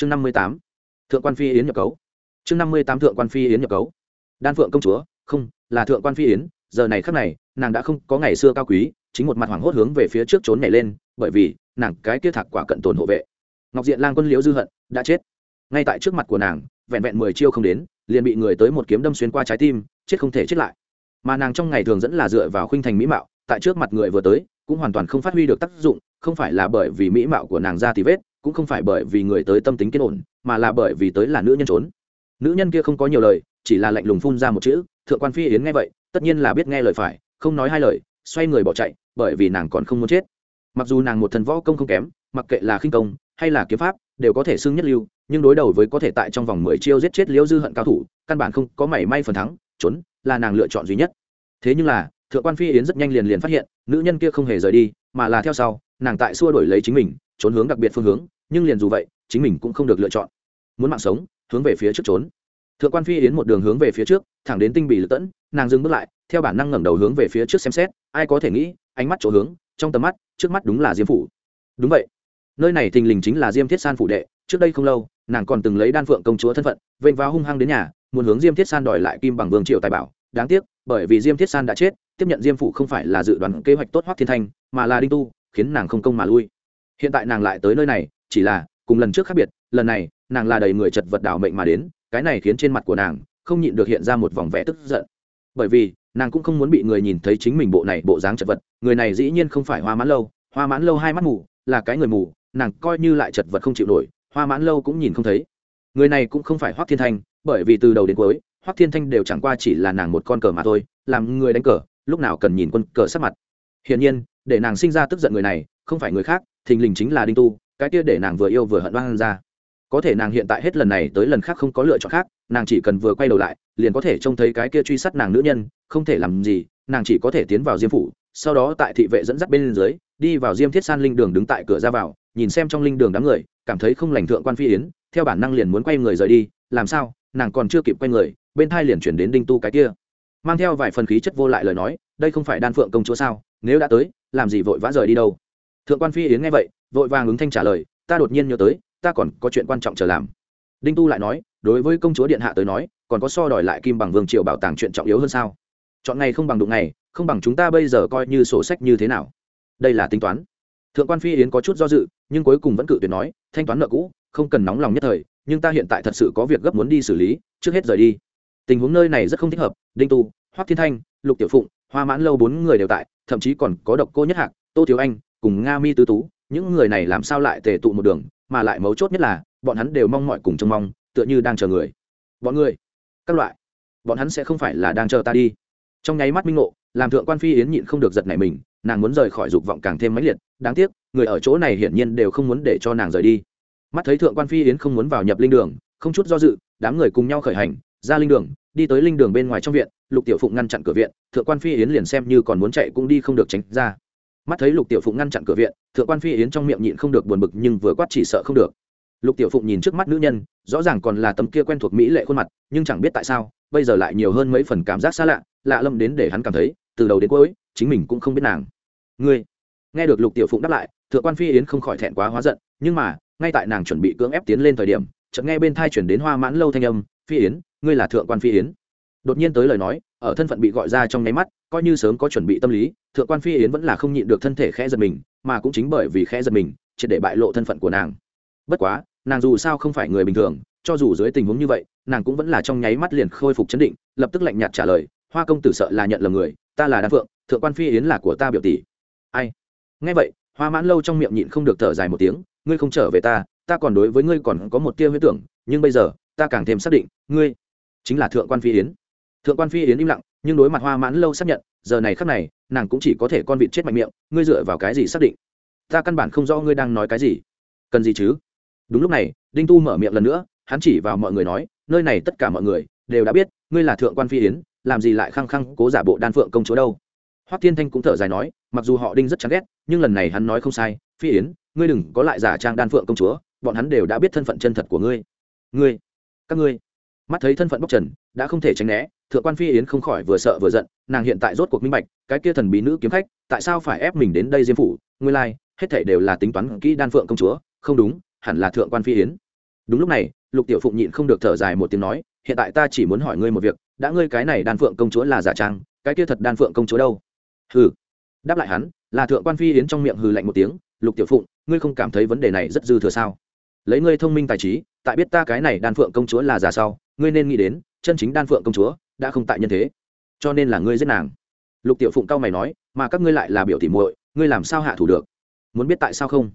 chương năm mươi tám, thượng quan phi yến nhập cấu. Chương năm mươi tám, thượng quan phi yến nhập cấu. Đan phượng công chúa, không, là thượng quan phi yến, giờ này khắc này, nàng đã không có ngày xưa cao quý, chính một mặt hoảng hốt hướng về phía trước trốn nhảy lên, bởi vì, nàng cái kia thạc quả cận tồn hộ vệ. Ngọc diện lang quân liễu dư hận, đã chết. Ngay tại trước mặt của nàng, vẹn vẹn mười chiêu không đến, liền bị người tới một kiếm đâm xuyên qua trái tim, chết không thể chết lại. Mà nàng trong ngày thường dẫn là dựa vào khuynh thành mỹ mạo, tại trước mặt người vừa tới, cũng hoàn toàn không phát huy được tác dụng, không phải là bởi vì mỹ mạo của nàng ra thì vết cũng không phải bởi vì người tới tâm tính kiên ổn, mà là bởi vì tới là nữ nhân trốn. Nữ nhân kia không có nhiều lời, chỉ là lạnh lùng phun ra một chữ, thượng quan phi yến nghe vậy, tất nhiên là biết nghe lời phải, không nói hai lời, xoay người bỏ chạy, bởi vì nàng còn không muốn chết. Mặc dù nàng một thần võ công không kém, mặc kệ là khinh công hay là kiếm pháp, đều có thể xưng nhất lưu, nhưng đối đầu với có thể tại trong vòng mười chiêu giết chết liễu dư hận cao thủ, căn bản không có mảy may phần thắng, trốn là nàng lựa chọn duy nhất. Thế nhưng là, thượng quan phi yến rất nhanh liền liền phát hiện, nữ nhân kia không hề rời đi, mà là theo sau, nàng tại xua đổi lấy chính mình, trốn hướng đặc biệt phương hướng nhưng liền dù vậy, chính mình cũng không được lựa chọn. Muốn mạng sống, hướng về phía trước trốn. Thượng quan phi yến một đường hướng về phía trước, thẳng đến tinh bị lựa tẫn, nàng dừng bước lại, theo bản năng ngẩng đầu hướng về phía trước xem xét, ai có thể nghĩ, ánh mắt chỗ hướng, trong tầm mắt, trước mắt đúng là diêm phủ. Đúng vậy. Nơi này thình lình chính là diêm thiết san phủ đệ, trước đây không lâu, nàng còn từng lấy đan phượng công chúa thân phận, vênh vào hung hăng đến nhà, muốn hướng diêm thiết san đòi lại kim bằng vương triệu tài bảo. Đáng tiếc, bởi vì diêm thiết san đã chết, tiếp nhận diêm phủ không phải là dự đoán kế hoạch tốt hoác thiên thanh, mà là đinh tu, khiến nàng không công mà lui. Hiện tại nàng lại tới nơi này chỉ là, cùng lần trước khác biệt, lần này, nàng là đầy người chật vật đảo mệnh mà đến, cái này khiến trên mặt của nàng, không nhịn được hiện ra một vòng vẻ tức giận. Bởi vì, nàng cũng không muốn bị người nhìn thấy chính mình bộ này bộ dáng chật vật, người này dĩ nhiên không phải hoa mãn lâu, hoa mãn lâu hai mắt mù, là cái người mù, nàng coi như lại chật vật không chịu nổi, hoa mãn lâu cũng nhìn không thấy. Người này cũng không phải hoác thiên thanh, bởi vì từ đầu đến cuối hoác thiên thanh đều chẳng qua chỉ là nàng một con cờ mà thôi, làm người đánh cờ, lúc nào cần nhìn quân cờ sắc mặt. Hiển nhiên, để nàng sinh ra tức giận người này, không phải người khác, thình lình chính là đinh tu cái kia để nàng vừa yêu vừa hận oan ra. Có thể nàng hiện tại hết lần này tới lần khác không có lựa chọn khác, nàng chỉ cần vừa quay đầu lại, liền có thể trông thấy cái kia truy sát nàng nữ nhân, không thể làm gì, nàng chỉ có thể tiến vào diêm phủ, sau đó tại thị vệ dẫn dắt bên dưới, đi vào diêm thiết san linh đường đứng tại cửa ra vào, nhìn xem trong linh đường đám người, cảm thấy không lành thượng quan phi yến, theo bản năng liền muốn quay người rời đi, làm sao, nàng còn chưa kịp quay người, bên thai liền chuyển đến đinh tu cái kia. Mang theo vài phần khí chất vô lại lời nói, đây không phải đan phượng công chúa sao, nếu đã tới, làm gì vội vã rời đi đâu? Thượng quan phi yến nghe vậy vội vàng ứng thanh trả lời, ta đột nhiên nhớ tới, ta còn có chuyện quan trọng chờ làm. Đinh tu lại nói, đối với công chúa điện hạ tới nói, còn có so đòi lại kim bằng vương triều bảo tàng chuyện trọng yếu hơn sao? Chọn ngày không bằng đụng ngày, không bằng chúng ta bây giờ coi như sổ sách như thế nào? Đây là tính toán. Thượng quan phi yến có chút do dự, nhưng cuối cùng vẫn cự tuyệt nói, thanh toán nợ cũ, không cần nóng lòng nhất thời, nhưng ta hiện tại thật sự có việc gấp muốn đi xử lý, trước hết rời đi. Tình huống nơi này rất không thích hợp, đinh tu, hoắc thiên thanh, lục tiểu phụng, hoa mãn lâu bốn người đều tại, thậm chí còn có độc cô nhất hạc, tô thiếu anh, cùng nga mi tứ tú những người này làm sao lại tề tụ một đường, mà lại mấu chốt nhất là, bọn hắn đều mong mọi cùng trông mong, tựa như đang chờ người. Bọn người, các loại, bọn hắn sẽ không phải là đang chờ ta đi. Trong nháy mắt minh ngộ, làm thượng quan phi yến nhịn không được giật này mình, nàng muốn rời khỏi dục vọng càng thêm mãnh liệt, đáng tiếc, người ở chỗ này hiển nhiên đều không muốn để cho nàng rời đi. Mắt thấy thượng quan phi yến không muốn vào nhập linh đường, không chút do dự, đám người cùng nhau khởi hành, ra linh đường, đi tới linh đường bên ngoài trong viện, lục tiểu phụng ngăn chặn cửa viện, thượng quan phi yến liền xem như còn muốn chạy cũng đi không được tránh ra mắt thấy lục tiểu phụng ngăn chặn cửa viện, thượng quan phi yến trong miệng nhịn không được buồn bực nhưng vừa quát chỉ sợ không được. Lục tiểu phụng nhìn trước mắt nữ nhân, rõ ràng còn là tấm kia quen thuộc mỹ lệ khuôn mặt, nhưng chẳng biết tại sao, bây giờ lại nhiều hơn mấy phần cảm giác xa lạ lạ lâm đến để hắn cảm thấy, từ đầu đến cuối, chính mình cũng không biết nàng. Ngươi, nghe được lục tiểu phụng đáp lại, thượng quan phi yến không khỏi thẹn quá hóa giận, nhưng mà, ngay tại nàng chuẩn bị cưỡng ép tiến lên thời điểm, chợt nghe bên thai chuyển đến hoa mãn lâu thanh âm, phi yến, ngươi là thượng quan phi yến. Đột nhiên tới lời nói ở thân phận bị gọi ra trong nháy mắt, coi như sớm có chuẩn bị tâm lý, thượng quan phi yến vẫn là không nhịn được thân thể khẽ giật mình, mà cũng chính bởi vì khẽ giật mình, triệt để bại lộ thân phận của nàng. Bất quá, nàng dù sao không phải người bình thường, cho dù dưới tình huống như vậy, nàng cũng vẫn là trong nháy mắt liền khôi phục chấn định, lập tức lạnh nhạt trả lời, hoa công tử sợ là nhận lầm người, ta là đan phượng, thượng quan phi yến là của ta biểu tỷ. Ai? Nghe vậy, hoa mãn lâu trong miệng nhịn không được thở dài một tiếng, ngươi không trở về ta ta còn đối với ngươi còn có một tia huyết tưởng, nhưng bây giờ, ta càng thêm xác định, ngươi chính là thượng quan phi yến thượng quan phi yến im lặng, nhưng đối mặt hoa mãn lâu xác nhận, giờ này khắc này, nàng cũng chỉ có thể con vịt chết mạnh miệng, ngươi dựa vào cái gì xác định? Ta căn bản không rõ ngươi đang nói cái gì. Cần gì chứ? Đúng lúc này, đinh tu mở miệng lần nữa, hắn chỉ vào mọi người nói, nơi này tất cả mọi người đều đã biết, ngươi là thượng quan phi yến, làm gì lại khăng khăng cố giả bộ đan phượng công chúa đâu? Hoắc thiên thanh cũng thở dài nói, mặc dù họ đinh rất chán ghét, nhưng lần này hắn nói không sai, phi yến, ngươi đừng có lại giả trang đan phượng công chúa, bọn hắn đều đã biết thân phận chân thật của ngươi. Ngươi, các ngươi, mắt thấy thân phận bốc trần đã không thể tránh né thượng quan phi yến không khỏi vừa sợ vừa giận nàng hiện tại rốt cuộc minh bạch cái kia thần bí nữ kiếm khách tại sao phải ép mình đến đây diêm phủ? Ngươi lai、like, hết thể đều là tính toán kỹ đan phượng công chúa không đúng hẳn là thượng quan phi yến. Đúng lúc này lục tiểu phụng nhịn không được thở dài một tiếng nói hiện tại ta chỉ muốn hỏi ngươi một việc đã ngươi cái này đan phượng công chúa là giả trang cái kia thật đan phượng công chúa đâu? Hừ. Đáp lại hắn là thượng quan phi yến trong miệng hừ lạnh một tiếng lục tiểu phụng ngươi không cảm thấy vấn đề này rất dư thừa sao? Lấy ngươi thông minh tài trí tại biết ta cái này đan phượng công chúa là giả sau ngươi nên nghĩ đến, chân chính đan phượng công chúa đã không tại nhân thế, cho nên là ngươi giết nàng. Lục tiểu phụng cao mày nói, mà các ngươi lại là biểu tỉ muội, ngươi làm sao hạ thủ được? Muốn biết tại sao không?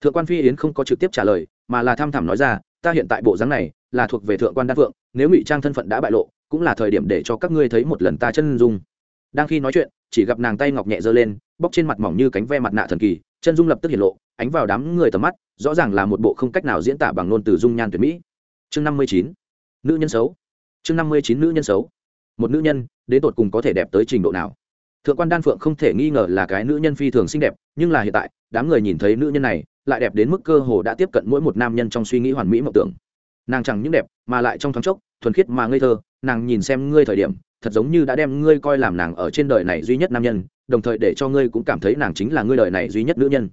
Thượng quan phi yến không có trực tiếp trả lời, mà là tham thảm nói ra, ta hiện tại bộ dáng này là thuộc về thượng quan đan phượng, nếu ngụy trang thân phận đã bại lộ, cũng là thời điểm để cho các ngươi thấy một lần ta chân dung. Đang khi nói chuyện, chỉ gặp nàng tay ngọc nhẹ giơ lên, bóc trên mặt mỏng như cánh ve mặt nạ thần kỳ, chân dung lập tức hiện lộ, ánh vào đám người tầm mắt, rõ ràng là một bộ không cách nào diễn tả bằng ngôn từ dung nhan tuyệt mỹ. Chương năm mươi chín nữ nhân xấu. Chương năm mươi chín nữ nhân xấu. Một nữ nhân, đến tột cùng có thể đẹp tới trình độ nào? Thượng quan đan phượng không thể nghi ngờ là cái nữ nhân phi thường xinh đẹp, nhưng là hiện tại, đám người nhìn thấy nữ nhân này, lại đẹp đến mức cơ hồ đã tiếp cận mỗi một nam nhân trong suy nghĩ hoàn mỹ mộng tưởng. Nàng chẳng những đẹp, mà lại trong thoáng chốc, thuần khiết mà ngây thơ, nàng nhìn xem ngươi thời điểm, thật giống như đã đem ngươi coi làm nàng ở trên đời này duy nhất nam nhân, đồng thời để cho ngươi cũng cảm thấy nàng chính là ngươi đời này duy nhất nữ nhân.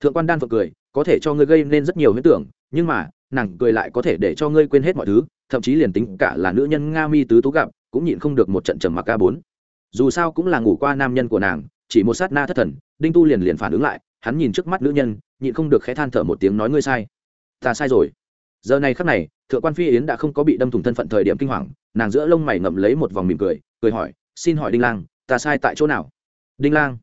Thượng quan đan phượng cười, có thể cho ngươi gây nên rất nhiều huyết tưởng, nhưng mà nàng cười lại có thể để cho ngươi quên hết mọi thứ, thậm chí liền tính cả là nữ nhân nga mi tứ tú gặp, cũng nhịn không được một trận trầm mặc ca bốn. Dù sao cũng là ngủ qua nam nhân của nàng, chỉ một sát na thất thần, đinh tu liền liền phản ứng lại, hắn nhìn trước mắt nữ nhân, nhịn không được khẽ than thở một tiếng nói ngươi sai. Ta sai rồi. Giờ này khắc này, thượng quan phi yến đã không có bị đâm thủng thân phận thời điểm kinh hoàng, nàng giữa lông mày ngậm lấy một vòng mỉm cười cười hỏi, xin hỏi đinh lang, ta sai tại chỗ nào? Đinh lang.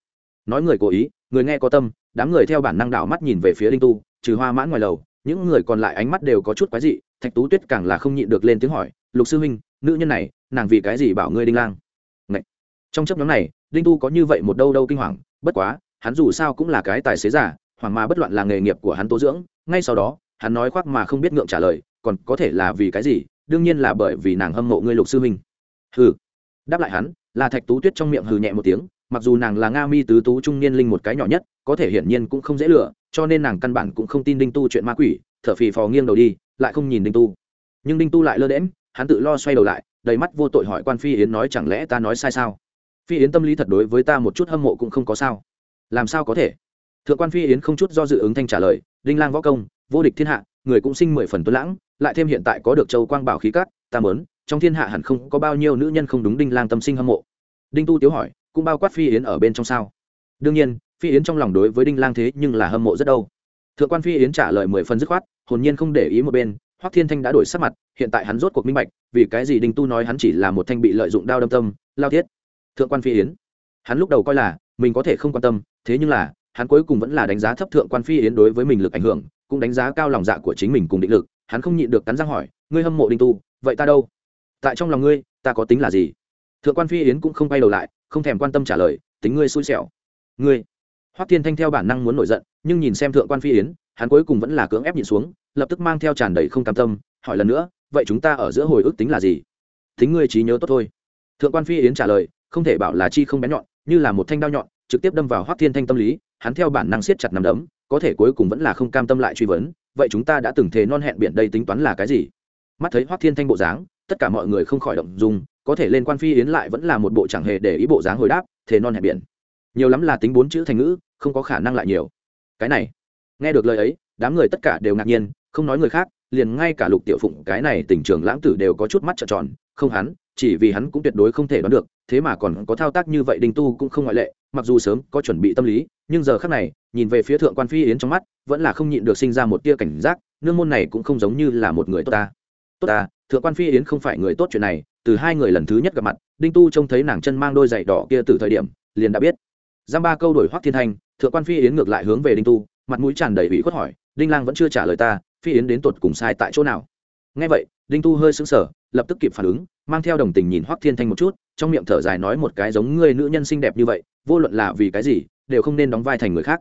Nói người cố ý, người nghe có tâm, đám người theo bản năng đảo mắt nhìn về phía đinh tu, trừ hoa mãn ngoài lầu những người còn lại ánh mắt đều có chút quái dị, thạch tú tuyết càng là không nhịn được lên tiếng hỏi, lục sư huynh, nữ nhân này, nàng vì cái gì bảo ngươi đinh lang? Ngậy. trong chấp nhóm này, đinh tu có như vậy một đâu đâu kinh hoàng, bất quá, hắn dù sao cũng là cái tài xế giả, hoàng mà bất loạn là nghề nghiệp của hắn tố dưỡng, ngay sau đó, hắn nói khoác mà không biết ngượng trả lời, còn có thể là vì cái gì? Đương nhiên là bởi vì nàng hâm mộ ngươi lục sư huynh. Hừ. Đáp lại hắn, là thạch tú tuyết trong miệng hừ nhẹ một tiếng, mặc dù nàng là nga mi tứ tú trung niên linh một cái nhỏ nhất, có thể hiển nhiên cũng không dễ lựa cho nên nàng căn bản cũng không tin đinh tu chuyện ma quỷ, thở phì phò nghiêng đầu đi, lại không nhìn đinh tu. Nhưng đinh tu lại lơ đễm hắn tự lo xoay đầu lại, đầy mắt vô tội hỏi quan phi yến nói chẳng lẽ ta nói sai sao? Phi yến tâm lý thật đối với ta một chút hâm mộ cũng không có sao. Làm sao có thể? Thượng quan phi yến không chút do dự ứng thanh trả lời, đinh lang võ công, vô địch thiên hạ, người cũng sinh mười phần tuấn lãng, lại thêm hiện tại có được châu quang bảo khí cát, ta mớn trong thiên hạ hẳn không có bao nhiêu nữ nhân không đúng đinh lang tâm sinh hâm mộ. Đinh tu tiếu hỏi, cũng bao quát phi yến ở bên trong sao? Đương nhiên phi yến trong lòng đối với đinh lang thế nhưng là hâm mộ rất đâu. Thượng quan phi yến trả lời mười phần dứt khoát, hồn nhiên không để ý một bên, hoắc thiên thanh đã đổi sắc mặt, hiện tại hắn rốt cuộc minh bạch, vì cái gì đinh tu nói hắn chỉ là một thanh bị lợi dụng đao đâm tâm, lao thiết. Thượng quan phi yến, hắn lúc đầu coi là mình có thể không quan tâm, thế nhưng là, hắn cuối cùng vẫn là đánh giá thấp thượng quan phi yến đối với mình lực ảnh hưởng, cũng đánh giá cao lòng dạ của chính mình cùng định lực, hắn không nhịn được cắn răng hỏi, ngươi hâm mộ đinh tu, vậy ta đâu? Tại trong lòng ngươi, ta có tính là gì? Thượng quan phi yến cũng không quay đầu lại, không thèm quan tâm trả lời, tính ngươi xui xẻo. Ngươi? Hoắc thiên thanh theo bản năng muốn nổi giận, nhưng nhìn xem thượng quan phi yến, hắn cuối cùng vẫn là cưỡng ép nhịn xuống, lập tức mang theo tràn đầy không cam tâm, hỏi lần nữa, vậy chúng ta ở giữa hồi ức tính là gì? Tính ngươi trí nhớ tốt thôi. Thượng quan phi yến trả lời, không thể bảo là chi không bén nhọn, như là một thanh đao nhọn, trực tiếp đâm vào hoắc thiên thanh tâm lý, hắn theo bản năng siết chặt nằm đấm, có thể cuối cùng vẫn là không cam tâm lại truy vấn, vậy chúng ta đã từng thề non hẹn biển đây tính toán là cái gì? Mắt thấy hoắc thiên thanh bộ dáng, tất cả mọi người không khỏi động dung, có thể lên quan phi yến lại vẫn là một bộ chẳng hề để ý bộ dáng hồi đáp, thề non hẹn biển. Nhiều lắm là tính bốn chữ thành ngữ không có khả năng lại nhiều. Cái này, nghe được lời ấy, đám người tất cả đều ngạc nhiên, không nói người khác, liền ngay cả lục tiểu phụng, cái này tình trường lãng tử đều có chút mắt trợn tròn, không hắn, chỉ vì hắn cũng tuyệt đối không thể đoán được, thế mà còn có thao tác như vậy đinh tu cũng không ngoại lệ, mặc dù sớm có chuẩn bị tâm lý, nhưng giờ khác này, nhìn về phía thượng quan phi yến trong mắt, vẫn là không nhịn được sinh ra một tia cảnh giác, nương môn này cũng không giống như là một người tốt ta. Tốt ta, thượng quan phi yến không phải người tốt chuyện này, từ hai người lần thứ nhất gặp mặt, đinh tu trông thấy nàng chân mang đôi giày đỏ kia từ thời điểm, liền đã biết. Giam ba câu đổi hoắc thiên thanh thượng quan phi yến ngược lại hướng về đinh tu, mặt mũi tràn đầy ủy khuất hỏi, đinh lang vẫn chưa trả lời ta, phi yến đến tột cùng sai tại chỗ nào? Nghe vậy, đinh tu hơi sững sờ, lập tức kịp phản ứng, mang theo đồng tình nhìn hoắc thiên thanh một chút, trong miệng thở dài nói một cái giống ngươi nữ nhân xinh đẹp như vậy, vô luận là vì cái gì, đều không nên đóng vai thành người khác.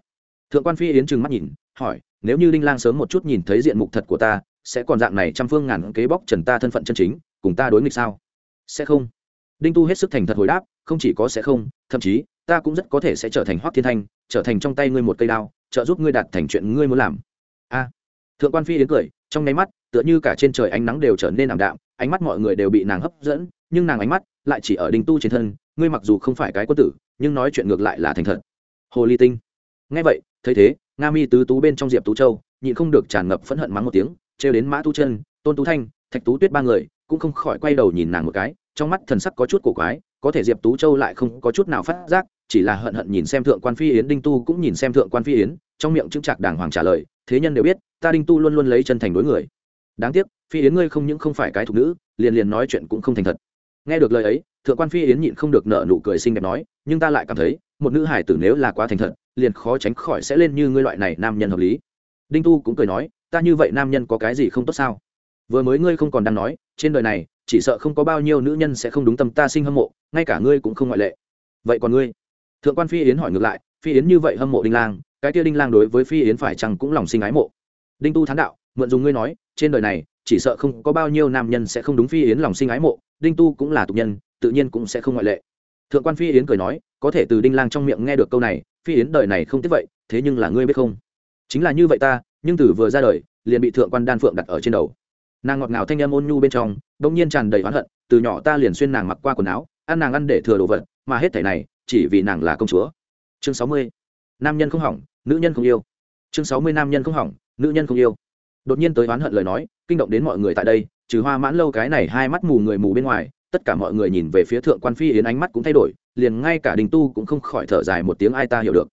Thượng quan phi yến trừng mắt nhìn, hỏi, nếu như đinh lang sớm một chút nhìn thấy diện mục thật của ta, sẽ còn dạng này trăm phương ngàn kế bóc trần ta thân phận chân chính, cùng ta đối nghịch sao? Sẽ không. Đinh tu hết sức thành thật hồi đáp, không chỉ có sẽ không, thậm chí ta cũng rất có thể sẽ trở thành hoắc thiên thanh, trở thành trong tay ngươi một cây đao, trợ giúp ngươi đạt thành chuyện ngươi muốn làm. A. Thượng quan phi đến cười, trong nháy mắt, tựa như cả trên trời ánh nắng đều trở nên ảm đạm, ánh mắt mọi người đều bị nàng hấp dẫn, nhưng nàng ánh mắt lại chỉ ở đinh tu trên thân, ngươi mặc dù không phải cái quân tử, nhưng nói chuyện ngược lại là thành thật. Hồ ly tinh. Nghe vậy, thấy thế, nga mi tứ tú bên trong diệp tú châu, nhịn không được tràn ngập phẫn hận mắng một tiếng, trêu đến mã tu chân, tôn tú thanh, thạch tú tuyết ba người, cũng không khỏi quay đầu nhìn nàng một cái, trong mắt thần sắc có chút cổ quái, có thể diệp tú châu lại không có chút nào phát giác chỉ là hận hận nhìn xem thượng quan phi yến, đinh tu cũng nhìn xem thượng quan phi yến, trong miệng chững chạc đàng hoàng trả lời, thế nhân đều biết, ta đinh tu luôn luôn lấy chân thành đối người. Đáng tiếc, phi yến ngươi không những không phải cái thục nữ, liền liền nói chuyện cũng không thành thật. Nghe được lời ấy, thượng quan phi yến nhịn không được nợ nụ cười xinh đẹp nói, nhưng ta lại cảm thấy, một nữ hải tử nếu là quá thành thật, liền khó tránh khỏi sẽ lên như ngươi loại này nam nhân hợp lý. Đinh tu cũng cười nói, ta như vậy nam nhân có cái gì không tốt sao? Vừa mới ngươi không còn đang nói, trên đời này, chỉ sợ không có bao nhiêu nữ nhân sẽ không đúng tâm ta sinh hâm mộ, ngay cả ngươi cũng không ngoại lệ. Vậy còn ngươi? Thượng quan phi yến hỏi ngược lại, phi yến như vậy hâm mộ đinh lang, cái kia đinh lang đối với phi yến phải chăng cũng lòng sinh ái mộ? Đinh tu thán đạo, mượn dùng ngươi nói, trên đời này, chỉ sợ không có bao nhiêu nam nhân sẽ không đúng phi yến lòng sinh ái mộ, đinh tu cũng là tục nhân, tự nhiên cũng sẽ không ngoại lệ. Thượng quan phi yến cười nói, có thể từ đinh lang trong miệng nghe được câu này, phi yến đời này không tiếc vậy, thế nhưng là ngươi biết không? Chính là như vậy ta, nhưng từ vừa ra đời, liền bị thượng quan đan phượng đặt ở trên đầu. Nàng ngọt ngào thanh em ôn nhu bên trong đông nhiên tràn đầy oán hận, từ nhỏ ta liền xuyên nàng mặc qua quần áo, ăn nàng ăn để thừa đồ vật, mà hết thảy này chỉ vì nàng là công chúa. Chương sáu mươi. Nam nhân không hỏng, nữ nhân không yêu. Chương sáu mươi nam nhân không hỏng, nữ nhân không yêu. Đột nhiên tới oán hận lời nói, kinh động đến mọi người tại đây, trừ hoa mãn lâu cái này hai mắt mù người mù bên ngoài, tất cả mọi người nhìn về phía thượng quan phi yến ánh mắt cũng thay đổi, liền ngay cả đinh tu cũng không khỏi thở dài một tiếng ai ta hiểu được.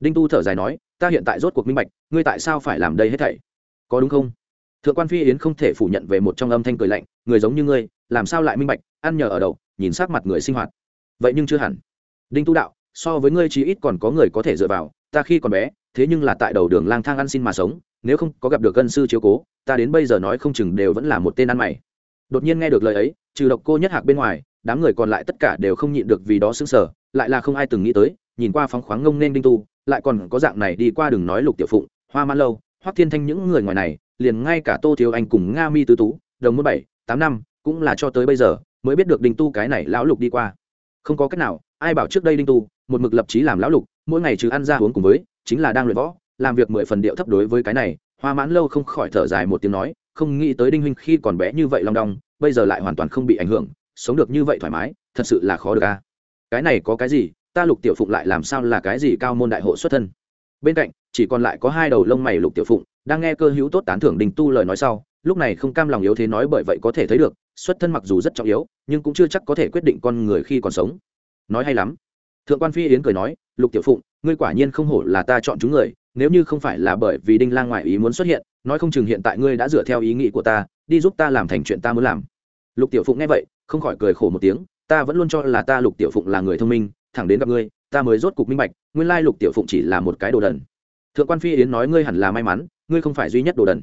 Đinh tu thở dài nói, ta hiện tại rốt cuộc minh bạch, ngươi tại sao phải làm đây hết thảy? Có đúng không? Thượng quan phi yến không thể phủ nhận về một trong âm thanh cười lạnh, người giống như ngươi, làm sao lại minh bạch, ăn nhờ ở đậu, nhìn sát mặt người sinh hoạt. Vậy nhưng chưa hẳn đinh tu đạo, so với ngươi chí ít còn có người có thể dựa vào, ta khi còn bé, thế nhưng là tại đầu đường lang thang ăn xin mà sống, nếu không có gặp được gân sư chiếu cố, ta đến bây giờ nói không chừng đều vẫn là một tên ăn mày. Đột nhiên nghe được lời ấy, trừ độc cô nhất hạc bên ngoài, đám người còn lại tất cả đều không nhịn được vì đó xứng sở lại là không ai từng nghĩ tới, nhìn qua phóng khoáng ngông nên đinh tu, lại còn có dạng này đi qua đường nói lục tiểu phụng, hoa mãn lâu hoắc thiên thanh những người ngoài này, liền ngay cả tô thiếu anh cùng nga mi tứ tú, đồng môn bảy, tám năm, cũng là cho tới bây giờ, mới biết được đinh tu cái này lão lục đi qua. Không có cách nào ai bảo trước đây đinh tu, một mực lập trí làm lão lục, mỗi ngày trừ ăn ra uống cùng với, chính là đang luyện võ, làm việc mười phần điệu thấp đối với cái này, hoa mãn lâu không khỏi thở dài một tiếng nói, không nghĩ tới đinh huynh khi còn bé như vậy long đong, bây giờ lại hoàn toàn không bị ảnh hưởng, sống được như vậy thoải mái, thật sự là khó được a. Cái này có cái gì, ta lục tiểu phụng lại làm sao là cái gì cao môn đại hộ xuất thân? Bên cạnh, chỉ còn lại có hai đầu lông mày lục tiểu phụng, đang nghe cơ hữu tốt tán thưởng đình tu lời nói sau, lúc này không cam lòng yếu thế nói bởi vậy có thể thấy được, xuất thân mặc dù rất trọng yếu, nhưng cũng chưa chắc có thể quyết định con người khi còn sống nói hay lắm. Thượng quan phi yến cười nói, lục tiểu phụng, ngươi quả nhiên không hổ là ta chọn chúng người, nếu như không phải là bởi vì đinh lang ngoại ý muốn xuất hiện, nói không chừng hiện tại ngươi đã dựa theo ý nghĩ của ta, đi giúp ta làm thành chuyện ta muốn làm. Lục tiểu phụng nghe vậy, không khỏi cười khổ một tiếng, ta vẫn luôn cho là ta lục tiểu phụng là người thông minh, thẳng đến gặp ngươi, ta mới rốt cục minh bạch, nguyên lai lục tiểu phụng chỉ là một cái đồ đần. Thượng quan phi yến nói, ngươi hẳn là may mắn, ngươi không phải duy nhất đồ đần.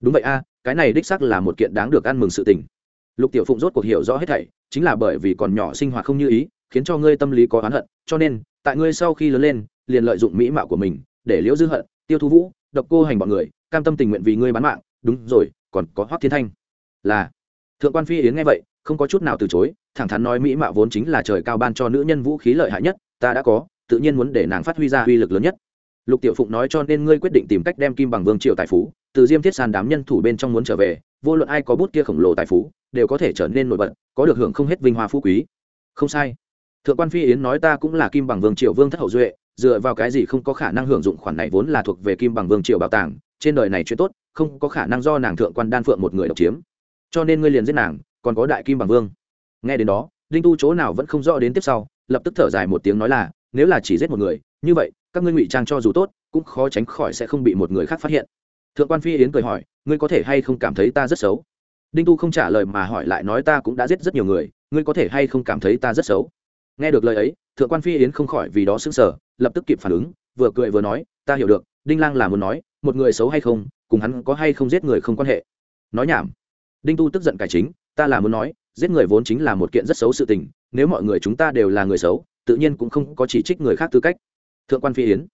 Đúng vậy a, cái này đích sắc là một kiện đáng được ăn mừng sự tình. Lục tiểu phụng rốt cuộc hiểu rõ hết thảy, chính là bởi vì còn nhỏ sinh hoạt không như ý khiến cho ngươi tâm lý có oán hận, cho nên, tại ngươi sau khi lớn lên, liền lợi dụng mỹ mạo của mình để liễu dư hận, tiêu thu vũ, độc cô hành bọn người, cam tâm tình nguyện vì ngươi bán mạng. Đúng rồi, còn có hoác thiên thanh. Là. Thượng quan phi yến nghe vậy, không có chút nào từ chối, thẳng thắn nói mỹ mạo vốn chính là trời cao ban cho nữ nhân vũ khí lợi hại nhất, ta đã có, tự nhiên muốn để nàng phát huy ra uy lực lớn nhất. Lục tiểu phụng nói cho nên ngươi quyết định tìm cách đem kim bằng vương triều tài phú, từ diêm thiết sàn đám nhân thủ bên trong muốn trở về, vô luận ai có bút kia khổng lồ tài phú, đều có thể trở nên nổi bật, có được hưởng không hết vinh hoa phú quý. Không sai thượng quan phi yến nói ta cũng là kim bằng vương triều vương thất hậu duệ, dựa vào cái gì không có khả năng hưởng dụng khoản này vốn là thuộc về kim bằng vương triều bảo tàng, trên đời này chuyện tốt, không có khả năng do nàng thượng quan đan phượng một người độc chiếm. Cho nên ngươi liền giết nàng, còn có đại kim bằng vương. Nghe đến đó, đinh tu chỗ nào vẫn không rõ đến tiếp sau, lập tức thở dài một tiếng nói là, nếu là chỉ giết một người, như vậy, các ngươi ngụy trang cho dù tốt, cũng khó tránh khỏi sẽ không bị một người khác phát hiện. Thượng quan phi yến cười hỏi, ngươi có thể hay không cảm thấy ta rất xấu? Đinh tu không trả lời mà hỏi lại nói ta cũng đã giết rất nhiều người, ngươi có thể hay không cảm thấy ta rất xấu? Nghe được lời ấy, thượng quan phi yến không khỏi vì đó xứng sở lập tức kịp phản ứng, vừa cười vừa nói, ta hiểu được, đinh lang là muốn nói, một người xấu hay không, cùng hắn có hay không giết người không quan hệ. Nói nhảm. Đinh tu tức giận cải chính, ta là muốn nói, giết người vốn chính là một kiện rất xấu sự tình, nếu mọi người chúng ta đều là người xấu, tự nhiên cũng không có chỉ trích người khác tư cách. Thượng quan phi yến.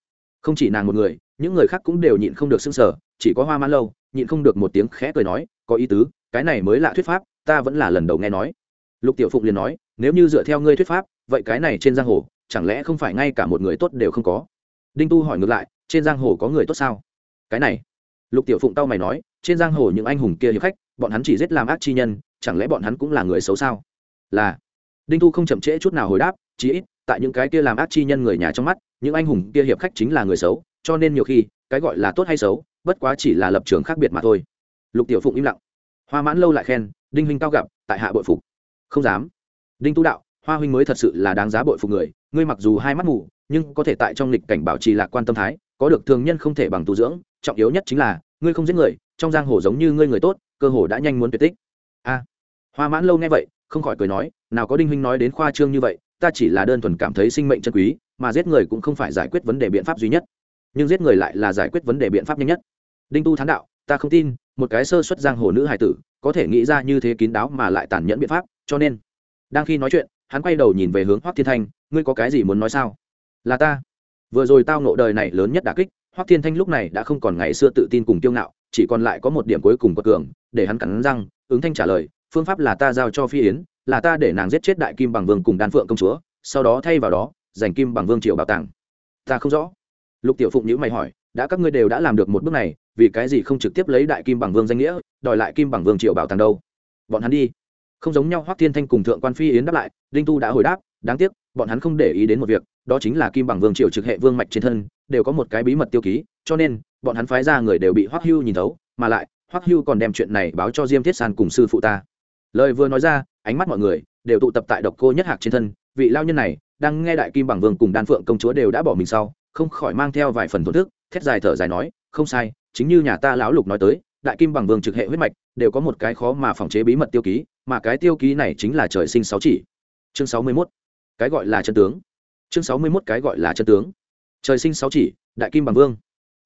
Không chỉ nàng một người, những người khác cũng đều nhịn không được xưng sở chỉ có hoa mãn lâu, nhịn không được một tiếng khẽ cười nói, có ý tứ, cái này mới lạ thuyết pháp, ta vẫn là lần đầu nghe nói. Lục tiểu phụng liền nói, nếu như dựa theo ngươi thuyết pháp vậy cái này trên giang hồ, chẳng lẽ không phải ngay cả một người tốt đều không có? Đinh tu hỏi ngược lại, trên giang hồ có người tốt sao? Cái này. Lục tiểu phụng tao mày nói, trên giang hồ những anh hùng kia hiệp khách, bọn hắn chỉ giết làm ác chi nhân, chẳng lẽ bọn hắn cũng là người xấu sao? Là. Đinh tu không chậm trễ chút nào hồi đáp, chí ít, tại những cái kia làm ác chi nhân người nhà trong mắt, những anh hùng kia hiệp khách chính là người xấu, cho nên nhiều khi, cái gọi là tốt hay xấu, bất quá chỉ là lập trường khác biệt mà thôi. Lục tiểu phụng im lặng. Hoa mãn lâu lại khen, đinh huynh cao gặp, tại hạ bội phục. Không dám. Đinh tu đạo hoa huynh mới thật sự là đáng giá bội phục người, ngươi mặc dù hai mắt mù, nhưng có thể tại trong lịch cảnh bảo trì lạc quan tâm thái, có được thường nhân không thể bằng tu dưỡng, trọng yếu nhất chính là, ngươi không giết người, trong giang hồ giống như ngươi người tốt, cơ hồ đã nhanh muốn tuyệt tích. A. Hoa mãn lâu nghe vậy, không khỏi cười nói, nào có đinh huynh nói đến khoa trương như vậy, ta chỉ là đơn thuần cảm thấy sinh mệnh chân quý, mà giết người cũng không phải giải quyết vấn đề biện pháp duy nhất. Nhưng giết người lại là giải quyết vấn đề biện pháp nhanh nhất. Đinh tu thán đạo, ta không tin, một cái sơ xuất giang hồ nữ hài tử, có thể nghĩ ra như thế kín đáo mà lại tàn nhẫn biện pháp, cho nên, đang khi nói chuyện hắn quay đầu nhìn về hướng hoắc thiên thanh, ngươi có cái gì muốn nói sao? Là ta. Vừa rồi tao nộ đời này lớn nhất đả kích, hoắc thiên thanh lúc này đã không còn ngày xưa tự tin cùng kiêu ngạo, chỉ còn lại có một điểm cuối cùng của cường, để hắn cắn răng, ứng thanh trả lời, phương pháp là ta giao cho phi yến, là ta để nàng giết chết đại kim bằng vương cùng đan phượng công chúa, sau đó thay vào đó, giành kim bằng vương triều bảo tàng. Ta không rõ. Lục tiểu phụng nhữ mày hỏi, đã các ngươi đều đã làm được một bước này, vì cái gì không trực tiếp lấy đại kim bằng vương danh nghĩa, đòi lại kim bằng vương triều bảo tàng đâu? Bọn hắn đi. Không giống nhau, hoắc thiên thanh cùng thượng quan phi yến đáp lại đinh tu đã hồi đáp, đáng tiếc, bọn hắn không để ý đến một việc, đó chính là kim bằng vương triều trực hệ vương mạch trên thân, đều có một cái bí mật tiêu ký, cho nên, bọn hắn phái ra người đều bị hoắc hưu nhìn thấu, mà lại, hoắc hưu còn đem chuyện này báo cho diêm thiết san cùng sư phụ ta. Lời vừa nói ra, ánh mắt mọi người đều tụ tập tại độc cô nhất hạc trên thân, vị lao nhân này đang nghe đại kim bằng vương cùng đan phượng công chúa đều đã bỏ mình sau, không khỏi mang theo vài phần thổn thức, thét dài thở dài nói, không sai, chính như nhà ta lão lục nói tới, đại kim bằng vương trực hệ huyết mạch đều có một cái khó mà phòng chế bí mật tiêu ký, mà cái tiêu ký này chính là trời sinh sáu chỉ chương sáu mươi 61. cái gọi là chân tướng. Chương sáu mươi 61 cái gọi là chân tướng. Trời sinh sáu chỉ, đại kim bằng vương.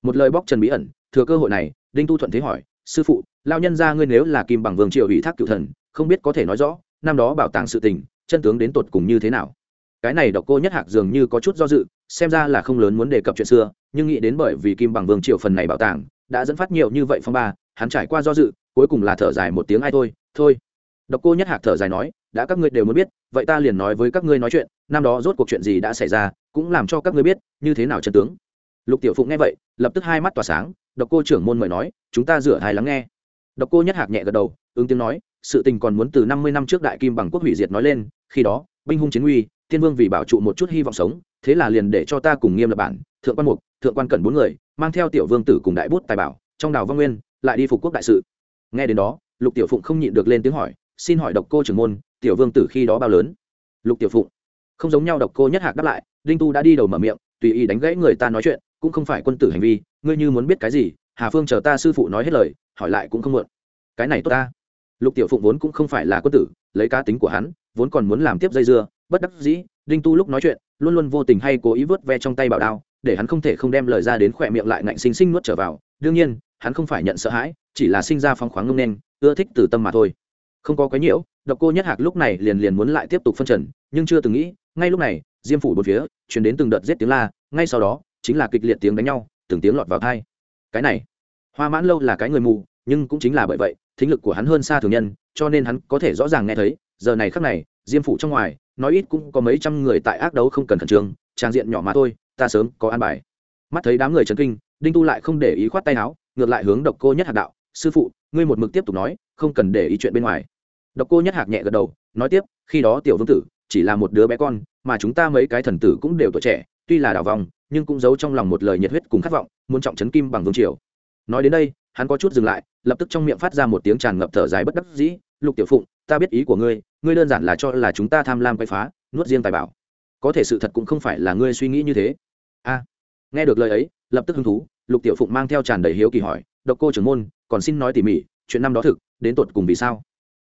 Một lời bóc trần bí ẩn, thừa cơ hội này, đinh tu thuận thế hỏi, sư phụ lao nhân ra ngươi nếu là kim bằng vương triệu ủy thác cựu thần, không biết có thể nói rõ, năm đó bảo tàng sự tình, chân tướng đến tột cùng như thế nào? Cái này độc cô nhất hạc dường như có chút do dự, xem ra là không lớn muốn đề cập chuyện xưa, nhưng nghĩ đến bởi vì kim bằng vương triệu phần này bảo tàng, đã dẫn phát nhiều như vậy phong ba, hắn trải qua do dự, cuối cùng là thở dài một tiếng ai thôi thôi. Độc cô nhất hạc thở dài nói đã các ngươi đều muốn biết, vậy ta liền nói với các ngươi nói chuyện, năm đó rốt cuộc chuyện gì đã xảy ra, cũng làm cho các ngươi biết, như thế nào chân tướng. Lục tiểu phụng nghe vậy, lập tức hai mắt tỏa sáng, độc cô trưởng môn mời nói, chúng ta rửa hài lắng nghe. Độc cô nhất hạc nhẹ gật đầu, ứng tiếng nói, sự tình còn muốn từ năm mươi năm trước đại kim bằng quốc hủy diệt nói lên, khi đó, binh hung chiến uy, thiên vương vì bảo trụ một chút hy vọng sống, thế là liền để cho ta cùng nghiêm lập bản, thượng quan mục, thượng quan cẩn bốn người, mang theo tiểu vương tử cùng đại bút tài bảo, trong đào văn nguyên, lại đi phục quốc đại sự. Nghe đến đó, lục tiểu phụng không nhịn được lên tiếng hỏi xin hỏi độc cô trưởng môn, tiểu vương tử khi đó bao lớn? Lục tiểu phụng. Không giống nhau độc cô nhất hạc đáp lại, đinh tu đã đi đầu mở miệng, tùy ý đánh gãy người ta nói chuyện, cũng không phải quân tử hành vi, ngươi như muốn biết cái gì, hà phương chờ ta sư phụ nói hết lời, hỏi lại cũng không muộn. Cái này tốt ta. Lục tiểu phụng vốn cũng không phải là quân tử, lấy cá tính của hắn, vốn còn muốn làm tiếp dây dưa, bất đắc dĩ, đinh tu lúc nói chuyện, luôn luôn vô tình hay cố ý vớt ve trong tay bảo đao, để hắn không thể không đem lời ra đến khỏe miệng lại ngạnh sinh sinh nuốt trở vào. Đương nhiên, hắn không phải nhận sợ hãi, chỉ là sinh ra phong khoáng ngông nên, ưa thích từ tâm mà thôi không có quái nhiễu, độc cô nhất hạc lúc này liền liền muốn lại tiếp tục phân trần, nhưng chưa từng nghĩ, ngay lúc này, diêm phủ bốn phía chuyển đến từng đợt giết tiếng la, ngay sau đó, chính là kịch liệt tiếng đánh nhau, từng tiếng lọt vào thai cái này, hoa mãn lâu là cái người mù, nhưng cũng chính là bởi vậy, thính lực của hắn hơn xa thường nhân, cho nên hắn có thể rõ ràng nghe thấy, giờ này khắc này, diêm phủ trong ngoài, nói ít cũng có mấy trăm người tại ác đấu không cần khẩn trương, trang diện nhỏ mà thôi, ta sớm có an bài. Mắt thấy đám người trấn kinh, đinh tu lại không để ý khoát tay áo, ngược lại hướng độc cô nhất hạc đạo, sư phụ, ngươi một mực tiếp tục nói, không cần để ý chuyện bên ngoài độc cô nhất hạc nhẹ gật đầu, nói tiếp, khi đó tiểu vương tử chỉ là một đứa bé con, mà chúng ta mấy cái thần tử cũng đều tuổi trẻ, tuy là đảo vòng, nhưng cũng giấu trong lòng một lời nhiệt huyết cùng khát vọng, muốn trọng trấn kim bằng vương triều. Nói đến đây, hắn có chút dừng lại, lập tức trong miệng phát ra một tiếng tràn ngập thở dài bất đắc dĩ, lục tiểu phụng, ta biết ý của ngươi ngươi đơn giản là cho là chúng ta tham lam quấy phá, nuốt riêng tài bảo. Có thể sự thật cũng không phải là ngươi suy nghĩ như thế. A. Nghe được lời ấy, lập tức hứng thú, lục tiểu phụng mang theo tràn đầy hiếu kỳ hỏi, độc cô trưởng môn, còn xin nói tỉ mỉ, chuyện năm đó thực, đến tột cùng vì sao?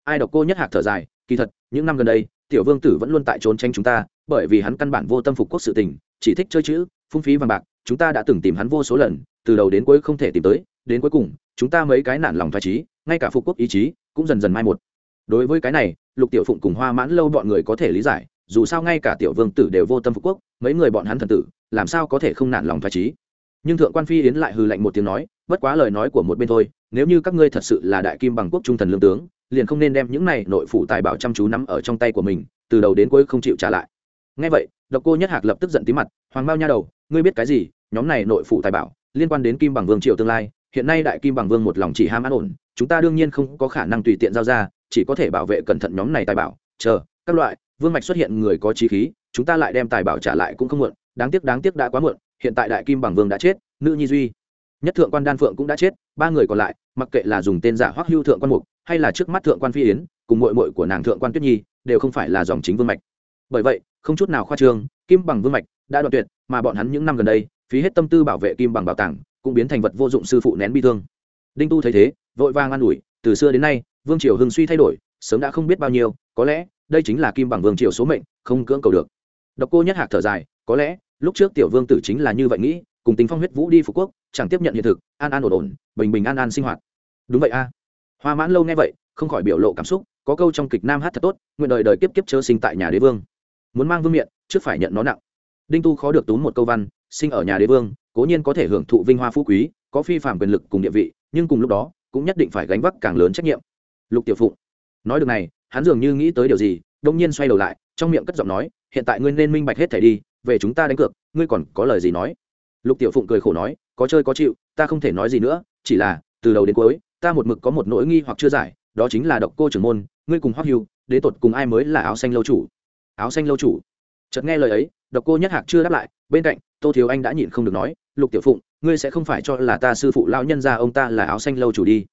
Ai độc cô nhất hạc thở dài, kỳ thật, những năm gần đây, tiểu vương tử vẫn luôn tại trốn tranh chúng ta, bởi vì hắn căn bản vô tâm phục quốc sự tình, chỉ thích chơi chữ, phung phí vàng bạc, chúng ta đã từng tìm hắn vô số lần, từ đầu đến cuối không thể tìm tới, đến cuối cùng, chúng ta mấy cái nản lòng thoải trí, ngay cả phục quốc ý chí cũng dần dần mai một. Đối với cái này, lục tiểu phụng cùng hoa mãn lâu bọn người có thể lý giải, dù sao ngay cả tiểu vương tử đều vô tâm phục quốc, mấy người bọn hắn thần tử, làm sao có thể không nản lòng thoải trí? Nhưng thượng quan phi yến lại hư lạnh một tiếng nói, bất quá lời nói của một bên thôi, nếu như các ngươi thật sự là đại kim bằng quốc trung thần lương tướng liền không nên đem những này nội phủ tài bảo chăm chú nắm ở trong tay của mình, từ đầu đến cuối không chịu trả lại. Ngay vậy, độc cô nhất hạc lập tức giận tí mặt, hoàng bao nha đầu, ngươi biết cái gì? Nhóm này nội phủ tài bảo liên quan đến kim bằng vương triều tương lai, hiện nay đại kim bằng vương một lòng chỉ ham an ổn, chúng ta đương nhiên không có khả năng tùy tiện giao ra, chỉ có thể bảo vệ cẩn thận nhóm này tài bảo. Chờ, các loại, vương mạch xuất hiện người có trí khí, chúng ta lại đem tài bảo trả lại cũng không muộn, đáng tiếc đáng tiếc đã quá muộn, hiện tại đại kim bằng vương đã chết, nữ nhi duy nhất thượng quan đan phượng cũng đã chết, ba người còn lại, mặc kệ là dùng tên giả hoắc hưu thượng quan mục, hay là trước mắt thượng quan phi yến, cùng mội mội của nàng thượng quan tuyết nhi, đều không phải là dòng chính vương mạch. Bởi vậy, không chút nào khoa trương, kim bằng vương mạch đã đoạn tuyệt, mà bọn hắn những năm gần đây, phí hết tâm tư bảo vệ kim bằng bảo tàng, cũng biến thành vật vô dụng sư phụ nén bi thương. Đinh tu thấy thế, vội vang an ủi, từ xưa đến nay, vương triều hưng suy thay đổi, sớm đã không biết bao nhiêu, có lẽ, đây chính là kim bằng vương triều số mệnh, không cưỡng cầu được. Độc cô nhất hạc thở dài, có lẽ, lúc trước tiểu vương tử chính là như vậy nghĩ cùng tính phong huyết vũ đi phú quốc, chẳng tiếp nhận hiện thực, an an ổn ổn, bình bình an an sinh hoạt. Đúng vậy a. Hoa mãn lâu nghe vậy, không khỏi biểu lộ cảm xúc, có câu trong kịch nam hát thật tốt, nguyện đời đời kiếp kiếp chớ sinh tại nhà đế vương. Muốn mang vương miện, trước phải nhận nó nặng. Đinh tu khó được túm một câu văn, sinh ở nhà đế vương, cố nhiên có thể hưởng thụ vinh hoa phú quý, có phi phạm quyền lực cùng địa vị, nhưng cùng lúc đó, cũng nhất định phải gánh vác càng lớn trách nhiệm. Lục tiểu phụng, nói được này, hắn dường như nghĩ tới điều gì đông nhiên xoay đầu lại, trong miệng cất giọng nói, hiện tại ngươi nên minh bạch hết thảy đi, về chúng ta đánh cược, ngươi còn có lời gì nói? Lục tiểu phụng cười khổ nói, có chơi có chịu, ta không thể nói gì nữa, chỉ là, từ đầu đến cuối, ta một mực có một nỗi nghi hoặc chưa giải, đó chính là độc cô trưởng môn, ngươi cùng hoắc hưu đến tột cùng ai mới là áo xanh lâu chủ? Áo xanh lâu chủ? Chợt nghe lời ấy, độc cô nhất hạc chưa đáp lại, bên cạnh, tô thiếu anh đã nhịn không được nói, lục tiểu phụng, ngươi sẽ không phải cho là ta sư phụ lão nhân gia ông ta là áo xanh lâu chủ đi.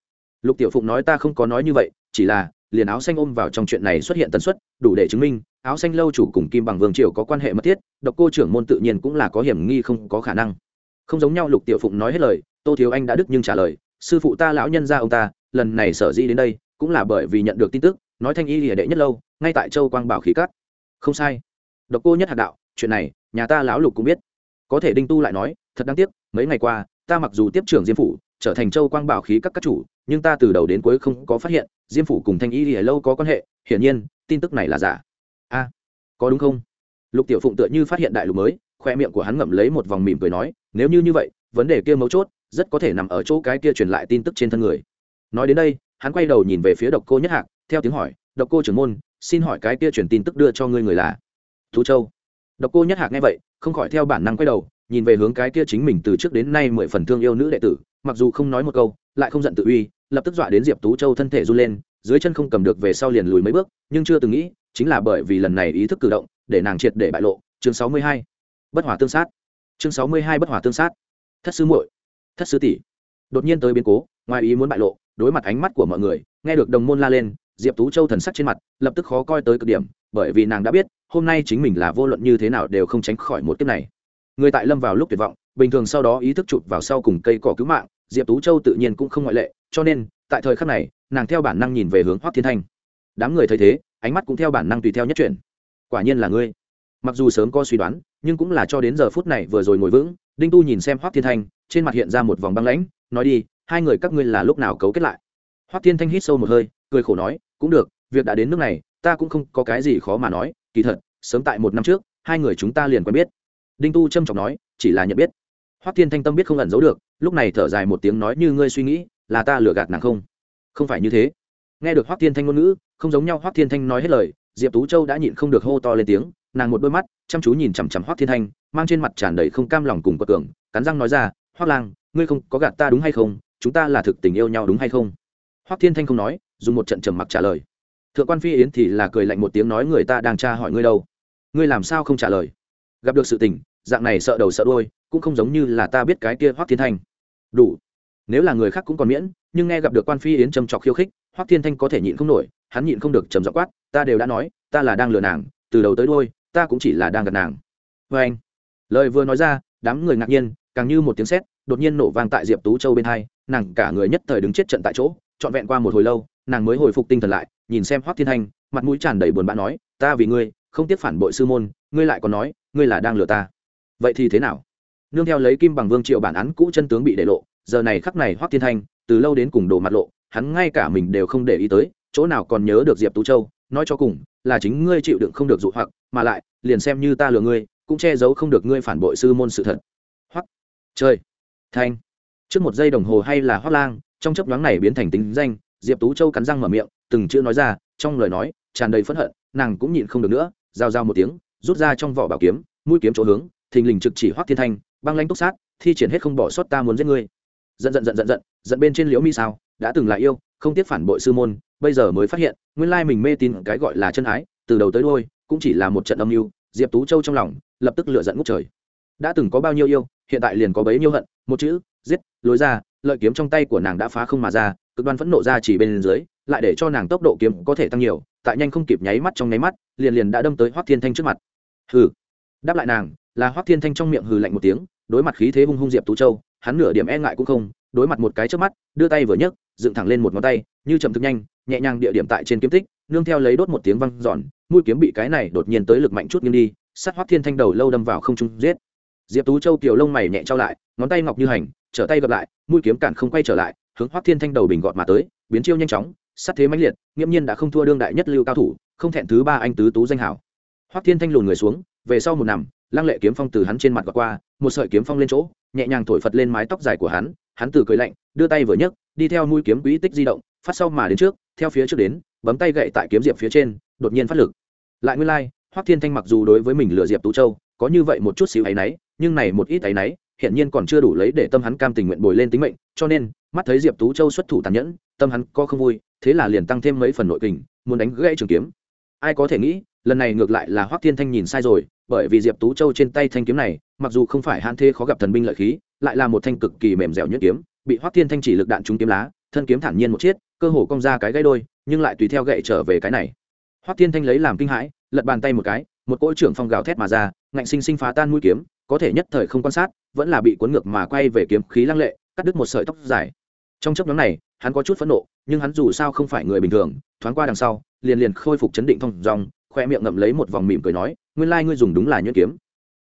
Lục tiểu phụng nói, ta không có nói như vậy, chỉ là, liền áo xanh ôm vào trong chuyện này xuất hiện tần suất, đủ để chứng minh áo xanh lâu chủ cùng kim bằng vương triều có quan hệ mật thiết, độc cô trưởng môn tự nhiên cũng là có hiểm nghi không có khả năng. Không giống nhau lục tiểu phụng nói hết lời, tô thiếu anh đã đức nhưng trả lời, sư phụ ta lão nhân ra ông ta, lần này sở dĩ đến đây, cũng là bởi vì nhận được tin tức, nói thanh y lìa đệ nhất lâu, ngay tại châu quang bảo khí cắt không sai. Độc cô nhất hạt đạo, chuyện này, nhà ta lão lục cũng biết. Có thể đinh tu lại nói, thật đáng tiếc, mấy ngày qua, ta mặc dù tiếp trưởng diêm phủ, trở thành châu quang bảo khí các các chủ, nhưng ta từ đầu đến cuối không có phát hiện, diêm phủ cùng thanh y lìa lâu có quan hệ, hiển nhiên, tin tức này là giả có đúng không? Lục tiểu phụng tựa như phát hiện đại lục mới, khoe miệng của hắn ngậm lấy một vòng mỉm cười nói, nếu như như vậy, vấn đề kia mấu chốt, rất có thể nằm ở chỗ cái kia truyền lại tin tức trên thân người. Nói đến đây, hắn quay đầu nhìn về phía độc cô nhất hạc, theo tiếng hỏi, độc cô trưởng môn, xin hỏi cái kia truyền tin tức đưa cho ngươi người là? Thú châu. Độc cô nhất hạc nghe vậy, không khỏi theo bản năng quay đầu, nhìn về hướng cái kia chính mình từ trước đến nay mười phần thương yêu nữ đệ tử, mặc dù không nói một câu, lại không giận tự uy, lập tức dọa đến diệp tú châu thân thể run lên, dưới chân không cầm được về sau liền lùi mấy bước, nhưng chưa từng nghĩ chính là bởi vì lần này ý thức cử động, để nàng triệt để bại lộ. Chương sáu mươi hai, bất hòa tương sát. Chương sáu mươi hai, bất hòa tương sát. Thất sư muội, thất sư tỷ. Đột nhiên tới biến cố, ngoài ý muốn bại lộ, đối mặt ánh mắt của mọi người, nghe được đồng môn la lên, diệp tú châu thần sắc trên mặt, lập tức khó coi tới cực điểm, bởi vì nàng đã biết, hôm nay chính mình là vô luận như thế nào đều không tránh khỏi một kiếp này. Người tại lâm vào lúc tuyệt vọng, bình thường sau đó ý thức chụp vào sau cùng cây cỏ cứu mạng, diệp tú châu tự nhiên cũng không ngoại lệ, cho nên, tại thời khắc này, nàng theo bản năng nhìn về hướng hoác thiên thanh. Đám người thấy thế ánh mắt cũng theo bản năng tùy theo nhất chuyển. Quả nhiên là ngươi. Mặc dù sớm có suy đoán, nhưng cũng là cho đến giờ phút này vừa rồi ngồi vững, đinh tu nhìn xem hoác thiên thanh, trên mặt hiện ra một vòng băng lãnh, nói đi, hai người các ngươi là lúc nào cấu kết lại? Hoác thiên thanh hít sâu một hơi, cười khổ nói, cũng được, việc đã đến nước này, ta cũng không có cái gì khó mà nói, kỳ thật, sớm tại một năm trước, hai người chúng ta liền quen biết. Đinh tu trâm trọng nói, chỉ là nhận biết. Hoắc thiên thanh tâm biết không ẩn giấu được, lúc này thở dài một tiếng nói như ngươi suy nghĩ, là ta lừa gạt nàng không? Không phải như thế nghe được hoắc thiên thanh ngôn ngữ, không giống nhau hoắc thiên thanh nói hết lời, diệp tú châu đã nhịn không được hô to lên tiếng, nàng một đôi mắt chăm chú nhìn chằm chằm hoắc thiên thanh, mang trên mặt tràn đầy không cam lòng cùng quật cường, cắn răng nói ra, hoắc lang, ngươi không có gạt ta đúng hay không? Chúng ta là thực tình yêu nhau đúng hay không? Hoắc thiên thanh không nói, dùng một trận trầm mặc trả lời. Thượng quan phi yến thì là cười lạnh một tiếng nói, người ta đang tra hỏi ngươi đâu? Ngươi làm sao không trả lời? Gặp được sự tình, dạng này sợ đầu sợ đôi cũng không giống như là ta biết cái kia hoắc thiên thanh. Đủ. Nếu là người khác cũng còn miễn nhưng nghe gặp được quan phi yến trầm trọc khiêu khích, hoắc thiên thanh có thể nhịn không nổi, hắn nhịn không được trầm dọ quát, ta đều đã nói, ta là đang lừa nàng, từ đầu tới đôi ta cũng chỉ là đang gặp nàng. Vê anh, lời vừa nói ra, đám người ngạc nhiên, càng như một tiếng sét, đột nhiên nổ vang tại diệp tú châu bên hai, nàng cả người nhất thời đứng chết trận tại chỗ, trọn vẹn qua một hồi lâu, nàng mới hồi phục tinh thần lại, nhìn xem hoắc thiên thanh, mặt mũi tràn đầy buồn bã nói, ta vì ngươi, không tiếc phản bội sư môn, ngươi lại còn nói, ngươi là đang lừa ta. Vậy thì thế nào? Nương theo lấy kim bằng vương triệu bản án cũ chân tướng bị để lộ, giờ này khắc này hoắc thiên thanh từ lâu đến cùng đồ mặt lộ, hắn ngay cả mình đều không để ý tới, chỗ nào còn nhớ được diệp tú châu, nói cho cùng, là chính ngươi chịu đựng không được dụ hoặc, mà lại, liền xem như ta lừa ngươi, cũng che giấu không được ngươi phản bội sư môn sự thật. Hoắc. Chơi thanh. Trước một giây đồng hồ hay là hoắc lang, trong chấp nhoáng này biến thành tính danh, diệp tú châu cắn răng mở miệng, từng chữ nói ra, trong lời nói, tràn đầy phẫn hận, nàng cũng nhịn không được nữa giao giao một tiếng, rút ra trong vỏ bảo kiếm, mũi kiếm chỗ hướng, thình lình trực chỉ hoắc thiên thanh, băng lanh túc sát, thi triển hết không bỏ sót ta muốn giết ngươi giận giận giận giận giận giận bên trên liễu mi sao? Đã từng là yêu, không tiếc phản bội sư môn, bây giờ mới phát hiện, nguyên lai mình mê tin cái gọi là chân ái, từ đầu tới đôi cũng chỉ là một trận âm mưu, diệp tú châu trong lòng, lập tức lựa giận ngút trời. Đã từng có bao nhiêu yêu, hiện tại liền có bấy nhiêu hận, một chữ, giết lối ra, lợi kiếm trong tay của nàng đã phá không mà ra, cực đoan phẫn nộ ra chỉ bên dưới, lại để cho nàng tốc độ kiếm có thể tăng nhiều, tại nhanh không kịp nháy mắt trong nháy mắt, liền liền đã đâm tới hoắc thiên thanh trước mặt. Hừ. Đáp lại nàng, là hoắc thiên thanh trong miệng hừ lạnh một tiếng, đối mặt khí thế hung hung diệp tú châu hắn nửa điểm e ngại cũng không, đối mặt một cái trước mắt, đưa tay vừa nhấc, dựng thẳng lên một ngón tay, như chậm thực nhanh, nhẹ nhàng địa điểm tại trên kiếm tích, nương theo lấy đốt một tiếng văng giòn mũi kiếm bị cái này đột nhiên tới lực mạnh chút nghiêng đi, sát hoác thiên thanh đầu lâu đâm vào không trung giết. Diệp tú châu kiều lông mày nhẹ trao lại, ngón tay ngọc như hành, trở tay gặp lại, mũi kiếm cản không quay trở lại, hướng hoác thiên thanh đầu bình gọt mà tới, biến chiêu nhanh chóng, sát thế mãnh liệt, nghiễm nhiên đã không thua đương đại nhất lưu cao thủ, không thẹn thứ ba anh tứ tú danh hảo. Hoác thiên thanh lùn người xuống, về sau một nằm, lăng lệ kiếm phong từ hắn trên mặt gọt qua, một sợi kiếm phong lên chỗ nhẹ nhàng thổi phật lên mái tóc dài của hắn hắn từ cười lạnh đưa tay vừa nhấc đi theo mũi kiếm quỹ tích di động phát sau mà đến trước theo phía trước đến bấm tay gậy tại kiếm diệp phía trên đột nhiên phát lực. Lại nguyên lai like, hoắc thiên thanh mặc dù đối với mình lừa diệp tú châu có như vậy một chút xíu áy náy nhưng này một ít áy náy hiện nhiên còn chưa đủ lấy để tâm hắn cam tình nguyện bồi lên tính mệnh cho nên mắt thấy diệp tú châu xuất thủ tàn nhẫn tâm hắn có không vui thế là liền tăng thêm mấy phần nội kình muốn đánh gãy trường kiếm. Ai có thể nghĩ lần này ngược lại là hoắc thiên thanh nhìn sai rồi bởi vì diệp tú châu trên tay thanh kiếm này mặc dù không phải han thê khó gặp thần binh lợi khí lại là một thanh cực kỳ mềm dẻo nhất kiếm bị hoắc thiên thanh chỉ lực đạn trúng kiếm lá thân kiếm thản nhiên một chiếc, cơ hồ cong ra cái gãy đôi nhưng lại tùy theo gậy trở về cái này. Hoắc thiên thanh lấy làm kinh hãi lật bàn tay một cái một cỗ trưởng phong gào thét mà ra ngạnh sinh sinh phá tan mũi kiếm có thể nhất thời không quan sát vẫn là bị cuốn ngược mà quay về kiếm khí lăng lệ cắt đứt một sợi tóc dài. Trong chấp nhóm này hắn có chút phẫn nộ nhưng hắn dù sao không phải người bình thường thoáng qua đằng sau liền liền khôi phục chấn định thông dòng khoe miệng ngậm lấy một vòng mỉm cười nói, nguyên lai ngươi dùng đúng là nhuyễn kiếm.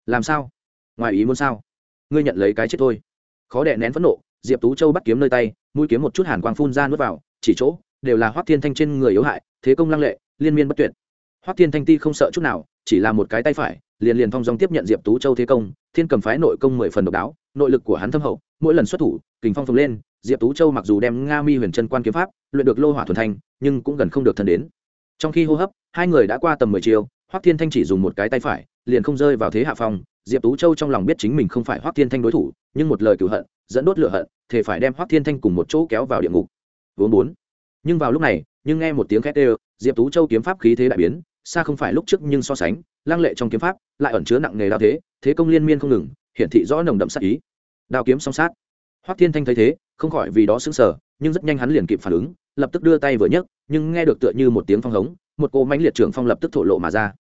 Làm sao? Ngoài ý muốn sao? Ngươi nhận lấy cái chết thôi. Khó đè nén phẫn nộ, diệp tú châu bắt kiếm nơi tay, mũi kiếm một chút hàn quang phun ra nuốt vào, chỉ chỗ, đều là hoác thiên thanh trên người yếu hại, thế công lăng lệ, liên miên bất tuyệt. Hoác thiên thanh ti không sợ chút nào, chỉ là một cái tay phải, liền liền thong dong tiếp nhận diệp tú châu thế công, thiên cầm phái nội công mười phần độc đáo, nội lực của hắn thâm hậu, mỗi lần xuất thủ, kình phong phồng lên, diệp tú châu mặc dù đem nga mi huyền chân quan kiếm pháp, luyện được lô hỏa thuần thanh, nhưng cũng gần không được thân đến trong khi hô hấp, hai người đã qua tầm mười chiều, hoắc thiên thanh chỉ dùng một cái tay phải, liền không rơi vào thế hạ phong. Diệp tú châu trong lòng biết chính mình không phải hoắc thiên thanh đối thủ, nhưng một lời cửu hận, dẫn đốt lửa hận thì phải đem hoắc thiên thanh cùng một chỗ kéo vào địa ngục. Vốn bốn nhưng vào lúc này, nhưng nghe một tiếng khét đều, diệp tú châu kiếm pháp khí thế đại biến, xa không phải lúc trước nhưng so sánh, lăng lệ trong kiếm pháp, lại ẩn chứa nặng nề đao thế thế công liên miên không ngừng, hiển thị rõ nồng đậm sát ý. Đao kiếm song sát. Hoắc thiên thanh thấy thế, không khỏi vì đó sững sờ nhưng rất nhanh hắn liền kịp phản ứng, lập tức đưa tay vừa nhấc, nhưng nghe được tựa như một tiếng phong hống, một cô mãnh liệt trưởng phong lập tức thổ lộ mà ra.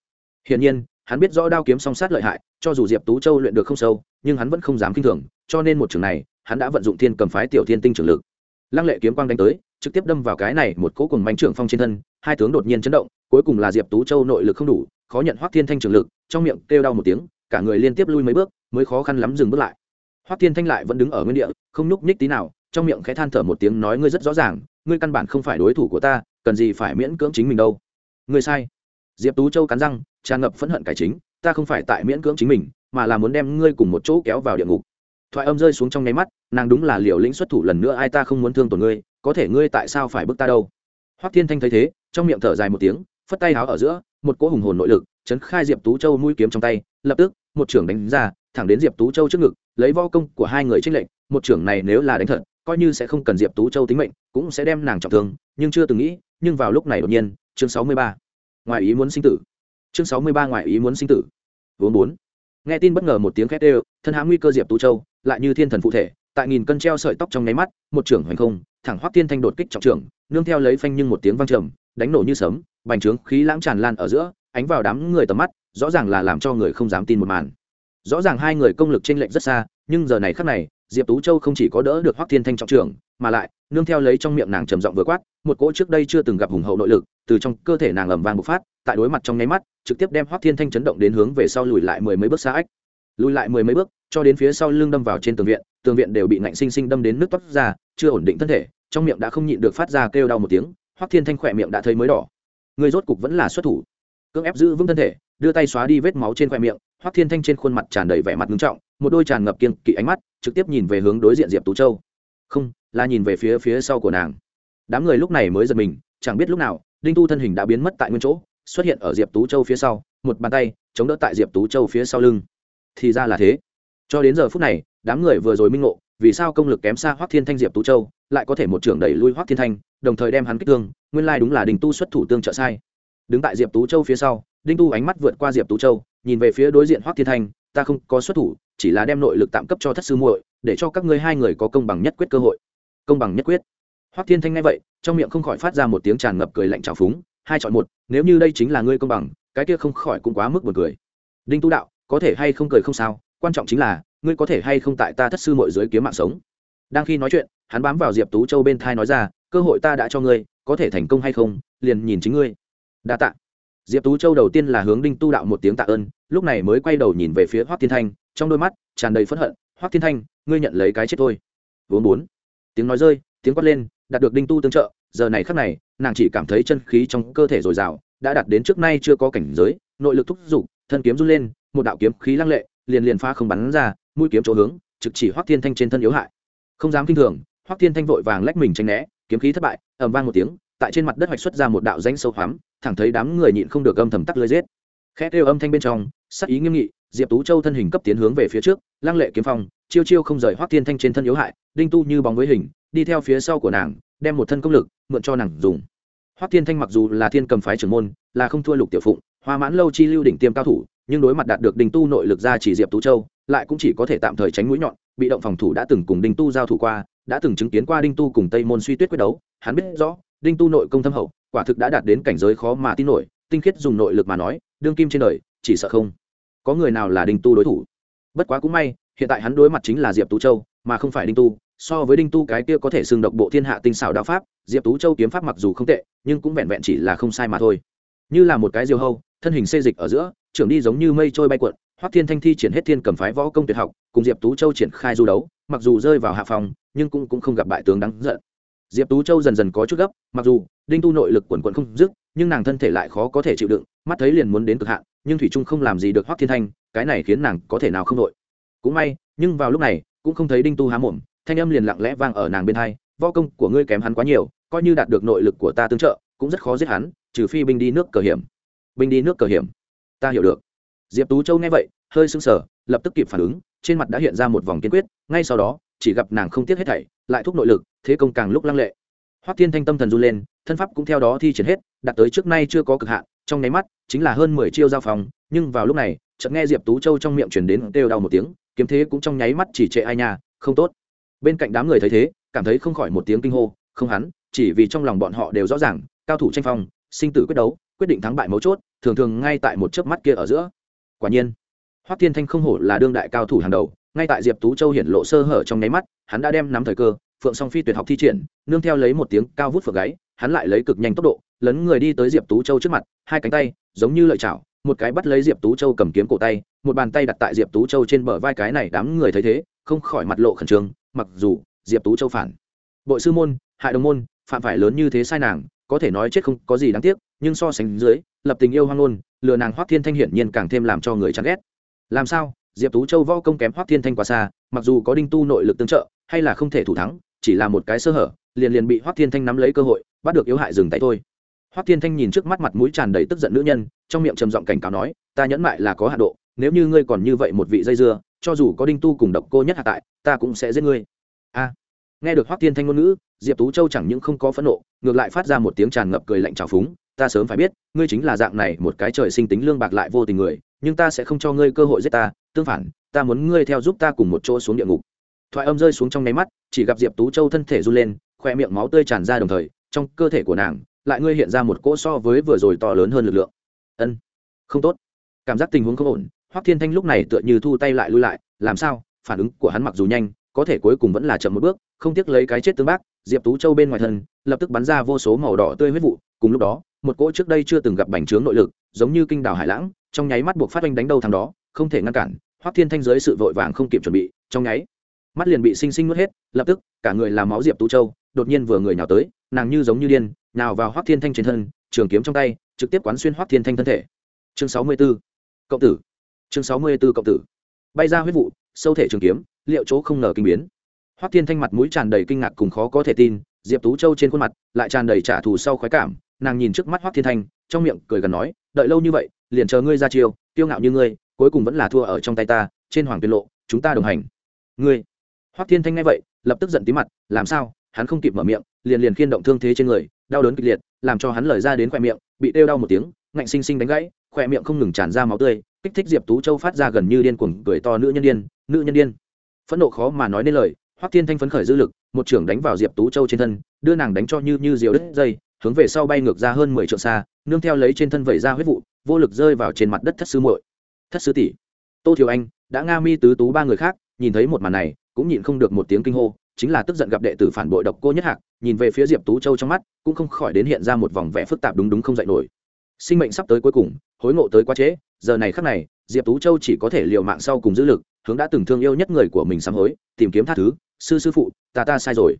Hiển nhiên, hắn biết rõ đao kiếm song sát lợi hại, cho dù diệp tú châu luyện được không sâu, nhưng hắn vẫn không dám kinh thường, cho nên một trường này, hắn đã vận dụng thiên cầm phái tiểu thiên tinh trường lực. Lăng lệ kiếm quang đánh tới, trực tiếp đâm vào cái này một cỗ cùng manh trưởng phong trên thân, hai tướng đột nhiên chấn động, cuối cùng là diệp tú châu nội lực không đủ, khó nhận hoắc thiên thanh trường lực, trong miệng kêu đau một tiếng, cả người liên tiếp lui mấy bước, mới khó khăn lắm dừng bước lại. Hoắc thiên thanh lại vẫn đứng ở nguyên địa, không nhúc nhích tí nào trong miệng khẽ than thở một tiếng nói ngươi rất rõ ràng, ngươi căn bản không phải đối thủ của ta, cần gì phải miễn cưỡng chính mình đâu. Ngươi sai. Diệp tú châu cắn răng, tràn ngập phẫn hận cải chính, ta không phải tại miễn cưỡng chính mình, mà là muốn đem ngươi cùng một chỗ kéo vào địa ngục. Thoại âm rơi xuống trong nháy mắt, nàng đúng là liều lĩnh xuất thủ lần nữa, ai ta không muốn thương tổn ngươi, có thể ngươi tại sao phải bức ta đâu. Hoắc thiên thanh thấy thế, trong miệng thở dài một tiếng, phất tay háo ở giữa, một cỗ hùng hồn nội lực, chấn khai diệp tú châu mũi kiếm trong tay, lập tức, một trưởng đánh ra, thẳng đến diệp tú châu trước ngực, lấy vo công của hai người trích lệnh một trưởng này nếu là đánh thật coi như sẽ không cần diệp tú châu tính mệnh, cũng sẽ đem nàng trọng thương, nhưng chưa từng nghĩ, nhưng vào lúc này đột nhiên, chương sáu mươi ba. Ngoài ý muốn sinh tử. Chương sáu mươi ba ngoài ý muốn sinh tử. Vốn bốn. Nghe tin bất ngờ một tiếng khét đều, thân hãm nguy cơ diệp tú châu, lại như thiên thần phụ thể, tại nghìn cân treo sợi tóc trong nháy mắt, một trưởng hoành không, thẳng hoắc tiên thanh đột kích trọng trưởng, nương theo lấy phanh nhưng một tiếng vang trầm, đánh nổ như sấm, bành trướng khí lãng tràn lan ở giữa, ánh vào đám người tầm mắt, rõ ràng là làm cho người không dám tin một màn. Rõ ràng hai người công lực trên lệnh rất xa nhưng giờ này khắc này, diệp tú châu không chỉ có đỡ được hoắc thiên thanh trọng trưởng, mà lại, nương theo lấy trong miệng nàng trầm giọng vừa quát, một cỗ trước đây chưa từng gặp hùng hậu nội lực, từ trong cơ thể nàng ầm vang bộc phát, tại đối mặt trong nháy mắt, trực tiếp đem hoắc thiên thanh chấn động đến hướng về sau lùi lại mười mấy bước xa ách. Lùi lại mười mấy bước, cho đến phía sau lưng đâm vào trên tường viện tường viện đều bị nạnh sinh sinh đâm đến nước toát ra, chưa ổn định thân thể, trong miệng đã không nhịn được phát ra kêu đau một tiếng, hoắc thiên thanh khỏe miệng đã thấy mới đỏ. Người rốt cục vẫn là xuất thủ. Cưỡng ép giữ vững thân thể, đưa tay xóa đi vết máu trên khoe miệng, hoắc thiên thanh trên khuôn mặt tràn đầy vẻ mặt nghiêm trọng một đôi tràn ngập kiên kỵ ánh mắt, trực tiếp nhìn về hướng đối diện diệp tú châu. Không, là nhìn về phía phía sau của nàng. Đám người lúc này mới giật mình, chẳng biết lúc nào, đinh tu thân hình đã biến mất tại nguyên chỗ, xuất hiện ở diệp tú châu phía sau, một bàn tay chống đỡ tại diệp tú châu phía sau lưng. Thì ra là thế. Cho đến giờ phút này, đám người vừa rồi minh ngộ, vì sao công lực kém xa hoắc thiên thanh diệp tú châu, lại có thể một trưởng đẩy lui hoắc thiên thanh, đồng thời đem hắn kích thương, nguyên lai đúng là đình tu xuất thủ tương trợ sai. Đứng tại diệp tú châu phía sau, đinh tu ánh mắt vượt qua diệp tú châu, nhìn về phía đối diện hoắc thiên thanh ta không có xuất thủ, chỉ là đem nội lực tạm cấp cho thất sư muội, để cho các ngươi hai người có công bằng nhất quyết cơ hội. Công bằng nhất quyết? Hoắc thiên thanh nghe vậy, trong miệng không khỏi phát ra một tiếng tràn ngập cười lạnh trào phúng, hai chọn một, nếu như đây chính là ngươi công bằng, cái kia không khỏi cũng quá mức buồn cười. Đinh tu đạo, có thể hay không cười không sao, quan trọng chính là, ngươi có thể hay không tại ta thất sư muội dưới kiếm mạng sống. Đang khi nói chuyện, hắn bám vào diệp tú châu bên thai nói ra, cơ hội ta đã cho ngươi, có thể thành công hay không, liền nhìn chính ngươi. Đa tạ diệp tú châu đầu tiên là hướng đinh tu đạo một tiếng tạ ơn, lúc này mới quay đầu nhìn về phía hoác thiên thanh, trong đôi mắt tràn đầy phẫn hận hoác thiên thanh, ngươi nhận lấy cái chết thôi. Vốn bốn tiếng nói rơi, tiếng quát lên, đạt được đinh tu tương trợ, giờ này khắc này, nàng chỉ cảm thấy chân khí trong cơ thể dồi dào, đã đạt đến trước nay chưa có cảnh giới, nội lực thúc giục, thân kiếm run lên, một đạo kiếm khí lăng lệ, liền liền pha không bắn ra, mũi kiếm chỗ hướng, trực chỉ hoắc thiên thanh trên thân yếu hại. Không dám kinh thường, hoắc thiên thanh vội vàng lách mình tránh né, kiếm khí thất bại, ầm vang một tiếng, tại trên mặt đất hoạch xuất ra một đạo danh sâu hoắm thẳng thấy đám người nhịn không được âm thầm tắc lưới giết. Khẽ kêu âm thanh bên trong, sắc ý nghiêm nghị, diệp tú châu thân hình cấp tiến hướng về phía trước, lăng lệ kiếm phong, chiêu chiêu không rời hoác thiên thanh trên thân yếu hại, đinh tu như bóng với hình, đi theo phía sau của nàng, đem một thân công lực, mượn cho nàng dùng. Hoác thiên thanh mặc dù là thiên cầm phái trưởng môn, là không thua lục tiểu phụng, hoa mãn lâu chi lưu đỉnh tiêm cao thủ, nhưng đối mặt đạt được đinh tu nội lực ra chỉ diệp tú châu, lại cũng chỉ có thể tạm thời tránh mũi nhọn, bị động phòng thủ đã từng cùng đinh tu giao thủ qua, đã từng chứng kiến qua đinh tu cùng tây môn suy tuyết quyết đấu, hắn biết rõ, đinh tu nội công thâm hậu quả thực đã đạt đến cảnh giới khó mà tin nổi tinh khiết dùng nội lực mà nói đương kim trên đời chỉ sợ không có người nào là đinh tu đối thủ. Bất quá cũng may hiện tại hắn đối mặt chính là diệp tú châu mà không phải đinh tu so với đinh tu cái kia có thể xưng độc bộ thiên hạ tinh xảo đạo pháp diệp tú châu kiếm pháp mặc dù không tệ nhưng cũng vẹn vẹn chỉ là không sai mà thôi. Như là một cái diều hâu thân hình xê dịch ở giữa trưởng đi giống như mây trôi bay cuộn hoắc thiên thanh thi triển hết thiên cầm phái võ công tuyệt học cùng diệp tú châu triển khai du đấu mặc dù rơi vào hạ phòng nhưng cũng, cũng không gặp bại tướng đáng giận diệp tú châu dần dần có chút gấp, mặc dù đinh tu nội lực quần quần không dứt, nhưng nàng thân thể lại khó có thể chịu đựng, mắt thấy liền muốn đến cực hạn, nhưng thủy trung không làm gì được hoắc thiên thanh, cái này khiến nàng có thể nào không nội cũng may, nhưng vào lúc này, cũng không thấy đinh tu há mồm, thanh âm liền lặng lẽ vang ở nàng bên hai, võ công của ngươi kém hắn quá nhiều, coi như đạt được nội lực của ta tương trợ, cũng rất khó giết hắn, trừ phi binh đi nước cờ hiểm. Binh đi nước cờ hiểm? Ta hiểu được. Diệp tú châu nghe vậy, hơi sưng sờ, lập tức kịp phản ứng, trên mặt đã hiện ra một vòng kiên quyết, ngay sau đó chỉ gặp nàng không tiếc hết thảy, lại thúc nội lực, thế công càng lúc lăng lệ. Hoắc thiên thanh tâm thần run lên, thân pháp cũng theo đó thi triển hết, đạt tới trước nay chưa có cực hạn, trong nháy mắt, chính là hơn mười chiêu giao phòng, nhưng vào lúc này, chợt nghe diệp tú châu trong miệng chuyển đến kêu đau một tiếng, kiếm thế cũng trong nháy mắt chỉ trệ ai nhà không tốt. Bên cạnh đám người thấy thế, cảm thấy không khỏi một tiếng kinh hô, không hắn, chỉ vì trong lòng bọn họ đều rõ ràng, cao thủ tranh phong, sinh tử quyết đấu, quyết định thắng bại mấu chốt, thường thường ngay tại một chớp mắt kia ở giữa. Quả nhiên, hoắc thiên thanh không hổ là đương đại cao thủ hàng đầu ngay tại diệp tú châu hiển lộ sơ hở trong nháy mắt, hắn đã đem nắm thời cơ, phượng song phi tuyệt học thi triển, nương theo lấy một tiếng cao vút phượng gáy, hắn lại lấy cực nhanh tốc độ, lấn người đi tới diệp tú châu trước mặt, hai cánh tay, giống như lợi chảo, một cái bắt lấy diệp tú châu cầm kiếm cổ tay, một bàn tay đặt tại diệp tú châu trên bờ vai cái này đám người thấy thế, không khỏi mặt lộ khẩn trương, mặc dù diệp tú châu phản. Bội sư môn, hại đồng môn, phạm phải lớn như thế sai nàng, có thể nói chết không có gì đáng tiếc, nhưng so sánh dưới, lập tình yêu hoang ngôn, lừa nàng hoác thiên thanh hiển nhiên càng thêm làm cho người chán ghét. Làm sao? Diệp tú châu võ công kém hoác thiên thanh quá xa, mặc dù có đinh tu nội lực tương trợ, hay là không thể thủ thắng, chỉ là một cái sơ hở, liền liền bị hoác thiên thanh nắm lấy cơ hội, bắt được yếu hại dừng tay thôi. Hoác thiên thanh nhìn trước mắt mặt mũi tràn đầy tức giận nữ nhân, trong miệng trầm giọng cảnh cáo nói, ta nhẫn mại là có hạ độ, nếu như ngươi còn như vậy một vị dây dưa, cho dù có đinh tu cùng độc cô nhất hạ tại, ta cũng sẽ giết ngươi. A. Nghe được hoác thiên thanh ngôn ngữ, diệp tú châu chẳng những không có phẫn nộ, ngược lại phát ra một tiếng tràn ngập cười lạnh trào phúng, ta sớm phải biết, ngươi chính là dạng này một cái trời sinh tính lương bạc lại vô tình người nhưng ta sẽ không cho ngươi cơ hội giết ta, tương phản, ta muốn ngươi theo giúp ta cùng một chỗ xuống địa ngục. Thoại âm rơi xuống trong nháy mắt, chỉ gặp diệp tú châu thân thể run lên, khoe miệng máu tươi tràn ra đồng thời, trong cơ thể của nàng, lại ngươi hiện ra một cỗ so với vừa rồi to lớn hơn lực lượng. Ân, không tốt. Cảm giác tình huống không ổn, hoắc thiên thanh lúc này tựa như thu tay lại lui lại, làm sao? Phản ứng của hắn mặc dù nhanh, có thể cuối cùng vẫn là chậm một bước, không tiếc lấy cái chết tương bác, diệp tú châu bên ngoài thân, lập tức bắn ra vô số màu đỏ tươi huyết vụ, cùng lúc đó, một cỗ trước đây chưa từng gặp bành trướng nội lực, giống như kinh đảo hải lãng trong nháy mắt buộc phát oanh đánh đầu thằng đó, không thể ngăn cản, hoắc thiên thanh dưới sự vội vàng không kịp chuẩn bị, trong nháy mắt liền bị sinh sinh nuốt hết, lập tức, cả người làm máu diệp tú châu, đột nhiên vừa người nhào tới, nàng như giống như điên, nào vào hoắc thiên thanh trên thân, trường kiếm trong tay, trực tiếp quán xuyên hoắc thiên thanh thân thể. Chương sáu mươi 64. cộng tử. Chương sáu mươi 64 cộng tử. Bay ra huyết vụ, sâu thể trường kiếm, liệu chỗ không ngờ kinh biến. Hoắc thiên thanh mặt mũi tràn đầy kinh ngạc cùng khó có thể tin, diệp tú châu trên khuôn mặt lại tràn đầy trả thù sau khoái cảm, nàng nhìn trước mắt hoắc thiên thanh, trong miệng cười gần nói, đợi lâu như vậy liền chờ ngươi ra chiêu, kiêu ngạo như ngươi, cuối cùng vẫn là thua ở trong tay ta, trên hoàng tuyên lộ, chúng ta đồng hành. Ngươi. Hoắc thiên thanh nghe vậy, lập tức giận tí mặt, làm sao? Hắn không kịp mở miệng, liền liền khiên động thương thế trên người, đau đớn kịch liệt, làm cho hắn lời ra đến khoe miệng, bị đêu đau một tiếng, ngạnh sinh sinh đánh gãy khoe miệng không ngừng tràn ra máu tươi, kích thích diệp tú châu phát ra gần như điên cuồng cười to nữ nhân điên, nữ nhân điên. Phẫn nộ khó mà nói nên lời, hoắc thiên thanh phấn khởi dư lực, một trưởng đánh vào diệp tú châu trên thân, đưa nàng đánh cho như như diều đứt dây, hướng về sau bay ngược ra hơn mười trượng xa, nương theo lấy trên thân vẩy ra huyết vụ vô lực rơi vào trên mặt đất thất sư muội. Thất sư tỷ. Tô thiều anh đã nga mi tứ tú ba người khác, nhìn thấy một màn này, cũng nhịn không được một tiếng kinh hô, chính là tức giận gặp đệ tử phản bội độc cô nhất hạc, nhìn về phía diệp tú châu trong mắt, cũng không khỏi đến hiện ra một vòng vẻ phức tạp đúng đúng không dạy nổi. Sinh mệnh sắp tới cuối cùng, hối ngộ tới quá trễ, giờ này khắc này, diệp tú châu chỉ có thể liều mạng sau cùng giữ lực, hướng đã từng thương yêu nhất người của mình sám hối, tìm kiếm tha thứ, sư sư phụ, ta ta sai rồi.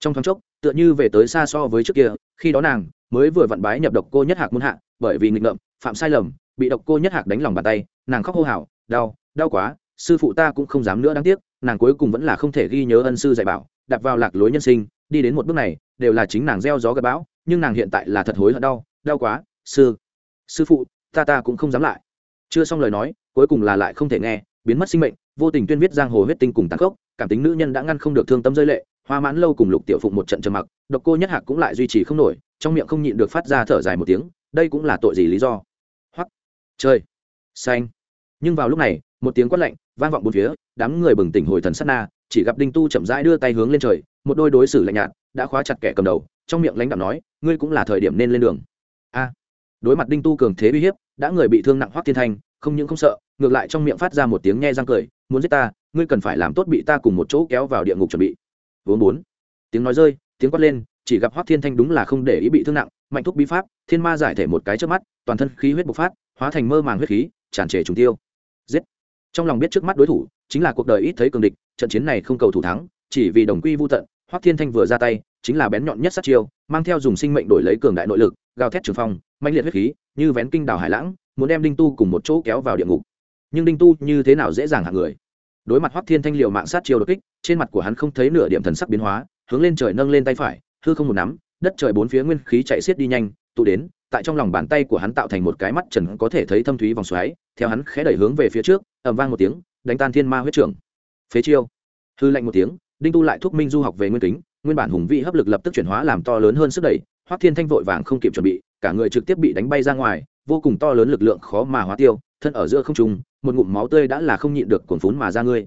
Trong thoáng chốc, tựa như về tới xa so với trước kia, khi đó nàng mới vừa vặn bái nhập độc cô nhất hạc muôn hạ bởi vì nghịch ngợm, phạm sai lầm, bị độc cô nhất hạc đánh lòng bàn tay, nàng khóc hô hào, đau đau quá, sư phụ ta cũng không dám nữa, đáng tiếc, nàng cuối cùng vẫn là không thể ghi nhớ ân sư dạy bảo đặt vào lạc lối nhân sinh, đi đến một bước này, đều là chính nàng gieo gió gặp bão, nhưng nàng hiện tại là thật hối hận đau đau quá, sư sư phụ, ta ta cũng không dám lại. Chưa xong lời nói, cuối cùng là lại không thể nghe, biến mất sinh mệnh, vô tình tuyên viết giang hồ huyết tinh cùng tàn khốc, cảm tính nữ nhân đã ngăn không được thương tâm rơi lệ, hoa mãn lâu cùng lục tiểu phụng một trận trầm mặc, độc cô nhất hạc cũng lại duy trì không nổi, trong miệng không nhịn được phát ra thở dài một tiếng đây cũng là tội gì lý do? Hoắc. Chơi xanh. Nhưng vào lúc này, một tiếng quát lạnh vang vọng bốn phía, đám người bừng tỉnh hồi thần sát na, chỉ gặp đinh tu chậm rãi đưa tay hướng lên trời, một đôi đối xử lạnh nhạt, đã khóa chặt kẻ cầm đầu, trong miệng lãnh đạo nói, ngươi cũng là thời điểm nên lên đường. A. Đối mặt đinh tu cường thế uy hiếp, đã người bị thương nặng hoắc thiên thanh, không những không sợ, ngược lại trong miệng phát ra một tiếng nhe răng cười, muốn giết ta, ngươi cần phải làm tốt bị ta cùng một chỗ kéo vào địa ngục chuẩn bị. Vốn bốn. Tiếng nói rơi, tiếng quát lên, chỉ gặp hoắc thiên thanh đúng là không để ý bị thương nặng mạnh thúc bí pháp, thiên ma giải thể một cái trước mắt, toàn thân khí huyết bộc phát, hóa thành mơ màng huyết khí, tràn trề trùng tiêu. Giết. Trong lòng biết trước mắt đối thủ chính là cuộc đời ít thấy cường địch, trận chiến này không cầu thủ thắng, chỉ vì đồng quy vô tận, hoắc thiên thanh vừa ra tay, chính là bén nhọn nhất sát chiêu, mang theo dùng sinh mệnh đổi lấy cường đại nội lực, gào thét trường phong mạnh liệt huyết khí, như vén kinh đảo hải lãng, muốn đem đinh tu cùng một chỗ kéo vào địa ngục. Nhưng đinh tu như thế nào dễ dàng hạng người? Đối mặt hoắc thiên thanh liều mạng sát chiêu đột kích, trên mặt của hắn không thấy nửa điểm thần sắc biến hóa, hướng lên trời nâng lên tay phải, hư không một nắm đất trời bốn phía nguyên khí chạy xiết đi nhanh, tụ đến, tại trong lòng bàn tay của hắn tạo thành một cái mắt trần có thể thấy thâm thúy vòng xoáy, theo hắn khẽ đẩy hướng về phía trước, ầm vang một tiếng, đánh tan thiên ma huyết trưởng. Phế chiêu. Hư lạnh một tiếng, đinh tu lại thúc minh du học về nguyên kính, nguyên bản hùng vị hấp lực lập tức chuyển hóa làm to lớn hơn sức đẩy, hoắc thiên thanh vội vàng không kịp chuẩn bị, cả người trực tiếp bị đánh bay ra ngoài, vô cùng to lớn lực lượng khó mà hóa tiêu, thân ở giữa không trung, một ngụm máu tươi đã là không nhịn được cuồn phún mà ra ngươi.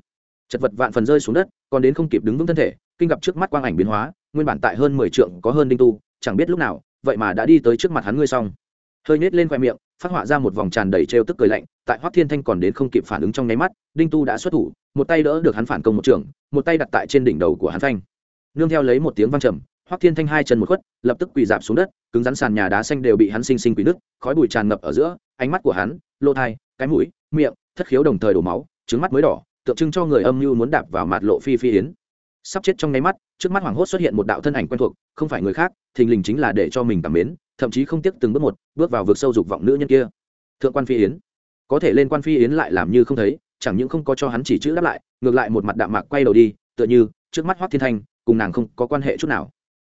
Chật vật vạn phần rơi xuống đất, còn đến không kịp đứng vững thân thể, kinh gặp trước mắt quang ảnh biến hóa nguyên bản tại hơn mười trượng có hơn đinh tu chẳng biết lúc nào vậy mà đã đi tới trước mặt hắn ngươi xong. Hơi nhếch lên khoe miệng phát họa ra một vòng tràn đầy trêu tức cười lạnh tại hoắc thiên thanh còn đến không kịp phản ứng trong nháy mắt đinh tu đã xuất thủ một tay đỡ được hắn phản công một trường một tay đặt tại trên đỉnh đầu của hắn thanh, nương theo lấy một tiếng vang trầm hoắc thiên thanh hai chân một khuất lập tức quỳ dạp xuống đất cứng rắn sàn nhà đá xanh đều bị hắn sinh sinh quỳ nứt khói bụi tràn ngập ở giữa ánh mắt của hắn lỗ thai cái mũi miệng thất khiếu đồng thời đổ máu trứng mắt mới đỏ tượng trưng cho người âm mưu muốn đạp vào mặt lộ phi phi yến. Sắp chết trong nháy mắt trước mắt hoàng hốt xuất hiện một đạo thân ảnh quen thuộc, không phải người khác, thình lình chính là để cho mình cảm mến, thậm chí không tiếc từng bước một, bước vào vực sâu dục vọng nữ nhân kia. Thượng quan phi yến. Có thể lên quan phi yến lại làm như không thấy, chẳng những không có cho hắn chỉ chữ đáp lại, ngược lại một mặt đạm mạc quay đầu đi, tựa như trước mắt hoắc thiên thanh, cùng nàng không có quan hệ chút nào.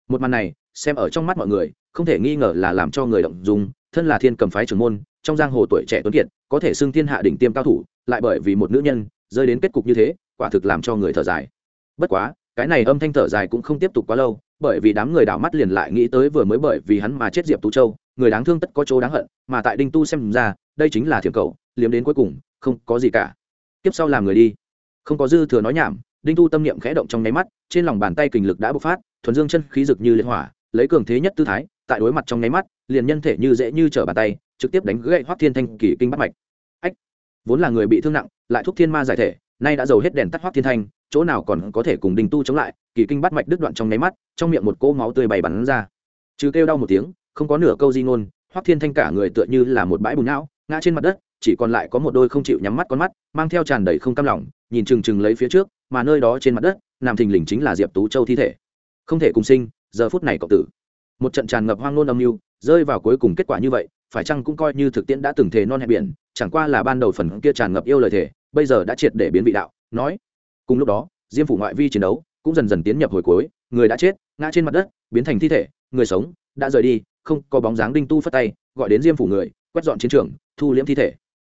Một màn này, xem ở trong mắt mọi người, không thể nghi ngờ là làm cho người động dung, thân là thiên cầm phái trưởng môn, trong giang hồ tuổi trẻ tuấn kiệt, có thể xưng thiên hạ đỉnh tiêm cao thủ, lại bởi vì một nữ nhân, rơi đến kết cục như thế, quả thực làm cho người thở dài. Bất quá cái này âm thanh thở dài cũng không tiếp tục quá lâu, bởi vì đám người đảo mắt liền lại nghĩ tới vừa mới bởi vì hắn mà chết diệp tú châu, người đáng thương tất có chỗ đáng hận, mà tại đinh tu xem ra, đây chính là thiểm cầu, liếm đến cuối cùng, không có gì cả. Tiếp sau làm người đi. Không có dư thừa nói nhảm, đinh tu tâm niệm khẽ động trong nháy mắt, trên lòng bàn tay kình lực đã bộc phát, thuần dương chân khí rực như liệt hỏa, lấy cường thế nhất tư thái, tại đối mặt trong nháy mắt, liền nhân thể như dễ như trở bàn tay, trực tiếp đánh gãy hoắc thiên thanh kỳ kinh bắt mạch. Ách, vốn là người bị thương nặng, lại thúc thiên ma giải thể nay đã giàu hết đèn tắt hoắc thiên thanh, chỗ nào còn có thể cùng đinh tu chống lại, kỳ kinh bắt mạch đứt đoạn trong nháy mắt, trong miệng một cỗ máu tươi bày bắn ra. Trừ kêu đau một tiếng, không có nửa câu di ngôn hoắc thiên thanh cả người tựa như là một bãi bùn não, ngã trên mặt đất, chỉ còn lại có một đôi không chịu nhắm mắt con mắt, mang theo tràn đầy không cam lòng, nhìn chừng chừng lấy phía trước, mà nơi đó trên mặt đất, nằm thình lình chính là diệp tú châu thi thể. Không thể cùng sinh, giờ phút này cộng tử. Một trận tràn ngập hoang nôn âm mưu, rơi vào cuối cùng kết quả như vậy phải chăng cũng coi như thực tiễn đã từng thề non hẹn biển, chẳng qua là ban đầu phần kia tràn ngập yêu lời thề, bây giờ đã triệt để biến vị đạo, nói. Cùng lúc đó, diêm phủ ngoại vi chiến đấu cũng dần dần tiến nhập hồi cuối, người đã chết, ngã trên mặt đất, biến thành thi thể, người sống đã rời đi, không có bóng dáng đinh tu phất tay, gọi đến diêm phủ người, quét dọn chiến trường, thu liễm thi thể.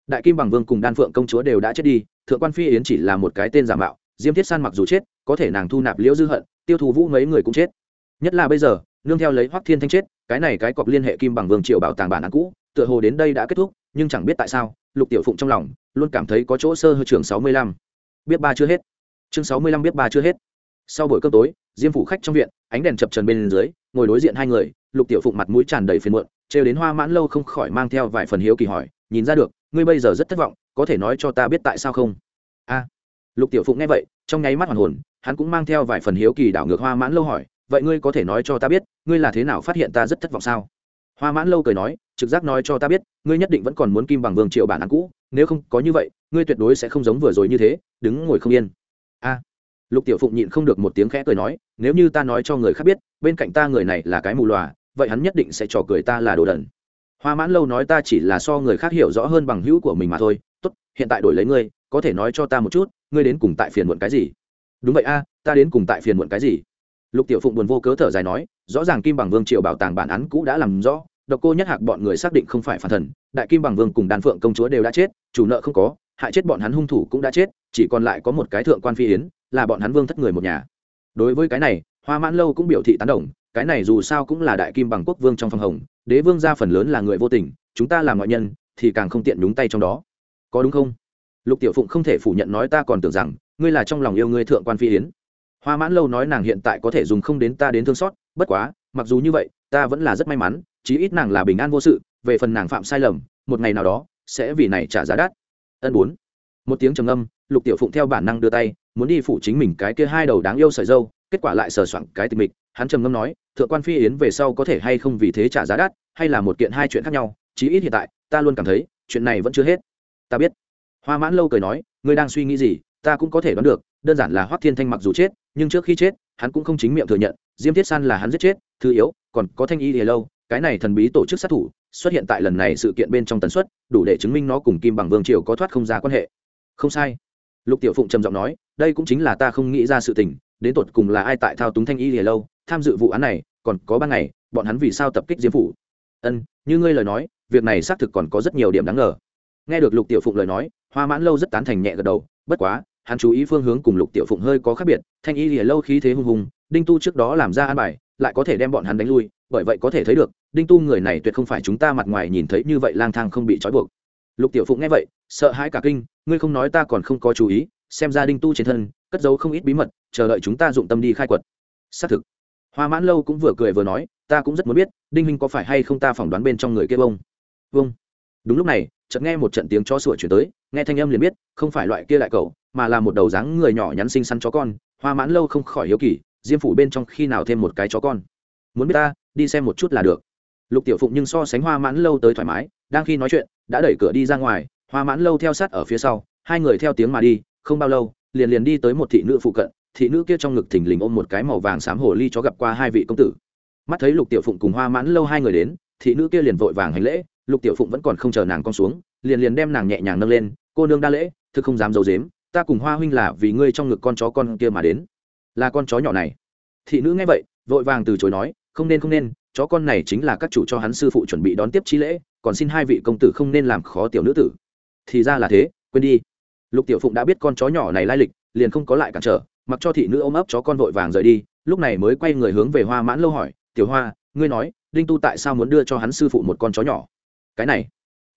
Đại kim bằng vương cùng đan phượng công chúa đều đã chết đi, thượng quan phi yến chỉ là một cái tên giả mạo, diêm thiết san mặc dù chết, có thể nàng thu nạp liễu dư hận, tiêu thù vũ mấy người cũng chết. Nhất là bây giờ, nương theo lấy hoắc thiên thanh chết cái này cái cọc liên hệ kim bằng vương triều bảo tàng bản án cũ, tựa hồ đến đây đã kết thúc, nhưng chẳng biết tại sao, lục tiểu phụng trong lòng luôn cảm thấy có chỗ sơ hư trường sáu mươi lăm. Biết ba chưa hết. Chương sáu mươi lăm biết ba chưa hết. Sau buổi cơm tối, diêm phủ khách trong viện, ánh đèn chập trần bên dưới, ngồi đối diện hai người, lục tiểu phụng mặt mũi tràn đầy phiền muộn, trêu đến hoa mãn lâu không khỏi mang theo vài phần hiếu kỳ hỏi, nhìn ra được, ngươi bây giờ rất thất vọng, có thể nói cho ta biết tại sao không? A. Lục tiểu phụng nghe vậy, trong nháy mắt hoàn hồn, hắn cũng mang theo vài phần hiếu kỳ đảo ngược hoa mãn lâu hỏi vậy ngươi có thể nói cho ta biết, ngươi là thế nào phát hiện ta rất thất vọng sao? Hoa mãn lâu cười nói, trực giác nói cho ta biết, ngươi nhất định vẫn còn muốn kim bằng vương triệu bản án cũ, nếu không có như vậy, ngươi tuyệt đối sẽ không giống vừa rồi như thế, đứng ngồi không yên. A. Lục tiểu phụng nhịn không được một tiếng khẽ cười nói, nếu như ta nói cho người khác biết, bên cạnh ta người này là cái mù lòa vậy hắn nhất định sẽ trò cười ta là đồ đần. Hoa mãn lâu nói ta chỉ là so người khác hiểu rõ hơn bằng hữu của mình mà thôi. Tốt, hiện tại đổi lấy ngươi, có thể nói cho ta một chút, ngươi đến cùng tại phiền muộn cái gì? Đúng vậy a, ta đến cùng tại phiền muộn cái gì? Lục tiểu phụng buồn vô cớ thở dài nói, rõ ràng kim bằng vương triều bảo tàng bản án cũ đã làm rõ, độc cô nhất hạc bọn người xác định không phải phản thần, đại kim bằng vương cùng đan phượng công chúa đều đã chết, chủ nợ không có, hại chết bọn hắn hung thủ cũng đã chết, chỉ còn lại có một cái thượng quan phi yến, là bọn hắn vương thất người một nhà. Đối với cái này, hoa mãn lâu cũng biểu thị tán đồng, cái này dù sao cũng là đại kim bằng quốc vương trong phòng hồng, đế vương gia phần lớn là người vô tình, chúng ta làm ngoại nhân, thì càng không tiện nhúng tay trong đó. Có đúng không? Lục tiểu phụng không thể phủ nhận nói ta còn tưởng rằng, ngươi là trong lòng yêu ngươi thượng quan phi yến hoa mãn lâu nói nàng hiện tại có thể dùng không đến ta đến thương xót, bất quá, mặc dù như vậy, ta vẫn là rất may mắn, chí ít nàng là bình an vô sự, về phần nàng phạm sai lầm, một ngày nào đó, sẽ vì này trả giá đắt. Ân bốn. Một tiếng trầm âm lục tiểu phụng theo bản năng đưa tay, muốn đi phụ chính mình cái kia hai đầu đáng yêu sợi dâu, kết quả lại sờ soạng cái tình mịch. Hắn trầm ngâm nói, thượng quan phi yến về sau có thể hay không vì thế trả giá đắt, hay là một kiện hai chuyện khác nhau, chí ít hiện tại, ta luôn cảm thấy, chuyện này vẫn chưa hết. Ta biết. Hoa mãn lâu cười nói, ngươi đang suy nghĩ gì? Ta cũng có thể đoán được, đơn giản là hoắc thiên thanh mặc dù chết, nhưng trước khi chết, hắn cũng không chính miệng thừa nhận, diêm thiết san là hắn giết chết, thứ yếu, còn có thanh y thì lâu, cái này thần bí tổ chức sát thủ, xuất hiện tại lần này sự kiện bên trong tần suất, đủ để chứng minh nó cùng kim bằng vương triều có thoát không ra quan hệ. Không sai. Lục tiểu phụng trầm giọng nói, đây cũng chính là ta không nghĩ ra sự tình, đến tột cùng là ai tại thao túng thanh y thì lâu, tham dự vụ án này, còn có ban ngày, bọn hắn vì sao tập kích diêm phủ? Ân, như ngươi lời nói, việc này xác thực còn có rất nhiều điểm đáng ngờ. Nghe được lục tiểu phụng lời nói, hoa mãn lâu rất tán thành nhẹ gật đầu, bất quá hắn chú ý phương hướng cùng lục tiểu phụng hơi có khác biệt, thanh y lìa lâu khí thế hung hùng, đinh tu trước đó làm ra an bài, lại có thể đem bọn hắn đánh lui, bởi vậy có thể thấy được, đinh tu người này tuyệt không phải chúng ta mặt ngoài nhìn thấy như vậy lang thang không bị trói buộc. Lục tiểu phụng nghe vậy, sợ hãi cả kinh, ngươi không nói ta còn không có chú ý, xem ra đinh tu trên thân, cất giấu không ít bí mật, chờ đợi chúng ta dụng tâm đi khai quật. Xác thực. Hoa mãn lâu cũng vừa cười vừa nói, ta cũng rất muốn biết, đinh huynh có phải hay không ta phỏng đoán bên trong người kia bông vâng đúng lúc này, chợt nghe một trận tiếng chó sủa chuyển tới, nghe thanh âm liền biết, không phải loại kia lại cầu mà là một đầu dáng người nhỏ nhắn xinh xắn chó con, hoa mãn lâu không khỏi hiếu kỳ, diêm phủ bên trong khi nào thêm một cái chó con. Muốn biết ta, đi xem một chút là được. Lục tiểu phụng nhưng so sánh hoa mãn lâu tới thoải mái, đang khi nói chuyện, đã đẩy cửa đi ra ngoài, hoa mãn lâu theo sát ở phía sau, hai người theo tiếng mà đi, không bao lâu, liền liền đi tới một thị nữ phụ cận, thị nữ kia trong ngực thình lình ôm một cái màu vàng xám hồ ly chó gặp qua hai vị công tử. Mắt thấy lục tiểu phụng cùng hoa mãn lâu hai người đến, thị nữ kia liền vội vàng hành lễ, lục tiểu phụng vẫn còn không chờ nàng con xuống, liền liền đem nàng nhẹ nhàng nâng lên, cô nương đa lễ, thực không dám d i ấ u dếm ta cùng hoa huynh là vì ngươi trong ngực con chó con kia mà đến. Là con chó nhỏ này. Thị nữ nghe vậy, vội vàng từ chối nói, không nên không nên, chó con này chính là các chủ cho hắn sư phụ chuẩn bị đón tiếp chi lễ, còn xin hai vị công tử không nên làm khó tiểu nữ tử. Thì ra là thế, quên đi. Lục tiểu phụng đã biết con chó nhỏ này lai lịch, liền không có lại cản trở, mặc cho thị nữ ôm ấp chó con vội vàng rời đi, lúc này mới quay người hướng về hoa mãn lâu hỏi, tiểu hoa, ngươi nói, đinh tu tại sao muốn đưa cho hắn sư phụ một con chó nhỏ? Cái này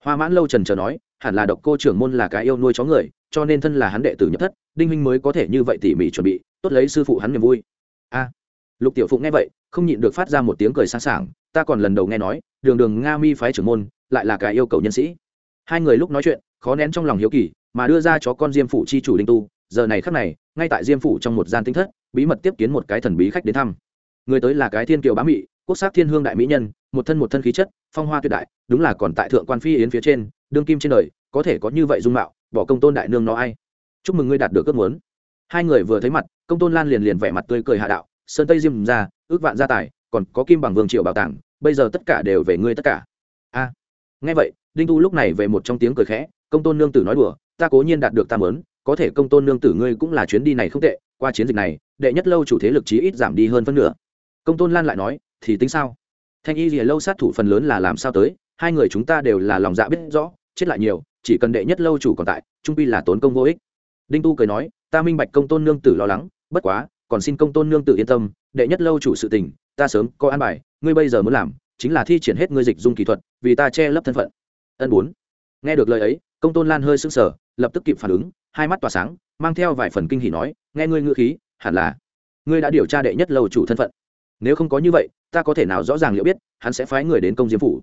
hoa mãn lâu trần trờ nói, hẳn là độc cô trưởng môn là cái yêu nuôi chó người, cho nên thân là hắn đệ tử nhập thất, đinh huynh mới có thể như vậy tỉ mỉ chuẩn bị, tốt lấy sư phụ hắn niềm vui. A. Lục tiểu phụng nghe vậy, không nhịn được phát ra một tiếng cười sáng sảng, ta còn lần đầu nghe nói, đường đường nga mi phái trưởng môn, lại là cái yêu cầu nhân sĩ. Hai người lúc nói chuyện, khó nén trong lòng hiếu kỳ, mà đưa ra chó con diêm phủ chi chủ đinh tu, giờ này khắc này, ngay tại diêm phủ trong một gian tinh thất, bí mật tiếp kiến một cái thần bí khách đến thăm. Người tới là cái thiên kiều bá mị quốc sắc thiên hương đại mỹ nhân một thân một thân khí chất phong hoa tuyệt đại đúng là còn tại thượng quan phi yến phía trên đương kim trên đời có thể có như vậy dung mạo bỏ công tôn đại nương nó ai. Chúc mừng ngươi đạt được ước muốn. Hai người vừa thấy mặt công tôn lan liền liền vẻ mặt tươi cười hạ đạo sơn tây diêm ra ước vạn gia tài còn có kim bằng vương triệu bảo tàng bây giờ tất cả đều về ngươi tất cả. A. Nghe vậy đinh tu lúc này về một trong tiếng cười khẽ công tôn nương tử nói đùa ta cố nhiên đạt được ta muốn, có thể công tôn nương tử ngươi cũng là chuyến đi này không tệ qua chiến dịch này đệ nhất lâu chủ thế lực chí ít giảm đi hơn phân nửa. Công tôn lan lại nói thì tính sao? Thanh y gì lâu sát thủ phần lớn là làm sao tới, hai người chúng ta đều là lòng dạ biết rõ, chết lại nhiều, chỉ cần đệ nhất lâu chủ còn tại, trung pi là tốn công vô ích. Đinh tu cười nói, ta minh bạch công tôn nương tử lo lắng, bất quá, còn xin công tôn nương tử yên tâm, đệ nhất lâu chủ sự tình, ta sớm có an bài, ngươi bây giờ muốn làm, chính là thi triển hết ngươi dịch dung kỹ thuật, vì ta che lấp thân phận. Ân bốn. Nghe được lời ấy, công tôn lan hơi sững sờ, lập tức kịp phản ứng, hai mắt tỏa sáng, mang theo vài phần kinh hỉ nói, nghe ngươi ngữ khí, hẳn là ngươi đã điều tra đệ nhất lâu chủ thân phận nếu không có như vậy, ta có thể nào rõ ràng liệu biết, hắn sẽ phái người đến công diêm phủ.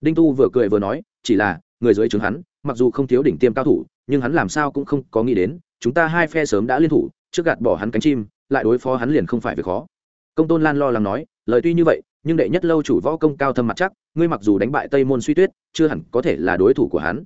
Đinh tu vừa cười vừa nói, chỉ là, người dưới trướng hắn, mặc dù không thiếu đỉnh tiêm cao thủ, nhưng hắn làm sao cũng không có nghĩ đến, chúng ta hai phe sớm đã liên thủ, trước gạt bỏ hắn cánh chim, lại đối phó hắn liền không phải việc khó. Công tôn lan lo lắng nói, lời tuy như vậy, nhưng đệ nhất lâu chủ võ công cao thâm mặt chắc, ngươi mặc dù đánh bại tây môn suy tuyết, chưa hẳn có thể là đối thủ của hắn.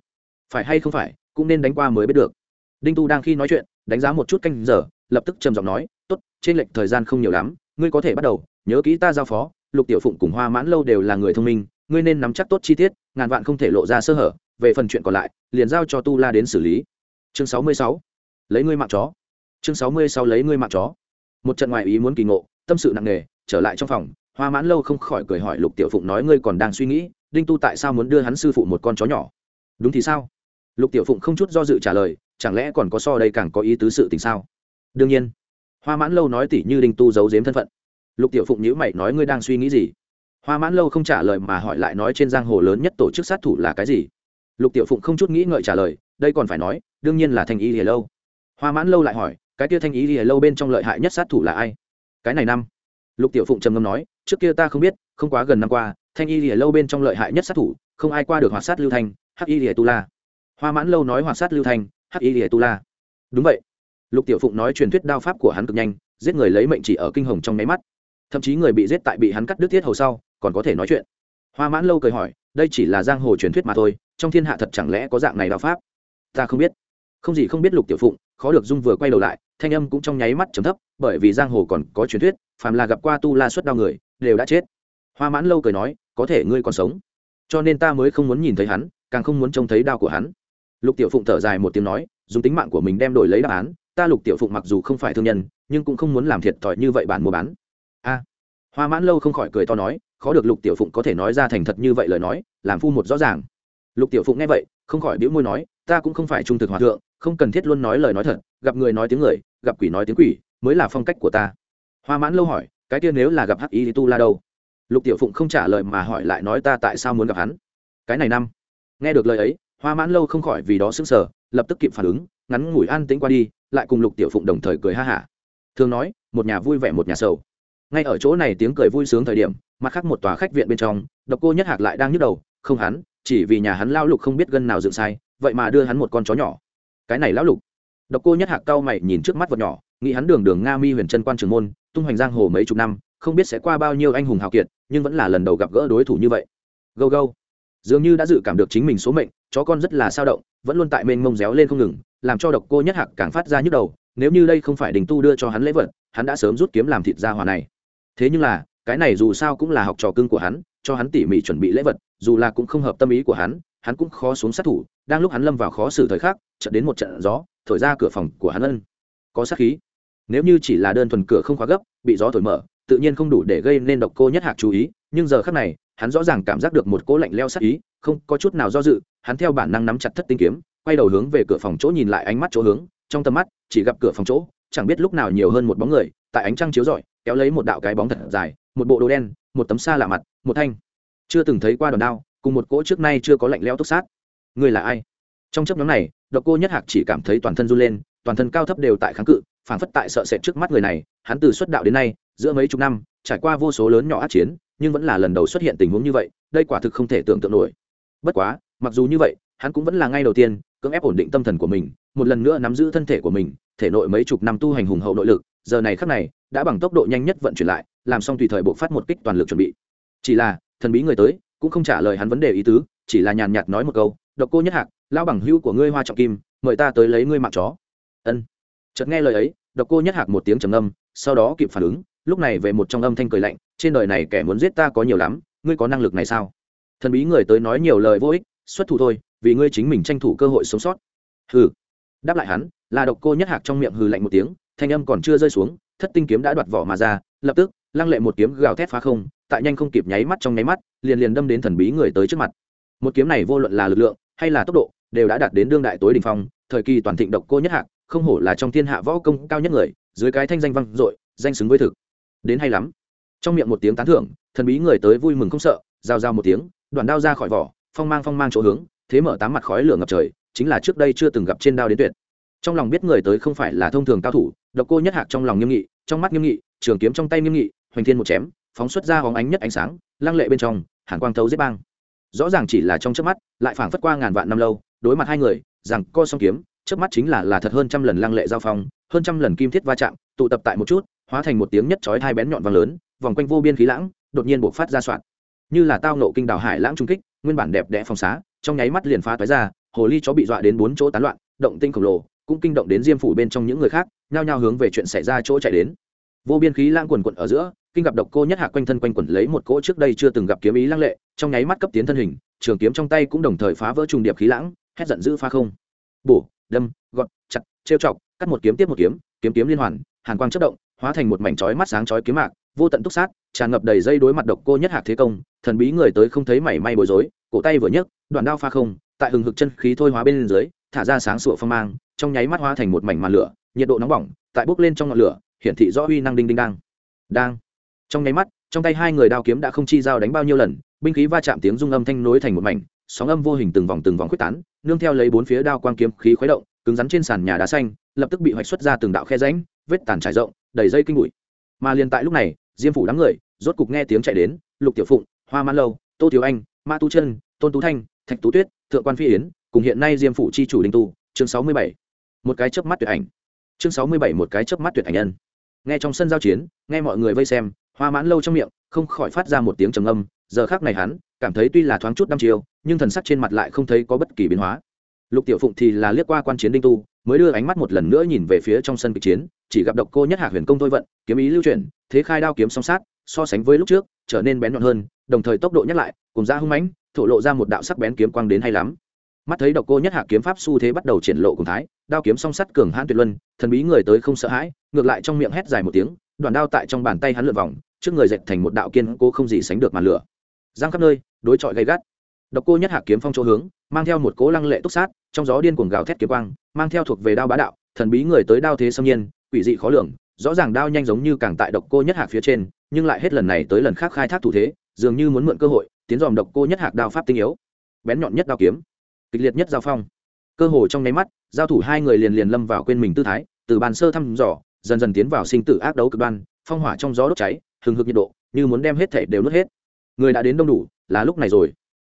Phải hay không phải, cũng nên đánh qua mới biết được. Đinh tu đang khi nói chuyện, đánh giá một chút canh giờ, lập tức trầm giọng nói, tốt, trên lệch thời gian không nhiều lắm, ngươi có thể bắt đầu nhớ kỹ ta giao phó, lục tiểu phụng cùng hoa mãn lâu đều là người thông minh, ngươi nên nắm chắc tốt chi tiết, ngàn vạn không thể lộ ra sơ hở, về phần chuyện còn lại, liền giao cho tu la đến xử lý. Chương sáu mươi sáu, lấy ngươi mạng chó. Chương sáu mươi sáu, lấy ngươi mạng chó. Một trận ngoại ý muốn kỳ ngộ, tâm sự nặng nề, trở lại trong phòng, hoa mãn lâu không khỏi cười hỏi lục tiểu phụng nói ngươi còn đang suy nghĩ, đinh tu tại sao muốn đưa hắn sư phụ một con chó nhỏ? Đúng thì sao? Lục tiểu phụng không chút do dự trả lời, chẳng lẽ còn có so đây càng có ý tứ sự tình sao? Đương nhiên. Hoa mãn lâu nói tỉ như đinh tu giấu giếm thân phận lục tiểu phụng nhữ mày nói ngươi đang suy nghĩ gì? Hoa mãn lâu không trả lời mà hỏi lại nói trên giang hồ lớn nhất tổ chức sát thủ là cái gì? Lục tiểu phụng không chút nghĩ ngợi trả lời, đây còn phải nói, đương nhiên là thanh ý lìa lâu. Hoa mãn lâu lại hỏi, cái kia thanh ý lìa lâu bên trong lợi hại nhất sát thủ là ai? Cái này năm. Lục tiểu phụng trầm ngâm nói, trước kia ta không biết, không quá gần năm qua, thanh y lìa lâu bên trong lợi hại nhất sát thủ, không ai qua được hoạt sát lưu thanh hắc y lìa tu la. Hoa mãn lâu nói hoạt sát lưu thanh hắc y lìa tu la. Đúng vậy. Lục tiểu phụng nói truyền thuyết đao pháp của hắn cực nhanh, giết người lấy mệnh chỉ ở kinh hồng trong nháy mắt thậm chí người bị giết tại bị hắn cắt đứt thiết hầu sau, còn có thể nói chuyện. Hoa mãn lâu cười hỏi, đây chỉ là giang hồ truyền thuyết mà thôi, trong thiên hạ thật chẳng lẽ có dạng này đạo pháp? Ta không biết. Không gì không biết lục tiểu phụng, khó được dung vừa quay đầu lại, thanh âm cũng trong nháy mắt chấm thấp, bởi vì giang hồ còn có truyền thuyết, phàm là gặp qua tu la xuất đao người, đều đã chết. Hoa mãn lâu cười nói, có thể ngươi còn sống. Cho nên ta mới không muốn nhìn thấy hắn, càng không muốn trông thấy đao của hắn. Lục tiểu phụng thở dài một tiếng nói, dùng tính mạng của mình đem đổi lấy đáp án, ta lục tiểu phụng mặc dù không phải thương nhân, nhưng cũng không muốn làm thiệt thòi như vậy bản mua bán a. Hoa mãn lâu không khỏi cười to nói, khó được lục tiểu phụng có thể nói ra thành thật như vậy lời nói, làm phu một rõ ràng. Lục tiểu phụng nghe vậy, không khỏi bĩu môi nói, ta cũng không phải trung thực hòa thượng, không cần thiết luôn nói lời nói thật, gặp người nói tiếng người, gặp quỷ nói tiếng quỷ, mới là phong cách của ta. Hoa mãn lâu hỏi, cái kia nếu là gặp hắc y tu la đâu? Lục tiểu phụng không trả lời mà hỏi lại nói ta tại sao muốn gặp hắn? Cái này năm. Nghe được lời ấy, hoa mãn lâu không khỏi vì đó sững sờ, lập tức kịp phản ứng, ngắn ngủi an tĩnh qua đi, lại cùng lục tiểu phụng đồng thời cười ha hả. Thường nói, một nhà vui vẻ một nhà sầu ngay ở chỗ này tiếng cười vui sướng thời điểm, mặt khác một tòa khách viện bên trong, độc cô nhất hạc lại đang nhức đầu, không hắn, chỉ vì nhà hắn lao lục không biết gân nào dựng sai, vậy mà đưa hắn một con chó nhỏ. Cái này lão lục. Độc cô nhất hạc cau mày nhìn trước mắt vật nhỏ, nghĩ hắn đường đường nga mi huyền chân quan trường môn, tung hoành giang hồ mấy chục năm, không biết sẽ qua bao nhiêu anh hùng hào kiệt, nhưng vẫn là lần đầu gặp gỡ đối thủ như vậy. Gâu gâu. Dường như đã dự cảm được chính mình số mệnh, chó con rất là sao động, vẫn luôn tại mênh mông réo lên không ngừng, làm cho độc cô nhất hạc càng phát ra nhức đầu, nếu như đây không phải đình tu đưa cho hắn lễ vật, hắn đã sớm rút kiếm làm thịt ra hòa này thế nhưng là, cái này dù sao cũng là học trò cưng của hắn, cho hắn tỉ mỉ chuẩn bị lễ vật, dù là cũng không hợp tâm ý của hắn hắn cũng khó xuống sát thủ, đang lúc hắn lâm vào khó xử thời khắc trận đến một trận gió, thổi ra cửa phòng của hắn ân. Có sát khí. Nếu như chỉ là đơn thuần cửa không khóa gấp, bị gió thổi mở, tự nhiên không đủ để gây nên độc cô nhất hạc chú ý, nhưng giờ khắc này, hắn rõ ràng cảm giác được một cỗ lạnh leo sát ý, không có chút nào do dự, hắn theo bản năng nắm chặt thất tinh kiếm, quay đầu hướng về cửa phòng chỗ nhìn lại ánh mắt chỗ hướng, trong tầm mắt, chỉ gặp cửa phòng chỗ, chẳng biết lúc nào nhiều hơn một bóng người, tại ánh trăng chiếu rọi kéo lấy một đạo cái bóng thật dài, một bộ đồ đen, một tấm xa lạ mặt, một thanh. Chưa từng thấy qua đòn đao, cùng một cỗ trước nay chưa có lạnh leo túc sát. Người là ai? Trong chấp nhóm này, độc cô nhất hạc chỉ cảm thấy toàn thân run lên, toàn thân cao thấp đều tại kháng cự phản phất tại sợ sệt trước mắt người này, hắn từ xuất đạo đến nay, giữa mấy chục năm, trải qua vô số lớn nhỏ át chiến, nhưng vẫn là lần đầu xuất hiện tình huống như vậy, đây quả thực không thể tưởng tượng nổi. Bất quá, mặc dù như vậy, hắn cũng vẫn là ngay đầu tiên, cưỡng ép ổn định tâm thần của mình, một lần nữa nắm giữ thân thể của mình, thể nội mấy chục năm tu hành hùng hậu nội lực giờ này khắc này, đã bằng tốc độ nhanh nhất vận chuyển lại, làm xong tùy thời bộ phát một kích toàn lực chuẩn bị. Chỉ là, thần bí người tới, cũng không trả lời hắn vấn đề ý tứ, chỉ là nhàn nhạt nói một câu, độc cô nhất hạc lao bằng hữu của ngươi hoa trọng kim, mời ta tới lấy ngươi mạng chó. Ân. Chợt nghe lời ấy, độc cô nhất hạc một tiếng trầm âm sau đó kịp phản ứng, lúc này về một trong âm thanh cười lạnh, trên đời này kẻ muốn giết ta có nhiều lắm, ngươi có năng lực này sao? Thần bí người tới nói nhiều lời vô ích, xuất thủ thôi, vì ngươi chính mình tranh thủ cơ hội sống sót. Hừ. Đáp lại hắn, là độc cô nhất hạc trong miệng hừ lạnh một tiếng thanh âm còn chưa rơi xuống thất tinh kiếm đã đoạt vỏ mà ra lập tức lăng lệ một kiếm gào thét phá không tại nhanh không kịp nháy mắt trong nháy mắt liền liền đâm đến thần bí người tới trước mặt. Một kiếm này vô luận là lực lượng hay là tốc độ đều đã đạt đến đương đại tối đỉnh phong thời kỳ toàn thịnh độc cô nhất hạng, không hổ là trong thiên hạ võ công cao nhất người dưới cái thanh danh vang dội danh xứng với thực. Đến hay lắm. Trong miệng một tiếng tán thưởng thần bí người tới vui mừng không sợ giao giao một tiếng đoạn đao ra khỏi vỏ phong mang phong mang chỗ hướng thế mở tám mặt khói lửa ngập trời chính là trước đây chưa từng gặp trên đao đến tuyệt trong lòng biết người tới không phải là thông thường cao thủ, độc cô nhất hạc trong lòng nghiêm nghị, trong mắt nghiêm nghị, trường kiếm trong tay nghiêm nghị, hoành thiên một chém, phóng xuất ra hóng ánh nhất ánh sáng, lăng lệ bên trong, hàn quang thấu giết băng rõ ràng chỉ là trong chớp mắt, lại phảng phất qua ngàn vạn năm lâu, đối mặt hai người, rằng co song kiếm, chớp mắt chính là là thật hơn trăm lần lăng lệ giao phong, hơn trăm lần kim thiết va chạm, tụ tập tại một chút, hóa thành một tiếng nhất chói hai bén nhọn vàng lớn, vòng quanh vô biên khí lãng, đột nhiên buộc phát ra soạn như là tao nộ kinh đảo hải lãng trung kích, nguyên bản đẹp đẽ phòng xá, trong nháy mắt liền phá toái ra, hồ ly chó bị dọa đến bốn chỗ tán loạn, động tinh khổng lồ cũng kinh động đến diêm phủ bên trong những người khác, nhao nhao hướng về chuyện xảy ra chỗ chạy đến. Vô biên khí lãng quần quận ở giữa, kinh gặp độc cô nhất hạ quanh thân quanh quẩn lấy một cỗ trước đây chưa từng gặp kiếm ý lăng lệ, trong nháy mắt cấp tiến thân hình, trường kiếm trong tay cũng đồng thời phá vỡ trùng điệp khí lãng, hét giận dữ pha không. Bổ, đâm, gọt, chặt, trêu chọc, cắt một kiếm tiếp một kiếm kiếm kiếm liên hoàn, hàn quang chất động, hóa thành một mảnh chói mắt sáng chói kiếm mạc, vô tận túc sát, tràn ngập đầy dây đối mặt độc cô nhất hạc thế công, thần bí người tới không thấy mảy may bối rối, cổ tay vừa nhấc, đoạn đao pha không, tại hừng hực chân khí thôi hóa bên dưới thả ra sáng sủa phong mang, trong nháy mắt hóa thành một mảnh màn lửa, nhiệt độ nóng bỏng, tại bốc lên trong ngọn lửa, hiển thị rõ uy năng đinh đinh đang. Đang. Trong nháy mắt, trong tay hai người đao kiếm đã không chi dao đánh bao nhiêu lần, binh khí va chạm tiếng rung âm thanh nối thành một mảnh, sóng âm vô hình từng vòng từng vòng quyết tán, nương theo lấy bốn phía đao quang kiếm khí khuấy động, cứng rắn trên sàn nhà đá xanh, lập tức bị hoạch xuất ra từng đạo khe rãnh, vết tàn trải rộng, đầy dây kinh bụi. Mà liền tại lúc này, diêm phủ đám người, rốt cục nghe tiếng chạy đến, lục tiểu phụng, hoa mãn lâu, tô thiếu anh, ma tu chân, tôn tú thanh, thạch tú tuyết, thượng quan phi yến cùng hiện nay diêm phủ chi chủ đinh tu, chương sáu mươi bảy, một cái chớp mắt tuyệt ảnh. Chương sáu mươi bảy, một cái chớp mắt tuyệt ảnh nhân. Nghe trong sân giao chiến, nghe mọi người vây xem, hoa mãn lâu trong miệng, không khỏi phát ra một tiếng trầm âm giờ khác này hắn, cảm thấy tuy là thoáng chút năm chiều nhưng thần sắc trên mặt lại không thấy có bất kỳ biến hóa. Lục tiểu phụng thì là liếc qua quan chiến đinh tu, mới đưa ánh mắt một lần nữa nhìn về phía trong sân kịch chiến, chỉ gặp độc cô nhất hạc huyền công thôi vận, kiếm ý lưu chuyển, thế khai đao kiếm song sát, so sánh với lúc trước, trở nên bén nhọn hơn, đồng thời tốc độ nhắc lại, cùng ra hung mãnh, thổ lộ ra một đạo sắc bén kiếm quang đến hay lắm mắt thấy độc cô nhất hạ kiếm pháp xu thế bắt đầu triển lộ cùng thái, đao kiếm song sắt cường hãn tuyệt luân, thần bí người tới không sợ hãi, ngược lại trong miệng hét dài một tiếng, đoạn đao tại trong bàn tay hắn lượn vòng, trước người dệt thành một đạo kiên cố không gì sánh được màn lửa. Giang khắp nơi, đối chọi gay gắt. Độc cô nhất hạ kiếm phong chỗ hướng, mang theo một cố lăng lệ túc sát, trong gió điên cuồng gào thét kiếm quang, mang theo thuộc về đao bá đạo, thần bí người tới đao thế xâm nhiên, quỷ dị khó lường, rõ ràng đao nhanh giống như càng tại độc cô nhất hạ phía trên, nhưng lại hết lần này tới lần khác khai thác thủ thế, dường như muốn mượn cơ hội, tiến dòm độc cô nhất hạc đao pháp tinh yếu. Bén nhọn nhất đao kiếm kịch liệt nhất giao phong. Cơ hồ trong nháy mắt, giao thủ hai người liền liền lâm vào quên mình tư thái, từ bàn sơ thăm dò, dần dần tiến vào sinh tử ác đấu cực đoan, phong hỏa trong gió đốt cháy, hừng hực nhiệt độ, như muốn đem hết thể đều nuốt hết. Người đã đến đông đủ, là lúc này rồi.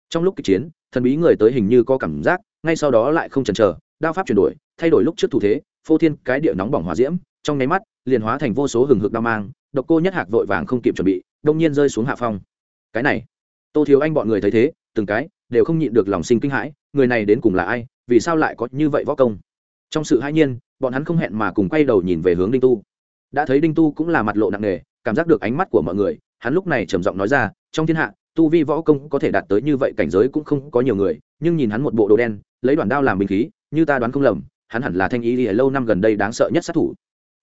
Trong lúc kịch chiến, thần bí người tới hình như có cảm giác, ngay sau đó lại không chần chờ, đao pháp chuyển đổi, thay đổi lúc trước thủ thế, phô thiên cái địa nóng bỏng hỏa diễm, trong nháy mắt, liền hóa thành vô số hừng hực đao mang, độc cô nhất hạc vội vàng không kịp chuẩn bị, đông nhiên rơi xuống hạ phong. Cái này, tô thiếu anh bọn người thấy thế, từng cái, đều không nhịn được lòng sinh kinh hãi người này đến cùng là ai, vì sao lại có như vậy võ công? Trong sự hãi nhiên, bọn hắn không hẹn mà cùng quay đầu nhìn về hướng đinh tu. Đã thấy đinh tu cũng là mặt lộ nặng nề, cảm giác được ánh mắt của mọi người, hắn lúc này trầm giọng nói ra, trong thiên hạ, tu vi võ công có thể đạt tới như vậy cảnh giới cũng không có nhiều người, nhưng nhìn hắn một bộ đồ đen, lấy đoạn đao làm bình khí, như ta đoán không lầm, hắn hẳn là thanh y lìa lâu năm gần đây đáng sợ nhất sát thủ.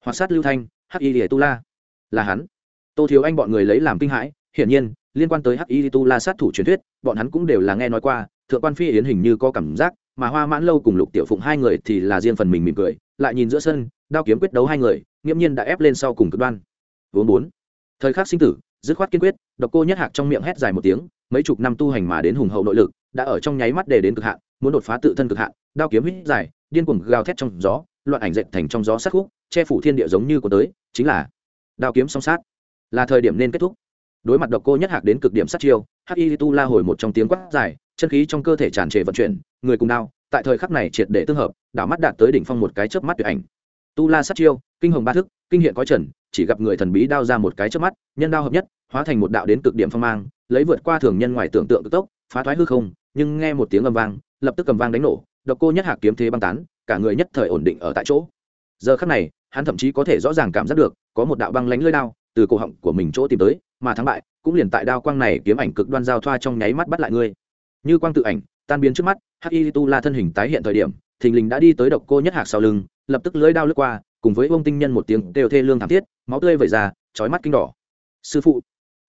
Hoặc sát lưu thanh, hắc y lìa tu la. Là hắn. Tô thiếu anh bọn người lấy làm kinh hãi, hiển nhiên, liên quan tới hắc y tu la sát thủ truyền thuyết, bọn hắn cũng đều là nghe nói qua thượng quan phi yến hình như có cảm giác, mà hoa mãn lâu cùng lục tiểu phụng hai người thì là riêng phần mình mỉm cười, lại nhìn giữa sân, đao kiếm quyết đấu hai người, nghiễm nhiên đã ép lên sau cùng cực đoan. Vốn bốn thời khắc sinh tử, dứt khoát kiên quyết, độc cô nhất hạc trong miệng hét dài một tiếng, mấy chục năm tu hành mà đến hùng hậu nội lực, đã ở trong nháy mắt để đến cực hạn, muốn đột phá tự thân cực hạn, đao kiếm hít dài, điên cuồng gào thét trong gió, loạn ảnh dệt thành trong gió sát khúc, che phủ thiên địa giống như của tới, chính là đao kiếm song sát. Là thời điểm nên kết thúc. Đối mặt độc cô nhất hạc đến cực điểm sát chiêu, hắc y tu la hồi một trong tiếng quát dài chân khí trong cơ thể tràn trề vận chuyển, người cùng đao, tại thời khắc này triệt để tương hợp, đảo mắt đạt tới đỉnh phong một cái chớp mắt tuyệt ảnh. Tu la sát chiêu, kinh hồng ba thức, kinh hiện có trần, chỉ gặp người thần bí đao ra một cái chớp mắt, nhân đao hợp nhất, hóa thành một đạo đến cực điểm phong mang, lấy vượt qua thường nhân ngoài tưởng tượng cực tốc, phá thoái hư không, nhưng nghe một tiếng âm vang, lập tức cầm vang đánh nổ, độc cô nhất hạc kiếm thế băng tán, cả người nhất thời ổn định ở tại chỗ. Giờ khắc này, hắn thậm chí có thể rõ ràng cảm giác được, có một đạo băng lánh lưỡi đao từ cổ họng của mình chỗ tìm tới, mà thắng bại, cũng liền tại đao quang này kiếm ảnh cực đoan giao thoa trong nháy mắt bắt lại ngươi như quang tự ảnh, tan biến trước mắt, hắc y tu la thân hình tái hiện thời điểm, thình lình đã đi tới độc cô nhất hạc sau lưng, lập tức lưỡi đao lướt qua, cùng với ông tinh nhân một tiếng đều thê lương thảm thiết, máu tươi vẩy ra trói mắt kinh đỏ. Sư phụ,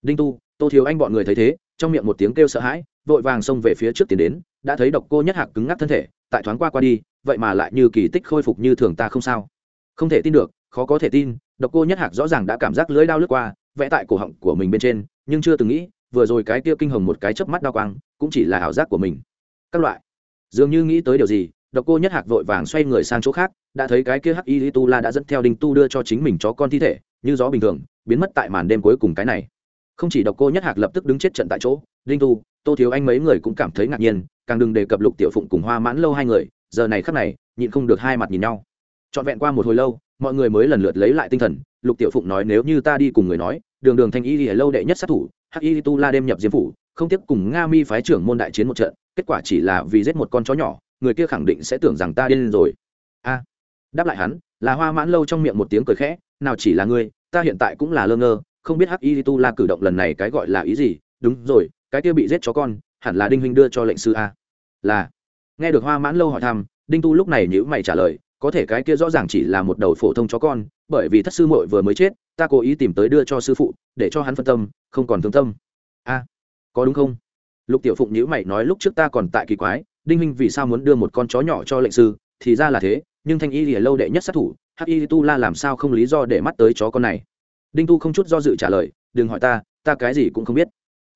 đinh tu, tô thiếu anh bọn người thấy thế, trong miệng một tiếng kêu sợ hãi, vội vàng xông về phía trước tiến đến, đã thấy độc cô nhất hạc cứng ngắc thân thể, tại thoáng qua qua đi, vậy mà lại như kỳ tích khôi phục như thường ta không sao. Không thể tin được, khó có thể tin, độc cô nhất hạc rõ ràng đã cảm giác lưỡi đao lướt qua, vẽ tại cổ họng của mình bên trên, nhưng chưa từng nghĩ vừa rồi cái kia kinh hồng một cái chớp mắt đao quang, cũng chỉ là ảo giác của mình. Các loại. Dường như nghĩ tới điều gì, độc cô nhất hạc vội vàng xoay người sang chỗ khác, đã thấy cái kia hắc y tu la đã dẫn theo đinh tu đưa cho chính mình chó con thi thể, như gió bình thường, biến mất tại màn đêm cuối cùng cái này. Không chỉ độc cô nhất hạc lập tức đứng chết trận tại chỗ, đinh tu, tô thiếu anh mấy người cũng cảm thấy ngạc nhiên, càng đừng đề cập lục tiểu phụng cùng hoa mãn lâu hai người, giờ này khắc này, nhịn không được hai mặt nhìn nhau. Trọn vẹn qua một hồi lâu, mọi người mới lần lượt lấy lại tinh thần, lục tiểu phụng nói, nếu như ta đi cùng người nói đường đường thanh y thì lâu đệ nhất sát thủ, hắc y tu la đêm nhập diêm phủ, không tiếp cùng nga mi phái trưởng môn đại chiến một trận, kết quả chỉ là vì giết một con chó nhỏ, người kia khẳng định sẽ tưởng rằng ta điên rồi. A. À, đáp lại hắn, là hoa mãn lâu trong miệng một tiếng cười khẽ, nào chỉ là ngươi, ta hiện tại cũng là lơ ngơ, không biết hắc y tu la cử động lần này cái gọi là ý gì, đúng rồi, cái kia bị giết chó con, hẳn là đinh huynh đưa cho lệnh sư a. Là. Nghe được hoa mãn lâu hỏi thăm, đinh tu lúc này nhữ mày trả lời, có thể cái kia rõ ràng chỉ là một đầu phổ thông chó con, bởi vì thất sư muội vừa mới chết ta cố ý tìm tới đưa cho sư phụ, để cho hắn phân tâm, không còn thương tâm. A, có đúng không? Lục tiểu phụng nhữ mày nói lúc trước ta còn tại kỳ quái, đinh huynh vì sao muốn đưa một con chó nhỏ cho lệnh sư, thì ra là thế, nhưng thanh y thì lâu đệ nhất sát thủ, hắc y tu la làm sao không lý do để mắt tới chó con này? Đinh tu không chút do dự trả lời, đừng hỏi ta ta cái gì cũng không biết.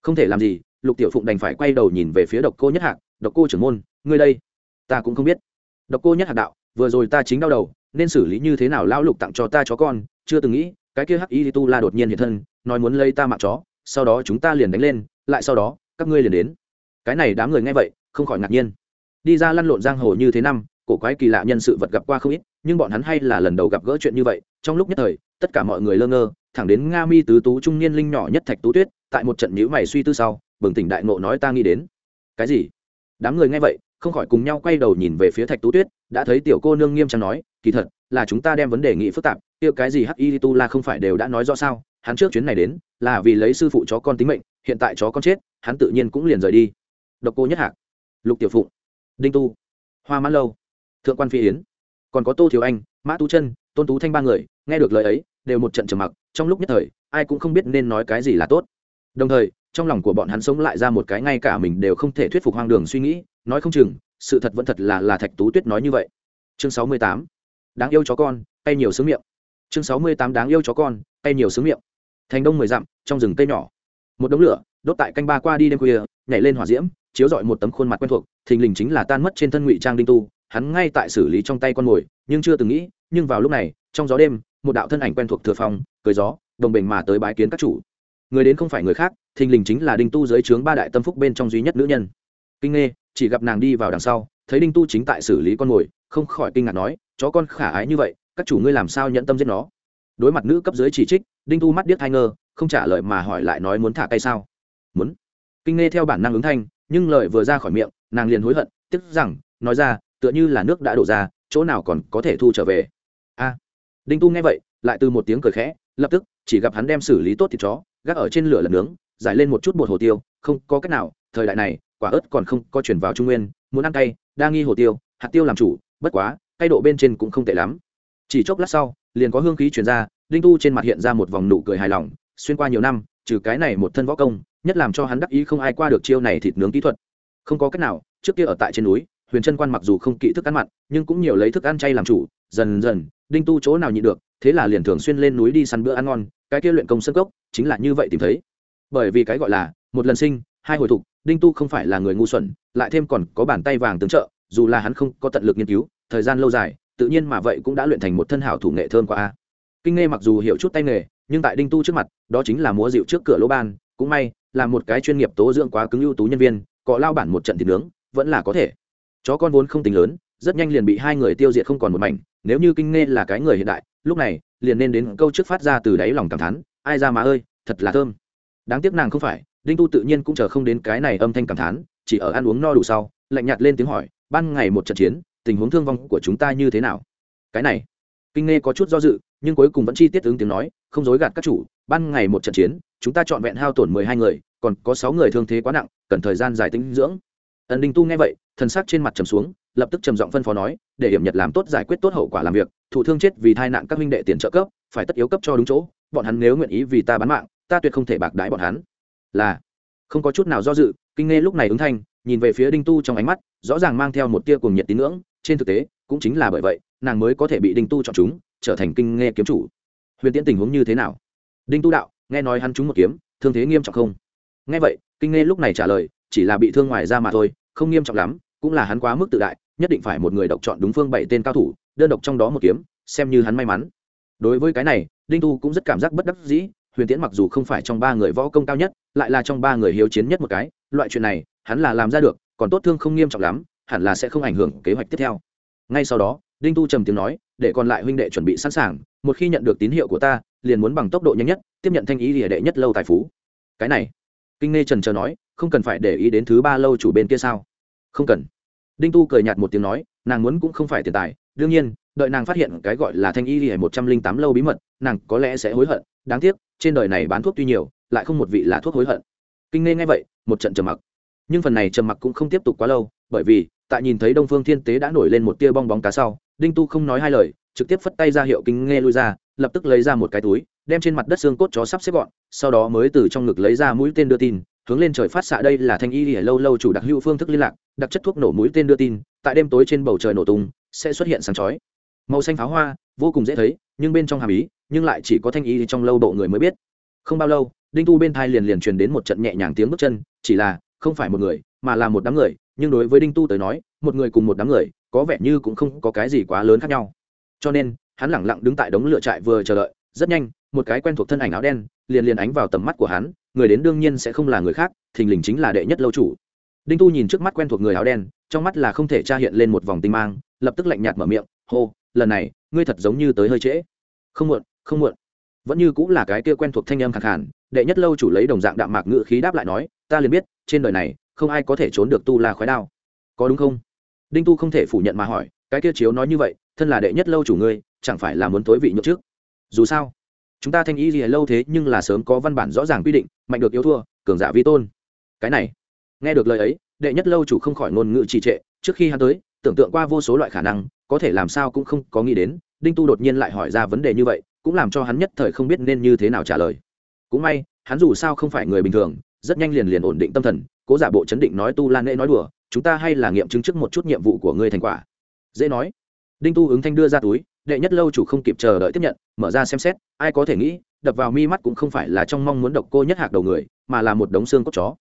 Không thể làm gì, lục tiểu phụng đành phải quay đầu nhìn về phía độc cô nhất hạc, độc cô trưởng môn, ngươi đây, ta cũng không biết. Độc cô nhất hạc đạo, vừa rồi ta chính đau đầu, nên xử lý như thế nào lão lục tặng cho ta chó con, chưa từng nghĩ cái kia hắc y tu la đột nhiên hiện thân, nói muốn lấy ta mạng chó, sau đó chúng ta liền đánh lên, lại sau đó, các ngươi liền đến. Cái này đám người nghe vậy, không khỏi ngạc nhiên. Đi ra lăn lộn giang hồ như thế năm, cổ quái kỳ lạ nhân sự vật gặp qua không ít, nhưng bọn hắn hay là lần đầu gặp gỡ chuyện như vậy, trong lúc nhất thời, tất cả mọi người lơ ngơ, thẳng đến nga mi tứ tú trung niên linh nhỏ nhất thạch tú tuyết, tại một trận nhữ mày suy tư sau, bừng tỉnh đại ngộ nói ta nghĩ đến. Cái gì? Đám người nghe vậy, không khỏi cùng nhau quay đầu nhìn về phía thạch tú tuyết đã thấy tiểu cô nương nghiêm trang nói, kỳ thật, là chúng ta đem vấn đề nghị phức tạp yêu cái gì hắc y tu la không phải đều đã nói rõ sao? Hắn trước chuyến này đến, là vì lấy sư phụ chó con tính mệnh, hiện tại chó con chết, hắn tự nhiên cũng liền rời đi. Độc cô nhất hạc, lục tiểu phụng, đinh tu, hoa mãn lâu, thượng quan phi yến, còn có tô thiếu anh, mã tú chân, tôn tú thanh ba người, nghe được lời ấy, đều một trận trầm mặc, trong lúc nhất thời, ai cũng không biết nên nói cái gì là tốt. Đồng thời, trong lòng của bọn hắn sống lại ra một cái ngay cả mình đều không thể thuyết phục hoang đường suy nghĩ, nói không chừng sự thật vẫn thật là là thạch tú tuyết nói như vậy. Chương sáu mươi tám. Đáng yêu chó con tay nhiều sướng miệng. Chương sáu mươi tám đáng yêu chó con tay nhiều sướng miệng. Thành đông mười dặm, trong rừng cây nhỏ. Một đống lửa, đốt tại canh ba qua đi đêm khuya, nhảy lên hỏa diễm, chiếu dọi một tấm khuôn mặt quen thuộc, thình lình chính là tan mất trên thân ngụy trang đinh tu. Hắn ngay tại xử lý trong tay con mồi, nhưng chưa từng nghĩ, nhưng vào lúc này, trong gió đêm, một đạo thân ảnh quen thuộc thừa phòng cười gió, đồng bình mà tới bái kiến các chủ. Người đến không phải người khác, thình lình chính là đinh tu dưới trướng ba đại tâm phúc bên trong duy nhất nữ nhân. Kinh nghe chỉ gặp nàng đi vào đằng sau, thấy đinh tu chính tại xử lý con mồi, không khỏi kinh ngạc nói, chó con khả ái như vậy, các chủ ngươi làm sao nhận tâm giết nó? Đối mặt nữ cấp dưới chỉ trích, đinh tu mắt điếc thai ngơ, không trả lời mà hỏi lại nói muốn thả tay sao? Muốn. Kinh nghe theo bản năng ứng thanh, nhưng lời vừa ra khỏi miệng, nàng liền hối hận, tiếc rằng, nói ra, tựa như là nước đã đổ ra, chỗ nào còn có thể thu trở về? A. Đinh tu nghe vậy, lại từ một tiếng cười khẽ, lập tức, chỉ gặp hắn đem xử lý tốt thịt chó, gác ở trên lửa lần nướng, giải lên một chút bột hồ tiêu, không có cách nào, thời đại này quả ớt còn không có chuyển vào trung nguyên, muốn ăn cay, đa nghi hồ tiêu, hạt tiêu làm chủ, bất quá, cay độ bên trên cũng không tệ lắm. Chỉ chốc lát sau, liền có hương khí chuyển ra, đinh tu trên mặt hiện ra một vòng nụ cười hài lòng, xuyên qua nhiều năm, trừ cái này một thân võ công, nhất làm cho hắn đắc ý không ai qua được chiêu này thịt nướng kỹ thuật. Không có cách nào, trước kia ở tại trên núi, huyền trân quan mặc dù không kỹ thức ăn mặn, nhưng cũng nhiều lấy thức ăn chay làm chủ, dần dần, đinh tu chỗ nào nhịn được, thế là liền thường xuyên lên núi đi săn bữa ăn ngon, cái kia luyện công sân cốc, chính là như vậy tìm thấy. Bởi vì cái gọi là, một lần sinh, hai hồi thục đinh tu không phải là người ngu xuẩn, lại thêm còn có bàn tay vàng tương trợ, dù là hắn không có tận lực nghiên cứu, thời gian lâu dài, tự nhiên mà vậy cũng đã luyện thành một thân hảo thủ nghệ thơm qua a. Kinh nghe mặc dù hiểu chút tay nghề, nhưng tại đinh tu trước mặt, đó chính là múa dịu trước cửa lỗ ban, cũng may, là một cái chuyên nghiệp tố dưỡng quá cứng ưu tú nhân viên, có lao bản một trận thịt nướng, vẫn là có thể. Chó con vốn không tính lớn, rất nhanh liền bị hai người tiêu diệt không còn một mảnh, nếu như kinh nghe là cái người hiện đại, lúc này, liền nên đến câu trước phát ra từ đáy lòng cảm thán, ai ra má ơi, thật là thơm. Đáng tiếc nàng không phải đinh tu tự nhiên cũng chờ không đến cái này âm thanh cảm thán, chỉ ở ăn uống no đủ sau, lạnh nhạt lên tiếng hỏi, ban ngày một trận chiến, tình huống thương vong của chúng ta như thế nào? Cái này, kinh nghe có chút do dự, nhưng cuối cùng vẫn chi tiết ứng tiếng nói, không dối gạt các chủ, ban ngày một trận chiến, chúng ta chọn vẹn hao tổn mười hai người, còn có sáu người thương thế quá nặng, cần thời gian giải tính dưỡng. Ẩn đinh tu nghe vậy, thần sắc trên mặt trầm xuống, lập tức trầm giọng phân phó nói, để hiểm nhật làm tốt giải quyết tốt hậu quả làm việc thủ thương chết vì tai nạn các minh đệ tiền trợ cấp, phải tất yếu cấp cho đúng chỗ, bọn hắn nếu nguyện ý vì ta bán mạng, ta tuyệt không thể bạc đái bọn hắn là không có chút nào do dự, kinh nghe lúc này ứng thanh, nhìn về phía đinh tu trong ánh mắt, rõ ràng mang theo một tia cuồng nhiệt tín ngưỡng. Trên thực tế, cũng chính là bởi vậy, nàng mới có thể bị đinh tu chọn chúng, trở thành kinh nghe kiếm chủ. Huyền tiễn tình huống như thế nào? Đinh tu đạo, nghe nói hắn trúng một kiếm, thương thế nghiêm trọng không? Nghe vậy, kinh nghe lúc này trả lời, chỉ là bị thương ngoài ra mà thôi, không nghiêm trọng lắm, cũng là hắn quá mức tự đại, nhất định phải một người độc chọn đúng phương bảy tên cao thủ, đơn độc trong đó một kiếm, xem như hắn may mắn. Đối với cái này, đinh tu cũng rất cảm giác bất đắc dĩ huyền tiễn mặc dù không phải trong ba người võ công cao nhất, lại là trong ba người hiếu chiến nhất một cái, loại chuyện này, hắn là làm ra được, còn tốt thương không nghiêm trọng lắm, hẳn là sẽ không ảnh hưởng kế hoạch tiếp theo. Ngay sau đó, đinh tu trầm tiếng nói, để còn lại huynh đệ chuẩn bị sẵn sàng, một khi nhận được tín hiệu của ta, liền muốn bằng tốc độ nhanh nhất, tiếp nhận thanh ý địa đệ nhất lâu tài phú. Cái này, kinh nghe trần chờ nói, không cần phải để ý đến thứ ba lâu chủ bên kia sao? Không cần. Đinh tu cười nhạt một tiếng nói, nàng muốn cũng không phải tiền tài, đương nhiên, đợi nàng phát hiện cái gọi là thanh y lìa một trăm linh tám lâu bí mật, nàng có lẽ sẽ hối hận, đáng tiếc trên đời này bán thuốc tuy nhiều, lại không một vị là thuốc hối hận. Kinh nghe nghe vậy, một trận trầm mặc. Nhưng phần này trầm mặc cũng không tiếp tục quá lâu, bởi vì, tại nhìn thấy đông phương thiên tế đã nổi lên một tia bong bóng cá sau, đinh tu không nói hai lời, trực tiếp phất tay ra hiệu kinh nghe lui ra, lập tức lấy ra một cái túi, đem trên mặt đất xương cốt chó sắp xếp gọn, sau đó mới từ trong ngực lấy ra mũi tên đưa tin, hướng lên trời phát xạ đây là thanh y lìa lâu lâu chủ đặc hữu phương thức liên lạc, đặc chất thuốc nổ mũi tên đưa tin, tại đêm tối trên bầu trời nổ tung, sẽ xuất hiện sáng chói. Màu xanh pháo hoa, vô cùng dễ thấy, nhưng bên trong hàm ý nhưng lại chỉ có thanh y trong lâu bộ người mới biết. Không bao lâu, đinh tu bên thai liền liền truyền đến một trận nhẹ nhàng tiếng bước chân, chỉ là, không phải một người, mà là một đám người, nhưng đối với đinh tu tới nói, một người cùng một đám người, có vẻ như cũng không có cái gì quá lớn khác nhau. Cho nên, hắn lẳng lặng đứng tại đống lửa trại vừa chờ đợi, rất nhanh, một cái quen thuộc thân ảnh áo đen, liền liền ánh vào tầm mắt của hắn, người đến đương nhiên sẽ không là người khác, thình lình chính là đệ nhất lâu chủ. Đinh tu nhìn trước mắt quen thuộc người áo đen, trong mắt là không thể tra hiện lên một vòng tinh mang, lập tức lạnh nhạt mở miệng, hô, lần này, ngươi thật giống như tới hơi trễ. Không muộn không muộn. Vẫn như cũng là cái kia quen thuộc thanh âm khẳng hẳn đệ nhất lâu chủ lấy đồng dạng đạm mạc ngự khí đáp lại nói, ta liền biết, trên đời này, không ai có thể trốn được tu la khói đao. Có đúng không? Đinh tu không thể phủ nhận mà hỏi, cái kia chiếu nói như vậy, thân là đệ nhất lâu chủ ngươi, chẳng phải là muốn tối vị nhược trước? Dù sao, chúng ta thanh ý gì lâu thế nhưng là sớm có văn bản rõ ràng quy định, mạnh được yếu thua, cường giả vi tôn. Cái này, nghe được lời ấy, đệ nhất lâu chủ không khỏi ngôn ngữ trì trệ, trước khi hắn tới, tưởng tượng qua vô số loại khả năng, có thể làm sao cũng không có nghĩ đến, đinh tu đột nhiên lại hỏi ra vấn đề như vậy cũng làm cho hắn nhất thời không biết nên như thế nào trả lời. Cũng may, hắn dù sao không phải người bình thường, rất nhanh liền liền ổn định tâm thần, cố giả bộ chấn định nói tu lan nệ nói đùa, chúng ta hay là nghiệm chứng trước một chút nhiệm vụ của ngươi thành quả. Dễ nói. Đinh tu ứng thanh đưa ra túi, đệ nhất lâu chủ không kịp chờ đợi tiếp nhận, mở ra xem xét, ai có thể nghĩ, đập vào mi mắt cũng không phải là trong mong muốn độc cô nhất hạc đầu người, mà là một đống xương cốt chó.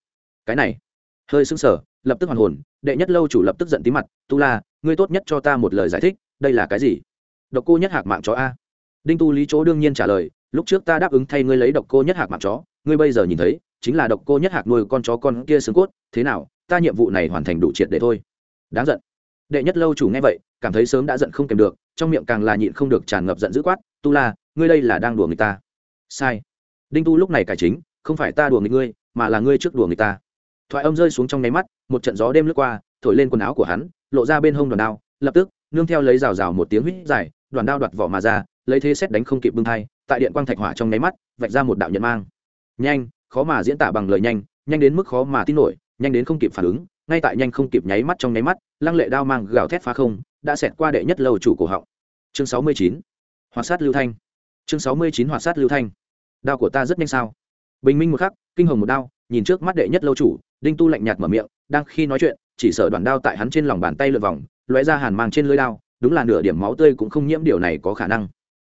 Cái này, hơi sững sờ, lập tức hoàn hồn, đệ nhất lâu chủ lập tức giận tí mặt, tu la, ngươi tốt nhất cho ta một lời giải thích, đây là cái gì? Độc cô nhất hạc mạng chó a đinh tu lý chỗ đương nhiên trả lời, lúc trước ta đáp ứng thay ngươi lấy độc cô nhất hạc mạng chó, ngươi bây giờ nhìn thấy, chính là độc cô nhất hạc nuôi con chó con kia xương cốt, thế nào, ta nhiệm vụ này hoàn thành đủ triệt để thôi. Đáng giận. Đệ nhất lâu chủ nghe vậy, cảm thấy sớm đã giận không kèm được, trong miệng càng là nhịn không được tràn ngập giận dữ quát, tu la, ngươi đây là đang đùa người ta. Sai. Đinh tu lúc này cải chính, không phải ta đùa người ngươi, mà là ngươi trước đùa người ta. Thoại âm rơi xuống trong nháy mắt, một trận gió đêm lướt qua, thổi lên quần áo của hắn, lộ ra bên hông đoàn đao, lập tức, nương theo lấy rào rào một tiếng huýt dài đoàn đao đoạt vỏ mà ra, lấy thế xét đánh không kịp bưng thai, tại điện quang thạch hỏa trong nháy mắt, vạch ra một đạo nhận mang. Nhanh, khó mà diễn tả bằng lời nhanh nhanh đến mức khó mà tin nổi, nhanh đến không kịp phản ứng, ngay tại nhanh không kịp nháy mắt trong nháy mắt, lăng lệ đao mang gào thét phá không, đã xẹt qua đệ nhất lầu chủ cổ họng. Chương sáu mươi chín hoạt sát lưu thanh. Chương sáu mươi chín hoạt sát lưu thanh. Đao của ta rất nhanh sao? Bình minh một khắc, kinh hồng một đao, nhìn trước mắt đệ nhất lâu chủ, đinh tu lạnh nhạt mở miệng, đang khi nói chuyện, chỉ sợ đoàn đao tại hắn trên lòng bàn tay lượt vòng, lóe ra hàn mang trên lưới đao đúng là nửa điểm máu tươi cũng không nhiễm điều này có khả năng.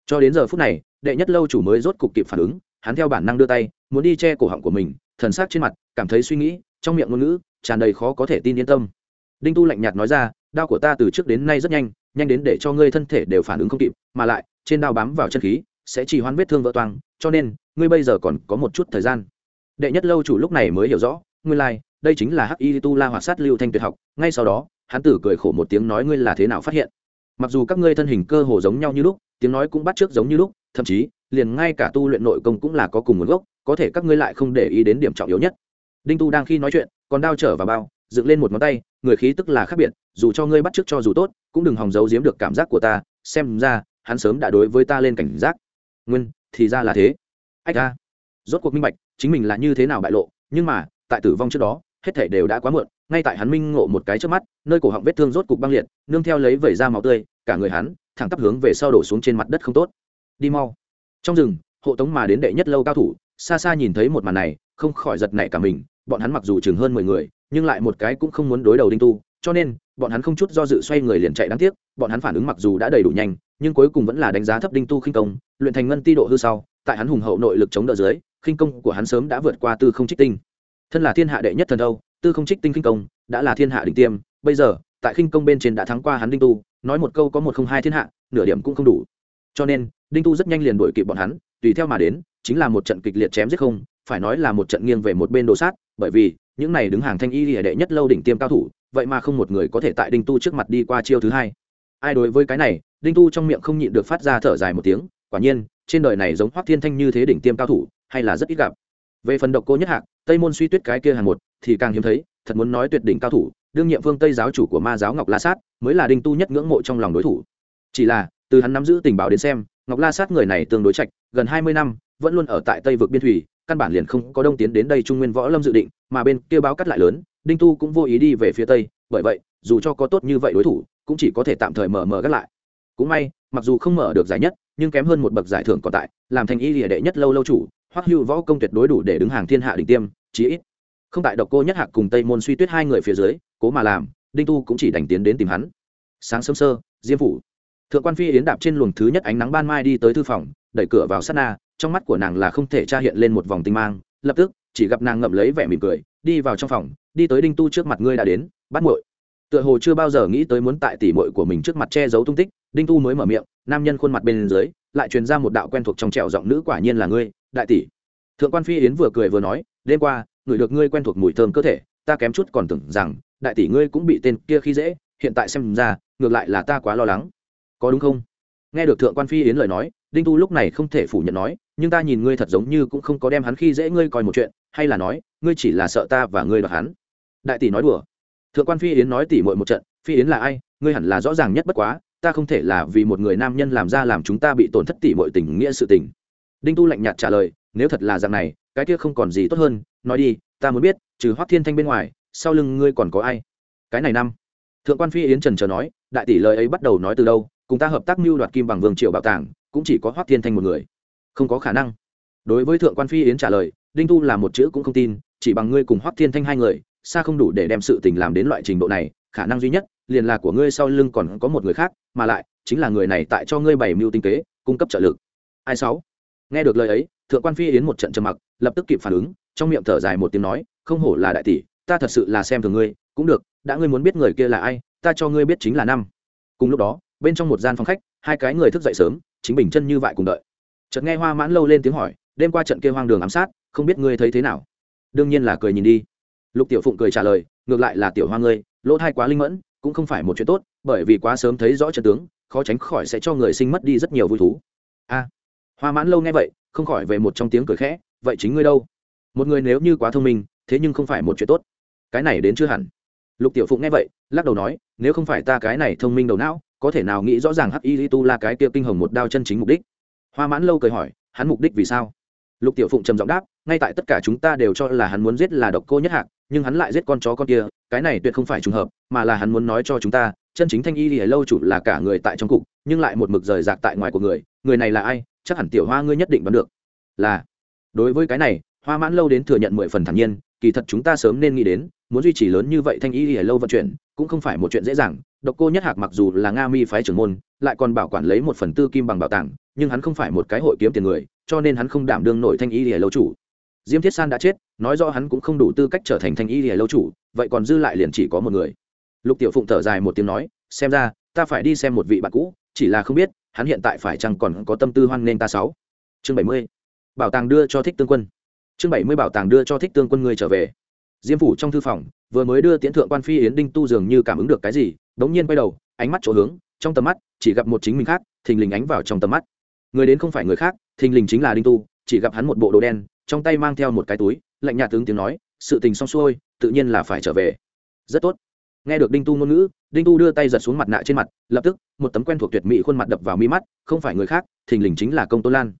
Cho đến giờ phút này đệ nhất lâu chủ mới rốt cục kịp phản ứng hắn theo bản năng đưa tay muốn đi che cổ họng của mình thần sắc trên mặt cảm thấy suy nghĩ trong miệng ngôn ngữ tràn đầy khó có thể tin yên tâm. Đinh tu lạnh nhạt nói ra đao của ta từ trước đến nay rất nhanh nhanh đến để cho ngươi thân thể đều phản ứng không kịp mà lại trên đao bám vào chân khí sẽ chỉ hoãn vết thương vỡ toang cho nên ngươi bây giờ còn có một chút thời gian. Đệ nhất lâu chủ lúc này mới hiểu rõ nguyên lai、like, đây chính là hắc y tu la hoạt sát lưu thanh tuyệt học ngay sau đó hắn tử cười khổ một tiếng nói ngươi là thế nào phát hiện? Mặc dù các ngươi thân hình cơ hồ giống nhau như lúc, tiếng nói cũng bắt trước giống như lúc, thậm chí, liền ngay cả tu luyện nội công cũng là có cùng nguồn gốc, có thể các ngươi lại không để ý đến điểm trọng yếu nhất. Đinh tu đang khi nói chuyện, còn đao trở vào bao, dựng lên một ngón tay, người khí tức là khác biệt, dù cho ngươi bắt trước cho dù tốt, cũng đừng hòng giấu giếm được cảm giác của ta, xem ra, hắn sớm đã đối với ta lên cảnh giác. Nguyên, thì ra là thế. Ách ra rốt cuộc minh bạch, chính mình là như thế nào bại lộ, nhưng mà, tại tử vong trước đó hết thể đều đã quá muộn, ngay tại hắn minh ngộ một cái trước mắt, nơi cổ họng vết thương rốt cục băng liệt, nương theo lấy vẩy ra máu tươi, cả người hắn, thẳng tắp hướng về sau đổ xuống trên mặt đất không tốt. Đi mau. Trong rừng, hộ tống mà đến đệ nhất lâu cao thủ, xa xa nhìn thấy một màn này, không khỏi giật nảy cả mình, bọn hắn mặc dù chừng hơn mười người, nhưng lại một cái cũng không muốn đối đầu đinh tu, cho nên, bọn hắn không chút do dự xoay người liền chạy đáng tiếc, bọn hắn phản ứng mặc dù đã đầy đủ nhanh, nhưng cuối cùng vẫn là đánh giá thấp đinh tu khinh công, luyện thành ngân ti độ hư sau, tại hắn hùng hậu nội lực chống đỡ dưới, khinh công của hắn sớm đã vượt qua tư không trích tinh thân là thiên hạ đệ nhất thần đâu tư không trích tinh kinh công, đã là thiên hạ đỉnh tiêm. Bây giờ, tại khinh công bên trên đã thắng qua hắn đinh tu, nói một câu có một không hai thiên hạ, nửa điểm cũng không đủ. Cho nên, đinh tu rất nhanh liền đuổi kịp bọn hắn, tùy theo mà đến, chính là một trận kịch liệt chém giết không, phải nói là một trận nghiêng về một bên đồ sát, bởi vì, những này đứng hàng thanh y lìa đệ nhất lâu đỉnh tiêm cao thủ, vậy mà không một người có thể tại đinh tu trước mặt đi qua chiêu thứ hai. Ai đối với cái này, đinh tu trong miệng không nhịn được phát ra thở dài một tiếng, quả nhiên, trên đời này giống hoắc thiên thanh như thế đỉnh tiêm cao thủ, hay là rất ít gặp. Về phần độc cô nhất hạc tây môn suy tuyết cái kia hàng một, thì càng hiếm thấy, thật muốn nói tuyệt đỉnh cao thủ, đương nhiệm vương tây giáo chủ của ma giáo ngọc la sát, mới là đinh tu nhất ngưỡng mộ trong lòng đối thủ. Chỉ là, từ hắn nắm giữ tình báo đến xem, ngọc la sát người này tương đối chạch gần hai mươi năm, vẫn luôn ở tại tây vực biên thủy, căn bản liền không có đông tiến đến đây trung nguyên võ lâm dự định, mà bên kia báo cắt lại lớn, đinh tu cũng vô ý đi về phía tây, bởi vậy, dù cho có tốt như vậy đối thủ, cũng chỉ có thể tạm thời mở mở gắt lại. Cũng may, mặc dù không mở được giải nhất, nhưng kém hơn một bậc giải thưởng còn tại, làm thành y địa đệ nhất lâu lâu chủ hoắc hưu võ công tuyệt đối đủ để đứng hàng thiên hạ đỉnh tiêm, chí ít. Không tại độc cô nhất hạc cùng tây môn suy tuyết hai người phía dưới, cố mà làm, đinh tu cũng chỉ đành tiến đến tìm hắn. Sáng sớm sơ, diêm phủ. Thượng quan phi yến đạp trên luồng thứ nhất ánh nắng ban mai đi tới thư phòng, đẩy cửa vào sát na, trong mắt của nàng là không thể tra hiện lên một vòng tinh mang, lập tức, chỉ gặp nàng ngậm lấy vẻ mỉm cười, đi vào trong phòng, đi tới đinh tu trước mặt ngươi đã đến, bắt muội. Tựa hồ chưa bao giờ nghĩ tới muốn tại tỉ muội của mình trước mặt che giấu tung tích, đinh tu mới mở miệng, nam nhân khuôn mặt bên dưới, lại truyền ra một đạo quen thuộc trong trẻo giọng nữ quả nhiên là ngươi đại tỷ. Thượng quan phi yến vừa cười vừa nói, đêm qua ngửi được ngươi quen thuộc mùi thơm cơ thể, ta kém chút còn tưởng rằng, đại tỷ ngươi cũng bị tên kia khi dễ, hiện tại xem ra, ngược lại là ta quá lo lắng. Có đúng không? Nghe được thượng quan phi yến lời nói, đinh tu lúc này không thể phủ nhận nói, nhưng ta nhìn ngươi thật giống như cũng không có đem hắn khi dễ ngươi coi một chuyện, hay là nói, ngươi chỉ là sợ ta và ngươi đoạt hắn. Đại tỷ nói đùa. Thượng quan phi yến nói tỷ muội một trận, phi yến là ai? Ngươi hẳn là rõ ràng nhất bất quá, ta không thể là vì một người nam nhân làm ra làm chúng ta bị tổn thất tỷ muội tình nghĩa sự tình đinh tu lạnh nhạt trả lời, nếu thật là dạng này, cái kia không còn gì tốt hơn. Nói đi, ta muốn biết, trừ hoắc thiên thanh bên ngoài, sau lưng ngươi còn có ai? Cái này năm. Thượng quan phi yến trần chờ nói, đại tỷ lời ấy bắt đầu nói từ đâu, cùng ta hợp tác mưu đoạt kim bằng vương triệu bảo tàng, cũng chỉ có hoắc thiên thanh một người. Không có khả năng. Đối với thượng quan phi yến trả lời, đinh tu là một chữ cũng không tin, chỉ bằng ngươi cùng hoắc thiên thanh hai người, xa không đủ để đem sự tình làm đến loại trình độ này, khả năng duy nhất, liền là của ngươi sau lưng còn có một người khác, mà lại, chính là người này tại cho ngươi bày mưu tinh kế, cung cấp trợ lực. Ai sáu? Nghe được lời ấy, thượng quan phi yến một trận trầm mặc, lập tức kịp phản ứng, trong miệng thở dài một tiếng nói, không hổ là đại tỷ, ta thật sự là xem thường ngươi, cũng được, đã ngươi muốn biết người kia là ai, ta cho ngươi biết chính là năm. Cùng lúc đó, bên trong một gian phòng khách, hai cái người thức dậy sớm, chính bình chân như vậy cùng đợi. Chợt nghe hoa mãn lâu lên tiếng hỏi, đêm qua trận kia hoang đường ám sát, không biết ngươi thấy thế nào? Đương nhiên là cười nhìn đi. Lục tiểu phụng cười trả lời, ngược lại là tiểu hoa ngươi, lỗ thai quá linh mẫn, cũng không phải một chuyện tốt, bởi vì quá sớm thấy rõ trận tướng, khó tránh khỏi sẽ cho người sinh mất đi rất nhiều vui thú. A hoa mãn lâu nghe vậy, không khỏi về một trong tiếng cười khẽ, vậy chính ngươi đâu? Một người nếu như quá thông minh, thế nhưng không phải một chuyện tốt. Cái này đến chưa hẳn. Lục tiểu phụng nghe vậy, lắc đầu nói, nếu không phải ta cái này thông minh đầu não, có thể nào nghĩ rõ ràng hắc y tu là cái kia kinh hồng một đao chân chính mục đích? Hoa mãn lâu cười hỏi, hắn mục đích vì sao? Lục tiểu phụng trầm giọng đáp, ngay tại tất cả chúng ta đều cho là hắn muốn giết là độc cô nhất hạc, nhưng hắn lại giết con chó con kia, cái này tuyệt không phải trùng hợp, mà là hắn muốn nói cho chúng ta, chân chính thanh y thì lâu chủ là cả người tại trong cục, nhưng lại một mực rời rạc tại ngoài của người người này là ai chắc hẳn tiểu hoa ngươi nhất định đoán được. Là, đối với cái này, hoa mãn lâu đến thừa nhận mười phần thản nhiên, kỳ thật chúng ta sớm nên nghĩ đến, muốn duy trì lớn như vậy thanh y lìa lâu vận chuyển, cũng không phải một chuyện dễ dàng. Độc cô nhất hạc mặc dù là nga mi phái trưởng môn, lại còn bảo quản lấy một phần tư kim bằng bảo tàng, nhưng hắn không phải một cái hội kiếm tiền người, cho nên hắn không đảm đương nổi thanh y lìa lâu chủ. Diêm thiết san đã chết, nói rõ hắn cũng không đủ tư cách trở thành thanh y lìa lâu chủ, vậy còn dư lại liền chỉ có một người. Lục tiểu phụng thở dài một tiếng nói, xem ra, ta phải đi xem một vị bạn cũ, chỉ là không biết hắn hiện tại phải chăng còn có tâm tư hoan nên ta sáu? Chương bảy mươi, bảo tàng đưa cho thích tương quân. Chương bảy mươi bảo tàng đưa cho thích tương quân người trở về. Diêm phủ trong thư phòng, vừa mới đưa tiễn thượng quan phi yến đinh tu dường như cảm ứng được cái gì, đống nhiên quay đầu, ánh mắt chỗ hướng, trong tầm mắt, chỉ gặp một chính mình khác, thình lình ánh vào trong tầm mắt. Người đến không phải người khác, thình lình chính là đinh tu, chỉ gặp hắn một bộ đồ đen, trong tay mang theo một cái túi, lạnh nhạt tướng tiếng nói, sự tình xong xuôi, tự nhiên là phải trở về. Rất tốt. Nghe được đinh tu ngôn ngữ đinh tu đưa tay giật xuống mặt nạ trên mặt, lập tức, một tấm quen thuộc tuyệt mỹ khuôn mặt đập vào mi mắt, không phải người khác, thình lình chính là công tôn lan.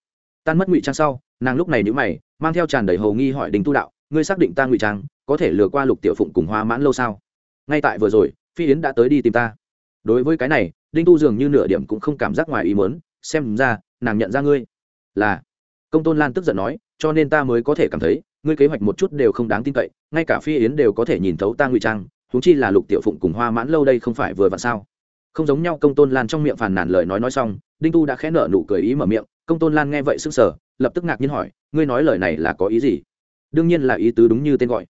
Tan mất ngụy trang sau, nàng lúc này nhữ mày, mang theo tràn đầy hầu nghi hỏi đinh tu đạo, ngươi xác định ta ngụy trang, có thể lừa qua lục tiểu phụng cùng hoa mãn lâu sao? Ngay tại vừa rồi, phi yến đã tới đi tìm ta. Đối với cái này, đinh tu dường như nửa điểm cũng không cảm giác ngoài ý muốn, xem ra, nàng nhận ra ngươi là công tôn lan tức giận nói, cho nên ta mới có thể cảm thấy, ngươi kế hoạch một chút đều không đáng tin cậy, ngay cả phi yến đều có thể nhìn thấu ta ngụy trang húng chi là lục tiểu phụng cùng hoa mãn lâu đây không phải vừa vặn sao? Không giống nhau, công tôn lan trong miệng phàn nàn lời nói nói xong, đinh tu đã khẽ nở nụ cười ý mở miệng, công tôn lan nghe vậy s ư n g sở lập tức ngạc nhiên hỏi, ngươi nói lời này là có ý gì? Đương nhiên là ý tứ đúng như tên gọi.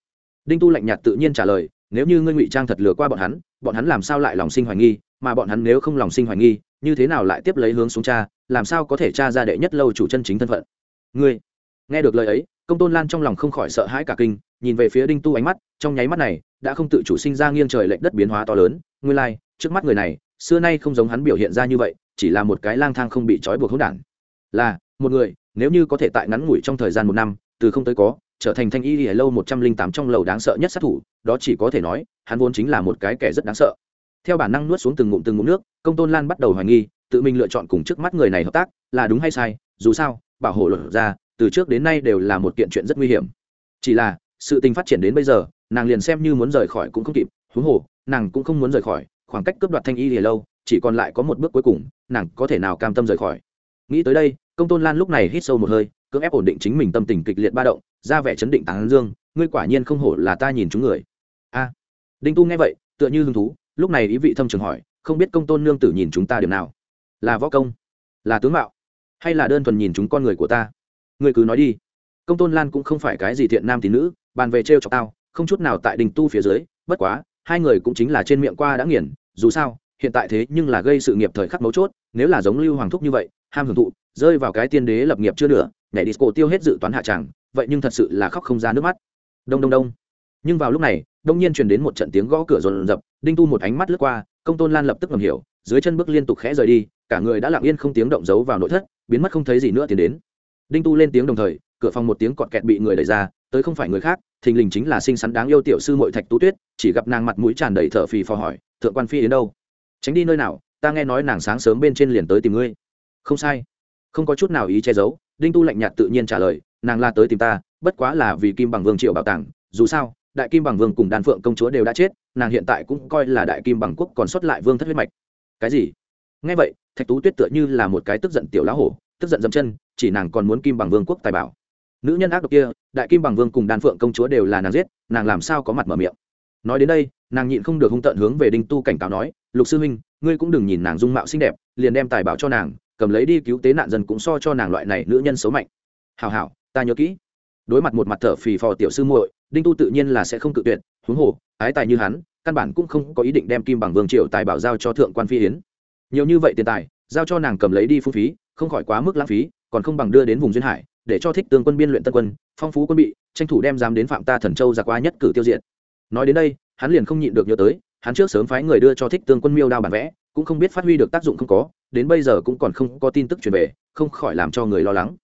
Đinh tu lạnh nhạt tự nhiên trả lời, nếu như ngươi ngụy trang thật lừa qua bọn hắn bọn hắn làm sao lại lòng sinh hoài nghi, mà bọn hắn nếu không lòng sinh hoài nghi, như thế nào lại tiếp lấy hướng xuống cha, làm sao có thể cha ra đệ nhất lâu chủ chân chính thân phận? Ngươi? Nghe được lời ấy, công tôn lan trong lòng không khỏi sợ hãi cả kinh nhìn về phía đinh tu ánh mắt trong nháy mắt này đã không tự chủ sinh ra nghiêng trời lệch đất biến hóa to lớn. Nguyên lai、like, trước mắt người này xưa nay không giống hắn biểu hiện ra như vậy chỉ là một cái lang thang không bị trói buộc hỗn đản. Là một người nếu như có thể tại ngắn ngủi trong thời gian một năm từ không tới có trở thành thanh y lìa lâu một trăm linh tám trong lầu đáng sợ nhất sát thủ đó chỉ có thể nói hắn vốn chính là một cái kẻ rất đáng sợ. Theo bản năng nuốt xuống từng ngụm từng ngụm nước công tôn lan bắt đầu hoài nghi tự mình lựa chọn cùng trước mắt người này hợp tác là đúng hay sai dù sao bảo hộ luật ra từ trước đến nay đều là một kiện chuyện rất nguy hiểm. Chỉ là sự tình phát triển đến bây giờ, nàng liền xem như muốn rời khỏi cũng không kịp, huống hồ, nàng cũng không muốn rời khỏi, khoảng cách cướp đoạt thanh y thì lâu, chỉ còn lại có một bước cuối cùng, nàng có thể nào cam tâm rời khỏi. Nghĩ tới đây, công tôn lan lúc này hít sâu một hơi, cưỡng ép ổn định chính mình tâm tình kịch liệt ba động, ra vẻ chấn định tán dương, ngươi quả nhiên không hổ là ta nhìn chúng người. A. Đinh tu nghe vậy, tựa như hứng thú, lúc này ý vị thâm trường hỏi, không biết công tôn nương tử nhìn chúng ta điểm nào? Là võ công? Là tướng mạo? Hay là đơn thuần nhìn chúng con người của ta? Ngươi cứ nói đi. Công tôn lan cũng không phải cái gì thiện nam tín nữ bàn về trêu chọc tao, không chút nào tại đình tu phía dưới, bất quá, hai người cũng chính là trên miệng qua đã nghiền, dù sao, hiện tại thế nhưng là gây sự nghiệp thời khắc mấu chốt, nếu là giống lưu hoàng thúc như vậy, ham hưởng thụ, rơi vào cái tiên đế lập nghiệp chưa nữa nhảy disco tiêu hết dự toán hạ tràng vậy nhưng thật sự là khóc không ra nước mắt. Đông đông đông. Nhưng vào lúc này, đông nhiên truyền đến một trận tiếng gõ cửa rồn rập, đinh tu một ánh mắt lướt qua, công tôn lan lập tức ngầm hiểu, dưới chân bước liên tục khẽ rời đi, cả người đã lặng yên không tiếng động giấu vào nội thất, biến mất không thấy gì nữa tiến đến. Đinh tu lên tiếng đồng thời, cửa phòng một tiếng cọt kẹt bị người đẩy ra tới không phải người khác, thình lình chính là xinh xắn đáng yêu tiểu sư mội thạch tú tuyết, chỉ gặp nàng mặt mũi tràn đầy thở phì phò hỏi, thượng quan phi đến đâu? Tránh đi nơi nào, ta nghe nói nàng sáng sớm bên trên liền tới tìm ngươi. Không sai. Không có chút nào ý che giấu, đinh tu lạnh nhạt tự nhiên trả lời, nàng la tới tìm ta, bất quá là vì kim bằng vương triệu bảo tàng, dù sao, đại kim bằng vương cùng đan phượng công chúa đều đã chết, nàng hiện tại cũng coi là đại kim bằng quốc còn xuất lại vương thất huyết mạch. Cái gì? Ngay vậy, thạch tú tuyết tựa như là một cái tức giận tiểu lá hổ, tức giận dâm chân, chỉ nàng còn muốn kim bằng vương quốc tài bảo nữ nhân ác độc kia, đại kim bằng vương cùng đan phượng công chúa đều là nàng giết, nàng làm sao có mặt mở miệng? Nói đến đây, nàng nhịn không được hung tận hướng về đinh tu cảnh cáo nói, lục sư huynh, ngươi cũng đừng nhìn nàng dung mạo xinh đẹp, liền đem tài bảo cho nàng, cầm lấy đi cứu tế nạn dân cũng so cho nàng loại này nữ nhân xấu mạnh. Hào hào ta nhớ kỹ. Đối mặt một mặt thở phì phò tiểu sư muội, đinh tu tự nhiên là sẽ không cự tuyệt, huống hồ, ái tài như hắn, căn bản cũng không có ý định đem kim bằng vương triệu tài bảo giao cho thượng quan phi yến. Nhiều như vậy tiền tài, giao cho nàng cầm lấy đi phung phí, không khỏi quá mức lãng phí, còn không bằng đưa đến vùng duyên hải để cho thích tướng quân biên luyện tân quân, phong phú quân bị, tranh thủ đem dám đến phạm ta thần châu ra qua nhất cử tiêu diệt. Nói đến đây, hắn liền không nhịn được nhớ tới, hắn trước sớm phái người đưa cho thích tướng quân miêu đao bản vẽ, cũng không biết phát huy được tác dụng không có, đến bây giờ cũng còn không có tin tức truyền về, không khỏi làm cho người lo lắng.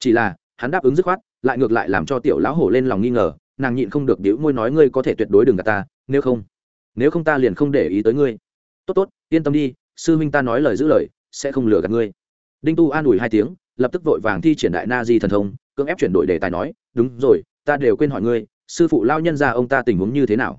Chỉ là, hắn đáp ứng dứt khoát, lại ngược lại làm cho tiểu lão hổ lên lòng nghi ngờ, nàng nhịn không được điếu môi nói ngươi có thể tuyệt đối đừng gạt ta, nếu không nếu không ta liền không để ý tới ngươi. Tốt tốt, yên tâm đi, sư huynh ta nói lời giữ lời, sẽ không lừa gạt ngươi. Đinh tu an ủi hai tiếng lập tức vội vàng thi triển đại na di thần thông, cưỡng ép chuyển đổi đề tài nói, đúng rồi, ta đều quên hỏi ngươi, sư phụ lao nhân ra ông ta tình huống như thế nào?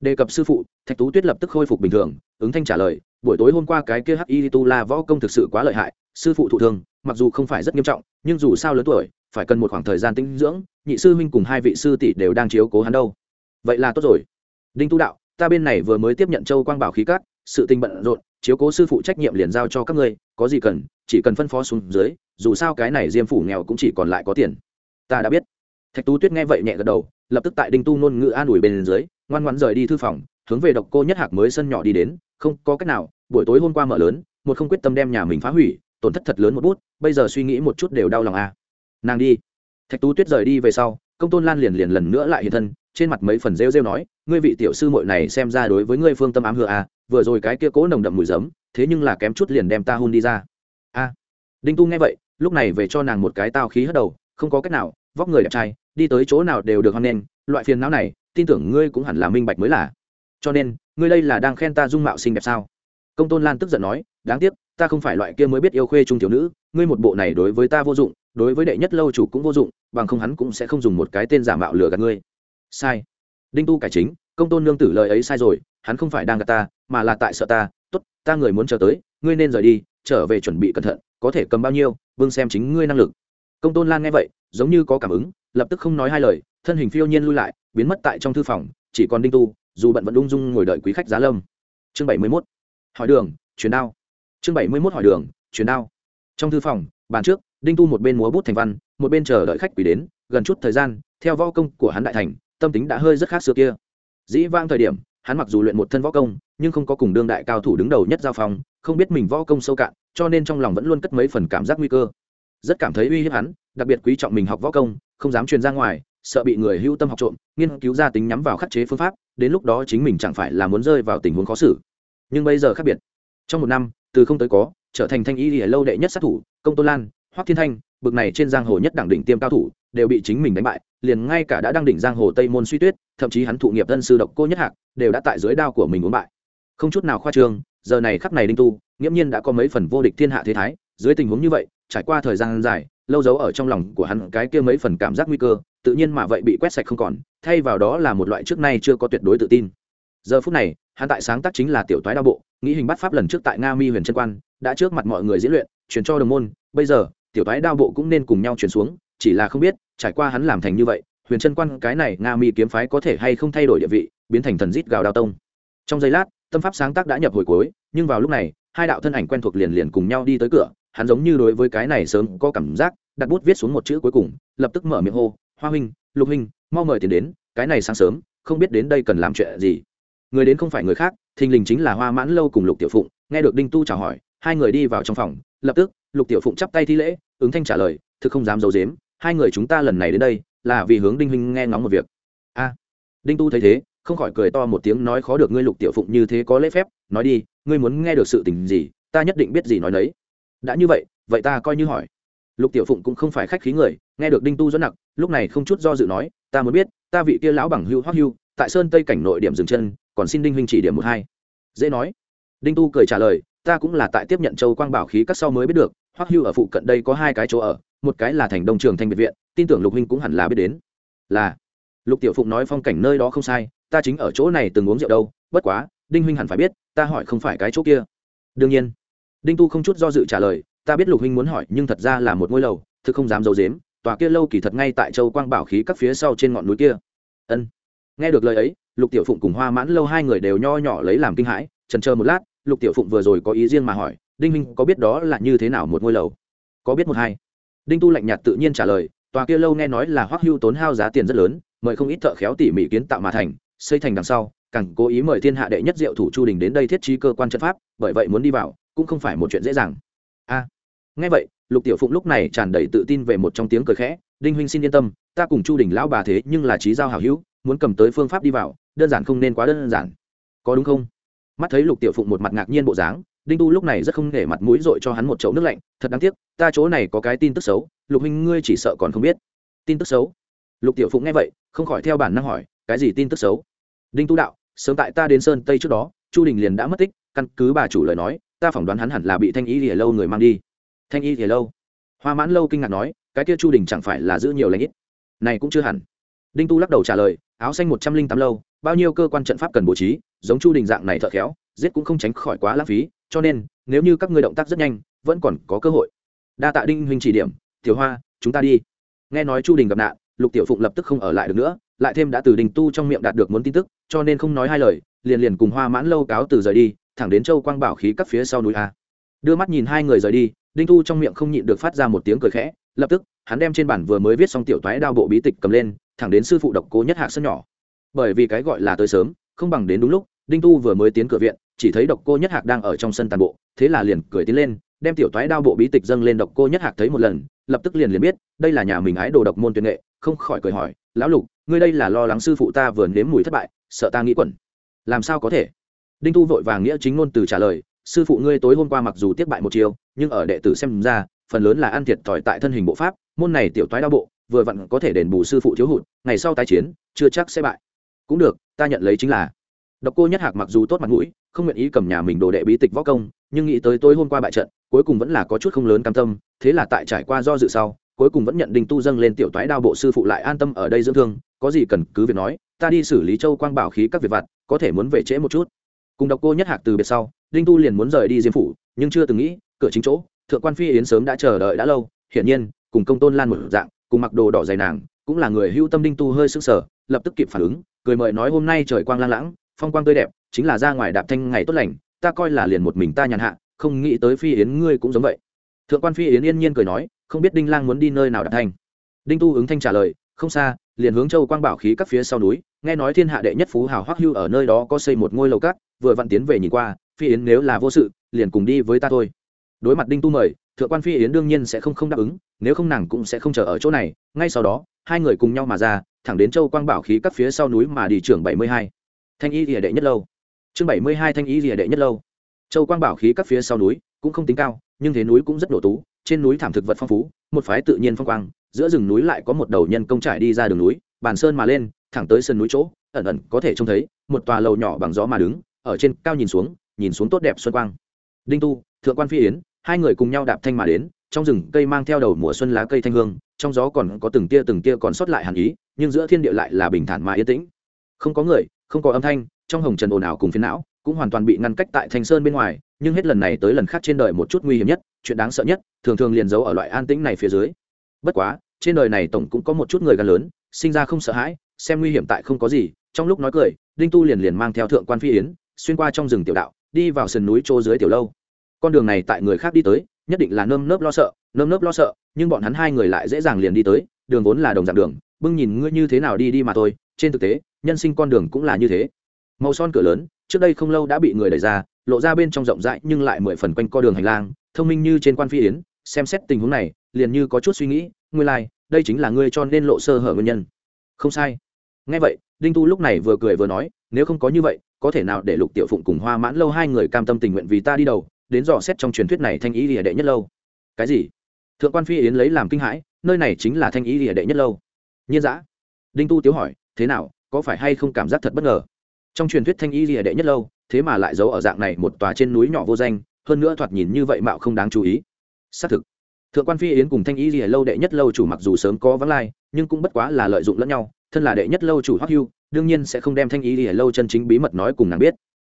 Đề cập sư phụ, thạch tú tuyết lập tức khôi phục bình thường, ứng thanh trả lời, buổi tối hôm qua cái kia hắc y tu la võ công thực sự quá lợi hại, sư phụ thụ thương, mặc dù không phải rất nghiêm trọng, nhưng dù sao lớn tuổi, phải cần một khoảng thời gian tinh dưỡng, nhị sư huynh cùng hai vị sư tỷ đều đang chiếu cố hắn đâu. Vậy là tốt rồi. Đinh tu đạo, ta bên này vừa mới tiếp nhận châu quang bảo khí cát sự tình bận rộn, chiếu cố sư phụ trách nhiệm liền giao cho các ngươi, có gì cần, chỉ cần phân phó xuống dưới, dù sao cái này diêm phủ nghèo cũng chỉ còn lại có tiền. Ta đã biết. Thạch tú tuyết nghe vậy nhẹ gật đầu, lập tức tại đinh tu nôn ngữ an ủi bên dưới, ngoan ngoãn rời đi thư phòng, hướng về độc cô nhất hạc mới sân nhỏ đi đến, không có cách nào, buổi tối hôm qua mở lớn, một không quyết tâm đem nhà mình phá hủy, tổn thất thật lớn một bút, bây giờ suy nghĩ một chút đều đau lòng à. nàng đi. Thạch tú tuyết rời đi về sau, công tôn lan liền liền lần nữa lại hiện thân, trên mặt mấy phần rêu rêu nói, ngươi vị tiểu sư muội này xem ra đối với ngươi phương tâm ám hựa à vừa rồi cái kia cố nồng đậm mùi giấm, thế nhưng là kém chút liền đem ta hôn đi ra. A, đinh tu nghe vậy, lúc này về cho nàng một cái tao khí hất đầu, không có cách nào, vóc người đẹp trai, đi tới chỗ nào đều được hoan nghênh, loại phiền não này, tin tưởng ngươi cũng hẳn là minh bạch mới là. Cho nên, ngươi đây là đang khen ta dung mạo xinh đẹp sao? Công tôn lan tức giận nói, đáng tiếc, ta không phải loại kia mới biết yêu khuê trung thiếu nữ, ngươi một bộ này đối với ta vô dụng, đối với đệ nhất lâu chủ cũng vô dụng, bằng không hắn cũng sẽ không dùng một cái tên giả mạo lừa gạt ngươi. Sai. Đinh tu cải chính, công tôn nương tử lời ấy sai rồi hắn không phải đang gạt ta, mà là tại sợ ta. Tốt, ta người muốn chờ tới, ngươi nên rời đi, trở về chuẩn bị cẩn thận, có thể cầm bao nhiêu, vương xem chính ngươi năng lực. Công tôn lan nghe vậy, giống như có cảm ứng, lập tức không nói hai lời, thân hình phiêu nhiên lui lại, biến mất tại trong thư phòng, chỉ còn đinh tu, dù bận vẫn ung dung ngồi đợi quý khách giá lâm. Chương bảy mươi mốt. Hỏi đường, chuyển đao. Chương bảy mươi mốt hỏi đường, chuyển đao. Trong thư phòng, bàn trước, đinh tu một bên múa bút thành văn, một bên chờ đợi khách quỷ đến, gần chút thời gian, theo võ công của hắn đại thành, tâm tính đã hơi rất khác xưa kia. Dĩ vang thời điểm hắn mặc dù luyện một thân võ công, nhưng không có cùng đương đại cao thủ đứng đầu nhất giao phong, không biết mình võ công sâu cạn, cho nên trong lòng vẫn luôn cất mấy phần cảm giác nguy cơ. Rất cảm thấy uy hiếp hắn, đặc biệt quý trọng mình học võ công, không dám truyền ra ngoài, sợ bị người hưu tâm học trộm, nghiên cứu ra tính nhắm vào khắc chế phương pháp, đến lúc đó chính mình chẳng phải là muốn rơi vào tình huống khó xử. Nhưng bây giờ khác biệt. Trong một năm, từ không tới có, trở thành thanh y lìa lâu đệ nhất sát thủ, công tô lan, hoắc thiên thanh, bực này trên giang hồ nhất đẳng đỉnh tiêm cao thủ đều bị chính mình đánh bại, liền ngay cả đã đang đỉnh giang hồ tây môn suy tuyết, thậm chí hắn thụ nghiệp tân sư độc cô nhất hạc, đều đã tại dưới đao của mình uống bại. Không chút nào khoa trương, giờ này khắp này đinh tu, nghiễm nhiên đã có mấy phần vô địch thiên hạ thế thái, dưới tình huống như vậy, trải qua thời gian dài, lâu dấu ở trong lòng của hắn cái kia mấy phần cảm giác nguy cơ, tự nhiên mà vậy bị quét sạch không còn, thay vào đó là một loại trước nay chưa có tuyệt đối tự tin. Giờ phút này, hắn tại sáng tác chính là tiểu toái đao bộ, nghĩ hình bắt pháp lần trước tại nga mi huyền trân quan, đã trước mặt mọi người diễn luyện, truyền cho đồng môn, bây giờ, tiểu toái đao bộ cũng nên cùng nhau truyền xuống chỉ là không biết, trải qua hắn làm thành như vậy, huyền trân quan cái này nga mi kiếm phái có thể hay không thay đổi địa vị, biến thành thần rít gào đao tông. Trong giây lát, tâm pháp sáng tác đã nhập hồi cuối, nhưng vào lúc này, hai đạo thân ảnh quen thuộc liền liền cùng nhau đi tới cửa, hắn giống như đối với cái này sớm có cảm giác, đặt bút viết xuống một chữ cuối cùng, lập tức mở miệng hô, hoa huynh, lục huynh, mau mời tiền đến, cái này sáng sớm, không biết đến đây cần làm chuyện gì. Người đến không phải người khác, thình lình chính là hoa mãn lâu cùng lục tiểu phụng, nghe được đinh tu chào hỏi, hai người đi vào trong phòng, lập tức, lục tiểu phụng chắp tay thi lễ, ứng thanh trả lời, thực không dám d i ấ u dếm hai người chúng ta lần này đến đây, là vì hướng đinh huynh nghe ngóng một việc. A, đinh tu thấy thế, không khỏi cười to một tiếng nói, khó được ngươi lục tiểu phụng như thế có lễ phép, nói đi, ngươi muốn nghe được sự tình gì, ta nhất định biết gì nói đấy đã như vậy vậy ta coi như hỏi. Lục tiểu phụng cũng không phải khách khí người, nghe được đinh tu dẫn nặng lúc này không chút do dự nói, ta muốn biết, ta vị kia lão bằng hưu hoắc hưu, tại sơn tây cảnh nội điểm dừng chân, còn xin đinh huynh chỉ điểm một hai. Dễ nói. Đinh tu cười trả lời, ta cũng là tại tiếp nhận châu quang bảo khí các sau mới biết được, hoắc hưu ở phụ cận đây có hai cái chỗ ở một cái là thành đông trường thanh biệt viện, tin tưởng lục huynh cũng hẳn là biết đến. Là, lục tiểu phụng nói phong cảnh nơi đó không sai, ta chính ở chỗ này từng uống rượu đâu, bất quá, đinh huynh hẳn phải biết, ta hỏi không phải cái chỗ kia. Đương nhiên. Đinh tu không chút do dự trả lời, ta biết lục huynh muốn hỏi, nhưng thật ra là một ngôi lầu, thực không dám d i ấ u dếm tòa kia lâu kỳ thật ngay tại châu quang bảo khí các phía sau trên ngọn núi kia. Ân. Nghe được lời ấy, lục tiểu phụng cùng hoa mãn lâu hai người đều nho nhỏ lấy làm kinh hãi trần chờ một lát, lục tiểu phụng vừa rồi có ý riêng mà hỏi, đinh huynh có biết đó là như thế nào một ngôi lầu? Có biết một hai? Đinh tu lạnh nhạt tự nhiên trả lời, tòa kia lâu nghe nói là hoắc hưu tốn hao giá tiền rất lớn, mời không ít thợ khéo tỉ mỉ kiến tạo mà thành, xây thành đằng sau, càng cố ý mời thiên hạ đệ nhất diệu thủ chu đình đến đây thiết trí cơ quan trận pháp, bởi vậy muốn đi vào, cũng không phải một chuyện dễ dàng. A. Nghe vậy, lục tiểu phụng lúc này tràn đầy tự tin về một trong tiếng cười khẽ, đinh huynh xin yên tâm, ta cùng chu đình lão bà thế nhưng là trí giao hảo hữu, muốn cầm tới phương pháp đi vào, đơn giản không nên quá đơn giản. Có đúng không? Mắt thấy lục tiểu phụng một mặt ngạc nhiên bộ dáng đinh tu lúc này rất không để mặt mũi dội cho hắn một chậu nước lạnh, thật đáng tiếc, ta chỗ này có cái tin tức xấu, lục huynh ngươi chỉ sợ còn không biết. Tin tức xấu? Lục tiểu phụng nghe vậy, không khỏi theo bản năng hỏi, cái gì tin tức xấu? Đinh tu đạo, sớm tại ta đến sơn tây trước đó, chu đình liền đã mất tích, căn cứ bà chủ lời nói, ta phỏng đoán hắn hẳn là bị thanh y thì lâu người mang đi. Thanh y thì lâu? Hoa mãn lâu kinh ngạc nói, cái kia chu đình chẳng phải là giữ nhiều lãnh ít? Này cũng chưa hẳn. Đinh tu lắc đầu trả lời, áo xanh một trăm linh tám lâu, bao nhiêu cơ quan trận pháp cần bố trí, giống chu đình dạng này thợ khéo, giết cũng không tránh khỏi quá lãng phí cho nên, nếu như các ngươi động tác rất nhanh, vẫn còn có cơ hội. Đa tạ đinh huynh chỉ điểm, tiểu hoa, chúng ta đi. Nghe nói chu đình gặp nạn, lục tiểu phụng lập tức không ở lại được nữa, lại thêm đã từ đình tu trong miệng đạt được muốn tin tức, cho nên không nói hai lời, liền liền cùng hoa mãn lâu cáo từ rời đi, thẳng đến châu quang bảo khí các phía sau núi a. Đưa mắt nhìn hai người rời đi, đinh tu trong miệng không nhịn được phát ra một tiếng cười khẽ, lập tức, hắn đem trên bản vừa mới viết xong tiểu toái đao bộ bí tịch cầm lên, thẳng đến sư phụ độc cố nhất hạ sân nhỏ. Bởi vì cái gọi là tới sớm, không bằng đến đúng lúc, đinh tu vừa mới tiến cửa viện chỉ thấy độc cô nhất hạc đang ở trong sân tàn bộ, thế là liền cười tiến lên, đem tiểu toái đao bộ bí tịch dâng lên độc cô nhất hạc thấy một lần, lập tức liền liền biết, đây là nhà mình ái đồ độc môn tuyệt nghệ, không khỏi cười hỏi, lão lục, ngươi đây là lo lắng sư phụ ta vừa nếm mùi thất bại, sợ ta nghĩ quẩn. Làm sao có thể? Đinh tu vội vàng nghĩa chính ngôn từ trả lời, sư phụ ngươi tối hôm qua mặc dù tiếp bại một chiều nhưng ở đệ tử xem ra, phần lớn là ăn thiệt thòi tại thân hình bộ pháp, môn này tiểu toái đao bộ, vừa vặn có thể đền bù sư phụ thiếu hụt, ngày sau tái chiến, chưa chắc sẽ bại. Cũng được, ta nhận lấy chính là độc cô nhất hạc mặc dù tốt mặt mũi, không nguyện ý cầm nhà mình đồ đệ bí tịch võ công, nhưng nghĩ tới tối hôm qua bại trận, cuối cùng vẫn là có chút không lớn cam tâm, thế là tại trải qua do dự sau, cuối cùng vẫn nhận đinh tu dâng lên tiểu toái đao bộ sư phụ lại an tâm ở đây dưỡng thương, có gì cần cứ việc nói, ta đi xử lý châu quang bảo khí các việc vặt, có thể muốn về trễ một chút. Cùng độc cô nhất hạc từ biệt sau, đinh tu liền muốn rời đi diêm phủ, nhưng chưa từng nghĩ, cửa chính chỗ, thượng quan phi yến sớm đã chờ đợi đã lâu, hiển nhiên, cùng công tôn lan một dạng, cùng mặc đồ đỏ dày nàng, cũng là người hưu tâm đinh tu hơi sững sờ, lập tức kịp phản ứng, cười mời nói hôm nay trời quang lang lãng phong quang tươi đẹp, chính là ra ngoài đạp thanh ngày tốt lành, ta coi là liền một mình ta nhàn hạ, không nghĩ tới phi yến ngươi cũng giống vậy. Thượng quan phi yến yên nhiên cười nói, không biết đinh lang muốn đi nơi nào đạp thanh? Đinh tu ứng thanh trả lời, không xa, liền hướng châu quang bảo khí các phía sau núi, nghe nói thiên hạ đệ nhất phú hào hoắc hưu ở nơi đó có xây một ngôi lầu cát, vừa vặn tiến về nhìn qua, phi yến nếu là vô sự, liền cùng đi với ta thôi. Đối mặt đinh tu mời, thượng quan phi yến đương nhiên sẽ không không đáp ứng, nếu không nàng cũng sẽ không chờ ở chỗ này. Ngay sau đó, hai người cùng nhau mà ra, thẳng đến châu quang bảo khí các phía sau núi mà đi trưởng bảy mươi hai thanh y rìa đệ nhất lâu. Chương bảy mươi hai thanh y rìa đệ nhất lâu. Châu quang bảo khí các phía sau núi cũng không tính cao, nhưng thế núi cũng rất nổ tú, trên núi thảm thực vật phong phú, một phái tự nhiên phong quang, giữa rừng núi lại có một đầu nhân công trải đi ra đường núi, bàn sơn mà lên, thẳng tới sân núi chỗ, ẩn ẩn có thể trông thấy một tòa lầu nhỏ bằng gió mà đứng, ở trên cao nhìn xuống nhìn xuống tốt đẹp xuân quang. Đinh tu, thượng quan phi yến, hai người cùng nhau đạp thanh mà đến, trong rừng cây mang theo đầu mùa xuân lá cây thanh hương, trong gió còn có từng tia từng tia còn sót lại hàn ý, nhưng giữa thiên địa lại là bình thản mà yên tĩnh. Không có người không có âm thanh, trong hồng trần ồn ào cùng phiến não, cũng hoàn toàn bị ngăn cách tại thanh sơn bên ngoài, nhưng hết lần này tới lần khác trên đời một chút nguy hiểm nhất, chuyện đáng sợ nhất, thường thường liền giấu ở loại an tĩnh này phía dưới. Bất quá, trên đời này tổng cũng có một chút người gan lớn, sinh ra không sợ hãi, xem nguy hiểm tại không có gì, trong lúc nói cười, đinh tu liền liền mang theo thượng quan phi yến, xuyên qua trong rừng tiểu đạo, đi vào sườn núi chỗ dưới tiểu lâu. Con đường này tại người khác đi tới, nhất định là nơm nớp lo sợ, nơm nớp lo sợ, nhưng bọn hắn hai người lại dễ dàng liền đi tới, đường vốn là đồng dạng đường, bưng nhìn ngươi như thế nào đi đi mà thôi, trên thực tế nhân sinh con đường cũng là như thế. Màu son cửa lớn trước đây không lâu đã bị người đẩy ra lộ ra bên trong rộng rãi nhưng lại mười phần quanh co đường hành lang thông minh như trên quan phi yến xem xét tình huống này liền như có chút suy nghĩ ngươi lai、like, đây chính là ngươi cho nên lộ sơ hở nguyên nhân. Không sai. Ngay vậy đinh tu lúc này vừa cười vừa nói nếu không có như vậy có thể nào để lục tiểu phụng cùng hoa mãn lâu hai người cam tâm tình nguyện vì ta đi đầu đến dò xét trong truyền thuyết này thanh ý lìa đệ nhất lâu? Cái gì? Thượng quan phi yến lấy làm kinh hãi nơi này chính là thanh ý lìa đệ nhất lâu. Nhiên giã đinh tu tiếu hỏi thế nào? Có phải hay không cảm giác thật bất ngờ? Trong truyền thuyết thanh ý lìa đệ nhất lâu, thế mà lại giấu ở dạng này một tòa trên núi nhỏ vô danh, hơn nữa thoạt nhìn như vậy mạo không đáng chú ý. Xác thực, thượng quan phi yến cùng thanh ý lìa lâu đệ nhất lâu chủ mặc dù sớm có vắng lai, nhưng cũng bất quá là lợi dụng lẫn nhau, thân là đệ nhất lâu chủ hoắc hưu, đương nhiên sẽ không đem thanh ý lìa lâu chân chính bí mật nói cùng nàng biết.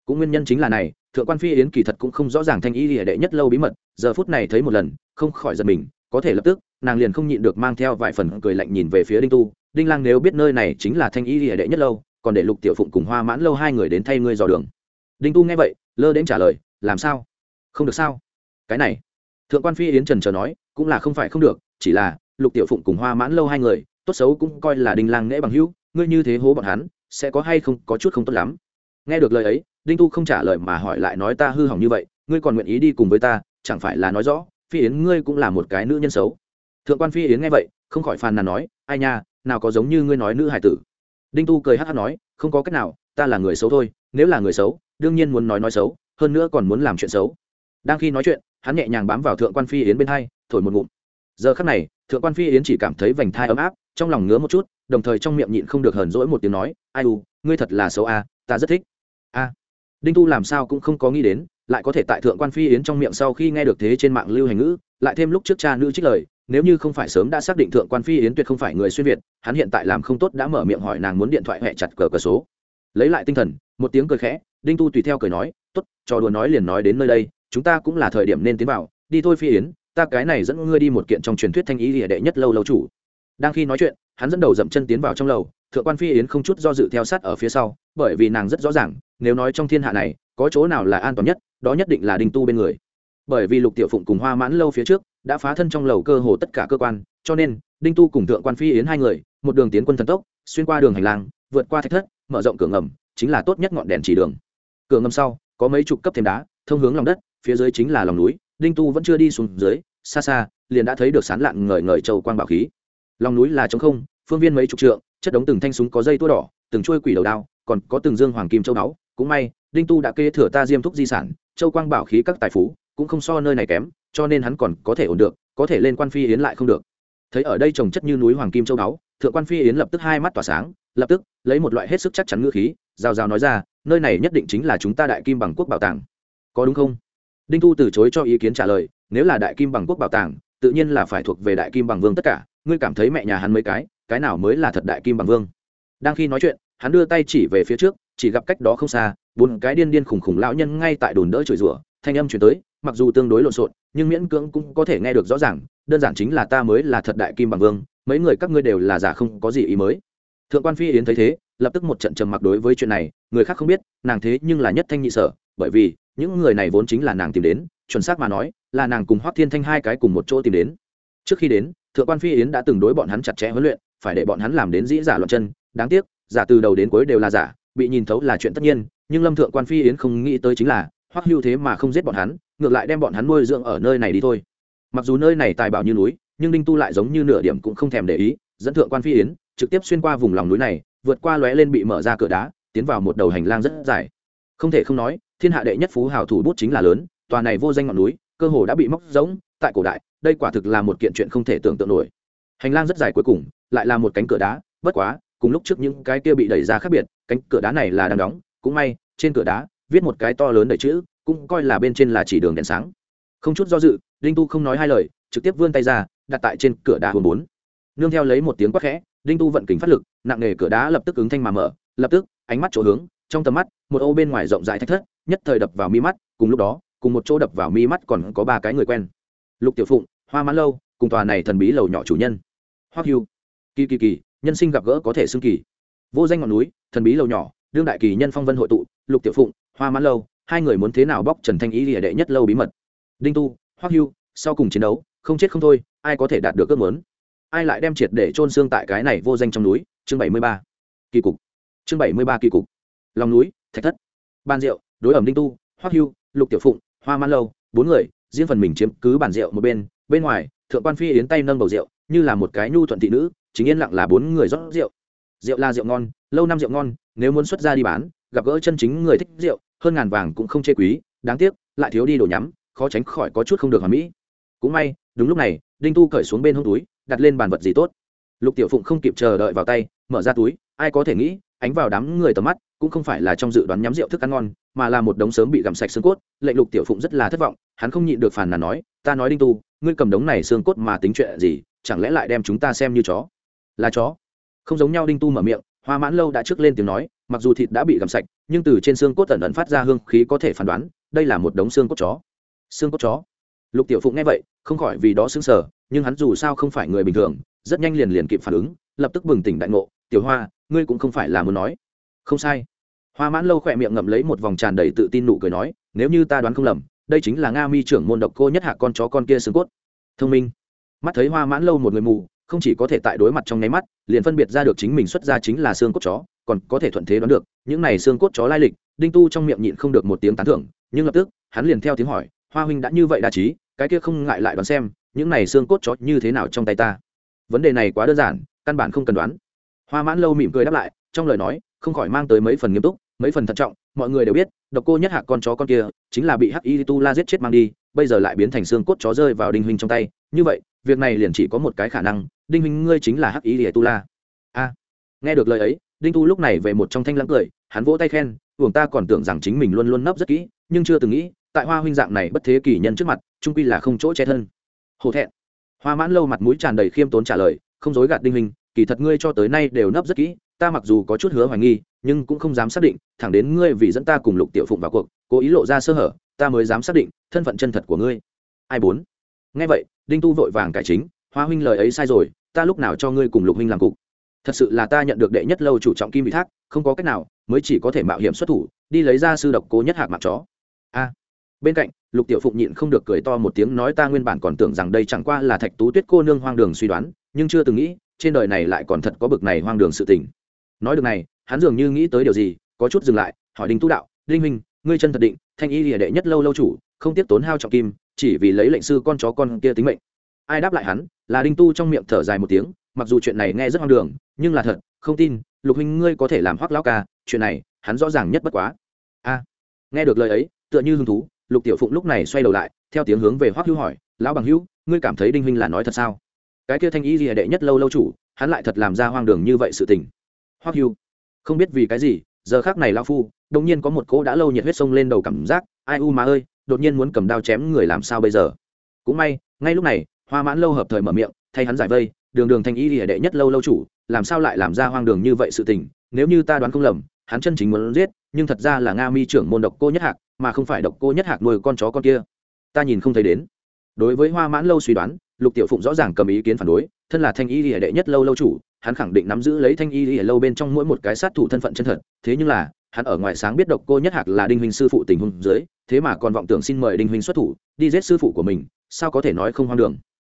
Cũng nguyên nhân chính là này, thượng quan phi yến kỳ thật cũng không rõ ràng thanh ý lìa đệ nhất lâu bí mật, giờ phút này thấy một lần, không khỏi giật mình, có thể lập tức, nàng liền không nhịn được mang theo vài phần cười lạnh nhìn về phía đinh tu đinh lang nếu biết nơi này chính là thanh Y lìa đệ nhất lâu, còn để lục tiểu phụng cùng hoa mãn lâu hai người đến thay ngươi dò đường. Đinh tu nghe vậy, lơ đến trả lời, làm sao? Không được sao? Cái này. Thượng quan phi yến trần chờ nói, cũng là không phải không được, chỉ là lục tiểu phụng cùng hoa mãn lâu hai người, tốt xấu cũng coi là đinh lang nễ bằng hữu, ngươi như thế hố bọn hắn, sẽ có hay không có chút không tốt lắm. Nghe được lời ấy, đinh tu không trả lời mà hỏi lại nói ta hư hỏng như vậy, ngươi còn nguyện ý đi cùng với ta, chẳng phải là nói rõ, phi yến ngươi cũng là một cái nữ nhân xấu. Thượng quan phi yến nghe vậy, không khỏi phàn nàn nói, ai nha nào có giống như ngươi nói nữ hải tử. Đinh tu cười hát hát nói không có cách nào ta là người xấu thôi nếu là người xấu đương nhiên muốn nói nói xấu hơn nữa còn muốn làm chuyện xấu. Đang khi nói chuyện hắn nhẹ nhàng bám vào thượng quan phi yến bên hai thổi một ngụm. Giờ khắc này thượng quan phi yến chỉ cảm thấy vành thai ấm áp trong lòng ngứa một chút đồng thời trong miệng nhịn không được hờn rỗi một tiếng nói ai u ngươi thật là xấu a à, ta rất thích. A. Đinh tu làm sao cũng không có nghĩ đến lại có thể tại thượng quan phi yến trong miệng sau khi nghe được thế trên mạng lưu hành ngữ lại thêm lúc trước cha nữ trích lời nếu như không phải sớm đã xác định thượng quan phi yến tuyệt không phải người xuyên việt, hắn hiện tại làm không tốt đã mở miệng hỏi nàng muốn điện thoại hẹ chặt cờ cờ số. Lấy lại tinh thần, một tiếng cười khẽ, đinh tu tùy theo cười nói, tốt, trò đùa nói liền nói đến nơi đây, chúng ta cũng là thời điểm nên tiến vào, đi thôi phi yến, ta cái này dẫn ngươi đi một kiện trong truyền thuyết thanh ý địa đệ nhất lâu lâu chủ. Đang khi nói chuyện, hắn dẫn đầu dậm chân tiến vào trong lầu, thượng quan phi yến không chút do dự theo sát ở phía sau, bởi vì nàng rất rõ ràng, nếu nói trong thiên hạ này, có chỗ nào là an toàn nhất, đó nhất định là đinh tu bên người. Bởi vì lục tiểu phụng cùng hoa mãn lâu phía trước đã phá thân trong lầu cơ hồ tất cả cơ quan, cho nên, đinh tu cùng thượng quan phi yến hai người, một đường tiến quân thần tốc, xuyên qua đường hành lang, vượt qua thách thất, mở rộng cửa ngầm, chính là tốt nhất ngọn đèn chỉ đường. Cửa ngầm sau, có mấy chục cấp thêm đá, thông hướng lòng đất, phía dưới chính là lòng núi, đinh tu vẫn chưa đi xuống dưới, xa xa, liền đã thấy được sán lạn ngời ngời châu quang bảo khí. Lòng núi là trống không, phương viên mấy chục trượng, chất đống từng thanh súng có dây tua đỏ, từng chuôi quỷ đầu đao, còn có từng dương hoàng kim châu đáo cũng may, đinh tu đã kê thừa ta diêm thúc di sản, châu quang bảo khí các tài phú cũng không so nơi này kém cho nên hắn còn có thể ổn được, có thể lên quan phi yến lại không được. Thấy ở đây trồng chất như núi hoàng kim châu đáo thượng quan phi yến lập tức hai mắt tỏa sáng, lập tức lấy một loại hết sức chắc chắn ngữ khí, rào rào nói ra, nơi này nhất định chính là chúng ta đại kim bằng quốc bảo tàng. Có đúng không? Đinh Thu từ chối cho ý kiến trả lời, nếu là đại kim bằng quốc bảo tàng, tự nhiên là phải thuộc về đại kim bằng vương tất cả, ngươi cảm thấy mẹ nhà hắn mấy cái cái nào mới là thật đại kim bằng vương? Đang khi nói chuyện, hắn đưa tay chỉ về phía trước, chỉ gặp cách đó không xa, bốn cái điên điên khủng khủng lão nhân ngay tại đồn đỡ chửi rủa, thanh âm chuyển tới, mặc dù tương đối lộn xộn nhưng miễn cưỡng cũng có thể nghe được rõ ràng, đơn giản chính là ta mới là thật đại kim bằng vương, mấy người các ngươi đều là giả không có gì ý mới. Thượng quan phi yến thấy thế, lập tức một trận trầm mặc đối với chuyện này, người khác không biết, nàng thế nhưng là nhất thanh nhị sở, bởi vì, những người này vốn chính là nàng tìm đến, chuẩn xác mà nói, là nàng cùng hoắc thiên thanh hai cái cùng một chỗ tìm đến. Trước khi đến, thượng quan phi yến đã từng đối bọn hắn chặt chẽ huấn luyện, phải để bọn hắn làm đến dĩ giả loạn chân, đáng tiếc, giả từ đầu đến cuối đều là giả, bị nhìn thấu là chuyện tất nhiên, nhưng lâm thượng quan phi yến không nghĩ tới chính là hoắc hưu thế mà không giết bọn hắn, ngược lại đem bọn hắn nuôi dưỡng ở nơi này đi thôi. Mặc dù nơi này tài bảo như núi, nhưng đinh tu lại giống như nửa điểm cũng không thèm để ý, dẫn thượng quan phi yến, trực tiếp xuyên qua vùng lòng núi này, vượt qua lóe lên bị mở ra cửa đá, tiến vào một đầu hành lang rất dài. Không thể không nói, thiên hạ đệ nhất phú hào thủ bút chính là lớn, tòa này vô danh ngọn núi, cơ hồ đã bị móc rỗng, tại cổ đại, đây quả thực là một kiện chuyện không thể tưởng tượng nổi. Hành lang rất dài cuối cùng, lại là một cánh cửa đá, bất quá, cùng lúc trước những cái kia bị đẩy ra khác biệt, cánh cửa đá này là đang đóng, cũng may, trên cửa đá viết một cái to lớn đầy chữ, cũng coi là bên trên là chỉ đường đèn sáng. Không chút do dự, đinh tu không nói hai lời, trực tiếp vươn tay ra, đặt tại trên cửa đá hồn bốn. Nương theo lấy một tiếng quát khẽ, đinh tu vận kính phát lực, nặng nề cửa đá lập tức ứng thanh mà mở, lập tức, ánh mắt chỗ hướng, trong tầm mắt, một ô bên ngoài rộng rãi thách thất, nhất thời đập vào mi mắt, cùng lúc đó, cùng một chỗ đập vào mi mắt còn có ba cái người quen. Lục tiểu phụng, hoa mãn lâu, cùng tòa này thần bí lầu nhỏ chủ nhân. Hoắc hưu. Kỳ kỳ kỳ, nhân sinh gặp gỡ có thể xưng kỳ. Vô danh ngọn núi, thần bí lầu nhỏ, đương đại kỳ nhân phong vân hội tụ, lục tiểu phụng hoa mãn lâu, hai người muốn thế nào bóc trần thanh ý địa đệ nhất lâu bí mật? Đinh tu, hoắc hưu, sau cùng chiến đấu, không chết không thôi, ai có thể đạt được ước muốn? Ai lại đem triệt để trôn xương tại cái này vô danh trong núi? Chương bảy mươi ba. Kỳ cục. Chương bảy mươi ba kỳ cục. Lòng núi, thạch thất. Ban rượu, đối ẩm đinh tu, hoắc hưu, lục tiểu phụng, hoa Mãn lâu, bốn người, riêng phần mình chiếm cứ bàn rượu một bên bên ngoài, thượng quan phi yến tay nâng bầu rượu, như là một cái nhu thuận thị nữ, chính yên lặng là bốn người rót rượu. Rượu là rượu ngon, lâu năm rượu ngon, nếu muốn xuất ra đi bán gặp gỡ chân chính người thích rượu, hơn ngàn vàng cũng không chê quý, đáng tiếc, lại thiếu đi đồ nhắm, khó tránh khỏi có chút không được hoàn mỹ. Cũng may, đúng lúc này, đinh tu cởi xuống bên hông túi, đặt lên bàn vật gì tốt. Lục tiểu phụng không kịp chờ đợi vào tay, mở ra túi, ai có thể nghĩ, ánh vào đám người tầm mắt, cũng không phải là trong dự đoán nhắm rượu thức ăn ngon, mà là một đống sớm bị gặm sạch xương cốt, lệnh lục tiểu phụng rất là thất vọng, hắn không nhịn được phàn nàn nói, ta nói đinh tu, ngươi cầm đống này xương cốt mà tính chuyện gì, chẳng lẽ lại đem chúng ta xem như chó? Là chó. Không giống nhau, đinh tu mở miệng, hoa mãn lâu đã trước lên tiếng nói mặc dù thịt đã bị gặm sạch, nhưng từ trên xương cốt tẩn ẩn phát ra hương khí có thể phán đoán, đây là một đống xương cốt chó. Xương cốt chó? Lục tiểu phụng nghe vậy, không khỏi vì đó xứng sở nhưng hắn dù sao không phải người bình thường, rất nhanh liền liền kịp phản ứng, lập tức bừng tỉnh đại ngộ, tiểu hoa, ngươi cũng không phải là muốn nói. Không sai. Hoa mãn lâu khỏe miệng ngậm lấy một vòng tràn đầy tự tin nụ cười nói, nếu như ta đoán không lầm, đây chính là nga mi trưởng môn độc cô nhất hạ con chó con kia xương cốt. Thông minh. Mắt thấy hoa mãn lâu một người mù, không chỉ có thể tại đối mặt trong nháy mắt, liền phân biệt ra được chính mình xuất ra chính là xương cốt chó còn có thể thuận thế đoán được, những này xương cốt chó lai lịch, đinh tu trong miệng nhịn không được một tiếng tán thưởng, nhưng lập tức, hắn liền theo tiếng hỏi, hoa huynh đã như vậy đa trí, cái kia không ngại lại đoán xem, những này xương cốt chó như thế nào trong tay ta? Vấn đề này quá đơn giản, căn bản không cần đoán. Hoa mãn lâu mỉm cười đáp lại, trong lời nói, không khỏi mang tới mấy phần nghiêm túc, mấy phần thận trọng, mọi người đều biết, độc cô nhất hạ con chó con kia, chính là bị hắc y tu la giết chết mang đi, bây giờ lại biến thành xương cốt chó rơi vào đinh huynh trong tay, như vậy, việc này liền chỉ có một cái khả năng, đinh huynh ngươi chính là hắc y tu la. A, nghe được lời ấy đinh tu lúc này về một trong thanh lãng cười, hắn vỗ tay khen, uổng ta còn tưởng rằng chính mình luôn luôn nấp rất kỹ, nhưng chưa từng nghĩ, tại hoa huynh dạng này bất thế kỷ nhân trước mặt, trung quy là không chỗ che thân. Hổ thẹn. Hoa mãn lâu mặt mũi tràn đầy khiêm tốn trả lời, không dối gạt đinh huynh, kỳ thật ngươi cho tới nay đều nấp rất kỹ, ta mặc dù có chút hứa hoài nghi, nhưng cũng không dám xác định, thẳng đến ngươi vì dẫn ta cùng lục tiểu phụng vào cuộc, cố ý lộ ra sơ hở, ta mới dám xác định, thân phận chân thật của ngươi. Ai bốn? Nghe vậy, đinh tu vội vàng cải chính, hoa huynh lời ấy sai rồi, ta lúc nào cho ngươi cùng lục huynh làm cục? Thật sự là ta nhận được đệ nhất lâu chủ trọng kim vị thác không có cách nào mới chỉ có thể mạo hiểm xuất thủ đi lấy ra sư độc cố nhất hạc mặc chó. A. Bên cạnh lục tiểu phụng nhịn không được cười to một tiếng nói ta nguyên bản còn tưởng rằng đây chẳng qua là thạch tú tuyết cô nương hoang đường suy đoán nhưng chưa từng nghĩ trên đời này lại còn thật có bực này hoang đường sự tình. Nói được này hắn dường như nghĩ tới điều gì có chút dừng lại hỏi đinh tu đạo đinh minh, ngươi chân thật định thanh y lìa đệ nhất lâu lâu chủ không tiếc tốn hao trọng kim chỉ vì lấy lệnh sư con chó con kia tính mệnh. Ai đáp lại hắn là đinh tu trong miệng thở dài một tiếng mặc dù chuyện này nghe rất hoang đường, nhưng là thật, không tin, lục huynh ngươi có thể làm hoác lão ca, chuyện này, hắn rõ ràng nhất bất quá. A, nghe được lời ấy, tựa như hứng thú, lục tiểu phụng lúc này xoay đầu lại, theo tiếng hướng về hoác hữu hỏi, lão bằng hữu, ngươi cảm thấy đinh huynh là nói thật sao? Cái kia thanh y gì đệ nhất lâu lâu chủ, hắn lại thật làm ra hoang đường như vậy sự tình. Hoắc hưu, không biết vì cái gì, giờ khác này lao phu, đột nhiên có một cỗ đã lâu nhiệt huyết sông lên đầu cảm giác, ai u mà ơi, đột nhiên muốn cầm đao chém người làm sao bây giờ? Cũng may, ngay lúc này, hoa mãn lâu hợp thời mở miệng, thay hắn giải vây đường đường thanh y lìa đệ nhất lâu lâu chủ, làm sao lại làm ra hoang đường như vậy sự tình? Nếu như ta đoán không lầm, hắn chân chính muốn giết, nhưng thật ra là nga mi trưởng môn độc cô nhất hạc, mà không phải độc cô nhất hạc nuôi con chó con kia. Ta nhìn không thấy đến. Đối với hoa mãn lâu suy đoán, lục tiểu phụng rõ ràng cầm ý kiến phản đối, thân là thanh y lìa đệ nhất lâu lâu chủ, hắn khẳng định nắm giữ lấy thanh y lìa lâu bên trong mỗi một cái sát thủ thân phận chân thật, thế nhưng là, hắn ở ngoài sáng biết độc cô nhất hạc là đinh huynh sư phụ tình huống dưới, thế mà còn vọng tưởng xin mời đinh huynh xuất thủ, đi giết sư phụ của mình, sao có thể nói không hoang đường?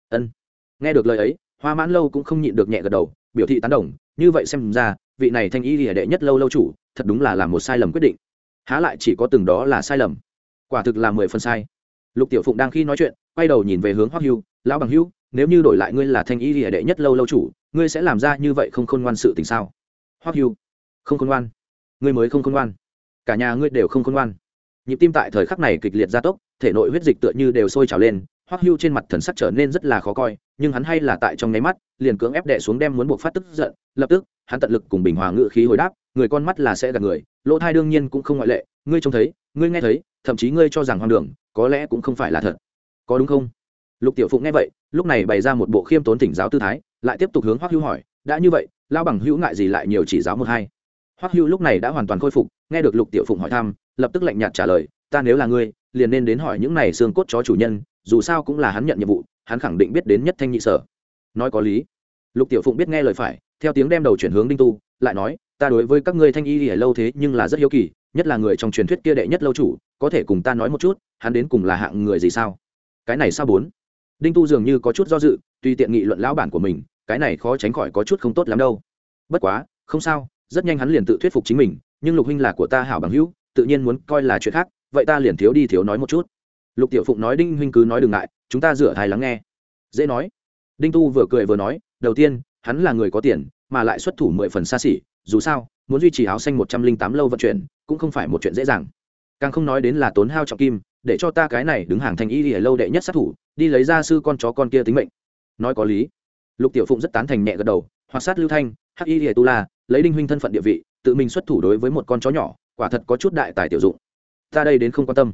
Ân. Nghe được lời ấy hoa mãn lâu cũng không nhịn được nhẹ gật đầu, biểu thị tán đồng, như vậy xem ra, vị này thanh y lìa đệ nhất lâu lâu chủ, thật đúng là làm một sai lầm quyết định. Há lại chỉ có từng đó là sai lầm. Quả thực là mười phần sai. Lục tiểu phụng đang khi nói chuyện, quay đầu nhìn về hướng hoắc hưu, lão bằng hưu nếu như đổi lại ngươi là thanh y lìa đệ nhất lâu lâu chủ, ngươi sẽ làm ra như vậy không khôn ngoan sự tình sao? Hoắc hưu, không khôn ngoan. Ngươi mới không khôn ngoan. Cả nhà ngươi đều không khôn ngoan. Nhịp tim tại thời khắc này kịch liệt gia tốc, thể nội huyết dịch tựa như đều sôi trào lên hoắc hưu trên mặt thần sắc trở nên rất là khó coi, nhưng hắn hay là tại trong nháy mắt, liền cưỡng ép đệ xuống đem muốn buộc phát tức giận, lập tức, hắn tận lực cùng bình hòa ngự khí hồi đáp, người con mắt là sẽ gạt người, lỗ thai đương nhiên cũng không ngoại lệ, ngươi trông thấy, ngươi nghe thấy, thậm chí ngươi cho rằng hoang đường, có lẽ cũng không phải là thật. Có đúng không? Lục tiểu phụng nghe vậy, lúc này bày ra một bộ khiêm tốn thỉnh giáo tư thái, lại tiếp tục hướng hoắc hưu hỏi, đã như vậy lao bằng hữu ngại gì lại nhiều chỉ giáo một hai? Hoắc hưu lúc này đã hoàn toàn khôi phục, nghe được lục tiểu phụng hỏi thăm, lập tức lạnh nhạt trả lời ta nếu là ngươi, liền nên đến hỏi những này xương cốt chó chủ nhân, dù sao cũng là hắn nhận nhiệm vụ, hắn khẳng định biết đến nhất thanh nhị sở. Nói có lý. Lục tiểu phụng biết nghe lời phải, theo tiếng đem đầu chuyển hướng đinh tu, lại nói, ta đối với các ngươi thanh y ở lâu thế nhưng là rất hiếu kỳ, nhất là người trong truyền thuyết kia đệ nhất lâu chủ, có thể cùng ta nói một chút, hắn đến cùng là hạng người gì sao? Cái này sao bốn? Đinh tu dường như có chút do dự, tuy tiện nghị luận lão bản của mình, cái này khó tránh khỏi có chút không tốt lắm đâu. Bất quá, không sao, rất nhanh hắn liền tự thuyết phục chính mình, nhưng lục huynh là của ta hảo bằng hữu, tự nhiên muốn coi là chuyện khác vậy ta liền thiếu đi thiếu nói một chút. Lục tiểu phụng nói, đinh huynh cứ nói đừng ngại, chúng ta rửa thai lắng nghe. Dễ nói. Đinh tu vừa cười vừa nói, đầu tiên, hắn là người có tiền, mà lại xuất thủ mười phần xa xỉ, dù sao, muốn duy trì áo xanh một trăm linh tám lâu vận chuyển, cũng không phải một chuyện dễ dàng. Càng không nói đến là tốn hao trọng kim, để cho ta cái này đứng hàng thành y lìa lâu đệ nhất sát thủ, đi lấy ra sư con chó con kia tính mệnh. Nói có lý. Lục tiểu phụng rất tán thành nhẹ gật đầu, hoặc sát lưu thanh, hắc y lìa tu la, lấy đinh huynh thân phận địa vị, tự mình xuất thủ đối với một con chó nhỏ, quả thật có chút đại tài tiểu dụng ta đây đến không quan tâm.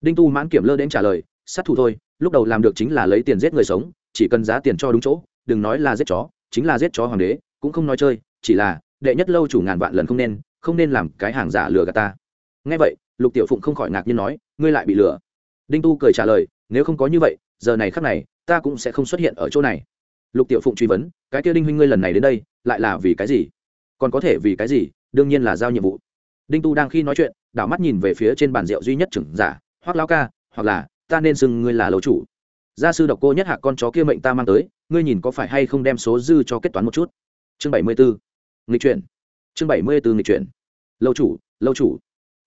Đinh tu mãn kiểm lơ đến trả lời, sát thủ thôi, lúc đầu làm được chính là lấy tiền giết người sống, chỉ cần giá tiền cho đúng chỗ, đừng nói là giết chó, chính là giết chó hoàng đế, cũng không nói chơi, chỉ là, đệ nhất lâu chủ ngàn vạn lần không nên không nên làm cái hàng giả lừa gạt ta. Ngay vậy, lục tiểu phụng không khỏi ngạc nhiên nói, ngươi lại bị lừa. Đinh tu cười trả lời, nếu không có như vậy, giờ này khắc này, ta cũng sẽ không xuất hiện ở chỗ này. Lục tiểu phụng truy vấn, cái kia đinh huynh ngươi lần này đến đây, lại là vì cái gì? Còn có thể vì cái gì? Đương nhiên là giao nhiệm vụ. Đinh tu đang khi nói chuyện đảo mắt nhìn về phía trên bàn rượu duy nhất trưởng giả, hoặc lao ca, hoặc là, ta nên xưng ngươi là lầu chủ. Gia sư độc cô nhất hạ con chó kia mệnh ta mang tới, ngươi nhìn có phải hay không đem số dư cho kết toán một chút. Chương bảy mươi bốn nghịch chuyển. Chương bảy mươi bốn nghịch chuyển. Lâu chủ lâu chủ.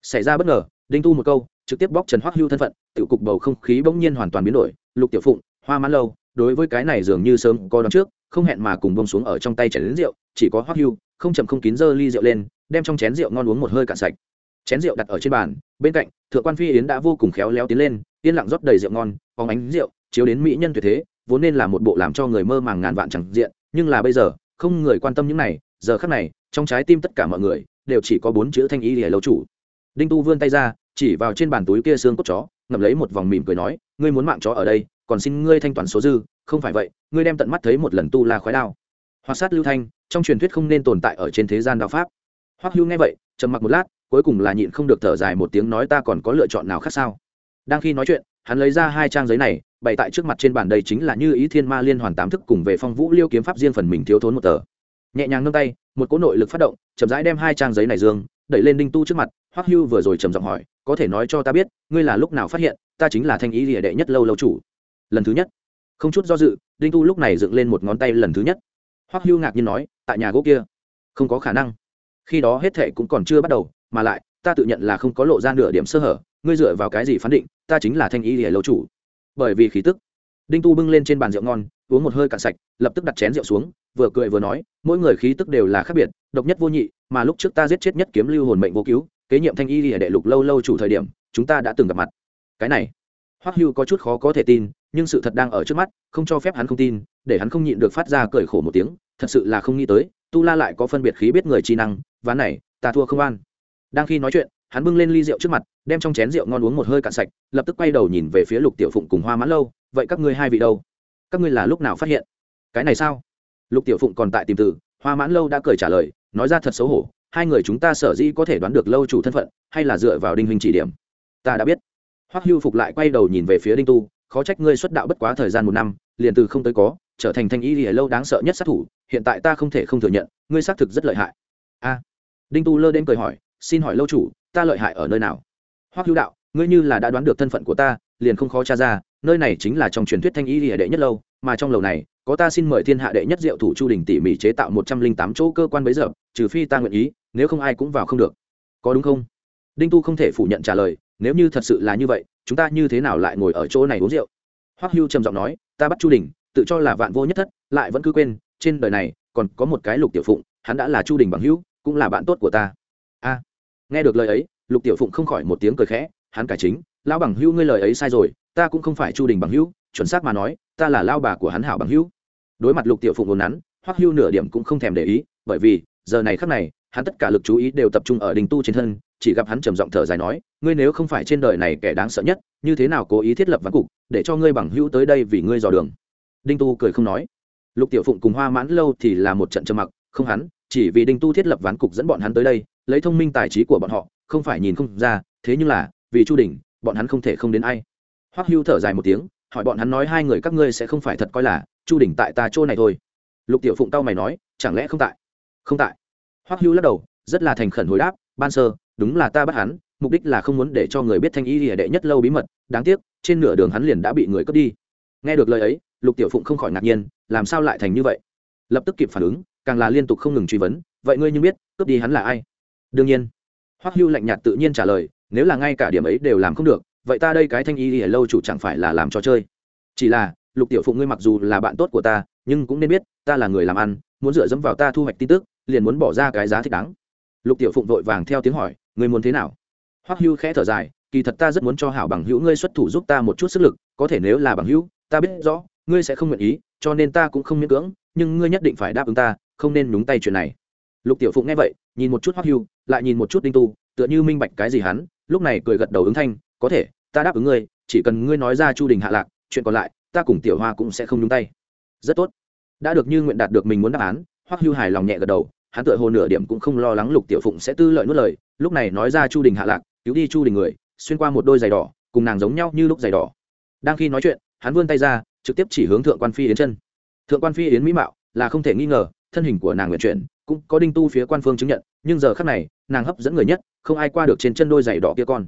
Xảy ra bất ngờ, đinh tu một câu, trực tiếp bóc trần hoắc hưu thân phận tự cục bầu không khí bỗng nhiên hoàn toàn biến đổi, lục tiểu phụng, hoa mãn lâu, đối với cái này dường như sớm có đón trước, không hẹn mà cùng bông xuống ở trong tay chảy đến rượu, chỉ có hoắc hưu, không chậm không kín dơ ly rượu lên, đem trong chén rượu ngon uống một hơi cạn sạch chén rượu đặt ở trên bàn, bên cạnh, thượng quan phi yến đã vô cùng khéo léo tiến lên, yên lặng rót đầy rượu ngon, phóng ánh rượu, chiếu đến mỹ nhân tuyệt thế, vốn nên là một bộ làm cho người mơ màng ngàn vạn chẳng diện, nhưng là bây giờ, không người quan tâm những này, giờ khắc này, trong trái tim tất cả mọi người, đều chỉ có bốn chữ thanh ý để lâu chủ. Đinh tu vươn tay ra, chỉ vào trên bàn túi kia xương cốt chó, ngậm lấy một vòng mỉm cười nói, ngươi muốn mạng chó ở đây, còn xin ngươi thanh toán số dư, không phải vậy, ngươi đem tận mắt thấy một lần tu la khói đao. Hoặc sát lưu thanh, trong truyền thuyết không nên tồn tại ở trên thế gian đạo pháp. Hoắc hưu nghe vậy, trầm mặc một lát cuối cùng là nhịn không được thở dài một tiếng nói ta còn có lựa chọn nào khác sao? Đang khi nói chuyện, hắn lấy ra hai trang giấy này, bày tại trước mặt trên bàn đây chính là như ý thiên ma liên hoàn tám thức cùng về phong vũ liêu kiếm pháp riêng phần mình thiếu thốn một tờ. Nhẹ nhàng nâng tay, một cỗ nội lực phát động, chậm rãi đem hai trang giấy này dương, đẩy lên đinh tu trước mặt, hoắc hưu vừa rồi trầm giọng hỏi, có thể nói cho ta biết, ngươi là lúc nào phát hiện, ta chính là thanh ý địa đệ nhất lâu lâu chủ. Lần thứ nhất, không chút do dự, đinh tu lúc này dựng lên một ngón tay lần thứ nhất. Hoắc hưu ngạc nhiên nói, tại nhà gỗ kia, không có khả năng. Khi đó hết thệ cũng còn chưa bắt đầu mà lại, ta tự nhận là không có lộ ra nửa điểm sơ hở, ngươi dựa vào cái gì phán định, ta chính là thanh ý địa lâu chủ. Bởi vì khí tức, đinh tu bưng lên trên bàn rượu ngon, uống một hơi cạn sạch, lập tức đặt chén rượu xuống, vừa cười vừa nói, mỗi người khí tức đều là khác biệt, độc nhất vô nhị, mà lúc trước ta giết chết nhất kiếm lưu hồn mệnh vô cứu, kế nhiệm thanh y lìa đệ lục lâu lâu chủ thời điểm, chúng ta đã từng gặp mặt. Cái này, hoắc hưu có chút khó có thể tin, nhưng sự thật đang ở trước mắt, không cho phép hắn không tin, để hắn không nhịn được phát ra cười khổ một tiếng, thật sự là không nghĩ tới, tu la lại có phân biệt khí biết người chi năng, ván này, ta thua không an đang khi nói chuyện, hắn bưng lên ly rượu trước mặt, đem trong chén rượu ngon uống một hơi cạn sạch, lập tức quay đầu nhìn về phía lục tiểu phụng cùng hoa mãn lâu, vậy các ngươi hai vị đâu? Các ngươi là lúc nào phát hiện? Cái này sao? Lục tiểu phụng còn tại tìm từ, hoa mãn lâu đã cười trả lời, nói ra thật xấu hổ, hai người chúng ta sở dĩ có thể đoán được lâu chủ thân phận, hay là dựa vào đinh huynh chỉ điểm? Ta đã biết. Hoắc hưu phục lại quay đầu nhìn về phía đinh tu, khó trách ngươi xuất đạo bất quá thời gian một năm, liền từ không tới có, trở thành thanh y lìa lâu đáng sợ nhất sát thủ, hiện tại ta không thể không thừa nhận, ngươi xác thực rất lợi hại. A. Đinh tu lơ đến cười hỏi xin hỏi lâu chủ, ta lợi hại ở nơi nào? Hoắc hữu đạo, ngươi như là đã đoán được thân phận của ta, liền không khó tra ra, nơi này chính là trong truyền thuyết thanh y lìa đệ nhất lâu, mà trong lầu này, có ta xin mời thiên hạ đệ nhất diệu thủ chu đình tỉ mỉ chế tạo một trăm linh tám chỗ cơ quan bấy giờ, trừ phi ta nguyện ý, nếu không ai cũng vào không được. Có đúng không? Đinh tu không thể phủ nhận trả lời, nếu như thật sự là như vậy, chúng ta như thế nào lại ngồi ở chỗ này uống rượu? Hoắc hưu trầm giọng nói, ta bắt chu đình, tự cho là vạn vô nhất thất, lại vẫn cứ quên, trên đời này, còn có một cái lục tiểu phụng, hắn đã là chu đình bằng hữu, cũng là bạn tốt của ta. A nghe được lời ấy, lục tiểu phụng không khỏi một tiếng cười khẽ, hắn cải chính, lão bằng hữu ngươi lời ấy sai rồi, ta cũng không phải chu đình bằng hữu, chuẩn xác mà nói, ta là lao bà của hắn hảo bằng hữu. Đối mặt lục tiểu phụng ngồn nắn, hoắc hưu nửa điểm cũng không thèm để ý, bởi vì, giờ này khắc này, hắn tất cả lực chú ý đều tập trung ở đình tu trên thân, chỉ gặp hắn trầm giọng thở dài nói, ngươi nếu không phải trên đời này kẻ đáng sợ nhất, như thế nào cố ý thiết lập ván cục, để cho ngươi bằng hữu tới đây vì ngươi dò đường? Đinh tu cười không nói. Lục tiểu phụng cùng hoa mãn lâu thì là một trận trầm mặc, không hắn chỉ vì đinh tu thiết lập ván cục dẫn bọn hắn tới đây, lấy thông minh tài trí của bọn họ, không phải nhìn không ra, thế nhưng là, vì chu đình, bọn hắn không thể không đến ai. Hoắc hưu thở dài một tiếng, hỏi bọn hắn nói hai người các ngươi sẽ không phải thật coi là chu đình tại ta chỗ này thôi. Lục tiểu phụng tao mày nói, chẳng lẽ không tại? Không tại. Hoắc hưu lắc đầu, rất là thành khẩn hồi đáp, ban sơ, đúng là ta bắt hắn, mục đích là không muốn để cho người biết thanh y lìa đệ nhất lâu bí mật, đáng tiếc, trên nửa đường hắn liền đã bị người cướp đi. Nghe được lời ấy, lục tiểu phụng không khỏi ngạc nhiên, làm sao lại thành như vậy? Lập tức kịp phản ứng càng là liên tục không ngừng truy vấn, vậy ngươi như biết, cướp đi hắn là ai? Đương nhiên. Hoắc hưu lạnh nhạt tự nhiên trả lời, nếu là ngay cả điểm ấy đều làm không được, vậy ta đây cái thanh y ở lâu chủ chẳng phải là làm trò chơi? Chỉ là, lục tiểu phụng ngươi mặc dù là bạn tốt của ta, nhưng cũng nên biết, ta là người làm ăn, muốn dựa dẫm vào ta thu hoạch tin tức, liền muốn bỏ ra cái giá thích đáng. Lục tiểu phụng vội vàng theo tiếng hỏi, ngươi muốn thế nào? Hoắc hưu khẽ thở dài, kỳ thật ta rất muốn cho hảo bằng hữu ngươi xuất thủ giúp ta một chút sức lực, có thể nếu là bằng hữu, ta biết rõ, ngươi sẽ không nguyện ý, cho nên ta cũng không miễn cưỡng, nhưng ngươi nhất định phải đáp ứng ta không nên nhúng tay chuyện này. Lục tiểu phụng nghe vậy, nhìn một chút hoắc hưu, lại nhìn một chút đinh tu, tựa như minh bạch cái gì hắn, lúc này cười gật đầu ứng thanh, có thể, ta đáp ứng ngươi, chỉ cần ngươi nói ra chu đình hạ lạc, chuyện còn lại, ta cùng tiểu hoa cũng sẽ không nhúng tay. Rất tốt. Đã được như nguyện đạt được mình muốn đáp án, hoắc hưu hài lòng nhẹ gật đầu, hắn tựa hồ nửa điểm cũng không lo lắng lục tiểu phụng sẽ tư lợi nuốt lời, lúc này nói ra chu đình hạ lạc, cứu đi chu đình người, xuyên qua một đôi giày đỏ, cùng nàng giống nhau như lúc giày đỏ. Đang khi nói chuyện, hắn vươn tay ra, trực tiếp chỉ hướng thượng quan phi yến chân. Thượng quan phi yến mỹ mạo, là không thể nghi ngờ thân hình của nàng nguyện chuyển, cũng có đinh tu phía quan phương chứng nhận, nhưng giờ khác này, nàng hấp dẫn người nhất, không ai qua được trên chân đôi giày đỏ kia con.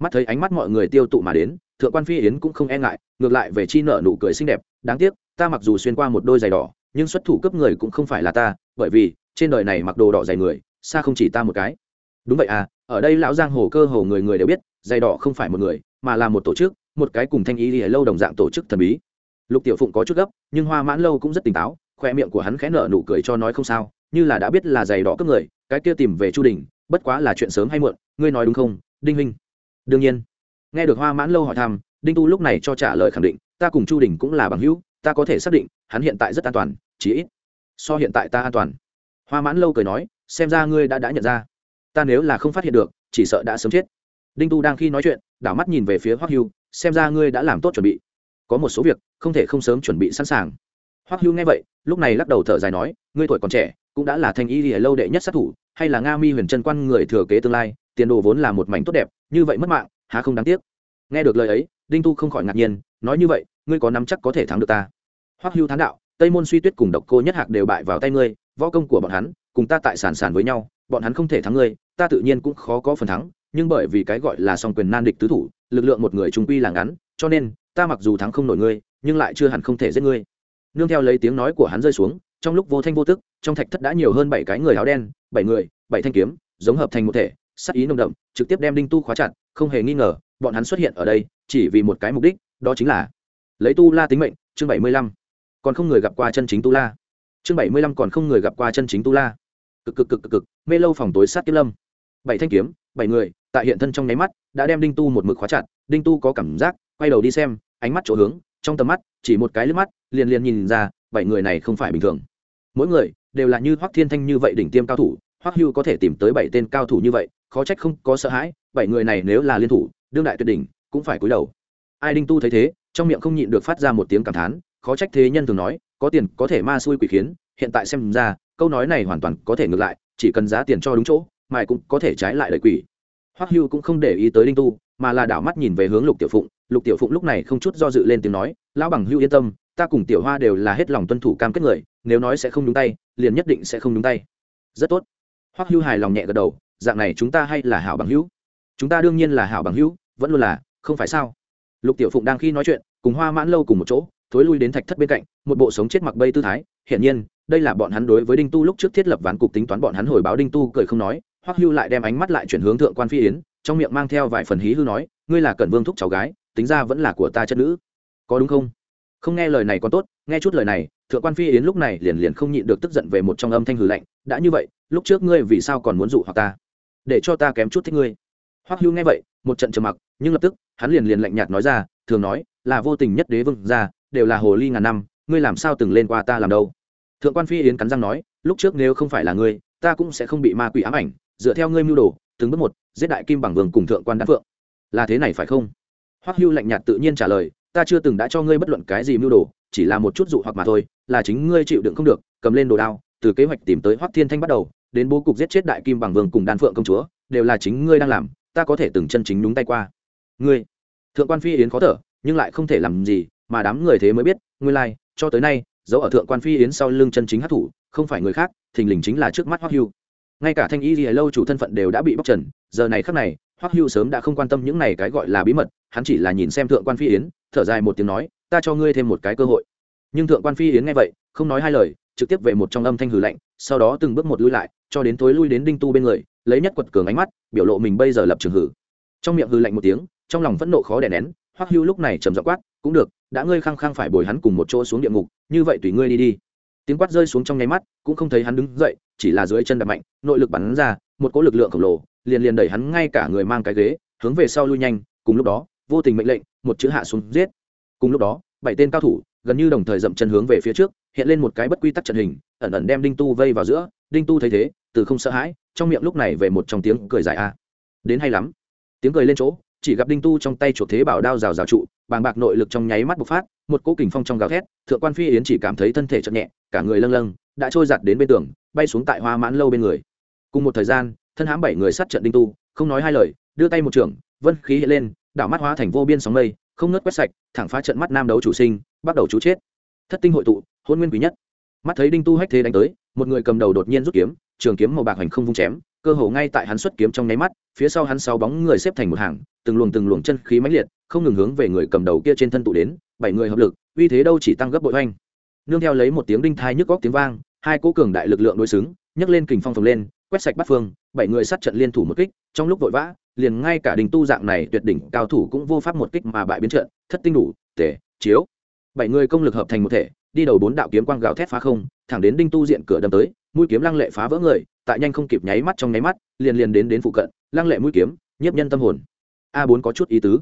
Mắt thấy ánh mắt mọi người tiêu tụ mà đến, thượng quan phi yến cũng không e ngại, ngược lại về chi nợ nụ cười xinh đẹp, đáng tiếc, ta mặc dù xuyên qua một đôi giày đỏ, nhưng xuất thủ cấp người cũng không phải là ta, bởi vì, trên đời này mặc đồ đỏ giày người, xa không chỉ ta một cái. Đúng vậy à ở đây lão giang hồ cơ hồ người người đều biết, giày đỏ không phải một người, mà là một tổ chức, một cái cùng thanh ý đi lâu đồng dạng tổ chức thần bí. Lục tiểu phụng có chút gấp, nhưng hoa mãn lâu cũng rất tỉnh táo khoe miệng của hắn khẽ nở nụ cười cho nói không sao, như là đã biết là giày đỏ cướp người, cái kia tìm về chu đình, bất quá là chuyện sớm hay muộn, ngươi nói đúng không, đinh huynh? Đương nhiên. Nghe được hoa mãn lâu hỏi thăm, đinh tu lúc này cho trả lời khẳng định, ta cùng chu đình cũng là bằng hữu, ta có thể xác định, hắn hiện tại rất an toàn, chỉ ít so hiện tại ta an toàn. Hoa mãn lâu cười nói, xem ra ngươi đã đã nhận ra. Ta nếu là không phát hiện được, chỉ sợ đã sớm chết. Đinh tu đang khi nói chuyện, đảo mắt nhìn về phía hoắc hưu, xem ra ngươi đã làm tốt chuẩn bị. Có một số việc, không thể không sớm chuẩn bị sẵn sàng hoắc hưu nghe vậy, lúc này lắc đầu thở dài nói, ngươi tuổi còn trẻ, cũng đã là thanh y lìa lâu đệ nhất sát thủ, hay là nga mi huyền trân quan người thừa kế tương lai, tiền đồ vốn là một mảnh tốt đẹp, như vậy mất mạng, há không đáng tiếc? Nghe được lời ấy, đinh tu không khỏi ngạc nhiên, nói như vậy, ngươi có nắm chắc có thể thắng được ta? Hoắc hưu thán đạo, tây môn suy tuyết cùng độc cô nhất hạc đều bại vào tay ngươi, võ công của bọn hắn, cùng ta tại sản sản với nhau, bọn hắn không thể thắng ngươi, ta tự nhiên cũng khó có phần thắng, nhưng bởi vì cái gọi là song quyền nan địch tứ thủ, lực lượng một người trung quy là ngắn, cho nên, ta mặc dù thắng không nổi ngươi, nhưng lại chưa hẳn không thể giết ngươi nương theo lấy tiếng nói của hắn rơi xuống, trong lúc vô thanh vô tức, trong thạch thất đã nhiều hơn bảy cái người áo đen, bảy người, bảy thanh kiếm, giống hợp thành một thể, sắc ý nồng đậm, trực tiếp đem đinh tu khóa chặt, không hề nghi ngờ, bọn hắn xuất hiện ở đây, chỉ vì một cái mục đích, đó chính là lấy tu la tính mệnh, chương bảy mươi lăm. Còn không người gặp qua chân chính tu la. Chương bảy mươi lăm còn không người gặp qua chân chính tu la. Cực cực cực cực cực, mê lâu phòng tối sát kiếp lâm. Bảy thanh kiếm, bảy người, tại hiện thân trong nháy mắt, đã đem đinh tu một mực khóa chặt, đinh tu có cảm giác, quay đầu đi xem, ánh mắt chỗ hướng trong tầm mắt, chỉ một cái lướt mắt, liền liền nhìn ra, bảy người này không phải bình thường. Mỗi người đều là như hoắc thiên thanh như vậy đỉnh tiêm cao thủ, hoắc hưu có thể tìm tới bảy tên cao thủ như vậy, khó trách không có sợ hãi, bảy người này nếu là liên thủ, đương đại tuyệt đỉnh, cũng phải cúi đầu. Ai đinh tu thấy thế, trong miệng không nhịn được phát ra một tiếng cảm thán, khó trách thế nhân thường nói, có tiền có thể ma xui quỷ khiến, hiện tại xem ra, câu nói này hoàn toàn có thể ngược lại, chỉ cần giá tiền cho đúng chỗ, mài cũng có thể trái lại lời quỷ. Hoắc hưu cũng không để ý tới đinh tu, mà là đảo mắt nhìn về hướng lục tiểu phụng lục tiểu phụng lúc này không chút do dự lên tiếng nói, lão bằng hưu yên tâm, ta cùng tiểu hoa đều là hết lòng tuân thủ cam kết người, nếu nói sẽ không đúng tay, liền nhất định sẽ không đúng tay. Rất tốt. Hoắc hưu hài lòng nhẹ gật đầu, dạng này chúng ta hay là hảo bằng hữu. Chúng ta đương nhiên là hảo bằng hữu, vẫn luôn là, không phải sao? Lục tiểu phụng đang khi nói chuyện, cùng hoa mãn lâu cùng một chỗ, thối lui đến thạch thất bên cạnh, một bộ sống chết mặc bây tư thái, hiển nhiên, đây là bọn hắn đối với đinh tu lúc trước thiết lập ván cục tính toán bọn hắn hồi báo đinh tu cười không nói, hoắc hưu lại đem ánh mắt lại chuyển hướng thượng quan phi yến, trong miệng mang theo vài phần hí hư nói, ngươi là cẩn vương thúc cháu gái tính ra vẫn là của ta chất nữ. Có đúng không? Không nghe lời này còn tốt, nghe chút lời này, thượng quan phi yến lúc này liền liền không nhịn được tức giận về một trong âm thanh hừ lạnh, đã như vậy, lúc trước ngươi vì sao còn muốn dụ hoặc ta? Để cho ta kém chút thích ngươi. Hoắc hưu nghe vậy, một trận trầm mặc, nhưng lập tức, hắn liền liền lạnh nhạt nói ra, thường nói, là vô tình nhất đế vương ra đều là hồ ly ngàn năm, ngươi làm sao từng lên qua ta làm đâu? Thượng quan phi yến cắn răng nói, lúc trước nếu không phải là ngươi, ta cũng sẽ không bị ma quỷ ám ảnh, dựa theo ngươi mưu đồ, từng bước một, giết đại kim bằng vương cùng thượng quan đan phượng. Là thế này phải không? Hoắc hưu lạnh nhạt tự nhiên trả lời ta chưa từng đã cho ngươi bất luận cái gì mưu đồ chỉ là một chút dụ hoặc mà thôi là chính ngươi chịu đựng không được cầm lên đồ đao từ kế hoạch tìm tới hoắc thiên thanh bắt đầu đến bố cục giết chết đại kim bằng vương cùng đan phượng công chúa đều là chính ngươi đang làm ta có thể từng chân chính nhúng tay qua. Ngươi? Thượng quan phi yến khó thở nhưng lại không thể làm gì mà đám người thế mới biết ngươi lai、like, cho tới nay dấu ở thượng quan phi yến sau lưng chân chính hát thủ không phải người khác thình lình chính là trước mắt hoắc hưu. Ngay cả thanh y lìa lâu chủ thân phận đều đã bị bóc trần giờ này khắc này hoắc hưu sớm đã không quan tâm những này cái gọi là bí mật, hắn chỉ là nhìn xem thượng quan phi yến, thở dài một tiếng nói, ta cho ngươi thêm một cái cơ hội. Nhưng thượng quan phi yến nghe vậy, không nói hai lời, trực tiếp về một trong âm thanh hừ lạnh, sau đó từng bước một lui lại, cho đến tối lui đến đinh tu bên người, lấy nhất quật cường ánh mắt, biểu lộ mình bây giờ lập trường hử. Trong miệng hừ lạnh một tiếng, trong lòng phẫn nộ khó đè nén, hoắc hưu lúc này trầm giọng quát, cũng được, đã ngươi khăng khăng phải bồi hắn cùng một chỗ xuống địa ngục, như vậy tùy ngươi đi đi. Tiếng quát rơi xuống trong nháy mắt, cũng không thấy hắn đứng dậy, chỉ là dưới chân đập mạnh, nội lực bắn ra, một cỗ lực lượng khổng lồ liền liền đẩy hắn ngay cả người mang cái ghế, hướng về sau lui nhanh, cùng lúc đó, vô tình mệnh lệnh, một chữ hạ xuống giết. Cùng lúc đó, bảy tên cao thủ, gần như đồng thời dậm chân hướng về phía trước, hiện lên một cái bất quy tắc trận hình, ẩn ẩn đem đinh tu vây vào giữa. Đinh tu thấy thế, từ không sợ hãi, trong miệng lúc này về một trong tiếng cười dài a. Đến hay lắm. Tiếng cười lên chỗ, chỉ gặp đinh tu trong tay chuột thế bảo đao rào rào trụ, bàng bạc nội lực trong nháy mắt bộc phát, một cỗ kình phong trong gào thét, thượng quan phi yến chỉ cảm thấy thân thể chậm nhẹ, cả người lâng lâng, đã trôi giặt đến bên tường, bay xuống tại hoa mãn lâu bên người. Cùng một thời gian thân hãm bảy người sát trận đinh tu, không nói hai lời, đưa tay một trưởng vân khí hiện lên, đảo mắt hóa thành vô biên sóng mây, không ngớt quét sạch, thẳng phá trận mắt nam đấu chủ sinh, bắt đầu chú chết. Thất tinh hội tụ, hôn nguyên quý nhất. Mắt thấy đinh tu hách thế đánh tới, một người cầm đầu đột nhiên rút kiếm, trường kiếm màu bạc hành không vung chém, cơ hồ ngay tại hắn xuất kiếm trong nháy mắt, phía sau hắn sáu bóng người xếp thành một hàng, từng luồng từng luồng chân khí mãnh liệt, không ngừng hướng về người cầm đầu kia trên thân tụ đến, bảy người hợp lực, uy thế đâu chỉ tăng gấp bội oanh nương theo lấy một tiếng đinh thai nhức góc tiếng vang, hai cỗ cường đại lực lượng đối xứng, nhấc lên kình phong phồng lên quét sạch bắt phương, bảy người sát trận liên thủ một kích, trong lúc vội vã, liền ngay cả đình tu dạng này tuyệt đỉnh cao thủ cũng vô pháp một kích mà bại biến trận, thất tinh đủ tể chiếu. Bảy người công lực hợp thành một thể, đi đầu bốn đạo kiếm quang gào thét phá không, thẳng đến đinh tu diện cửa đâm tới, mũi kiếm lăng lệ phá vỡ người, tại nhanh không kịp nháy mắt trong nháy mắt, liền liền đến đến phụ cận, lăng lệ mũi kiếm, nhiếp nhân tâm hồn. A bốn có chút ý tứ.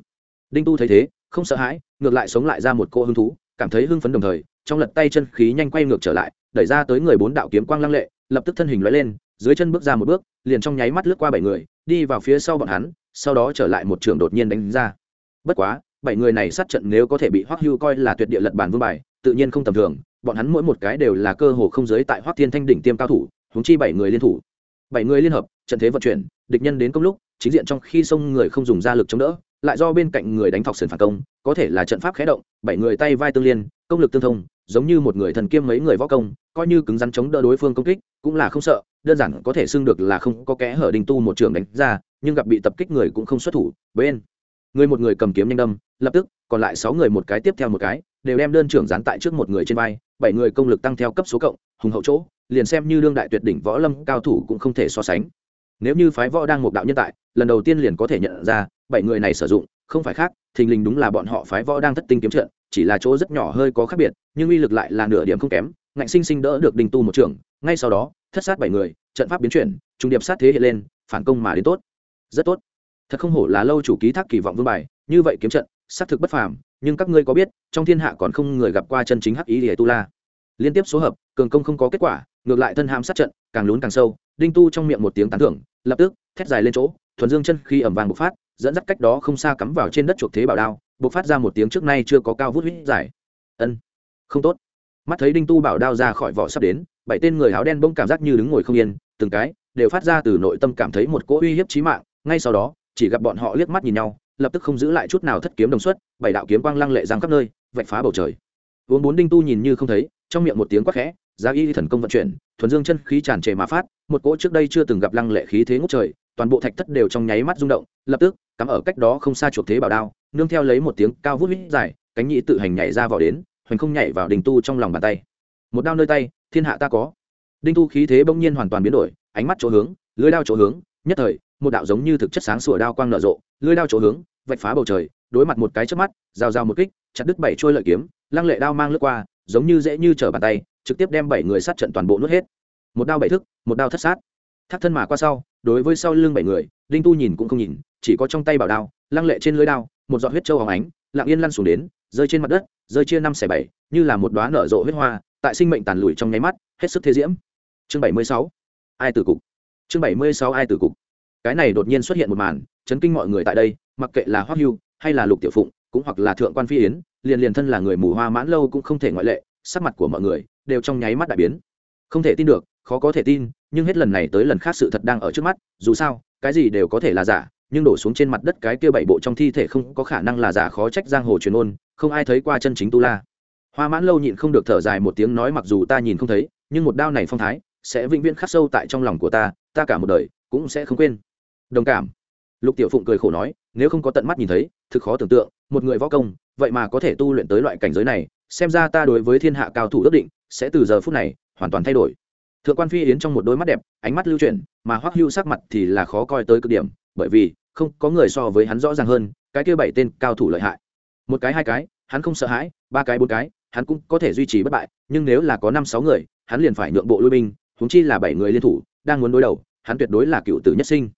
Đinh tu thấy thế, không sợ hãi, ngược lại sống lại ra một cô hứng thú, cảm thấy hưng phấn đồng thời, trong lật tay chân khí nhanh quay ngược trở lại, đẩy ra tới người bốn đạo kiếm quang lăng lệ lập tức thân hình lóe lên, dưới chân bước ra một bước, liền trong nháy mắt lướt qua bảy người, đi vào phía sau bọn hắn, sau đó trở lại một trường đột nhiên đánh ra. Bất quá, bảy người này sát trận nếu có thể bị hoắc hưu coi là tuyệt địa lật bàn vương bài, tự nhiên không tầm thường, bọn hắn mỗi một cái đều là cơ hồ không giới tại hoắc thiên thanh đỉnh tiêm cao thủ, huống chi bảy người liên thủ. Bảy người liên hợp, trận thế vận chuyển, địch nhân đến công lúc, chính diện trong khi sông người không dùng ra lực chống đỡ, lại do bên cạnh người đánh thọc sườn phản công, có thể là trận pháp khé động, bảy người tay vai tương liên, công lực tương thông giống như một người thần kiêm mấy người võ công, coi như cứng rắn chống đỡ đối phương công kích, cũng là không sợ, đơn giản có thể xưng được là không có kẽ hở đình tu một trường đánh ra, nhưng gặp bị tập kích người cũng không xuất thủ, bên. Người một người cầm kiếm nhanh đâm, lập tức, còn lại sáu người một cái tiếp theo một cái, đều đem đơn trưởng dán tại trước một người trên vai, bảy người công lực tăng theo cấp số cộng, hùng hậu chỗ, liền xem như đương đại tuyệt đỉnh võ lâm cao thủ cũng không thể so sánh. Nếu như phái võ đang một đạo nhân tại, lần đầu tiên liền có thể nhận ra, bảy người này sử dụng, không phải khác, thình lình đúng là bọn họ phái võ đang thất tinh kiếm trận chỉ là chỗ rất nhỏ hơi có khác biệt, nhưng uy lực lại là nửa điểm không kém, ngạnh sinh sinh đỡ được đình tu một trường, ngay sau đó, thất sát bảy người, trận pháp biến chuyển, trung điệp sát thế hiện lên, phản công mà đến tốt. Rất tốt. Thật không hổ là lâu chủ ký thác kỳ vọng vương bài, như vậy kiếm trận, xác thực bất phàm, nhưng các ngươi có biết, trong thiên hạ còn không người gặp qua chân chính hắc ý để tu la. Liên tiếp số hợp, cường công không có kết quả, ngược lại thân ham sát trận, càng lún càng sâu, đinh tu trong miệng một tiếng tán thưởng, lập tức, thét dài lên chỗ, thuần dương chân khi ẩm vàng bộc phát dẫn dắt cách đó không xa cắm vào trên đất chuộc thế bảo đao, bộc phát ra một tiếng trước nay chưa có cao vút huyết dài. Ân, không tốt. Mắt thấy đinh tu bảo đao ra khỏi vỏ sắp đến, bảy tên người áo đen bỗng cảm giác như đứng ngồi không yên, từng cái đều phát ra từ nội tâm cảm thấy một cỗ uy hiếp chí mạng. Ngay sau đó, chỉ gặp bọn họ liếc mắt nhìn nhau, lập tức không giữ lại chút nào thất kiếm đồng xuất, bảy đạo kiếm quang lăng lệ giang khắp nơi, vạch phá bầu trời. Vốn bốn đinh tu nhìn như không thấy, trong miệng một tiếng quát khẽ giá y thần công vận chuyển, thuần dương chân khí tràn trề mà phát, một cỗ trước đây chưa từng gặp lăng lệ khí thế ngút trời toàn bộ thạch thất đều trong nháy mắt rung động, lập tức, cắm ở cách đó không xa chuột thế bảo đao, nương theo lấy một tiếng cao vút vít dài, cánh nhĩ tự hành nhảy ra vỏ đến, hoành không nhảy vào đình tu trong lòng bàn tay. Một đao nơi tay, thiên hạ ta có. Đinh tu khí thế bỗng nhiên hoàn toàn biến đổi, ánh mắt chỗ hướng, lưới đao chỗ hướng, nhất thời, một đạo giống như thực chất sáng sủa đao quang nở rộ, lưới đao chỗ hướng, vạch phá bầu trời, đối mặt một cái trước mắt, rào rào một kích, chặt đứt bảy trôi lợi kiếm, lăng lệ đao mang lướt qua, giống như dễ như trở bàn tay, trực tiếp đem bảy người sát trận toàn bộ nuốt hết. Một đao bảy thức, một đao thất sát. Thác thân mà qua sau đối với sau lưng bảy người, đinh tu nhìn cũng không nhìn, chỉ có trong tay bảo đao, lăng lệ trên lưới đao, một giọt huyết trâu hóng ánh, lặng yên lăn xuống đến, rơi trên mặt đất, rơi chia năm xẻ bảy, như là một đoá nở rộ huyết hoa, tại sinh mệnh tàn lùi trong nháy mắt, hết sức thế diễm. Chương bảy mươi sáu, ai tử cục. Chương bảy mươi sáu, ai tử cục. Cái này đột nhiên xuất hiện một màn, chấn kinh mọi người tại đây, mặc kệ là hoắc hưu hay là lục tiểu phụng, cũng hoặc là thượng quan phi yến, liền liền thân là người mù hoa mãn lâu cũng không thể ngoại lệ, sắc mặt của mọi người đều trong nháy mắt đại biến. Không thể tin được khó có thể tin, nhưng hết lần này tới lần khác sự thật đang ở trước mắt, dù sao, cái gì đều có thể là giả, nhưng đổ xuống trên mặt đất cái kia bảy bộ trong thi thể không có khả năng là giả khó trách giang hồ truyền ôn, không ai thấy qua chân chính tu la. Hoa mãn lâu nhịn không được thở dài một tiếng nói mặc dù ta nhìn không thấy, nhưng một đao này phong thái sẽ vĩnh viễn khắc sâu tại trong lòng của ta ta cả một đời cũng sẽ không quên. Đồng cảm. Lục tiểu phụng cười khổ nói, nếu không có tận mắt nhìn thấy, thực khó tưởng tượng, một người võ công, vậy mà có thể tu luyện tới loại cảnh giới này, xem ra ta đối với thiên hạ cao thủ ước định sẽ từ giờ phút này hoàn toàn thay đổi thượng quan phi yến trong một đôi mắt đẹp, ánh mắt lưu chuyển, mà hoắc hưu sắc mặt thì là khó coi tới cực điểm, bởi vì, không, có người so với hắn rõ ràng hơn, cái kia bảy tên cao thủ lợi hại. Một cái, hai cái, hắn không sợ hãi, ba cái, bốn cái, hắn cũng có thể duy trì bất bại, nhưng nếu là có năm, sáu người, hắn liền phải nhượng bộ lui binh húng chi là bảy người liên thủ, đang muốn đối đầu, hắn tuyệt đối là cựu tử nhất sinh.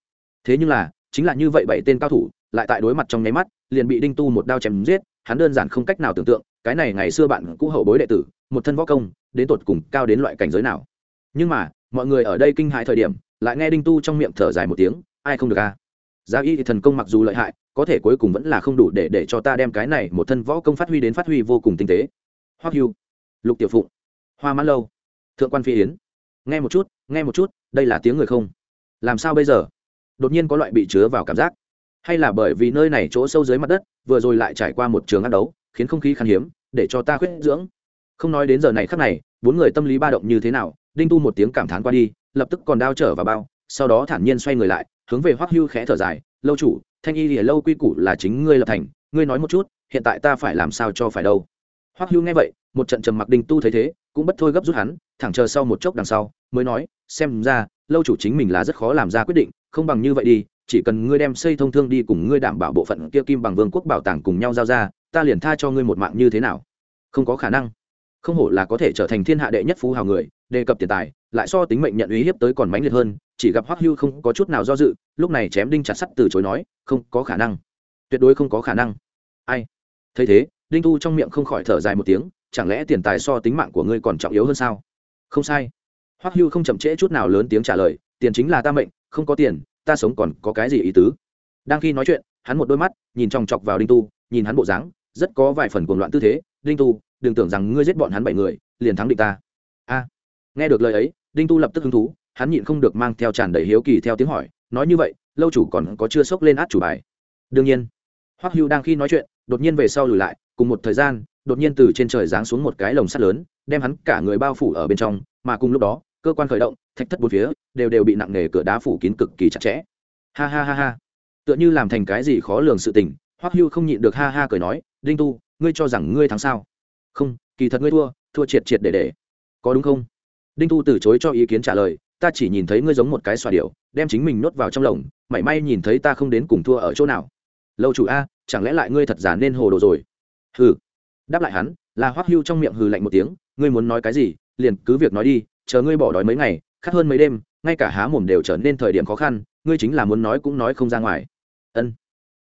Thế nhưng là, chính là như vậy bảy tên cao thủ, lại tại đối mặt trong nháy mắt, liền bị đinh tu một đao chém giết, hắn đơn giản không cách nào tưởng tượng, cái này ngày xưa bạn cũ hậu bối đệ tử, một thân võ công, đến tột cùng cao đến loại cảnh giới nào nhưng mà, mọi người ở đây kinh hại thời điểm, lại nghe đinh tu trong miệng thở dài một tiếng, ai không được a à? giá y thì thần công mặc dù lợi hại, có thể cuối cùng vẫn là không đủ để để cho ta đem cái này một thân võ công phát huy đến phát huy vô cùng tinh tế. Hoắc hưu, lục tiểu phụng, hoa mãn lâu, thượng quan phi yến. Nghe một chút, nghe một chút, đây là tiếng người không? Làm sao bây giờ? Đột nhiên có loại bị chứa vào cảm giác. Hay là bởi vì nơi này chỗ sâu dưới mặt đất, vừa rồi lại trải qua một trường ăn đấu, khiến không khí khan hiếm, để cho ta khuyết dưỡng. Không nói đến giờ này khắc này, bốn người tâm lý ba động như thế nào đinh tu một tiếng cảm thán qua đi, lập tức còn đao trở vào bao, sau đó thản nhiên xoay người lại, hướng về hoắc hưu khẽ thở dài, lâu chủ, thanh y lìa lâu quy củ là chính ngươi lập thành, ngươi nói một chút, hiện tại ta phải làm sao cho phải đâu? Hoắc hưu nghe vậy, một trận trầm mặc đinh tu thấy thế, cũng bất thôi gấp rút hắn, thẳng chờ sau một chốc đằng sau, mới nói, xem ra, lâu chủ chính mình là rất khó làm ra quyết định, không bằng như vậy đi, chỉ cần ngươi đem xây thông thương đi cùng ngươi đảm bảo bộ phận kia kim bằng vương quốc bảo tàng cùng nhau giao ra, ta liền tha cho ngươi một mạng như thế nào? Không có khả năng. Không hổ là có thể trở thành thiên hạ đệ nhất phú hào người đề cập tiền tài, lại so tính mệnh nhận uy hiếp tới còn mãnh liệt hơn, chỉ gặp hoắc hưu không có chút nào do dự, lúc này chém đinh chặt sắt từ chối nói, không có khả năng. Tuyệt đối không có khả năng. Ai? Thấy thế, đinh tu trong miệng không khỏi thở dài một tiếng, chẳng lẽ tiền tài so tính mạng của ngươi còn trọng yếu hơn sao? Không sai. Hoắc hưu không chậm trễ chút nào lớn tiếng trả lời, tiền chính là ta mệnh, không có tiền, ta sống còn có cái gì ý tứ? Đang khi nói chuyện, hắn một đôi mắt nhìn chòng chọc vào đinh tu, nhìn hắn bộ dáng, rất có vài phần cuồng loạn tư thế. Đinh tu, đừng tưởng rằng ngươi giết bọn hắn bảy người, liền thắng địch ta. A nghe được lời ấy, đinh tu lập tức hứng thú, hắn nhịn không được mang theo tràn đầy hiếu kỳ theo tiếng hỏi, nói như vậy, lâu chủ còn có chưa sốc lên át chủ bài? Đương nhiên. Hoắc hưu đang khi nói chuyện, đột nhiên về sau lùi lại, cùng một thời gian, đột nhiên từ trên trời giáng xuống một cái lồng sắt lớn, đem hắn cả người bao phủ ở bên trong, mà cùng lúc đó, cơ quan khởi động, thạch thất bốn phía, đều đều bị nặng nề cửa đá phủ kín cực kỳ chặt chẽ. Ha ha ha ha. Tựa như làm thành cái gì khó lường sự tình, hoắc hưu không nhịn được ha ha cười nói, đinh tu, ngươi cho rằng ngươi thắng sao? Không, kỳ thật ngươi thua thua triệt triệt để để. Có đúng không? Đinh Thu từ chối cho ý kiến trả lời, ta chỉ nhìn thấy ngươi giống một cái xoa điệu đem chính mình nhốt vào trong lồng, mảy may nhìn thấy ta không đến cùng thua ở chỗ nào. Lâu chủ a, chẳng lẽ lại ngươi thật giả nên hồ đồ rồi? Hừ. Đáp lại hắn là hoắc hưu trong miệng hừ lạnh một tiếng, ngươi muốn nói cái gì, liền cứ việc nói đi, chờ ngươi bỏ đói mấy ngày, khát hơn mấy đêm, ngay cả há mồm đều trở nên thời điểm khó khăn, ngươi chính là muốn nói cũng nói không ra ngoài. Ân.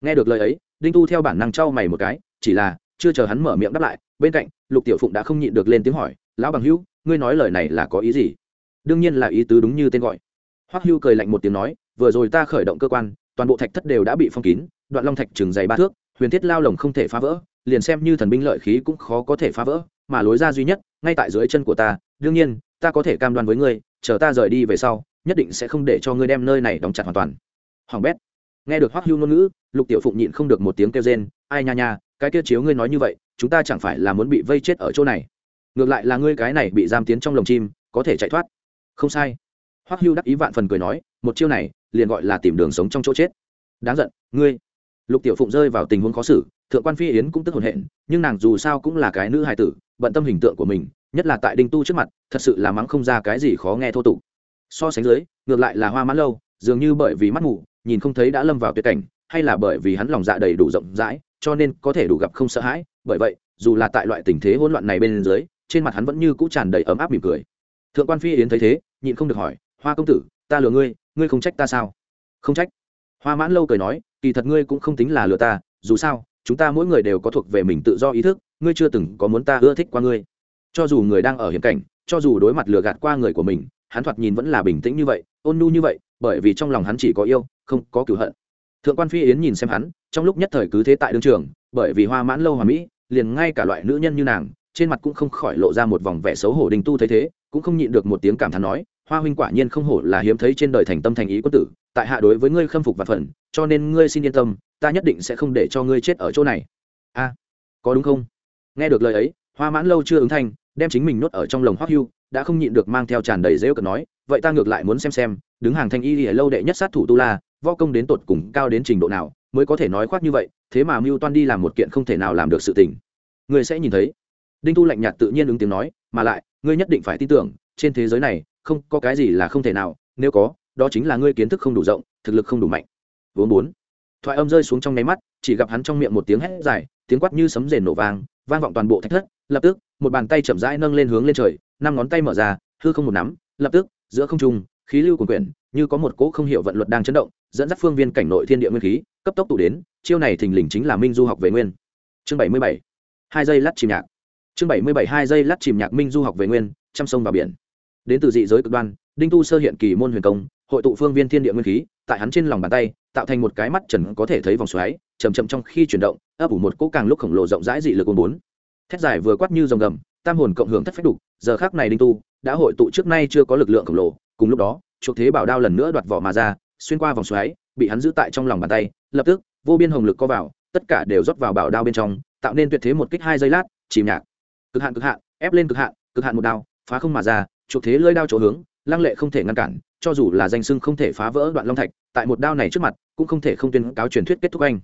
Nghe được lời ấy, đinh tu theo bản năng trao mày một cái, chỉ là chưa chờ hắn mở miệng đáp lại, bên cạnh lục tiểu phụng đã không nhịn được lên tiếng hỏi, lão bằng hữu ngươi nói lời này là có ý gì? Đương nhiên là ý tứ đúng như tên gọi. Hoắc hưu cười lạnh một tiếng nói, vừa rồi ta khởi động cơ quan, toàn bộ thạch thất đều đã bị phong kín, đoạn long thạch trường dày ba thước, huyền thiết lao lồng không thể phá vỡ, liền xem như thần binh lợi khí cũng khó có thể phá vỡ, mà lối ra duy nhất, ngay tại dưới chân của ta, đương nhiên, ta có thể cam đoan với ngươi, chờ ta rời đi về sau, nhất định sẽ không để cho ngươi đem nơi này đóng chặt hoàn toàn. Hoàng bét. Nghe được hoắc hưu ngôn ngữ, lục tiểu phụng nhịn không được một tiếng kêu rên, ai nha nha, cái kia chiếu ngươi nói như vậy, chúng ta chẳng phải là muốn bị vây chết ở chỗ này ngược lại là ngươi cái này bị giam tiến trong lồng chim, có thể chạy thoát. Không sai. Hoắc hưu đắc ý vạn phần cười nói, một chiêu này, liền gọi là tìm đường sống trong chỗ chết. Đáng giận, ngươi. Lục tiểu phụng rơi vào tình huống khó xử, thượng quan phi yến cũng tức hồn hện, nhưng nàng dù sao cũng là cái nữ hài tử, bận tâm hình tượng của mình, nhất là tại đinh tu trước mặt, thật sự là mắng không ra cái gì khó nghe thô tục. So sánh dưới, ngược lại là hoa mãn lâu, dường như bởi vì mắt mù, nhìn không thấy đã lâm vào tuyệt cảnh, hay là bởi vì hắn lòng dạ đầy đủ rộng rãi, cho nên có thể đủ gặp không sợ hãi. Bởi vậy, dù là tại loại tình thế hỗn loạn này bên dưới trên mặt hắn vẫn như cũ tràn đầy ấm áp mỉm cười. Thượng quan phi yến thấy thế, nhịn không được hỏi, hoa công tử, ta lừa ngươi ngươi không trách ta sao? Không trách. Hoa mãn lâu cười nói, kỳ thật ngươi cũng không tính là lừa ta, dù sao, chúng ta mỗi người đều có thuộc về mình tự do ý thức, ngươi chưa từng có muốn ta ưa thích qua ngươi. Cho dù người đang ở hiểm cảnh, cho dù đối mặt lừa gạt qua người của mình, hắn thoạt nhìn vẫn là bình tĩnh như vậy, ôn nhu như vậy, bởi vì trong lòng hắn chỉ có yêu, không có cửu hận. Thượng quan phi yến nhìn xem hắn, trong lúc nhất thời cứ thế tại đương trường, bởi vì hoa mãn lâu hòa mỹ, liền ngay cả loại nữ nhân như nàng trên mặt cũng không khỏi lộ ra một vòng vẻ xấu hổ đình tu thấy thế, cũng không nhịn được một tiếng cảm thán nói, hoa huynh quả nhiên không hổ là hiếm thấy trên đời thành tâm thành ý quân tử, tại hạ đối với ngươi khâm phục và phần cho nên ngươi xin yên tâm, ta nhất định sẽ không để cho ngươi chết ở chỗ này. A, có đúng không? Nghe được lời ấy, hoa mãn lâu chưa ứng thanh, đem chính mình nuốt ở trong lồng hoắc hưu, đã không nhịn được mang theo tràn đầy rêu cực nói, vậy ta ngược lại muốn xem xem, đứng hàng thanh y lìa lâu đệ nhất sát thủ tu la, võ công đến tột cùng cao đến trình độ nào, mới có thể nói khoác như vậy, thế mà mưu toan đi làm một kiện không thể nào làm được sự tình. Người sẽ nhìn thấy đinh tu lạnh nhạt tự nhiên ứng tiếng nói, mà lại, ngươi nhất định phải tin tưởng, trên thế giới này, không có cái gì là không thể nào, nếu có, đó chính là ngươi kiến thức không đủ rộng, thực lực không đủ mạnh. Vốn bốn thoại âm rơi xuống trong nháy mắt, chỉ gặp hắn trong miệng một tiếng hét dài, tiếng quát như sấm rền nổ vang vang vọng toàn bộ thạch thất, lập tức, một bàn tay chậm rãi nâng lên hướng lên trời, năm ngón tay mở ra, hư không một nắm, lập tức, giữa không trung, khí lưu cuồn quyển như có một cỗ không hiểu vận luật đang chấn động, dẫn dắt phương viên cảnh nội thiên địa nguyên khí, cấp tốc tụ đến, chiêu này thình lình chính là minh du học về nguyên. Chương bảy mươi bảy, hai giây lát chìm nhạc chương bảy mươi bảy hai giây lát chìm nhạc minh du học về nguyên trăm sông vào biển. Đến từ dị giới cực đoan, đinh tu sơ hiện kỳ môn huyền công, hội tụ phương viên thiên địa nguyên khí, tại hắn trên lòng bàn tay, tạo thành một cái mắt trần có thể thấy vòng xoáy chầm chậm trong khi chuyển động, ấp ủ một cỗ càng lúc khổng lồ rộng rãi dị lực ôn bốn. Thét dài vừa quát như dòng gầm, tam hồn cộng hưởng thất phách đục, giờ khác này đinh tu đã hội tụ trước nay chưa có lực lượng khổng lồ, cùng lúc đó, chuộc thế bảo đao lần nữa đoạt vỏ mà ra, xuyên qua vòng xoáy, bị hắn giữ tại trong lòng bàn tay, lập tức, vô biên hồng lực co vào, tất cả đều rót vào bảo đao bên trong, tạo nên tuyệt thế một kích hai giây lát, chìm nhạc cực hạn cực hạn, ép lên cực hạn cực hạn một đao, phá không mà ra, chuộc thế lơi đao chỗ hướng, lăng lệ không thể ngăn cản, cho dù là danh sưng không thể phá vỡ đoạn long thạch, tại một đao này trước mặt, cũng không thể không tuyên cáo truyền thuyết kết thúc anh.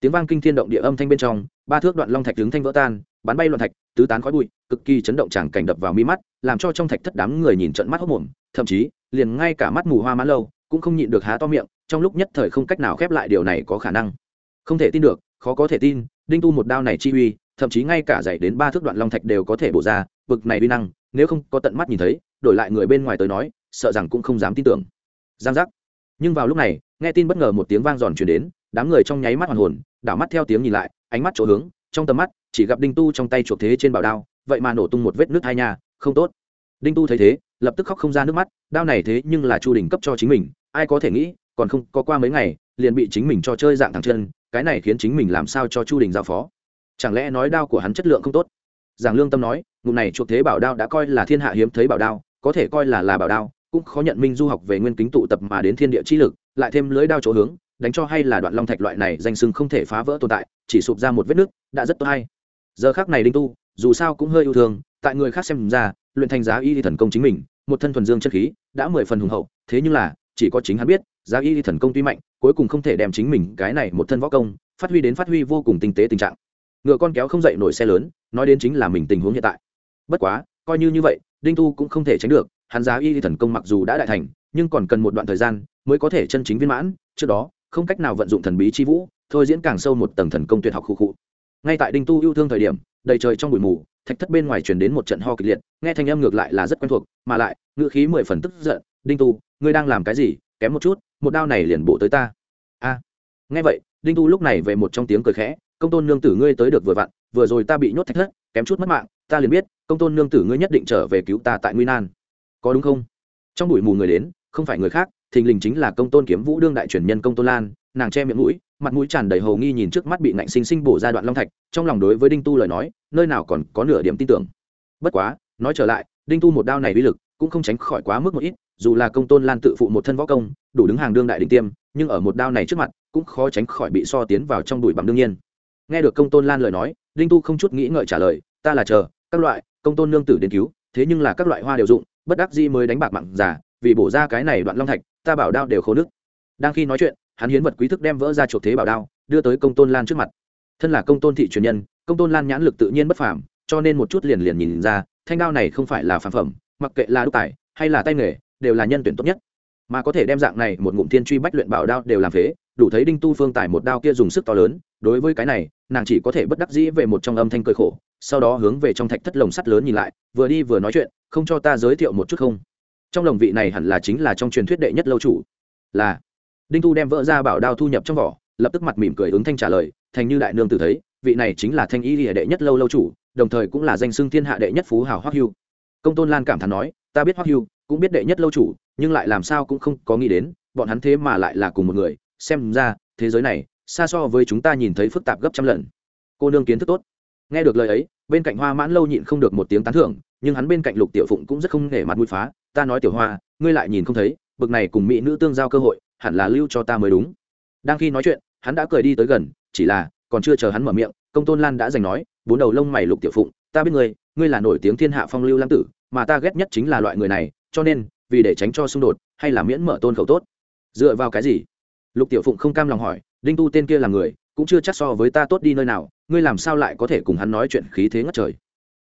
Tiếng vang kinh thiên động địa âm thanh bên trong, ba thước đoạn long thạch đứng thanh vỡ tan, bắn bay loạn thạch, tứ tán khói bụi, cực kỳ chấn động chẳng cảnh đập vào mi mắt, làm cho trong thạch thất đám người nhìn trận mắt hốc mồm thậm chí, liền ngay cả mắt mù hoa mãn lâu, cũng không nhịn được há to miệng, trong lúc nhất thời không cách nào khép lại điều này có khả năng. Không thể tin được, khó có thể tin, đinh tu một đao này chi uy thậm chí ngay cả dạy đến ba thước đoạn long thạch đều có thể bổ ra bực này uy năng, nếu không có tận mắt nhìn thấy, đổi lại người bên ngoài tới nói, sợ rằng cũng không dám tin tưởng. Giang giác. Nhưng vào lúc này, nghe tin bất ngờ một tiếng vang giòn truyền đến, đám người trong nháy mắt hoàn hồn, đảo mắt theo tiếng nhìn lại, ánh mắt chỗ hướng, trong tầm mắt, chỉ gặp đinh tu trong tay chuộc thế trên bảo đao, vậy mà nổ tung một vết nước hai nhà không tốt. Đinh tu thấy thế, lập tức khóc không ra nước mắt, đao này thế nhưng là chu đình cấp cho chính mình, ai có thể nghĩ, còn không có qua mấy ngày, liền bị chính mình cho chơi dạng thẳng chân, cái này khiến chính mình làm sao cho chu đình giao phó chẳng lẽ nói đao của hắn chất lượng không tốt? Giảng lương tâm nói, ngụm này chuộc thế bảo đao đã coi là thiên hạ hiếm thấy bảo đao, có thể coi là là bảo đao, cũng khó nhận minh du học về nguyên kính tụ tập mà đến thiên địa chi lực, lại thêm lưới đao chỗ hướng, đánh cho hay là đoạn long thạch loại này danh sưng không thể phá vỡ tồn tại, chỉ sụp ra một vết nứt, đã rất tốt hay. Giờ khác này đinh tu, dù sao cũng hơi yêu thương, tại người khác xem ra, luyện thành giá y thần công chính mình, một thân thuần dương chất khí, đã mười phần hùng hậu, thế nhưng là, chỉ có chính hắn biết, giá y thần công tuy mạnh, cuối cùng không thể đem chính mình cái này một thân võ công, phát huy đến phát huy vô cùng tinh tế tình trạng ngựa con kéo không dậy nổi xe lớn, nói đến chính là mình tình huống hiện tại. Bất quá, coi như như vậy, đinh tu cũng không thể tránh được, hắn giá y thần công mặc dù đã đại thành, nhưng còn cần một đoạn thời gian mới có thể chân chính viên mãn, trước đó, không cách nào vận dụng thần bí chi vũ, thôi diễn càng sâu một tầng thần công tuyệt học khu cụ ngay tại đinh tu yêu thương thời điểm, đầy trời trong bụi mù, thạch thất bên ngoài truyền đến một trận ho kịch liệt, nghe thanh âm ngược lại là rất quen thuộc, mà lại, ngựa khí mười phần tức giận, đinh tu, ngươi đang làm cái gì? Kém một chút, một đao này liền bổ tới ta. A. Nghe vậy, đinh tu lúc này về một trong tiếng cười khẽ công tôn nương tử ngươi tới được vừa vặn, vừa rồi ta bị nhốt thạch thất, kém chút mất mạng, ta liền biết, công tôn nương tử ngươi nhất định trở về cứu ta tại nguy nan. Có đúng không? Trong bụi mù người đến, không phải người khác, thình lình chính là công tôn kiếm vũ đương đại truyền nhân công tôn lan, nàng che miệng mũi, mặt mũi tràn đầy hầu nghi nhìn trước mắt bị nạnh sinh sinh bổ ra đoạn long thạch, trong lòng đối với đinh tu lời nói, nơi nào còn có nửa điểm tin tưởng. Bất quá, nói trở lại, đinh tu một đao này uy lực cũng không tránh khỏi quá mức một ít, dù là công tôn lan tự phụ một thân võ công, đủ đứng hàng đương đại đình tiêm, nhưng ở một đao này trước mặt cũng khó tránh khỏi bị so tiến vào trong đùi bằng đương nhiên nghe được công tôn lan lời nói, đinh tu không chút nghĩ ngợi trả lời, ta là chờ, các loại, công tôn nương tử đến cứu, thế nhưng là các loại hoa đều dụng, bất đắc dĩ mới đánh bạc mặn giả vì bổ ra cái này đoạn long thạch, ta bảo đao đều khô nước đang khi nói chuyện, hắn hiến vật quý thức đem vỡ ra chuột thế bảo đao, đưa tới công tôn lan trước mặt. Thân là công tôn thị truyền nhân, công tôn lan nhãn lực tự nhiên bất phàm, cho nên một chút liền liền nhìn ra, thanh đao này không phải là phản phẩm, mặc kệ là đúc tài hay là tay nghề, đều là nhân tuyển tốt nhất mà có thể đem dạng này một ngụm thiên truy bách luyện bảo đao đều làm phế, đủ thấy đinh tu phương tài một đao kia dùng sức to lớn, đối với cái này, nàng chỉ có thể bất đắc dĩ về một trong âm thanh cười khổ, sau đó hướng về trong thạch thất lồng sắt lớn nhìn lại, vừa đi vừa nói chuyện, không cho ta giới thiệu một chút không? Trong lồng vị này hẳn là chính là trong truyền thuyết đệ nhất lâu chủ. Là. Đinh tu đem vỡ ra bảo đao thu nhập trong vỏ, lập tức mặt mỉm cười ứng thanh trả lời, thành như đại nương tử thấy, vị này chính là thanh y lìa đệ nhất lâu lâu chủ, đồng thời cũng là danh xưng thiên hạ đệ nhất phú hào hoắc hưu. Công tôn lan cảm thán nói, ta biết hoắc hưu, cũng biết đệ nhất lâu chủ nhưng lại làm sao cũng không có nghĩ đến, bọn hắn thế mà lại là cùng một người. Xem ra, thế giới này, xa so với chúng ta nhìn thấy phức tạp gấp trăm lần. Cô nương kiến thức tốt. Nghe được lời ấy, bên cạnh hoa mãn lâu nhịn không được một tiếng tán thưởng, nhưng hắn bên cạnh lục tiểu phụng cũng rất không nể mặt mũi phá. Ta nói tiểu hoa, ngươi lại nhìn không thấy, bực này cùng mỹ nữ tương giao cơ hội, hẳn là lưu cho ta mới đúng. Đang khi nói chuyện, hắn đã cười đi tới gần, chỉ là, còn chưa chờ hắn mở miệng, công tôn lan đã giành nói, bốn đầu lông mày lục tiểu phụng, ta biết ngươi ngươi là nổi tiếng thiên hạ phong lưu lãng tử, mà ta ghét nhất chính là loại người này, cho nên vì để tránh cho xung đột hay là miễn mở tôn khẩu tốt? Dựa vào cái gì? Lục tiểu phụng không cam lòng hỏi, đinh tu tên kia là người, cũng chưa chắc so với ta tốt đi nơi nào, ngươi làm sao lại có thể cùng hắn nói chuyện khí thế ngất trời?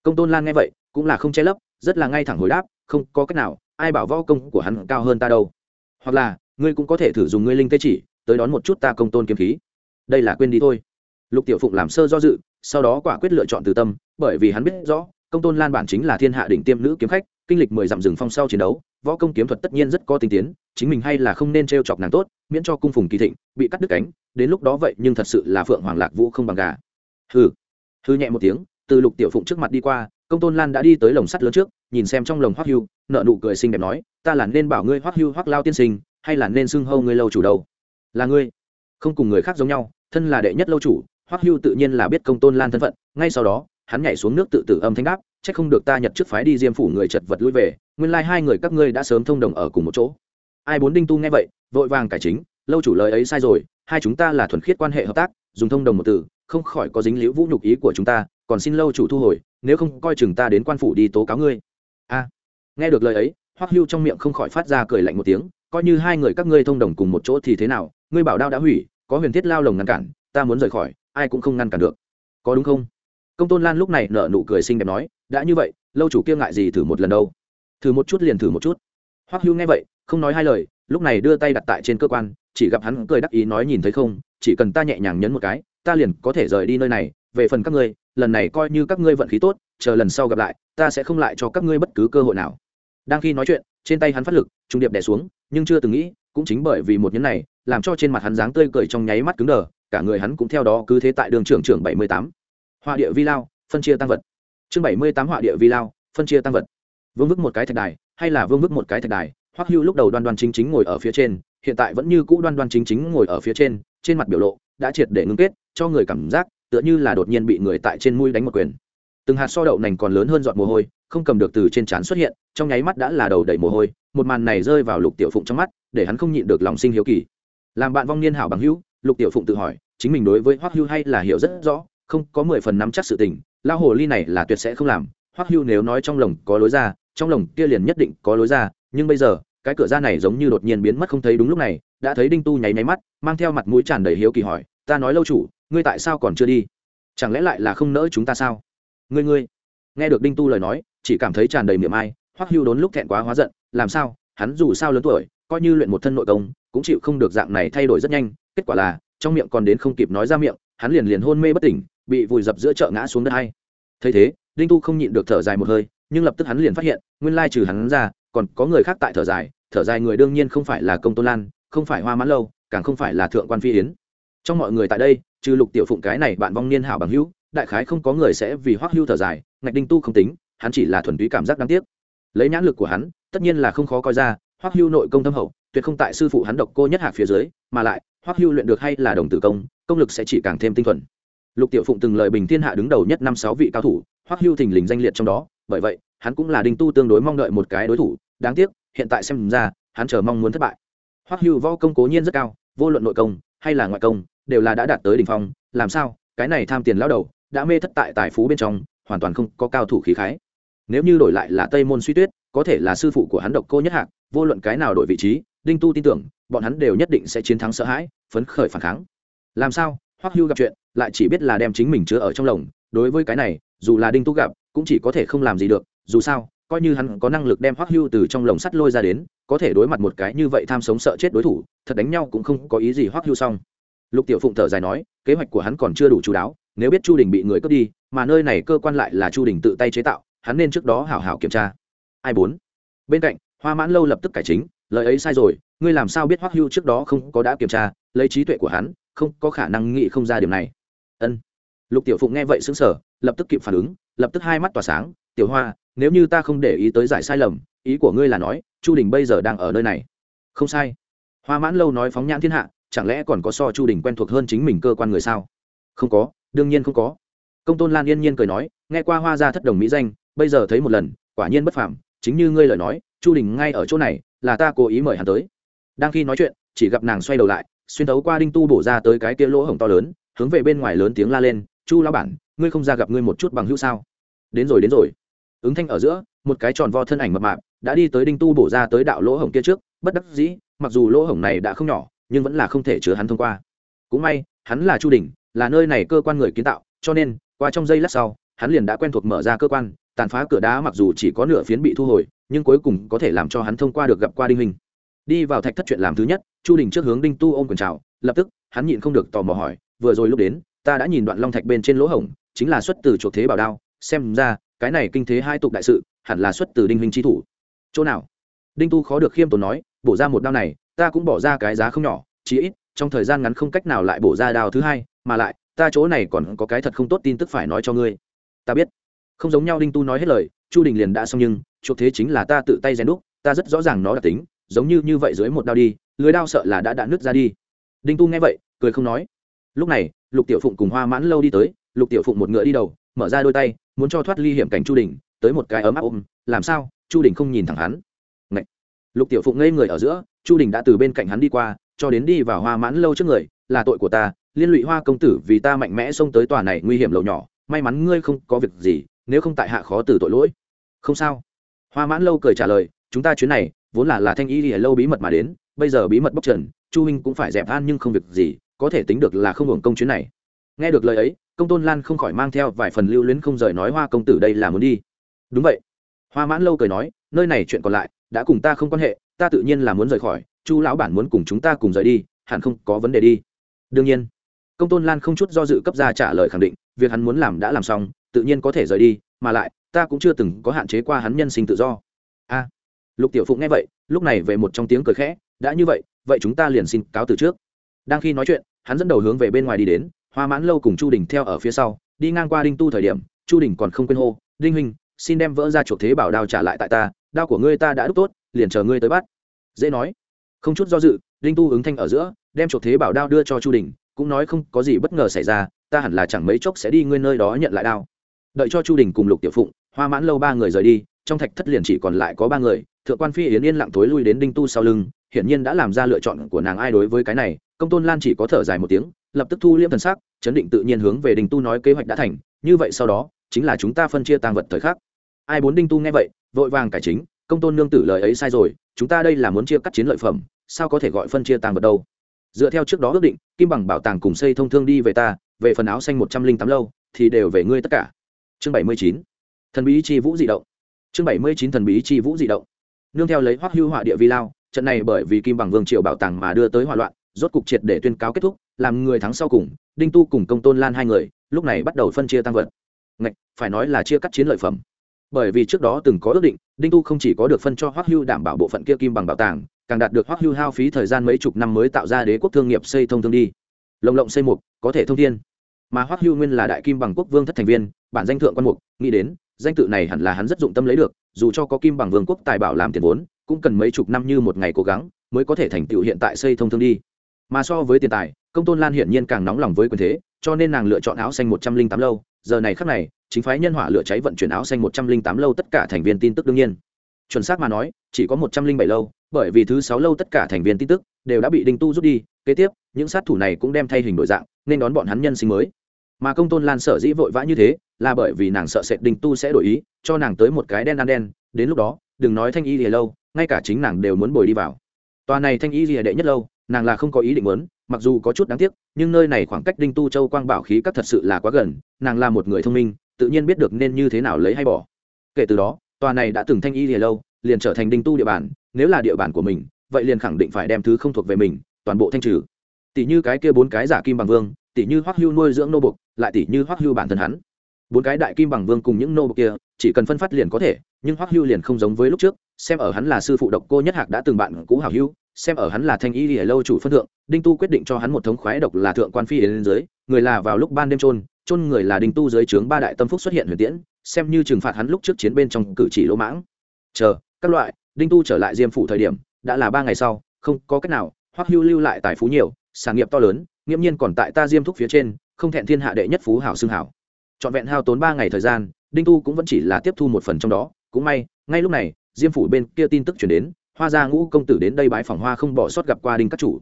Công tôn lan nghe vậy, cũng là không che lấp, rất là ngay thẳng hồi đáp, không có cách nào, ai bảo võ công của hắn cao hơn ta đâu. Hoặc là, ngươi cũng có thể thử dùng ngươi linh tê chỉ, tới đón một chút ta công tôn kiếm khí. Đây là quên đi thôi. Lục tiểu phụng làm sơ do dự, sau đó quả quyết lựa chọn từ tâm, bởi vì hắn biết rõ, công tôn lan bản chính là thiên hạ đỉnh tiêm nữ kiếm khách, kinh lịch mười dặm rừng phong sau chiến đấu võ công kiếm thuật tất nhiên rất có tinh tiến, chính mình hay là không nên t r e o chọc nàng tốt, miễn cho cung phùng kỳ thịnh, bị cắt đứt cánh, đến lúc đó vậy nhưng thật sự là phượng hoàng lạc vũ không bằng gà. Hừ. Hư nhẹ một tiếng, từ lục tiểu phụng trước mặt đi qua, công tôn lan đã đi tới lồng sắt lớn trước, nhìn xem trong lồng hoắc hưu nợ nụ cười xinh đẹp nói, ta là nên bảo ngươi hoắc hưu hoắc lao tiên sinh, hay là nên xưng hâu ngươi lâu chủ đầu? là ngươi. Không cùng người khác giống nhau, thân là đệ nhất lâu chủ, hoắc hưu tự nhiên là biết công tôn lan thân phận, ngay sau đó, hắn nhảy xuống nước tự tử âm thanh đáp Chắc không được ta nhật trước phái đi diêm phủ người chật vật lui về, nguyên lai hai người các ngươi đã sớm thông đồng ở cùng một chỗ. Ai bốn đinh tu nghe vậy, vội vàng cải chính, lâu chủ lời ấy sai rồi, hai chúng ta là thuần khiết quan hệ hợp tác, dùng thông đồng một từ, không khỏi có dính liễu vũ nhục ý của chúng ta, còn xin lâu chủ thu hồi, nếu không coi chừng ta đến quan phủ đi tố cáo ngươi. A, nghe được lời ấy, hoắc hưu trong miệng không khỏi phát ra cười lạnh một tiếng, coi như hai người các ngươi thông đồng cùng một chỗ thì thế nào, ngươi bảo đao đã hủy, có huyền thiết lao lồng ngăn cản, ta muốn rời khỏi, ai cũng không ngăn cản được. Có đúng không? Công tôn lan lúc này nở nụ cười xinh đẹp nói, đã như vậy, lâu chủ kia ngại gì thử một lần đâu? Thử một chút liền thử một chút. Hoắc hưu nghe vậy, không nói hai lời, lúc này đưa tay đặt tại trên cơ quan, chỉ gặp hắn cười đắc ý nói, nhìn thấy không, chỉ cần ta nhẹ nhàng nhấn một cái, ta liền có thể rời đi nơi này. Về phần các ngươi, lần này coi như các ngươi vận khí tốt, chờ lần sau gặp lại, ta sẽ không lại cho các ngươi bất cứ cơ hội nào. Đang khi nói chuyện, trên tay hắn phát lực, trung điệp đè xuống, nhưng chưa từng nghĩ, cũng chính bởi vì một nhấn này, làm cho trên mặt hắn dáng tươi cười trong nháy mắt cứng đờ, cả người hắn cũng theo đó cứ thế tại đường trưởng trưởng bảy mươi tám họa địa vi lao, phân chia tăng vật. Chương bảy mươi tám họa địa vi lao, phân chia tăng vật. Vương vức một cái thạch đài, hay là vương vức một cái thạch đài, hoắc hưu lúc đầu đoan đoan chính chính ngồi ở phía trên, hiện tại vẫn như cũ đoan đoan chính chính ngồi ở phía trên trên mặt biểu lộ đã triệt để ngưng kết, cho người cảm giác tựa như là đột nhiên bị người tại trên mũi đánh một quyền. Từng hạt so đậu nành còn lớn hơn giọt mồ hôi, không cầm được từ trên trán xuất hiện, trong nháy mắt đã là đầu đầy mồ hôi, một màn này rơi vào lục tiểu phụng trong mắt, để hắn không nhịn được lòng sinh hiếu kỳ. Làm bạn vong niên hảo bằng hữu, lục tiểu phụng tự hỏi, chính mình đối với hoắc hưu hay là hiểu rất rõ không có mười phần nắm chắc sự tình lao hồ ly này là tuyệt sẽ không làm, hoắc hưu nếu nói trong lồng có lối ra, trong lồng kia liền nhất định có lối ra, nhưng bây giờ, cái cửa ra này giống như đột nhiên biến mất không thấy đúng lúc này, đã thấy đinh tu nháy nháy mắt, mang theo mặt mũi tràn đầy hiếu kỳ hỏi, ta nói lâu chủ, ngươi tại sao còn chưa đi? Chẳng lẽ lại là không nỡ chúng ta sao? Ngươi ngươi. Nghe được đinh tu lời nói, chỉ cảm thấy tràn đầy miệng ai, hoắc hưu đốn lúc thẹn quá hóa giận, làm sao? Hắn dù sao lớn tuổi, coi như luyện một thân nội công, cũng chịu không được dạng này thay đổi rất nhanh, kết quả là, trong miệng còn đến không kịp nói ra miệng, hắn liền liền hôn mê bất tỉnh bị vùi dập giữa chợ ngã xuống đất hay. Thấy thế, đinh tu không nhịn được thở dài một hơi, nhưng lập tức hắn liền phát hiện, nguyên lai trừ hắn ra, còn có người khác tại thở dài thở dài người đương nhiên không phải là công tôn lan, không phải hoa mãn lâu, càng không phải là thượng quan phi yến. Trong mọi người tại đây, trừ lục tiểu phụng cái này bạn vong niên hảo bằng hữu, đại khái không có người sẽ vì hoắc hưu thở dài, ngạch đinh tu không tính, hắn chỉ là thuần túy cảm giác đáng tiếc. Lấy nhãn lực của hắn, tất nhiên là không khó coi ra, hoắc hưu nội công thâm hậu, tuyệt không tại sư phụ hắn độc cô nhất hạc phía dưới, mà lại, hoắc hưu luyện được hay là đồng tử công công lực sẽ chỉ càng thêm tinh thuần lục tiểu phụng từng lời bình thiên hạ đứng đầu nhất năm sáu vị cao thủ, hoắc hưu thình lình danh liệt trong đó, bởi vậy, hắn cũng là đinh tu tương đối mong đợi một cái đối thủ, đáng tiếc, hiện tại xem ra, hắn chờ mong muốn thất bại. Hoắc hưu võ công cố nhiên rất cao, vô luận nội công hay là ngoại công, đều là đã đạt tới đỉnh phong, làm sao, cái này tham tiền lão đầu, đã mê thất tại tài phú bên trong, hoàn toàn không có cao thủ khí khái. Nếu như đổi lại là tây môn suy tuyết, có thể là sư phụ của hắn độc cô nhất hạng vô luận cái nào đổi vị trí, đinh tu tin tưởng, bọn hắn đều nhất định sẽ chiến thắng sợ hãi, phấn khởi phản kháng. Làm sao, hoắc hưu gặp chuyện lại chỉ biết là đem chính mình chứa ở trong lồng. Đối với cái này, dù là đinh tu gặp, cũng chỉ có thể không làm gì được. Dù sao, coi như hắn có năng lực đem hoắc hưu từ trong lồng sắt lôi ra đến, có thể đối mặt một cái như vậy tham sống sợ chết đối thủ, thật đánh nhau cũng không có ý gì hoắc hưu xong. Lục tiểu phụng thở dài nói, kế hoạch của hắn còn chưa đủ chú đáo, nếu biết chu đình bị người cướp đi, mà nơi này cơ quan lại là chu đình tự tay chế tạo, hắn nên trước đó hảo hảo kiểm tra. Ai bốn? Bên cạnh, hoa mãn lâu lập tức cải chính, lời ấy sai rồi, ngươi làm sao biết hoắc hưu trước đó không có đã kiểm tra, lấy trí tuệ của hắn, không có khả năng nghĩ không ra điều này ân lục tiểu phụng nghe vậy xứng sở lập tức kịp phản ứng lập tức hai mắt tỏa sáng tiểu hoa nếu như ta không để ý tới giải sai lầm ý của ngươi là nói chu đình bây giờ đang ở nơi này. Không sai. Hoa mãn lâu nói phóng nhãn thiên hạ chẳng lẽ còn có so chu đình quen thuộc hơn chính mình cơ quan người sao? Không có đương nhiên không có. Công tôn lan yên nhiên cười nói nghe qua hoa gia thất đồng mỹ danh bây giờ thấy một lần quả nhiên bất phàm, chính như ngươi lời nói chu đình ngay ở chỗ này là ta cố ý mời hắn tới. Đang khi nói chuyện chỉ gặp nàng xoay đầu lại xuyên thấu qua đinh tu bổ ra tới cái kia lỗ hổng to lớn hướng về bên ngoài lớn tiếng la lên, chu lão bản, ngươi không ra gặp ngươi một chút bằng hữu sao? Đến rồi đến rồi. Ứng thanh ở giữa, một cái tròn vo thân ảnh mập mạp, đã đi tới đinh tu bổ ra tới đạo lỗ hổng kia trước, bất đắc dĩ, mặc dù lỗ hổng này đã không nhỏ, nhưng vẫn là không thể chứa hắn thông qua. Cũng may, hắn là chu đình, là nơi này cơ quan người kiến tạo, cho nên, qua trong giây lát sau, hắn liền đã quen thuộc mở ra cơ quan, tàn phá cửa đá mặc dù chỉ có nửa phiến bị thu hồi, nhưng cuối cùng có thể làm cho hắn thông qua được gặp qua đinh hình đi vào thạch thất chuyện làm thứ nhất, chu đình trước hướng đinh tu ôm quần trào lập tức, hắn nhịn không được tò mò hỏi vừa rồi lúc đến, ta đã nhìn đoạn long thạch bên trên lỗ hổng, chính là xuất từ chuộc thế bảo đao. Xem ra, cái này kinh thế hai tục đại sự, hẳn là xuất từ đinh huynh chi thủ. Chỗ nào? Đinh tu khó được khiêm tốn nói, bổ ra một đao này, ta cũng bỏ ra cái giá không nhỏ, chí ít, trong thời gian ngắn không cách nào lại bổ ra đao thứ hai, mà lại, ta chỗ này còn có cái thật không tốt tin tức phải nói cho ngươi. Ta biết. Không giống nhau đinh tu nói hết lời, chu đình liền đã xong nhưng, chuộc thế chính là ta tự tay rèn đúc, ta rất rõ ràng nó đặc tính, giống như như vậy dưới một đao đi, lưới đao sợ là đã đã nứt ra đi. Đinh tu nghe vậy, cười không nói lúc này, lục tiểu phụng cùng hoa mãn lâu đi tới, lục tiểu phụng một ngựa đi đầu, mở ra đôi tay, muốn cho thoát ly hiểm cảnh chu đình, tới một cái ấm áp ôm, làm sao? Chu đình không nhìn thẳng hắn. Ngậy. lục tiểu phụng ngây người ở giữa, chu đình đã từ bên cạnh hắn đi qua, cho đến đi vào hoa mãn lâu trước người, là tội của ta, liên lụy hoa công tử vì ta mạnh mẽ xông tới tòa này nguy hiểm lầu nhỏ, may mắn ngươi không có việc gì, nếu không tại hạ khó từ tội lỗi. Không sao. Hoa mãn lâu cười trả lời, chúng ta chuyến này, vốn là là thanh y lìa lâu bí mật mà đến, bây giờ bí mật bóc trần, chu huynh cũng phải dẹp an nhưng không việc gì có thể tính được là không hưởng công chuyến này. Nghe được lời ấy, công tôn lan không khỏi mang theo vài phần lưu luyến không rời nói hoa công tử đây là muốn đi. Đúng vậy. Hoa mãn lâu cười nói, nơi này chuyện còn lại, đã cùng ta không quan hệ, ta tự nhiên là muốn rời khỏi, chu lão bản muốn cùng chúng ta cùng rời đi, hẳn không có vấn đề đi. Đương nhiên. Công tôn lan không chút do dự cấp ra trả lời khẳng định, việc hắn muốn làm đã làm xong, tự nhiên có thể rời đi, mà lại, ta cũng chưa từng có hạn chế qua hắn nhân sinh tự do. A. Lục tiểu phụng nghe vậy, lúc này về một trong tiếng cười khẽ, đã như vậy vậy chúng ta liền xin cáo từ trước. Đang khi nói chuyện hắn dẫn đầu hướng về bên ngoài đi đến, hoa mãn lâu cùng chu đình theo ở phía sau, đi ngang qua đinh tu thời điểm, chu đình còn không quên hô, đinh huynh, xin đem vỡ ra chuộc thế bảo đao trả lại tại ta, đao của ngươi ta đã đúc tốt, liền chờ ngươi tới bắt. Dễ nói. Không chút do dự, đinh tu ứng thanh ở giữa, đem chuộc thế bảo đao đưa cho chu đình, cũng nói không có gì bất ngờ xảy ra, ta hẳn là chẳng mấy chốc sẽ đi ngươi nơi đó nhận lại đao. Đợi cho chu đình cùng lục tiểu phụng, hoa mãn lâu ba người rời đi, trong thạch thất liền chỉ còn lại có ba người, thượng quan phi yến yên lặng thối lui đến đinh tu sau lưng, hiển nhiên đã làm ra lựa chọn của nàng ai đối với cái này công tôn lan chỉ có thở dài một tiếng, lập tức thu liêm thần sắc, chấn định tự nhiên hướng về đình tu nói kế hoạch đã thành, như vậy sau đó, chính là chúng ta phân chia tàng vật thời khắc. Ai bốn đinh tu nghe vậy, vội vàng cải chính, công tôn nương tử lời ấy sai rồi, chúng ta đây là muốn chia cắt chiến lợi phẩm, sao có thể gọi phân chia tàng vật đâu? Dựa theo trước đó ước định, kim bằng bảo tàng cùng xây thông thương đi về ta, về phần áo xanh một trăm linh tám lâu, thì đều về ngươi tất cả. Chương bảy mươi chín, thần bí chi vũ di động. Chương bảy mươi chín thần bí chi vũ di động. Nương theo lấy hoắc hưu họa địa vi lao, trận này bởi vì kim bằng vương triều bảo tàng mà đưa tới hỏa loạn rốt cục triệt để tuyên cáo kết thúc, làm người thắng sau cùng, đinh tu cùng công tôn lan hai người, lúc này bắt đầu phân chia tăng vật. Ngạch, phải nói là chia cắt chiến lợi phẩm. Bởi vì trước đó từng có ước định, đinh tu không chỉ có được phân cho hoắc hưu đảm bảo bộ phận kia kim bằng bảo tàng, càng đạt được hoắc hưu hao phí thời gian mấy chục năm mới tạo ra đế quốc thương nghiệp xây thông thương đi. Lồng lộng xây mục, có thể thông thiên. Mà hoắc hưu nguyên là đại kim bằng quốc vương thất thành viên, bản danh thượng quan mục, nghĩ đến, danh tự này hẳn là hắn rất dụng tâm lấy được, dù cho có kim bằng vương quốc tài bảo làm tiền vốn, cũng cần mấy chục năm như một ngày cố gắng, mới có thể thành tựu hiện tại xây thông thương đi mà so với tiền tài, công tôn lan hiển nhiên càng nóng lòng với quyền thế, cho nên nàng lựa chọn áo xanh một trăm linh tám lâu. Giờ này khắc này, chính phái nhân hỏa lửa cháy vận chuyển áo xanh một trăm linh tám lâu tất cả thành viên tin tức đương nhiên. Chuẩn xác mà nói, chỉ có một trăm linh bảy lâu, bởi vì thứ sáu lâu tất cả thành viên tin tức đều đã bị đinh tu rút đi. Kế tiếp, những sát thủ này cũng đem thay hình đổi dạng, nên đón bọn hắn nhân sinh mới. Mà công tôn lan sở dĩ vội vã như thế, là bởi vì nàng sợ sệt đinh tu sẽ đổi ý, cho nàng tới một cái đen ăn đen. Đến lúc đó, đừng nói thanh y lìa lâu, ngay cả chính nàng đều muốn bồi đi vào. Tòa này thanh y lìa đệ nhất lâu nàng là không có ý định muốn, mặc dù có chút đáng tiếc, nhưng nơi này khoảng cách đinh tu châu quang bảo khí các thật sự là quá gần, nàng là một người thông minh, tự nhiên biết được nên như thế nào lấy hay bỏ. Kể từ đó, tòa này đã từng thanh y lìa lâu, liền trở thành đinh tu địa bàn, nếu là địa bàn của mình, vậy liền khẳng định phải đem thứ không thuộc về mình, toàn bộ thanh trừ. Tỷ như cái kia bốn cái giả kim bằng vương, tỷ như hoắc hưu nuôi dưỡng nô bục lại tỷ như hoắc hưu bản thân hắn. Bốn cái đại kim bằng vương cùng những nô bục kia, chỉ cần phân phát liền có thể, nhưng hoắc hưu liền không giống với lúc trước, xem ở hắn là sư phụ độc cô nhất hạc đã từng bạn cũ hảo hưu xem ở hắn là thanh y lìa lâu chủ phân thượng, đinh tu quyết định cho hắn một thống khoái độc là thượng quan phi đến dưới, người là vào lúc ban đêm trôn trôn người là đinh tu dưới trướng ba đại tâm phúc xuất hiện huyền tiễn, xem như trừng phạt hắn lúc trước chiến bên trong cử chỉ lỗ mãng. Chờ, các loại, đinh tu trở lại diêm phủ thời điểm, đã là ba ngày sau, không có cách nào, hoắc hưu lưu lại tài phú nhiều, sản nghiệp to lớn, nghiễm nhiên còn tại ta diêm thúc phía trên, không thẹn thiên hạ đệ nhất phú hảo xương hảo. Trọn vẹn hao tốn ba ngày thời gian, đinh tu cũng vẫn chỉ là tiếp thu một phần trong đó, cũng may, ngay lúc này, diêm phủ bên kia tin tức chuyển đến hoa gia ngũ công tử đến đây bái phòng hoa không bỏ sót gặp qua đinh các chủ.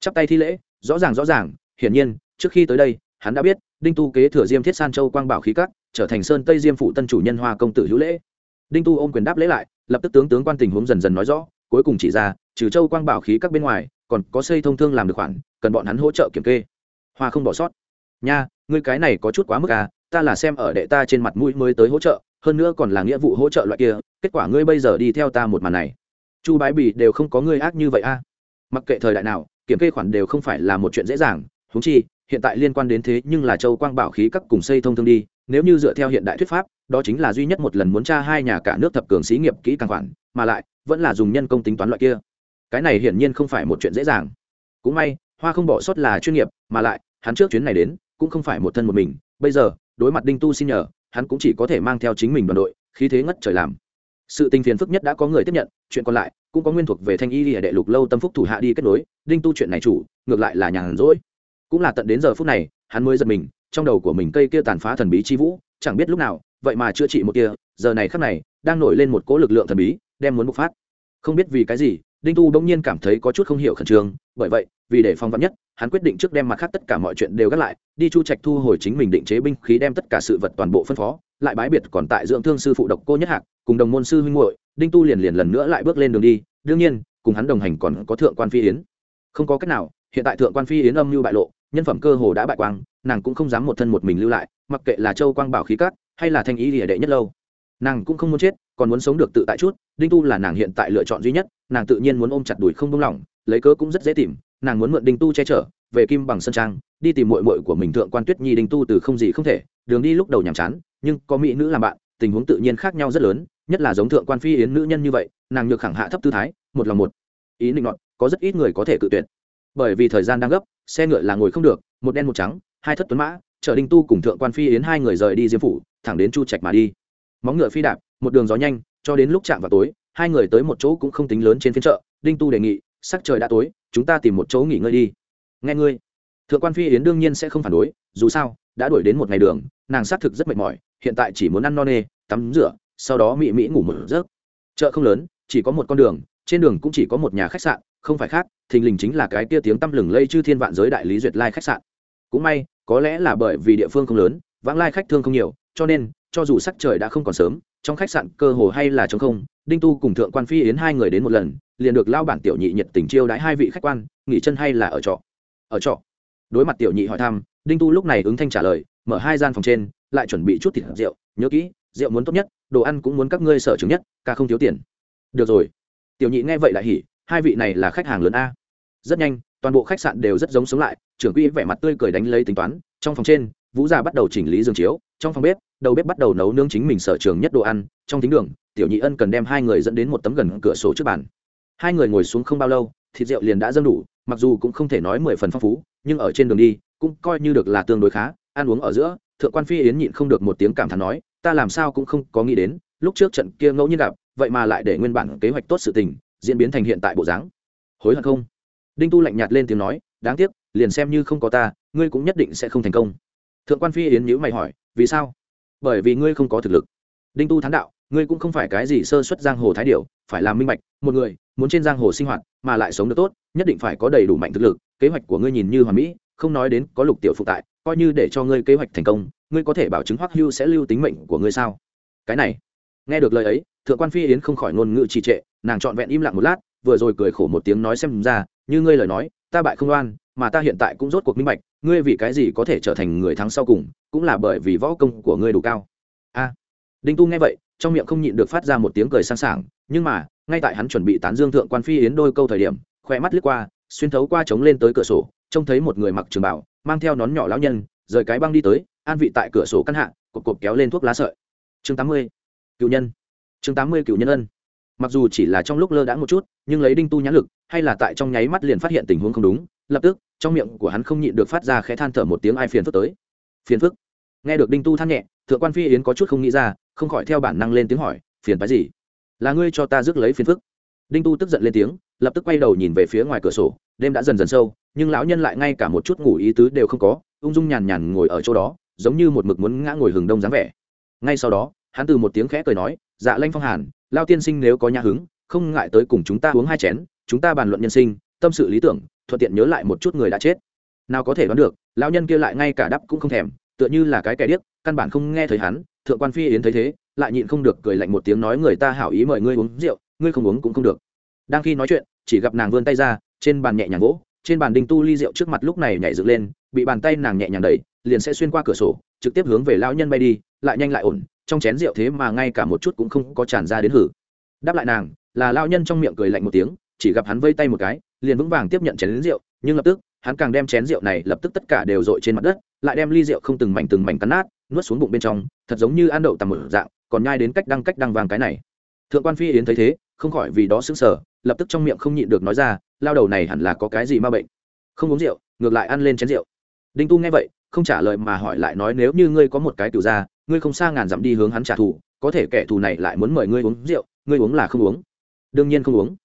Chắp tay thi lễ, rõ ràng rõ ràng, hiển nhiên, trước khi tới đây, hắn đã biết, đinh tu kế thừa diêm thiết san châu quang bảo khí cắt trở thành sơn tây diêm phụ tân chủ nhân hoa công tử hữu lễ. Đinh tu ôm quyền đáp lễ lại, lập tức tướng tướng quan tình huống dần dần nói rõ, cuối cùng chỉ ra, trừ châu quang bảo khí các bên ngoài, còn có xây thông thương làm được khoản, cần bọn hắn hỗ trợ kiểm kê. Hoa không bỏ sót. Nha, ngươi cái này có chút quá mức à ta là xem ở đệ ta trên mặt mũi mới tới hỗ trợ, hơn nữa còn là nghĩa vụ hỗ trợ loại kia, kết quả ngươi bây giờ đi theo ta một màn này chu bái bì đều không có ngươi ác như vậy a. À. mặc kệ thời đại nào, kiểm kê khoản đều không phải là một chuyện dễ dàng. Húng chi, hiện tại liên quan đến thế nhưng là châu quang bảo khí các cùng xây thông thương đi, nếu như dựa theo hiện đại thuyết pháp, đó chính là duy nhất một lần muốn tra hai nhà cả nước thập cường xí nghiệp kỹ càng khoản, mà lại, vẫn là dùng nhân công tính toán loại kia. Cái này hiển nhiên không phải một chuyện dễ dàng. Cũng may, hoa không bỏ sót là chuyên nghiệp, mà lại, hắn trước chuyến này đến, cũng không phải một thân một mình. Bây giờ, đối mặt đinh tu xin nhờ, hắn cũng chỉ có thể mang theo chính mình đoàn đội, khí thế ngất trời làm sự tình phiền phức nhất đã có người tiếp nhận, chuyện còn lại cũng có nguyên thuộc về thanh y lìa đệ lục lâu tâm phúc thủ hạ đi kết nối, đinh tu chuyện này chủ, ngược lại là nhàn rỗi. Cũng là tận đến giờ phút này, hắn mới giật mình, trong đầu của mình cây kia tàn phá thần bí chi vũ, chẳng biết lúc nào, vậy mà chữa trị một kia, giờ này khắc này, đang nổi lên một cỗ lực lượng thần bí, đem muốn bộc phát. Không biết vì cái gì đinh tu bỗng nhiên cảm thấy có chút không hiểu khẩn trương, bởi vậy, vì để phong vắn nhất, hắn quyết định trước đem mặt khác tất cả mọi chuyện đều gác lại, đi chu trạch thu hồi chính mình định chế binh khí đem tất cả sự vật toàn bộ phân phó, lại bái biệt còn tại dưỡng thương sư phụ độc cô nhất hạc, cùng đồng môn sư huynh muội, đinh tu liền liền lần nữa lại bước lên đường đi, đương nhiên, cùng hắn đồng hành còn có thượng quan phi yến. Không có cách nào, hiện tại thượng quan phi yến âm mưu bại lộ, nhân phẩm cơ hồ đã bại quang, nàng cũng không dám một thân một mình lưu lại, mặc kệ là châu quang bảo khí cát, hay là thanh ý địa đệ nhất lâu. Nàng cũng không muốn chết, còn muốn sống được tự tại chút đinh tu là nàng hiện tại lựa chọn duy nhất, nàng tự nhiên muốn ôm chặt đùi không buông lỏng, lấy cớ cũng rất dễ tìm, nàng muốn mượn đinh tu che chở, về kim bằng sân trang, đi tìm muội muội của mình thượng quan tuyết nhi đinh tu từ không gì không thể, đường đi lúc đầu nhàm chán, nhưng có mỹ nữ làm bạn, tình huống tự nhiên khác nhau rất lớn, nhất là giống thượng quan phi yến nữ nhân như vậy, nàng nhược khẳng hạ thấp tư thái, một lòng một ý định nọt, có rất ít người có thể cự tuyệt. Bởi vì thời gian đang gấp, xe ngựa là ngồi không được, một đen một trắng, hai thất tuấn mã, chở đinh tu cùng thượng quan phi yến hai người rời đi diêm phủ, thẳng đến chu trạch mà đi. Móng ngựa phi đạp, một đường gió nhanh cho đến lúc chạm vào tối, hai người tới một chỗ cũng không tính lớn trên phiên chợ, đinh tu đề nghị, sắc trời đã tối, chúng ta tìm một chỗ nghỉ ngơi đi. Nghe ngươi. Thượng quan phi yến đương nhiên sẽ không phản đối, dù sao, đã đuổi đến một ngày đường, nàng xác thực rất mệt mỏi, hiện tại chỉ muốn ăn no nê, tắm rửa, sau đó mị mỹ ngủ một giấc. Chợ không lớn, chỉ có một con đường, trên đường cũng chỉ có một nhà khách sạn, không phải khác, thình lình chính là cái kia tiếng tăm lừng lây chư thiên vạn giới đại lý duyệt lai khách sạn. Cũng may, có lẽ là bởi vì địa phương không lớn, vãng lai khách thương không nhiều, cho nên, cho dù sắc trời đã không còn sớm trong khách sạn cơ hồ hay là trống không, đinh tu cùng thượng quan phi yến hai người đến một lần, liền được lao bản tiểu nhị nhiệt tình chiêu đãi hai vị khách quan, nghỉ chân hay là ở trọ? Ở trọ. Đối mặt tiểu nhị hỏi thăm, đinh tu lúc này ứng thanh trả lời, mở hai gian phòng trên, lại chuẩn bị chút thịt rượu, nhớ kỹ, rượu muốn tốt nhất, đồ ăn cũng muốn các ngươi sở chứng nhất, ca không thiếu tiền. Được rồi. Tiểu nhị nghe vậy lại hỉ, hai vị này là khách hàng lớn a. Rất nhanh, toàn bộ khách sạn đều rất giống sống lại, trưởng quỹ vẻ mặt tươi cười đánh lấy tính toán, trong phòng trên, vũ già bắt đầu chỉnh lý giường chiếu, trong phòng bếp đầu bếp bắt đầu nấu nướng chính mình sở trường nhất đồ ăn, trong thính đường, tiểu nhị ân cần đem hai người dẫn đến một tấm gần cửa sổ trước bàn. Hai người ngồi xuống không bao lâu, thịt rượu liền đã dâng đủ, mặc dù cũng không thể nói mười phần phong phú, nhưng ở trên đường đi, cũng coi như được là tương đối khá, ăn uống ở giữa, thượng quan phi yến nhịn không được một tiếng cảm thán nói, ta làm sao cũng không có nghĩ đến, lúc trước trận kia ngẫu nhiên gặp, vậy mà lại để nguyên bản kế hoạch tốt sự tình, diễn biến thành hiện tại bộ dáng. Hối hận không? Đinh tu lạnh nhạt lên tiếng nói, đáng tiếc, liền xem như không có ta, ngươi cũng nhất định sẽ không thành công. Thượng quan phi yến nhữ mày hỏi, vì sao? Bởi vì ngươi không có thực lực. Đinh tu thán đạo, ngươi cũng không phải cái gì sơ xuất giang hồ thái điệu phải làm minh bạch, một người muốn trên giang hồ sinh hoạt mà lại sống được tốt, nhất định phải có đầy đủ mạnh thực lực, kế hoạch của ngươi nhìn như hoàn mỹ, không nói đến có lục tiểu phụ tại, coi như để cho ngươi kế hoạch thành công, ngươi có thể bảo chứng hoắc hưu sẽ lưu tính mệnh của ngươi sao? Cái này, nghe được lời ấy, thượng quan phi yến không khỏi ngôn ngữ trì trệ, nàng trọn vẹn im lặng một lát, vừa rồi cười khổ một tiếng nói xem ra, như ngươi lời nói, ta bại không oan mà ta hiện tại cũng rốt cuộc minh bạch, ngươi vì cái gì có thể trở thành người thắng sau cùng, cũng là bởi vì võ công của ngươi đủ cao. A. Đinh tu nghe vậy, trong miệng không nhịn được phát ra một tiếng cười sang sảng, nhưng mà, ngay tại hắn chuẩn bị tán dương thượng quan phi yến đôi câu thời điểm khoe mắt lướt qua, xuyên thấu qua trống lên tới cửa sổ, trông thấy một người mặc trường bảo mang theo nón nhỏ lão nhân, rời cái băng đi tới, an vị tại cửa sổ căn hạ cột cột kéo lên thuốc lá sợi. Chương tám mươi, cựu nhân. Chương tám mươi, cựu nhân ân. Mặc dù chỉ là trong lúc lơ đãng một chút, nhưng lấy đinh tu nhãn lực, hay là tại trong nháy mắt liền phát hiện tình huống không đúng lập tức, trong miệng của hắn không nhịn được phát ra khẽ than thở một tiếng ai phiền phức tới. Phiền phức? Nghe được đinh tu than nhẹ, thượng quan phi yến có chút không nghĩ ra, không khỏi theo bản năng lên tiếng hỏi, phiền phái gì? Là ngươi cho ta rước lấy phiền phức? Đinh tu tức giận lên tiếng, lập tức quay đầu nhìn về phía ngoài cửa sổ, đêm đã dần dần sâu, nhưng lão nhân lại ngay cả một chút ngủ ý tứ đều không có, ung dung nhàn nhàn ngồi ở chỗ đó, giống như một mực muốn ngã ngồi hừng đông dáng vẻ. Ngay sau đó, hắn từ một tiếng khẽ cười nói dạ lanh phong hàn, lao tiên sinh nếu có nhà hứng, không ngại tới cùng chúng ta uống hai chén, chúng ta bàn luận nhân sinh, tâm sự lý tưởng thuận tiện nhớ lại một chút người đã chết. Nào có thể đoán được, lão nhân kia lại ngay cả đắp cũng không thèm, tựa như là cái kẻ điếc, căn bản không nghe thấy hắn, thượng quan phi yến thấy thế, lại nhịn không được cười lạnh một tiếng nói người ta hảo ý mời ngươi uống rượu, ngươi không uống cũng không được. Đang khi nói chuyện, chỉ gặp nàng vươn tay ra, trên bàn nhẹ nhàng gỗ trên bàn đinh tu ly rượu trước mặt lúc này nhảy dựng lên, bị bàn tay nàng nhẹ nhàng đẩy, liền sẽ xuyên qua cửa sổ, trực tiếp hướng về lão nhân bay đi, lại nhanh lại ổn, trong chén rượu thế mà ngay cả một chút cũng không có tràn ra đến hử. Đáp lại nàng, là lão nhân trong miệng cười lạnh một tiếng, chỉ gặp hắn vây tay một cái liền vững vàng tiếp nhận chén đến rượu, nhưng lập tức, hắn càng đem chén rượu này lập tức tất cả đều dội trên mặt đất, lại đem ly rượu không từng mảnh từng mảnh cắn nát, nuốt xuống bụng bên trong, thật giống như ăn đậu tằm một dạng, còn nhai đến cách đăng cách đăng vàng cái này. Thượng quan phi yến thấy thế, không khỏi vì đó sững sờ, lập tức trong miệng không nhịn được nói ra, lao đầu này hẳn là có cái gì ma bệnh? Không uống rượu, ngược lại ăn lên chén rượu. Đinh tu nghe vậy, không trả lời mà hỏi lại nói nếu như ngươi có một cái tiểu ra ngươi không xa ngàn dặm đi hướng hắn trả thù, có thể kẻ thù này lại muốn mời ngươi uống rượu, ngươi uống là không uống. Đương nhiên không uống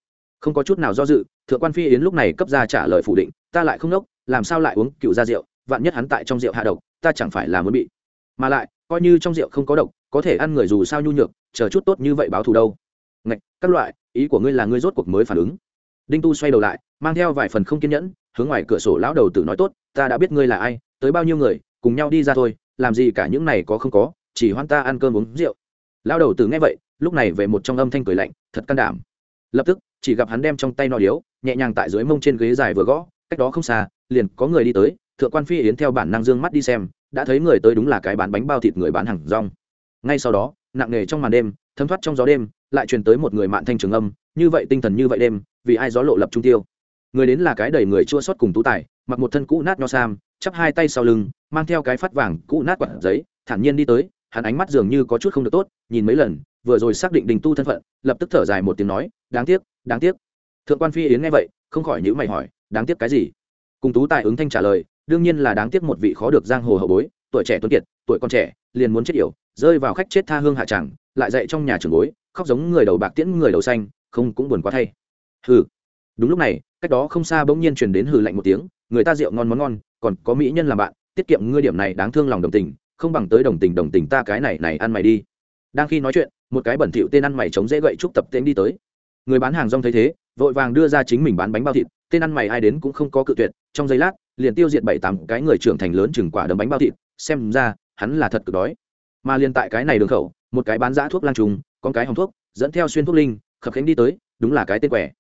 không có chút nào do dự, thượng quan phi yến lúc này cấp ra trả lời phủ định, ta lại không nốc, làm sao lại uống cựu ra rượu, vạn nhất hắn tại trong rượu hạ độc, ta chẳng phải là muốn bị. Mà lại, coi như trong rượu không có độc, có thể ăn người dù sao nhu nhược, chờ chút tốt như vậy báo thù đâu. Ngạch, các loại, ý của ngươi là ngươi rốt cuộc mới phản ứng. Đinh tu xoay đầu lại, mang theo vài phần không kiên nhẫn, hướng ngoài cửa sổ lão đầu tử nói tốt, ta đã biết ngươi là ai, tới bao nhiêu người, cùng nhau đi ra thôi, làm gì cả những này có không có, chỉ hoan ta ăn cơm uống rượu. Lão đầu tử nghe vậy, lúc này về một trong âm thanh cười lạnh, thật can đảm. Lập tức chỉ gặp hắn đem trong tay nọ điếu, nhẹ nhàng tại dưới mông trên ghế dài vừa gõ, cách đó không xa, liền có người đi tới, thượng quan phi yến theo bản năng dương mắt đi xem, đã thấy người tới đúng là cái bán bánh bao thịt người bán hàng rong. Ngay sau đó, nặng nề trong màn đêm, thấm thoát trong gió đêm, lại truyền tới một người mạn thanh trường âm, như vậy tinh thần như vậy đêm, vì ai gió lộ lập trung tiêu. Người đến là cái đầy người chua xót cùng tú tài, mặc một thân cũ nát nho sam, chắp hai tay sau lưng, mang theo cái phát vàng cũ nát quạt giấy, thản nhiên đi tới, hắn ánh mắt dường như có chút không được tốt, nhìn mấy lần, vừa rồi xác định đình tu thân phận, lập tức thở dài một tiếng nói, đáng tiếc đáng tiếc. Thượng quan phi yến nghe vậy, không khỏi nhữ mày hỏi, đáng tiếc cái gì? Cùng tú tài ứng thanh trả lời, đương nhiên là đáng tiếc một vị khó được giang hồ hậu bối, tuổi trẻ tuấn kiệt, tuổi còn trẻ, liền muốn chết yểu, rơi vào khách chết tha hương hạ tràng lại dậy trong nhà trường bối, khóc giống người đầu bạc tiễn, người đầu xanh, không cũng buồn quá thay. Hừ. Đúng lúc này, cách đó không xa bỗng nhiên truyền đến hừ lạnh một tiếng, người ta rượu ngon món ngon, còn có mỹ nhân làm bạn, tiết kiệm ngươi điểm này đáng thương lòng đồng tình, không bằng tới đồng tình đồng tình ta cái này này ăn mày đi. Đang khi nói chuyện, một cái bẩn thỉu tên ăn mày chống dễ gậy trúc tập tên đi tới người bán hàng rong thấy thế, vội vàng đưa ra chính mình bán bánh bao thịt, tên ăn mày ai đến cũng không có cự tuyệt, trong giây lát, liền tiêu diệt bảy tám cái người trưởng thành lớn chừng quả đấm bánh bao thịt, xem ra, hắn là thật cực đói. Mà liền tại cái này đường khẩu, một cái bán giã thuốc lang trùng, con cái hồng thuốc, dẫn theo xuyên thuốc linh, khập khánh đi tới, đúng là cái tên quẻ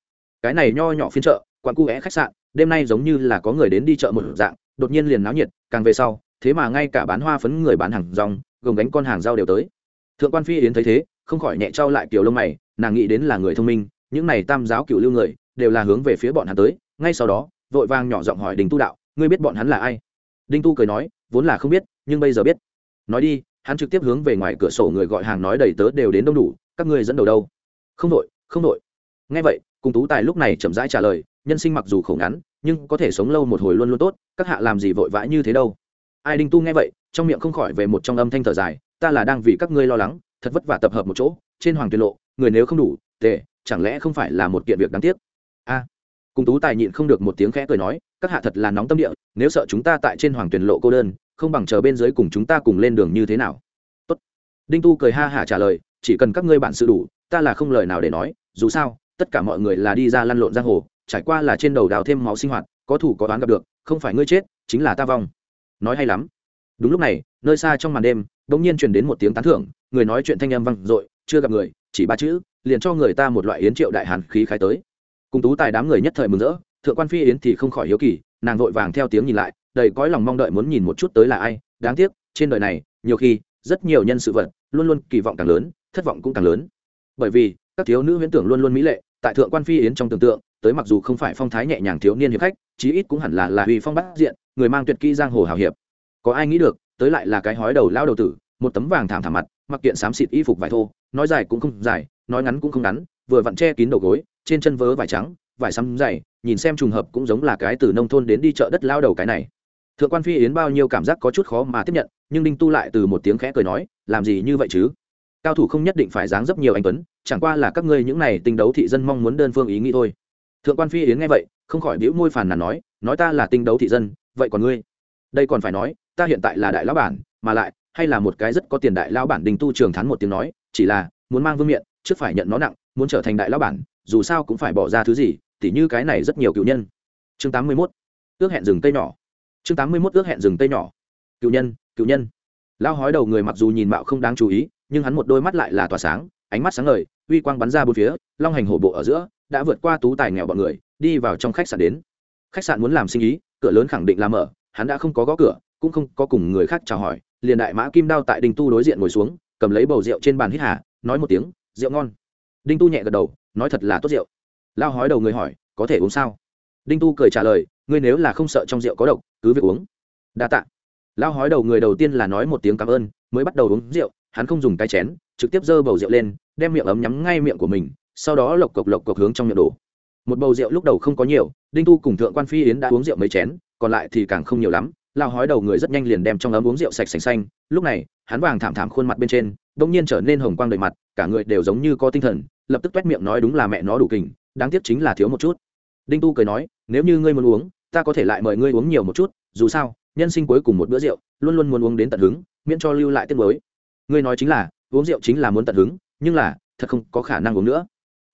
cái này nho nhỏ phiên chợ, quán cu é khách sạn, đêm nay giống như là có người đến đi chợ một dạng, đột nhiên liền náo nhiệt, càng về sau, thế mà ngay cả bán hoa phấn người bán hàng rong gồm gánh con hàng rau đều tới. Thượng quan phi yến thấy thế, không khỏi nhẹ trao lại kiểu lông mày, nàng nghĩ đến là người thông minh những này tam giáo cựu lưu người đều là hướng về phía bọn hắn tới, ngay sau đó, vội vàng nhỏ giọng hỏi đình tu đạo, ngươi biết bọn hắn là ai? Đinh tu cười nói, vốn là không biết, nhưng bây giờ biết. Nói đi, hắn trực tiếp hướng về ngoài cửa sổ người gọi hàng nói đầy tớ đều đến đông đủ, các ngươi dẫn đầu đâu? Không đội không đội. Ngay vậy, cùng tú tài lúc này chậm rãi trả lời, nhân sinh mặc dù khổ ngắn, nhưng có thể sống lâu một hồi luôn luôn tốt, các hạ làm gì vội vã như thế đâu? Ai đinh tu nghe vậy, trong miệng không khỏi về một trong âm thanh thở dài, ta là đang vì các ngươi lo lắng, thật vất vả tập hợp một chỗ, trên hoàng tuyệt lộ, người nếu không đủ, tệ chẳng lẽ không phải là một kiện việc đáng tiếc? A. Cùng tú tài nhịn không được một tiếng khẽ cười nói, các hạ thật là nóng tâm địa, nếu sợ chúng ta tại trên hoàng tuyển lộ cô đơn, không bằng chờ bên dưới cùng chúng ta cùng lên đường như thế nào? Tốt. đinh tu cười ha hả trả lời, chỉ cần các ngươi bản sự đủ, ta là không lời nào để nói, dù sao, tất cả mọi người là đi ra lăn lộn giang hồ, trải qua là trên đầu đào thêm máu sinh hoạt, có thủ có đoán gặp được, không phải ngươi chết, chính là ta vong. Nói hay lắm. Đúng lúc này, nơi xa trong màn đêm, bỗng nhiên truyền đến một tiếng tán thưởng, người nói chuyện thanh âm vang dội, chưa gặp người, chỉ ba chữ liền cho người ta một loại yến triệu đại hàn khí khai tới. Cùng tú tài đám người nhất thời mừng rỡ, thượng quan phi yến thì không khỏi hiếu kỳ, nàng vội vàng theo tiếng nhìn lại, đầy cõi lòng mong đợi muốn nhìn một chút tới là ai, đáng tiếc, trên đời này, nhiều khi, rất nhiều nhân sự vật, luôn luôn kỳ vọng càng lớn, thất vọng cũng càng lớn. Bởi vì, các thiếu nữ huyễn tưởng luôn luôn mỹ lệ, tại thượng quan phi yến trong tưởng tượng, tới mặc dù không phải phong thái nhẹ nhàng thiếu niên hiệp khách, chí ít cũng hẳn là là uy phong bát diện, người mang tuyệt kỹ giang hồ hào hiệp. Có ai nghĩ được, tới lại là cái hói đầu lao đầu tử, một tấm vàng thảm thảm mặt, mặc kiện xám xịt y phục vải thô, nói dài cũng không dài nói ngắn cũng không ngắn, vừa vặn che kín đầu gối, trên chân vớ vải trắng, vải sắm dày, nhìn xem trùng hợp cũng giống là cái từ nông thôn đến đi chợ đất lao đầu cái này. Thượng quan phi yến bao nhiêu cảm giác có chút khó mà tiếp nhận, nhưng đinh tu lại từ một tiếng khẽ cười nói, làm gì như vậy chứ? Cao thủ không nhất định phải dáng dấp nhiều anh tuấn, chẳng qua là các ngươi những này tinh đấu thị dân mong muốn đơn phương ý nghĩ thôi. Thượng quan phi yến nghe vậy, không khỏi bĩu môi phàn nàn nói nói ta là tinh đấu thị dân, vậy còn ngươi? Đây còn phải nói, ta hiện tại là đại lão bản, mà lại, hay là một cái rất có tiền đại lão bản đình tu trường thắn một tiếng nói, chỉ là, muốn mang vương miện trước phải nhận nó nặng, muốn trở thành đại lão bản, dù sao cũng phải bỏ ra thứ gì, tỉ như cái này rất nhiều cựu nhân. Chương tám mươi 81. ước hẹn rừng tây nhỏ. Chương tám mươi 81 ước hẹn rừng tây nhỏ. Cựu nhân cựu nhân. Lao hói đầu người mặc dù nhìn mạo không đáng chú ý, nhưng hắn một đôi mắt lại là tỏa sáng, ánh mắt sáng ngời, uy quang bắn ra bốn phía, long hành hổ bộ ở giữa, đã vượt qua tú tài nghèo bọn người, đi vào trong khách sạn đến. Khách sạn muốn làm sinh ý, cửa lớn khẳng định là mở, hắn đã không có gõ cửa, cũng không có cùng người khác chào hỏi, liền đại mã kim đao tại đình tu đối diện ngồi xuống, cầm lấy bầu rượu trên bàn hít hà, nói một tiếng rượu ngon. Đinh tu nhẹ gật đầu, nói thật là tốt rượu. Lao hói đầu người hỏi, có thể uống sao? Đinh tu cười trả lời, ngươi nếu là không sợ trong rượu có độc, cứ việc uống. Đa tạ. Lao hói đầu người đầu tiên là nói một tiếng cảm ơn, mới bắt đầu uống rượu, hắn không dùng cái chén, trực tiếp giơ bầu rượu lên, đem miệng ấm nhắm ngay miệng của mình, sau đó lộc cộc lộc cộc hướng trong miệng đổ. Một bầu rượu lúc đầu không có nhiều, đinh tu cùng thượng quan phi yến đã uống rượu mấy chén, còn lại thì càng không nhiều lắm. Lao hói đầu người rất nhanh liền đem trong ấm uống rượu sạch sành xanh. Lúc này, hắn vàng thảm thảm khuôn mặt bên trên đ ỗ n g nhiên trở nên hồng quang đầy mặt cả người đều giống như có tinh thần, lập tức t u é t miệng nói đúng là mẹ nó đủ kình, đáng tiếc chính là thiếu một chút. Đinh tu cười nói, nếu như ngươi muốn uống, ta có thể lại mời ngươi uống nhiều một chút, dù sao, nhân sinh cuối cùng một bữa rượu, luôn luôn muốn uống đến tận hứng, miễn cho lưu lại tiết mới ngươi nói chính là, uống rượu chính là muốn tận hứng, nhưng là, thật không có khả năng uống nữa.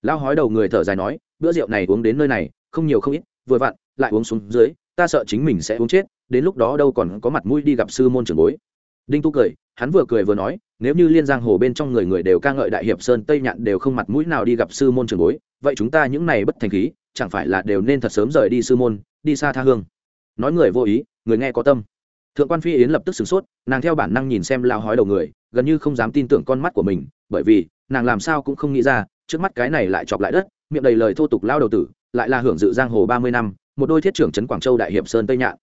Lao hói đầu người thở dài nói, bữa rượu này uống đến nơi này, không nhiều không ít, vừa vặn, lại uống xuống dưới, ta sợ chính mình sẽ uống chết, đến lúc đó đâu còn có mặt mũi đi gặp sư môn trưởng bối đinh tu cười, hắn vừa cười vừa nói, nếu như liên giang hồ bên trong người người đều ca ngợi đại hiệp sơn, tây nhạn đều không mặt mũi nào đi gặp sư môn trưởng bối, vậy chúng ta những này bất thành khí, chẳng phải là đều nên thật sớm rời đi sư môn, đi xa tha hương? Nói người vô ý, người nghe có tâm. Thượng quan phi yến lập tức sửng sốt, nàng theo bản năng nhìn xem lao hói đầu người, gần như không dám tin tưởng con mắt của mình, bởi vì, nàng làm sao cũng không nghĩ ra, trước mắt cái này lại chọc lại đất, miệng đầy lời thô tục lao đầu tử, lại là hưởng dự giang hồ ba mươi năm, một đôi thiết trưởng trấn quảng châu đại hiệp sơn tây nhạn.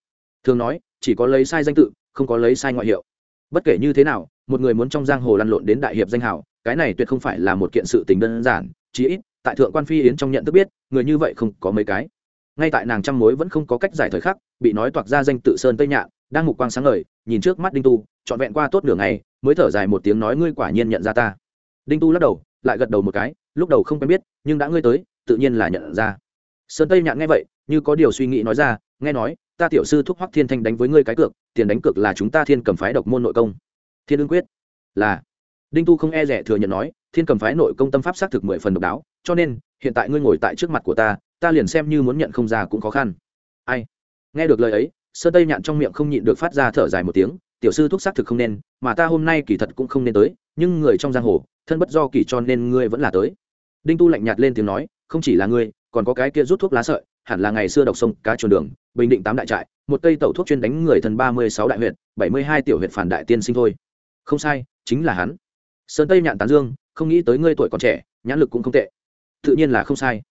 Thường nói, chỉ có lấy sai danh tự, không có lấy sai ngoại hiệu bất kể như thế nào, một người muốn trong giang hồ lăn lộn đến đại hiệp danh hào, cái này tuyệt không phải là một kiện sự tình đơn giản, chí ít, tại thượng quan phi yến trong nhận thức biết, người như vậy không có mấy cái. Ngay tại nàng trăm mối vẫn không có cách giải thời khắc, bị nói toạc ra danh tự sơn tây nhạn, đang mục quang sáng ngời, nhìn trước mắt đinh tu, trọn vẹn qua tốt nửa ngày, mới thở dài một tiếng nói ngươi quả nhiên nhận ra ta. Đinh tu lắc đầu, lại gật đầu một cái, lúc đầu không quen biết, nhưng đã ngươi tới, tự nhiên là nhận ra. Sơn tây nhạn nghe vậy, như có điều suy nghĩ nói ra, nghe nói ta tiểu sư thúc hoắc thiên thanh đánh với ngươi cái cược, tiền đánh cược là chúng ta thiên cầm phái độc môn nội công. Thiên ương quyết. Là. Đinh tu không e rẻ thừa nhận nói, thiên cầm phái nội công tâm pháp xác thực mười phần độc đáo, cho nên, hiện tại ngươi ngồi tại trước mặt của ta ta liền xem như muốn nhận không ra cũng khó khăn. Ai? Nghe được lời ấy sơ tây nhạn trong miệng không nhịn được phát ra thở dài một tiếng, tiểu sư thúc xác thực không nên, mà ta hôm nay kỳ thật cũng không nên tới, nhưng người trong giang hồ, thân bất do kỳ cho nên ngươi vẫn là tới. Đinh tu lạnh nhạt lên tiếng nói, không chỉ là ngươi, còn có cái kia rút thuốc lá sợi, hẳn là ngày xưa độc sông cá chuồn đường bình định tám đại trại, một cây tẩu thuốc chuyên đánh người thần ba mươi sáu đại huyện bảy mươi hai tiểu huyện phản đại tiên sinh thôi. Không sai, chính là hắn. Sơn tây nhạn tán dương, không nghĩ tới ngươi tuổi còn trẻ, nhãn lực cũng không tệ. Tự nhiên là không sai.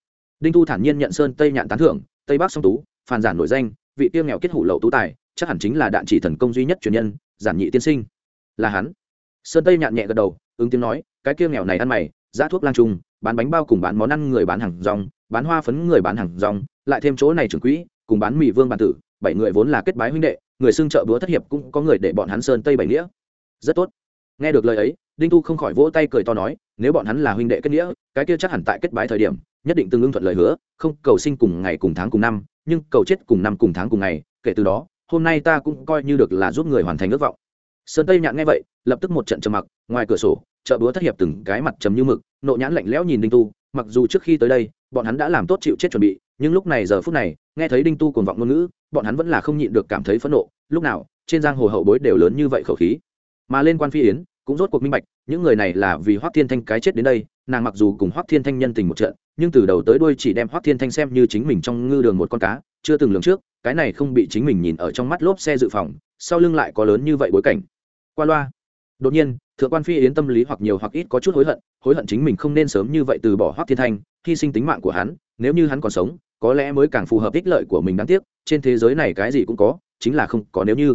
Đinh tu thản nhiên nhận sơn tây nhạn tán thưởng, tây bắc song tú, phản giản nổi danh, vị tiêu nghèo kết hủ lậu tú tài, chắc hẳn chính là đạn chỉ thần công duy nhất truyền nhân, giản nhị tiên sinh. Là hắn. Sơn tây nhạn nhẹ gật đầu, ứng tiếng nói, cái kia nghèo này ăn mày, giá thuốc lang trung bán bánh bao cùng bán món ăn người bán hàng rong, bán hoa phấn người bán hàng rong, lại thêm chỗ này trưởng quỹ cùng bán mì vương bản tử, bảy người vốn là kết bái huynh đệ, người xưng trợ búa thất hiệp cũng có người để bọn hắn sơn tây bảy nghĩa. Rất tốt. Nghe được lời ấy, đinh tu không khỏi vỗ tay cười to nói, nếu bọn hắn là huynh đệ kết nghĩa, cái kia chắc hẳn tại kết bái thời điểm, nhất định tương ưng thuận lời hứa, không, cầu sinh cùng ngày cùng tháng cùng năm, nhưng cầu chết cùng năm cùng tháng cùng ngày, kể từ đó, hôm nay ta cũng coi như được là giúp người hoàn thành ước vọng. Sơn tây nhạn nghe vậy, lập tức một trận trầm mặc, ngoài cửa sổ chợ búa thất hiệp từng cái mặt trầm như mực, nộ nhãn lạnh lẽo nhìn đinh tu mặc dù trước khi tới đây, bọn hắn đã làm tốt chịu chết chuẩn bị, nhưng lúc này giờ phút này, nghe thấy đinh tu cuồng vọng ngôn ngữ, bọn hắn vẫn là không nhịn được cảm thấy phẫn nộ. Lúc nào, trên giang hồ hậu bối đều lớn như vậy khẩu khí. Mà lên quan phi yến, cũng rốt cuộc minh bạch, những người này là vì hoắc thiên thanh cái chết đến đây, nàng mặc dù cùng hoắc thiên thanh nhân tình một trận, nhưng từ đầu tới đuôi chỉ đem hoắc thiên thanh xem như chính mình trong ngư đường một con cá, chưa từng lường trước, cái này không bị chính mình nhìn ở trong mắt lốp xe dự phòng, sau lưng lại có lớn như vậy bối cảnh. Qua loa, đột nhiên thượng quan phi yến tâm lý hoặc nhiều hoặc ít có chút hối hận hối hận chính mình không nên sớm như vậy từ bỏ hoắc thiên thanh, hy sinh tính mạng của hắn, nếu như hắn còn sống, có lẽ mới càng phù hợp ích lợi của mình đáng tiếc, trên thế giới này cái gì cũng có, chính là không có nếu như.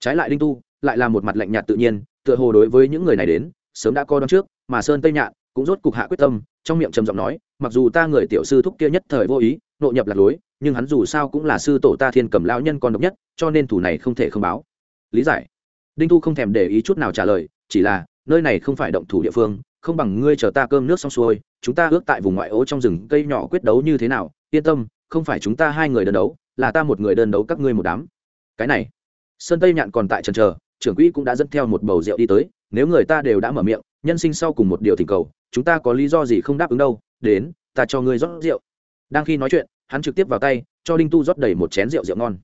Trái lại đinh tu, lại là một mặt lạnh nhạt tự nhiên, tựa hồ đối với những người này đến, sớm đã co đón trước, mà sơn tây nhạn cũng rốt cục hạ quyết tâm, trong miệng trầm giọng nói, mặc dù ta người tiểu sư thúc kia nhất thời vô ý nội nhập lạc lối, nhưng hắn dù sao cũng là sư tổ ta thiên cầm lão nhân con độc nhất, cho nên thủ này không thể không báo. Lý giải. Đinh tu không thèm để ý chút nào trả lời chỉ là, nơi này không phải động thủ địa phương, không bằng ngươi chờ ta cơm nước xong xuôi, chúng ta ước tại vùng ngoại ô trong rừng cây nhỏ quyết đấu như thế nào, yên tâm, không phải chúng ta hai người đơn đấu, là ta một người đơn đấu các ngươi một đám. Cái này, sơn tây nhạn còn tại trần trờ trưởng quỹ cũng đã dẫn theo một bầu rượu đi tới, nếu người ta đều đã mở miệng, nhân sinh sau cùng một điều thỉnh cầu, chúng ta có lý do gì không đáp ứng đâu, đến, ta cho ngươi rót rượu. Đang khi nói chuyện, hắn trực tiếp vào tay, cho đinh tu rót đầy một chén rượu rượu ngon.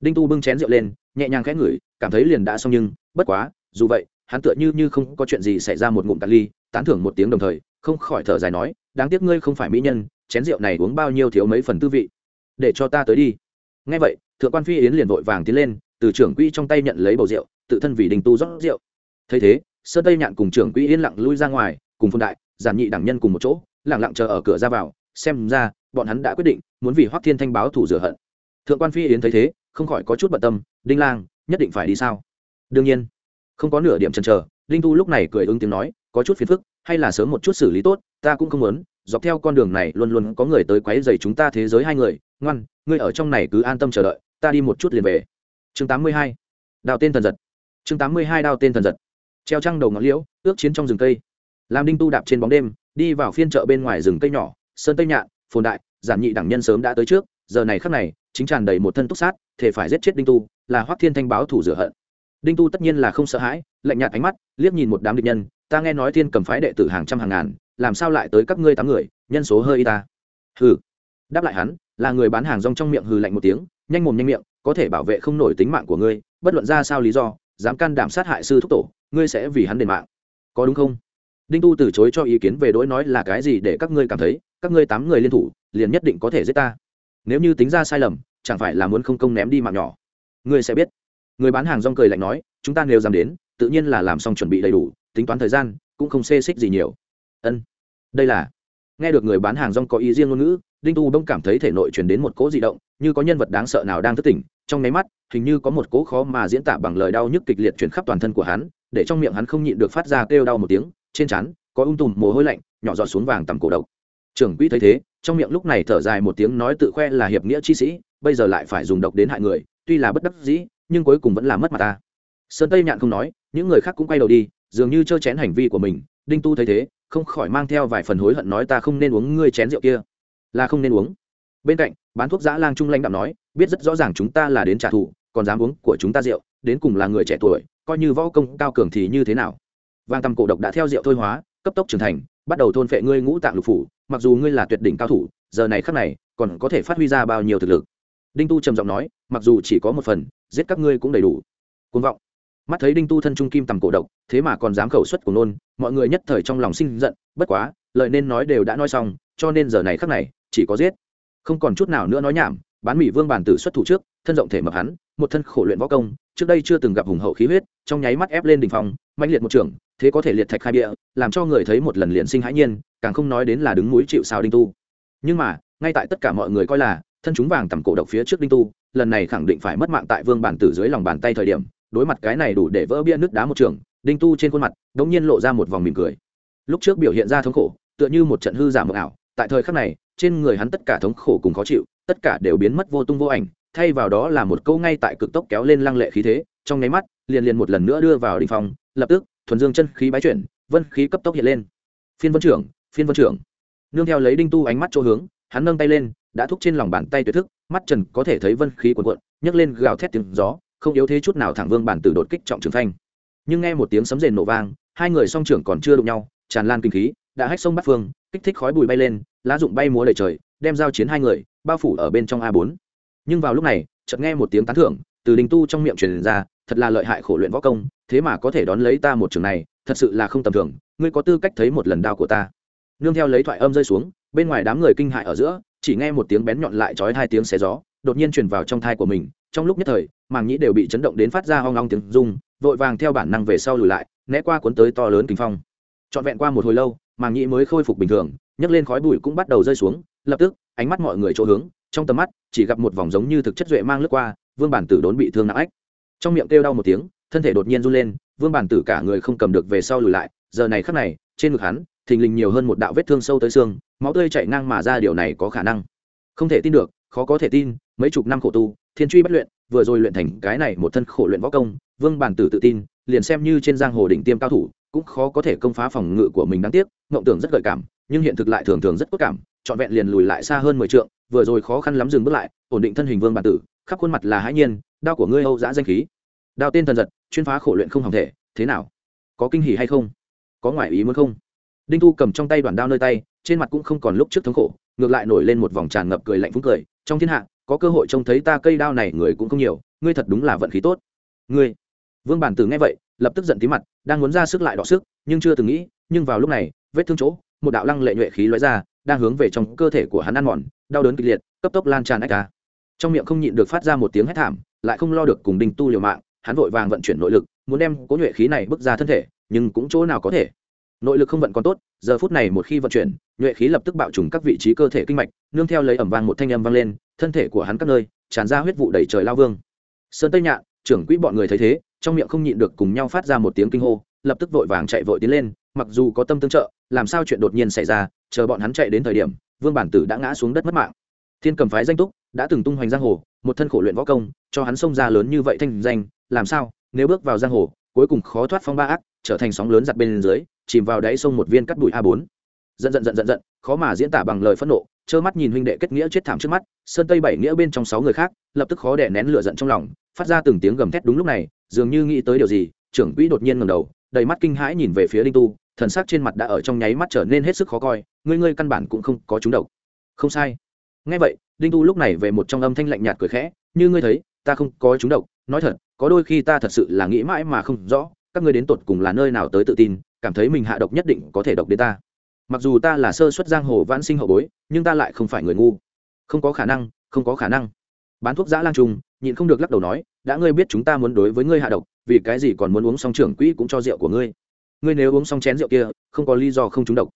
Đinh tu bưng chén rượu lên, nhẹ nhàng khẽ ngửi, cảm thấy liền đã xong nhưng, bất quá, dù vậy hắn tựa như như không có chuyện gì xảy ra một ngụm cạn ly, tán thưởng một tiếng đồng thời, không khỏi thở dài nói, đáng tiếc ngươi không phải mỹ nhân, chén rượu này uống bao nhiêu thiếu mấy phần tư vị. Để cho ta tới đi. Ngay vậy, thượng quan phi yến liền vội vàng tiến lên, từ trưởng quỹ trong tay nhận lấy bầu rượu, tự thân vì đình tu rót rượu. Thấy thế, sơn tây nhạn cùng trưởng quỹ yên lặng lui ra ngoài, cùng phun đại, giản nhị đẳng nhân cùng một chỗ lẳng lặng chờ ở cửa ra vào, xem ra, bọn hắn đã quyết định, muốn vì hoắc thiên thanh báo thủ rửa hận. Thượng quan phi yến thấy thế, không khỏi có chút bận tâm, đinh lang, nhất định phải đi sao? Đương nhiên không có nửa điểm chần chờ linh tu lúc này cười ứng tiếng nói, có chút phiền phức, hay là sớm một chút xử lý tốt, ta cũng không muốn, dọc theo con đường này luôn luôn có người tới quấy rầy chúng ta thế giới hai người, ngoan, ngươi ở trong này cứ an tâm chờ đợi, ta đi một chút liền về. Chương tám mươi hai, đào tên thần giật. Chương tám mươi hai tên thần giật. Treo trăng đầu ngọn liễu, ước chiến trong rừng cây. Làm đinh tu đạp trên bóng đêm, đi vào phiên chợ bên ngoài rừng cây nhỏ, sơn tây nhạn, phồn đại, giản nhị đẳng nhân sớm đã tới trước, giờ này khắc này, chính tràn đầy một thân túc sát, thể phải giết chết đinh tu, là hoắc thiên thanh báo thủ rửa hận đinh tu tất nhiên là không sợ hãi, lạnh nhạt ánh mắt, liếc nhìn một đám địch nhân, ta nghe nói thiên cầm phái đệ tử hàng trăm hàng ngàn, làm sao lại tới các ngươi tám người, nhân số hơi y ta? Hừ. Đáp lại hắn, là người bán hàng rong trong miệng hừ lạnh một tiếng, nhanh mồm nhanh miệng, có thể bảo vệ không nổi tính mạng của ngươi, bất luận ra sao lý do, dám can đảm sát hại sư thúc tổ, ngươi sẽ vì hắn đền mạng. Có đúng không? Đinh tu từ chối cho ý kiến về đỗi nói là cái gì để các ngươi cảm thấy, các ngươi tám người liên thủ, liền nhất định có thể giết ta. Nếu như tính ra sai lầm, chẳng phải là muốn không công ném đi mạng nhỏ. Ngươi sẽ biết người bán hàng rong cười lạnh nói, chúng ta nếu dám đến, tự nhiên là làm xong chuẩn bị đầy đủ, tính toán thời gian, cũng không xê xích gì nhiều. Ân. Đây là, nghe được người bán hàng rong có ý riêng ngôn ngữ, đinh tu đông cảm thấy thể nội truyền đến một cỗ di động, như có nhân vật đáng sợ nào đang thức tỉnh, trong nháy mắt, hình như có một cỗ khó mà diễn tả bằng lời đau nhức kịch liệt chuyển khắp toàn thân của hắn, để trong miệng hắn không nhịn được phát ra kêu đau một tiếng, trên trán có ung tùm mồ hôi lạnh, nhỏ giọt xuống vàng tầm cổ độc. Trưởng quỹ thấy thế, trong miệng lúc này thở dài một tiếng nói tự khoe là hiệp nghĩa chi sĩ, bây giờ lại phải dùng độc đến hại người, tuy là bất đắc dĩ nhưng cuối cùng vẫn là mất mặt ta. Sơn tây nhạn không nói, những người khác cũng quay đầu đi, dường như trơ chén hành vi của mình. Đinh tu thấy thế, không khỏi mang theo vài phần hối hận nói ta không nên uống ngươi chén rượu kia. Là không nên uống. Bên cạnh, bán thuốc giã lang trung lãnh đạo nói, biết rất rõ ràng chúng ta là đến trả thù, còn dám uống của chúng ta rượu, đến cùng là người trẻ tuổi, coi như võ công cao cường thì như thế nào? Vang tầm cổ độc đã theo rượu thôi hóa, cấp tốc trưởng thành, bắt đầu thôn phệ ngươi ngũ tạng lục phủ, mặc dù ngươi là tuyệt đỉnh cao thủ, giờ này khắc này, còn có thể phát huy ra bao nhiêu thực lực? Đinh tu trầm giọng nói, mặc dù chỉ có một phần giết các ngươi cũng đầy đủ. Côn vọng. Mắt thấy đinh tu thân trung kim tầm cổ độc, thế mà còn dám khẩu xuất của nôn, mọi người nhất thời trong lòng sinh giận, bất quá, lời nên nói đều đã nói xong, cho nên giờ này khắc này, chỉ có giết. Không còn chút nào nữa nói nhảm, bán mỹ vương bản tử xuất thủ trước, thân rộng thể mập hắn, một thân khổ luyện võ công, trước đây chưa từng gặp hùng hậu khí huyết, trong nháy mắt ép lên đỉnh phòng mạnh liệt một trường, thế có thể liệt thạch khai địa, làm cho người thấy một lần liền sinh hãi nhiên, càng không nói đến là đứng núi chịu sao đinh tu. Nhưng mà, ngay tại tất cả mọi người coi là thân chúng vàng tầm cổ độc phía trước đinh tu, lần này khẳng định phải mất mạng tại vương bản tử dưới lòng bàn tay thời điểm, đối mặt cái này đủ để vỡ bia nước đá một trường, đinh tu trên khuôn mặt đ ỗ n g nhiên lộ ra một vòng mỉm cười. Lúc trước biểu hiện ra thống khổ, tựa như một trận hư giả mộng ảo, tại thời khắc này, trên người hắn tất cả thống khổ cùng khó chịu, tất cả đều biến mất vô tung vô ảnh, thay vào đó là một câu ngay tại cực tốc kéo lên lăng lệ khí thế, trong nháy mắt, liền liền một lần nữa đưa vào đình phòng lập tức, thuần dương chân khí bái chuyển, vân khí cấp tốc hiện lên. Phiên vân trưởng, phiên vân trưởng. Nương theo lấy đinh tu ánh mắt chỗ hướng, hắn nâng tay lên đã thúc trên lòng bàn tay tuyệt thức, mắt trần có thể thấy vân khí cuộn cuộn, nhấc lên gào thét tiếng gió, không yếu thế chút nào thẳng vương bản tử đột kích trọng trường phanh. Nhưng nghe một tiếng sấm rền nổ vang, hai người song trưởng còn chưa đụng nhau, tràn lan kinh khí, đã hách sông bắt phương, kích thích khói bụi bay lên, lá dụng bay múa đầy trời, đem giao chiến hai người, bao phủ ở bên trong a bốn. Nhưng vào lúc này, chợt nghe một tiếng tán thưởng, từ đình tu trong miệng truyền ra, thật là lợi hại khổ luyện võ công, thế mà có thể đón lấy ta một trường này, thật sự là không tầm thường, ngươi có tư cách thấy một lần đao của ta. Nương theo lấy thoại âm rơi xuống, bên ngoài đám người kinh hại ở giữa chỉ nghe một tiếng bén nhọn lại chói hai tiếng xé gió, đột nhiên truyền vào trong thai của mình. Trong lúc nhất thời, màng nhĩ đều bị chấn động đến phát ra hoang long tiếng rung, vội vàng theo bản năng về sau lùi lại, né qua cuốn tới to lớn kinh phong. Trọn vẹn qua một hồi lâu, màng nhĩ mới khôi phục bình thường, nhấc lên khói bụi cũng bắt đầu rơi xuống, lập tức, ánh mắt mọi người chỗ hướng, trong tầm mắt, chỉ gặp một vòng giống như thực chất duệ mang lướt qua, vương bản tử đốn bị thương nặng ách. Trong miệng kêu đau một tiếng, thân thể đột nhiên run lên, vương bản tử cả người không cầm được về sau lùi lại, giờ này khắc này, trên ngực hắn, thình lình nhiều hơn một đạo vết thương sâu tới xương máu tươi chảy ngang mà ra điều này có khả năng. Không thể tin được, khó có thể tin, mấy chục năm khổ tu, thiên truy bất luyện, vừa rồi luyện thành cái này một thân khổ luyện võ công, vương bản tử tự tin, liền xem như trên giang hồ đỉnh tiêm cao thủ, cũng khó có thể công phá phòng ngự của mình đáng tiếc ngộng tưởng rất gợi cảm, nhưng hiện thực lại thường thường rất cốt cảm, trọn vẹn liền lùi lại xa hơn mười trượng, vừa rồi khó khăn lắm dừng bước lại, ổn định thân hình vương bản tử, khắp khuôn mặt là hãi nhiên, đao của ngươi âu giã danh khí. Đao tên thần giật, chuyên phá khổ luyện không hỏng thể, thế nào? Có kinh hỉ hay không? Có ngoại ý muốn không? Đinh thu cầm trong tay đoàn đao nơi tay trên mặt cũng không còn lúc trước thống khổ, ngược lại nổi lên một vòng tràn ngập cười lạnh phúng cười. Trong thiên hạ, có cơ hội trông thấy ta cây đao này người cũng không nhiều, ngươi thật đúng là vận khí tốt. Ngươi, vương bản tử nghe vậy, lập tức giận tí mặt, đang muốn ra sức lại đọ sức, nhưng chưa từng nghĩ, nhưng vào lúc này, vết thương chỗ, một đạo lăng lệ nhuệ khí lóe ra, đang hướng về trong cơ thể của hắn ăn mòn, đau đớn kịch liệt, cấp tốc lan tràn ách ca trong miệng không nhịn được phát ra một tiếng hét thảm, lại không lo được cùng đinh tu liều mạng, hắn vội vàng vận chuyển nội lực, muốn đem cố nhuệ khí này bước ra thân thể, nhưng cũng chỗ nào có thể nội lực không vận còn tốt, giờ phút này một khi vận chuyển, nhuệ khí lập tức bạo trùng các vị trí cơ thể kinh mạch, nương theo lấy ẩm vang một thanh âm vang lên, thân thể của hắn các nơi, tràn ra huyết vụ đầy trời lao vương. Sơn tây nhạn, trưởng quỹ bọn người thấy thế, trong miệng không nhịn được cùng nhau phát ra một tiếng kinh hô, lập tức vội vàng chạy vội tiến lên, mặc dù có tâm tương trợ, làm sao chuyện đột nhiên xảy ra, chờ bọn hắn chạy đến thời điểm, vương bản tử đã ngã xuống đất mất mạng. Thiên cầm phái danh túc, đã từng tung hoành giang hồ, một thân khổ luyện võ công, cho hắn xông ra lớn như vậy thanh danh, làm sao, nếu bước vào giang hồ, cuối cùng khó thoát phong ba ác, trở thành sóng lớn giặt bên dưới chìm vào đáy sông một viên cắt bụi a bốn. Giận giận giận giận giận, khó mà diễn tả bằng lời phẫn nộ, trơ mắt nhìn huynh đệ kết nghĩa chết thảm trước mắt, sơn tây bảy nghĩa bên trong sáu người khác, lập tức khó đè nén lửa giận trong lòng, phát ra từng tiếng gầm thét đúng lúc này, dường như nghĩ tới điều gì, trưởng quỹ đột nhiên ngẩng đầu, đầy mắt kinh hãi nhìn về phía đinh tu, thần sắc trên mặt đã ở trong nháy mắt trở nên hết sức khó coi, ngươi ngươi căn bản cũng không có chúng độc. Không sai. Ngay vậy, đinh tu lúc này về một trong âm thanh lạnh nhạt cười khẽ, như ngươi thấy, ta không có chúng độc, nói thật, có đôi khi ta thật sự là nghĩ mãi mà không rõ, các ngươi đến tột cùng là nơi nào tới tự tin cảm thấy mình hạ độc nhất định có thể độc đến ta. Mặc dù ta là sơ xuất giang hồ vãn sinh hậu bối, nhưng ta lại không phải người ngu. Không có khả năng, không có khả năng. Bán thuốc giã lang trung nhịn không được lắc đầu nói, đã ngươi biết chúng ta muốn đối với ngươi hạ độc, vì cái gì còn muốn uống xong trưởng quỹ cũng cho rượu của ngươi? Ngươi nếu uống xong chén rượu kia, không có lý do không trúng độc.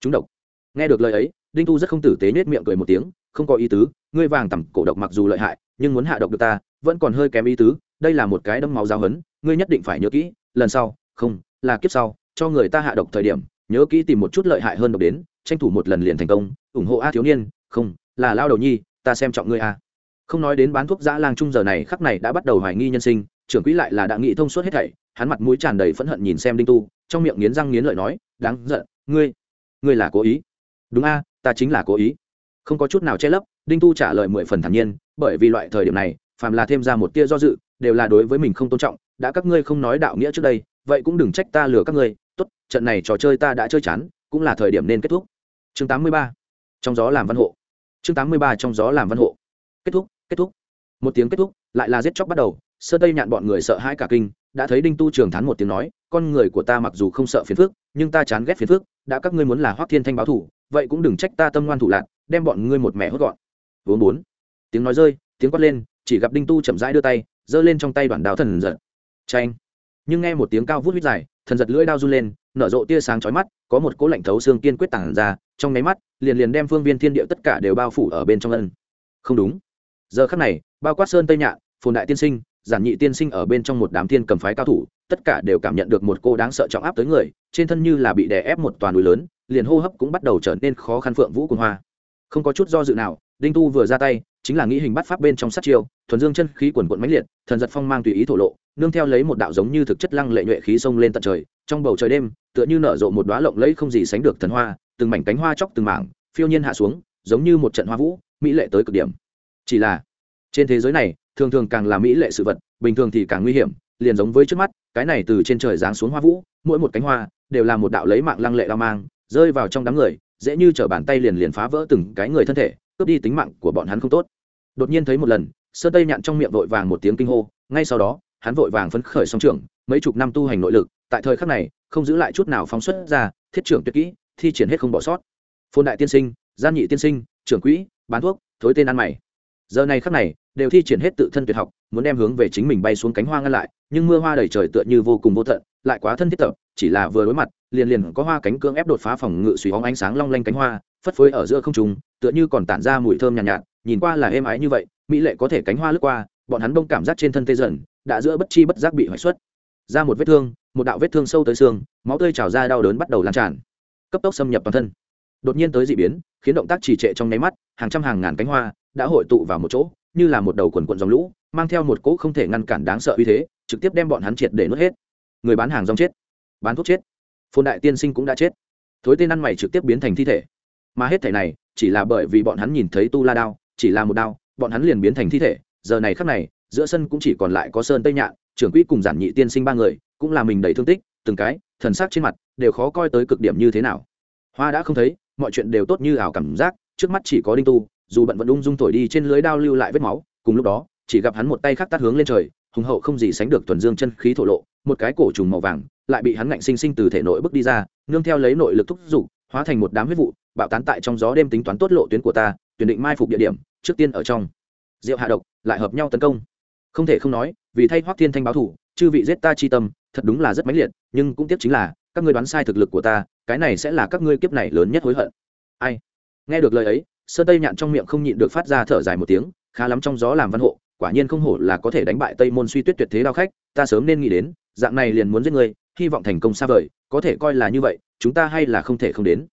Trúng độc. Nghe được lời ấy, đinh tu rất không tử tế nết miệng cười một tiếng, không có ý tứ, ngươi vàng tầm cổ độc mặc dù lợi hại, nhưng muốn hạ độc được ta, vẫn còn hơi kém ý tứ, đây là một cái đâm máu giáo hấn ngươi nhất định phải nhớ kỹ, lần sau, không, là kiếp sau cho người ta hạ độc thời điểm, nhớ kỹ tìm một chút lợi hại hơn độc đến, tranh thủ một lần liền thành công, ủng hộ a thiếu niên, không, là lao đầu nhi, ta xem trọng ngươi a. Không nói đến bán thuốc dã lang trung giờ này, khắc này đã bắt đầu hoài nghi nhân sinh, trưởng quỹ lại là đã nghĩ thông suốt hết thảy, hắn mặt mũi tràn đầy phẫn hận nhìn xem đinh tu, trong miệng nghiến răng nghiến lợi nói, đáng giận, ngươi ngươi là cố ý. Đúng a, ta chính là cố ý. Không có chút nào che lấp, đinh tu trả lời mười phần thản nhiên, bởi vì loại thời điểm này, phàm là thêm ra một tia do dự, đều là đối với mình không tôn trọng, đã các ngươi không nói đạo nghĩa trước đây, vậy cũng đừng trách ta lừa các ngươi tốt, trận này trò chơi ta đã chơi chán, cũng là thời điểm nên kết thúc. Chương tám mươi ba, trong gió làm văn hộ. Chương tám mươi ba, trong gió làm văn hộ. Kết thúc kết thúc. Một tiếng kết thúc, lại là giết chóc bắt đầu, sơ tây nhạn bọn người sợ hãi cả kinh, đã thấy đinh tu trường thán một tiếng nói, con người của ta mặc dù không sợ phiền phức, nhưng ta chán ghét phiền phức, đã các ngươi muốn là hoác thiên thanh báo thủ, vậy cũng đừng trách ta tâm ngoan thủ lạc đem bọn ngươi một mẹ hốt gọn. Vốn bốn, tiếng nói rơi, tiếng quát lên, chỉ gặp đinh tu chậm rãi đưa tay, giơ lên trong tay đoạn đào thần giật tranh nhưng nghe một tiếng cao vút huyết dài thần giật lưỡi đao run lên nở rộ tia sáng chói mắt có một cỗ lạnh thấu xương kiên quyết tản ra trong nháy mắt liền liền đem phương viên thiên địa tất cả đều bao phủ ở bên trong ân. Không đúng. Giờ khắc này bao quát sơn tây nhạ, phồn đại tiên sinh giản nhị tiên sinh ở bên trong một đám thiên cầm phái cao thủ tất cả đều cảm nhận được một cô đáng sợ trọng áp tới người trên thân như là bị đè ép một toàn núi lớn liền hô hấp cũng bắt đầu trở nên khó khăn phượng vũ cùng hoa. Không có chút do dự nào đinh tu vừa ra tay, chính là nghĩ hình bắt pháp bên trong sát chiêu, thuần dương chân khí quần quận mãnh liệt, thần giật phong mang tùy ý thổ lộ, nương theo lấy một đạo giống như thực chất lăng lệ nhuệ khí sông lên tận trời, trong bầu trời đêm, tựa như nở rộ một đóa lộng lẫy không gì sánh được thần hoa, từng mảnh cánh hoa chóc từng mảng, phiêu nhiên hạ xuống, giống như một trận hoa vũ, mỹ lệ tới cực điểm. Chỉ là, trên thế giới này, thường thường càng là mỹ lệ sự vật, bình thường thì càng nguy hiểm, liền giống với trước mắt, cái này từ trên trời giáng xuống hoa vũ, mỗi một cánh hoa, đều là một đạo lấy mạng lăng lệ lao mang, rơi vào trong đám người, dễ như t bàn tay liền liền phá vỡ từng cái người thân thể cướp đi tính mạng của bọn hắn không tốt. Đột nhiên thấy một lần, sơn tây nhạn trong miệng vội vàng một tiếng kinh hô, ngay sau đó, hắn vội vàng phấn khởi song trưởng, mấy chục năm tu hành nội lực, tại thời khắc này, không giữ lại chút nào phóng xuất ra, thiết trưởng tuyệt kỹ, thi triển hết không bỏ sót. Phôn đại tiên sinh, gian nhị tiên sinh, trưởng quỹ, bán thuốc, thối tên ăn mày. Giờ này khắc này, đều thi triển hết tự thân tuyệt học muốn đem hướng về chính mình bay xuống cánh hoa ngăn lại nhưng mưa hoa đầy trời tựa như vô cùng vô tận lại quá thân thiết tập chỉ là vừa đối mặt liền liền có hoa cánh cưỡng ép đột phá phòng ngự suy hóng ánh sáng long lanh cánh hoa phất phới ở giữa không trùng tựa như còn tản ra mùi thơm nhàn nhạt, nhạt nhìn qua là êm ái như vậy mỹ lệ có thể cánh hoa lướt qua bọn hắn đông cảm giác trên thân tê dần đã giữa bất chi bất giác bị hoại xuất. Ra một vết thương một đạo vết thương sâu tới xương máu tươi trào ra đau đớn bắt đầu lan tràn. Cấp tốc xâm nhập toàn thân. Đột nhiên tới dị biến khiến động tác trì trệ trong nháy mắt hàng trăm hàng ngàn cánh hoa đã hội tụ vào một chỗ như là một đầu quần quần dòng lũ, mang theo một cỗ không thể ngăn cản đáng sợ uy thế, trực tiếp đem bọn hắn triệt để nuốt hết. Người bán hàng rong chết, bán thuốc chết, phồn đại tiên sinh cũng đã chết. Thối tên ăn mày trực tiếp biến thành thi thể. Mà hết thể này, chỉ là bởi vì bọn hắn nhìn thấy tu la đao, chỉ là một đao, bọn hắn liền biến thành thi thể. Giờ này khắc này, giữa sân cũng chỉ còn lại có sơn tây nhạn, trưởng quỹ cùng giản nhị tiên sinh ba người, cũng là mình đầy thương tích, từng cái, thần sắc trên mặt đều khó coi tới cực điểm như thế nào. Hoa đã không thấy, mọi chuyện đều tốt như ảo cảm giác, trước mắt chỉ có đinh tu dù bận vẫn ung dung thổi đi trên lưới đao lưu lại vết máu, cùng lúc đó, chỉ gặp hắn một tay khác tắt hướng lên trời, hùng hậu không gì sánh được thuần dương chân khí thổ lộ, một cái cổ trùng màu vàng, lại bị hắn ngạnh sinh sinh từ thể nội bước đi ra, nương theo lấy nội lực thúc giục, hóa thành một đám huyết vụ, bạo tán tại trong gió đêm tính toán tốt lộ tuyến của ta, tuyển định mai phục địa điểm, trước tiên ở trong. Rượu hạ độc, lại hợp nhau tấn công. Không thể không nói, vì thay hoắc thiên thanh báo thủ, chư vị giết ta chi tâm, thật đúng là rất mãnh liệt, nhưng cũng tiếc chính là, các ngươi đoán sai thực lực của ta, cái này sẽ là các ngươi kiếp này lớn nhất hối hận. Ai? Nghe được lời ấy sơn tây nhạn trong miệng không nhịn được phát ra thở dài một tiếng, khá lắm trong gió làm văn hộ, quả nhiên không hổ là có thể đánh bại tây môn suy tuyết tuyệt thế đao khách, ta sớm nên nghĩ đến, dạng này liền muốn giết ngươi, hy vọng thành công xa vời, có thể coi là như vậy, chúng ta hay là không thể không đến.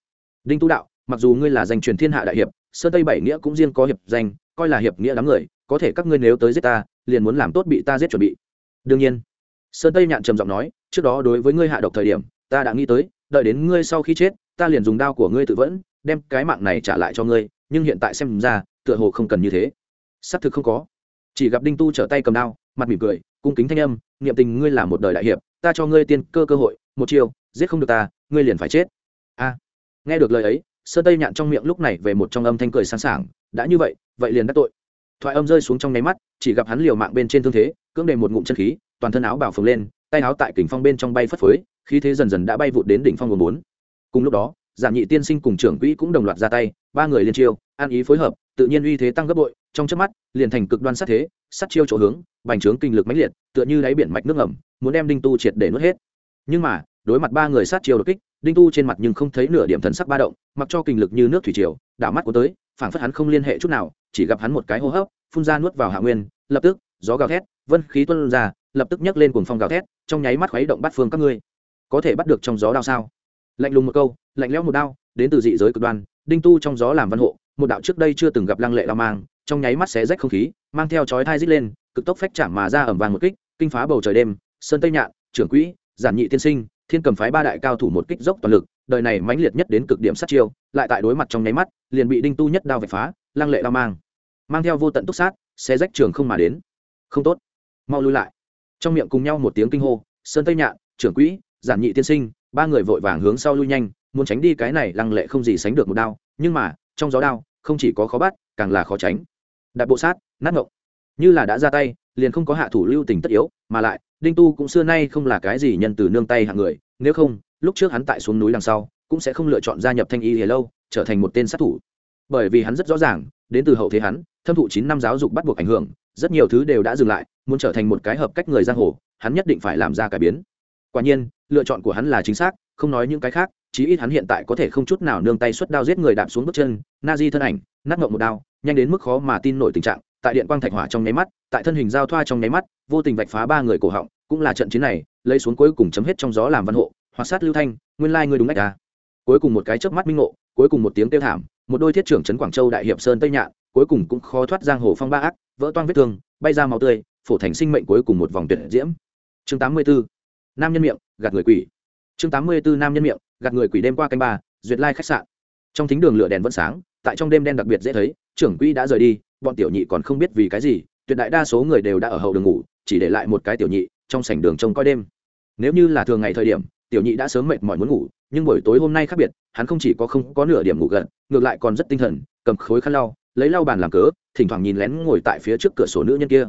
Đinh tu đạo, mặc dù ngươi là danh truyền thiên hạ đại hiệp, sơn tây bảy nghĩa cũng riêng có hiệp danh, coi là hiệp nghĩa đám người, có thể các ngươi nếu tới giết ta, liền muốn làm tốt bị ta giết chuẩn bị. Đương nhiên, sơn tây nhạn trầm giọng nói, trước đó đối với ngươi hạ độc thời điểm, ta đã nghĩ tới, đợi đến ngươi sau khi chết, ta liền dùng đao của ngươi tự vẫn, đem cái mạng này trả lại cho ngươi nhưng hiện tại xem ra, tựa hồ không cần như thế. Xác thực không có. Chỉ gặp đinh tu trở tay cầm đao, mặt mỉm cười, cung kính thanh âm, niệm tình ngươi là một đời đại hiệp, ta cho ngươi tiên cơ cơ hội, một chiều giết không được ta, ngươi liền phải chết. A. Nghe được lời ấy, sơn tây nhạn trong miệng lúc này về một trong âm thanh cười sẵn sàng, đã như vậy vậy liền đắc tội. Thoại âm rơi xuống trong nháy mắt, chỉ gặp hắn liều mạng bên trên thương thế, cưỡng đề một ngụm chân khí, toàn thân áo bảo phồng lên, tay áo tại kình phong bên trong bay phất phới, khí thế dần dần đã bay vụt đến đỉnh phong nguồn bốn. Cùng lúc đó giảm nhị tiên sinh cùng trưởng quỹ cũng đồng loạt ra tay, ba người liên chiêu an ý phối hợp, tự nhiên uy thế tăng gấp bội, trong chớp mắt, liền thành cực đoan sát thế, sát chiêu chỗ hướng, bành trướng kinh lực mãnh liệt, tựa như đáy biển mạch nước ngầm, muốn đem đinh tu triệt để nuốt hết. Nhưng mà, đối mặt ba người sát chiêu đột kích, đinh tu trên mặt nhưng không thấy nửa điểm thần sắc ba động, mặc cho kinh lực như nước thủy triều, đảo mắt của tới, phảng phất hắn không liên hệ chút nào, chỉ gặp hắn một cái hô hấp, phun ra nuốt vào hạ nguyên, lập tức, gió gào thét, vân khí tuôn ra, lập tức nhấc lên cuồng phong gào thét, trong nháy mắt khuấy động bắt phương các ngươi. Có thể bắt được trong gió đao sao? Lạnh lùng một câu lạnh lẽo một đao, đến từ dị giới cực đoan, đinh tu trong gió làm văn hộ, một đạo trước đây chưa từng gặp lăng lệ lao mang, trong nháy mắt xé rách không khí, mang theo chói thai rít lên, cực tốc phách chạm mà ra ẩm vàng một kích, kinh phá bầu trời đêm, sơn tây nhạn, trưởng quỹ, giản nhị tiên sinh, thiên cầm phái ba đại cao thủ một kích dốc toàn lực, đời này mãnh liệt nhất đến cực điểm sát chiêu, lại tại đối mặt trong nháy mắt, liền bị đinh tu nhất đao vạch phá, lăng lệ lao mang mang theo vô tận túc sát, xé rách trường không mà đến. Không tốt. Mau lui lại. Trong miệng cùng nhau một tiếng kinh hô, sơn tây nhạn, trưởng quỹ, giản nhị tiên sinh, ba người vội vàng hướng sau lui nhanh muốn tránh đi cái này lăng lệ không gì sánh được một đao, nhưng mà, trong gió đao, không chỉ có khó bắt, càng là khó tránh. Đại bộ sát, nát ngộng. Như là đã ra tay, liền không có hạ thủ lưu tình tất yếu, mà lại, đinh tu cũng xưa nay không là cái gì nhân từ nương tay hạng người, nếu không, lúc trước hắn tại xuống núi đằng sau, cũng sẽ không lựa chọn gia nhập thanh y hề lâu, trở thành một tên sát thủ. Bởi vì hắn rất rõ ràng, đến từ hậu thế hắn, thâm thụ chín năm giáo dục bắt buộc ảnh hưởng, rất nhiều thứ đều đã dừng lại, muốn trở thành một cái hợp cách người giang hồ, hắn nhất định phải làm ra cải biến. Quả nhiên, lựa chọn của hắn là chính xác, không nói những cái khác chí ít hắn hiện tại có thể không chút nào nương tay xuất đao giết người đạp xuống bước chân na di thân ảnh, nát ngậm một đao, nhanh đến mức khó mà tin nổi tình trạng, tại điện quang thạch hỏa trong nháy mắt, tại thân hình giao thoa trong nháy mắt, vô tình vạch phá ba người cổ họng, cũng là trận chiến này, lấy xuống cuối cùng chấm hết trong gió làm văn hộ, hoặc sát lưu thanh, nguyên lai ngươi đúng ách ta à. cuối cùng một cái chớp mắt minh ngộ, cuối cùng một tiếng kêu thảm, một đôi thiết trưởng trấn quảng châu đại hiệp sơn tây nhạn, cuối cùng cũng khó thoát giang hồ phong ba ác, vỡ toang vết thương, bay ra máu tươi, phổ thành sinh mệnh cuối cùng một vòng tuyệt diễm chương 84. nam nhân miệng, gạt người quỷ chương 84 nam nhân miệng gạt người quỷ đêm qua canh ba, duyệt lai khách sạn. Trong thính đường lửa đèn vẫn sáng, tại trong đêm đen đặc biệt dễ thấy, trưởng quỹ đã rời đi, bọn tiểu nhị còn không biết vì cái gì, tuyệt đại đa số người đều đã ở hậu đường ngủ, chỉ để lại một cái tiểu nhị, trong sảnh đường trông coi đêm. Nếu như là thường ngày thời điểm, tiểu nhị đã sớm mệt mỏi muốn ngủ, nhưng buổi tối hôm nay khác biệt, hắn không chỉ có không có nửa điểm ngủ gần ngược lại còn rất tinh thần, cầm khối khăn lau, lấy lau bàn làm cớ, thỉnh thoảng nhìn lén ngồi tại phía trước cửa sổ nữ nhân kia.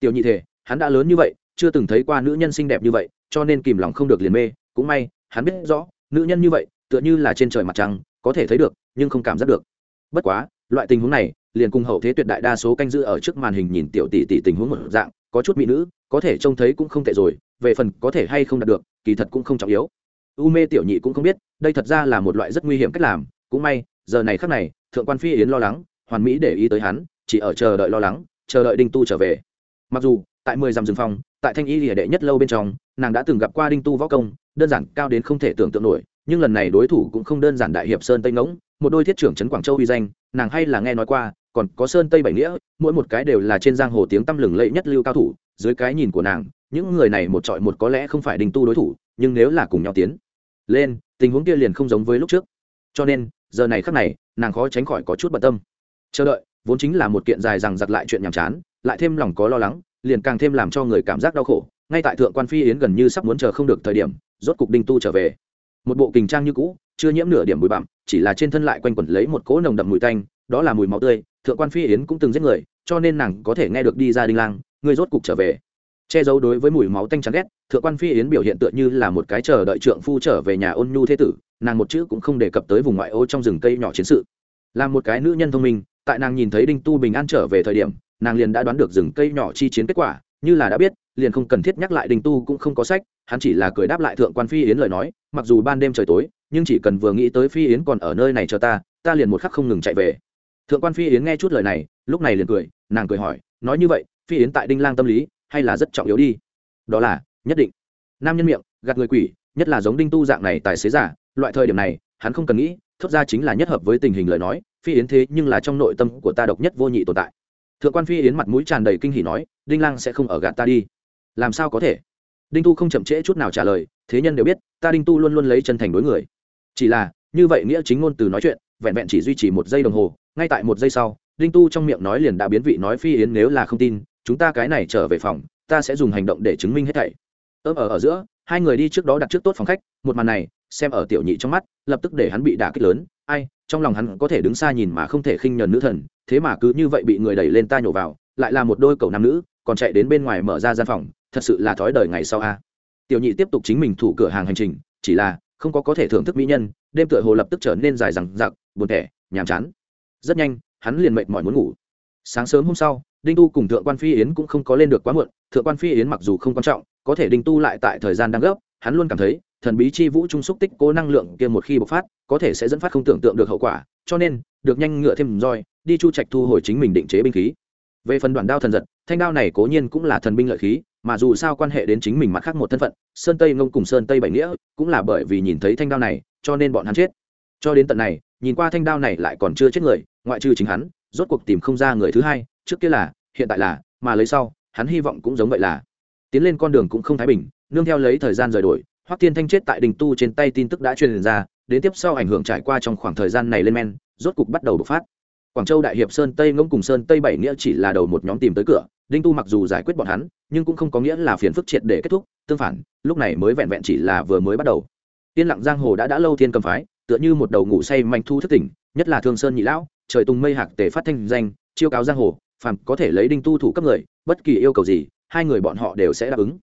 Tiểu nhị thể hắn đã lớn như vậy, chưa từng thấy qua nữ nhân xinh đẹp như vậy, cho nên kìm lòng không được liền mê, cũng may, hắn biết rõ nữ nhân như vậy, tựa như là trên trời mặt trăng, có thể thấy được, nhưng không cảm giác được. Bất quá, loại tình huống này, liền cùng hậu thế tuyệt đại đa số canh giữ ở trước màn hình nhìn tiểu tỷ tỷ tình huống một dạng, có chút mỹ nữ, có thể trông thấy cũng không tệ rồi, về phần có thể hay không đạt được, kỳ thật cũng không trọng yếu. U mê tiểu nhị cũng không biết, đây thật ra là một loại rất nguy hiểm cách làm, cũng may, giờ này khắc này, thượng quan phi yến lo lắng, hoàn mỹ để ý tới hắn, chỉ ở chờ đợi lo lắng, chờ đợi đinh tu trở về. Mặc dù, tại mười dặm rừng phong tại thanh y lìa đệ nhất lâu bên trong, nàng đã từng gặp qua đinh tu võ công đơn giản cao đến không thể tưởng tượng nổi, nhưng lần này đối thủ cũng không đơn giản đại hiệp sơn tây ngỗng, một đôi thiết trưởng trấn quảng châu uy danh, nàng hay là nghe nói qua, còn có sơn tây bảy nghĩa, mỗi một cái đều là trên giang hồ tiếng tăm lừng lẫy nhất lưu cao thủ, dưới cái nhìn của nàng, những người này một trọi một có lẽ không phải đình tu đối thủ, nhưng nếu là cùng nhau tiến lên, tình huống kia liền không giống với lúc trước. Cho nên, giờ này khắc này, nàng khó tránh khỏi có chút bận tâm. Chờ đợi, vốn chính là một kiện dài rằng giặc lại chuyện nhàm chán, lại thêm lòng có lo lắng, liền càng thêm làm cho người cảm giác đau khổ ngay tại thượng quan phi yến gần như sắp muốn chờ không được thời điểm, rốt cục đinh tu trở về. Một bộ kình trang như cũ, chưa nhiễm nửa điểm bụi bặm, chỉ là trên thân lại quanh quẩn lấy một cỗ nồng đậm mùi tanh, đó là mùi máu tươi, thượng quan phi yến cũng từng giết người, cho nên nàng có thể nghe được đi ra đinh lang, người rốt cục trở về. Che giấu đối với mùi máu tanh chán ghét, thượng quan phi yến biểu hiện tựa như là một cái chờ đợi trượng phu trở về nhà ôn nhu thế tử, nàng một chữ cũng không đề cập tới vùng ngoại ô trong rừng cây nhỏ chiến sự. Là một cái nữ nhân thông minh, tại nàng nhìn thấy đinh tu bình an trở về thời điểm, nàng liền đã đoán được rừng cây nhỏ chi chiến kết quả, như là đã biết liền không cần thiết nhắc lại đinh tu cũng không có sách, hắn chỉ là cười đáp lại thượng quan phi yến lời nói, mặc dù ban đêm trời tối, nhưng chỉ cần vừa nghĩ tới phi yến còn ở nơi này cho ta ta liền một khắc không ngừng chạy về. Thượng quan phi yến nghe chút lời này, lúc này liền cười, nàng cười hỏi, nói như vậy, phi yến tại đinh lang tâm lý, hay là rất trọng yếu đi? Đó là, nhất định. Nam nhân miệng, gạt người quỷ, nhất là giống đinh tu dạng này tài xế giả, loại thời điểm này, hắn không cần nghĩ, thốt ra chính là nhất hợp với tình hình lời nói, phi yến thế nhưng là trong nội tâm của ta độc nhất vô nhị tồn tại. Thượng quan phi yến mặt mũi tràn đầy kinh hỉ nói, đinh lang sẽ không ở gạt ta đi làm sao có thể? Đinh tu không chậm trễ chút nào trả lời, thế nhân đều biết, ta đinh tu luôn luôn lấy chân thành đối người. Chỉ là, như vậy nghĩa chính ngôn từ nói chuyện, vẹn vẹn chỉ duy trì một giây đồng hồ, ngay tại một giây sau, đinh tu trong miệng nói liền đã biến vị nói phi yến nếu là không tin, chúng ta cái này trở về phòng, ta sẽ dùng hành động để chứng minh hết thảy. Ớm ở ở giữa, hai người đi trước đó đặt trước tốt phòng khách, một màn này, xem ở tiểu nhị trong mắt, lập tức để hắn bị đả kích lớn. Ai, trong lòng hắn có thể đứng xa nhìn mà không thể khinh nhờn nữ thần, thế mà cứ như vậy bị người đẩy lên ta nhổ vào, lại là một đôi cầu nam nữ, còn chạy đến bên ngoài mở ra gian phòng thật sự là thói đời ngày sau a. Tiểu nhị tiếp tục chính mình thủ cửa hàng hành trình, chỉ là không có có thể thưởng thức mỹ nhân, đêm tựa hồ lập tức trở nên dài rằng giặc buồn thẻ nhàm chán. Rất nhanh, hắn liền mệt mỏi muốn ngủ. Sáng sớm hôm sau, đinh tu cùng thượng quan phi yến cũng không có lên được quá muộn, thượng quan phi yến mặc dù không quan trọng, có thể đinh tu lại tại thời gian đang gấp, hắn luôn cảm thấy, thần bí chi vũ trung xúc tích cố năng lượng kia một khi bộc phát, có thể sẽ dẫn phát không tưởng tượng được hậu quả, cho nên, được nhanh ngựa thêm roi, đi chu trạch thu hồi chính mình định chế binh khí. Về phần đoàn đao thần giật, thanh đao này cố nhiên cũng là thần binh lợi khí mà dù sao quan hệ đến chính mình mặt khác một thân phận, sơn tây ngông cùng sơn tây bảy nghĩa cũng là bởi vì nhìn thấy thanh đao này, cho nên bọn hắn chết. Cho đến tận này, nhìn qua thanh đao này lại còn chưa chết người, ngoại trừ chính hắn, rốt cuộc tìm không ra người thứ hai, trước kia là, hiện tại là, mà lấy sau, hắn hy vọng cũng giống vậy là. Tiến lên con đường cũng không thái bình, nương theo lấy thời gian rời đổi, hoắc thiên thanh chết tại đình tu trên tay tin tức đã truyền ra, đến tiếp sau ảnh hưởng trải qua trong khoảng thời gian này lên men, rốt cục bắt đầu bộc phát. Quảng châu đại hiệp sơn tây ngông cùng sơn tây bảy nghĩa chỉ là đầu một nhóm tìm tới cửa đinh tu mặc dù giải quyết bọn hắn, nhưng cũng không có nghĩa là phiền phức triệt để kết thúc, tương phản, lúc này mới vẹn vẹn chỉ là vừa mới bắt đầu. Yên lặng giang hồ đã đã lâu thiên cầm phái, tựa như một đầu ngủ say manh thu thức tỉnh, nhất là thương sơn nhị lão, trời tung mây hạc tề phát thanh danh, chiêu cáo giang hồ, phàm có thể lấy đinh tu thủ cấp người, bất kỳ yêu cầu gì, hai người bọn họ đều sẽ đáp ứng.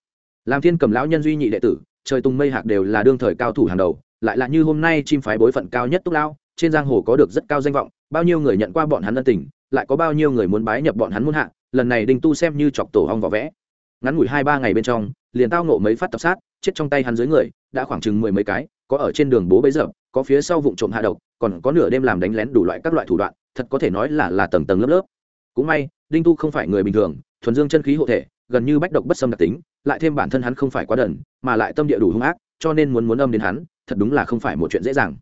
Làm thiên cầm lão nhân duy nhị đệ tử, trời tung mây hạc đều là đương thời cao thủ hàng đầu, lại là như hôm nay chim phái bối phận cao nhất túc lão trên giang hồ có được rất cao danh vọng, bao nhiêu người nhận qua bọn hắn ân tình, lại có bao nhiêu người muốn bái nhập bọn hắn muốn hạ, lần này đinh tu xem như chọc tổ hong vỏ vẽ. Ngắn ngủi hai ba ngày bên trong, liền tao nộ mấy phát tập sát, chết trong tay hắn dưới người, đã khoảng chừng mười mấy cái, có ở trên đường bố bấy giờ, có phía sau vụ trộm hạ độc, còn có nửa đêm làm đánh lén đủ loại các loại thủ đoạn, thật có thể nói là là tầng tầng lớp lớp. Cũng may, đinh tu không phải người bình thường, thuần dương chân khí hộ thể, gần như bách độc bất xâm đặc tính, lại thêm bản thân hắn không phải quá đần, mà lại tâm địa đủ hung ác, cho nên muốn muốn âm đến hắn, thật đúng là không phải một chuyện dễ dàng.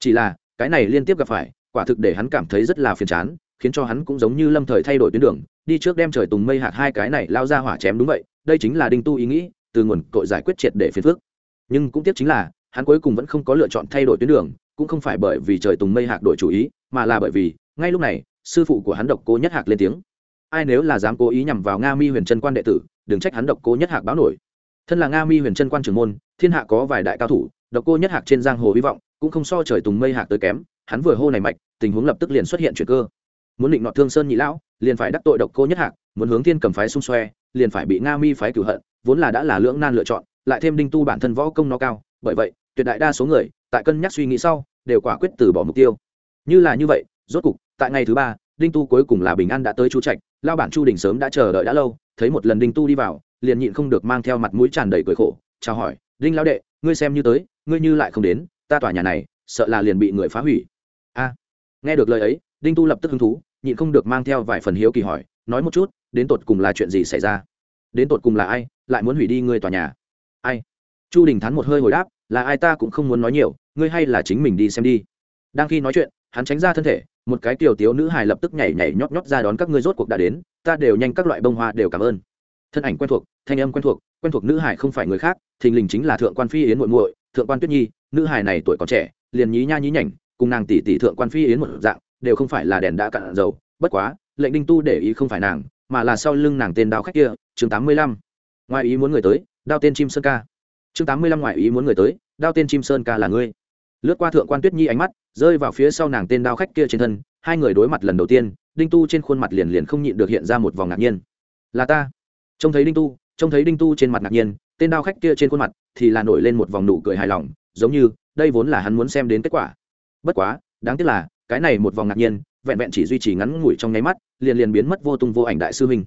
Chỉ là cái này liên tiếp gặp phải, quả thực để hắn cảm thấy rất là phiền chán, khiến cho hắn cũng giống như lâm thời thay đổi tuyến đường, đi trước đem trời tùng mây hạt hai cái này lao ra hỏa chém đúng vậy, đây chính là đinh tu ý nghĩ, từ nguồn cội giải quyết triệt để phiền phước nhưng cũng tiếc chính là, hắn cuối cùng vẫn không có lựa chọn thay đổi tuyến đường, cũng không phải bởi vì trời tùng mây hạc đổi chủ ý, mà là bởi vì, ngay lúc này, sư phụ của hắn độc cố nhất hạc lên tiếng. Ai nếu là dám cố ý nhằm vào nga mi huyền trân quan đệ tử, đừng trách hắn độc cố nhất hạc báo nổi. Thân là nga mi huyền trân quan trưởng môn, thiên hạ có vài đại cao thủ, độc cô nhất hạc trên giang hồ hy vọng cũng không so trời tùng mây hạc tới kém, hắn vừa hô này mạch, tình huống lập tức liền xuất hiện chuyện cơ. Muốn định nọ thương sơn nhị lão, liền phải đắc tội độc cô nhất hạc, muốn hướng thiên cầm phái xung xoe, liền phải bị nga mi phái cửu hận, vốn là đã là lưỡng nan lựa chọn, lại thêm đinh tu bản thân võ công nó cao, bởi vậy, tuyệt đại đa số người, tại cân nhắc suy nghĩ sau, đều quả quyết từ bỏ mục tiêu. Như là như vậy, rốt cục, tại ngày thứ ba, đinh tu cuối cùng là bình an đã tới chu trạch lao bản chu đình sớm đã chờ đợi đã lâu, thấy một lần đinh tu đi vào, liền nhịn không được mang theo mặt mũi tràn đầy cười khổ, chào hỏi, đinh lão đệ, ngươi xem như tới, ngươi như lại không đến ta tòa nhà này, sợ là liền bị người phá hủy. A, nghe được lời ấy, đinh tu lập tức hứng thú, nhịn không được mang theo vài phần hiếu kỳ hỏi, nói một chút, đến tột cùng là chuyện gì xảy ra? Đến tột cùng là ai, lại muốn hủy đi ngươi tòa nhà? Ai? Chu đình thắn một hơi hồi đáp, là ai ta cũng không muốn nói nhiều, ngươi hay là chính mình đi xem đi. Đang khi nói chuyện, hắn tránh ra thân thể, một cái tiểu tiếu nữ hài lập tức nhảy nhảy nhót nhót ra đón các ngươi rốt cuộc đã đến, ta đều nhanh các loại bông hoa đều cảm ơn. Thân ảnh quen thuộc, thanh âm quen thuộc quen thuộc nữ hải không phải người khác, thình lình chính là thượng quan phi yến muội muội, thượng quan tuyết nhi nữ hài này tuổi còn trẻ, liền nhí nha nhí nhảnh, cùng nàng tỷ tỷ thượng quan phi yến một dạng, đều không phải là đèn đã cạn dầu, bất quá, lệnh đinh tu để ý không phải nàng, mà là sau lưng nàng tên đao khách kia, chương tám mươi lăm. Ngoài ý muốn người tới, đao tên chim sơn ca. Chương tám mươi lăm ngoài ý muốn người tới, đao tên chim sơn ca là ngươi. Lướt qua thượng quan tuyết nhi ánh mắt, rơi vào phía sau nàng tên đao khách kia trên thân, hai người đối mặt lần đầu tiên, đinh tu trên khuôn mặt liền liền không nhịn được hiện ra một vòng ngạc nhiên. Là ta. Trông thấy đinh tu, trông thấy đinh tu trên mặt ngạc nhiên, tên đao khách kia trên khuôn mặt thì là nổi lên một vòng nụ cười hài lòng giống như, đây vốn là hắn muốn xem đến kết quả. Bất quá, đáng tiếc là, cái này một vòng ngạc nhiên, vẹn vẹn chỉ duy trì ngắn ngủi trong nháy mắt, liền liền biến mất vô tung vô ảnh đại sư huynh.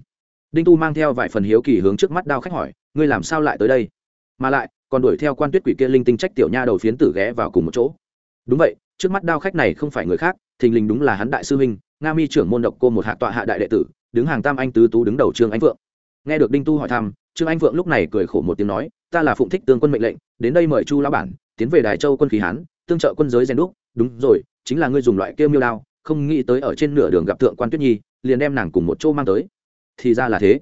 Đinh tu mang theo vài phần hiếu kỳ hướng trước mắt đao khách hỏi, ngươi làm sao lại tới đây? Mà lại, còn đuổi theo quan tuyết quỷ kia linh tinh trách tiểu nha đầu phiến tử ghé vào cùng một chỗ. Đúng vậy, trước mắt đao khách này không phải người khác, thình lình đúng là hắn đại sư huynh, nga mi trưởng môn độc cô một hạ tọa hạ đại đệ tử, đứng hàng tam anh tứ tú đứng đầu trương anh vượng. Nghe được đinh tu hỏi thăm, trương anh vượng lúc này cười khổ một tiếng nói, ta là phụng thích tương quân mệnh lệnh, đến đây mời chu lão bản tiến về đài châu quân khí hán, tương trợ quân giới rèn đúc. Đúng rồi, chính là ngươi dùng loại kêu miêu đao, không nghĩ tới ở trên nửa đường gặp thượng quan tuyết nhi, liền đem nàng cùng một chỗ mang tới. Thì ra là thế.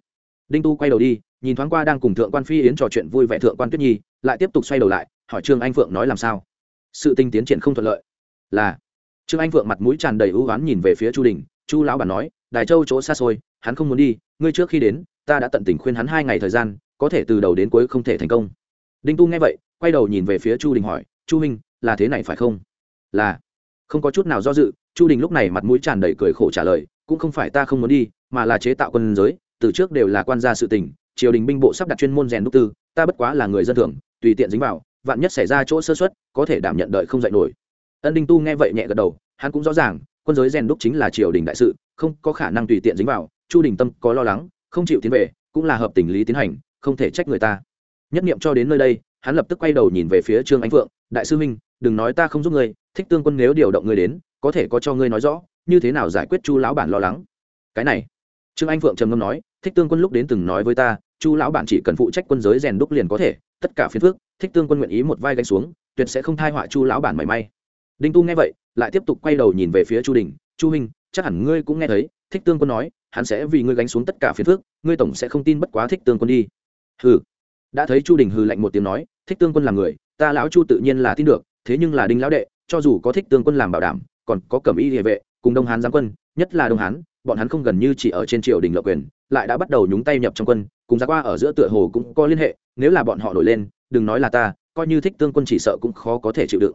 Đinh tu quay đầu đi, nhìn thoáng qua đang cùng thượng quan phi yến trò chuyện vui vẻ thượng quan tuyết nhi, lại tiếp tục xoay đầu lại, hỏi trương anh phượng nói làm sao? Sự tinh tiến triển không thuận lợi. Là. Trương anh phượng mặt mũi tràn đầy ưu oán nhìn về phía chu đình, chu lão bản nói, đài châu chỗ xa xôi, hắn không muốn đi, ngươi trước khi đến, ta đã tận tình khuyên hắn hai ngày thời gian, có thể từ đầu đến cuối không thể thành công đinh tu nghe vậy quay đầu nhìn về phía chu đình hỏi chu Minh, là thế này phải không? Là. Không có chút nào do dự chu đình lúc này mặt mũi tràn đầy cười khổ trả lời cũng không phải ta không muốn đi mà là chế tạo quân giới từ trước đều là quan gia sự tình triều đình binh bộ sắp đặt chuyên môn rèn đúc tư ta bất quá là người dân thường tùy tiện dính vào vạn nhất xảy ra chỗ sơ xuất có thể đảm nhận đợi không dạy nổi. Ân đinh tu nghe vậy nhẹ gật đầu hắn cũng rõ ràng quân giới rèn đúc chính là triều đình đại sự không có khả năng tùy tiện dính vào chu đình tâm có lo lắng không chịu tiến về cũng là hợp tình lý tiến hành không thể trách người ta nhất nghiệm cho đến nơi đây, hắn lập tức quay đầu nhìn về phía trương ánh phượng, đại sư minh đừng nói ta không giúp ngươi, thích tương quân nếu điều động ngươi đến, có thể có cho ngươi nói rõ, như thế nào giải quyết chu lão bản lo lắng? Cái này. Trương anh phượng trầm ngâm nói, thích tương quân lúc đến từng nói với ta, chu lão bản chỉ cần phụ trách quân giới rèn đúc liền có thể, tất cả phiến phước thích tương quân nguyện ý một vai gánh xuống, tuyệt sẽ không thai họa chu lão bản mảy may. Đinh tu nghe vậy, lại tiếp tục quay đầu nhìn về phía chu đình, chu hình chắc hẳn ngươi cũng nghe thấy, thích tương quân nói, hắn sẽ vì ngươi gánh xuống tất cả phiến phước ngươi tổng sẽ không tin bất quá thích tương quân đi. Hừ đã thấy chu đình hư lạnh một tiếng nói, thích tương quân là người, ta lão chu tự nhiên là tin được, thế nhưng là đinh lão đệ, cho dù có thích tương quân làm bảo đảm, còn có cẩm y địa vệ, cùng đông hán giáng quân, nhất là đông hán, bọn hắn không gần như chỉ ở trên triều đình lợi quyền, lại đã bắt đầu nhúng tay nhập trong quân, cùng ra qua ở giữa tựa hồ cũng có liên hệ, nếu là bọn họ nổi lên, đừng nói là ta, coi như thích tương quân chỉ sợ cũng khó có thể chịu đựng.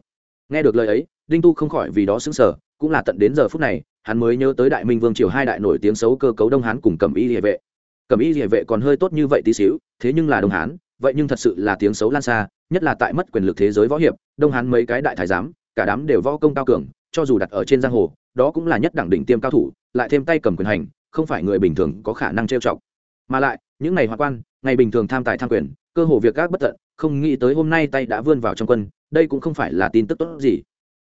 Nghe được lời ấy, đinh tu không khỏi vì đó xứng sở cũng là tận đến giờ phút này, hắn mới nhớ tới đại minh vương triều hai đại nổi tiếng xấu cơ cấu đông hán cùng cẩm y địa vệ. Cẩm y địa vệ còn hơi tốt như vậy tí xíu, thế nhưng là đông hán vậy nhưng thật sự là tiếng xấu lan xa, nhất là tại mất quyền lực thế giới võ hiệp, đông hán mấy cái đại thái giám, cả đám đều võ công cao cường, cho dù đặt ở trên giang hồ, đó cũng là nhất đẳng đỉnh tiêm cao thủ, lại thêm tay cầm quyền hành, không phải người bình thường có khả năng trêu chọc. Mà lại, những ngày hoa quan, ngày bình thường tham tài tham quyền, cơ hồ việc gác bất tận, không nghĩ tới hôm nay tay đã vươn vào trong quân, đây cũng không phải là tin tức tốt gì.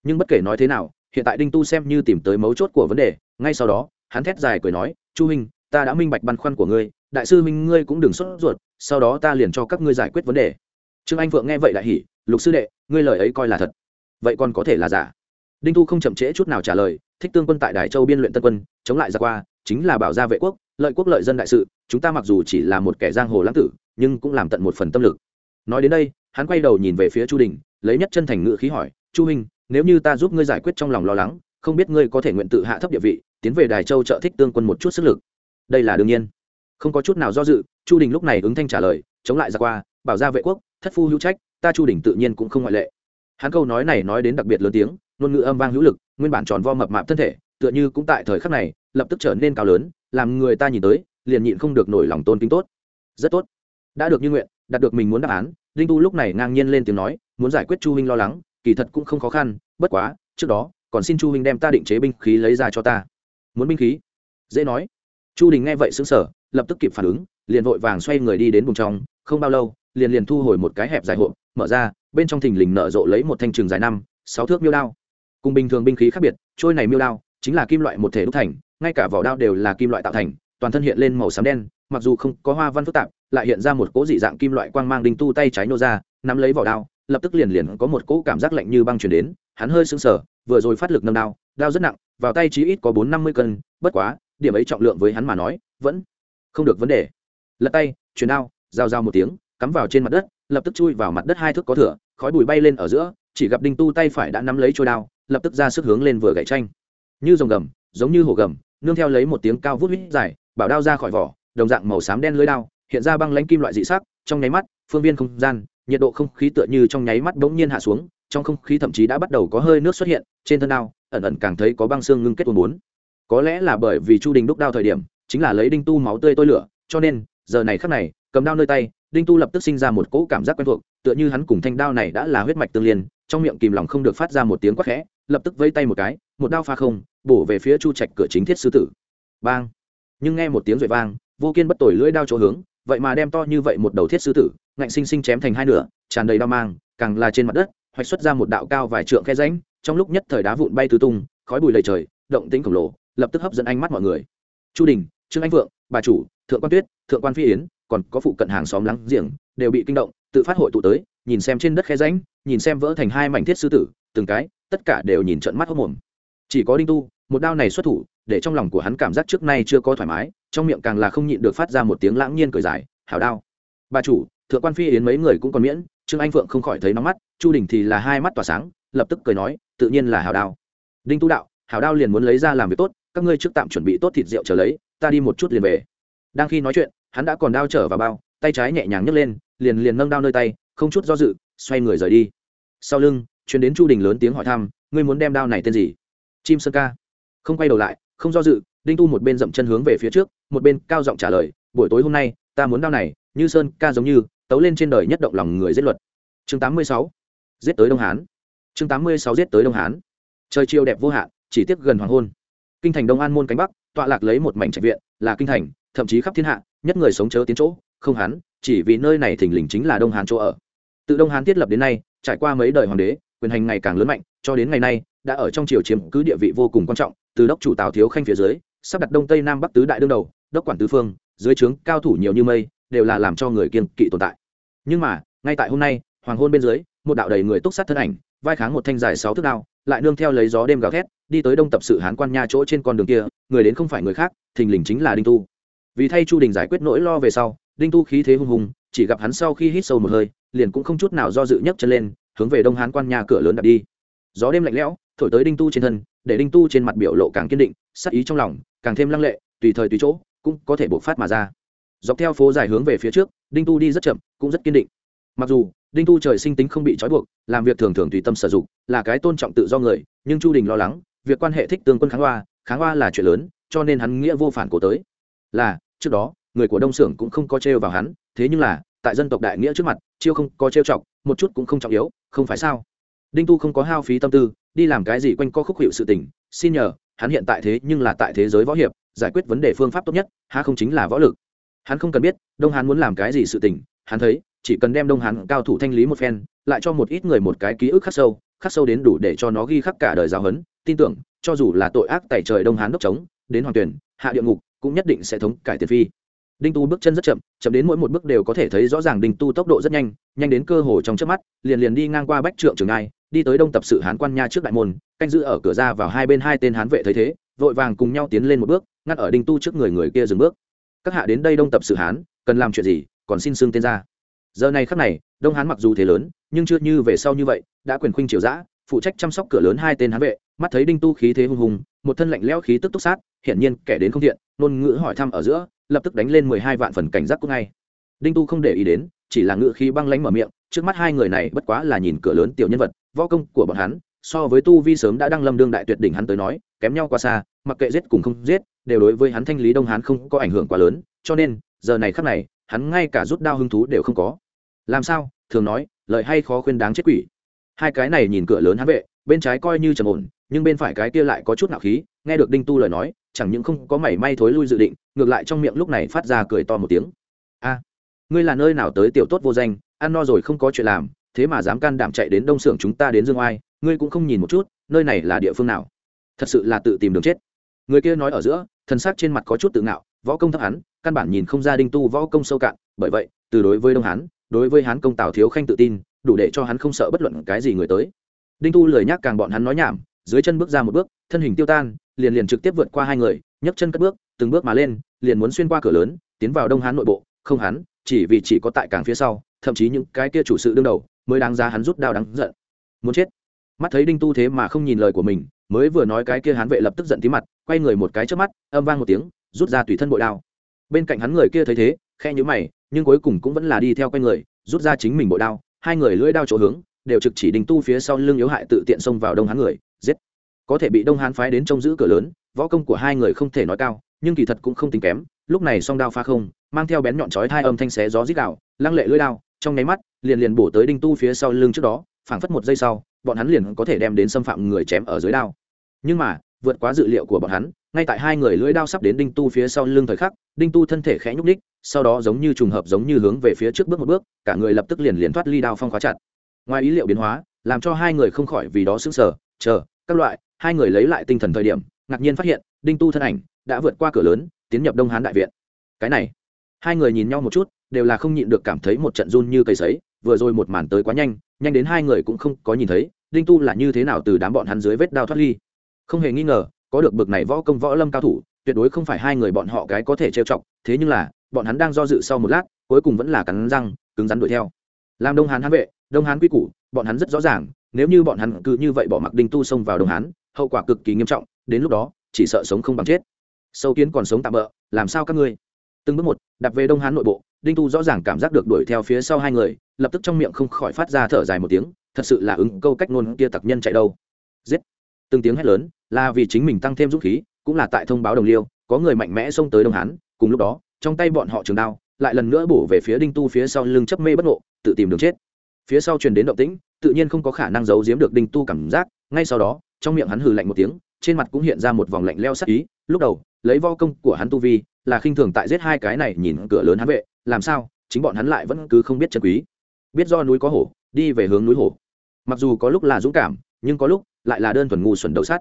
Nhưng bất kể nói thế nào, hiện tại đinh tu xem như tìm tới mấu chốt của vấn đề, ngay sau đó, hắn thét dài cười nói, chu huynh, ta đã minh bạch băn khoăn của ngươi đại sư minh ngươi cũng đừng sốt ruột, sau đó ta liền cho các ngươi giải quyết vấn đề. Trương anh phượng nghe vậy đại hỉ, lục sư đệ, ngươi lời ấy coi là thật. Vậy còn có thể là giả? Đinh tu không chậm trễ chút nào trả lời, thích tương quân tại đài châu biên luyện tân quân, chống lại ra qua, chính là bảo gia vệ quốc, lợi quốc lợi dân đại sự, chúng ta mặc dù chỉ là một kẻ giang hồ lãng tử, nhưng cũng làm tận một phần tâm lực. Nói đến đây, hắn quay đầu nhìn về phía chu đình, lấy nhất chân thành ngự khí hỏi, chu huynh, nếu như ta giúp ngươi giải quyết trong lòng lo lắng, không biết ngươi có thể nguyện tự hạ thấp địa vị, tiến về đài châu trợ thích tương quân một chút sức lực. Đây là đương nhiên không có chút nào do dự, chu đình lúc này ứng thanh trả lời, chống lại ra qua, bảo gia vệ quốc, thất phu hữu trách, ta chu đình tự nhiên cũng không ngoại lệ. Hắn câu nói này nói đến đặc biệt lớn tiếng, ngôn ngữ âm vang hữu lực, nguyên bản tròn vo mập mạp thân thể, tựa như cũng tại thời khắc này, lập tức trở nên cao lớn, làm người ta nhìn tới, liền nhịn không được nổi lòng tôn kính tốt. Rất tốt. Đã được như nguyện, đạt được mình muốn đáp án linh tu lúc này ngang nhiên lên tiếng nói, muốn giải quyết chu huynh lo lắng, kỳ thật cũng không khó khăn, bất quá, trước đó, còn xin chu huynh đem ta định chế binh khí lấy ra cho ta. Muốn binh khí? Dễ nói. Chu đình nghe vậy xứng sở lập tức kịp phản ứng, liền vội vàng xoay người đi đến vùng trong, không bao lâu, liền liền thu hồi một cái hẹp dài hộp, mở ra, bên trong thình lình nở rộ lấy một thanh trường dài năm, sáu thước miêu đao. Cùng bình thường binh khí khác biệt, trôi này miêu đao chính là kim loại một thể đúc thành, ngay cả vỏ đao đều là kim loại tạo thành, toàn thân hiện lên màu xám đen, mặc dù không có hoa văn phức tạp, lại hiện ra một cỗ dị dạng kim loại quang mang đinh tu tay trái nô ra, nắm lấy vỏ đao, lập tức liền liền có một cỗ cảm giác lạnh như băng chuyển đến, hắn hơi sưng sờ, vừa rồi phát lực nâng đao đao rất nặng, vào tay chí ít có bốn năm mươi cân, bất quá, điểm ấy trọng lượng với hắn mà nói, vẫn không được vấn đề. Lật tay, chuyển đao dao dao một tiếng, cắm vào trên mặt đất, lập tức chui vào mặt đất hai thước có thửa, khói bụi bay lên ở giữa, chỉ gặp đinh tu tay phải đã nắm lấy trôi đao, lập tức ra sức hướng lên vừa gậy tranh. Như rồng gầm, giống như hổ gầm, nương theo lấy một tiếng cao vút hít dài, bảo đao ra khỏi vỏ, đồng dạng màu xám đen lưới đao, hiện ra băng lãnh kim loại dị sắc, trong nháy mắt, phương viên không gian, nhiệt độ không khí tựa như trong nháy mắt bỗng nhiên hạ xuống, trong không khí thậm chí đã bắt đầu có hơi nước xuất hiện, trên thân đao, ẩn ẩn càng thấy có băng xương ngưng kết tuôn bốn. Có lẽ là bởi vì chu đình đúc đao thời điểm chính là lấy đinh tu máu tươi tôi lửa, cho nên, giờ này khắc này, cầm đao nơi tay, đinh tu lập tức sinh ra một cỗ cảm giác quen thuộc, tựa như hắn cùng thanh đao này đã là huyết mạch tương liên, trong miệng kìm lòng không được phát ra một tiếng quát khẽ, lập tức vây tay một cái, một đao pha không, bổ về phía chu trạch cửa chính thiết sư tử. Bang! Nhưng nghe một tiếng rội vang, vô kiên bất tội lưỡi đao chỗ hướng, vậy mà đem to như vậy một đầu thiết sư tử, ngạnh sinh sinh chém thành hai nửa, tràn đầy đao mang, càng là trên mặt đất, hoạch xuất ra một đạo cao vài trượng khe ránh trong lúc nhất thời đá vụn bay tứ tung, khói bụi lầy trời, động tính khổng lồ, lập tức hấp dẫn ánh mắt mọi người. Chu đình trương anh vượng, bà chủ, thượng quan tuyết, thượng quan phi yến, còn có phụ cận hàng xóm láng giềng, đều bị kinh động, tự phát hội tụ tới, nhìn xem trên đất khe ránh nhìn xem vỡ thành hai mảnh thiết sư tử, từng cái, tất cả đều nhìn trận mắt hốc mồm. Chỉ có đinh tu, một đao này xuất thủ, để trong lòng của hắn cảm giác trước nay chưa có thoải mái, trong miệng càng là không nhịn được phát ra một tiếng lãng nhiên cười dài, hảo đao. Bà chủ, thượng quan phi yến mấy người cũng còn miễn. Trương anh phượng không khỏi thấy nóng mắt, chu đình thì là hai mắt tỏa sáng, lập tức cười nói, tự nhiên là hảo đao. Đinh tu đạo, hảo đao liền muốn lấy ra làm việc tốt, các ngươi trước tạm chuẩn bị tốt thịt rượu trở lấy ta đi một chút liền về. Đang khi nói chuyện, hắn đã còn đao trở vào bao, tay trái nhẹ nhàng nhấc lên, liền liền nâng đao nơi tay, không chút do dự, xoay người rời đi. Sau lưng chuyến đến chu đình lớn tiếng hỏi thăm, ngươi muốn đem đao này tên gì? Chim sơn ca. Không quay đầu lại, không do dự, đinh tu một bên dậm chân hướng về phía trước, một bên cao giọng trả lời, buổi tối hôm nay, ta muốn đao này, như sơn ca giống như, tấu lên trên đời nhất động lòng người giết luật. Chương tám mươi sáu. Giết tới đông hán. Chương tám mươi sáu giết tới đông hán. Trời chiều đẹp vô hạn, chỉ tiếp gần hoàng hôn. Kinh thành đông an môn cánh bắc tọa lạc lấy một mảnh trạch viện, là kinh thành, thậm chí khắp thiên hạ, nhất người sống chớ tiến chỗ, không hán chỉ vì nơi này thình lình chính là đông hán chỗ ở. Từ đông hán thiết lập đến nay, trải qua mấy đời hoàng đế, quyền hành ngày càng lớn mạnh, cho đến ngày nay, đã ở trong triều chiếm cứ địa vị vô cùng quan trọng, từ đốc chủ tào thiếu khanh phía dưới, sắp đặt đông tây nam bắc tứ đại đương đầu, đốc quản tứ phương, dưới trướng cao thủ nhiều như mây, đều là làm cho người kiên kỵ tồn tại. Nhưng mà, ngay tại hôm nay, hoàng hôn bên dưới, một đạo đầy người túc sát thân ảnh, vai kháng một thanh dài sáu thước đao, lại nương theo lấy gió đêm gào thét đi tới đông tập sự hán quan nha chỗ trên con đường kia, người đến không phải người khác, thình lình chính là đinh tu. Vì thay chu đình giải quyết nỗi lo về sau, đinh tu khí thế hung hùng, chỉ gặp hắn sau khi hít sâu một hơi, liền cũng không chút nào do dự nhấc chân lên, hướng về đông hán quan nhà cửa lớn đặt đi. Gió đêm lạnh lẽo, thổi tới đinh tu trên thân, để đinh tu trên mặt biểu lộ càng kiên định, sắc ý trong lòng càng thêm lăng lệ, tùy thời tùy chỗ cũng có thể bộc phát mà ra. Dọc theo phố dài hướng về phía trước, đinh tu đi rất chậm, cũng rất kiên định. Mặc dù, đinh tu trời sinh tính không bị trói buộc, làm việc thường thường tùy tâm sử dụng, là cái tôn trọng tự do người, nhưng chu đình lo lắng việc quan hệ thích tương quân kháng hoa kháng hoa là chuyện lớn, cho nên hắn nghĩa vô phản cổ tới. Là, trước đó, người của đông xưởng cũng không có trêu vào hắn, thế nhưng là, tại dân tộc đại nghĩa trước mặt, chiêu không có trêu trọng một chút cũng không trọng yếu, không phải sao? Đinh tu không có hao phí tâm tư, đi làm cái gì quanh co khúc hiệu sự tình, xin nhờ, hắn hiện tại thế nhưng là tại thế giới võ hiệp, giải quyết vấn đề phương pháp tốt nhất ha không chính là võ lực. Hắn không cần biết, đông hán muốn làm cái gì sự tình, hắn thấy, chỉ cần đem đông hán cao thủ thanh lý một phen, lại cho một ít người một cái ký ức khắc sâu khắc sâu đến đủ để cho nó ghi khắc cả đời giáo huấn tin tưởng, cho dù là tội ác tại trời đông hán đốc trống đến hoàng tuyển, hạ địa ngục, cũng nhất định sẽ thống cải tiền phi. Đinh tu bước chân rất chậm chậm đến mỗi một bước đều có thể thấy rõ ràng đinh tu tốc độ rất nhanh nhanh đến cơ hồ trong trước mắt, liền liền đi ngang qua bách trượng trường ai đi tới đông tập sự hán quan nha trước đại môn, canh giữ ở cửa ra vào hai bên hai tên hán vệ thấy thế, vội vàng cùng nhau tiến lên một bước ngắt ở đinh tu trước người người kia dừng bước. Các hạ đến đây đông tập sự hán, cần làm chuyện gì, còn xin xưng tên ra. Giờ này khắc này, đông hán mặc dù thế lớn, nhưng chưa như về sau như vậy, đã quyền khuynh triều giã phụ trách chăm sóc cửa lớn hai tên hán vệ, mắt thấy đinh tu khí thế hung hùng, một thân lạnh lẽo khí tức túc sát, hiển nhiên kẻ đến không thiện, ngôn ngữ hỏi thăm ở giữa, lập tức đánh lên mười hai vạn phần cảnh giác cũng ngay. Đinh tu không để ý đến, chỉ là ngữ khí băng lánh mở miệng, trước mắt hai người này bất quá là nhìn cửa lớn tiểu nhân vật, võ công của bọn hắn, so với tu vi sớm đã đăng lâm đương đại tuyệt đỉnh hắn tới nói, kém nhau quá xa, mặc kệ giết cùng không giết, đều đối với hắn thanh lý đông hán không có ảnh hưởng quá lớn, cho nên, giờ này khắc này, hắn ngay cả rút đao hứng thú đều không có. Làm sao? Thường nói lời hay khó khuyên đáng chết quỷ hai cái này nhìn cửa lớn hắn vệ, bên trái coi như trầm ổn, nhưng bên phải cái kia lại có chút nạo khí, nghe được đinh tu lời nói, chẳng những không có mảy may thối lui dự định, ngược lại trong miệng lúc này phát ra cười to một tiếng. A, ngươi là nơi nào tới tiểu tốt vô danh, ăn no rồi không có chuyện làm, thế mà dám can đảm chạy đến đông xưởng chúng ta đến dương oai, ngươi cũng không nhìn một chút, nơi này là địa phương nào? Thật sự là tự tìm đường chết. Người kia nói ở giữa thân xác trên mặt có chút tự ngạo, võ công thấp hắn, căn bản nhìn không ra đinh tu võ công sâu cạn, bởi vậy, từ đối với đông hán, đối với hán công tào thiếu khanh tự tin đủ để cho hắn không sợ bất luận cái gì người tới. Đinh tu lười nhắc càng bọn hắn nói nhảm, dưới chân bước ra một bước, thân hình tiêu tan, liền liền trực tiếp vượt qua hai người, nhấc chân cất bước, từng bước mà lên, liền muốn xuyên qua cửa lớn, tiến vào đông hán nội bộ, không hắn, chỉ vì chỉ có tại càng phía sau, thậm chí những cái kia chủ sự đương đầu, mới đáng giá hắn rút đao đáng giận. Muốn chết. Mắt thấy đinh tu thế mà không nhìn lời của mình, mới vừa nói cái kia hắn vệ lập tức giận tí mặt, quay người một cái trước mắt, âm vang một tiếng, rút ra tùy thân bội đao. Bên cạnh hắn người kia thấy thế khe nhữ mày, nhưng cuối cùng cũng vẫn là đi theo quay người, rút ra chính mình bội đao hai người lưỡi đao chỗ hướng, đều trực chỉ đinh tu phía sau lưng yếu hại tự tiện xông vào đông hán người, giết. Có thể bị đông hán phái đến trông giữ cửa lớn, võ công của hai người không thể nói cao, nhưng kỳ thật cũng không tính kém. Lúc này song đao pha không, mang theo bén nhọn chói hai âm thanh xé gió rít đạo lăng lệ lưỡi đao, trong nháy mắt, liền liền bổ tới đinh tu phía sau lưng trước đó, phảng phất một giây sau, bọn hắn liền có thể đem đến xâm phạm người chém ở dưới đao. Nhưng mà, vượt quá dự liệu của bọn hắn ngay tại hai người lưỡi đao sắp đến đinh tu phía sau lưng thời khắc, đinh tu thân thể khẽ nhúc ních sau đó giống như trùng hợp giống như hướng về phía trước bước một bước, cả người lập tức liền liền thoát ly đao phong khóa chặt. Ngoài ý liệu biến hóa, làm cho hai người không khỏi vì đó sững sờ, chờ, các loại, hai người lấy lại tinh thần thời điểm, ngạc nhiên phát hiện, đinh tu thân ảnh đã vượt qua cửa lớn, tiến nhập đông hán đại viện. Cái này, hai người nhìn nhau một chút, đều là không nhịn được cảm thấy một trận run như cây sấy, vừa rồi một màn tới quá nhanh nhanh đến hai người cũng không có nhìn thấy, đinh tu là như thế nào từ đám bọn hắn dưới vết đao thoát ly. Không hề nghi ngờ có được bực này võ công võ lâm cao thủ, tuyệt đối không phải hai người bọn họ cái có thể trêu chọc, thế nhưng là, bọn hắn đang do dự sau một lát, cuối cùng vẫn là cắn răng, cứng rắn đuổi theo. Làm đông hán hán vệ, đông hán quy củ, bọn hắn rất rõ ràng, nếu như bọn hắn cứ như vậy bỏ mặc đinh tu xông vào đông hán, hậu quả cực kỳ nghiêm trọng, đến lúc đó, chỉ sợ sống không bằng chết. Sâu kiến còn sống tạm bỡ làm sao các ngươi? Từng bước một đặt về đông hán nội bộ, đinh tu rõ ràng cảm giác được đuổi theo phía sau hai người, lập tức trong miệng không khỏi phát ra thở dài một tiếng, thật sự là ứng câu cách ngôn kia tặc nhân chạy đâu. Giết! Từng tiếng hét lớn là vì chính mình tăng thêm dũng khí, cũng là tại thông báo đồng liêu, có người mạnh mẽ xông tới đông hán, cùng lúc đó, trong tay bọn họ trường đao, lại lần nữa bổ về phía đinh tu phía sau lưng chấp mê bất ngộ, tự tìm đường chết. Phía sau truyền đến động tĩnh, tự nhiên không có khả năng giấu giếm được đinh tu cảm giác, ngay sau đó, trong miệng hắn hừ lạnh một tiếng, trên mặt cũng hiện ra một vòng lạnh leo sắc ý, lúc đầu, lấy vo công của hắn tu vi, là khinh thường tại giết hai cái này nhìn cửa lớn hắn vệ, làm sao, chính bọn hắn lại vẫn cứ không biết chân quý. Biết do núi có hổ, đi về hướng núi hổ. Mặc dù có lúc là dũng cảm, nhưng có lúc lại là đơn thuần ngu xuẩn đầu sắt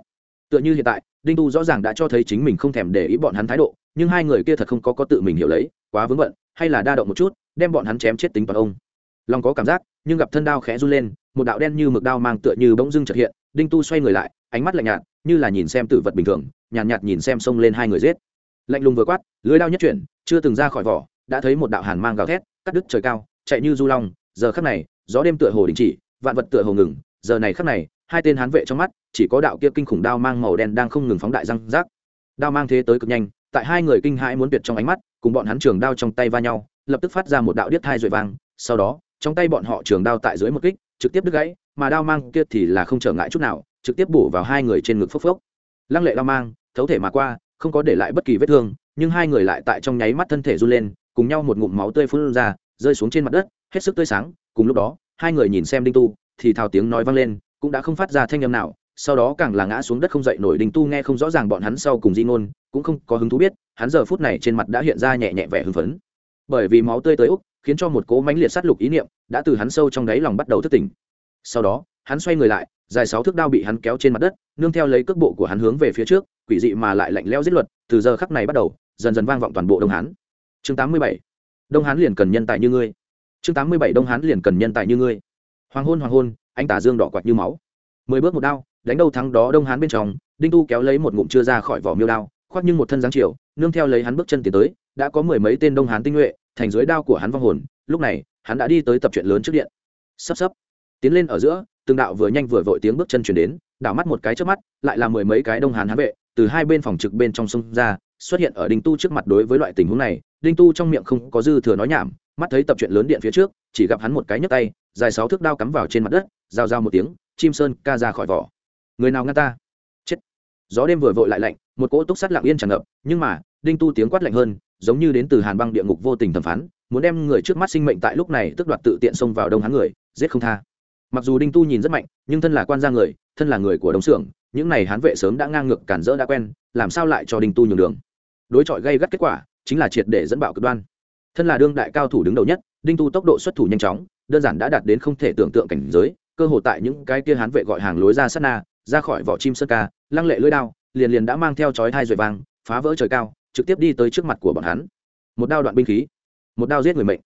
tựa như hiện tại đinh tu rõ ràng đã cho thấy chính mình không thèm để ý bọn hắn thái độ nhưng hai người kia thật không có có tự mình hiểu lấy quá vướng bận hay là đa động một chút đem bọn hắn chém chết tính toàn ông. Lòng có cảm giác nhưng gặp thân đao khẽ run lên một đạo đen như mực đao mang tựa như bỗng dưng trật hiện đinh tu xoay người lại ánh mắt lạnh nhạt như là nhìn xem tử vật bình thường nhàn nhạt, nhạt nhìn xem xông lên hai người giết. Lạnh lùng vừa quát lưới đao nhất chuyển chưa từng ra khỏi vỏ đã thấy một đạo hàn mang gào thét cắt đứt trời cao chạy như du long giờ khắc này gió đêm tựa hồ đình chỉ vạn vật tựa hồ ngừng giờ này khắc này hai tên hán vệ trong mắt, chỉ có đạo kia kinh khủng đao mang màu đen đang không ngừng phóng đại răng rác. Đao mang thế tới cực nhanh, tại hai người kinh hãi muốn tuyệt trong ánh mắt, cùng bọn hắn trường đao trong tay va nhau, lập tức phát ra một đạo điếc thai rồi vang, sau đó, trong tay bọn họ trường đao tại dưới một kích, trực tiếp đứt gãy, mà đao mang kia thì là không trở ngại chút nào, trực tiếp bổ vào hai người trên ngực phốc phốc. Lăng lệ đao mang, thấu thể mà qua, không có để lại bất kỳ vết thương, nhưng hai người lại tại trong nháy mắt thân thể run lên, cùng nhau một ngụm máu tươi phun ra, rơi xuống trên mặt đất, hết sức tươi sáng, cùng lúc đó, hai người nhìn xem đinh tu, thì thào tiếng nói vang lên cũng đã không phát ra thanh âm nào, sau đó càng là ngã xuống đất không dậy nổi đinh tu nghe không rõ ràng bọn hắn sau cùng di ngôn, cũng không có hứng thú biết, hắn giờ phút này trên mặt đã hiện ra nhẹ nhẹ vẻ hưng phấn. Bởi vì máu tươi tới úc, khiến cho một cỗ mánh liệt sát lục ý niệm đã từ hắn sâu trong đáy lòng bắt đầu thức tỉnh. Sau đó, hắn xoay người lại, dài sáu thước đao bị hắn kéo trên mặt đất, nương theo lấy cước bộ của hắn hướng về phía trước, quỷ dị mà lại lạnh lẽo giết luật, từ giờ khắc này bắt đầu, dần dần vang vọng toàn bộ đông hán. Chương tám mươi bảy, đông hán liền cần nhân tài như ngươi. Chương tám mươi bảy, đông hán liền cần nhân tài như ngươi. Hoàng hôn hoàng hôn anh tả dương đỏ quạch như máu. Mười bước một đao, đánh đầu thắng đó đông hán bên trong, đinh tu kéo lấy một ngụm chưa ra khỏi vỏ miêu đao, khoác nhưng một thân giáng chiều nương theo lấy hắn bước chân tiến tới, đã có mười mấy tên đông hán tinh nhuệ, thành dưới đao của hắn vong hồn, lúc này, hắn đã đi tới tập truyện lớn trước điện. Sắp sắp tiến lên ở giữa, từng đạo vừa nhanh vừa vội tiếng bước chân chuyển đến, đảo mắt một cái trước mắt, lại là mười mấy cái đông hán hán vệ, từ hai bên phòng trực bên trong sông ra xuất hiện ở đinh tu trước mặt đối với loại tình huống này, đinh tu trong miệng không có dư thừa nói nhảm, mắt thấy tập chuyện lớn điện phía trước, chỉ gặp hắn một cái nhấc tay, dài sáu thước đao cắm vào trên mặt đất, rào rào một tiếng, chim sơn ca ra khỏi vỏ. Người nào ngăn ta? Chết. Gió đêm vừa vội lại lạnh, một cỗ túc sắt lặng yên tràn ngập, nhưng mà, đinh tu tiếng quát lạnh hơn, giống như đến từ hàn băng địa ngục vô tình thẩm phán, muốn đem người trước mắt sinh mệnh tại lúc này tức đoạt tự tiện xông vào đông hắn người, giết không tha. Mặc dù đinh tu nhìn rất mạnh, nhưng thân là quan gia người, thân là người của đồng xưởng những này hán vệ sớm đã ngang ngược cản rỡ đã quen, làm sao lại cho đinh tu nhường đường? Đối chọi gây gắt kết quả chính là triệt để dẫn bạo cực đoan. Thân là đương đại cao thủ đứng đầu nhất, đinh tu tốc độ xuất thủ nhanh chóng, đơn giản đã đạt đến không thể tưởng tượng cảnh giới, cơ hội tại những cái kia hán vệ gọi hàng lối ra sát na, ra khỏi vỏ chim sơn ca, lăng lệ lưỡi đao, liền liền đã mang theo chói thai rồi vàng phá vỡ trời cao, trực tiếp đi tới trước mặt của bọn hắn. Một đao đoạn binh khí, một đao giết người mệnh.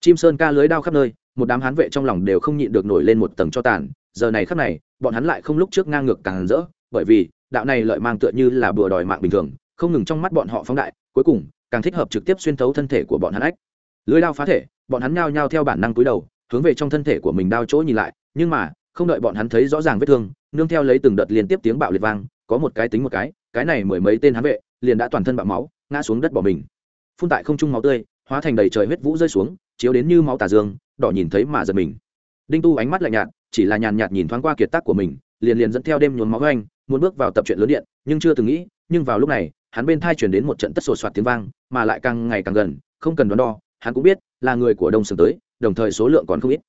Chim sơn ca lưới đao khắp nơi, một đám hán vệ trong lòng đều không nhịn được nổi lên một tầng cho tàn, giờ này khắc này, bọn hắn lại không lúc trước ngang ngược càng rỡ, bởi vì, đạo này lợi mang tựa như là bừa đòi mạng bình thường không ngừng trong mắt bọn họ phóng đại, cuối cùng, càng thích hợp trực tiếp xuyên thấu thân thể của bọn hắn ách. Lưới đao phá thể, bọn hắn nhao nhao theo bản năng cúi đầu, hướng về trong thân thể của mình đao chỗ nhìn lại, nhưng mà, không đợi bọn hắn thấy rõ ràng vết thương, nương theo lấy từng đợt liên tiếp tiếng bạo liệt vang, có một cái tính một cái cái này mười mấy tên hắn vệ, liền đã toàn thân bạo máu, ngã xuống đất bỏ mình. Phun tại không trung máu tươi, hóa thành đầy trời huyết vũ rơi xuống, chiếu đến như máu tà dương, đỏ nhìn thấy mà giật mình. Đinh tu ánh mắt lạnh nhạt, chỉ là nhàn nhạt nhìn thoáng qua kiệt tác của mình, liền liền dẫn theo đêm nhuốm máu anh muốn bước vào tập truyện lớn điện, nhưng chưa từng nghĩ, nhưng vào lúc này hắn bên thai chuyển đến một trận tất sột soạt tiếng vang, mà lại càng ngày càng gần, không cần đoán đo, hắn cũng biết là người của đông sừng tới, đồng thời số lượng còn không ít.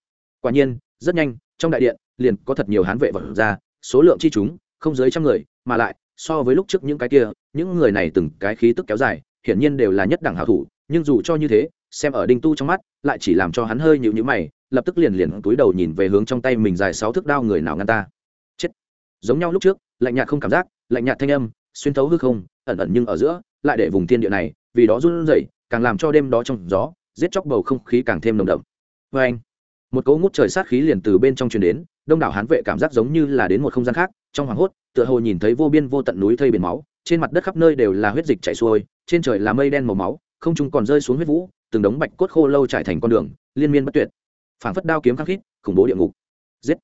Quả nhiên, rất nhanh, trong đại điện, liền có thật nhiều hán vệ vật ra, số lượng chi chúng, không dưới trăm người, mà lại, so với lúc trước những cái kia, những người này từng cái khí tức kéo dài, hiển nhiên đều là nhất đẳng hảo thủ, nhưng dù cho như thế, xem ở đinh tu trong mắt, lại chỉ làm cho hắn hơi nhịu nhữ mày, lập tức liền liền túi đầu nhìn về hướng trong tay mình dài sáu thước đao người nào ngăn ta. Chết. Giống nhau lúc trước, lạnh nhạt không cảm giác, lạnh nhạt thanh âm, xuyên thấu hư không ẩn ẩn nhưng ở giữa, lại để vùng thiên địa này, vì đó run rẩy, càng làm cho đêm đó trong gió, giết chóc bầu không khí càng thêm nồng đậm. Vê anh, một cỗ ngút trời sát khí liền từ bên trong truyền đến, đông đảo hán vệ cảm giác giống như là đến một không gian khác, trong hoảng hốt, tựa hồ nhìn thấy vô biên vô tận núi thây biển máu, trên mặt đất khắp nơi đều là huyết dịch chảy xuôi, trên trời là mây đen màu máu, không trung còn rơi xuống huyết vũ, từng đống bạch cốt khô lâu trải thành con đường, liên miên bất tuyệt. Phảng phất đao kiếm khắc khít, khủng bố địa ngục. Giết.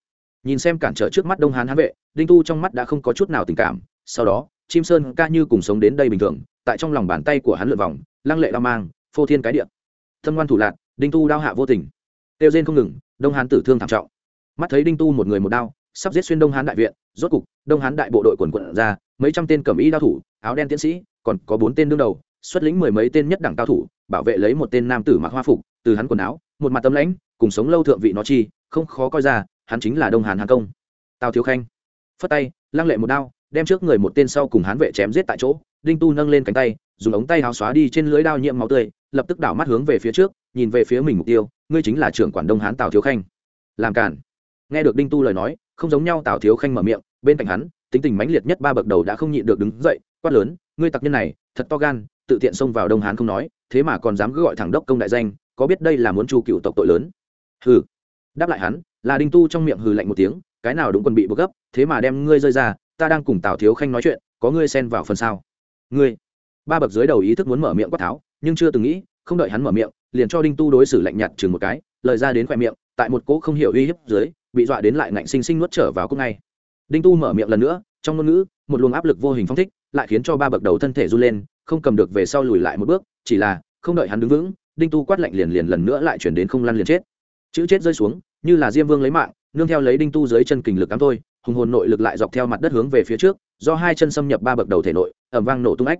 Nhìn xem cản trở trước mắt đông hán hán vệ, đinh tu trong mắt đã không có chút nào tình cảm, sau đó chim sơn ca như cùng sống đến đây bình thường, tại trong lòng bàn tay của hắn lượn vòng, lăng lệ đao mang, phô thiên cái địa. Thâm ngoan thủ lạc đinh tu đao hạ vô tình. Tiêu rên không ngừng, đông hán tử thương thảm trọng. Mắt thấy đinh tu một người một đao, sắp giết xuyên đông hán đại viện, rốt cục, đông hán đại bộ đội quần quận ra, mấy trăm tên cầm y đao thủ, áo đen tiến sĩ, còn có bốn tên đương đầu, xuất lĩnh mười mấy tên nhất đẳng cao thủ, bảo vệ lấy một tên nam tử mặc hoa phục, từ hắn quần áo, một mặt tấm lãnh, cùng sống lâu thượng vị nó chi, không khó coi ra, hắn chính là đông hàn hàn công. Tào thiếu khanh, phất tay, lăng lệ một đao đem trước người một tên sau cùng hán vệ chém giết tại chỗ, đinh tu nâng lên cánh tay, dùng ống tay háo xóa đi trên lưới đao nhiễm máu tươi, lập tức đảo mắt hướng về phía trước, nhìn về phía mình mục tiêu, ngươi chính là trưởng quản đông hán tào thiếu khanh. Làm cản nghe được đinh tu lời nói, không giống nhau tào thiếu khanh mở miệng, bên cạnh hắn, tính tình mãnh liệt nhất ba bậc đầu đã không nhịn được đứng dậy, quát lớn, ngươi tặc nhân này, thật to gan, tự tiện xông vào đông hán không nói, thế mà còn dám cứ gọi thẳng đốc công đại danh, có biết đây là muốn chu cựu tộc tội lớn? Hừ. Đáp lại hắn, là đinh tu trong miệng hừ lạnh một tiếng, cái nào đúng quân bị bực gấp, thế mà đem ngươi rơi ra ta đang cùng tào thiếu khanh nói chuyện, có ngươi xen vào phần sao? Ngươi. Ba bậc dưới đầu ý thức muốn mở miệng quát tháo, nhưng chưa từng nghĩ, không đợi hắn mở miệng, liền cho đinh tu đối xử lạnh nhạt chừng một cái, lời ra đến khoe miệng, tại một cỗ không hiểu uy hiếp dưới, bị dọa đến lại ngạnh sinh sinh nuốt trở vào cốc ngay. Đinh tu mở miệng lần nữa, trong ngôn ngữ, một luồng áp lực vô hình phong thích, lại khiến cho ba bậc đầu thân thể run lên, không cầm được về sau lùi lại một bước, chỉ là, không đợi hắn đứng vững, đinh tu quát lạnh liền liền lần nữa lại chuyển đến không lăn liền chết. Chữ chết rơi xuống, như là diêm vương lấy mạng, nương theo lấy đinh tu dưới chân kình lực cắm thôi hùng hồn nội lực lại dọc theo mặt đất hướng về phía trước, do hai chân xâm nhập ba bậc đầu thể nội ẩm vang nổ tung ách.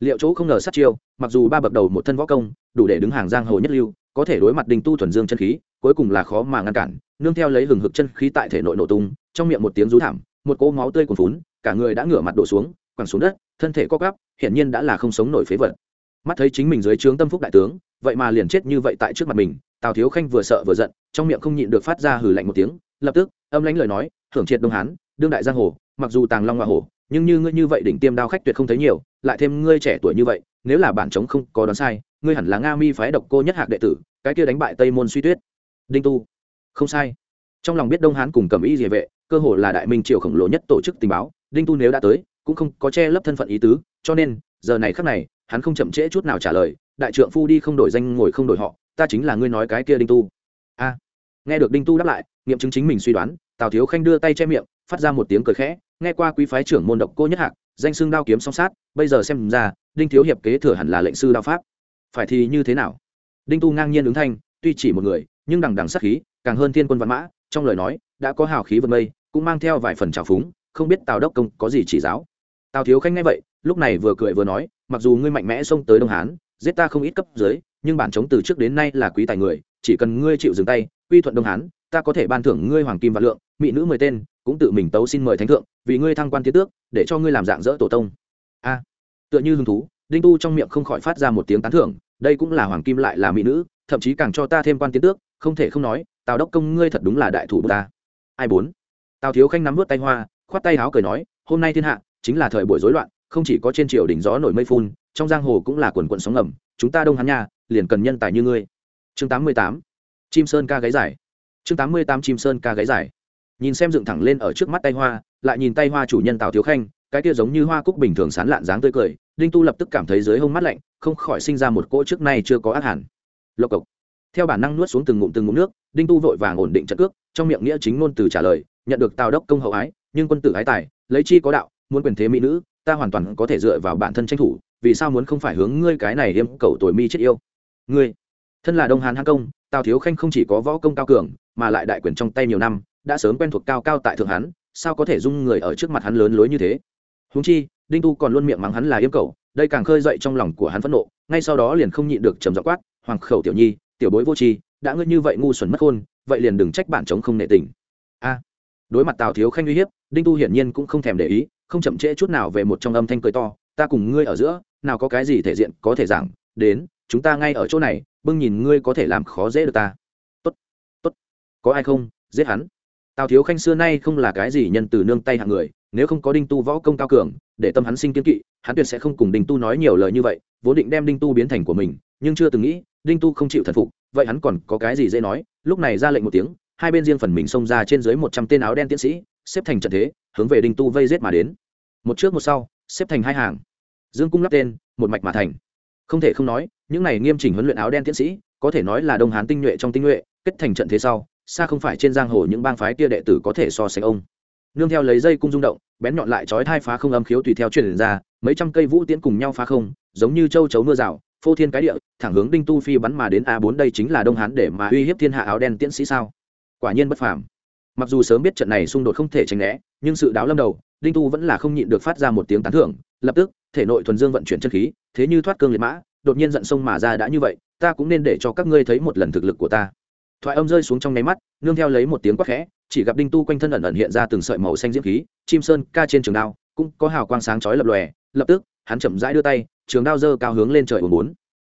Liệu chỗ không ngờ sát chiêu, mặc dù ba bậc đầu một thân võ công, đủ để đứng hàng giang hồ nhất lưu, có thể đối mặt đình tu thuần dương chân khí, cuối cùng là khó mà ngăn cản, nương theo lấy hừng hực chân khí tại thể nội nổ tung, trong miệng một tiếng rú thảm, một cỗ máu tươi cuồn phún cả người đã ngửa mặt đổ xuống, quẳng xuống đất, thân thể co cắp hiển nhiên đã là không sống nổi phế vật. Mắt thấy chính mình dưới trướng tâm phúc đại tướng, vậy mà liền chết như vậy tại trước mặt mình tào thiếu khanh vừa sợ vừa giận, trong miệng không nhịn được phát ra hừ lạnh một tiếng, lập tức, âm lãnh lời nói, thưởng triệt đông hán, đương đại giang hồ, mặc dù tàng long hoa hồ, nhưng như ngươi như vậy đỉnh tiêm đao khách tuyệt không thấy nhiều, lại thêm ngươi trẻ tuổi như vậy, nếu là bản chống không có đoán sai, ngươi hẳn là nga mi phái độc cô nhất hạc đệ tử, cái kia đánh bại tây môn suy tuyết. Đinh tu. Không sai. Trong lòng biết đông hán cùng cầm ý địa vệ, cơ hồ là đại minh triều khổng lồ nhất tổ chức tình báo, đinh tu nếu đã tới, cũng không có che lấp thân phận ý tứ, cho nên, giờ này khắc này, hắn không chậm trễ chút nào trả lời, đại trượng phu đi không đổi danh ngồi không đổi họ ta chính là ngươi nói cái kia đinh tu. A. Nghe được đinh tu đáp lại, nghiệm chứng chính mình suy đoán, tào thiếu khanh đưa tay che miệng, phát ra một tiếng cười khẽ, nghe qua quý phái trưởng môn độc cô nhất hạc, danh xưng đao kiếm song sát, bây giờ xem ra, đinh thiếu hiệp kế thừa hẳn là lệnh sư đao pháp. Phải thì như thế nào? Đinh tu ngang nhiên ứng thanh, tuy chỉ một người, nhưng đằng đằng sát khí, càng hơn thiên quân văn mã, trong lời nói, đã có hào khí vượt mây cũng mang theo vài phần trào phúng, không biết tào đốc công có gì chỉ giáo. Tào thiếu khanh nghe vậy, lúc này vừa cười vừa nói, mặc dù ngươi mạnh mẽ xông tới đông hán, giết ta không ít cấp dưới nhưng bản chống từ trước đến nay là quý tài người, chỉ cần ngươi chịu dừng tay, quy thuận đông hán, ta có thể ban thưởng ngươi hoàng kim và lượng, mỹ nữ mười tên, cũng tự mình tấu xin mời thánh thượng, vì ngươi thăng quan tiến tước, để cho ngươi làm dạng dỡ tổ tông. A. À, tựa như hứng thú, đinh tu trong miệng không khỏi phát ra một tiếng tán thưởng, đây cũng là hoàng kim lại là mỹ nữ, thậm chí càng cho ta thêm quan tiến tước, không thể không nói, tào đốc công ngươi thật đúng là đại thủ ta. Ai bốn? Tào thiếu khanh nắm vớt tay hoa, khoát tay áo cười nói, hôm nay thiên hạ chính là thời buổi rối loạn, không chỉ có trên triều đỉnh gió nổi mây phun, trong giang hồ cũng là quần quận sóng ngầm, chúng ta đông hán nha liền cần nhân tài như ngươi. Chương tám mươi tám, chim sơn ca gáy dài. Chương tám mươi tám, chim sơn ca gáy dài. Nhìn xem dựng thẳng lên ở trước mắt tay hoa, lại nhìn tay hoa chủ nhân tào thiếu khanh, cái kia giống như hoa cúc bình thường sán lạn dáng tươi cười, đinh tu lập tức cảm thấy dưới hông mắt lạnh, không khỏi sinh ra một cỗ trước nay chưa có ác hẳn. Lộc cộc. Theo bản năng nuốt xuống từng ngụm từng ngụm nước, đinh tu vội vàng ổn định trận cước, trong miệng nghĩa chính ngôn từ trả lời, nhận được tào đốc công hậu ái, nhưng quân tử ái tài, lấy chi có đạo, muốn quyền thế mỹ nữ, ta hoàn toàn có thể dựa vào bản thân tranh thủ, vì sao muốn không phải hướng ngươi cái này yêm cầu tuổi mi chết yêu? Ngươi, thân là đông hán hán công, tào thiếu khanh không chỉ có võ công cao cường, mà lại đại quyền trong tay nhiều năm, đã sớm quen thuộc cao cao tại thượng hán sao có thể dung người ở trước mặt hắn lớn lối như thế? Húng chi, đinh tu còn luôn miệng mắng hắn là yêm cầu đây càng khơi dậy trong lòng của hắn phẫn nộ, ngay sau đó liền không nhịn được trầm dọ quát, hoàng khẩu tiểu nhi, tiểu bối vô tri, đã ngươi như vậy ngu xuẩn mất khôn, vậy liền đừng trách bản chống không nệ tình. A. Đối mặt tào thiếu khanh uy hiếp, đinh tu hiển nhiên cũng không thèm để ý, không chậm trễ chút nào về một trong âm thanh cười to, ta cùng ngươi ở giữa, nào có cái gì thể diện có thể giảng, đến chúng ta ngay ở chỗ này, bưng nhìn ngươi có thể làm khó dễ được ta. Tốt tốt. Có ai không? Giết hắn. Tào thiếu khanh xưa nay không là cái gì nhân từ nương tay hạng người, nếu không có đinh tu võ công cao cường, để tâm hắn sinh kiên kỵ, hắn tuyệt sẽ không cùng đinh tu nói nhiều lời như vậy, vốn định đem đinh tu biến thành của mình, nhưng chưa từng nghĩ, đinh tu không chịu thần phục, vậy hắn còn có cái gì dễ nói? Lúc này ra lệnh một tiếng, hai bên riêng phần mình xông ra trên dưới một trăm tên áo đen tiến sĩ, xếp thành trận thế, hướng về đinh tu vây rết mà đến. Một trước một sau, xếp thành hai hàng. Dương cung lắp tên, một mạch mà thành không thể không nói, những này nghiêm chỉnh huấn luyện áo đen tiến sĩ, có thể nói là đông hán tinh nhuệ trong tinh nhuệ, kết thành trận thế sau, xa không phải trên giang hồ những bang phái kia đệ tử có thể so sánh ông. Nương theo lấy dây cung rung động, bén nhọn lại chói thai phá không âm khiếu tùy theo truyền ra, mấy trăm cây vũ tiễn cùng nhau phá không, giống như châu chấu mưa rào, phô thiên cái địa, thẳng hướng đinh tu phi bắn mà đến a bốn đây chính là đông hán để mà uy hiếp thiên hạ áo đen tiến sĩ sao? Quả nhiên bất phàm. Mặc dù sớm biết trận này xung đột không thể tránh né, nhưng sự đáo lâm đầu, đinh tu vẫn là không nhịn được phát ra một tiếng tán thưởng, lập tức thể nội thuần dương vận chuyển chân khí, thế như thoát cương liệt mã, đột nhiên giận sông mà ra đã như vậy, ta cũng nên để cho các ngươi thấy một lần thực lực của ta. Thoại âm rơi xuống trong nháy mắt, nương theo lấy một tiếng quát khẽ, chỉ gặp đinh tu quanh thân ẩn ẩn hiện ra từng sợi màu xanh diễm khí, chim sơn, ca trên trường đao, cũng có hào quang sáng chói lập lòe, lập tức, hắn chậm rãi đưa tay, trường đao dơ cao hướng lên trời ồn bốn.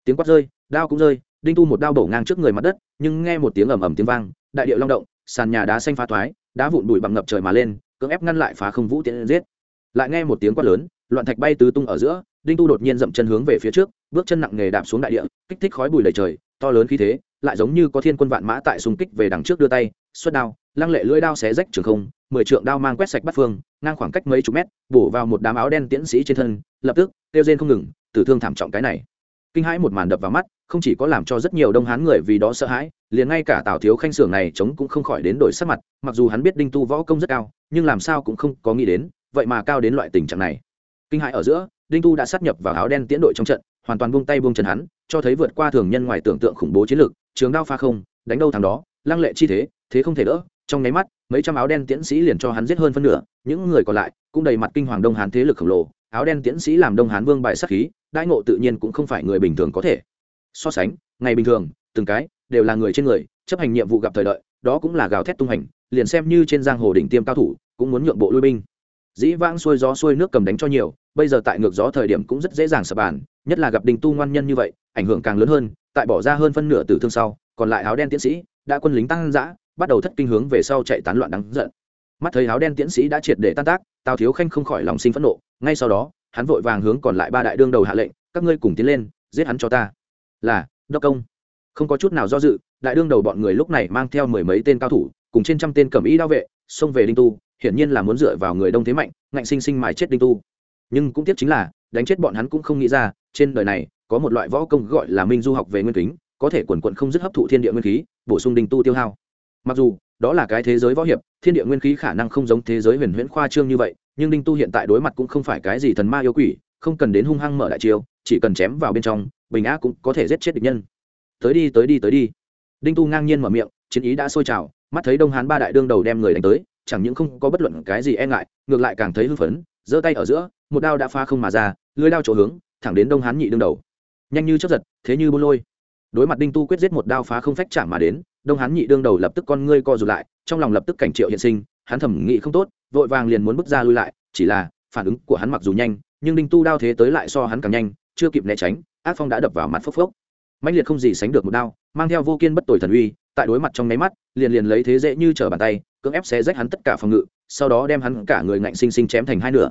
Tiếng quát rơi, đao cũng rơi, đinh tu một đao bổ ngang trước người mặt đất, nhưng nghe một tiếng ầm ầm tiếng vang, đại điệu long động, sàn nhà đá xanh phá thoái, đá vụn bụi bằng ngập trời mà lên, cưỡng ép ngăn lại phá không vũ tiễn giết. Lại nghe một tiếng quát lớn loạn thạch bay tứ tung ở giữa, đinh tu đột nhiên dậm chân hướng về phía trước, bước chân nặng nghề đạp xuống đại địa, kích thích khói bụi lầy trời, to lớn khí thế, lại giống như có thiên quân vạn mã tại xung kích về đằng trước đưa tay, xuất đao, lăng lệ lưỡi đao xé rách trường không, mười trượng đao mang quét sạch bắt phương, ngang khoảng cách mấy chục mét, bổ vào một đám áo đen tiễn sĩ trên thân, lập tức tiêu rên không ngừng, tử thương thảm trọng cái này. Kinh hãi một màn đập vào mắt, không chỉ có làm cho rất nhiều đông hán người vì đó sợ hãi, liền ngay cả tào thiếu khanh sưởng này chống cũng không khỏi đến đổi sắc mặt, mặc dù hắn biết đinh tu võ công rất cao, nhưng làm sao cũng không có nghĩ đến, vậy mà cao đến loại tình trạng này kinh hãi ở giữa, đinh tu đã sát nhập vào áo đen tiễn đội trong trận, hoàn toàn buông tay buông chân hắn, cho thấy vượt qua thường nhân ngoài tưởng tượng khủng bố chiến lược, trường đao pha không, đánh đâu thằng đó, lăng lệ chi thế thế không thể đỡ, trong nháy mắt, mấy trăm áo đen tiễn sĩ liền cho hắn giết hơn phân nửa, những người còn lại cũng đầy mặt kinh hoàng đông hán thế lực khổng lồ, áo đen tiễn sĩ làm đông hán vương bại sát khí, đại ngộ tự nhiên cũng không phải người bình thường có thể so sánh, ngày bình thường, từng cái đều là người trên người, chấp hành nhiệm vụ gặp thời đợi, đó cũng là gào thét tung hành, liền xem như trên giang hồ đỉnh tiêm cao thủ, cũng muốn nhượng bộ lui binh dĩ vãng xuôi gió xuôi nước cầm đánh cho nhiều, bây giờ tại ngược gió thời điểm cũng rất dễ dàng sập bàn, nhất là gặp đình tu ngoan nhân như vậy, ảnh hưởng càng lớn hơn, tại bỏ ra hơn phân nửa tử thương sau, còn lại áo đen tiến sĩ đã quân lính tăng dã, bắt đầu thất kinh hướng về sau chạy tán loạn đắng giận. Mắt thấy áo đen tiến sĩ đã triệt để tan tác, tào thiếu khanh không khỏi lòng sinh phẫn nộ, ngay sau đó, hắn vội vàng hướng còn lại ba đại đương đầu hạ lệnh, các ngươi cùng tiến lên, giết hắn cho ta. Là, đốc công. Không có chút nào do dự, đại đương đầu bọn người lúc này mang theo mười mấy tên cao thủ, cùng trên trăm tên cẩm y đao vệ, xông về đinh tu hiển nhiên là muốn dựa vào người đông thế mạnh, ngạnh sinh sinh mài chết đinh tu. Nhưng cũng tiếc chính là, đánh chết bọn hắn cũng không nghĩ ra, trên đời này, có một loại võ công gọi là minh du học về nguyên kính, có thể quần quận không dứt hấp thụ thiên địa nguyên khí, bổ sung đinh tu tiêu hao. Mặc dù, đó là cái thế giới võ hiệp, thiên địa nguyên khí khả năng không giống thế giới huyền huyễn khoa trương như vậy, nhưng đinh tu hiện tại đối mặt cũng không phải cái gì thần ma yêu quỷ, không cần đến hung hăng mở đại chiêu, chỉ cần chém vào bên trong, bình á cũng có thể giết chết địch nhân. Tới đi tới đi tới đi. Đinh tu ngang nhiên mở miệng, chiến ý đã sôi trào, mắt thấy đông hán ba đại đương đầu đem người đánh tới chẳng những không có bất luận cái gì e ngại, ngược lại càng thấy hưng phấn, giơ tay ở giữa, một đao đã phá không mà ra, lưới đao chỗ hướng, thẳng đến đông hán nhị đương đầu. Nhanh như chấp giật, thế như bôn lôi. Đối mặt đinh tu quyết giết một đao phá không phách chạm mà đến, đông hán nhị đương đầu lập tức con ngươi co rụt lại, trong lòng lập tức cảnh triệu hiện sinh, hắn thẩm nghị không tốt, vội vàng liền muốn bước ra lui lại, chỉ là, phản ứng của hắn mặc dù nhanh, nhưng đinh tu đao thế tới lại so hắn càng nhanh, chưa kịp né tránh, ác phong đã đập vào mặt phốc phốc. Mạnh liệt không gì sánh được một đao, mang theo vô kiên bất tồi thần uy, tại đối mặt trong nháy mắt, liền liền lấy thế dễ như trở bàn tay cưỡng ép xé rách hắn tất cả phòng ngự, sau đó đem hắn cả người ngạnh sinh sinh chém thành hai nửa.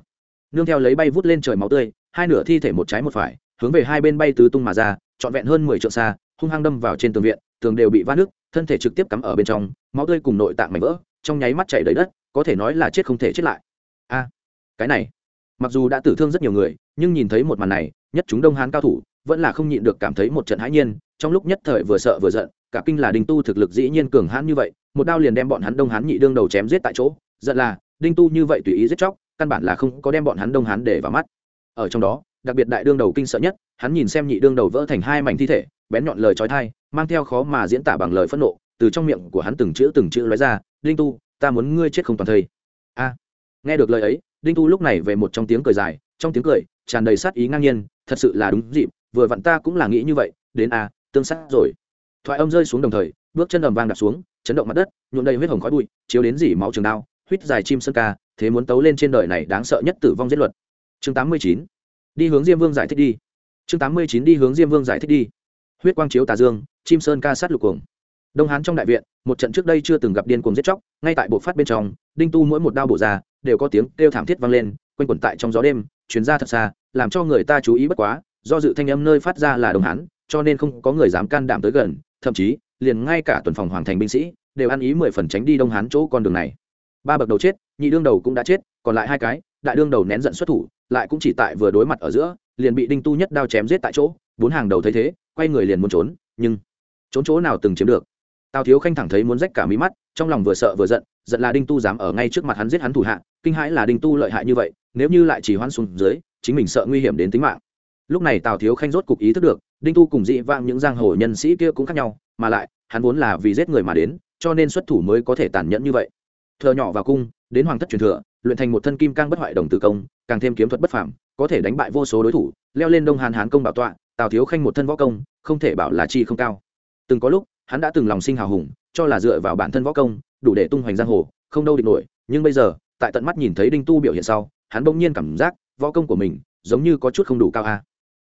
Nương theo lấy bay vút lên trời máu tươi, hai nửa thi thể một trái một phải, hướng về hai bên bay tứ tung mà ra, trọn vẹn hơn mười triệu xa, hung hăng đâm vào trên tường viện, tường đều bị vát nước thân thể trực tiếp cắm ở bên trong, máu tươi cùng nội tạng mảnh vỡ, trong nháy mắt chảy đầy đất, có thể nói là chết không thể chết lại. A, cái này, mặc dù đã tử thương rất nhiều người, nhưng nhìn thấy một màn này, nhất chúng đông hán cao thủ, vẫn là không nhịn được cảm thấy một trận hãi nhiên, trong lúc nhất thời vừa sợ vừa giận cả kinh là đinh tu thực lực dĩ nhiên cường hãn như vậy, một đao liền đem bọn hắn đông hán nhị đương đầu chém giết tại chỗ, giận là, đinh tu như vậy tùy ý giết chóc, căn bản là không có đem bọn hắn đông hán để vào mắt. Ở trong đó, đặc biệt đại đương đầu kinh sợ nhất, hắn nhìn xem nhị đương đầu vỡ thành hai mảnh thi thể, bén nhọn lời trói thai, mang theo khó mà diễn tả bằng lời phẫn nộ, từ trong miệng của hắn từng chữ từng chữ nói ra, đinh tu, ta muốn ngươi chết không toàn thây. A. Nghe được lời ấy, đinh tu lúc này về một trong tiếng cười dài, trong tiếng cười tràn đầy sát ý ngang nhiên, thật sự là đúng dịp, vừa vặn ta cũng là nghĩ như vậy, đến a, tương sát rồi thoại âm rơi xuống đồng thời, bước chân ầm vang đạp xuống, chấn động mặt đất, nhuộm đầy huyết hồng khói bụi, chiếu đến dỉ máu trường đao huýt dài chim sơn ca, thế muốn tấu lên trên đời này đáng sợ nhất tử vong giết luật. Chương tám mươi chín, đi hướng diêm vương giải thích đi. Chương tám mươi chín, đi hướng diêm vương giải thích đi. Huyết quang chiếu tà dương, chim sơn ca sát lục cuồng. Đông hán trong đại viện, một trận trước đây chưa từng gặp điên cuồng giết chóc, ngay tại bộ phát bên trong, đinh tu mỗi một đao bổ ra, đều có tiếng kêu thảm thiết vang lên, quanh quẩn tại trong gió đêm chuyến ra thật xa, làm cho người ta chú ý bất quá, do dự thanh âm nơi phát ra là đông hán, cho nên không có người dám can đảm tới gần thậm chí, liền ngay cả tuần phòng hoàng thành binh sĩ, đều ăn ý mười phần tránh đi đông hán chỗ con đường này. Ba bậc đầu chết, nhị đương đầu cũng đã chết, còn lại hai cái, đại đương đầu nén giận xuất thủ, lại cũng chỉ tại vừa đối mặt ở giữa, liền bị đinh tu nhất đao chém giết tại chỗ, bốn hàng đầu thấy thế, quay người liền muốn trốn, nhưng trốn chỗ nào từng chiếm được. Tào thiếu khanh thẳng thấy muốn rách cả mí mắt, trong lòng vừa sợ vừa giận giận là đinh tu dám ở ngay trước mặt hắn giết hắn thủ hạ, kinh hãi là đinh tu lợi hại như vậy, nếu như lại chỉ hoan xuống dưới, chính mình sợ nguy hiểm đến tính mạng. Lúc này tào thiếu khanh rốt cục ý thức được đinh tu cùng dị vang những giang hồ nhân sĩ kia cũng khác nhau, mà lại, hắn vốn là vì giết người mà đến, cho nên xuất thủ mới có thể tàn nhẫn như vậy. Thợ nhỏ vào cung, đến hoàng thất truyền thừa, luyện thành một thân kim cang bất hoại đồng tử công, càng thêm kiếm thuật bất phàm, có thể đánh bại vô số đối thủ, leo lên đông hàn hán công bảo tọa, tào thiếu khanh một thân võ công, không thể bảo là chi không cao. Từng có lúc, hắn đã từng lòng sinh hào hùng, cho là dựa vào bản thân võ công, đủ để tung hoành giang hồ, không đâu địch nổi, nhưng bây giờ, tại tận mắt nhìn thấy đinh tu biểu hiện sau, hắn bỗng nhiên cảm giác, võ công của mình giống như có chút không đủ cao a.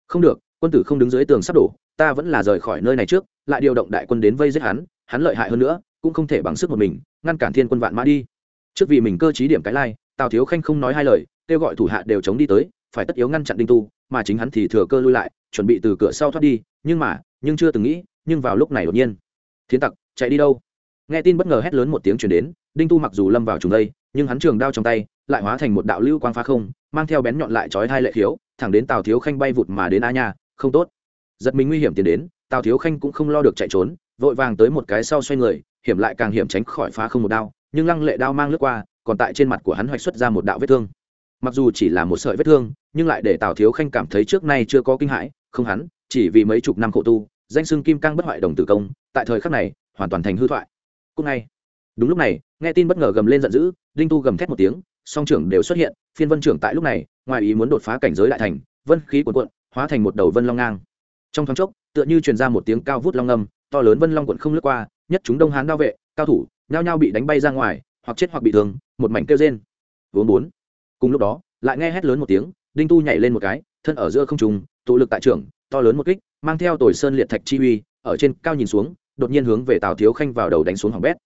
Không được quân tử không đứng dưới tường sắp đổ, ta vẫn là rời khỏi nơi này trước, lại điều động đại quân đến vây giết hắn hắn lợi hại hơn nữa, cũng không thể bằng sức một mình, ngăn cản thiên quân vạn mã đi. Trước vì mình cơ t điểm cái lai, tào thiếu khanh không nói hai lời, kêu gọi thủ hạ đều chống đi tới, phải tất yếu ngăn chặn đinh tu, mà chính hắn thì thừa cơ lui lại, chuẩn bị từ cửa sau thoát đi, nhưng mà, nhưng chưa từng nghĩ, nhưng vào lúc này đột nhiên thiến tặc, chạy đi đâu? Nghe tin bất ngờ hét lớn một tiếng chuyển đến, đinh tu mặc dù lâm vào trùng đây, nhưng hắn trường đao trong tay, lại hóa thành một đạo lưu quang phá không, mang theo bén nhọn lại trói hai lệ khiếu, thẳng đến tào thiếu khanh bay vụt mà đến a nha không tốt. Giật mình nguy hiểm tiến đến, tào thiếu khanh cũng không lo được chạy trốn, vội vàng tới một cái sau xoay người, hiểm lại càng hiểm tránh khỏi phá không một đao, nhưng lăng lệ đao mang lướt qua, còn tại trên mặt của hắn hoạch xuất ra một đạo vết thương. Mặc dù chỉ là một sợi vết thương, nhưng lại để tào thiếu khanh cảm thấy trước nay chưa có kinh hãi, không hắn, chỉ vì mấy chục năm khổ tu, danh xưng kim cang bất hoại đồng tử công, tại thời khắc này, hoàn toàn thành hư thoại. Cũng ngay. Đúng lúc này, nghe tin bất ngờ gầm lên giận dữ, đinh tu gầm thét một tiếng, song trưởng đều xuất hiện, phiên vân trưởng tại lúc này, ngoài ý muốn đột phá cảnh giới đại thành, vân khí cuộn cuộn hóa thành một đầu vân long ngang. Trong thoáng chốc, tựa như truyền ra một tiếng cao vút long âm, to lớn vân long quận không lướt qua, nhất chúng đông hán đao vệ, cao thủ, nhao nhao bị đánh bay ra ngoài, hoặc chết hoặc bị thương, một mảnh kêu rên. Vốn bốn. Cùng lúc đó, lại nghe hét lớn một tiếng, đinh tu nhảy lên một cái, thân ở giữa không trùng tụ lực tại trưởng, to lớn một kích, mang theo tồi sơn liệt thạch chi uy, ở trên cao nhìn xuống, đột nhiên hướng về tào thiếu khanh vào đầu đánh xuống hỏng bét.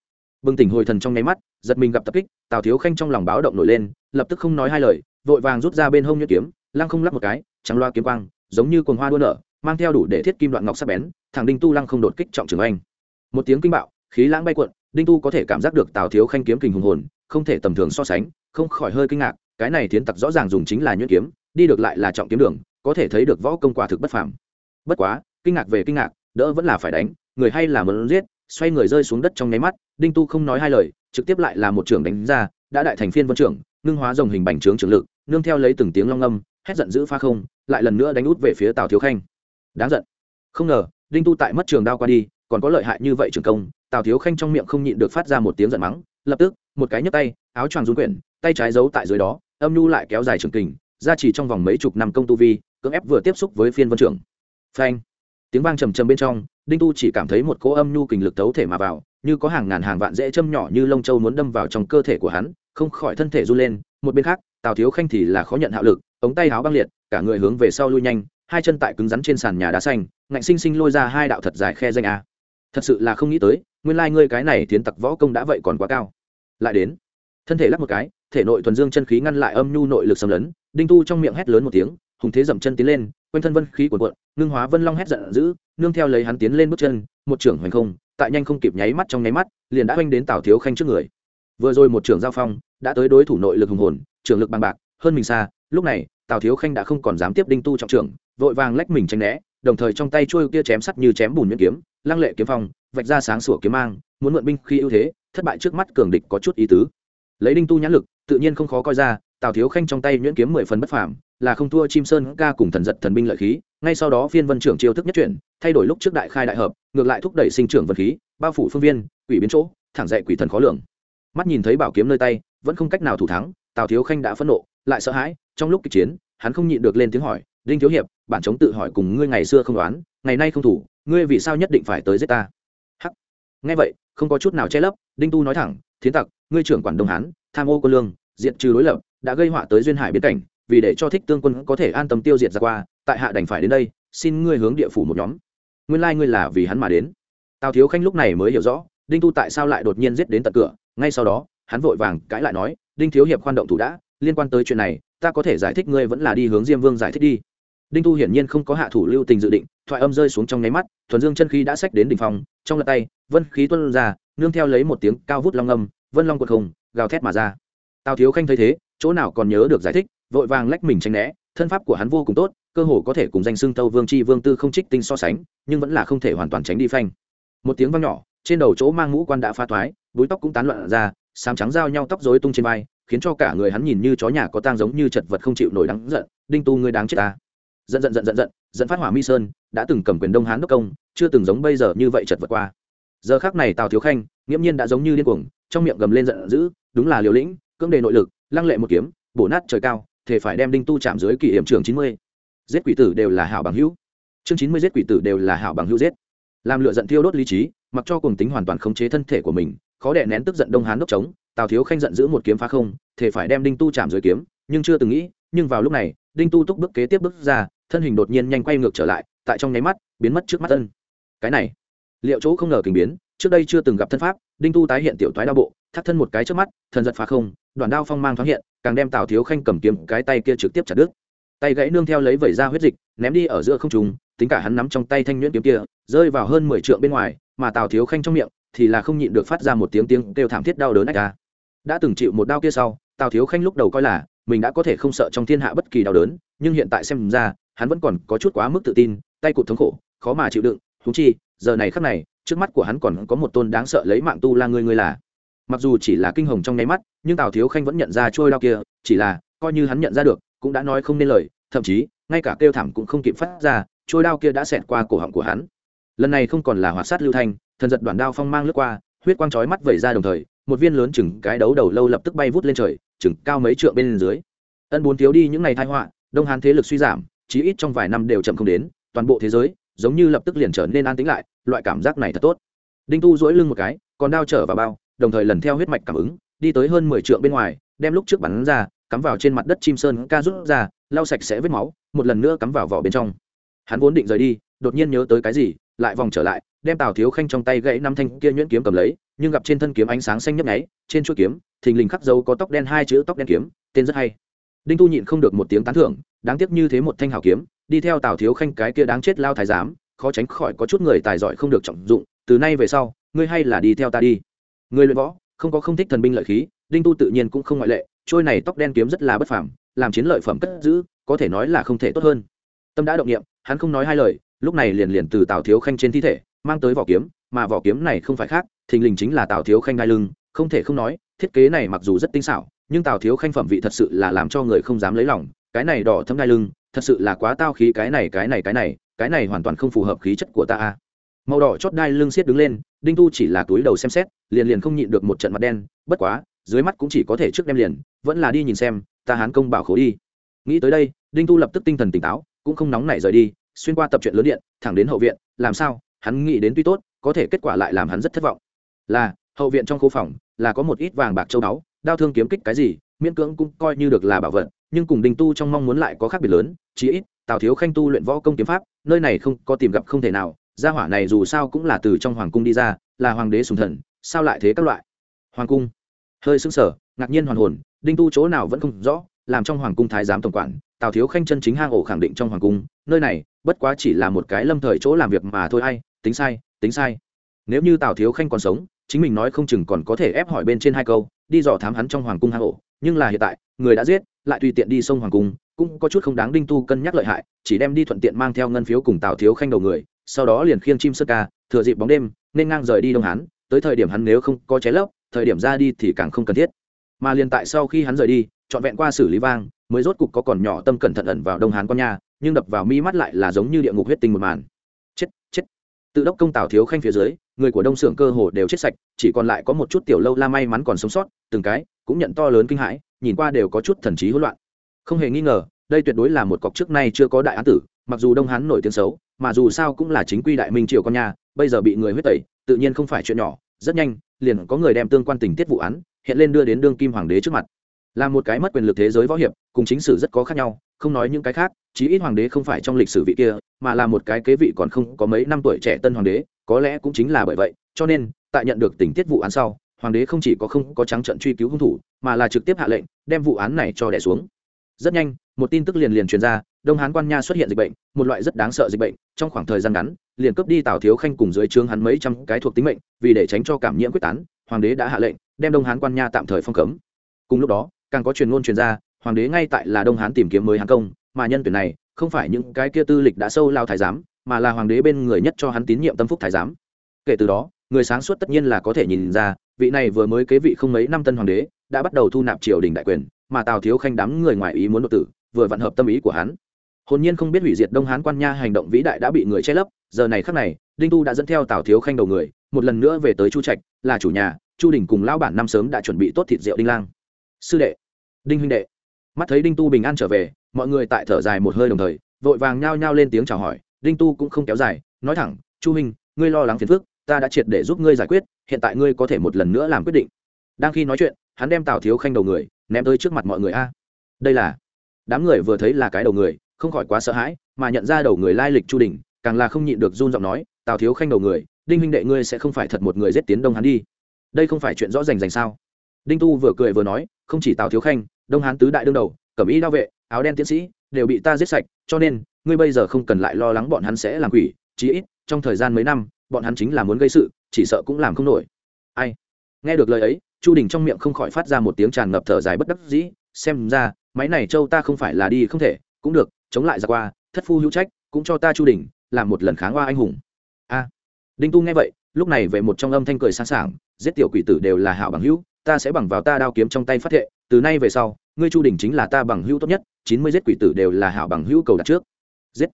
Bừng tỉnh hồi thần trong nháy mắt, giật mình gặp tập kích, tào thiếu khanh trong lòng báo động nổi lên, lập tức không nói hai lời, vội vàng rút ra bên hông nhuyễn kiếm, lăng không lắc một cái trắng loa kiếm quang, giống như cồn hoa đua nở, mang theo đủ để thiết kim đoạn ngọc sắc bén, thằng đinh tu lăng không đột kích trọng trường anh. Một tiếng kinh bạo, khí lãng bay cuộn, đinh tu có thể cảm giác được tào thiếu khanh kiếm kình hùng hồn, không thể tầm thường so sánh, không khỏi hơi kinh ngạc, cái này tiến tặc rõ ràng dùng chính là nhuyễn kiếm, đi được lại là trọng kiếm đường, có thể thấy được võ công quả thực bất phàm. Bất quá, kinh ngạc về kinh ngạc, đỡ vẫn là phải đánh, người hay là muốn giết, xoay người rơi xuống đất trong nháy mắt, đinh tu không nói hai lời, trực tiếp lại là một trưởng đánh ra, đã đại thành phiên vân trưởng, ngưng hóa dòng hình bành trướng trưởng lực, nương theo lấy từng tiếng long âm hét giận dữ pha không, lại lần nữa đánh út về phía tào thiếu khanh. Đáng giận. Không ngờ, đinh tu tại mất trường đao qua đi, còn có lợi hại như vậy trường công, tào thiếu khanh trong miệng không nhịn được phát ra một tiếng giận mắng, lập tức, một cái nhấc tay, áo choàng run quyển, tay trái giấu tại dưới đó, âm nhu lại kéo dài trường kình, ra chỉ trong vòng mấy chục năm công tu vi, cưỡng ép vừa tiếp xúc với phiên vân trưởng. Phanh. Tiếng vang trầm trầm bên trong, đinh tu chỉ cảm thấy một cỗ âm nhu kình lực tấu thể mà vào, như có hàng ngàn hàng vạn dễ châm nhỏ như lông châu muốn đâm vào trong cơ thể của hắn, không khỏi thân thể run lên, một bên khác tào thiếu khanh thì là khó nhận hạo lực, ống tay háo băng liệt, cả người hướng về sau lui nhanh, hai chân tại cứng rắn trên sàn nhà đá xanh, ngạnh sinh sinh lôi ra hai đạo thật dài khe danh a. Thật sự là không nghĩ tới, nguyên lai cái này tiến tặc võ công đã vậy còn quá cao. Lại đến, thân thể lắp một cái, thể nội thuần dương chân khí ngăn lại âm nhu nội lực xâm lấn, đinh tu trong miệng hét lớn một tiếng, hùng thế dậm chân tiến lên, quanh thân vân khí của cuộn, ngưng hóa vân long hét giận dữ, nương theo lấy hắn tiến lên bước chân, một trưởng hoành không, tại nhanh không kịp nháy mắt trong nháy mắt, liền đã oanh đến tào thiếu khanh trước người. Vừa rồi một trưởng giao phong, đã tới đối thủ nội lực hùng hồn trưởng lực bằng bạc, hơn mình xa, lúc này, tào thiếu khanh đã không còn dám tiếp đinh tu trọng trưởng, vội vàng lách mình tranh né, đồng thời trong tay trôi kia chém sắt như chém bùn nhuyễn kiếm, lăng lệ kiếm phong, vạch ra sáng sủa kiếm mang, muốn mượn binh khi ưu thế, thất bại trước mắt cường địch có chút ý tứ. Lấy đinh tu nhãn lực, tự nhiên không khó coi ra, tào thiếu khanh trong tay nhuyễn kiếm mười phần bất phàm, là không thua chim sơn ca cùng thần giật thần binh lợi khí, ngay sau đó phiên vân trưởng chiêu thức nhất chuyển, thay đổi lúc trước đại khai đại hợp, ngược lại thúc đẩy sinh trưởng vật khí, bao phủ phương viên quỷ biến chỗ, thẳng dậy quỷ thần khó lường. Mắt nhìn thấy bảo kiếm nơi tay, vẫn không cách nào thủ thắng tào thiếu khanh đã phẫn nộ, lại sợ hãi, trong lúc kịch chiến, hắn không nhịn được lên tiếng hỏi, đinh thiếu hiệp, bản chống tự hỏi cùng ngươi ngày xưa không đoán, ngày nay không thủ, ngươi vì sao nhất định phải tới giết ta? Hắc. Nghe vậy, không có chút nào che lấp, đinh tu nói thẳng, thiến tặc, ngươi trưởng quản đông hán, tham ô quân lương diện trừ đối lập, đã gây họa tới duyên hải biến cảnh, vì để cho thích tương quân có thể an tâm tiêu diệt ra qua, tại hạ đành phải đến đây, xin ngươi hướng địa phủ một nhóm. Nguyên lai ngươi là vì hắn mà đến. Tào thiếu khanh lúc này mới hiểu rõ, đinh tu tại sao lại đột nhiên giết đến tận cửa, ngay sau đó hắn vội vàng cãi lại nói, đinh thiếu hiệp khoan động thủ đã, liên quan tới chuyện này, ta có thể giải thích, ngươi vẫn là đi hướng diêm vương giải thích đi. Đinh tu hiển nhiên không có hạ thủ lưu tình dự định, thoại âm rơi xuống trong nháy mắt, thuần dương chân khí đã xách đến đỉnh phòng, trong lật tay, vân khí tuân ra, nương theo lấy một tiếng cao vút long âm, vân long quật không gào thét mà ra. Tào thiếu khanh thấy thế, chỗ nào còn nhớ được giải thích, vội vàng lách mình tranh né, thân pháp của hắn vô cùng tốt, cơ hồ có thể cùng danh xưng tâu vương chi vương tư không trích tinh so sánh, nhưng vẫn là không thể hoàn toàn tránh đi phanh. Một tiếng vang nhỏ, trên đầu chỗ mang mũ quan đã pha thoái, búi tóc cũng tán loạn ra sám trắng giao nhau tóc rối tung trên vai, khiến cho cả người hắn nhìn như chó nhà có tang giống như chật vật không chịu nổi đắng giận, đinh tu ngươi đáng chết ta. Giận giận giận giận giận giận phát hỏa mi sơn, đã từng cầm quyền đông hán đốc công, chưa từng giống bây giờ như vậy chật vật qua. Giờ khác này tào thiếu khanh, nghiễm nhiên đã giống như điên cuồng, trong miệng gầm lên giận dữ, đúng là liều lĩnh, cưỡng đề nội lực, lăng lệ một kiếm, bổ nát trời cao thể phải đem đinh tu chạm dưới kỷ hiểm trường chín mươi. Giết quỷ tử đều là hảo bằng hữu. Chương chín mươi giết quỷ tử đều là hảo bằng hữu giết. Làm lựa giận thiêu đốt lý trí, mặc cho cùng tính hoàn toàn khống chế thân thể của mình khó đè nén tức giận đông hán đốc trống tào thiếu khanh giận giữ một kiếm phá không, thể phải đem đinh tu chạm dưới kiếm, nhưng chưa từng nghĩ, nhưng vào lúc này, đinh tu túc bước kế tiếp bước ra, thân hình đột nhiên nhanh quay ngược trở lại, tại trong nháy mắt, biến mất trước mắt ân. cái này, liệu chỗ không ngờ kinh biến, trước đây chưa từng gặp thân pháp, đinh tu tái hiện tiểu toái đao bộ, thắt thân một cái trước mắt, thần giật phá không đoàn đao phong mang thoáng hiện, càng đem tào thiếu khanh cầm kiếm cái tay kia trực tiếp chặt đứt tay gãy nương theo lấy vẩy ra huyết dịch, ném đi ở giữa không trùng tính cả hắn nắm trong tay thanh nhuyễn kiếm kia, rơi vào hơn mười trượng bên ngoài, mà tào thiếu khanh trong miệng thì là không nhịn được phát ra một tiếng tiếng kêu thảm thiết đau đớn ách ra đã từng chịu một đau kia sau, tào thiếu khanh lúc đầu coi là mình đã có thể không sợ trong thiên hạ bất kỳ đau đớn, nhưng hiện tại xem ra, hắn vẫn còn có chút quá mức tự tin, tay cụt thống khổ, khó mà chịu đựng. Thú chi, giờ này khắc này, trước mắt của hắn còn có một tôn đáng sợ lấy mạng tu la ngươi ngươi là. Mặc dù chỉ là kinh hồng trong nháy mắt, nhưng tào thiếu khanh vẫn nhận ra trôi đau kia, chỉ là coi như hắn nhận ra được, cũng đã nói không nên lời, thậm chí, ngay cả kêu thảm cũng không kịp phát ra trôi đao kia đã xẹt qua cổ họng của hắn lần này không còn là hỏa sát lưu thanh, thần giật đoạn đao phong mang lướt qua, huyết quang chói mắt vẩy ra đồng thời, một viên lớn chừng cái đấu đầu lâu lập tức bay vút lên trời, chừng cao mấy trượng bên dưới. Ân bốn thiếu đi những ngày thai họa, đông hán thế lực suy giảm, chí ít trong vài năm đều chậm không đến, toàn bộ thế giới giống như lập tức liền trở nên an tĩnh lại, loại cảm giác này thật tốt. Đinh tu dỗi lưng một cái, còn đao trở vào bao, đồng thời lần theo huyết mạch cảm ứng, đi tới hơn mười trượng bên ngoài, đem lúc trước bắn ra, cắm vào trên mặt đất chim sơn ca rút ra, lau sạch sẽ vết máu, một lần nữa cắm vào vỏ bên trong. Hắn vốn định rời đi đột nhiên nhớ tới cái gì, lại vòng trở lại, đem tào thiếu khanh trong tay gãy năm thanh kia nhuyễn kiếm cầm lấy, nhưng gặp trên thân kiếm ánh sáng xanh nhấp nháy, trên chuỗi kiếm, thình lình khắc dấu có tóc đen hai chữ tóc đen kiếm, tên rất hay. Đinh tu nhịn không được một tiếng tán thưởng, đáng tiếc như thế một thanh hào kiếm, đi theo tào thiếu khanh cái kia đáng chết lao thái giám, khó tránh khỏi có chút người tài giỏi không được trọng dụng, từ nay về sau, ngươi hay là đi theo ta đi. Người luyện võ, không có không thích thần binh lợi khí, đinh tu tự nhiên cũng không ngoại lệ, trôi này tóc đen kiếm rất là bất phàm, làm chiến lợi phẩm cất giữ, có thể nói là không thể tốt hơn. Tâm đã động nghiệm hắn không nói hai lời lúc này liền liền từ tào thiếu khanh trên thi thể, mang tới vỏ kiếm, mà vỏ kiếm này không phải khác, thình lình chính là tào thiếu khanh đai lưng, không thể không nói, thiết kế này mặc dù rất tinh xảo, nhưng tào thiếu khanh phẩm vị thật sự là làm cho người không dám lấy lòng, cái này đỏ thấm đai lưng, thật sự là quá tao khí, cái này cái này cái này cái này hoàn toàn không phù hợp khí chất của ta a. Màu đỏ chót đai lưng xiết đứng lên, đinh tu chỉ là túi đầu xem xét, liền liền không nhịn được một trận mặt đen, bất quá, dưới mắt cũng chỉ có thể trước đem liền, vẫn là đi nhìn xem, ta hán công bảo khổ đi. Nghĩ tới đây, đinh tu lập tức tinh thần tỉnh táo, cũng không nóng nảy rời đi xuyên qua tập truyện lớn điện, thẳng đến hậu viện, làm sao, hắn nghĩ đến tuy tốt, có thể kết quả lại làm hắn rất thất vọng. Là, hậu viện trong khu phòng, là có một ít vàng bạc châu báu, đao thương kiếm kích cái gì, miễn cưỡng cũng coi như được là bảo vật, nhưng cùng đình tu trong mong muốn lại có khác biệt lớn, chí ít, tào thiếu khanh tu luyện võ công kiếm pháp, nơi này không có tìm gặp không thể nào, gia hỏa này dù sao cũng là từ trong hoàng cung đi ra, là hoàng đế sùng thần, sao lại thế các loại? Hoàng cung. Hơi sững sờ, ngạc nhiên hoàn hồn, đinh tu chỗ nào vẫn không rõ, làm trong hoàng cung thái giám tổng quản, tào thiếu khanh chân chính hang ổ khẳng định trong hoàng cung, nơi này bất quá chỉ là một cái lâm thời chỗ làm việc mà thôi hay tính sai tính sai. Nếu như tào thiếu khanh còn sống, chính mình nói không chừng còn có thể ép hỏi bên trên hai câu, đi dò thám hắn trong hoàng cung hang ổ. Nhưng là hiện tại, người đã giết, lại tùy tiện đi sông hoàng cung, cũng có chút không đáng đinh tu cân nhắc lợi hại, chỉ đem đi thuận tiện mang theo ngân phiếu cùng tào thiếu khanh đầu người, sau đó liền khiêng chim sơ ca, thừa dịp bóng đêm, nên ngang rời đi đông hán, tới thời điểm hắn nếu không có cháy lấp, thời điểm ra đi thì càng không cần thiết. Mà liền tại sau khi hắn rời đi, trọn vẹn qua xử lý vang, mới rốt cục có còn nhỏ tâm cẩn thận ẩn vào đông hán con nhà nhưng đập vào mi mắt lại là giống như địa ngục huyết tinh một màn. Chết chết. Tự đốc công tào thiếu khanh phía dưới, người của đông xưởng cơ hồ đều chết sạch, chỉ còn lại có một chút tiểu lâu la may mắn còn sống sót, từng cái cũng nhận to lớn kinh hãi, nhìn qua đều có chút thần trí hỗn loạn. Không hề nghi ngờ, đây tuyệt đối là một cọc trước nay chưa có đại án tử, mặc dù đông hán nổi tiếng xấu, mà dù sao cũng là chính quy đại minh triều con nhà, bây giờ bị người huyết tẩy, tự nhiên không phải chuyện nhỏ, rất nhanh, liền có người đem tương quan tình tiết vụ án hiện lên đưa đến đương kim hoàng đế trước mặt. Là một cái mất quyền lực thế giới võ hiệp, cùng chính sử rất có khác nhau không nói những cái khác, chí ít hoàng đế không phải trong lịch sử vị kia, mà là một cái kế vị còn không có mấy năm tuổi trẻ tân hoàng đế, có lẽ cũng chính là bởi vậy, cho nên, tại nhận được tình tiết vụ án sau, hoàng đế không chỉ có không có trắng trận truy cứu hung thủ, mà là trực tiếp hạ lệnh, đem vụ án này cho đẻ xuống. Rất nhanh, một tin tức liền liền truyền ra, đông hán quan nha xuất hiện dịch bệnh, một loại rất đáng sợ dịch bệnh, trong khoảng thời gian ngắn, liền cướp đi tào thiếu khanh cùng dưới trướng hắn mấy trăm cái thuộc tính mệnh, vì để tránh cho cảm nhiễm quyết tán, hoàng đế đã hạ lệnh, đem đông hán quan nha tạm thời phong cấm. Cùng lúc đó, càng có truyền ngôn truyền ra hoàng đế ngay tại là đông hán tìm kiếm mới hán công, mà nhân tuyển này, không phải những cái kia tư lịch đã sâu lao thái giám, mà là hoàng đế bên người nhất cho hắn tín nhiệm tâm phúc thái giám. Kể từ đó, người sáng suốt tất nhiên là có thể nhìn ra, vị này vừa mới kế vị không mấy năm tân hoàng đế, đã bắt đầu thu nạp triều đình đại quyền, mà tào thiếu khanh đám người ngoài ý muốn đột tử, vừa vặn hợp tâm ý của hắn. Hồn nhiên không biết hủy diệt đông hán quan nha hành động vĩ đại đã bị người che lấp, giờ này khắc này, đinh tu đã dẫn theo tào thiếu khanh đầu người, một lần nữa về tới chu trạch, là chủ nhà, chu đình cùng lão bản năm sớm đã chuẩn bị tốt thịt rượu đinh lang. Sư đệ, đinh huynh đệ mắt thấy đinh tu bình an trở về, mọi người tại thở dài một hơi đồng thời, vội vàng nhao nhao lên tiếng chào hỏi, đinh tu cũng không kéo dài, nói thẳng, chu huynh, ngươi lo lắng phiền phức, ta đã triệt để giúp ngươi giải quyết, hiện tại ngươi có thể một lần nữa làm quyết định. Đang khi nói chuyện, hắn đem tào thiếu khanh đầu người ném tới trước mặt mọi người, a, đây là đám người vừa thấy là cái đầu người, không khỏi quá sợ hãi, mà nhận ra đầu người lai lịch chu đình, càng là không nhịn được run giọng nói, tào thiếu khanh đầu người, đinh huynh đệ ngươi sẽ không phải thật một người giết tiến đông hắn đi. Đây không phải chuyện rõ rành rành sao? Đinh tu vừa cười vừa nói, không chỉ tào thiếu khanh đông hán tứ đại đương đầu, cẩm y đao vệ, áo đen tiến sĩ, đều bị ta giết sạch, cho nên, ngươi bây giờ không cần lại lo lắng bọn hắn sẽ làm quỷ, chí ít, trong thời gian mấy năm, bọn hắn chính là muốn gây sự, chỉ sợ cũng làm không nổi. Ai? Nghe được lời ấy, chu đình trong miệng không khỏi phát ra một tiếng tràn ngập thở dài bất đắc dĩ, xem ra, máy này châu ta không phải là đi không thể, cũng được, chống lại ra qua, thất phu hữu trách, cũng cho ta chu đình, làm một lần kháng hoa anh hùng. A. Đinh tu nghe vậy, lúc này về một trong âm thanh cười sáng sảng, giết tiểu quỷ tử đều là hảo bằng hữu, ta sẽ bằng vào ta đao kiếm trong tay phát thệ từ nay về sau, ngươi chu đình chính là ta bằng hữu tốt nhất, chín mươi giết quỷ tử đều là hảo bằng hữu cầu đặt trước. Giết.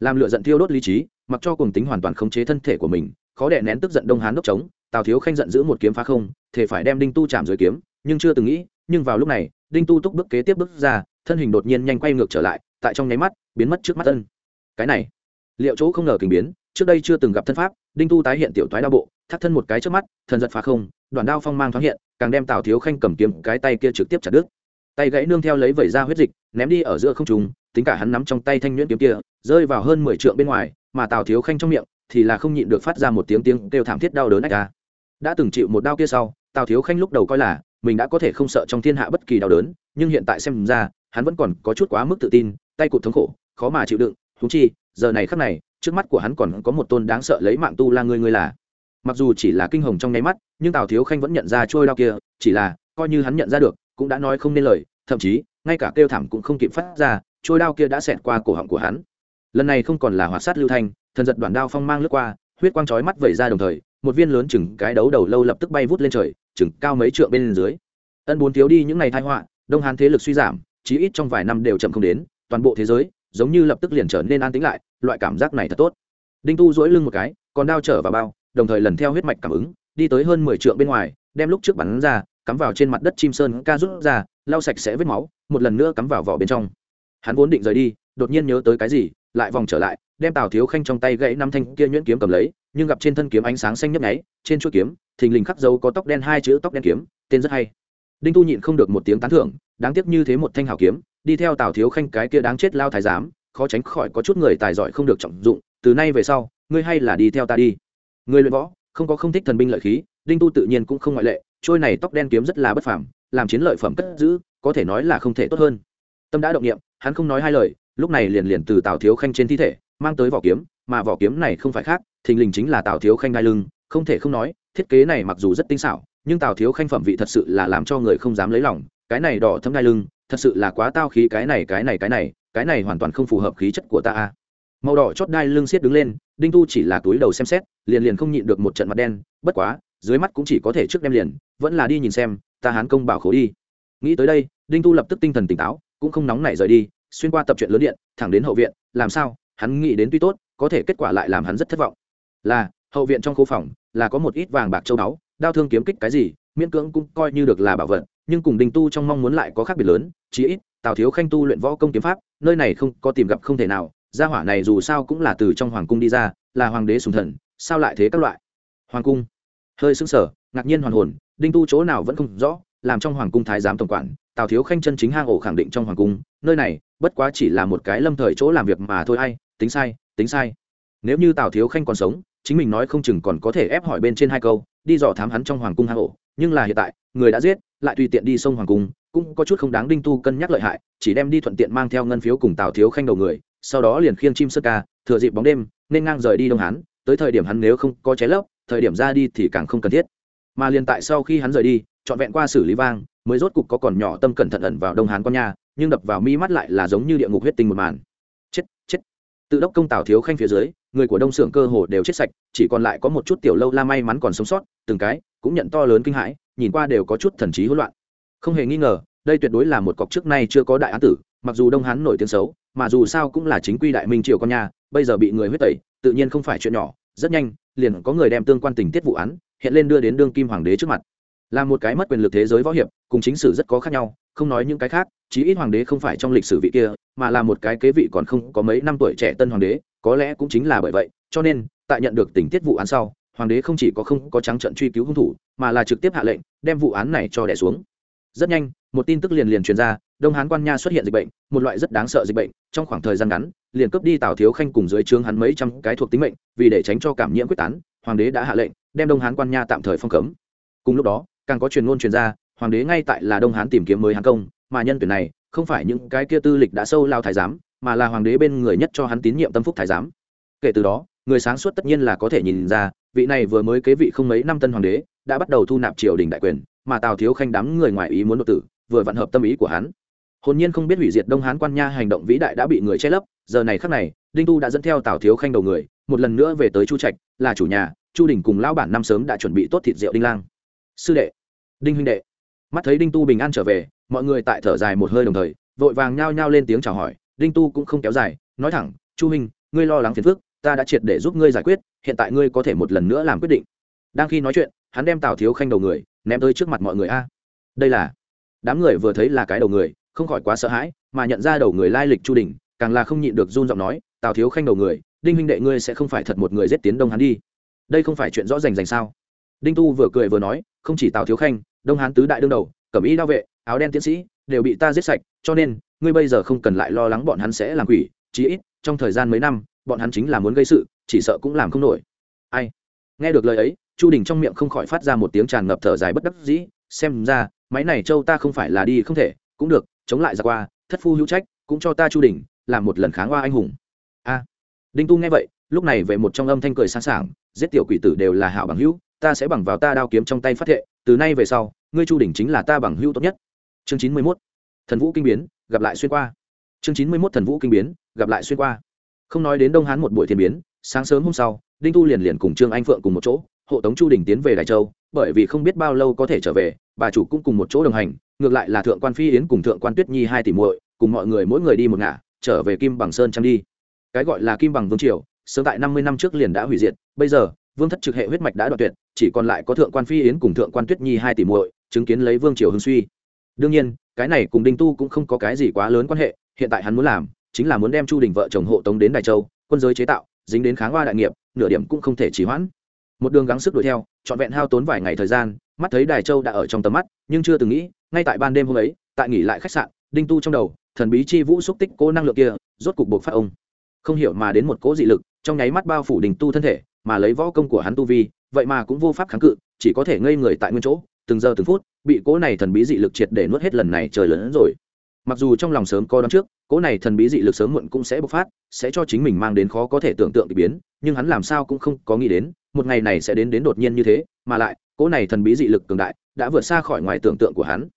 Làm lựa giận thiêu đốt lý trí, mặc cho cùng tính hoàn toàn khống chế thân thể của mình, khó đè nén tức giận đông hán đốc trống tào thiếu khanh giận giữ một kiếm phá không thể phải đem đinh tu chạm dưới kiếm, nhưng chưa từng nghĩ, nhưng vào lúc này, đinh tu túc bước kế tiếp bước ra, thân hình đột nhiên nhanh quay ngược trở lại, tại trong nháy mắt, biến mất trước mắt ân. Cái này, liệu chỗ không ngờ kình biến, trước đây chưa từng gặp thân pháp, đinh tu tái hiện tiểu thoái đa bộ, thắt thân một cái trước mắt, thần giật phá không đoàn đao phong mang thoáng hiện, càng đem tào thiếu khanh cầm kiếm cái tay kia trực tiếp chặt đứt. Tay gãy nương theo lấy vẩy ra huyết dịch, ném đi ở giữa không trùng tính cả hắn nắm trong tay thanh nhuyễn kiếm kia, rơi vào hơn mười trượng bên ngoài, mà tào thiếu khanh trong miệng thì là không nhịn được phát ra một tiếng tiếng kêu thảm thiết đau đớn ách ra đã từng chịu một đau kia sau, tào thiếu khanh lúc đầu coi là mình đã có thể không sợ trong thiên hạ bất kỳ đau đớn, nhưng hiện tại xem ra, hắn vẫn còn có chút quá mức tự tin, tay cụt thống khổ, khó mà chịu đựng. Thú chi, giờ này khắc này, trước mắt của hắn còn có một tôn đáng sợ lấy mạng tu la ngươi ngươi là mặc dù chỉ là kinh hồng trong nháy mắt, nhưng tào thiếu khanh vẫn nhận ra trôi đao kia, chỉ là, coi như hắn nhận ra được, cũng đã nói không nên lời, thậm chí, ngay cả kêu thảm cũng không kịp phát ra, trôi đao kia đã xẹt qua cổ họng của hắn. Lần này không còn là hoạt sát lưu thanh, thần giật đoàn đao phong mang lướt qua, huyết quang chói mắt vẩy ra đồng thời, một viên lớn chừng cái đấu đầu lâu lập tức bay vút lên trời, chừng cao mấy trượng bên dưới. Ân bốn thiếu đi những ngày thai họa, đông hán thế lực suy giảm, chí ít trong vài năm đều chậm không đến, toàn bộ thế giới, giống như lập tức liền trở nên an tĩnh lại, loại cảm giác này thật tốt. Đinh tu dỗi lưng một cái, còn đao trở vào bao đồng thời lần theo huyết mạch cảm ứng, đi tới hơn mười trượng bên ngoài, đem lúc trước bắn ra, cắm vào trên mặt đất chim sơn ca rút ra, lau sạch sẽ vết máu, một lần nữa cắm vào vỏ bên trong. Hắn vốn định rời đi, đột nhiên nhớ tới cái gì, lại vòng trở lại, đem tào thiếu khanh trong tay gãy năm thanh kia nhuyễn kiếm cầm lấy, nhưng gặp trên thân kiếm ánh sáng xanh nhấp nháy, trên chuỗi kiếm, thình lình khắc dấu có tóc đen hai chữ tóc đen kiếm, tên rất hay. Đinh tu nhịn không được một tiếng tán thưởng, đáng tiếc như thế một thanh hảo kiếm, đi theo tào thiếu khanh cái kia đáng chết lao thái giám, khó tránh khỏi có chút người tài giỏi không được trọng dụng, từ nay về sau, ngươi hay là đi theo ta đi người luyện võ, không có không thích thần binh lợi khí, đinh tu tự nhiên cũng không ngoại lệ, trôi này tóc đen kiếm rất là bất phàm, làm chiến lợi phẩm cất giữ, có thể nói là không thể tốt hơn. Tâm đã động niệm, hắn không nói hai lời, lúc này liền liền từ tào thiếu khanh trên thi thể, mang tới vỏ kiếm, mà vỏ kiếm này không phải khác, thình lình chính là tào thiếu khanh đai lưng, không thể không nói, thiết kế này mặc dù rất tinh xảo, nhưng tào thiếu khanh phẩm vị thật sự là làm cho người không dám lấy lòng, cái này đỏ thấm đai lưng, thật sự là quá tao khí cái này cái này cái này cái này hoàn toàn không phù hợp khí chất của ta a màu đỏ chót đai lưng xiết đứng lên, đinh tu chỉ là túi đầu xem xét, liền liền không nhịn được một trận mặt đen, bất quá, dưới mắt cũng chỉ có thể trước đem liền, vẫn là đi nhìn xem, ta hán công bảo khố đi. Nghĩ tới đây, đinh tu lập tức tinh thần tỉnh táo, cũng không nóng nảy rời đi, xuyên qua tập truyện lớn điện, thẳng đến hậu viện, làm sao, hắn nghĩ đến tuy tốt, có thể kết quả lại làm hắn rất thất vọng. Là, hậu viện trong khu phòng, là có một ít vàng bạc châu báu, đao thương kiếm kích cái gì, miễn cưỡng cũng coi như được là bảo vật, nhưng cùng đinh tu trong mong muốn lại có khác biệt lớn, chí ít, tào thiếu khanh tu luyện võ công kiếm pháp, nơi này không có tìm gặp không thể nào gia hỏa này dù sao cũng là từ trong hoàng cung đi ra, là hoàng đế sùng thần, sao lại thế các loại? Hoàng cung. Hơi sững sờ, ngạc nhiên hoàn hồn, đinh tu chỗ nào vẫn không rõ, làm trong hoàng cung thái giám tổng quản, tào thiếu khanh chân chính hang ổ khẳng định trong hoàng cung, nơi này, bất quá chỉ là một cái lâm thời chỗ làm việc mà thôi ai, tính sai tính sai. Nếu như tào thiếu khanh còn sống, chính mình nói không chừng còn có thể ép hỏi bên trên hai câu, đi dò thám hắn trong hoàng cung hang ổ, nhưng là hiện tại, người đã giết, lại tùy tiện đi sông hoàng cung, cũng có chút không đáng đinh tu cân nhắc lợi hại, chỉ đem đi thuận tiện mang theo ngân phiếu cùng tào thiếu khanh đầu người sau đó liền khiêng chim sơ ca thừa dịp bóng đêm nên ngang rời đi đông hán tới thời điểm hắn nếu không có cháy lấp thời điểm ra đi thì càng không cần thiết. Mà liền tại sau khi hắn rời đi trọn vẹn qua xử lý vang mới rốt cục có còn nhỏ tâm cẩn thận ẩn vào đông hán con nhà, nhưng đập vào mi mắt lại là giống như địa ngục huyết tinh một màn. Chết chết. Tự đốc công tào thiếu khanh phía dưới người của đông xưởng cơ hồ đều chết sạch chỉ còn lại có một chút tiểu lâu la may mắn còn sống sót từng cái cũng nhận to lớn kinh hãi nhìn qua đều có chút thần trí hỗn loạn. Không hề nghi ngờ đây tuyệt đối là một cọc trước nay chưa có đại án tử mặc dù đông hán nổi tiếng xấu mà dù sao cũng là chính quy đại minh triều con nhà, bây giờ bị người huyết tẩy, tự nhiên không phải chuyện nhỏ. Rất nhanh, liền có người đem tương quan tình tiết vụ án hiện lên đưa đến đương kim hoàng đế trước mặt. Là một cái mất quyền lực thế giới võ hiệp, cùng chính sử rất có khác nhau, không nói những cái khác, chí ít hoàng đế không phải trong lịch sử vị kia, mà là một cái kế vị còn không có mấy năm tuổi trẻ tân hoàng đế, có lẽ cũng chính là bởi vậy, cho nên, tại nhận được tình tiết vụ án sau, hoàng đế không chỉ có không có trắng trận truy cứu hung thủ, mà là trực tiếp hạ lệnh, đem vụ án này cho đẻ xuống. Rất nhanh, một tin tức liền liền truyền ra đông hán quan nha xuất hiện dịch bệnh, một loại rất đáng sợ dịch bệnh, trong khoảng thời gian ngắn, liền cướp đi tào thiếu khanh cùng dưới trướng hắn mấy trăm cái thuộc tính mệnh, vì để tránh cho cảm nhiễm quyết tán, hoàng đế đã hạ lệnh, đem đông hán quan nha tạm thời phong cấm. Cùng lúc đó, càng có truyền ngôn truyền ra, hoàng đế ngay tại là đông hán tìm kiếm mới hán công, mà nhân tuyển này, không phải những cái kia tư lịch đã sâu lao thái giám, mà là hoàng đế bên người nhất cho hắn tín nhiệm tâm phúc thái giám. Kể từ đó, người sáng suốt tất nhiên là có thể nhìn ra, vị này vừa mới kế vị không mấy năm tân hoàng đế, đã bắt đầu thu nạp triều đình đại quyền, mà tào thiếu khanh đám người ngoài ý muốn đột tử, vừa vặn hợp tâm ý của hắn hồn nhiên không biết hủy diệt đông hán quan nha hành động vĩ đại đã bị người che lấp, giờ này khắc này, đinh tu đã dẫn theo tào thiếu khanh đầu người, một lần nữa về tới chu trạch, là chủ nhà, chu đình cùng lão bản năm sớm đã chuẩn bị tốt thịt rượu đinh lang. Sư đệ, đinh huynh đệ. Mắt thấy đinh tu bình an trở về, mọi người tại thở dài một hơi đồng thời, vội vàng nhao nhao lên tiếng chào hỏi, đinh tu cũng không kéo dài, nói thẳng, chu huynh, ngươi lo lắng phiền phức, ta đã triệt để giúp ngươi giải quyết, hiện tại ngươi có thể một lần nữa làm quyết định. Đang khi nói chuyện, hắn đem tào thiếu khanh đầu người, ném tới trước mặt mọi người a. Đây là, đám người vừa thấy là cái đầu người không khỏi quá sợ hãi, mà nhận ra đầu người lai lịch chu đình, càng là không nhịn được run giọng nói, tào thiếu khanh đầu người, đinh huynh đệ ngươi sẽ không phải thật một người giết tiến đông hắn đi. Đây không phải chuyện rõ rành rành sao? Đinh tu vừa cười vừa nói, không chỉ tào thiếu khanh, đông hán tứ đại đương đầu, cẩm y đao vệ, áo đen tiến sĩ, đều bị ta giết sạch, cho nên, ngươi bây giờ không cần lại lo lắng bọn hắn sẽ làm quỷ, chí ít, trong thời gian mấy năm, bọn hắn chính là muốn gây sự, chỉ sợ cũng làm không nổi. Ai? Nghe được lời ấy, chu đình trong miệng không khỏi phát ra một tiếng tràn ngập thở dài bất đắc dĩ, xem ra, máy này châu ta không phải là đi không thể, cũng được chống lại ra qua thất phu hữu trách cũng cho ta chu đình làm một lần kháng hoa anh hùng. A. Đinh tu nghe vậy lúc này về một trong âm thanh cười sẵn sàng, giết tiểu quỷ tử đều là hảo bằng hữu ta sẽ bằng vào ta đao kiếm trong tay phát thệ từ nay về sau ngươi chu đình chính là ta bằng hữu tốt nhất. Chương chín mươi mốt. Thần vũ kinh biến gặp lại xuyên qua. Chương chín mươi mốt thần vũ kinh biến gặp lại xuyên qua. Không nói đến đông hán một buổi thiên biến sáng sớm hôm sau đinh tu liền liền cùng trương anh phượng cùng một chỗ hộ tống chu đình tiến về đại châu, bởi vì không biết bao lâu có thể trở về, bà chủ cũng cùng một chỗ đồng hành, ngược lại là thượng quan phi yến cùng thượng quan tuyết nhi hai tỷ muội, cùng mọi người mỗi người đi một ngả, trở về kim bằng sơn trang đi. Cái gọi là kim bằng vương triều, sớm tại năm mươi năm trước liền đã hủy diệt, bây giờ, vương thất trực hệ huyết mạch đã đoạn tuyệt, chỉ còn lại có thượng quan phi yến cùng thượng quan tuyết nhi hai tỷ muội, chứng kiến lấy vương triều hưng suy. Đương nhiên, cái này cùng đinh tu cũng không có cái gì quá lớn quan hệ, hiện tại hắn muốn làm, chính là muốn đem chu đình vợ chồng hộ tống đến đài châu, quân giới chế tạo, dính đến kháng hoa đại nghiệp, nửa điểm cũng không thể trì hoãn một đường gắng sức đuổi theo, trọn vẹn hao tốn vài ngày thời gian, mắt thấy đài châu đã ở trong tầm mắt, nhưng chưa từng nghĩ, ngay tại ban đêm hôm ấy, tại nghỉ lại khách sạn, đinh tu trong đầu, thần bí chi vũ xúc tích cố năng lượng kia, rốt cục buộc phát ông. Không hiểu mà đến một cố dị lực, trong nháy mắt bao phủ đình tu thân thể, mà lấy võ công của hắn tu vi, vậy mà cũng vô pháp kháng cự, chỉ có thể ngây người tại nguyên chỗ, từng giờ từng phút, bị cố này thần bí dị lực triệt để nuốt hết lần này trời lớn hơn rồi. Mặc dù trong lòng sớm có đón trước cố này thần bí dị lực sớm muộn cũng sẽ bộc phát, sẽ cho chính mình mang đến khó có thể tưởng tượng k biến, nhưng hắn làm sao cũng không có nghĩ đến một ngày này sẽ đến đến đột nhiên như thế, mà lại, cỗ này thần bí dị lực cường đại đã vượt xa khỏi ngoài tưởng tượng của hắn.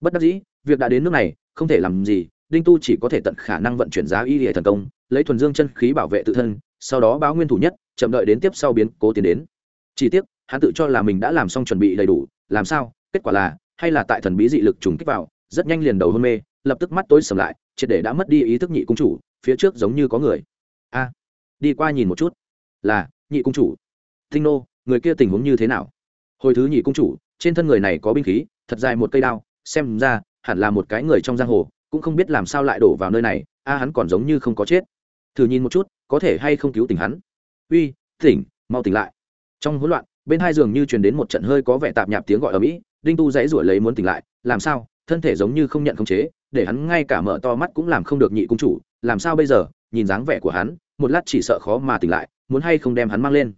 Bất đắc dĩ, việc đã đến nước này, không thể làm gì, đinh tu chỉ có thể tận khả năng vận chuyển giá y hệ thần công, lấy thuần dương chân khí bảo vệ tự thân, sau đó báo nguyên thủ nhất, chậm đợi đến tiếp sau biến cố tiến đến. Chỉ tiếc, hắn tự cho là mình đã làm xong chuẩn bị đầy đủ, làm sao, kết quả là, hay là tại thần bí dị lực trùng kích vào, rất nhanh liền đầu hôn mê, lập tức mắt tối sầm lại, triệt để đã mất đi ý thức nhị cung chủ, phía trước giống như có người. A, đi qua nhìn một chút. Là, nhị cung chủ thinh nô, người kia tình huống như thế nào? Hồi thứ nhị cung chủ, trên thân người này có binh khí, thật dài một cây đao, xem ra, hẳn là một cái người trong giang hồ, cũng không biết làm sao lại đổ vào nơi này, a hắn còn giống như không có chết. Thử nhìn một chút, có thể hay không cứu tỉnh hắn? Uy, tỉnh, mau tỉnh lại. Trong hỗn loạn, bên hai giường như truyền đến một trận hơi có vẻ tạp nhạp tiếng gọi ở mỹ, đinh tu dãy ruổi lấy muốn tỉnh lại, làm sao? Thân thể giống như không nhận khống chế, để hắn ngay cả mở to mắt cũng làm không được nhị cung chủ, làm sao bây giờ? Nhìn dáng vẻ của hắn, một lát chỉ sợ khó mà tỉnh lại, muốn hay không đem hắn mang lên?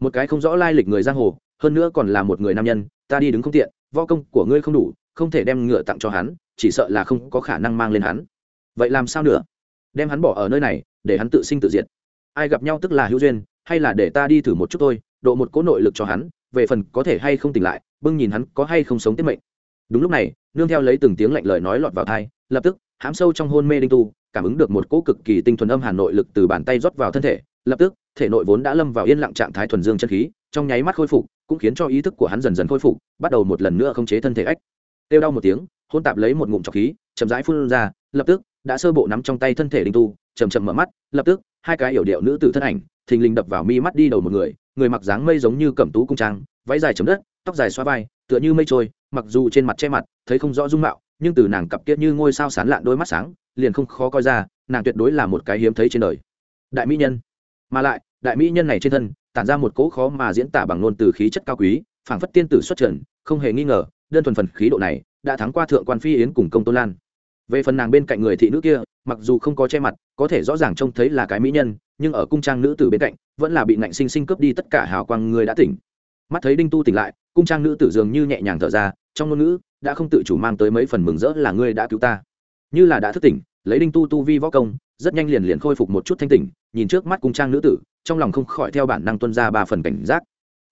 Một cái không rõ lai lịch người giang hồ, hơn nữa còn là một người nam nhân, ta đi đứng không tiện vo công của ngươi không đủ, không thể đem ngựa tặng cho hắn, chỉ sợ là không có khả năng mang lên hắn. Vậy làm sao nữa? Đem hắn bỏ ở nơi này, để hắn tự sinh tự diệt. Ai gặp nhau tức là hữu duyên, hay là để ta đi thử một chút thôi, độ một cỗ nội lực cho hắn, về phần có thể hay không tỉnh lại, bưng nhìn hắn có hay không sống tiếp mệnh. Đúng lúc này, nương theo lấy từng tiếng lạnh lời nói lọt vào thai lập tức, hãm sâu trong hôn mê đinh tu cảm ứng được một cỗ cực kỳ tinh thuần âm hàn nội lực từ bàn tay rót vào thân thể, lập tức, thể nội vốn đã lâm vào yên lặng trạng thái thuần dương chân khí, trong nháy mắt khôi phục, cũng khiến cho ý thức của hắn dần dần khôi phục, bắt đầu một lần nữa không chế thân thể ách. Kêu đau một tiếng, hôn tạp lấy một ngụm trọc khí, chậm rãi phun ra, lập tức, đã sơ bộ nắm trong tay thân thể đinh tu chầm chậm mở mắt, lập tức, hai cái yểu điệu nữ tử thân ảnh, thình lình đập vào mi mắt đi đầu một người người mặc dáng mây giống như cẩm tú cung trang, váy dài chấm đất, tóc dài xoa vai, tựa như mây trôi, mặc dù trên mặt che mặt, thấy không rõ dung mạo, nhưng từ nàng cặp kia như ngôi sao sán lạn đôi mắt sáng liền không khó coi ra, nàng tuyệt đối là một cái hiếm thấy trên đời. Đại mỹ nhân. Mà lại, đại mỹ nhân này trên thân, tản ra một cỗ khó mà diễn tả bằng ngôn từ khí chất cao quý, phảng phất tiên tử xuất trần, không hề nghi ngờ, đơn thuần phần khí độ này, đã thắng qua thượng quan phi yến cùng công tôn lan. Về phần nàng bên cạnh người thị nữ kia, mặc dù không có che mặt, có thể rõ ràng trông thấy là cái mỹ nhân, nhưng ở cung trang nữ tử bên cạnh, vẫn là bị ngạnh sinh sinh cướp đi tất cả hào quang người đã tỉnh. Mắt thấy đinh tu tỉnh lại, cung trang nữ tử dường như nhẹ nhàng thở ra, trong ngôn ngữ, đã không tự chủ mang tới mấy phần mừng rỡ là ngươi đã cứu ta như là đã thức tỉnh, lấy đinh tu tu vi võ công, rất nhanh liền liền khôi phục một chút thanh tỉnh, nhìn trước mắt cung trang nữ tử, trong lòng không khỏi theo bản năng tuân ra ba phần cảnh giác.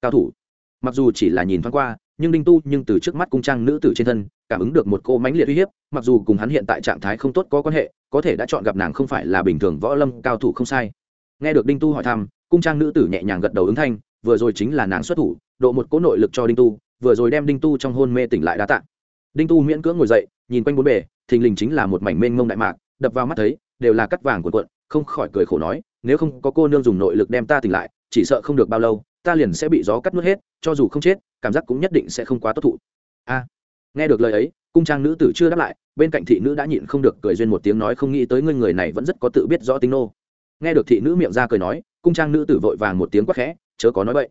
Cao thủ, mặc dù chỉ là nhìn thoáng qua, nhưng đinh tu nhưng từ trước mắt cung trang nữ tử trên thân, cảm ứng được một cô mãnh liệt uy hiếp, mặc dù cùng hắn hiện tại trạng thái không tốt có quan hệ, có thể đã chọn gặp nàng không phải là bình thường võ lâm cao thủ không sai. Nghe được đinh tu hỏi thăm, cung trang nữ tử nhẹ nhàng gật đầu ứng thanh, vừa rồi chính là nàng xuất thủ, độ một cỗ nội lực cho đinh tu, vừa rồi đem đinh tu trong hôn mê tỉnh lại đa tạ. Đinh tu miễn cưỡng ngồi dậy nhìn quanh bốn bề, thình lình chính là một mảnh mênh mông đại mạc, đập vào mắt thấy, đều là cắt vàng của quận không khỏi cười khổ nói, nếu không có cô nương dùng nội lực đem ta tỉnh lại, chỉ sợ không được bao lâu, ta liền sẽ bị gió cắt nuốt hết, cho dù không chết, cảm giác cũng nhất định sẽ không quá tốt thụ. A, nghe được lời ấy, cung trang nữ tử chưa đáp lại, bên cạnh thị nữ đã nhịn không được cười duyên một tiếng nói không nghĩ tới ngươi người này vẫn rất có tự biết rõ tính nô. Nghe được thị nữ miệng ra cười nói, cung trang nữ tử vội vàng một tiếng quát khẽ, chớ có nói vậy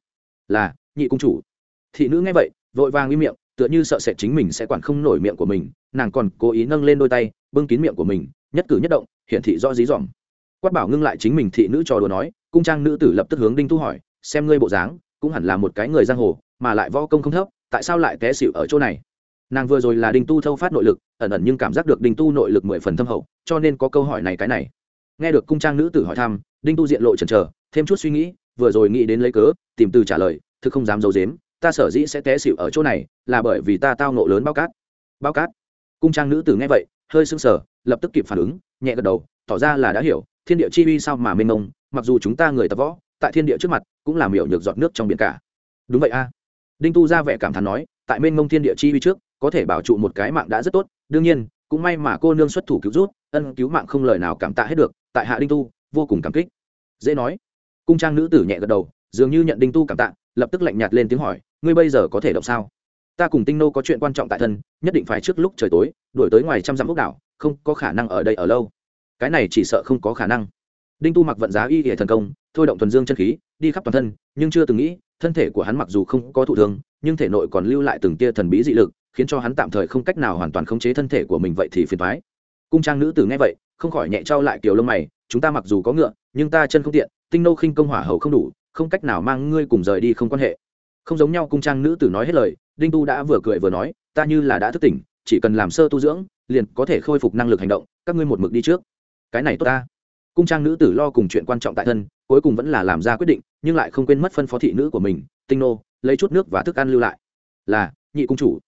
là, nhị cung chủ. Thị nữ nghe vậy, vội vàng im miệng tựa như sợ sệt chính mình sẽ quản không nổi miệng của mình, nàng còn cố ý nâng lên đôi tay, bưng kín miệng của mình, nhất cử nhất động, hiển thị rõ dí dỏm. Quát bảo ngưng lại chính mình thị nữ trò đùa nói, cung trang nữ tử lập tức hướng đinh tu hỏi, xem ngươi bộ dáng, cũng hẳn là một cái người giang hồ, mà lại võ công không thấp, tại sao lại té xịu ở chỗ này? Nàng vừa rồi là đinh tu thâu phát nội lực, ẩn ẩn nhưng cảm giác được đinh tu nội lực mười phần thâm hậu, cho nên có câu hỏi này cái này. Nghe được cung trang nữ tử hỏi thăm, đinh tu diện lộ chần chờ, thêm chút suy nghĩ, vừa rồi nghĩ đến lấy cớ, tìm từ trả lời, thực không dám d i ấ u dếm ta sở dĩ sẽ té xịu ở chỗ này, là bởi vì ta tao nộ lớn bao cát. Bao cát? Cung trang nữ tử nghe vậy, hơi sưng sờ, lập tức kịp phản ứng, nhẹ gật đầu, tỏ ra là đã hiểu, thiên địa chi uy sao mà mênh mông, mặc dù chúng ta người tập võ, tại thiên địa trước mặt, cũng làm miểu nhược giọt nước trong biển cả. Đúng vậy a. Đinh tu ra vẻ cảm thán nói, tại mênh mông thiên địa chi uy trước, có thể bảo trụ một cái mạng đã rất tốt, đương nhiên, cũng may mà cô nương xuất thủ cứu rút, ân cứu mạng không lời nào cảm tạ hết được, tại hạ đinh tu, vô cùng cảm kích. Dễ nói. Cung trang nữ tử nhẹ gật đầu, dường như nhận đinh tu cảm tạ, lập tức lạnh nhạt lên tiếng hỏi ngươi bây giờ có thể động sao? Ta cùng tinh nô có chuyện quan trọng tại thân, nhất định phải trước lúc trời tối, đuổi tới ngoài trăm dặm ốc đảo, không có khả năng ở đây ở lâu. Cái này chỉ sợ không có khả năng. Đinh tu mặc vận giá y hệ thần công, thôi động thuần dương chân khí, đi khắp toàn thân, nhưng chưa từng nghĩ, thân thể của hắn mặc dù không có thụ thương, nhưng thể nội còn lưu lại từng tia thần bí dị lực, khiến cho hắn tạm thời không cách nào hoàn toàn khống chế thân thể của mình vậy thì phiền thoái cung trang nữ tử nghe vậy, không khỏi nhẹ trao lại kiểu lông mày, chúng ta mặc dù có ngựa, nhưng ta chân không tiện, tinh nô khinh công hỏa hầu không đủ, không cách nào mang ngươi cùng rời đi không quan hệ không giống nhau cung trang nữ tử nói hết lời, đinh tu đã vừa cười vừa nói, ta như là đã thức tỉnh, chỉ cần làm sơ tu dưỡng, liền có thể khôi phục năng lực hành động, các ngươi một mực đi trước. Cái này tốt ta. Cung trang nữ tử lo cùng chuyện quan trọng tại thân, cuối cùng vẫn là làm ra quyết định, nhưng lại không quên mất phân phó thị nữ của mình, tinh nô, lấy chút nước và thức ăn lưu lại. Là, nhị cung chủ.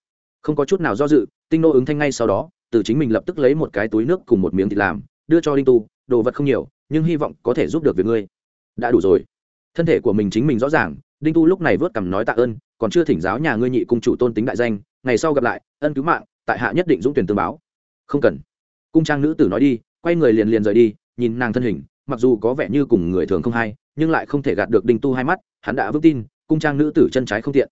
Không có chút nào do dự, tinh nô ứng thanh ngay sau đó, từ chính mình lập tức lấy một cái túi nước cùng một miếng thịt làm, đưa cho đinh tu, đồ vật không nhiều, nhưng hy vọng có thể giúp được việc ngươi. Đã đủ rồi. Thân thể của mình chính mình rõ ràng đinh tu lúc này vớt cằm nói tạ ơn, còn chưa thỉnh giáo nhà ngươi nhị cung chủ tôn tính đại danh, ngày sau gặp lại, ân cứu mạng, tại hạ nhất định dũng tuyển tương báo. Không cần. Cung trang nữ tử nói đi, quay người liền liền rời đi, nhìn nàng thân hình, mặc dù có vẻ như cùng người thường không hay, nhưng lại không thể gạt được đinh tu hai mắt, hắn đã vững tin, cung trang nữ tử chân trái không tiện.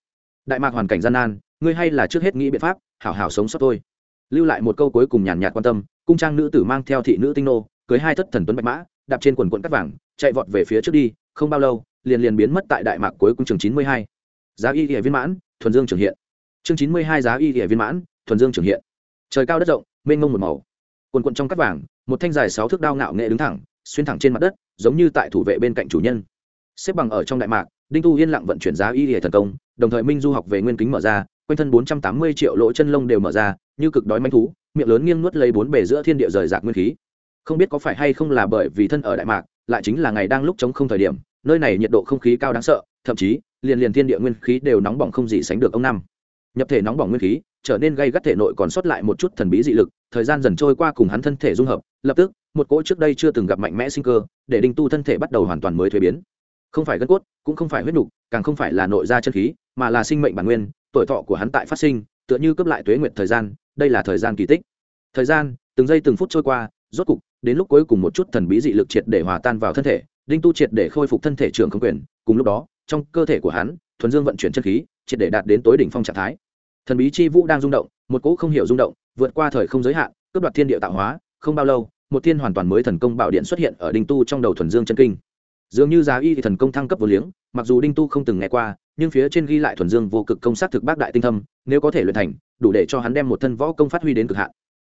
Đại mạc hoàn cảnh gian nan, ngươi hay là trước hết nghĩ biện pháp, hảo hảo sống sót thôi. Lưu lại một câu cuối cùng nhàn nhạt quan tâm, cung trang nữ tử mang theo thị nữ tinh nô, cưới hai thất thần tuấn bạch mã, đạp trên quần quận cắt vàng, chạy vọt về phía trước đi, không bao lâu liền liền biến mất tại đại mạc cuối cùng trường chín mươi hai. Giá y địa viên mãn, thuần dương trường hiện. Chương chín mươi hai giá y địa viên mãn, thuần dương trường hiện. Trời cao đất rộng, mênh mông một màu. Quần quận trong cắt vàng, một thanh dài sáu thước đao ngạo nghệ đứng thẳng, xuyên thẳng trên mặt đất, giống như tại thủ vệ bên cạnh chủ nhân. Xếp bằng ở trong đại mạc, đinh tu yên lặng vận chuyển giá y địa thần công, đồng thời minh du học về nguyên kính mở ra, quanh thân bốn trăm tám mươi triệu lỗ chân lông đều mở ra, như cực đói manh thú, miệng lớn nghiêng nuốt lấy bốn bể giữa thiên địa rời rạc nguyên khí. Không biết có phải hay không là bởi vì thân ở đại mạc, lại chính là ngày đang lúc chống không thời điểm nơi này nhiệt độ không khí cao đáng sợ, thậm chí, liền liền thiên địa nguyên khí đều nóng bỏng không gì sánh được ông năm nhập thể nóng bỏng nguyên khí, trở nên gây gắt thể nội còn sót lại một chút thần bí dị lực, thời gian dần trôi qua cùng hắn thân thể dung hợp, lập tức, một cỗ trước đây chưa từng gặp mạnh mẽ sinh cơ, để đinh tu thân thể bắt đầu hoàn toàn mới thuế biến. Không phải gân cốt, cũng không phải huyết nục, càng không phải là nội gia chân khí, mà là sinh mệnh bản nguyên, tuổi thọ của hắn tại phát sinh, tựa như cấp lại tuế nguyện thời gian, đây là thời gian kỳ tích. Thời gian, từng giây từng phút trôi qua, rốt cục, đến lúc cuối cùng một chút thần bí dị lực triệt để hòa tan vào thân thể đinh tu triệt để khôi phục thân thể trường không quyền, cùng lúc đó, trong cơ thể của hắn, thuần dương vận chuyển chân khí, triệt để đạt đến tối đỉnh phong trạng thái. Thần bí chi vũ đang rung động, một cỗ không hiểu rung động, vượt qua thời không giới hạn, cướp đoạt thiên địa tạo hóa, không bao lâu, một thiên hoàn toàn mới thần công bảo điện xuất hiện ở đinh tu trong đầu thuần dương chân kinh. Dường như giá y thì thần công thăng cấp vô liếng, mặc dù đinh tu không từng nghe qua, nhưng phía trên ghi lại thuần dương vô cực công sát thực bác đại tinh thâm, nếu có thể luyện thành, đủ để cho hắn đem một thân võ công phát huy đến cực hạn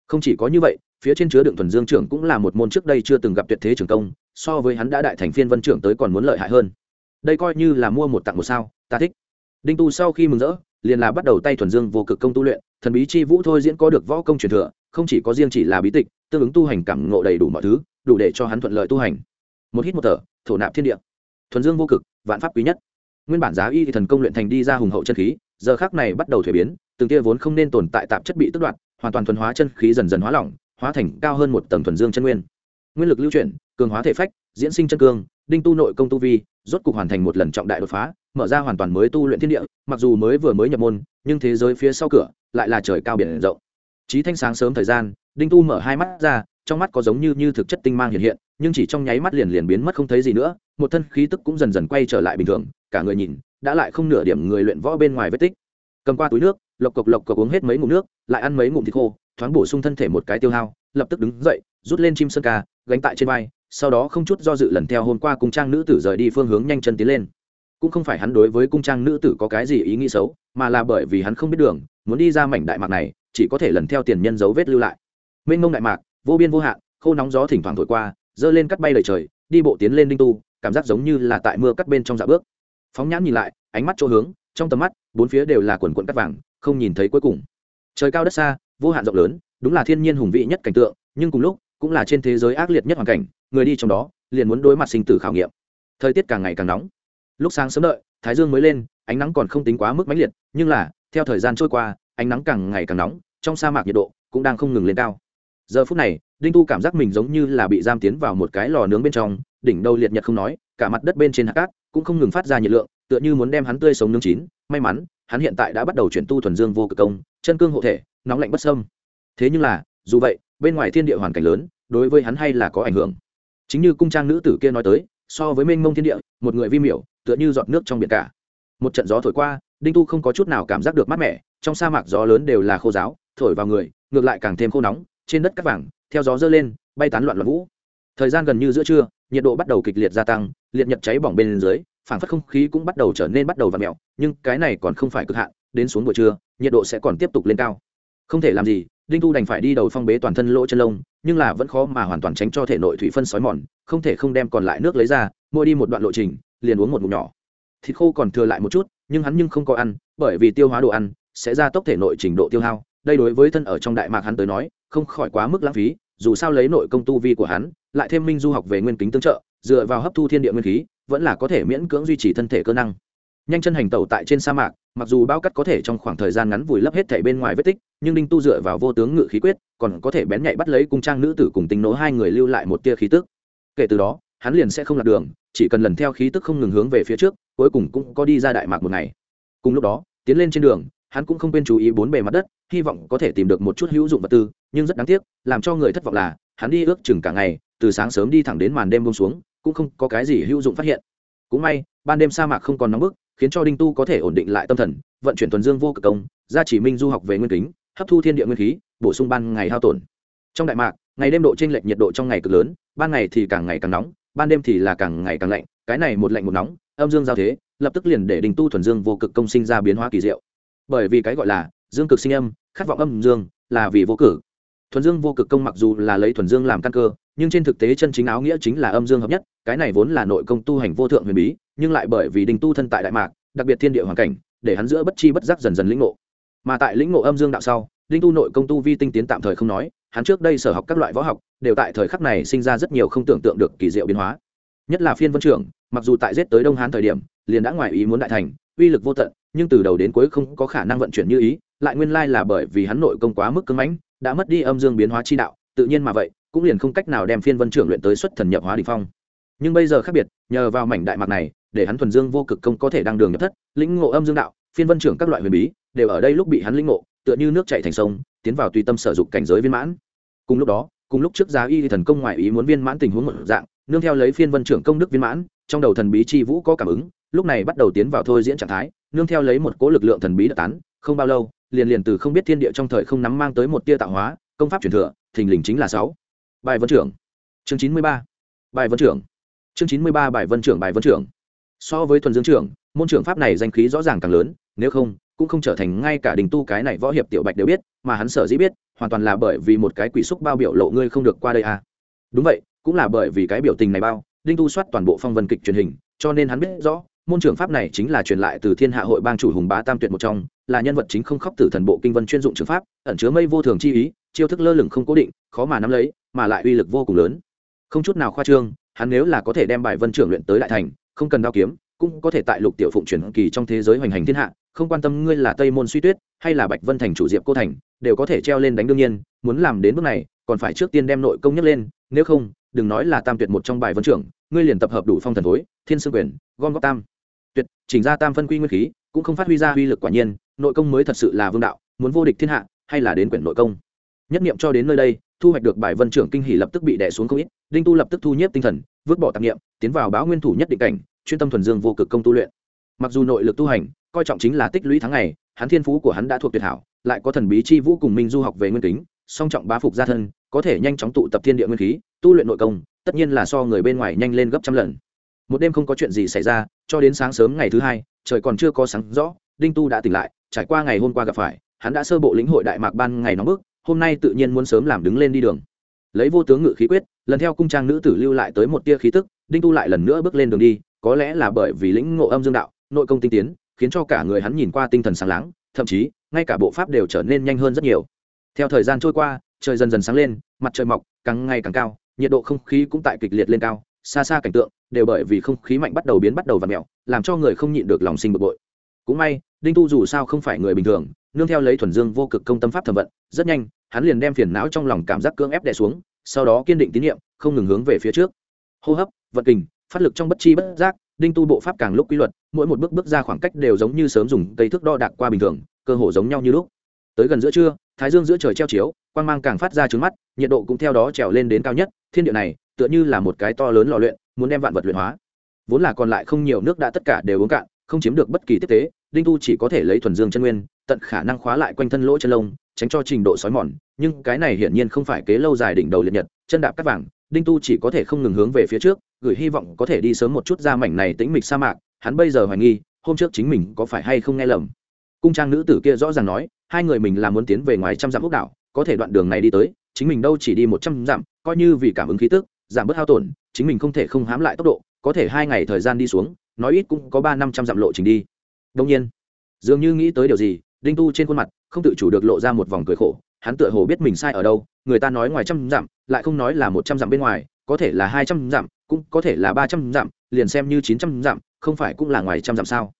không chỉ có như vậy, phía trên chứa đựng thuần dương trưởng cũng là một môn trước đây chưa từng gặp tuyệt thế trường công, so với hắn đã đại thành phiên vân trưởng tới còn muốn lợi hại hơn. Đây coi như là mua một tặng một sao, ta thích. Đinh tu sau khi mừng rỡ, liền là bắt đầu tay thuần dương vô cực công tu luyện, thần bí chi vũ thôi diễn có được võ công truyền thừa, không chỉ có riêng chỉ là bí tịch, tương ứng tu hành cảm ngộ đầy đủ mọi thứ, đủ để cho hắn thuận lợi tu hành. Một hít một thở, thổ nạp thiên địa. Thuần dương vô cực, vạn pháp quý nhất. Nguyên bản giá y thì thần công luyện thành đi ra hùng hậu chân khí, giờ khác này bắt đầu thuế biến, từng tia vốn không nên tồn tại tạp chất bị tức đoạt hoàn toàn thuần hóa chân khí dần dần hóa lỏng, hóa thành cao hơn một tầng thuần dương chân nguyên. Nguyên lực lưu chuyển, cường hóa thể phách, diễn sinh chân cương, đinh tu nội công tu vi, rốt cục hoàn thành một lần trọng đại đột phá, mở ra hoàn toàn mới tu luyện thiên địa, mặc dù mới vừa mới nhập môn, nhưng thế giới phía sau cửa lại là trời cao biển rộng. Trí thanh sáng sớm thời gian, đinh tu mở hai mắt ra, trong mắt có giống như như thực chất tinh mang hiện hiện, nhưng chỉ trong nháy mắt liền liền biến mất không thấy gì nữa, một thân khí tức cũng dần dần quay trở lại bình thường, cả người nhìn, đã lại không nửa điểm người luyện võ bên ngoài vết tích cầm qua túi nước, lộc cộc lộc cộc uống hết mấy ngụm nước, lại ăn mấy ngụm thịt khô, thoáng bổ sung thân thể một cái tiêu hao, lập tức đứng dậy, rút lên chim sơn ca, gánh tại trên vai, sau đó không chút do dự lần theo hôm qua cung trang nữ tử rời đi phương hướng nhanh chân tiến lên. Cũng không phải hắn đối với cung trang nữ tử có cái gì ý nghĩ xấu, mà là bởi vì hắn không biết đường, muốn đi ra mảnh đại mạc này, chỉ có thể lần theo tiền nhân dấu vết lưu lại. Mênh mông đại mạc, vô biên vô hạn, khô nóng gió thỉnh thoảng thổi qua, dơ lên cắt bay lời trời, đi bộ tiến lên đinh tu, cảm giác giống như là tại mưa cắt bên trong dạ bước. Phóng nhãn nhìn lại, ánh mắt chỗ hướng, trong tầm mắt bốn phía đều là quần quận cắt vàng, không nhìn thấy cuối cùng. Trời cao đất xa, vô hạn rộng lớn, đúng là thiên nhiên hùng vĩ nhất cảnh tượng, nhưng cùng lúc, cũng là trên thế giới ác liệt nhất hoàn cảnh, người đi trong đó, liền muốn đối mặt sinh tử khảo nghiệm. Thời tiết càng ngày càng nóng. Lúc sáng sớm đợi, thái dương mới lên, ánh nắng còn không tính quá mức mãnh liệt, nhưng là, theo thời gian trôi qua, ánh nắng càng ngày càng nóng, trong sa mạc nhiệt độ cũng đang không ngừng lên cao. Giờ phút này, đinh tu cảm giác mình giống như là bị giam tiến vào một cái lò nướng bên trong, đỉnh đầu liệt nhật không nói cả mặt đất bên trên hạt cát cũng không ngừng phát ra nhiệt lượng, tựa như muốn đem hắn tươi sống nướng chín. May mắn, hắn hiện tại đã bắt đầu chuyển tu thuần dương vô cực công, chân cương hộ thể, nóng lạnh bất sâm thế nhưng là, dù vậy, bên ngoài thiên địa hoàn cảnh lớn, đối với hắn hay là có ảnh hưởng. Chính như cung trang nữ tử kia nói tới, so với mênh mông thiên địa, một người vi miểu, tựa như giọt nước trong biển cả. Một trận gió thổi qua, đinh tu không có chút nào cảm giác được mát mẻ, trong sa mạc gió lớn đều là khô giáo, thổi vào người, ngược lại càng thêm khô nóng, trên đất cắt vàng, theo gió dơ lên, bay tán loạn loạn vũ. Thời gian gần như giữa trưa, nhiệt độ bắt đầu kịch liệt gia tăng liệt nhật cháy bỏng bên dưới phản phất không khí cũng bắt đầu trở nên bắt đầu và mẹo nhưng cái này còn không phải cực hạn, đến xuống buổi trưa, nhiệt độ sẽ còn tiếp tục lên cao. Không thể làm gì, đinh tu đành phải đi đầu phong bế toàn thân lỗ chân lông, nhưng là vẫn khó mà hoàn toàn tránh cho thể nội thủy phân sói mòn, không thể không đem còn lại nước lấy ra mua đi một đoạn lộ trình, liền uống một ngụm nhỏ. Thịt khô còn thừa lại một chút, nhưng hắn nhưng không có ăn, bởi vì tiêu hóa đồ ăn sẽ ra tốc thể nội trình độ tiêu hao. Đây đối với thân ở trong đại mạc hắn tới nói, không khỏi quá mức lãng phí, dù sao lấy nội công tu vi của hắn, lại thêm minh du học về nguyên kính tương trợ dựa vào hấp thu thiên địa nguyên khí, vẫn là có thể miễn cưỡng duy trì thân thể cơ năng. Nhanh chân hành tẩu tại trên sa mạc, mặc dù bao cắt có thể trong khoảng thời gian ngắn vùi lấp hết thể bên ngoài vết tích, nhưng đinh tu dựa vào vô tướng ngự khí quyết, còn có thể bén nhạy bắt lấy cung trang nữ tử cùng tính nỗ hai người lưu lại một tia khí tức. Kể từ đó, hắn liền sẽ không lạc đường, chỉ cần lần theo khí tức không ngừng hướng về phía trước, cuối cùng cũng có đi ra đại mạc một ngày. Cùng lúc đó, tiến lên trên đường, hắn cũng không quên chú ý bốn bề mặt đất, hy vọng có thể tìm được một chút hữu dụng vật tư, nhưng rất đáng tiếc, làm cho người thất vọng là, hắn đi ước chừng cả ngày, từ sáng sớm đi thẳng đến màn đêm bông xuống cũng không có cái gì hữu dụng phát hiện. Cũng may, ban đêm sa mạc không còn nóng bức, khiến cho đinh tu có thể ổn định lại tâm thần, vận chuyển thuần dương vô cực công, gia chỉ minh du học về nguyên kính, hấp thu thiên địa nguyên khí, bổ sung ban ngày hao tổn. Trong đại mạc, ngày đêm độ t r ê n lệch nhiệt độ trong ngày cực lớn, ban ngày thì càng ngày càng nóng, ban đêm thì là càng ngày càng lạnh, cái này một lạnh một nóng, âm dương giao thế, lập tức liền để đình tu thuần dương vô cực công sinh ra biến hóa kỳ diệu. Bởi vì cái gọi là dương cực sinh âm, khát vọng âm dương, là vì vô cử thuần dương vô cực công mặc dù là lấy thuần dương làm căn cơ, nhưng trên thực tế chân chính áo nghĩa chính là âm dương hợp nhất cái này vốn là nội công tu hành vô thượng huyền bí, nhưng lại bởi vì đình tu thân tại đại mạc, đặc biệt thiên địa hoàn cảnh, để hắn giữa bất chi bất giác dần dần lĩnh ngộ. Mà tại lĩnh ngộ âm dương đạo sau, đinh tu nội công tu vi tinh tiến tạm thời không nói, hắn trước đây sở học các loại võ học, đều tại thời khắc này sinh ra rất nhiều không tưởng tượng được kỳ diệu biến hóa. Nhất là phiên vân trưởng, mặc dù tại giết tới đông hán thời điểm, liền đã ngoài ý muốn đại thành, uy lực vô tận, nhưng từ đầu đến cuối không có khả năng vận chuyển như ý, lại nguyên lai là bởi vì hắn nội công quá mức cứng mãnh, đã mất đi âm dương biến hóa chi đạo, tự nhiên mà vậy, cũng liền không cách nào đem phiên vân trưởng luyện tới xuất thần nhập hóa đỉnh phong nhưng bây giờ khác biệt, nhờ vào mảnh đại mạc này, để hắn thuần dương vô cực công có thể đăng đường nhập thất, lĩnh ngộ âm dương đạo, phiên vân trưởng các loại huyền bí, đều ở đây lúc bị hắn lĩnh ngộ, tựa như nước chảy thành sông, tiến vào tùy tâm sở dục cảnh giới viên mãn. Cùng lúc đó, cùng lúc trước giá y thần công ngoại ý muốn viên mãn tình huống một dạng, nương theo lấy phiên vân trưởng công đức viên mãn, trong đầu thần bí chi vũ có cảm ứng, lúc này bắt đầu tiến vào thôi diễn trạng thái, nương theo lấy một cố lực lượng thần bí đã tán, không bao lâu, liền liền từ không biết thiên địa trong thời không nắm mang tới một tia tạo hóa, công pháp truyền thừa, thình lình chính là sáu. Bài vân trưởng. Chương chín mươi ba. Bài vân trưởng chương chín mươi ba bài vân trưởng bài vân trưởng. So với thuần dương trưởng, môn trưởng pháp này danh khí rõ ràng càng lớn, nếu không, cũng không trở thành ngay cả đình tu cái này võ hiệp tiểu bạch đều biết, mà hắn sở dĩ biết, hoàn toàn là bởi vì một cái quỷ xúc bao biểu lộ ngươi không được qua đây à. Đúng vậy, cũng là bởi vì cái biểu tình này bao, đinh tu soát toàn bộ phong vân kịch truyền hình, cho nên hắn biết rõ, môn trưởng pháp này chính là truyền lại từ thiên hạ hội bang chủ hùng bá tam tuyệt một trong, là nhân vật chính không khóc tử thần bộ kinh vân chuyên dụng trường pháp, ẩn chứa mây vô thường chi ý, chiêu thức lơ lửng không cố định, khó mà nắm lấy, mà lại uy lực vô cùng lớn. Không chút nào khoa trương hắn nếu là có thể đem bài vân trưởng luyện tới đại thành, không cần đao kiếm, cũng có thể tại lục tiểu phụng truyền kỳ trong thế giới hoành hành thiên hạ, không quan tâm ngươi là tây môn suy tuyết hay là bạch vân thành chủ diệp cô thành, đều có thể treo lên đánh đương nhiên, muốn làm đến bước này, còn phải trước tiên đem nội công nhấc lên, nếu không, đừng nói là tam tuyệt một trong bài vân trưởng, ngươi liền tập hợp đủ phong thần thối, thiên sư quyền, gom góp tam. Tuyệt, chỉnh ra tam phân quy nguyên khí, cũng không phát huy ra uy lực quả nhiên, nội công mới thật sự là vương đạo, muốn vô địch thiên hạ, hay là đến quyển nội công. Nhất niệm cho đến nơi đây thu hoạch được bài vân trưởng kinh hỉ lập tức bị đè xuống không ít, đinh tu lập tức thu nhiếp tinh thần, vứt bỏ tạp niệm, tiến vào báo nguyên thủ nhất định cảnh, chuyên tâm thuần dương vô cực công tu luyện. Mặc dù nội lực tu hành, coi trọng chính là tích lũy tháng ngày, hắn thiên phú của hắn đã thuộc tuyệt hảo, lại có thần bí chi vũ cùng minh du học về nguyên tính song trọng bá phục gia thân, có thể nhanh chóng tụ tập thiên địa nguyên khí, tu luyện nội công, tất nhiên là so người bên ngoài nhanh lên gấp trăm lần. Một đêm không có chuyện gì xảy ra, cho đến sáng sớm ngày thứ hai, trời còn chưa có sáng rõ, đinh tu đã tỉnh lại, trải qua ngày hôm qua gặp phải, hắn đã sơ bộ lĩnh hội đại mạc ban ngày nóng bức hôm nay tự nhiên muốn sớm làm đứng lên đi đường. Lấy vô tướng ngự khí quyết, lần theo cung trang nữ tử lưu lại tới một tia khí tức, đinh tu lại lần nữa bước lên đường đi, có lẽ là bởi vì lĩnh ngộ âm dương đạo, nội công tinh tiến, khiến cho cả người hắn nhìn qua tinh thần sáng láng, thậm chí, ngay cả bộ pháp đều trở nên nhanh hơn rất nhiều. Theo thời gian trôi qua, trời dần dần sáng lên, mặt trời mọc, càng ngày càng cao, nhiệt độ không khí cũng tại kịch liệt lên cao, xa xa cảnh tượng đều bởi vì không khí mạnh bắt đầu biến bắt đầu và mẹo, làm cho người không nhịn được lòng sinh bực bội. Cũng may, đinh tu dù sao không phải người bình thường, nương theo lấy thuần dương vô cực công tâm pháp thẩm vận, rất nhanh hắn liền đem phiền não trong lòng cảm giác cưỡng ép đè xuống, sau đó kiên định tín nhiệm, không ngừng hướng về phía trước. Hô hấp, vận kình, phát lực trong bất chi bất giác, đinh tu bộ pháp càng lúc quy luật, mỗi một bước bước ra khoảng cách đều giống như sớm dùng cây thước đo đạc qua bình thường, cơ hồ giống nhau như lúc. Tới gần giữa trưa, thái dương giữa trời treo chiếu, quang mang càng phát ra trứng mắt, nhiệt độ cũng theo đó trèo lên đến cao nhất, thiên địa này, tựa như là một cái to lớn lò luyện, muốn đem vạn vật luyện hóa. Vốn là còn lại không nhiều nước đã tất cả đều uống cạn, không chiếm được bất kỳ tiếp tế, đinh tu chỉ có thể lấy thuần dương chân nguyên, tận khả năng khóa lại quanh thân lỗ chân lông tránh cho trình độ sói mòn, nhưng cái này hiển nhiên không phải kế lâu dài đỉnh đầu liệt nhật, chân đạp cắt vàng, đinh tu chỉ có thể không ngừng hướng về phía trước, gửi hy vọng có thể đi sớm một chút ra mảnh này tĩnh mịch sa mạc, hắn bây giờ hoài nghi, hôm trước chính mình có phải hay không nghe lầm. Cung trang nữ tử kia rõ ràng nói, hai người mình là muốn tiến về ngoài trăm dặm quốc đảo, có thể đoạn đường này đi tới, chính mình đâu chỉ đi một trăm dặm, coi như vì cảm ứng khí tức, giảm bớt hao tổn, chính mình không thể không hám lại tốc độ, có thể hai ngày thời gian đi xuống, nói ít cũng có ba năm trăm dặm lộ trình đi. Đông nhiên, dường như nghĩ tới điều gì đinh tu trên khuôn mặt, không tự chủ được lộ ra một vòng cười khổ, hắn tựa hồ biết mình sai ở đâu, người ta nói ngoài trăm dặm, lại không nói là một trăm dặm bên ngoài, có thể là hai trăm dặm, cũng có thể là ba trăm dặm, liền xem như chín trăm dặm, không phải cũng là ngoài trăm dặm sao?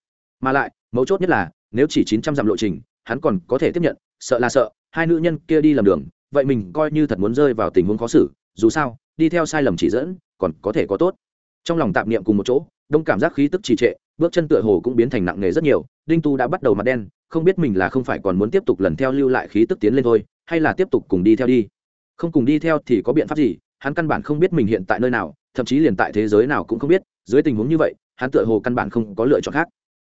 Mà lại, mấu chốt nhất là, nếu chỉ chín trăm dặm lộ trình, hắn còn có thể tiếp nhận, sợ là sợ, hai nữ nhân kia đi lầm đường, vậy mình coi như thật muốn rơi vào tình huống khó xử, dù sao, đi theo sai lầm chỉ dẫn, còn có thể có tốt. Trong lòng tạm niệm cùng một chỗ, đông cảm giác khí tức trì trệ, bước chân tựa hồ cũng biến thành nặng nề rất nhiều, đinh tu đã bắt đầu mặt đen không biết mình là không phải còn muốn tiếp tục lần theo lưu lại khí tức tiến lên thôi, hay là tiếp tục cùng đi theo đi. Không cùng đi theo thì có biện pháp gì? Hắn căn bản không biết mình hiện tại nơi nào, thậm chí liền tại thế giới nào cũng không biết. Dưới tình huống như vậy, hắn tựa hồ căn bản không có lựa chọn khác.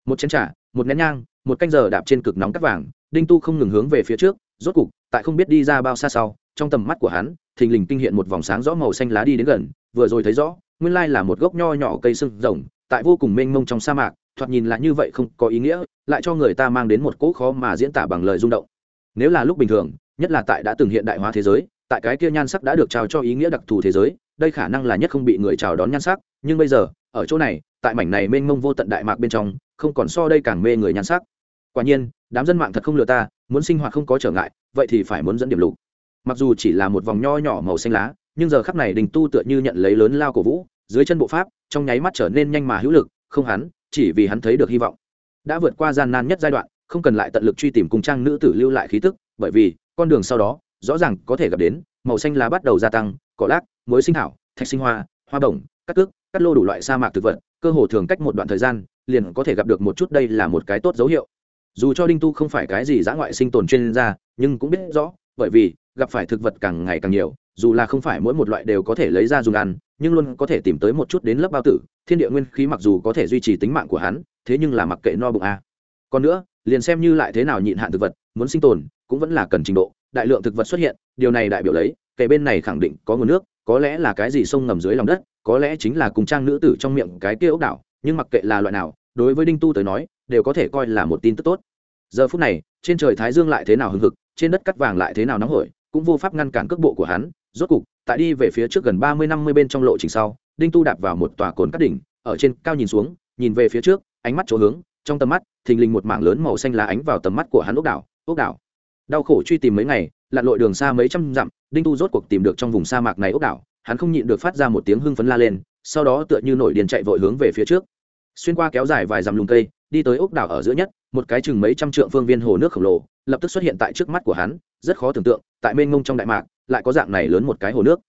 Một chén trà, một nén nhang, một canh giờ đạp trên cực nóng cắt vàng, đinh tu không ngừng hướng về phía trước, rốt cục, tại không biết đi ra bao xa sau, trong tầm mắt của hắn, thình lình kinh hiện một vòng sáng rõ màu xanh lá đi đến gần, vừa rồi thấy rõ, nguyên lai là một gốc nho nhỏ cây sưng rồng, tại vô cùng mênh mông trong sa mạc thoạt nhìn là như vậy không có ý nghĩa, lại cho người ta mang đến một cỗ khó mà diễn tả bằng lời rung động. Nếu là lúc bình thường, nhất là tại đã từng hiện đại hóa thế giới, tại cái kia nhan sắc đã được trao cho ý nghĩa đặc thù thế giới, đây khả năng là nhất không bị người chào đón nhan sắc, nhưng bây giờ, ở chỗ này, tại mảnh này mênh mông vô tận đại mạc bên trong, không còn so đây càng mê người nhan sắc. Quả nhiên, đám dân mạng thật không lừa ta, muốn sinh hoạt không có trở ngại, vậy thì phải muốn dẫn điểm lục. Mặc dù chỉ là một vòng nho nhỏ màu xanh lá, nhưng giờ khắc này đình tu tựa như nhận lấy lớn lao cổ vũ, dưới chân bộ pháp, trong nháy mắt trở nên nhanh mà hữu lực, không hắn chỉ vì hắn thấy được hy vọng. Đã vượt qua gian nan nhất giai đoạn, không cần lại tận lực truy tìm cùng trang nữ tử lưu lại khí tức, bởi vì, con đường sau đó, rõ ràng có thể gặp đến, màu xanh lá bắt đầu gia tăng, cỏ lác, muối sinh thảo, thạch sinh hoa hoa bổng cắt cước cắt lô đủ loại sa mạc thực vật, cơ hồ thường cách một đoạn thời gian, liền có thể gặp được một chút đây là một cái tốt dấu hiệu. Dù cho đinh tu không phải cái gì dã ngoại sinh tồn chuyên gia, nhưng cũng biết rõ, bởi vì gặp phải thực vật càng ngày càng nhiều, dù là không phải mỗi một loại đều có thể lấy ra dùng ăn, nhưng luôn có thể tìm tới một chút đến lớp bao tử. Thiên địa nguyên khí mặc dù có thể duy trì tính mạng của hắn, thế nhưng là mặc kệ no bụng a. Còn nữa, liền xem như lại thế nào nhịn hạn thực vật, muốn sinh tồn, cũng vẫn là cần trình độ. Đại lượng thực vật xuất hiện, điều này đại biểu lấy kể bên này khẳng định có nguồn nước, có lẽ là cái gì sông ngầm dưới lòng đất, có lẽ chính là cùng trang nữ tử trong miệng cái kia ốc đảo, nhưng mặc kệ là loại nào, đối với đinh tu tới nói, đều có thể coi là một tin tức tốt. Giờ phút này, trên trời thái dương lại thế nào hưng hực, trên đất cắt vàng lại thế nào nóng hổi cũng vô pháp ngăn cản cước bộ của hắn. Rốt cục, tại đi về phía trước gần ba mươi, năm mươi bên trong lộ trình sau, đinh tu đạp vào một tòa cồn cắt đỉnh, ở trên cao nhìn xuống, nhìn về phía trước, ánh mắt chỗ hướng, trong tầm mắt, thình lình một mảng lớn màu xanh lá ánh vào tầm mắt của hắn ốc đảo ốc đảo. Đau khổ truy tìm mấy ngày, lặn lội đường xa mấy trăm dặm, đinh tu rốt cuộc tìm được trong vùng sa mạc này ốc đảo. Hắn không nhịn được phát ra một tiếng hưng phấn la lên, sau đó tựa như nổi điền chạy vội hướng về phía trước. Xuyên qua kéo dài vài dặm lùng cây, đi tới ốc đảo ở giữa nhất, một cái chừng mấy trăm trượng phương viên hồ nước khổng lồ lập tức xuất hiện tại trước mắt của hắn, rất khó tưởng tượng, tại mênh ngông trong đại mạc, lại có dạng này lớn một cái hồ nước.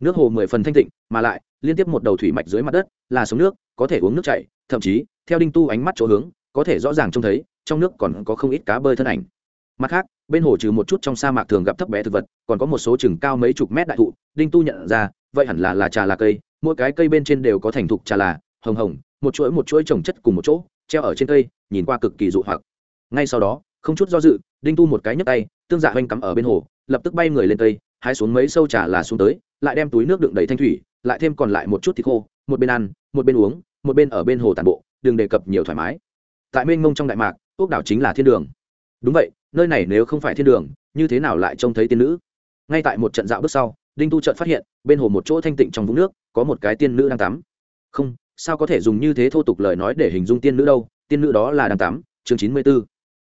Nước hồ mười phần thanh tịnh, mà lại, liên tiếp một đầu thủy mạch dưới mặt đất, là sống nước, có thể uống nước chảy, thậm chí, theo đinh tu ánh mắt chỗ hướng, có thể rõ ràng trông thấy, trong nước còn có không ít cá bơi thân ảnh. Mặt khác, bên hồ trừ một chút trong sa mạc thường gặp thấp bé thực vật, còn có một số chừng cao mấy chục mét đại thụ, đinh tu nhận ra, vậy hẳn là là trà là cây, mỗi cái cây bên trên đều có thành thục trà là, hồng hồng, một chuỗi một chuỗi trồng chất cùng một chỗ, treo ở trên cây, nhìn qua cực kỳ dụ hoặc. Ngay sau đó, không chút do dự đinh tu một cái nhấc tay tương dạ oanh cắm ở bên hồ lập tức bay người lên tây, hái xuống mấy sâu trà là xuống tới lại đem túi nước đựng đầy thanh thủy lại thêm còn lại một chút thịt khô một bên ăn một bên uống một bên ở bên hồ tàn bộ đừng đề cập nhiều thoải mái. Tại mênh mông trong đại mạc ốc đảo chính là thiên đường. Đúng vậy nơi này nếu không phải thiên đường như thế nào lại trông thấy tiên nữ? Ngay tại một trận dạo bước sau đinh tu trợt phát hiện bên hồ một chỗ thanh tịnh trong vũng nước có một cái tiên nữ đang tắm. Không sao có thể dùng như thế thô tục lời nói để hình dung tiên nữ đâu? Tiên nữ đó là đang tắm chương chín mươi b ố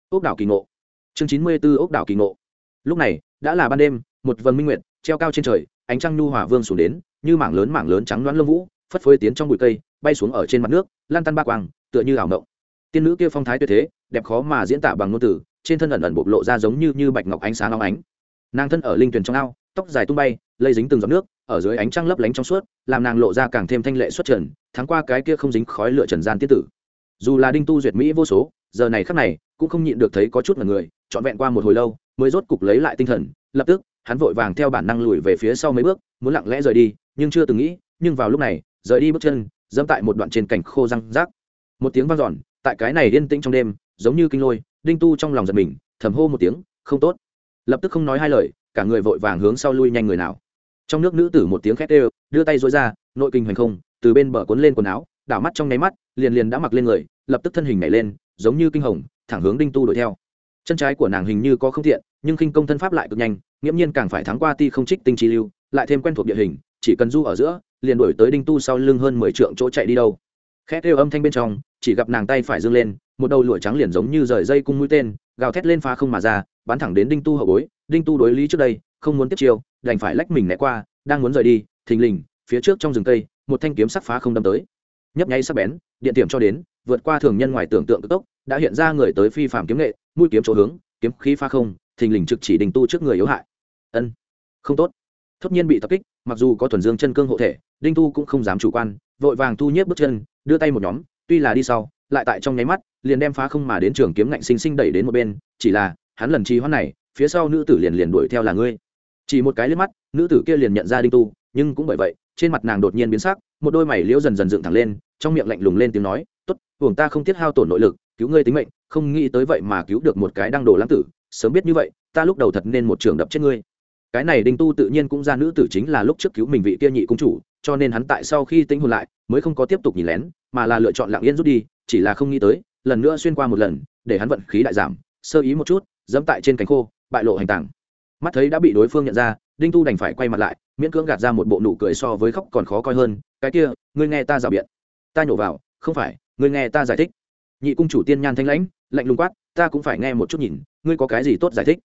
ốc đảo kỳ ngộ chương chín mươi b ố ốc đảo kỳ ngộ. Lúc này, đã là ban đêm, một vần minh nguyệt, treo cao trên trời, ánh trăng nhu hòa vương xuống đến, như mảng lớn mảng lớn trắng đoán lông vũ, phất phới tiến trong bụi cây, bay xuống ở trên mặt nước, lan tan ba quang, tựa như ảo mộng. Tiên nữ kia phong thái tuyệt thế, đẹp khó mà diễn tả bằng ngôn từ, trên thân ẩn ẩn bộc lộ ra giống như như bạch ngọc ánh sáng long ánh. Nàng thân ở linh truyền trong ao, tóc dài tung bay, lây dính từng giọt nước, ở dưới ánh trăng lấp lánh trong suốt, làm nàng lộ ra càng thêm thanh lệ xuất trần tháng qua cái kia không dính khói lửa trần gian tiết tử. Dù là đinh tu duyệt mỹ vô số, giờ này khắc này, cũng không nhịn được thấy có chút là người trọn vẹn qua một hồi lâu, mới rốt cục lấy lại tinh thần, lập tức, hắn vội vàng theo bản năng lùi về phía sau mấy bước, muốn lặng lẽ rời đi, nhưng chưa từng nghĩ, nhưng vào lúc này, rời đi bước chân, dẫm tại một đoạn trên cảnh khô răng rác. Một tiếng vang dọn, tại cái này yên tĩnh trong đêm, giống như kinh lôi, đinh tu trong lòng giật mình, thầm hô một tiếng, không tốt. Lập tức không nói hai lời, cả người vội vàng hướng sau lui nhanh người nào. Trong nước nữ tử một tiếng khét đều, đưa tay dối ra, nội kinh hoành không, từ bên bờ cuốn lên quần áo, đảo mắt trong nháy mắt, liền liền đã mặc lên người, lập tức thân hình nhảy lên, giống như kinh hồng, thẳng hướng đinh tu đuổi theo chân trái của nàng hình như có không thiện nhưng khinh công thân pháp lại cực nhanh, nghiễm nhiên càng phải thắng qua ti không trích tinh chi lưu, lại thêm quen thuộc địa hình, chỉ cần du ở giữa, liền đuổi tới đinh tu sau lưng hơn mười trượng chỗ chạy đi đâu. Khét kêu âm thanh bên trong, chỉ gặp nàng tay phải dâng lên, một đầu lụa trắng liền giống như rời dây cung mũi tên, gào thét lên phá không mà ra, bắn thẳng đến đinh tu hậu bối. Đinh tu đối lý trước đây, không muốn tiếp chiêu, đành phải lách mình né qua, đang muốn rời đi, thình lình, phía trước trong rừng cây, một thanh kiếm sắc phá không đâm tới nhấp nháy sắc bén, điện tiềm cho đến, vượt qua thường nhân ngoài tưởng tượng cực tốc, đã hiện ra người tới phi phạm kiếm nghệ, mũi kiếm chỗ hướng, kiếm khí phá không, thình lình trực chỉ đình tu trước người yếu hại. Ân, không tốt. Thốt nhiên bị tập kích, mặc dù có thuần dương chân cương hộ thể, đinh tu cũng không dám chủ quan, vội vàng thu nhiếp bước chân, đưa tay một nhóm, tuy là đi sau, lại tại trong nháy mắt, liền đem phá không mà đến trường kiếm ngạnh sinh sinh đẩy đến một bên, chỉ là, hắn lần trì hoãn này, phía sau nữ tử liền liền đuổi theo là ngươi. Chỉ một cái liếc mắt, nữ tử kia liền nhận ra đinh tu, nhưng cũng bởi vậy trên mặt nàng đột nhiên biến sắc, một đôi mày liễu dần dần dựng thẳng lên, trong miệng lạnh lùng lên tiếng nói, tốt buồng ta không tiết hao tổn nội lực, cứu ngươi tính mệnh, không nghĩ tới vậy mà cứu được một cái đang đồ lãng tử, sớm biết như vậy, ta lúc đầu thật nên một trường đập chết ngươi. Cái này đinh tu tự nhiên cũng ra nữ tử chính là lúc trước cứu mình vị kia nhị cung chủ, cho nên hắn tại sau khi tính hồn lại, mới không có tiếp tục nhìn lén, mà là lựa chọn lặng yên rút đi, chỉ là không nghĩ tới, lần nữa xuyên qua một lần, để hắn vận khí đại giảm, sơ ý một chút, dẫm tại trên cánh khô, bại lộ hành tảng mắt thấy đã bị đối phương nhận ra đinh tu đành phải quay mặt lại, miễn cưỡng gạt ra một bộ nụ cười so với khóc còn khó coi hơn, cái kia, ngươi nghe ta rào biện. Ta nhổ vào, không phải, ngươi nghe ta giải thích. Nhị cung chủ tiên nhan thanh lãnh, lạnh lùng quát, ta cũng phải nghe một chút nhìn, ngươi có cái gì tốt giải thích?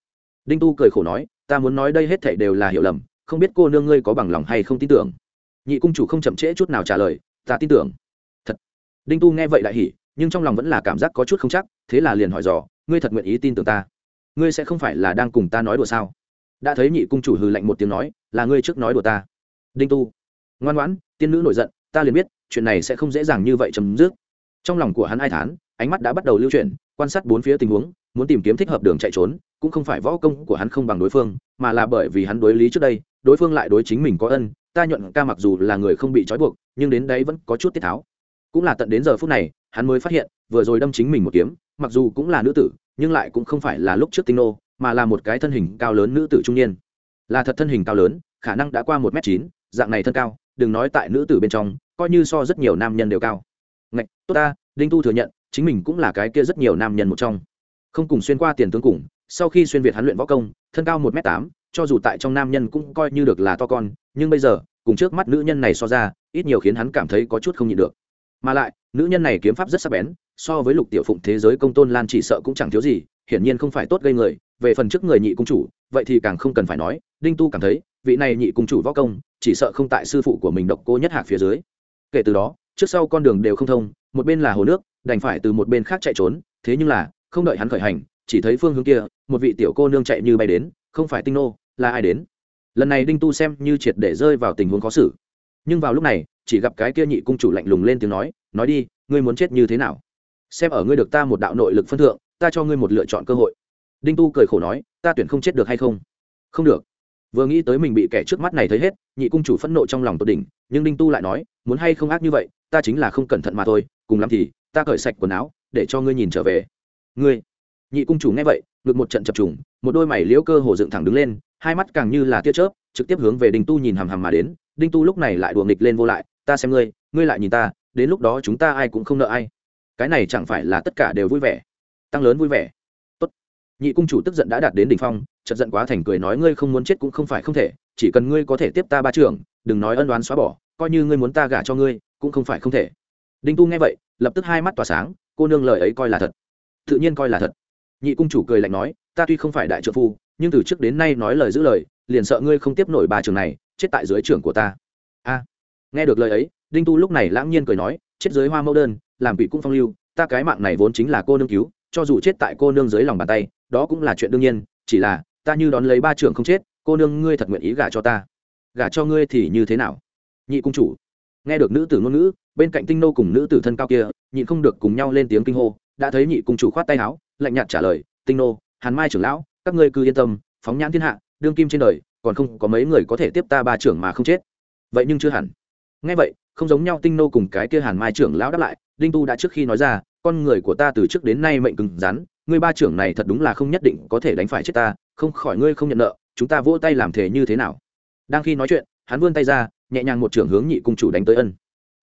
Đinh tu cười khổ nói, ta muốn nói đây hết thảy đều là hiểu lầm, không biết cô nương ngươi có bằng lòng hay không tin tưởng. Nhị cung chủ không chậm trễ chút nào trả lời, ta tin tưởng. Thật. Đinh tu nghe vậy đại hỉ, nhưng trong lòng vẫn là cảm giác có chút không chắc, thế là liền hỏi dò, ngươi thật nguyện ý tin tưởng ta? Ngươi sẽ không phải là đang cùng ta nói đùa sao? Đã thấy nhị cung chủ hừ lạnh một tiếng nói, là ngươi trước nói đùa ta. Đinh tu. Ngoan ngoãn, tiên nữ nổi giận, ta liền biết, chuyện này sẽ không dễ dàng như vậy chấm dứt. Trong lòng của hắn ai thán, ánh mắt đã bắt đầu lưu chuyển, quan sát bốn phía tình huống, muốn tìm kiếm thích hợp đường chạy trốn, cũng không phải võ công của hắn không bằng đối phương, mà là bởi vì hắn đối lý trước đây, đối phương lại đối chính mình có ân, ta nhuận ca mặc dù là người không bị trói buộc, nhưng đến đấy vẫn có chút tiết tháo. Cũng là tận đến giờ phút này, hắn mới phát hiện, vừa rồi đâm chính mình một kiếm, mặc dù cũng là nữ tử, nhưng lại cũng không phải là lúc trước tinh nô mà là một cái thân hình cao lớn nữ tử trung niên. Là thật thân hình cao lớn, khả năng đã qua một m chín, dạng này thân cao, đừng nói tại nữ tử bên trong, coi như so rất nhiều nam nhân đều cao. Ngạch, tốt ta, đinh tu thừa nhận, chính mình cũng là cái kia rất nhiều nam nhân một trong. Không cùng xuyên qua tiền tướng cùng, sau khi xuyên việt hắn luyện võ công, thân cao một m tám, cho dù tại trong nam nhân cũng coi như được là to con, nhưng bây giờ, cùng trước mắt nữ nhân này so ra, ít nhiều khiến hắn cảm thấy có chút không nhịn được. Mà lại, nữ nhân này kiếm pháp rất sắc bén, so với lục tiểu phụng thế giới công tôn lan chỉ sợ cũng chẳng thiếu gì, hiển nhiên không phải tốt gây người về phần trước người nhị cung chủ, vậy thì càng không cần phải nói, đinh tu cảm thấy, vị này nhị cung chủ võ công, chỉ sợ không tại sư phụ của mình độc cô nhất hạc phía dưới. Kể từ đó, trước sau con đường đều không thông, một bên là hồ nước, đành phải từ một bên khác chạy trốn, thế nhưng là, không đợi hắn khởi hành, chỉ thấy phương hướng kia, một vị tiểu cô nương chạy như bay đến, không phải tinh nô, là ai đến? Lần này đinh tu xem như triệt để rơi vào tình huống khó xử. Nhưng vào lúc này, chỉ gặp cái kia nhị cung chủ lạnh lùng lên tiếng nói nói đi, ngươi muốn chết như thế nào? Xem ở ngươi được ta một đạo nội lực phân thượng, ta cho ngươi một lựa chọn cơ hội đinh tu cười khổ nói, ta tuyển không chết được hay không? Không được. Vừa nghĩ tới mình bị kẻ trước mắt này thấy hết, nhị cung chủ phẫn nộ trong lòng tột đỉnh, nhưng đinh tu lại nói, muốn hay không ác như vậy, ta chính là không cẩn thận mà thôi, cùng lắm thì, ta cởi sạch quần áo, để cho ngươi nhìn trở về. Ngươi? Nhị cung chủ nghe vậy ngược một trận chập trùng, một đôi mày liễu cơ hồ dựng thẳng đứng lên, hai mắt càng như là tia chớp, trực tiếp hướng về đinh tu nhìn hằm hằm mà đến. Đinh tu lúc này lại đùa nghịch lên vô lại, ta xem ngươi ngươi lại nhìn ta, đến lúc đó chúng ta ai cũng không nợ ai. Cái này chẳng phải là tất cả đều vui vẻ? Tăng lớn vui vẻ nhị cung chủ tức giận đã đạt đến đỉnh phong chật giận quá thành cười nói, ngươi không muốn chết cũng không phải không thể, chỉ cần ngươi có thể tiếp ta ba trưởng, đừng nói ân đoán xóa bỏ, coi như ngươi muốn ta gả cho ngươi, cũng không phải không thể. Đinh tu nghe vậy, lập tức hai mắt tỏa sáng, cô nương lời ấy coi là thật. Tự nhiên coi là thật. Nhị cung chủ cười lạnh nói, ta tuy không phải đại trợ phu, nhưng từ trước đến nay nói lời giữ lời, liền sợ ngươi không tiếp nổi ba trường này, chết tại dưới trưởng của ta. A. Nghe được lời ấy, đinh tu lúc này lãng nhiên cười nói, chết dưới hoa mẫu đơn, làm bị cũng phong lưu, ta cái mạng này vốn chính là cô nương cứu cho dù chết tại cô nương dưới lòng bàn tay, đó cũng là chuyện đương nhiên, chỉ là, ta như đón lấy ba trưởng không chết, cô nương ngươi thật nguyện ý gả cho ta. Gả cho ngươi thì như thế nào? Nhị cung chủ. Nghe được nữ tử ngôn ngữ, bên cạnh tinh nô cùng nữ tử thân cao kia nhị không được cùng nhau lên tiếng kinh hô, đã thấy nhị cung chủ khoát tay áo, lạnh nhạt trả lời, tinh nô, hàn mai trưởng lão, các ngươi cứ yên tâm, phóng nhãn thiên hạ, đương kim trên đời, còn không có mấy người có thể tiếp ta ba trưởng mà không chết. Vậy nhưng chưa hẳn. Ngay vậy, không giống nhau tinh nô cùng cái kia hàn mai trưởng lão đáp lại, đinh tu đã trước khi nói ra con người của ta từ trước đến nay mệnh cứng rắn, ngươi ba trưởng này thật đúng là không nhất định có thể đánh phải chết ta, không khỏi ngươi không nhận nợ, chúng ta vỗ tay làm thể như thế nào? Đang khi nói chuyện, hắn vươn tay ra, nhẹ nhàng một trưởng hướng nhị cung chủ đánh tới ân.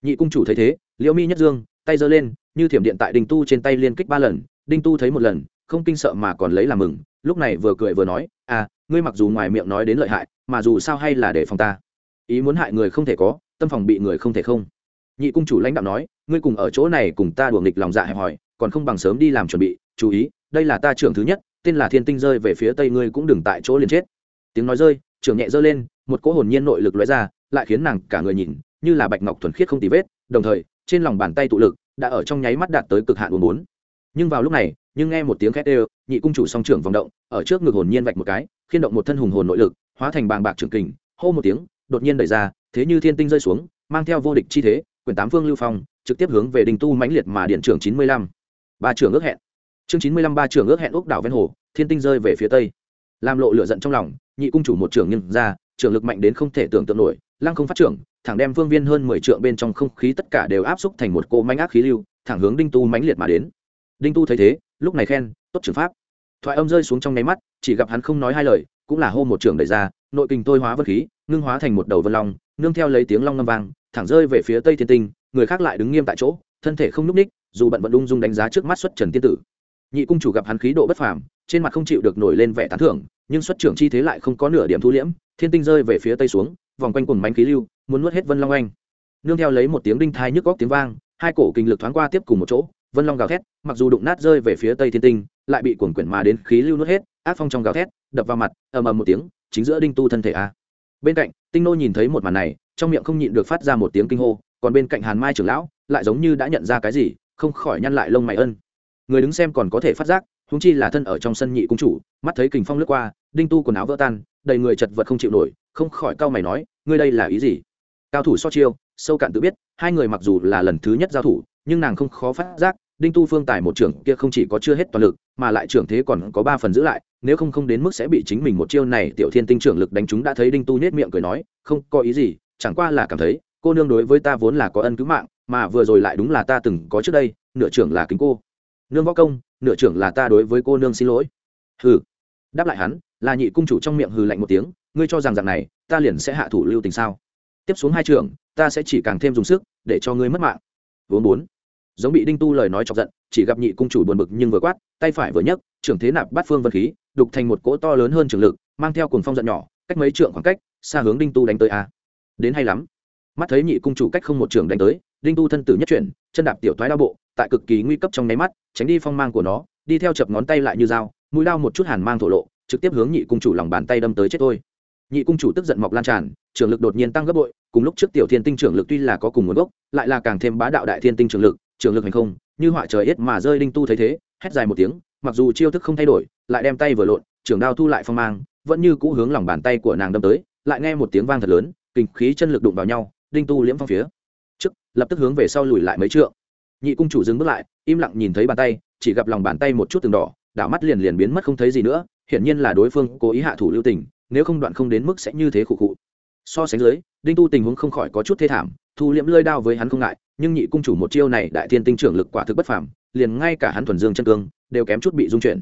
Nhị cung chủ thấy thế, liễu mi nhất dương, tay giơ lên, như thiểm điện tại đinh tu trên tay liên kích ba lần, đinh tu thấy một lần, không kinh sợ mà còn lấy làm mừng, lúc này vừa cười vừa nói à ngươi mặc dù ngoài miệng nói đến lợi hại, mà dù sao hay là để phòng ta. Ý muốn hại người không thể có, tâm phòng bị người không thể không nhị cung chủ lãnh đạo nói, ngươi cùng ở chỗ này cùng ta đùa nghịch lòng dạ hẹp hòi, còn không bằng sớm đi làm chuẩn bị, chú ý, đây là ta trưởng thứ nhất, tên là thiên tinh rơi về phía tây ngươi cũng đừng tại chỗ liền chết. Tiếng nói rơi, trưởng nhẹ rơi lên, một cỗ hồn nhiên nội lực lóe ra, lại khiến nàng cả người nhìn, như là bạch ngọc thuần khiết không tì vết, đồng thời, trên lòng bàn tay tụ lực đã ở trong nháy mắt đạt tới cực hạn uốn bốn. Nhưng vào lúc này, nhưng nghe một tiếng khét đều, nhị cung chủ song trưởng vòng động, ở trước ngực hồn nhiên vạch một cái, khiên động một thân hùng hồn nội lực, hóa thành bàng bạc trưởng kình, hô một tiếng, đột nhiên đẩy ra, thế như thiên tinh rơi xuống, mang theo vô địch chi thế quyển tám phương lưu phong, trực tiếp hướng về đình tu mãnh liệt mà điện trưởng chín mươi lăm. Ba trưởng ước hẹn. Chương chín mươi lăm ba trưởng ước hẹn ốc đảo ven hồ, thiên tinh rơi về phía tây. Làm lộ lửa giận trong lòng, nhị cung chủ một trưởng nhưng ra, trưởng lực mạnh đến không thể tưởng tượng nổi, lăng không phát trưởng, thẳng đem phương viên hơn mười trượng bên trong không khí tất cả đều áp xúc thành một cỗ manh ác khí lưu, thẳng hướng đinh tu mãnh liệt mà đến. Đinh tu thấy thế, lúc này khen, tốt trường pháp. Thoại âm rơi xuống trong nháy mắt, chỉ gặp hắn không nói hai lời, cũng là hô một trưởng đẩy ra, nội kình tôi hóa vân khí, ngưng hóa thành một đầu vân long, nương theo lấy tiếng long ngâm vang thẳng rơi về phía tây thiên tinh, người khác lại đứng nghiêm tại chỗ, thân thể không n ú c ních dù bận vận ung dung đánh giá trước mắt xuất trần tiên tử. Nhị cung chủ gặp hắn khí độ bất phàm, trên mặt không chịu được nổi lên vẻ tán thưởng, nhưng xuất trưởng chi thế lại không có nửa điểm thu liễm, thiên tinh rơi về phía tây xuống, vòng quanh cùng bánh khí lưu, muốn nuốt hết vân long anh nương theo lấy một tiếng đinh thai nhức góc tiếng vang, hai cổ kinh lực thoáng qua tiếp cùng một chỗ, vân long gào thét, mặc dù đụng nát rơi về phía tây thiên tinh, lại bị cuồn quyển mà đến khí lưu nuốt hết, ác phong trong gào thét, đập vào mặt, ầm ầm một tiếng, chính giữa đinh tu thân thể a. Bên cạnh, tinh nô nhìn thấy một màn này trong miệng không nhịn được phát ra một tiếng kinh hô, còn bên cạnh hàn mai trưởng lão lại giống như đã nhận ra cái gì, không khỏi nhăn lại lông mày ân. Người đứng xem còn có thể phát giác húng chi là thân ở trong sân nhị cung chủ, mắt thấy kình phong lướt qua, đinh tu quần áo vỡ tan, đầy người chật vật không chịu nổi, không khỏi cau mày nói, ngươi đây là ý gì? Cao thủ so chiêu, sâu cạn tự biết, hai người mặc dù là lần thứ nhất giao thủ, nhưng nàng không khó phát giác, đinh tu phương tài một trưởng kia không chỉ có chưa hết toàn lực, mà lại trưởng thế còn có ba phần giữ lại, nếu không không đến mức sẽ bị chính mình một chiêu này tiểu thiên tinh trưởng lực đánh chúng đã thấy đinh tu nhét miệng cười nói, không có ý gì chẳng qua là cảm thấy, cô nương đối với ta vốn là có ân cứu mạng, mà vừa rồi lại đúng là ta từng có trước đây, nửa trưởng là kính cô. Nương võ công, nửa trưởng là ta đối với cô nương xin lỗi. Hừ. Đáp lại hắn, là nhị cung chủ trong miệng hừ lạnh một tiếng, ngươi cho rằng rằng này, ta liền sẽ hạ thủ lưu tình sao? Tiếp xuống hai trường ta sẽ chỉ càng thêm dùng sức, để cho ngươi mất mạng. Vốn bốn giống bị đinh tu lời nói chọc giận, chỉ gặp nhị cung chủ buồn bực nhưng vừa quát, tay phải vừa nhấc, trưởng thế nạp bắt phương vân khí, đục thành một cỗ to lớn hơn trường lực, mang theo cùng phong giận nhỏ, cách mấy trượng khoảng cách, xa hướng đinh tu đánh tới a đến hay lắm. Mắt thấy nhị cung chủ cách không một trường đánh tới, đinh tu thân tử nhất chuyển, chân đạp tiểu thoái đao bộ, tại cực kỳ nguy cấp trong nháy mắt, tránh đi phong mang của nó, đi theo chập ngón tay lại như dao, mũi đao một chút hàn mang thổ lộ, trực tiếp hướng nhị cung chủ lòng bàn tay đâm tới chết thôi. Nhị cung chủ tức giận mọc lan tràn, trường lực đột nhiên tăng gấp bội, cùng lúc trước tiểu thiên tinh trưởng lực tuy là có cùng nguồn gốc, lại là càng thêm bá đạo đại thiên tinh trường lực trường lực hành không, như họa trời ít mà rơi đinh tu thấy thế, hét dài một tiếng, mặc dù chiêu thức không thay đổi, lại đem tay vừa lộn, trường đao thu lại phong mang, vẫn như cũ hướng lòng bàn tay của nàng đâm tới, lại nghe một tiếng vang thật lớn kinh khí chân lực đụng vào nhau, đinh tu liễm phong phía. Trước, lập tức hướng về sau lùi lại mấy trượng. Nhị cung chủ dừng bước lại, im lặng nhìn thấy bàn tay, chỉ gặp lòng bàn tay một chút từng đỏ, đảo mắt liền liền biến mất không thấy gì nữa, hiển nhiên là đối phương cố ý hạ thủ lưu tình, nếu không đoạn không đến mức sẽ như thế khụ khụ. So sánh dưới, đinh tu tình huống không khỏi có chút thê thảm, thu liễm lơi đao với hắn không ngại, nhưng nhị cung chủ một chiêu này đại thiên tinh trưởng lực quả thực bất phàm, liền ngay cả hắn thuần dương chân cương, đều kém chút bị dung chuyển.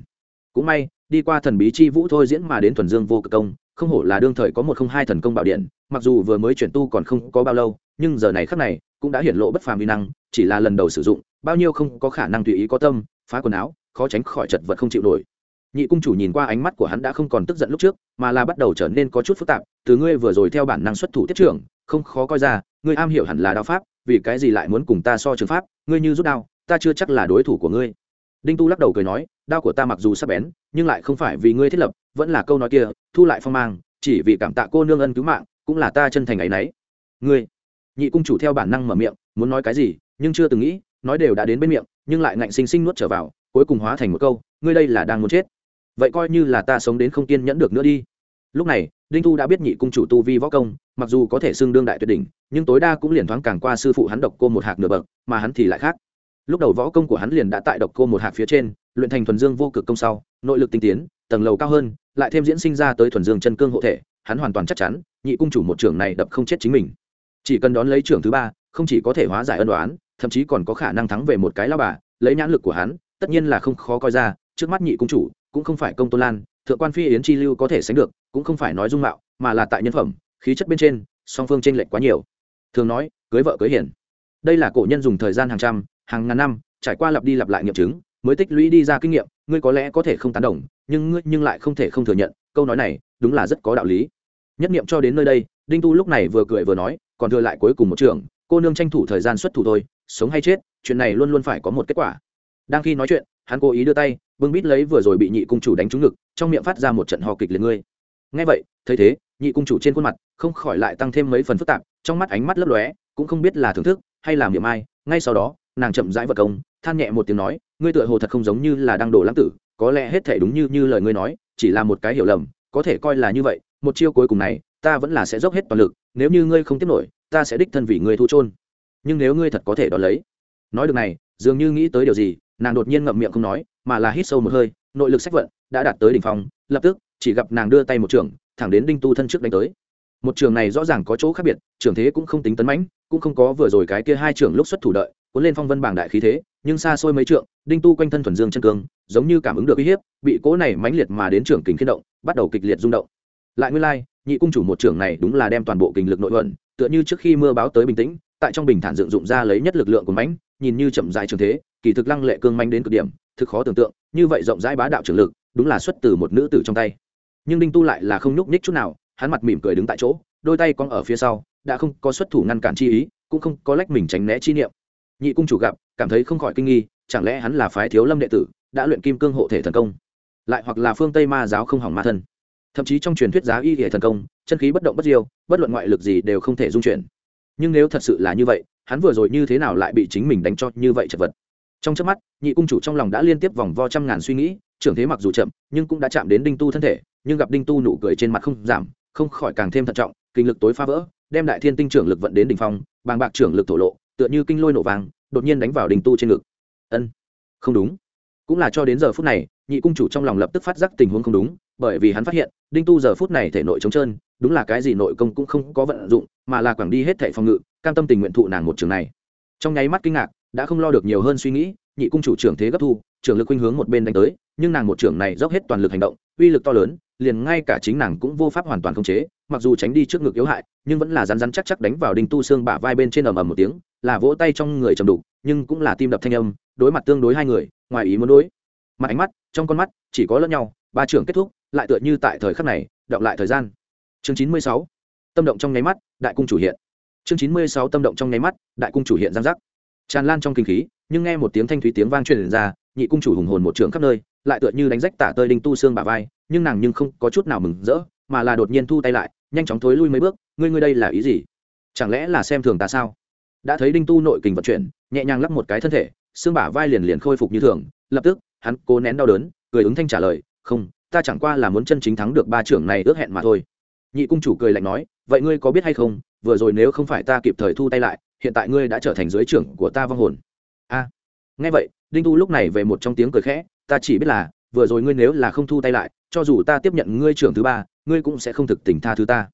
Cũng may, đi qua thần bí chi vũ thôi diễn mà đến thuần dương vô cực công không hổ là đương thời có một không hai thần công bảo điện, mặc dù vừa mới chuyển tu còn không có bao lâu, nhưng giờ này khắc này cũng đã hiển lộ bất phàm uy năng, chỉ là lần đầu sử dụng, bao nhiêu không có khả năng tùy ý có tâm, phá quần áo, khó tránh khỏi chật vật không chịu nổi. Nhị cung chủ nhìn qua ánh mắt của hắn đã không còn tức giận lúc trước, mà là bắt đầu trở nên có chút phức tạp, từ ngươi vừa rồi theo bản năng xuất thủ tiết trưởng, không khó coi ra, ngươi am hiểu hẳn là đao pháp, vì cái gì lại muốn cùng ta so trường pháp, ngươi như rút đao, ta chưa chắc là đối thủ của ngươi. Đinh tu lắc đầu cười nói, đao của ta mặc dù sắp bén, nhưng lại không phải vì ngươi thiết lập vẫn là câu nói kia, thu lại phong mang, chỉ vì cảm tạ cô nương ân cứu mạng, cũng là ta chân thành ấy nấy. Ngươi, nhị cung chủ theo bản năng mở miệng, muốn nói cái gì, nhưng chưa từng nghĩ, nói đều đã đến bên miệng, nhưng lại ngạnh sinh sinh nuốt trở vào, cuối cùng hóa thành một câu, ngươi đây là đang muốn chết. Vậy coi như là ta sống đến không kiên nhẫn được nữa đi. Lúc này, đinh thu đã biết nhị cung chủ tu vi võ công, mặc dù có thể xưng đương đại tuyệt đỉnh, nhưng tối đa cũng liền thoáng càng qua sư phụ hắn độc cô một hạt nửa bậc, mà hắn thì lại khác lúc đầu võ công của hắn liền đã tại độc cô một hạt phía trên, luyện thành thuần dương vô cực công sau, nội lực tinh tiến, tầng lầu cao hơn, lại thêm diễn sinh ra tới thuần dương chân cương hộ thể, hắn hoàn toàn chắc chắn, nhị cung chủ một trưởng này đập không chết chính mình. Chỉ cần đón lấy trưởng thứ ba, không chỉ có thể hóa giải ân đoán thậm chí còn có khả năng thắng về một cái lao bà, lấy nhãn lực của hắn, tất nhiên là không khó coi ra, trước mắt nhị cung chủ, cũng không phải công tôn lan, thượng quan phi yến chi lưu có thể sánh được, cũng không phải nói dung mạo, mà là tại nhân phẩm, khí chất bên trên, song phương tranh lệch quá nhiều. Thường nói, cưới vợ cưới hiển đây là cổ nhân dùng thời gian hàng trăm hàng ngàn năm, trải qua lặp đi lặp lại nghiệm chứng, mới tích lũy đi ra kinh nghiệm, ngươi có lẽ có thể không tán đồng, nhưng ngươi, nhưng lại không thể không thừa nhận, câu nói này đúng là rất có đạo lý. Nhất nghiệm cho đến nơi đây, đinh tu lúc này vừa cười vừa nói, còn thừa lại cuối cùng một trường, cô nương tranh thủ thời gian xuất thủ thôi, sống hay chết, chuyện này luôn luôn phải có một kết quả. Đang khi nói chuyện, hắn cố ý đưa tay, bưng bít lấy vừa rồi bị nhị cung chủ đánh trúng ngực, trong miệng phát ra một trận hò kịch liệt ngươi. Ngay vậy, thấy thế, nhị cung chủ trên khuôn mặt không khỏi lại tăng thêm mấy phần phức tạp, trong mắt ánh mắt lấp lóe, cũng không biết là thưởng thức hay làm miệng ai ngay sau đó, nàng chậm rãi vật công, than nhẹ một tiếng nói, ngươi tựa hồ thật không giống như là đang đổ lãng tử, có lẽ hết thể đúng như như lời ngươi nói, chỉ là một cái hiểu lầm, có thể coi là như vậy, một chiêu cuối cùng này, ta vẫn là sẽ dốc hết toàn lực, nếu như ngươi không tiếp nổi, ta sẽ đích thân vì ngươi thu trôn nhưng nếu ngươi thật có thể đón lấy. Nói được này, dường như nghĩ tới điều gì, nàng đột nhiên ngậm miệng không nói, mà là hít sâu một hơi, nội lực sách vận đã đạt tới đỉnh phong, lập tức, chỉ gặp nàng đưa tay một trường, thẳng đến đinh tu thân trước đánh tới. Một trường này rõ ràng có chỗ khác biệt, trường thế cũng không tính tấn mãnh cũng không có vừa rồi cái kia hai trưởng lúc xuất thủ đợi, cuốn lên phong vân bảng đại khí thế, nhưng xa xôi mấy trượng, đinh tu quanh thân thuần dương chân cương, giống như cảm ứng được uy hiếp, bị cố này mãnh liệt mà đến trưởng kình khiên động, bắt đầu kịch liệt rung động. Lại nguyên lai, nhị cung chủ một trưởng này đúng là đem toàn bộ kình lực nội vận, tựa như trước khi mưa báo tới bình tĩnh, tại trong bình thản dựng dụng ra lấy nhất lực lượng của mãnh, nhìn như chậm dài trường thế, kỳ thực lăng lệ cương manh đến cực điểm, thực khó tưởng tượng, như vậy rộng rãi bá đạo trưởng lực, đúng là xuất từ một nữ tử trong tay. Nhưng đinh tu lại là không nhúc nhích chút nào, hắn mặt mỉm cười đứng tại chỗ, đôi tay cong ở phía sau đã không có xuất thủ ngăn cản chi ý, cũng không có lách mình tránh né chi niệm. Nhị cung chủ gặp, cảm thấy không khỏi kinh nghi, chẳng lẽ hắn là phái thiếu lâm đệ tử, đã luyện kim cương hộ thể thần công? Lại hoặc là phương tây ma giáo không hỏng ma thân. Thậm chí trong truyền thuyết giá y hệ thần công, chân khí bất động bất diêu, bất luận ngoại lực gì đều không thể dung chuyển. Nhưng nếu thật sự là như vậy, hắn vừa rồi như thế nào lại bị chính mình đánh cho như vậy chật vật? Trong trước mắt, nhị cung chủ trong lòng đã liên tiếp vòng vo trăm ngàn suy nghĩ, trưởng thế mặc dù chậm, nhưng cũng đã chạm đến đinh tu thân thể, nhưng gặp đinh tu nụ cười trên mặt không giảm, không khỏi càng thêm thận trọng, kinh lực tối phá vỡ đem đại thiên tinh trưởng lực vận đến đỉnh phong, bàng bạc trưởng lực thổ lộ, tựa như kinh lôi nổ vàng, đột nhiên đánh vào đình tu trên ngực. Ân, không đúng. Cũng là cho đến giờ phút này, nhị cung chủ trong lòng lập tức phát giác tình huống không đúng, bởi vì hắn phát hiện, đinh tu giờ phút này thể nội trống trơn, đúng là cái gì nội công cũng không có vận dụng, mà là quảng đi hết thể phòng ngự, cam tâm tình nguyện thụ nàng một trường này. Trong nháy mắt kinh ngạc, đã không lo được nhiều hơn suy nghĩ, nhị cung chủ trưởng thế gấp thu, trưởng lực khuynh hướng một bên đánh tới, nhưng nàng một trưởng này dốc hết toàn lực hành động, uy lực to lớn, liền ngay cả chính nàng cũng vô pháp hoàn toàn khống chế mặc dù tránh đi trước ngực yếu hại, nhưng vẫn là rắn rắn chắc chắc đánh vào đinh tu xương bả vai bên trên ầm ầm một tiếng, là vỗ tay trong người trầm đục, nhưng cũng là tim đập thanh âm, đối mặt tương đối hai người, ngoài ý muốn đối. Mặt ánh mắt, trong con mắt, chỉ có lẫn nhau, ba trưởng kết thúc, lại tựa như tại thời khắc này động lại thời gian. Chương chín mươi sáu, tâm động trong nháy mắt, đại cung chủ hiện. Chương chín mươi sáu, tâm động trong nháy mắt, đại cung chủ hiện giang giác. Tràn lan trong kinh khí, nhưng nghe một tiếng thanh thúy tiếng vang truyền ra, nhị cung chủ hùng hồn một trường khắp nơi, lại tựa như đánh rách tả tơi đinh tu xương bả vai, nhưng nàng nhưng không có chút nào mừng rỡ, mà là đột nhiên thu tay lại nhanh chóng thối lui mấy bước, ngươi ngươi đây là ý gì? Chẳng lẽ là xem thường ta sao? Đã thấy đinh tu nội kình vận chuyển, nhẹ nhàng lắp một cái thân thể, xương bả vai liền liền khôi phục như thường, lập tức, hắn cố nén đau đớn, cười ứng thanh trả lời, không, ta chẳng qua là muốn chân chính thắng được ba trưởng này ước hẹn mà thôi. Nhị cung chủ cười lạnh nói, vậy ngươi có biết hay không, vừa rồi nếu không phải ta kịp thời thu tay lại, hiện tại ngươi đã trở thành dưới trưởng của ta vong hồn. A. Nghe vậy, đinh tu lúc này về một trong tiếng cười khẽ, ta chỉ biết là, vừa rồi ngươi nếu là không thu tay lại, cho dù ta tiếp nhận ngươi trưởng thứ ba ngươi cũng sẽ không thực tình tha thứ ta.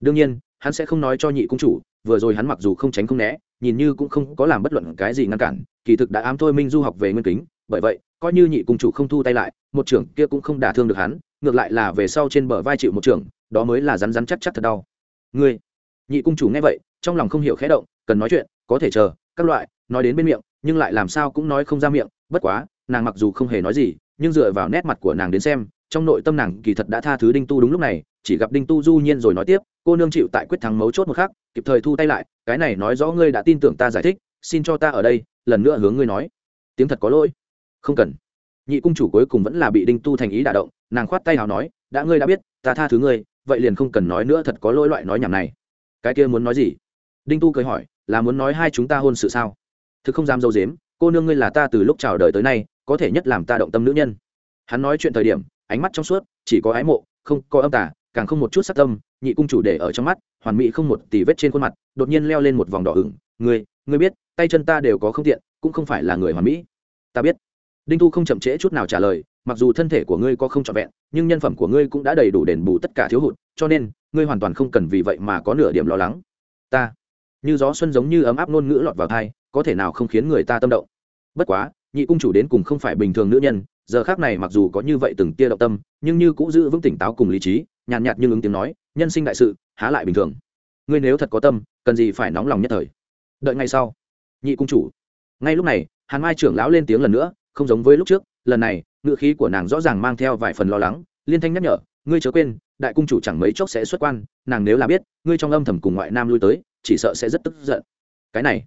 Đương nhiên, hắn sẽ không nói cho nhị cung chủ, vừa rồi hắn mặc dù không tránh không né, nhìn như cũng không có làm bất luận cái gì ngăn cản, kỳ thực đã ám thôi minh du học về nguyên kính, bởi vậy, coi như nhị cung chủ không thu tay lại, một trưởng kia cũng không đả thương được hắn, ngược lại là về sau trên bờ vai chịu một trưởng, đó mới là rắn rắn chắc chắc thật đau. Ngươi, nhị cung chủ nghe vậy, trong lòng không hiểu khẽ động, cần nói chuyện, có thể chờ, các loại, nói đến bên miệng, nhưng lại làm sao cũng nói không ra miệng, bất quá, nàng mặc dù không hề nói gì, nhưng dựa vào nét mặt của nàng đến xem trong nội tâm nàng kỳ thật đã tha thứ đinh tu đúng lúc này, chỉ gặp đinh tu du nhiên rồi nói tiếp, cô nương chịu tại quyết thắng mấu chốt một khắc, kịp thời thu tay lại, cái này nói rõ ngươi đã tin tưởng ta giải thích, xin cho ta ở đây, lần nữa hướng ngươi nói. Tiếng thật có lỗi. Không cần. Nhị cung chủ cuối cùng vẫn là bị đinh tu thành ý đả động, nàng khoát tay hào nói, đã ngươi đã biết, ta tha thứ ngươi, vậy liền không cần nói nữa thật có lỗi loại nói nhảm này. Cái kia muốn nói gì? Đinh tu cười hỏi, là muốn nói hai chúng ta hôn sự sao? Thực không dám dâu dếm, cô nương ngươi là ta từ lúc chào đời tới nay, có thể nhất làm ta động tâm nữ nhân. Hắn nói chuyện thời điểm ánh mắt trong suốt, chỉ có ái mộ, không có âm tả càng không một chút sát tâm, nhị cung chủ để ở trong mắt, hoàn mỹ không một tì vết trên khuôn mặt, đột nhiên leo lên một vòng đỏ ửng. Ngươi ngươi biết, tay chân ta đều có không tiện, cũng không phải là người hoàn mỹ. Ta biết. Đinh tu không chậm trễ chút nào trả lời, mặc dù thân thể của ngươi có không trọn vẹn, nhưng nhân phẩm của ngươi cũng đã đầy đủ đền bù tất cả thiếu hụt, cho nên, ngươi hoàn toàn không cần vì vậy mà có nửa điểm lo lắng. Ta. Như gió xuân giống như ấm áp ngôn ngữ lọt vào thai có thể nào không khiến người ta tâm động? Bất quá, nhị cung chủ đến cùng không phải bình thường nữ nhân giờ khác này mặc dù có như vậy từng tia động tâm nhưng như cũng giữ vững tỉnh táo cùng lý trí nhàn nhạt, nhưng ứng tiếng nói nhân sinh đại sự há lại bình thường. Ngươi nếu thật có tâm cần gì phải nóng lòng nhất thời? Đợi ngay sau. Nhị cung chủ. Ngay lúc này hàn mai trưởng lão lên tiếng lần nữa không giống với lúc trước lần này ngựa khí của nàng rõ ràng mang theo vài phần lo lắng liên thanh nhắc nhở ngươi chớ quên đại cung chủ chẳng mấy chốc sẽ xuất quan nàng nếu là biết ngươi trong âm thầm cùng ngoại nam lui tới chỉ sợ sẽ rất tức giận. Cái này.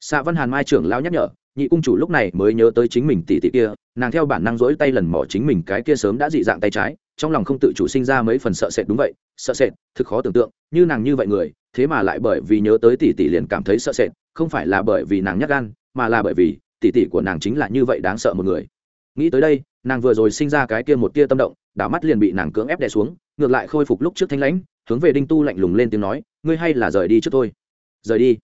Xạ văn hàn mai trưởng lão nhắc nhở nhị cung chủ lúc này mới nhớ tới chính mình tỷ tỷ kia, nàng theo bản năng rỗi tay lần mỏ chính mình cái kia sớm đã dị dạng tay trái, trong lòng không tự chủ sinh ra mấy phần sợ sệt đúng vậy, sợ sệt, thực khó tưởng tượng, như nàng như vậy người, thế mà lại bởi vì nhớ tới tỷ tỷ liền cảm thấy sợ sệt, không phải là bởi vì nàng nhắc gan, mà là bởi vì tỷ tỷ của nàng chính là như vậy đáng sợ một người nghĩ tới đây, nàng vừa rồi sinh ra cái kia một tia tâm động, đảo mắt liền bị nàng cưỡng ép đè xuống, ngược lại khôi phục lúc trước thanh lãnh, hướng về đinh tu lạnh lùng lên tiếng nói, ngươi hay là rời đi trước thôi. rời đi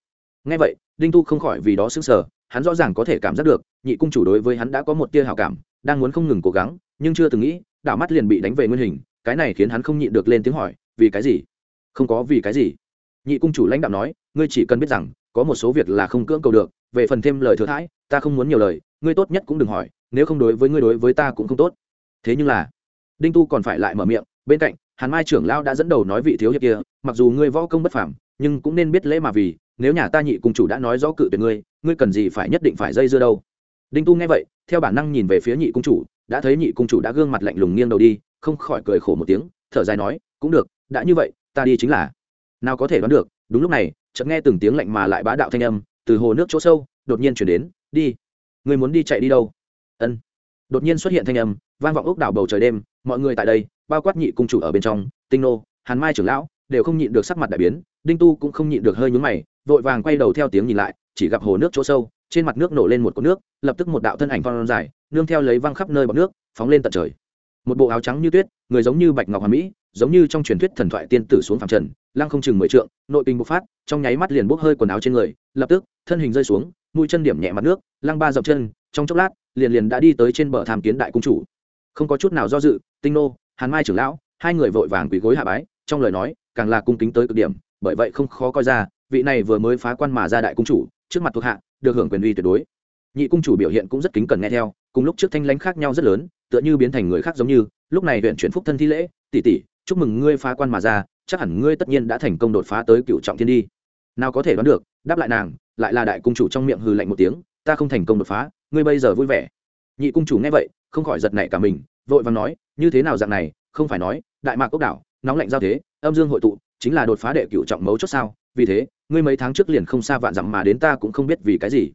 ngay vậy, đinh tu không khỏi vì đó xứng sở hắn rõ ràng có thể cảm giác được, nhị cung chủ đối với hắn đã có một tia hào cảm, đang muốn không ngừng cố gắng, nhưng chưa từng nghĩ, đảo mắt liền bị đánh về nguyên hình, cái này khiến hắn không nhịn được lên tiếng hỏi, vì cái gì? Không có vì cái gì. Nhị cung chủ lãnh đạo nói, ngươi chỉ cần biết rằng, có một số việc là không cưỡng cầu được, về phần thêm lời thừa thãi, ta không muốn nhiều lời, ngươi tốt nhất cũng đừng hỏi, nếu không đối với ngươi đối với ta cũng không tốt. Thế nhưng là, đinh tu còn phải lại mở miệng, bên cạnh, hàn mai trưởng lao đã dẫn đầu nói vị thiếu hiệp kia, mặc dù ngươi võ công bất phảm nhưng cũng nên biết lễ mà vì nếu nhà ta nhị cung chủ đã nói rõ cự tuyệt ngươi ngươi cần gì phải nhất định phải dây dưa đâu? Đinh tu nghe vậy, theo bản năng nhìn về phía nhị cung chủ, đã thấy nhị cung chủ đã gương mặt lạnh lùng nghiêng đầu đi, không khỏi cười khổ một tiếng, thở dài nói, cũng được, đã như vậy, ta đi chính là. Nào có thể đoán được, đúng lúc này, chợt nghe từng tiếng lạnh mà lại bá đạo thanh âm, từ hồ nước chỗ sâu, đột nhiên chuyển đến, đi người muốn đi chạy đi đâu? Ân. Đột nhiên xuất hiện thanh âm, vang vọng ốc đảo bầu trời đêm, mọi người tại đây, bao quát nhị cung chủ ở bên trong, tinh nô, hàn mai trưởng lão, đều không nhịn được sắc mặt đại biến, đinh tu cũng không nhịn được hơi nhúng mày vội vàng quay đầu theo tiếng nhìn lại, chỉ gặp hồ nước chỗ sâu, trên mặt nước nổ lên một cột nước, lập tức một đạo thân ảnh phong dài, nương theo lấy văng khắp nơi bọc nước, phóng lên tận trời. Một bộ áo trắng như tuyết, người giống như bạch ngọc hoàn mỹ, giống như trong truyền thuyết thần thoại tiên tử xuống phẳng trần, lăng không chừng mười trượng, nội kinh bộc phát, trong nháy mắt liền bốc hơi quần áo trên người, lập tức, thân hình rơi xuống, mũi chân điểm nhẹ mặt nước, lăng ba dọc chân, trong chốc lát, liền liền đã đi tới trên bờ tham kiến đại cung chủ. Không có chút nào do dự, tinh nô, hàn mai trưởng lão, hai người vội vàng quỳ gối hạ bái, trong lời nói, càng là cung kính tới cực điểm, bởi vậy không khó coi ra vị này vừa mới phá quan mà ra đại cung chủ, trước mặt thuộc hạ, được hưởng quyền uy tuyệt đối. Nhị cung chủ biểu hiện cũng rất kính cần nghe theo, cùng lúc trước thanh lãnh khác nhau rất lớn, tựa như biến thành người khác giống như, lúc này huyện chuyển phúc thân thi lễ, tỷ tỷ, chúc mừng ngươi phá quan mà ra, chắc hẳn ngươi tất nhiên đã thành công đột phá tới cựu trọng thiên đi. Nào có thể đoán được, đáp lại nàng, lại là đại cung chủ trong miệng hừ lạnh một tiếng, ta không thành công đột phá, ngươi bây giờ vui vẻ. Nhị cung chủ nghe vậy, không khỏi giật nảy cả mình, vội vàng nói, như thế nào dạng này, không phải nói, đại mạc ốc đảo, nóng lạnh giao thế, âm dương hội tụ, chính là đột phá đệ cựu trọng mấu chốt sao? Vì thế ngươi mấy tháng trước liền không xa vạn dặm mà đến ta cũng không biết vì cái gì.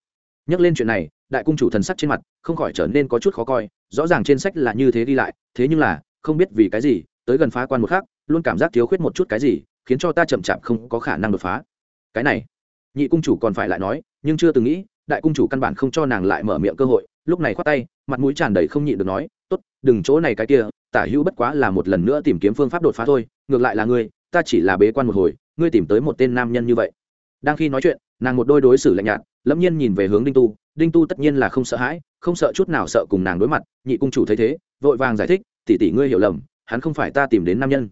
Nhắc lên chuyện này, đại cung chủ thần sắc trên mặt, không khỏi trở nên có chút khó coi, rõ ràng trên sách là như thế đi lại, thế nhưng là, không biết vì cái gì, tới gần phá quan một khác luôn cảm giác thiếu khuyết một chút cái gì, khiến cho ta chậm chạp không có khả năng đột phá. Cái này, nhị cung chủ còn phải lại nói, nhưng chưa từng nghĩ, đại cung chủ căn bản không cho nàng lại mở miệng cơ hội, lúc này khoát tay, mặt mũi tràn đầy không nhịn được nói, tốt, đừng chỗ này cái kia, tả hữu bất quá là một lần nữa tìm kiếm phương pháp đột phá thôi, ngược lại là ngươi, ta chỉ là bế quan một hồi, ngươi tìm tới một tên nam nhân như vậy đang khi nói chuyện, nàng một đôi đối xử lạnh nhạt, lẫm nhiên nhìn về hướng đinh tu. Đinh tu tất nhiên là không sợ hãi, không sợ chút nào sợ cùng nàng đối mặt, nhị cung chủ thấy thế, vội vàng giải thích, tỷ tỷ ngươi hiểu lầm, hắn không phải ta tìm đến nam nhân.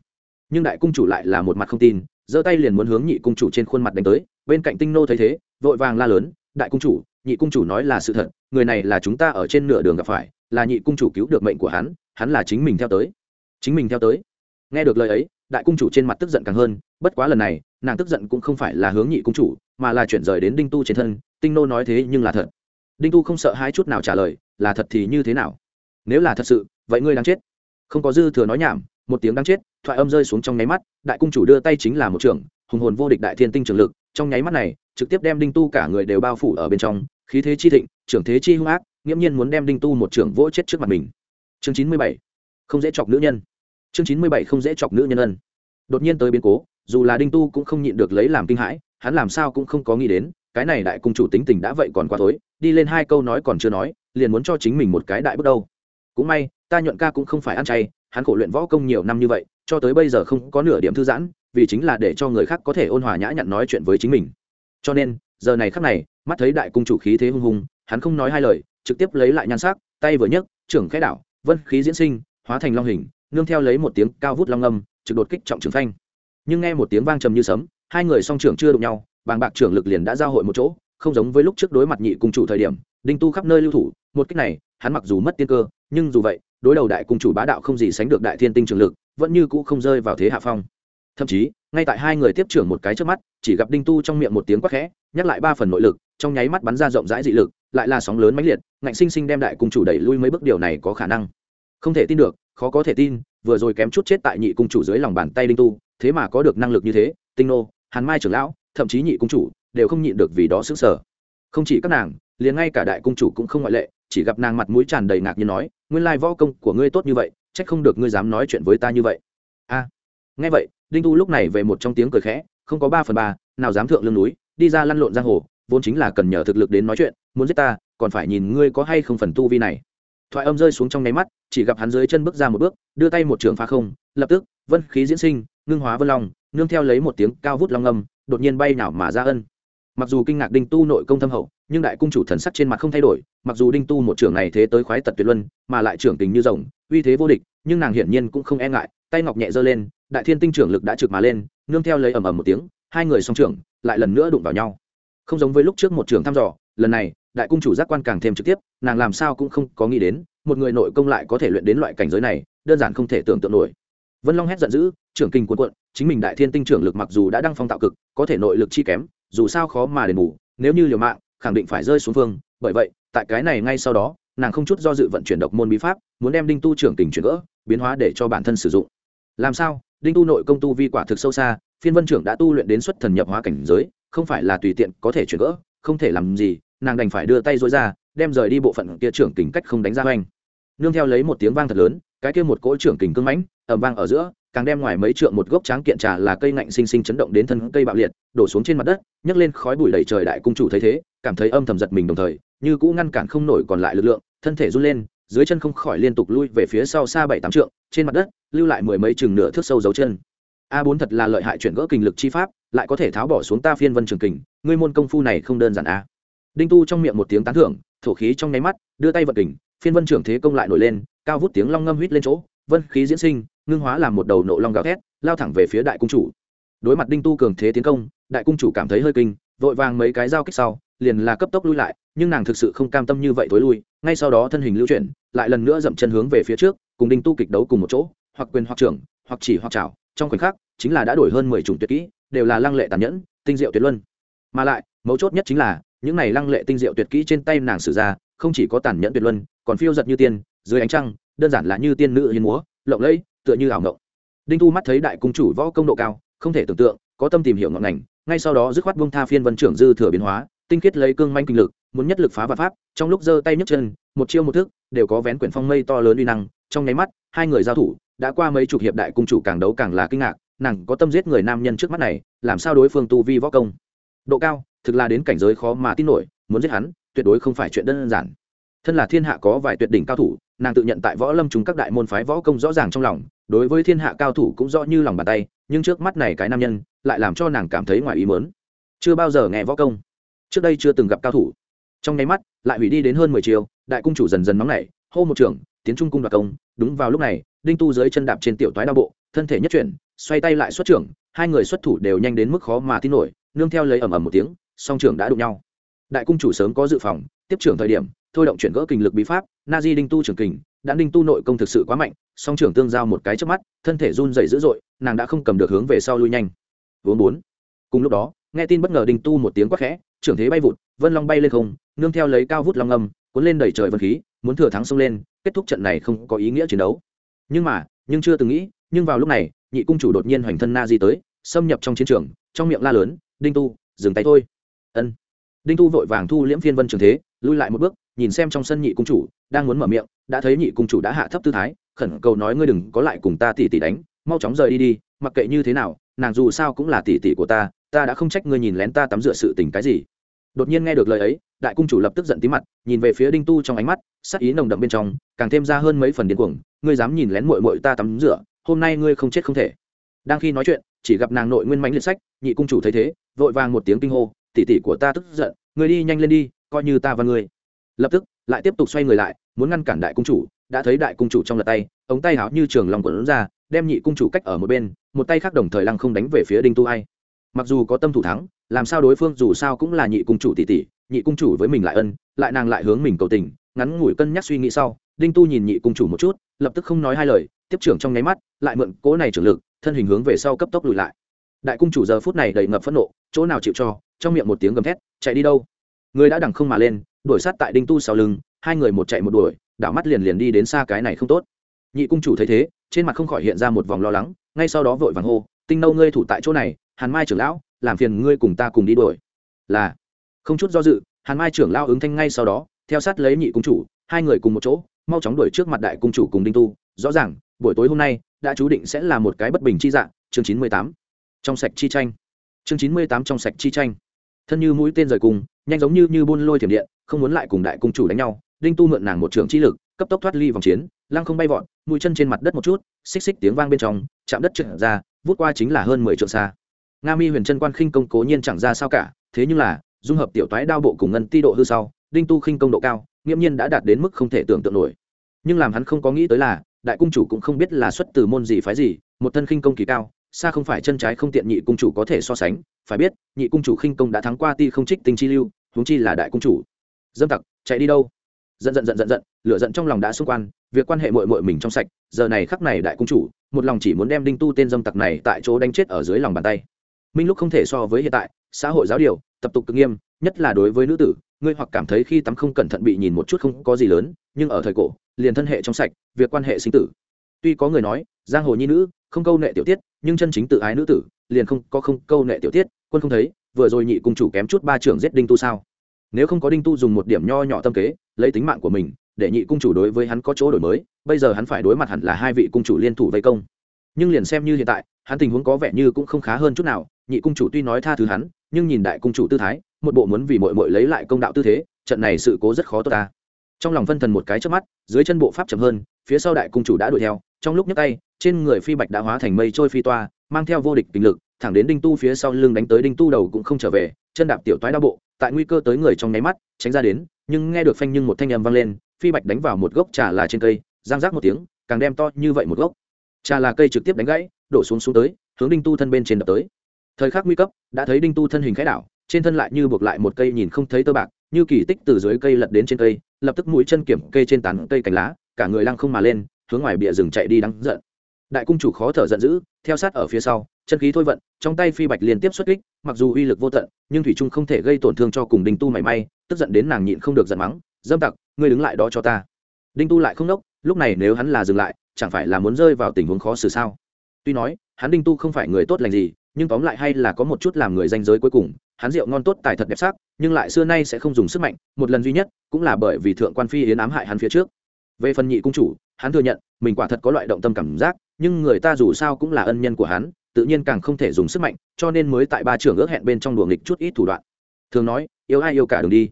Nhưng đại cung chủ lại là một mặt không tin, giơ tay liền muốn hướng nhị cung chủ trên khuôn mặt đánh tới, bên cạnh tinh nô thấy thế, vội vàng la lớn, đại cung chủ, nhị cung chủ nói là sự thật, người này là chúng ta ở trên nửa đường gặp phải, là nhị cung chủ cứu được mệnh của hắn hắn là chính mình theo tới. Chính mình theo tới. Nghe được lời ấy, đại cung chủ trên mặt tức giận càng hơn, bất quá lần này nàng tức giận cũng không phải là hướng nhị cung chủ, mà là chuyển rời đến đinh tu trên thân, tinh nô nói thế nhưng là thật. Đinh tu không sợ hai chút nào trả lời, là thật thì như thế nào? Nếu là thật sự, vậy ngươi đang chết. Không có dư thừa nói nhảm, một tiếng đang chết, thoại âm rơi xuống trong nháy mắt, đại cung chủ đưa tay chính là một trưởng hùng hồn vô địch đại thiên tinh trường lực, trong nháy mắt này, trực tiếp đem đinh tu cả người đều bao phủ ở bên trong, khí thế chi thịnh, trưởng thế chi hung ác, nghiễm nhiên muốn đem đinh tu một trưởng vỗ chết trước mặt mình. Chương chín mươi bảy, không dễ chọc nữ nhân. Chương chín mươi bảy, không dễ chọc nữ nhân ân. Đột nhiên tới biến cố dù là đinh tu cũng không nhịn được lấy làm kinh hãi, hắn làm sao cũng không có nghĩ đến, cái này đại cung chủ tính tình đã vậy còn quá tối đi lên hai câu nói còn chưa nói, liền muốn cho chính mình một cái đại bước đâu. Cũng may, ta nhuận ca cũng không phải ăn chay, hắn khổ luyện võ công nhiều năm như vậy, cho tới bây giờ không có nửa điểm thư giãn, vì chính là để cho người khác có thể ôn hòa nhã nhặn nói chuyện với chính mình. Cho nên, giờ này khắc này, mắt thấy đại cung chủ khí thế hung hùng, hắn không nói hai lời, trực tiếp lấy lại nhan sắc, tay vừa nhấc, trưởng khẽ đảo, vân khí diễn sinh, hóa thành long hình, nương theo lấy một tiếng cao vút long âm, trực đột kích trọng trường phanh nhưng nghe một tiếng vang trầm như sấm, hai người song trưởng chưa đụng nhau, bàng bạc trưởng lực liền đã giao hội một chỗ, không giống với lúc trước đối mặt nhị cung chủ thời điểm, đinh tu khắp nơi lưu thủ, một cách này, hắn mặc dù mất tiên cơ, nhưng dù vậy, đối đầu đại cung chủ bá đạo không gì sánh được đại thiên tinh trường lực, vẫn như cũ không rơi vào thế hạ phong. Thậm chí, ngay tại hai người tiếp trưởng một cái trước mắt, chỉ gặp đinh tu trong miệng một tiếng quắc khẽ, nhắc lại ba phần nội lực, trong nháy mắt bắn ra rộng rãi dị lực, lại là sóng lớn mãnh liệt, ngạnh sinh sinh đem đại cung chủ đẩy lui mấy bước, điều này có khả năng không thể tin được, khó có thể tin, vừa rồi kém chút chết tại nhị cung chủ dưới lòng bàn tay đinh tu, thế mà có được năng lực như thế, tinh nô, hàn mai trưởng lão, thậm chí nhị cung chủ, đều không nhịn được vì đó xứng sở không chỉ các nàng, liền ngay cả đại cung chủ cũng không ngoại lệ, chỉ gặp nàng mặt mũi tràn đầy ngạc như nói, nguyên lai võ công của ngươi tốt như vậy trách không được ngươi dám nói chuyện với ta như vậy. A. Nghe vậy, đinh tu lúc này về một trong tiếng cười khẽ, không có ba phần ba, nào dám thượng lưng núi, đi ra lăn lộn giang hồ, vốn chính là cần nhờ thực lực đến nói chuyện, muốn giết ta, còn phải nhìn ngươi có hay không phần tu vi này thoại âm rơi xuống trong nháy mắt, chỉ gặp hắn dưới chân bước ra một bước, đưa tay một trường phá không, lập tức, vân khí diễn sinh, ngưng hóa vân long, nương theo lấy một tiếng cao vút long âm, đột nhiên bay nào mà ra ân. Mặc dù kinh ngạc đinh tu nội công thâm hậu, nhưng đại cung chủ thần sắc trên mặt không thay đổi, mặc dù đinh tu một trưởng này thế tới khoái tật tuyệt luân, mà lại trưởng tình như rồng, uy thế vô địch, nhưng nàng hiển nhiên cũng không e ngại, tay ngọc nhẹ giơ lên, đại thiên tinh trưởng lực đã trực mà lên, nương theo lấy ầm ầm một tiếng, hai người song trưởng, lại lần nữa đụng vào nhau. Không giống với lúc trước một trưởng thăm dò, lần này đại cung chủ giác quan càng thêm trực tiếp, nàng làm sao cũng không có nghĩ đến, một người nội công lại có thể luyện đến loại cảnh giới này, đơn giản không thể tưởng tượng nổi. Vân long hét giận dữ, trưởng kinh cuộn quận chính mình đại thiên tinh trưởng lực mặc dù đã đăng phong tạo cực, có thể nội lực chi kém, dù sao khó mà đền bù, nếu như liều mạng, khẳng định phải rơi xuống phương bởi vậy, tại cái này ngay sau đó, nàng không chút do dự vận chuyển độc môn bí pháp, muốn đem đinh tu trưởng tình chuyển gỡ, biến hóa để cho bản thân sử dụng. Làm sao? Đinh tu nội công tu vi quả thực sâu xa, phiên vân trưởng đã tu luyện đến xuất thần nhập hóa cảnh giới, không phải là tùy tiện có thể chuyển gỡ, không thể làm gì nàng đành phải đưa tay dối ra, đem rời đi bộ phận kia trưởng tình cách không đánh ra oanh nương theo lấy một tiếng vang thật lớn, cái kia một cỗ trưởng kình cưng mãnh ẩm vang ở giữa, càng đem ngoài mấy trượng một gốc tráng kiện trà là cây ngạnh sinh sinh chấn động đến thân cây bạo liệt, đổ xuống trên mặt đất, nhấc lên khói bụi đầy trời đại cung chủ thấy thế, cảm thấy âm thầm giật mình đồng thời, như cũ ngăn cản không nổi còn lại lực lượng, thân thể run lên, dưới chân không khỏi liên tục lui về phía sau xa bảy tám trượng, trên mặt đất, lưu lại mười mấy chừng nửa thước sâu dấu chân. A bốn thật là lợi hại chuyển gỡ kình lực chi pháp, lại có thể tháo bỏ xuống ta phiên vân trường kình, ngươi môn công phu này không đơn giản a đinh tu trong miệng một tiếng tán thưởng, thổ khí trong nháy mắt, đưa tay vật kình, phiên vân trưởng thế công lại nổi lên, cao vút tiếng long ngâm huýt lên chỗ, vân khí diễn sinh, ngưng hóa làm một đầu nộ long gào thét, lao thẳng về phía đại cung chủ. Đối mặt đinh tu cường thế tiến công, đại cung chủ cảm thấy hơi kinh, vội vàng mấy cái giao kích sau, liền là cấp tốc lui lại, nhưng nàng thực sự không cam tâm như vậy tối lui, ngay sau đó thân hình lưu chuyển, lại lần nữa dậm chân hướng về phía trước, cùng đinh tu kịch đấu cùng một chỗ, hoặc quyền hoặc trưởng, hoặc chỉ hoặc chảo trong khoảnh khắc, chính là đã đổi hơn mười chủng tuyệt kỹ, đều là lăng lệ tàn nhẫn, tinh diệu tuyệt luân. Mà lại, mấu chốt nhất chính là những này lăng lệ tinh diệu tuyệt kỹ trên tay nàng sử ra, không chỉ có tàn nhẫn tuyệt luân, còn phiêu giật như tiên, dưới ánh trăng, đơn giản là như tiên nữ hiên múa, lộng lẫy, tựa như ảo ngộng đinh thu mắt thấy đại cung chủ võ công độ cao, không thể tưởng tượng, có tâm tìm hiểu ngọn ngành, ngay sau đó dứt khoát bông tha phiên vân trưởng dư thừa biến hóa, tinh khiết lấy cương manh kinh lực, muốn nhất lực phá và pháp, trong lúc giơ tay nhấc chân, một chiêu một thức, đều có vén quyển phong mây to lớn uy năng, trong nháy mắt, hai người giao thủ, đã qua mấy chục hiệp đại cung chủ càng đấu càng là kinh ngạc, nàng có tâm giết người nam nhân trước mắt này, làm sao đối phương tu vi võ công? Độ cao thực là đến cảnh giới khó mà tin nổi, muốn giết hắn, tuyệt đối không phải chuyện đơn giản. Thân là thiên hạ có vài tuyệt đỉnh cao thủ, nàng tự nhận tại võ lâm chúng các đại môn phái võ công rõ ràng trong lòng, đối với thiên hạ cao thủ cũng rõ như lòng bàn tay, nhưng trước mắt này cái nam nhân, lại làm cho nàng cảm thấy ngoài ý mớn chưa bao giờ nghe võ công. Trước đây chưa từng gặp cao thủ. Trong nháy mắt, lại hủy đi đến hơn mười chiều đại cung chủ dần dần nóng nảy, hô một trưởng, tiến trung cung đoạt công. Đúng vào lúc này, đinh tu dưới chân đạp trên tiểu toái đao bộ, thân thể nhất chuyển, xoay tay lại xuất trưởng, hai người xuất thủ đều nhanh đến mức khó mà tin nổi, nương theo lấy ầm ầm một tiếng song trưởng đã đụng nhau. Đại cung chủ sớm có dự phòng, tiếp trưởng thời điểm, thôi động chuyển gỡ kình lực bí pháp na di đinh tu trưởng kình, đã đinh tu nội công thực sự quá mạnh, song trưởng tương giao một cái trước mắt, thân thể run dày dữ dội, nàng đã không cầm được hướng về sau lui nhanh. Vốn bốn cùng lúc đó, nghe tin bất ngờ đinh tu một tiếng quát khẽ, trưởng thế bay vụt, vân long bay lên không, nương theo lấy cao vút long âm, cuốn lên đẩy trời vân khí, muốn thừa thắng xông lên, kết thúc trận này không có ý nghĩa chiến đấu. Nhưng mà, nhưng chưa từng nghĩ, nhưng vào lúc này, nhị cung chủ đột nhiên hoành thân na di tới, xâm nhập trong chiến trường, trong miệng la lớn, đinh tu, dừng tay thôi ân. Đinh tu vội vàng thu liễm phiên vân trường thế, lui lại một bước, nhìn xem trong sân nhị cung chủ, đang muốn mở miệng, đã thấy nhị cung chủ đã hạ thấp tư thái, khẩn cầu nói ngươi đừng có lại cùng ta tỉ tỉ đánh, mau chóng rời đi đi, mặc kệ như thế nào, nàng dù sao cũng là tỉ tỉ của ta ta đã không trách ngươi nhìn lén ta tắm rửa sự tình cái gì. Đột nhiên nghe được lời ấy, đại cung chủ lập tức giận tí mặt, nhìn về phía đinh tu trong ánh mắt, sắc ý nồng đậm bên trong, càng thêm ra hơn mấy phần điên cuồng, ngươi dám nhìn lén muội muội ta tắm rửa, hôm nay ngươi không chết không thể. Đang khi nói chuyện, chỉ gặp nàng nội nguyên mánh liệt sách, nhị cung chủ thấy thế, vội vàng một tiếng kinh hô tỷ tỷ của ta tức giận người đi nhanh lên đi, coi như ta và ngươi. Lập tức, lại tiếp tục xoay người lại, muốn ngăn cản đại cung chủ, đã thấy đại cung chủ trong lật tay, ống tay háo như trường lòng quần ra, đem nhị cung chủ cách ở một bên, một tay khác đồng thời lăng không đánh về phía đinh tu ai. Mặc dù có tâm thủ thắng, làm sao đối phương dù sao cũng là nhị cung chủ tỷ tỷ, nhị cung chủ với mình lại ân, lại nàng lại hướng mình cầu tình, ngắn ngủi cân nhắc suy nghĩ sau, đinh tu nhìn nhị cung chủ một chút, lập tức không nói hai lời, tiếp trưởng trong nháy mắt, lại mượn cỗ này trưởng lực, thân hình hướng về sau cấp tốc lùi lại đại cung chủ giờ phút này đầy ngập phẫn nộ, chỗ nào chịu cho, trong miệng một tiếng gầm thét, chạy đi đâu? Người đã đằng không mà lên, đuổi sát tại đinh tu sau lưng, hai người một chạy một đuổi, đảo mắt liền liền đi đến xa cái này không tốt. Nhị cung chủ thấy thế, trên mặt không khỏi hiện ra một vòng lo lắng, ngay sau đó vội vàng hô, tinh nâu ngươi thủ tại chỗ này, hàn mai trưởng lão, làm phiền ngươi cùng ta cùng đi đuổi. Là, không chút do dự, hàn mai trưởng lão ứng thanh ngay sau đó, theo sát lấy nhị cung chủ, hai người cùng một chỗ, mau chóng đuổi trước mặt đại cung chủ cùng đinh tu. Rõ ràng, buổi tối hôm nay, đã chú định sẽ là một cái bất bình chi dạng, chương chín mươi tám trong sạch chi tranh. Chương chín mươi tám trong sạch chi tranh. Thân như mũi tên rời cùng, nhanh giống như như buôn lôi thiểm điện, không muốn lại cùng đại cung chủ đánh nhau, đinh tu mượn nàng một trường chi lực, cấp tốc thoát ly vòng chiến, lăng không bay vọt, mũi chân trên mặt đất một chút, xích xích tiếng vang bên trong, chạm đất trượt ra, vút qua chính là hơn mười trượng xa. Nga mi huyền chân quan khinh công cố nhiên chẳng ra sao cả, thế nhưng là, dung hợp tiểu toái đao bộ cùng ngân ti độ hư sau, đinh tu khinh công độ cao, nghiễm nhiên đã đạt đến mức không thể tưởng tượng nổi. Nhưng làm hắn không có nghĩ tới là, đại cung chủ cũng không biết là xuất từ môn gì phái gì, một thân khinh công kỳ cao xa không phải chân trái không tiện nhị cung chủ có thể so sánh, phải biết, nhị cung chủ khinh công đã thắng qua ti không trích tinh chi lưu, huống chi là đại cung chủ. Dâm tặc, chạy đi đâu? Giận giận giận giận giận, lửa giận trong lòng đã xung quan việc quan hệ mội mội mình trong sạch, giờ này khắc này đại cung chủ, một lòng chỉ muốn đem đinh tu tên dâm tặc này tại chỗ đánh chết ở dưới lòng bàn tay. Minh lúc không thể so với hiện tại, xã hội giáo điều, tập tục cực nghiêm, nhất là đối với nữ tử, ngươi hoặc cảm thấy khi tắm không cẩn thận bị nhìn một chút không có gì lớn, nhưng ở thời cổ, liền thân hệ trong sạch, việc quan hệ sinh tử. Tuy có người nói, giang hồ nhi nữ, không câu nệ tiểu tiết nhưng chân chính tự ái nữ tử, liền không có không câu nệ tiểu tiết, quân không thấy, vừa rồi nhị cung chủ kém chút ba trưởng giết đinh tu sao? Nếu không có đinh tu dùng một điểm nho nhỏ tâm kế, lấy tính mạng của mình, để nhị cung chủ đối với hắn có chỗ đổi mới, bây giờ hắn phải đối mặt hẳn là hai vị cung chủ liên thủ vây công. Nhưng liền xem như hiện tại, hắn tình huống có vẻ như cũng không khá hơn chút nào, nhị cung chủ tuy nói tha thứ hắn, nhưng nhìn đại cung chủ tư thái, một bộ muốn vì mội mội lấy lại công đạo tư thế, trận này sự cố rất khó tốt ta. Trong lòng phân thần một cái trước mắt, dưới chân bộ pháp chậm hơn, phía sau đại cung chủ đã đuổi theo trong lúc nhấc tay, trên người phi bạch đã hóa thành mây trôi phi toa, mang theo vô địch tình lực, thẳng đến đinh tu phía sau lưng đánh tới đinh tu đầu cũng không trở về, chân đạp tiểu toái đa bộ, tại nguy cơ tới người trong nháy mắt, tránh ra đến, nhưng nghe được phanh nhưng một thanh âm vang lên, phi bạch đánh vào một gốc trà là trên cây, giang rác một tiếng, càng đem to như vậy một gốc. Trà là cây trực tiếp đánh gãy, đổ xuống xuống tới, hướng đinh tu thân bên trên đập tới. Thời khắc nguy cấp, đã thấy đinh tu thân hình khẽ đảo, trên thân lại như buộc lại một cây nhìn không thấy tơ bạc, như kỳ tích từ dưới cây lật đến trên cây, lập tức mũi chân kiểm cây trên tán cây cành lá, cả người lăng không mà lên hướng ngoài bìa rừng chạy đi đắng giận. Đại cung chủ khó thở giận dữ, theo sát ở phía sau, chân khí thôi vận, trong tay phi bạch liên tiếp xuất kích, mặc dù uy lực vô tận, nhưng thủy trung không thể gây tổn thương cho cùng đinh tu mảy may, tức giận đến nàng nhịn không được giận mắng, dâm tặc, ngươi đứng lại đó cho ta. Đinh tu lại không nốc lúc này nếu hắn là dừng lại, chẳng phải là muốn rơi vào tình huống khó xử sao? Tuy nói, hắn đinh tu không phải người tốt lành gì, nhưng tóm lại hay là có một chút làm người danh giới cuối cùng, hắn rượu ngon tốt, tài thật đẹp sắc, nhưng lại xưa nay sẽ không dùng sức mạnh, một lần duy nhất, cũng là bởi vì thượng quan phi yến ám hại hắn phía trước về phần nhị cung chủ, hắn thừa nhận, mình quả thật có loại động tâm cảm giác, nhưng người ta dù sao cũng là ân nhân của hắn, tự nhiên càng không thể dùng sức mạnh, cho nên mới tại ba trưởng ước hẹn bên trong đùa nghịch chút ít thủ đoạn. Thường nói, yêu ai yêu cả đường đi.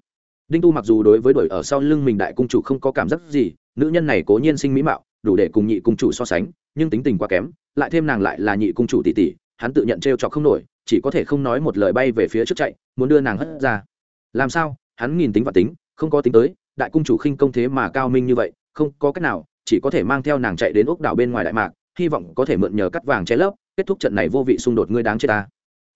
Đinh tu mặc dù đối với đuổi ở sau lưng mình đại cung chủ không có cảm giác gì, nữ nhân này cố nhiên sinh mỹ mạo, đủ để cùng nhị cung chủ so sánh, nhưng tính tình quá kém, lại thêm nàng lại là nhị cung chủ tỷ tỷ, hắn tự nhận t r trọc không nổi, chỉ có thể không nói một lời bay về phía trước chạy, muốn đưa nàng hất ra. Làm sao? Hắn nhìn tính và tính, không có tính tới, đại cung chủ khinh công thế mà cao minh như vậy không có cách nào, chỉ có thể mang theo nàng chạy đến ốc đảo bên ngoài đại mạc, hy vọng có thể mượn nhờ cắt vàng che lấp, kết thúc trận này vô vị xung đột ngươi đáng chết ta.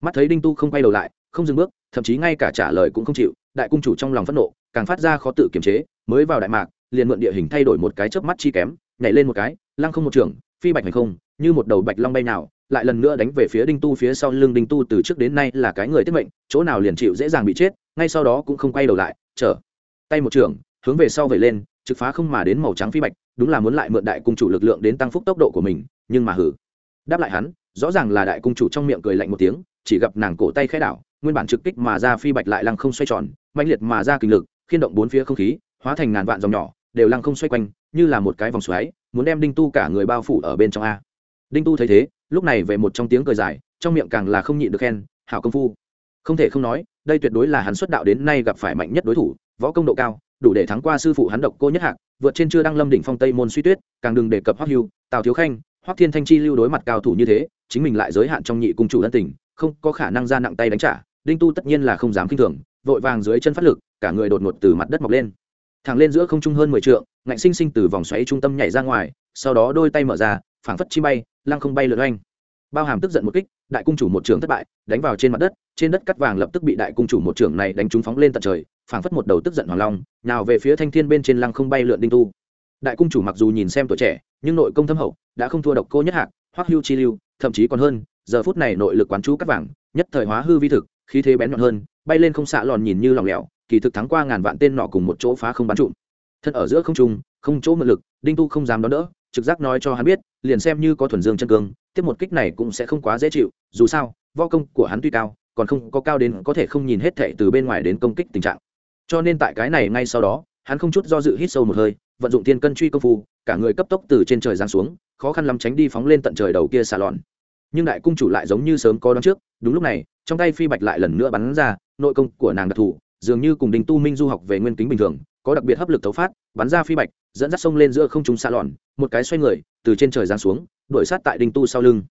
Mắt thấy đinh tu không quay đầu lại, không dừng bước, thậm chí ngay cả trả lời cũng không chịu, đại cung chủ trong lòng phẫn nộ, càng phát ra khó tự kiềm chế, mới vào đại mạc, liền mượn địa hình thay đổi một cái chớp mắt chi kém, nhảy lên một cái, lăng không một trường, phi bạch hành không, như một đầu bạch long bay nào, lại lần nữa đánh về phía đinh tu phía sau lưng đinh tu từ trước đến nay là cái người tiết mệnh, chỗ nào liền chịu dễ dàng bị chết, ngay sau đó cũng không quay đầu lại trở tay một trường, hướng về sau về lên trực phá không mà đến màu trắng phi bạch, đúng là muốn lại mượn đại cung chủ lực lượng đến tăng phúc tốc độ của mình, nhưng mà hử đáp lại hắn, rõ ràng là đại cung chủ trong miệng cười lạnh một tiếng, chỉ gặp nàng cổ tay khẽ đảo, nguyên bản trực kích mà ra phi bạch lại lăng không xoay tròn mạnh liệt mà ra kinh lực, khiên động bốn phía không khí, hóa thành ngàn vạn dòng nhỏ, đều lăng không xoay quanh, như là một cái vòng xoáy, muốn đem đinh tu cả người bao phủ ở bên trong a. Đinh tu thấy thế, lúc này về một trong tiếng cười dài, trong miệng càng là không nhịn được khen, hảo công phu. Không thể không nói, đây tuyệt đối là hắn xuất đạo đến nay gặp phải mạnh nhất đối thủ, võ công độ cao đủ để thắng qua sư phụ hắn độc cô nhất hạc, vượt trên chưa đăng lâm đỉnh phong tây môn suy tuyết, càng đừng đề cập hoắc hưu, tào thiếu khanh, hoắc thiên thanh chi lưu đối mặt cao thủ như thế, chính mình lại giới hạn trong nhị cung chủ ân tình, không có khả năng ra nặng tay đánh trả, đinh tu tất nhiên là không dám kinh thường, vội vàng dưới chân phát lực, cả người đột ngột từ mặt đất mọc lên. Thẳng lên giữa không trung hơn mười trượng, ngạnh sinh sinh từ vòng xoáy trung tâm nhảy ra ngoài, sau đó đôi tay mở ra, phảng phất chi bay, lăng không bay lượn oanh bao hàm tức giận một kích, đại cung chủ một trường thất bại, đánh vào trên mặt đất, trên đất cắt vàng lập tức bị đại cung chủ một trường này đánh trúng phóng lên tận trời, phảng phất một đầu tức giận hoàng long nào về phía thanh thiên bên trên lăng không bay lượn đinh tu. Đại cung chủ mặc dù nhìn xem tuổi trẻ, nhưng nội công thâm hậu, đã không thua độc cô nhất hạc, hoắc hưu chi lưu, thậm chí còn hơn, giờ phút này nội lực quán chú cắt vàng, nhất thời hóa hư vi thực, khí thế bén nhọn hơn, bay lên không xạ lòn nhìn như lòng lẻo, kỳ thực thắng qua ngàn vạn tên nọ cùng một chỗ phá không bắn trụm. Thân ở giữa không trung, không chỗ mượn lực, đinh tu không dám đón đỡ trực giác nói cho hắn biết, liền xem như có thuần dương chân cương, tiếp một kích này cũng sẽ không quá dễ chịu, dù sao vo công của hắn tuy cao, còn không có cao đến có thể không nhìn hết thệ từ bên ngoài đến công kích tình trạng. Cho nên tại cái này ngay sau đó, hắn không chút do dự hít sâu một hơi, vận dụng tiên cân truy công phu, cả người cấp tốc từ trên trời giáng xuống, khó khăn lắm tránh đi phóng lên tận trời đầu kia xà lòn nhưng đại cung chủ lại giống như sớm có đón trước, đúng lúc này, trong tay phi bạch lại lần nữa bắn ra, nội công của nàng đặc thù, dường như cùng đình tu minh du học về nguyên kính bình thường có đặc biệt hấp lực thấu phát, bắn ra phi bạch, dẫn dắt sông lên giữa không trung xa lòn, một cái xoay người, từ trên trời giáng xuống, đuổi sát tại đinh tu sau lưng.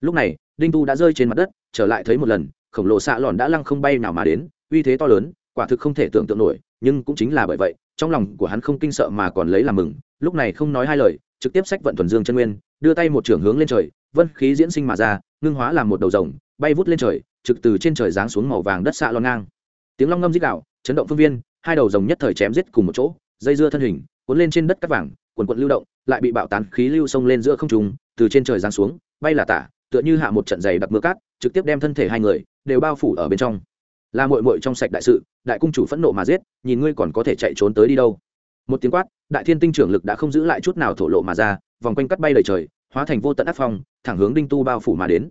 Lúc này, đinh tu đã rơi trên mặt đất, trở lại thấy một lần, khổng lồ xạ lòn đã lăng không bay nào mà đến, uy thế to lớn, quả thực không thể tưởng tượng nổi, nhưng cũng chính là bởi vậy, trong lòng của hắn không kinh sợ mà còn lấy làm mừng, lúc này không nói hai lời, trực tiếp sách vận thuần dương chân nguyên, đưa tay một trưởng hướng lên trời, vân khí diễn sinh mà ra, ngưng hóa làm một đầu rồng, bay vút lên trời, trực từ trên trời giáng xuống màu vàng đất xạ lon ngang. Tiếng long ngâm dích đạo chấn động phương viên hai đầu rồng nhất thời chém giết cùng một chỗ, dây dưa thân hình, cuốn lên trên đất cắt vàng, quần quận lưu động, lại bị bạo tán khí lưu xông lên giữa không trung, từ trên trời giáng xuống, bay là tả, tựa như hạ một trận dày đặc mưa cát, trực tiếp đem thân thể hai người đều bao phủ ở bên trong. Là muội muội trong sạch đại sự, đại cung chủ phẫn nộ mà giết, nhìn ngươi còn có thể chạy trốn tới đi đâu. Một tiếng quát, đại thiên tinh trưởng lực đã không giữ lại chút nào thổ lộ mà ra, vòng quanh cắt bay đầy trời, hóa thành vô tận áp phong, thẳng hướng đinh tu bao phủ mà đến.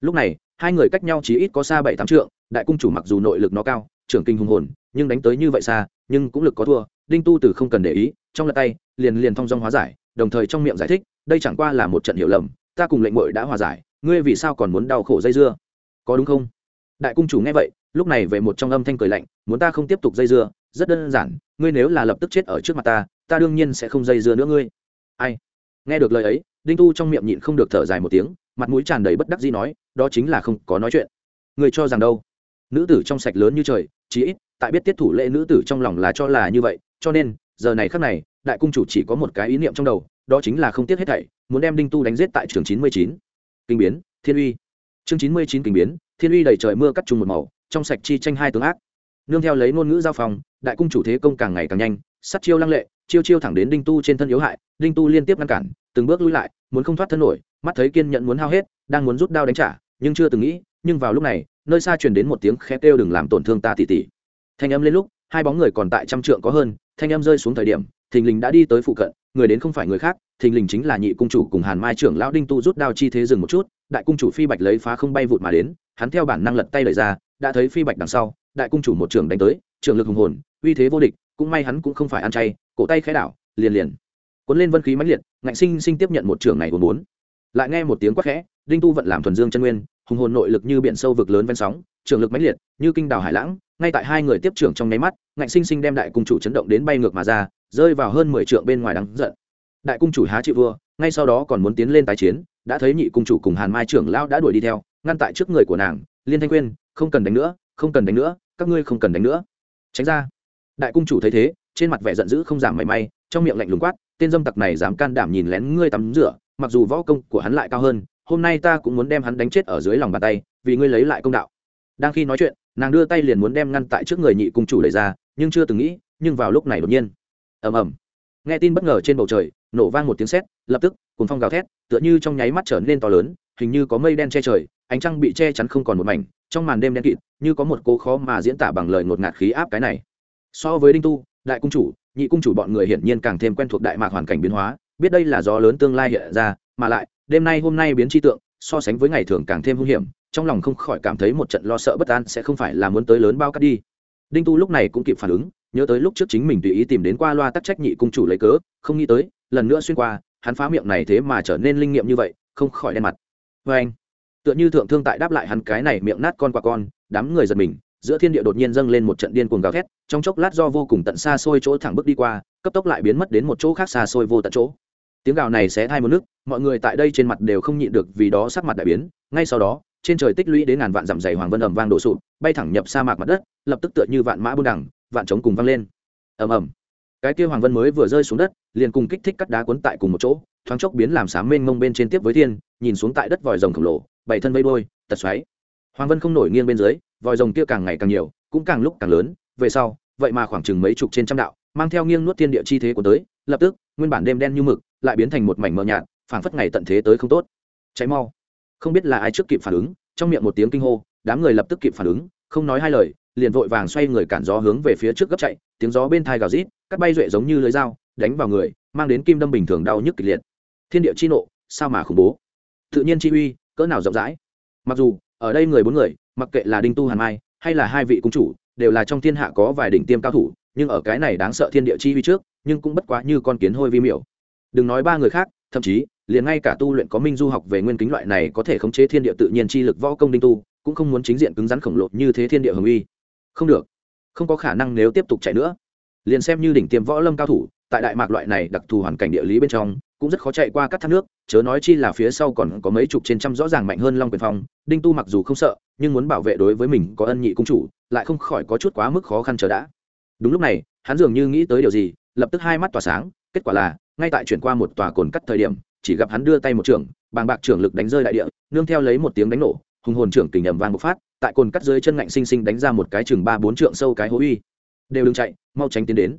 Lúc này, hai người cách nhau chỉ ít có xa bảy tám trượng, đại cung chủ mặc dù nội lực nó cao trưởng kinh hùng hồn, nhưng đánh tới như vậy xa, nhưng cũng lực có thua, đinh tu từ không cần để ý, trong lật tay, liền liền thong dong hóa giải, đồng thời trong miệng giải thích, đây chẳng qua là một trận hiểu lầm, ta cùng lệnh mội đã hòa giải, ngươi vì sao còn muốn đau khổ dây dưa? Có đúng không? Đại cung chủ nghe vậy, lúc này về một trong âm thanh cười lạnh, muốn ta không tiếp tục dây dưa, rất đơn giản, ngươi nếu là lập tức chết ở trước mặt ta ta đương nhiên sẽ không dây dưa nữa ngươi. Ai? Nghe được lời ấy, đinh tu trong miệng nhịn không được thở dài một tiếng, mặt mũi tràn đầy bất đắc dĩ nói, đó chính là không có nói chuyện. Người cho rằng đâu? Nữ tử trong sạch lớn như trời, chí ít, tại biết tiết thủ lễ nữ tử trong lòng là cho là như vậy, cho nên, giờ này khắc này, đại cung chủ chỉ có một cái ý niệm trong đầu, đó chính là không tiếc hết thảy, muốn đem đinh tu đánh giết tại trường chín mươi chín. Kinh biến, thiên uy. Chương chín mươi chín kinh biến, thiên uy đầy trời mưa cắt chung một màu, trong sạch chi tranh hai tướng ác. Nương theo lấy ngôn ngữ giao phòng, đại cung chủ thế công càng ngày càng nhanh sắt chiêu lăng lệ, chiêu chiêu thẳng đến đinh tu trên thân yếu hại, đinh tu liên tiếp ngăn cản, từng bước lui lại, muốn không thoát thân nổi, mắt thấy kiên nhận muốn hao hết, đang muốn rút đao đánh trả, nhưng chưa từng nghĩ, nhưng vào lúc này nơi xa truyền đến một tiếng khẽ kêu đừng làm tổn thương ta tỉ tỉ. Thanh âm lên lúc, hai bóng người còn tại trăm trượng có hơn, thanh âm rơi xuống thời điểm, thình lình đã đi tới phụ cận, người đến không phải người khác, thình lình chính là nhị cung chủ cùng hàn mai trưởng lão đinh tu rút đao chi thế dừng một chút, đại cung chủ phi bạch lấy phá không bay vụt mà đến, hắn theo bản năng lật tay lời ra, đã thấy phi bạch đằng sau, đại cung chủ một trường đánh tới trường lực hùng hồn, uy thế vô địch, cũng may hắn cũng không phải ăn chay, cổ tay khẽ đảo, liền liền, cuốn lên vân khí mãnh liệt, ngạnh sinh sinh tiếp nhận một trường này của muốn lại nghe một tiếng quát khẽ, đinh tu vận làm thuần dương chân nguyên, hùng hồn nội lực như biển sâu vực lớn ven sóng, trường lực mãnh liệt, như kinh đào hải lãng, ngay tại hai người tiếp trưởng trong nháy mắt, ngạnh sinh sinh đem đại cung chủ chấn động đến bay ngược mà ra, rơi vào hơn mười trượng bên ngoài đắng giận. Đại cung chủ há chịu vua, ngay sau đó còn muốn tiến lên tái chiến, đã thấy nhị cung chủ cùng hàn mai trưởng lão đã đuổi đi theo, ngăn tại trước người của nàng, liên thanh quyên, không cần đánh nữa, không cần đánh nữa, các ngươi không cần đánh nữa. Tránh ra. Đại cung chủ thấy thế, trên mặt vẻ giận dữ không giảm mảy may, trong miệng lạnh lùng quát, tên dâm tặc này dám can đảm nhìn lén ngươi tắm rửa mặc dù võ công của hắn lại cao hơn, hôm nay ta cũng muốn đem hắn đánh chết ở dưới lòng bàn tay, vì ngươi lấy lại công đạo. Đang khi nói chuyện, nàng đưa tay liền muốn đem ngăn tại trước người nhị cung chủ đẩy ra, nhưng chưa từng nghĩ, nhưng vào lúc này đột nhiên, ầm ầm. Nghe tin bất ngờ trên bầu trời, nổ vang một tiếng sét, lập tức cùng phong gào thét, tựa như trong nháy mắt trở nên to lớn, hình như có mây đen che trời, ánh trăng bị che chắn không còn một mảnh, trong màn đêm đen kịt, như có một cố khó mà diễn tả bằng lời ngột ngạt khí áp cái này. So với đinh tu, đại cung chủ, nhị cung chủ bọn người hiển nhiên càng thêm quen thuộc đại mạc hoàn cảnh biến hóa biết đây là gió lớn tương lai hiện ra, mà lại, đêm nay hôm nay biến chi tượng, so sánh với ngày thường càng thêm hung hiểm, trong lòng không khỏi cảm thấy một trận lo sợ bất an sẽ không phải là muốn tới lớn bao cắt đi. Đinh tu lúc này cũng kịp phản ứng, nhớ tới lúc trước chính mình tùy ý tìm đến qua loa tắc trách nhị cung chủ lấy cớ, không nghĩ tới, lần nữa xuyên qua, hắn phá miệng này thế mà trở nên linh nghiệm như vậy, không khỏi đen mặt. Vê anh, tựa như thượng thương tại đáp lại hắn cái này miệng nát con qua con, đám người giật mình, giữa thiên địa đột nhiên dâng lên một trận điên cuồng gào thét, trong chốc lát do vô cùng tận xa xôi chỗ thẳng bước đi qua, cấp tốc lại biến mất đến một chỗ khác xa xôi vô tận chỗ tiếng gào này sẽ thay một nước, mọi người tại đây trên mặt đều không nhịn được vì đó sắc mặt đại biến. Ngay sau đó, trên trời tích lũy đến ngàn vạn dặm dày hoàng vân ầm vang đổ sụp, bay thẳng nhập sa mạc mặt đất, lập tức tựa như vạn mã buôn đẳng vạn trống cùng vang lên. Ầm ầm. Cái kia hoàng vân mới vừa rơi xuống đất, liền cùng kích thích cắt đá cuốn tại cùng một chỗ, thoáng chốc biến làm sáng mênh mông bên trên tiếp với thiên, nhìn xuống tại đất vòi rồng khổng lồ bảy thân vây đôi tật xoáy. Hoàng vân không nổi nghiêng bên dưới, vòi rồng kia càng ngày càng nhiều, cũng càng lúc càng lớn. Về sau, vậy mà khoảng chừng mấy chục trên trăm đạo, mang theo nghiêng nuốt thiên địa chi thế của tới, lập tức nguyên bản đêm đen như mực, lại biến thành một mảnh mờ nhạt, phảng phất ngày tận thế tới không tốt. Cháy mau. Không biết là ai trước kịp phản ứng, trong miệng một tiếng kinh hô, đám người lập tức kịp phản ứng, không nói hai lời, liền vội vàng xoay người cản gió hướng về phía trước gấp chạy, tiếng gió bên thai gào rít, cắt bay duệ giống như lưới dao, đánh vào người, mang đến kim đâm bình thường đau nhức kịch liệt. Thiên địa chi nộ, sao mà khủng bố? Tự nhiên chi uy, cỡ nào rộng rãi? Mặc dù, ở đây người bốn người, mặc kệ là đinh tu hàn mai hay là hai vị cung chủ, đều là trong thiên hạ có vài đỉnh tiêm cao thủ, nhưng ở cái này đáng sợ thiên địa chi uy trước nhưng cũng bất quá như con kiến hôi vi miểu. Đừng nói ba người khác, thậm chí, liền ngay cả tu luyện có minh du học về nguyên kính loại này có thể khống chế thiên địa tự nhiên chi lực võ công đinh tu, cũng không muốn chính diện cứng rắn khổng lồ như thế thiên địa hồng uy. Không được. Không có khả năng nếu tiếp tục chạy nữa. Liền xem như đỉnh tiêm võ lâm cao thủ, tại đại mạc loại này đặc thù hoàn cảnh địa lý bên trong, cũng rất khó chạy qua các thác nước, chớ nói chi là phía sau còn có mấy chục trên trăm rõ ràng mạnh hơn long quyền phong. Đinh tu mặc dù không sợ, nhưng muốn bảo vệ đối với mình có ân nhị cung chủ, lại không khỏi có chút quá mức khó khăn chờ đã. Đúng lúc này, hắn dường như nghĩ tới điều gì lập tức hai mắt tỏa sáng, kết quả là, ngay tại chuyển qua một tòa cồn cắt thời điểm, chỉ gặp hắn đưa tay một trường, bàng bạc trưởng lực đánh rơi đại địa, nương theo lấy một tiếng đánh nổ, hùng hồn trưởng kình ầm vang một phát, tại cồn cắt dưới chân ngạnh sinh sinh đánh ra một cái chừng ba bốn trượng sâu cái hố uy. Đều đừng chạy, mau tránh tiến đến.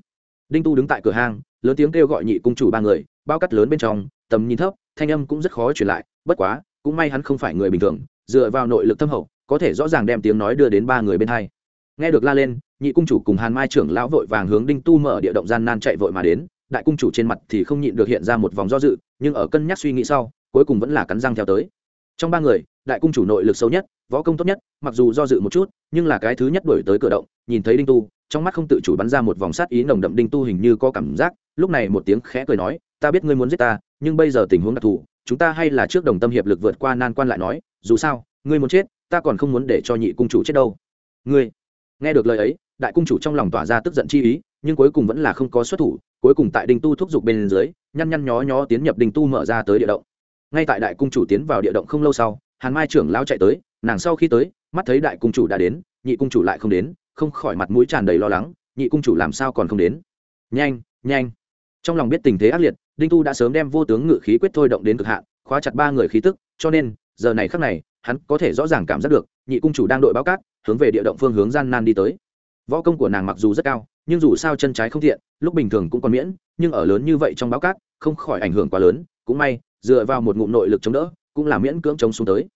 Đinh tu đứng tại cửa hang, lớn tiếng kêu gọi nhị cung chủ ba người, bao cắt lớn bên trong, tầm nhìn thấp, thanh âm cũng rất khó truyền lại, bất quá, cũng may hắn không phải người bình thường, dựa vào nội lực thâm hậu, có thể rõ ràng đem tiếng nói đưa đến ba người bên hai. Nghe được la lên nhị cung chủ cùng hàn mai trưởng lão vội vàng hướng đinh tu mở địa động gian nan chạy vội mà đến, đại cung chủ trên mặt thì không nhịn được hiện ra một vòng do dự, nhưng ở cân nhắc suy nghĩ sau, cuối cùng vẫn là cắn răng theo tới. Trong ba người, đại cung chủ nội lực sâu nhất, võ công tốt nhất, mặc dù do dự một chút, nhưng là cái thứ nhất đổi tới cửa động, nhìn thấy đinh tu, trong mắt không tự chủ bắn ra một vòng sát ý nồng đậm đinh tu hình như có cảm giác, lúc này một tiếng khẽ cười nói, ta biết ngươi muốn giết ta, nhưng bây giờ tình huống đặc thù, chúng ta hay là trước đồng tâm hiệp lực vượt qua nan quan lại nói, dù sao, ngươi muốn chết, ta còn không muốn để cho nhị cung chủ chết đâu. Ngươi? Nghe được lời ấy đại cung chủ trong lòng tỏa ra tức giận chi ý, nhưng cuối cùng vẫn là không có xuất thủ, cuối cùng tại đinh tu thúc giục bên dưới, nhăn nhăn nhó nhó tiến nhập đinh tu mở ra tới địa động. Ngay tại đại cung chủ tiến vào địa động không lâu sau, hàn mai trưởng lao chạy tới, nàng sau khi tới, mắt thấy đại cung chủ đã đến, nhị cung chủ lại không đến, không khỏi mặt mũi tràn đầy lo lắng, nhị cung chủ làm sao còn không đến? Nhanh nhanh. Trong lòng biết tình thế ác liệt, đinh tu đã sớm đem vô tướng ngự khí quyết thôi động đến cực hạn, khóa chặt ba người khí tức, cho nên, giờ này khắc này, hắn có thể rõ ràng cảm giác được, nhị cung chủ đang đội báo cát, hướng về địa động phương hướng gian nan đi tới võ công của nàng mặc dù rất cao, nhưng dù sao chân trái không thiện, lúc bình thường cũng còn miễn, nhưng ở lớn như vậy trong báo cát, không khỏi ảnh hưởng quá lớn. Cũng may, dựa vào một ngụm nội lực chống đỡ, cũng là miễn cưỡng chống xuống tới.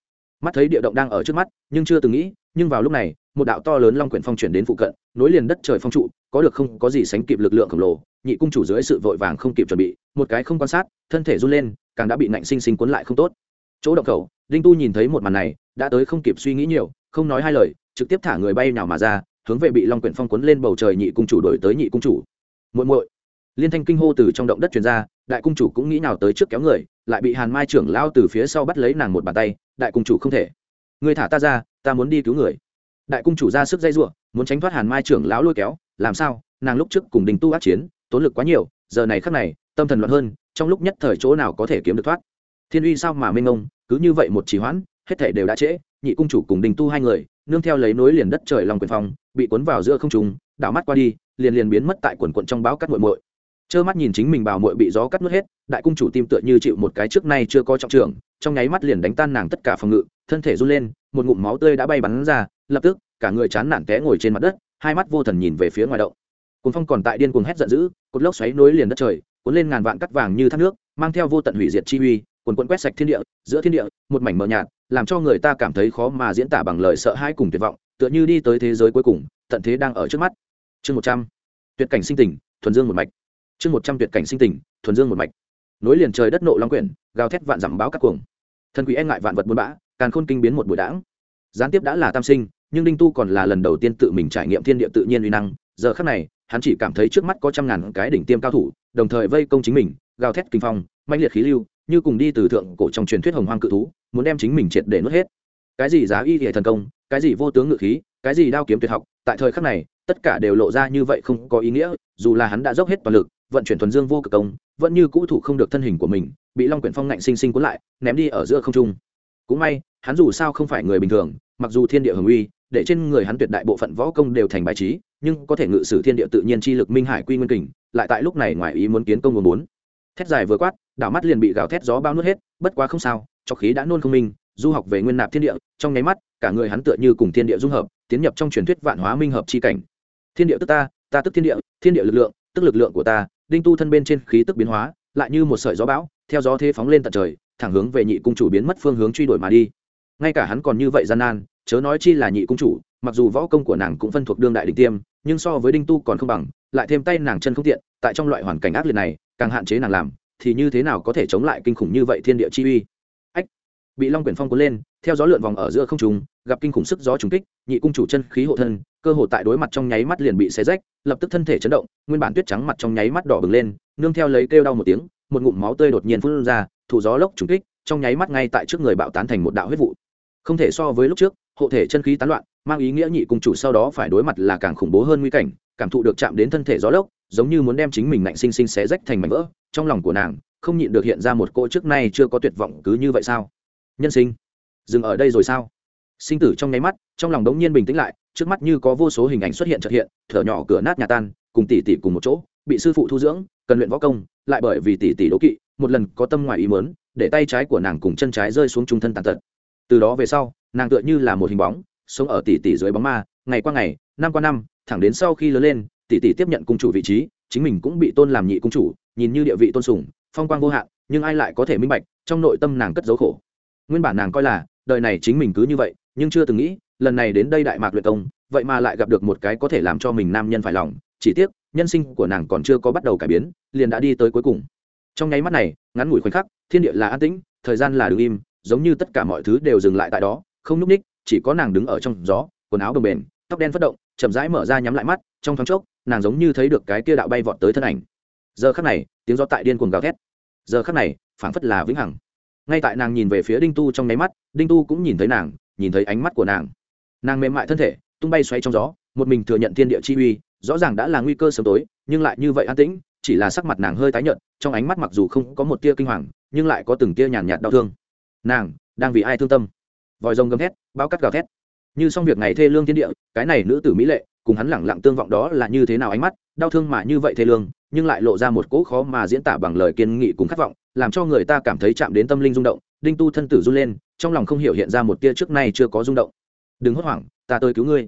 Mắt thấy địa động đang ở trước mắt, nhưng chưa từng nghĩ, nhưng vào lúc này, một đạo to lớn long quyển phong chuyển đến phụ cận, nối liền đất trời phong trụ, có được không, có gì sánh kịp lực lượng khổng lồ. Nhị cung chủ dưới sự vội vàng không kịp chuẩn bị, một cái không quan sát, thân thể run lên, càng đã bị nạnh sinh sinh cuốn lại không tốt. Chỗ động khẩu, đinh tu nhìn thấy một màn này, đã tới không kịp suy nghĩ nhiều, không nói hai lời, trực tiếp thả người bay nào mà ra hướng về bị long quyển phong cuốn lên bầu trời nhị cung chủ đổi tới nhị cung chủ. Muội muội. Liên thanh kinh hô từ trong động đất truyền ra, đại cung chủ cũng nghĩ nào tới trước kéo người, lại bị hàn mai trưởng lao từ phía sau bắt lấy nàng một bàn tay, đại cung chủ không thể. Người thả ta ra, ta muốn đi cứu người. Đại cung chủ ra sức dây giụa, muốn tránh thoát hàn mai trưởng lão lôi kéo, làm sao? Nàng lúc trước cùng đình tu ác chiến, tốn lực quá nhiều, giờ này khắc này, tâm thần loạn hơn, trong lúc nhất thời chỗ nào có thể kiếm được thoát? Thiên uy sao mà minh ông cứ như vậy một trì hoãn hết thể đều đã trễ, nhị cung chủ cùng đình tu hai người, nương theo lấy nối liền đất trời lòng quyền phong, bị cuốn vào giữa không trùng đảo mắt qua đi, liền liền biến mất tại quần quận trong báo cắt muội muội. Trơ mắt nhìn chính mình bào muội bị gió cắt nuốt hết, đại cung chủ tim tựa như chịu một cái trước nay chưa có trọng trưởng, trong nháy mắt liền đánh tan nàng tất cả phòng ngự, thân thể run lên, một ngụm máu tươi đã bay bắn ra, lập tức, cả người chán nản té ngồi trên mặt đất, hai mắt vô thần nhìn về phía ngoài động. Cuốn phong còn tại điên cuồng hét giận dữ, cột lốc xoáy nối liền đất trời, cuốn lên ngàn vạn cắt vàng như thác nước, mang theo vô tận hủy diệt chi uy quần quần quét sạch thiên địa, giữa thiên địa, một mảnh mờ nhạt, làm cho người ta cảm thấy khó mà diễn tả bằng lời sợ hãi cùng tuyệt vọng, tựa như đi tới thế giới cuối cùng, tận thế đang ở trước mắt. Chương một trăm. Tuyệt cảnh sinh tình, thuần dương một mạch. Chương một trăm tuyệt cảnh sinh tình, thuần dương một mạch. Nối liền trời đất nộ long quyển, gào thét vạn dặm báo các cuồng. Thần quỷ e ngại vạn vật buôn bã càng khôn kinh biến một buổi đảng. gián tiếp đã là tam sinh, nhưng đinh tu còn là lần đầu tiên tự mình trải nghiệm thiên địa tự nhiên uy năng. Giờ khắc này, hắn chỉ cảm thấy trước mắt có trăm ngàn cái đỉnh tiêm cao thủ, đồng thời vây công chính mình, gào thét kinh phong mạnh liệt khí lưu như cùng đi từ thượng cổ trong truyền thuyết hồng hoang cự thú, muốn đem chính mình triệt để nuốt hết. Cái gì giá y hệ thần công, cái gì vô tướng ngự khí, cái gì đao kiếm tuyệt học, tại thời khắc này, tất cả đều lộ ra như vậy không có ý nghĩa, dù là hắn đã dốc hết toàn lực, vận chuyển thuần dương vô cực công, vẫn như cũ thủ không được thân hình của mình, bị long quyển phong ngạnh sinh sinh cuốn lại, ném đi ở giữa không trung. Cũng may, hắn dù sao không phải người bình thường, mặc dù thiên địa hồng uy, để trên người hắn tuyệt đại bộ phận võ công đều thành bài trí, nhưng có thể ngự sử thiên địa tự nhiên chi lực minh hải quy nguyên kình, lại tại lúc này ngoài ý muốn kiến công nguồn bốn. Thét dài vừa quát đảo mắt liền bị gào thét gió bao nuốt hết, bất quá không sao, cho khí đã nôn không minh du học về nguyên nạp thiên địa, trong nháy mắt, cả người hắn tựa như cùng thiên địa dung hợp, tiến nhập trong truyền thuyết vạn hóa minh hợp chi cảnh. Thiên địa tức ta ta tức thiên địa thiên địa lực lượng, tức lực lượng của ta, đinh tu thân bên trên khí tức biến hóa, lại như một sợi gió bão, theo gió thế phóng lên tận trời, thẳng hướng về nhị cung chủ biến mất phương hướng truy đuổi mà đi. Ngay cả hắn còn như vậy gian nan, chớ nói chi là nhị cung chủ, mặc dù võ công của nàng cũng phân thuộc đương đại đỉnh tiêm, nhưng so với đinh tu còn không bằng, lại thêm tay nàng chân không tiện, tại trong loại hoàn cảnh ác liệt này, càng hạn chế nàng làm thì như thế nào có thể chống lại kinh khủng như vậy thiên địa chi uy? Ách! Bị long quyển phong cuốn lên, theo gió lượn vòng ở giữa không trùng gặp kinh khủng sức gió trùng kích, nhị cung chủ chân khí hộ thân, cơ hồ tại đối mặt trong nháy mắt liền bị xé rách, lập tức thân thể chấn động, nguyên bản tuyết trắng mặt trong nháy mắt đỏ bừng lên, nương theo lấy kêu đau một tiếng, một ngụm máu tươi đột nhiên phun ra, thủ gió lốc trùng kích, trong nháy mắt ngay tại trước người bạo tán thành một đạo huyết vụ. Không thể so với lúc trước, hộ thể chân khí tán loạn, mang ý nghĩa nhị cung chủ sau đó phải đối mặt là càng khủng bố hơn nguy cảnh, cảm thụ được chạm đến thân thể gió lốc, giống như muốn đem chính mình nạnh sinh sinh xé rách thành mảnh vỡ trong lòng của nàng, không nhịn được hiện ra một cỗ trước nay chưa có tuyệt vọng cứ như vậy sao? Nhân sinh, dừng ở đây rồi sao? Sinh tử trong nháy mắt, trong lòng đống nhiên bình tĩnh lại, trước mắt như có vô số hình ảnh xuất hiện trật hiện, thở nhỏ cửa nát nhà tan, cùng tỷ tỷ cùng một chỗ, bị sư phụ thu dưỡng, cần luyện võ công, lại bởi vì tỷ tỷ đố kỵ, một lần có tâm ngoài ý mớn để tay trái của nàng cùng chân trái rơi xuống trung thân tàn tật. Từ đó về sau, nàng tựa như là một hình bóng, sống ở tỷ tỷ dưới bóng ma, ngày qua ngày, năm qua năm, thẳng đến sau khi lớn lên, tỷ tỷ tiếp nhận cung chủ vị trí, chính mình cũng bị tôn làm nhị cung chủ nhìn như địa vị tôn sùng, phong quang vô hạn, nhưng ai lại có thể minh bạch, trong nội tâm nàng cất dấu khổ. Nguyên bản nàng coi là, đời này chính mình cứ như vậy, nhưng chưa từng nghĩ, lần này đến đây đại mạc luyện công vậy mà lại gặp được một cái có thể làm cho mình nam nhân phải lòng. Chỉ tiếc, nhân sinh của nàng còn chưa có bắt đầu cải biến, liền đã đi tới cuối cùng. Trong nháy mắt này, ngắn ngủi khoảnh khắc, thiên địa là an tĩnh, thời gian là đứng im, giống như tất cả mọi thứ đều dừng lại tại đó, không nhúc ních, chỉ có nàng đứng ở trong gió, quần áo đồng bền tóc đen phất động, chậm rãi mở ra nhắm lại mắt, trong thoáng chốc, nàng giống như thấy được cái kia đạo bay vọt tới thân ảnh giờ khắc này, tiếng gió tại điên cuồng gào thét. Giờ khắc này, phảng phất là vĩnh hằng. Ngay tại nàng nhìn về phía đinh tu trong nháy mắt, đinh tu cũng nhìn thấy nàng, nhìn thấy ánh mắt của nàng. Nàng mềm mại thân thể, tung bay xoay trong gió, một mình thừa nhận thiên địa chi uy, rõ ràng đã là nguy cơ sớm tối, nhưng lại như vậy an tĩnh, chỉ là sắc mặt nàng hơi tái nhợt, trong ánh mắt mặc dù không có một tia kinh hoàng, nhưng lại có từng tia nhàn nhạt đau thương. Nàng, đang vì ai thương tâm? Vòi rồng gầm thét, bao cắt gào thét. Như xong việc ngày thê lương thiên địa, cái này nữ tử mỹ lệ, cùng hắn lẳng lặng tương vọng đó là như thế nào ánh mắt, đau thương mà như vậy thê lương nhưng lại lộ ra một cỗ khó mà diễn tả bằng lời kiên nghị cùng khát vọng, làm cho người ta cảm thấy chạm đến tâm linh rung động, đinh tu thân tử run lên, trong lòng không hiểu hiện ra một tia trước nay chưa có rung động. Đừng hốt hoảng, ta tới cứu ngươi.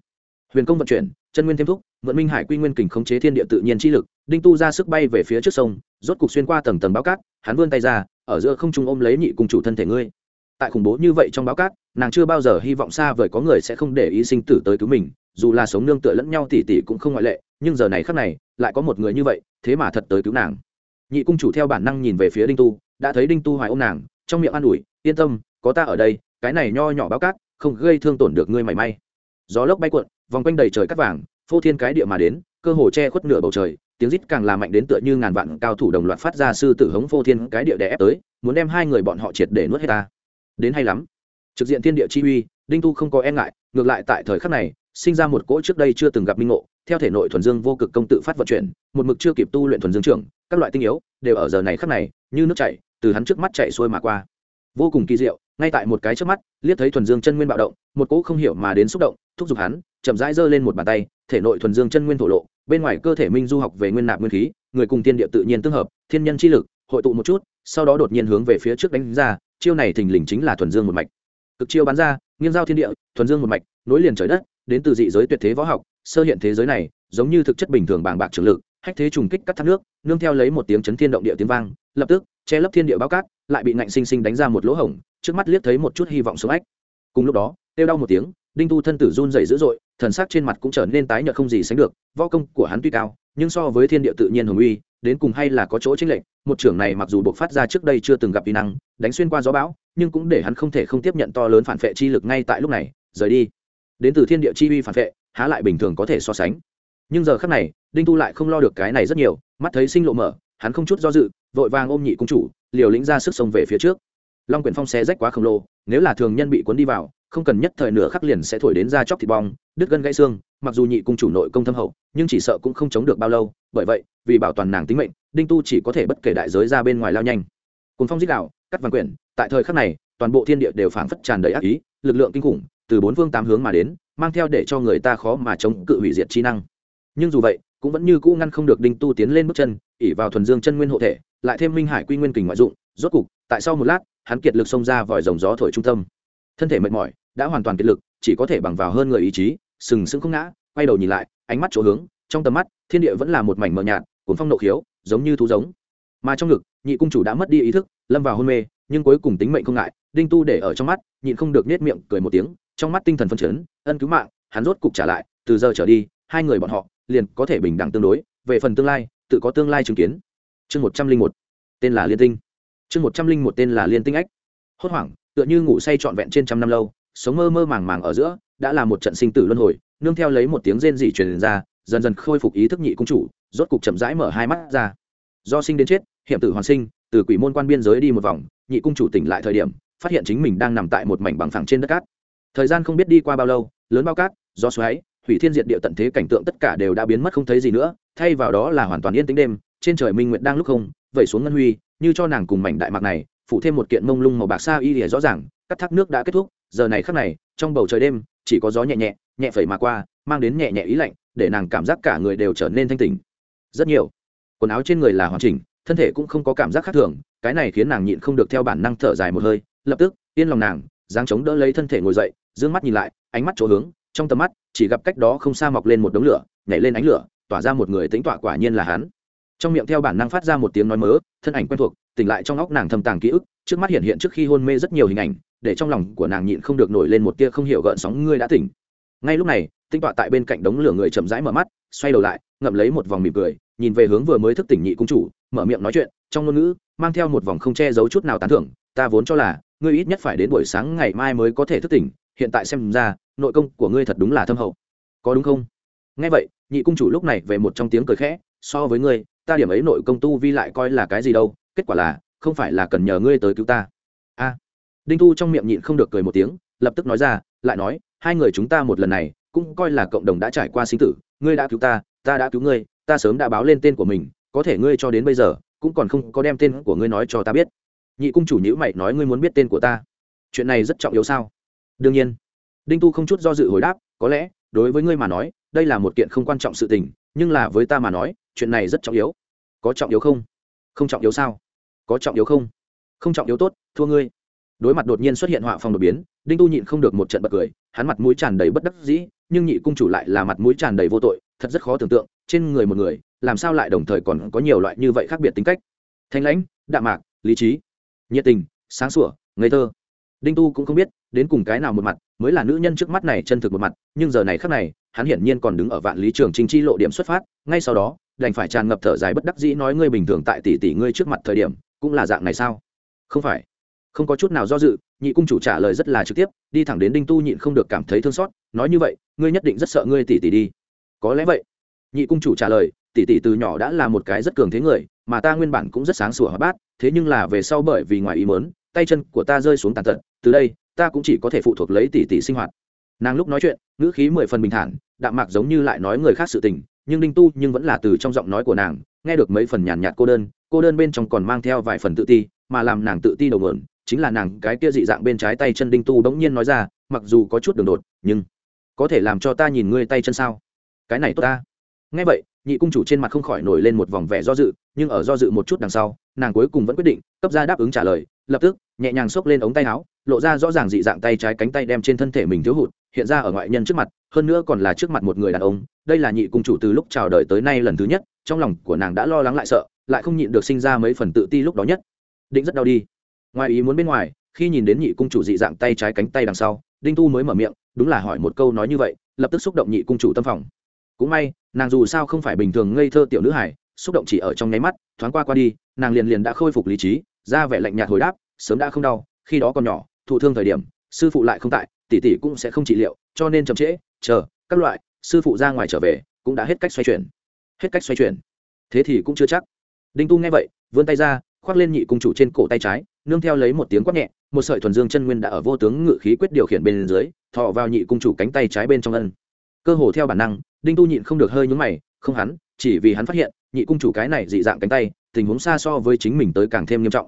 Huyền công vận chuyển, chân nguyên thêm thúc vận minh hải quy nguyên kình khống chế thiên địa tự nhiên chi lực, đinh tu ra sức bay về phía trước sông, rốt cục xuyên qua tầng tầng báo cát, hắn vươn tay ra, ở giữa không trung ôm lấy nhị cùng chủ thân thể ngươi. Tại khủng bố như vậy trong báo cát nàng chưa bao giờ hy vọng xa vời có người sẽ không để ý sinh tử tới cứu mình, dù là sống nương tựa lẫn nhau tỉ tỉ cũng không ngoại lệ, nhưng giờ này khắc này, lại có một người như vậy, thế mà thật tới cứu nàng. Nhị cung chủ theo bản năng nhìn về phía đinh tu, đã thấy đinh tu hoài ôm nàng, trong miệng an ủi, yên tâm, có ta ở đây, cái này nho nhỏ báo cát, không gây thương tổn được ngươi mảy may. Gió lốc bay cuộn, vòng quanh đầy trời cắt vàng, phô thiên cái địa mà đến, cơ hồ che khuất nửa bầu trời, tiếng rít càng làm mạnh đến tựa như ngàn vạn cao thủ đồng loạt phát ra sư tử hống phô thiên cái địa đè ép tới, muốn đem hai người bọn họ triệt để nuốt hết ta. Đến hay lắm trực diện thiên địa chi uy, đinh tu không có e ngại, ngược lại tại thời khắc này, sinh ra một cỗ trước đây chưa từng gặp minh ngộ, theo thể nội thuần dương vô cực công tự phát vận chuyển, một mực chưa kịp tu luyện thuần dương trưởng, các loại tinh yếu, đều ở giờ này khắc này, như nước chảy, từ hắn trước mắt chạy xuôi mà qua. Vô cùng kỳ diệu, ngay tại một cái trước mắt, liếc thấy thuần dương chân nguyên bạo động, một cỗ không hiểu mà đến xúc động, thúc giục hắn, chậm rãi giơ lên một bàn tay, thể nội thuần dương chân nguyên thổ lộ, bên ngoài cơ thể minh du học về nguyên nạp nguyên khí, người cùng tiên địa tự nhiên tương hợp, thiên nhân chi lực, hội tụ một chút, sau đó đột nhiên hướng về phía trước đánh ra, chiêu này thình lình chính là thuần dương một mạch cực chiêu bắn ra, nghiêng giao thiên địa, thuần dương một mạch, nối liền trời đất, đến từ dị giới tuyệt thế võ học, sơ hiện thế giới này, giống như thực chất bình thường bàng bạc trường lực, hách thế trùng kích cắt thác nước, nương theo lấy một tiếng chấn thiên động địa tiếng vang, lập tức, che lấp thiên địa bao cát, lại bị ngạnh sinh sinh đánh ra một lỗ hổng, trước mắt liếc thấy một chút hy vọng sống ách. Cùng lúc đó, kêu đau một tiếng, đinh tu thân tử run dày dữ dội, thần sắc trên mặt cũng trở nên tái nhợt không gì sánh được, võ công của hắn tuy cao, nhưng so với thiên địa tự nhiên hùng uy, đến cùng hay là có chỗ chênh lệch, một trưởng này mặc dù buộc phát ra trước đây chưa từng gặp kỹ năng, đánh xuyên qua gió bão nhưng cũng để hắn không thể không tiếp nhận to lớn phản vệ chi lực ngay tại lúc này, rời đi. Đến từ thiên địa chi uy phản vệ, há lại bình thường có thể so sánh. Nhưng giờ khắc này, đinh tu lại không lo được cái này rất nhiều, mắt thấy sinh lộ mở, hắn không chút do dự, vội vàng ôm nhị cung chủ, liều lĩnh ra sức sông về phía trước. Long quyển phong xé rách quá khổng lồ, nếu là thường nhân bị cuốn đi vào, không cần nhất thời nửa khắc liền sẽ thổi đến ra chóc thịt bong, đứt gân gãy xương, mặc dù nhị cung chủ nội công thâm hậu, nhưng chỉ sợ cũng không chống được bao lâu, bởi vậy, vì bảo toàn nàng tính mệnh, đinh tu chỉ có thể bất kể đại giới ra bên ngoài lao nhanh. Cùng phong giết đạo cắt Văn quyển, tại thời khắc này, toàn bộ thiên địa đều phảng phất tràn đầy ác ý, lực lượng kinh khủng, từ bốn phương tám hướng mà đến, mang theo để cho người ta khó mà chống cự hủy diệt chi năng. Nhưng dù vậy, cũng vẫn như cũ ngăn không được đinh tu tiến lên bước chân ỉ vào thuần dương chân nguyên hộ thể, lại thêm minh hải quy nguyên kình ngoại dụng, rốt cục, tại sau một lát, hắn kiệt lực xông ra vòi rồng gió thổi trung tâm. Thân thể mệt mỏi, đã hoàn toàn kiệt lực, chỉ có thể bằng vào hơn người ý chí, sừng sững không ngã, quay đầu nhìn lại, ánh mắt chỗ hướng, trong tầm mắt, thiên địa vẫn là một mảnh mờ nhạt cuốn phong nộ khiếu, giống như thú giống mà trong ngực, nhị cung chủ đã mất đi ý thức, lâm vào hôn mê, nhưng cuối cùng tính mệnh không ngại, đinh tu để ở trong mắt, nhịn không được nết miệng cười một tiếng, trong mắt tinh thần phân chấn, ân cứu mạng, hắn rốt cục trả lại, từ giờ trở đi, hai người bọn họ liền có thể bình đẳng tương đối, về phần tương lai, tự có tương lai chứng kiến. Chương một trăm linh một, tên là liên tinh. Chương một trăm linh một, tên là liên tinh ách. Hốt hoảng, tựa như ngủ say trọn vẹn trên trăm năm lâu, sống mơ mơ màng màng ở giữa, đã là một trận sinh tử luân hồi, nương theo lấy một tiếng rên rỉ truyền ra, dần dần khôi phục ý thức nhị cung chủ, rốt cục chậm rãi mở hai mắt ra do sinh đến chết, hiểm tử hoàn sinh, từ quỷ môn quan biên giới đi một vòng, nhị cung chủ tỉnh lại thời điểm, phát hiện chính mình đang nằm tại một mảnh bằng phẳng trên đất cát. Thời gian không biết đi qua bao lâu, lớn bao cát do xoáy, hủy thiên diệt địa tận thế cảnh tượng tất cả đều đã biến mất không thấy gì nữa, thay vào đó là hoàn toàn yên tĩnh đêm, trên trời minh nguyệt đang lúc không, vẩy xuống ngân huy, như cho nàng cùng mảnh đại mạc này, phủ thêm một kiện mông lung màu bạc xa y lìa rõ ràng, cắt thác nước đã kết thúc, giờ này khắc này, trong bầu trời đêm, chỉ có gió nhẹ nhẹ nhẹ phẩy mà qua, mang đến nhẹ nhẹ ý lạnh, để nàng cảm giác cả người đều trở nên thanh tỉnh. Rất nhiều quần áo trên người là hoàn chỉnh, thân thể cũng không có cảm giác khác thường, cái này khiến nàng nhịn không được theo bản năng thở dài một hơi, lập tức, yên lòng nàng, dáng chống đỡ lấy thân thể ngồi dậy d ư ơ n g mắt nhìn lại, ánh mắt chỗ hướng, trong tầm mắt, chỉ gặp cách đó không xa mọc lên một đống lửa, nhảy lên ánh lửa, tỏa ra một người tính tọa quả nhiên là hắn. Trong miệng theo bản năng phát ra một tiếng nói mớ, thân ảnh quen thuộc, tỉnh lại trong óc nàng thâm tàng ký ức, trước mắt hiện hiện trước khi hôn mê rất nhiều hình ảnh, để trong lòng của nàng nhịn không được nổi lên một tia không hiểu gợn sóng, ngươi đã tỉnh. Ngay lúc này tinh tọa tại bên cạnh đống lửa người chậm rãi mở mắt, xoay đầu lại, ngậm lấy một vòng mỉm cười nhìn về hướng vừa mới thức tỉnh nhị cung chủ, mở miệng nói chuyện, trong ngôn ngữ, mang theo một vòng không che giấu chút nào tán thưởng, ta vốn cho là, ngươi ít nhất phải đến buổi sáng ngày mai mới có thể thức tỉnh, hiện tại xem ra, nội công của ngươi thật đúng là thâm hậu. Có đúng không? Nghe vậy, nhị cung chủ lúc này về một trong tiếng cười khẽ, so với ngươi, ta điểm ấy nội công tu vi lại coi là cái gì đâu, kết quả là, không phải là cần nhờ ngươi tới cứu ta. A. Đinh tu trong miệng nhịn không được cười một tiếng, lập tức nói ra, lại nói, hai người chúng ta một lần này, cũng coi là cộng đồng đã trải qua sinh tử, ngươi đã cứu ta ta đã cứu ngươi ta sớm đã báo lên tên của mình, có thể ngươi cho đến bây giờ, cũng còn không có đem tên của ngươi nói cho ta biết. Nhị cung chủ nhữ mày nói ngươi muốn biết tên của ta. Chuyện này rất trọng yếu sao? Đương nhiên. Đinh tu không chút do dự hồi đáp, có lẽ, đối với ngươi mà nói, đây là một kiện không quan trọng sự tình, nhưng là với ta mà nói, chuyện này rất trọng yếu. Có trọng yếu không? Không trọng yếu sao? Có trọng yếu không? Không trọng yếu tốt, thua ngươi đối mặt đột nhiên xuất hiện họa phong đột biến, đinh tu nhịn không được một trận bật cười, hắn mặt mũi tràn đầy bất đắc dĩ, nhưng nhị cung chủ lại là mặt mũi tràn đầy vô tội, thật rất khó tưởng tượng, trên người một người, làm sao lại đồng thời còn có nhiều loại như vậy khác biệt tính cách. Thanh lãnh, đạm mạc, lý trí, nhiệt tình, sáng sủa, ngây thơ. Đinh tu cũng không biết, đến cùng cái nào một mặt, mới là nữ nhân trước mắt này chân thực một mặt, nhưng giờ này khác này, hắn hiển nhiên còn đứng ở vạn lý trường chính chi lộ điểm xuất phát, ngay sau đó, đành phải tràn ngập thở dài bất đắc dĩ nói ngươi bình thường tại tỷ tỷ ngươi trước mặt thời điểm, cũng là dạng này sao? Không phải không có chút nào do dự, nhị cung chủ trả lời rất là trực tiếp, đi thẳng đến đinh tu nhịn không được cảm thấy thương xót, nói như vậy, ngươi nhất định rất sợ ngươi tỷ tỷ đi. Có lẽ vậy. Nhị cung chủ trả lời, tỷ tỷ từ nhỏ đã là một cái rất cường thế người, mà ta nguyên bản cũng rất sáng sủa hoạt bát, thế nhưng là về sau bởi vì ngoài ý mớn tay chân của ta rơi xuống tàn tật, từ đây, ta cũng chỉ có thể phụ thuộc lấy tỷ tỷ sinh hoạt. Nàng lúc nói chuyện, ngữ khí mười phần bình thản, đạm mạc giống như lại nói người khác sự tình, nhưng đinh tu nhưng vẫn là từ trong giọng nói của nàng, nghe được mấy phần nhàn nhạt cô đơn cô đơn bên trong còn mang theo vài phần tự ti, mà làm nàng tự ti đầu mượn chính là nàng cái kia dị dạng bên trái tay chân đinh tu bỗng nhiên nói ra, mặc dù có chút đường đột, nhưng có thể làm cho ta nhìn ngươi tay chân sao? Cái này tốt ta. Nghe vậy, nhị cung chủ trên mặt không khỏi nổi lên một vòng vẻ do dự, nhưng ở do dự một chút đằng sau, nàng cuối cùng vẫn quyết định, cấp ra đáp ứng trả lời, lập tức, nhẹ nhàng xốc lên ống tay áo, lộ ra rõ ràng dị dạng tay trái cánh tay đem trên thân thể mình thiếu hụt, hiện ra ở ngoại nhân trước mặt, hơn nữa còn là trước mặt một người đàn ông. Đây là nhị cung chủ từ lúc chào đời tới nay lần thứ nhất, trong lòng của nàng đã lo lắng lại sợ, lại không nhịn được sinh ra mấy phần tự ti lúc đó nhất. Định rất đau đi ngoài ý muốn bên ngoài, khi nhìn đến nhị cung chủ dị dạng tay trái cánh tay đằng sau, đinh tu mới mở miệng, đúng là hỏi một câu nói như vậy, lập tức xúc động nhị cung chủ tâm phòng. Cũng may, nàng dù sao không phải bình thường ngây thơ tiểu nữ hải xúc động chỉ ở trong nháy mắt, thoáng qua qua đi, nàng liền liền đã khôi phục lý trí, ra vẻ lạnh nhạt hồi đáp, sớm đã không đau, khi đó còn nhỏ, thụ thương thời điểm, sư phụ lại không tại, tỷ tỷ cũng sẽ không trị liệu, cho nên chậm trễ, chờ, các loại, sư phụ ra ngoài trở về, cũng đã hết cách xoay chuyển. Hết cách xoay chuyển. Thế thì cũng chưa chắc. Đinh tu nghe vậy, vươn tay ra, khoác lên nhị cung chủ trên cổ tay trái nương theo lấy một tiếng quát nhẹ, một sợi thuần dương chân nguyên đã ở vô tướng ngự khí quyết điều khiển bên dưới thọ vào nhị cung chủ cánh tay trái bên trong ân. Cơ hồ theo bản năng, đinh tu nhịn không được hơi nhúng mày, không hắn, chỉ vì hắn phát hiện, nhị cung chủ cái này dị dạng cánh tay, tình huống xa so với chính mình tới càng thêm nghiêm trọng.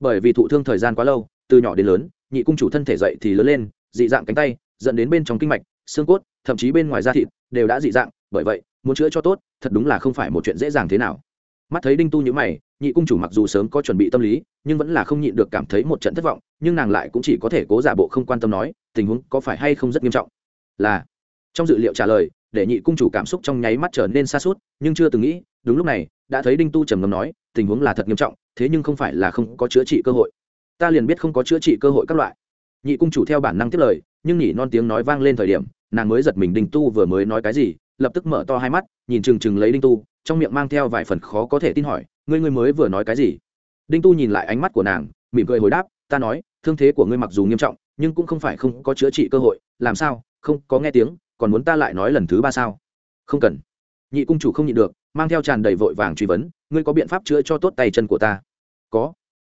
Bởi vì thụ thương thời gian quá lâu, từ nhỏ đến lớn, nhị cung chủ thân thể dậy thì lớn lên, dị dạng cánh tay, dẫn đến bên trong kinh mạch, xương cốt, thậm chí bên ngoài da thịt, đều đã dị dạng, bởi vậy, muốn chữa cho tốt, thật đúng là không phải một chuyện dễ dàng thế nào mắt thấy đinh tu nhữ mày, nhị cung chủ mặc dù sớm có chuẩn bị tâm lý, nhưng vẫn là không nhịn được cảm thấy một trận thất vọng, nhưng nàng lại cũng chỉ có thể cố giả bộ không quan tâm nói, tình huống có phải hay không rất nghiêm trọng? Là. Trong dự liệu trả lời, để nhị cung chủ cảm xúc trong nháy mắt trở nên xa suốt, nhưng chưa từng nghĩ, đúng lúc này, đã thấy đinh tu trầm ngâm nói, tình huống là thật nghiêm trọng, thế nhưng không phải là không có chữa trị cơ hội. Ta liền biết không có chữa trị cơ hội các loại. Nhị cung chủ theo bản năng tiếp lời, nhưng nhỉ non tiếng nói vang lên thời điểm, nàng mới giật mình đinh tu vừa mới nói cái gì, lập tức mở to hai mắt, nhìn chừng chừng lấy đinh tu trong miệng mang theo vài phần khó có thể tin hỏi, ngươi ngươi mới vừa nói cái gì? Đinh tu nhìn lại ánh mắt của nàng, mỉm cười hồi đáp, ta nói, thương thế của ngươi mặc dù nghiêm trọng, nhưng cũng không phải không có chữa trị cơ hội, làm sao, không có nghe tiếng, còn muốn ta lại nói lần thứ ba sao? Không cần. Nhị cung chủ không nhịn được, mang theo tràn đầy vội vàng truy vấn, ngươi có biện pháp chữa cho tốt tay chân của ta? Có.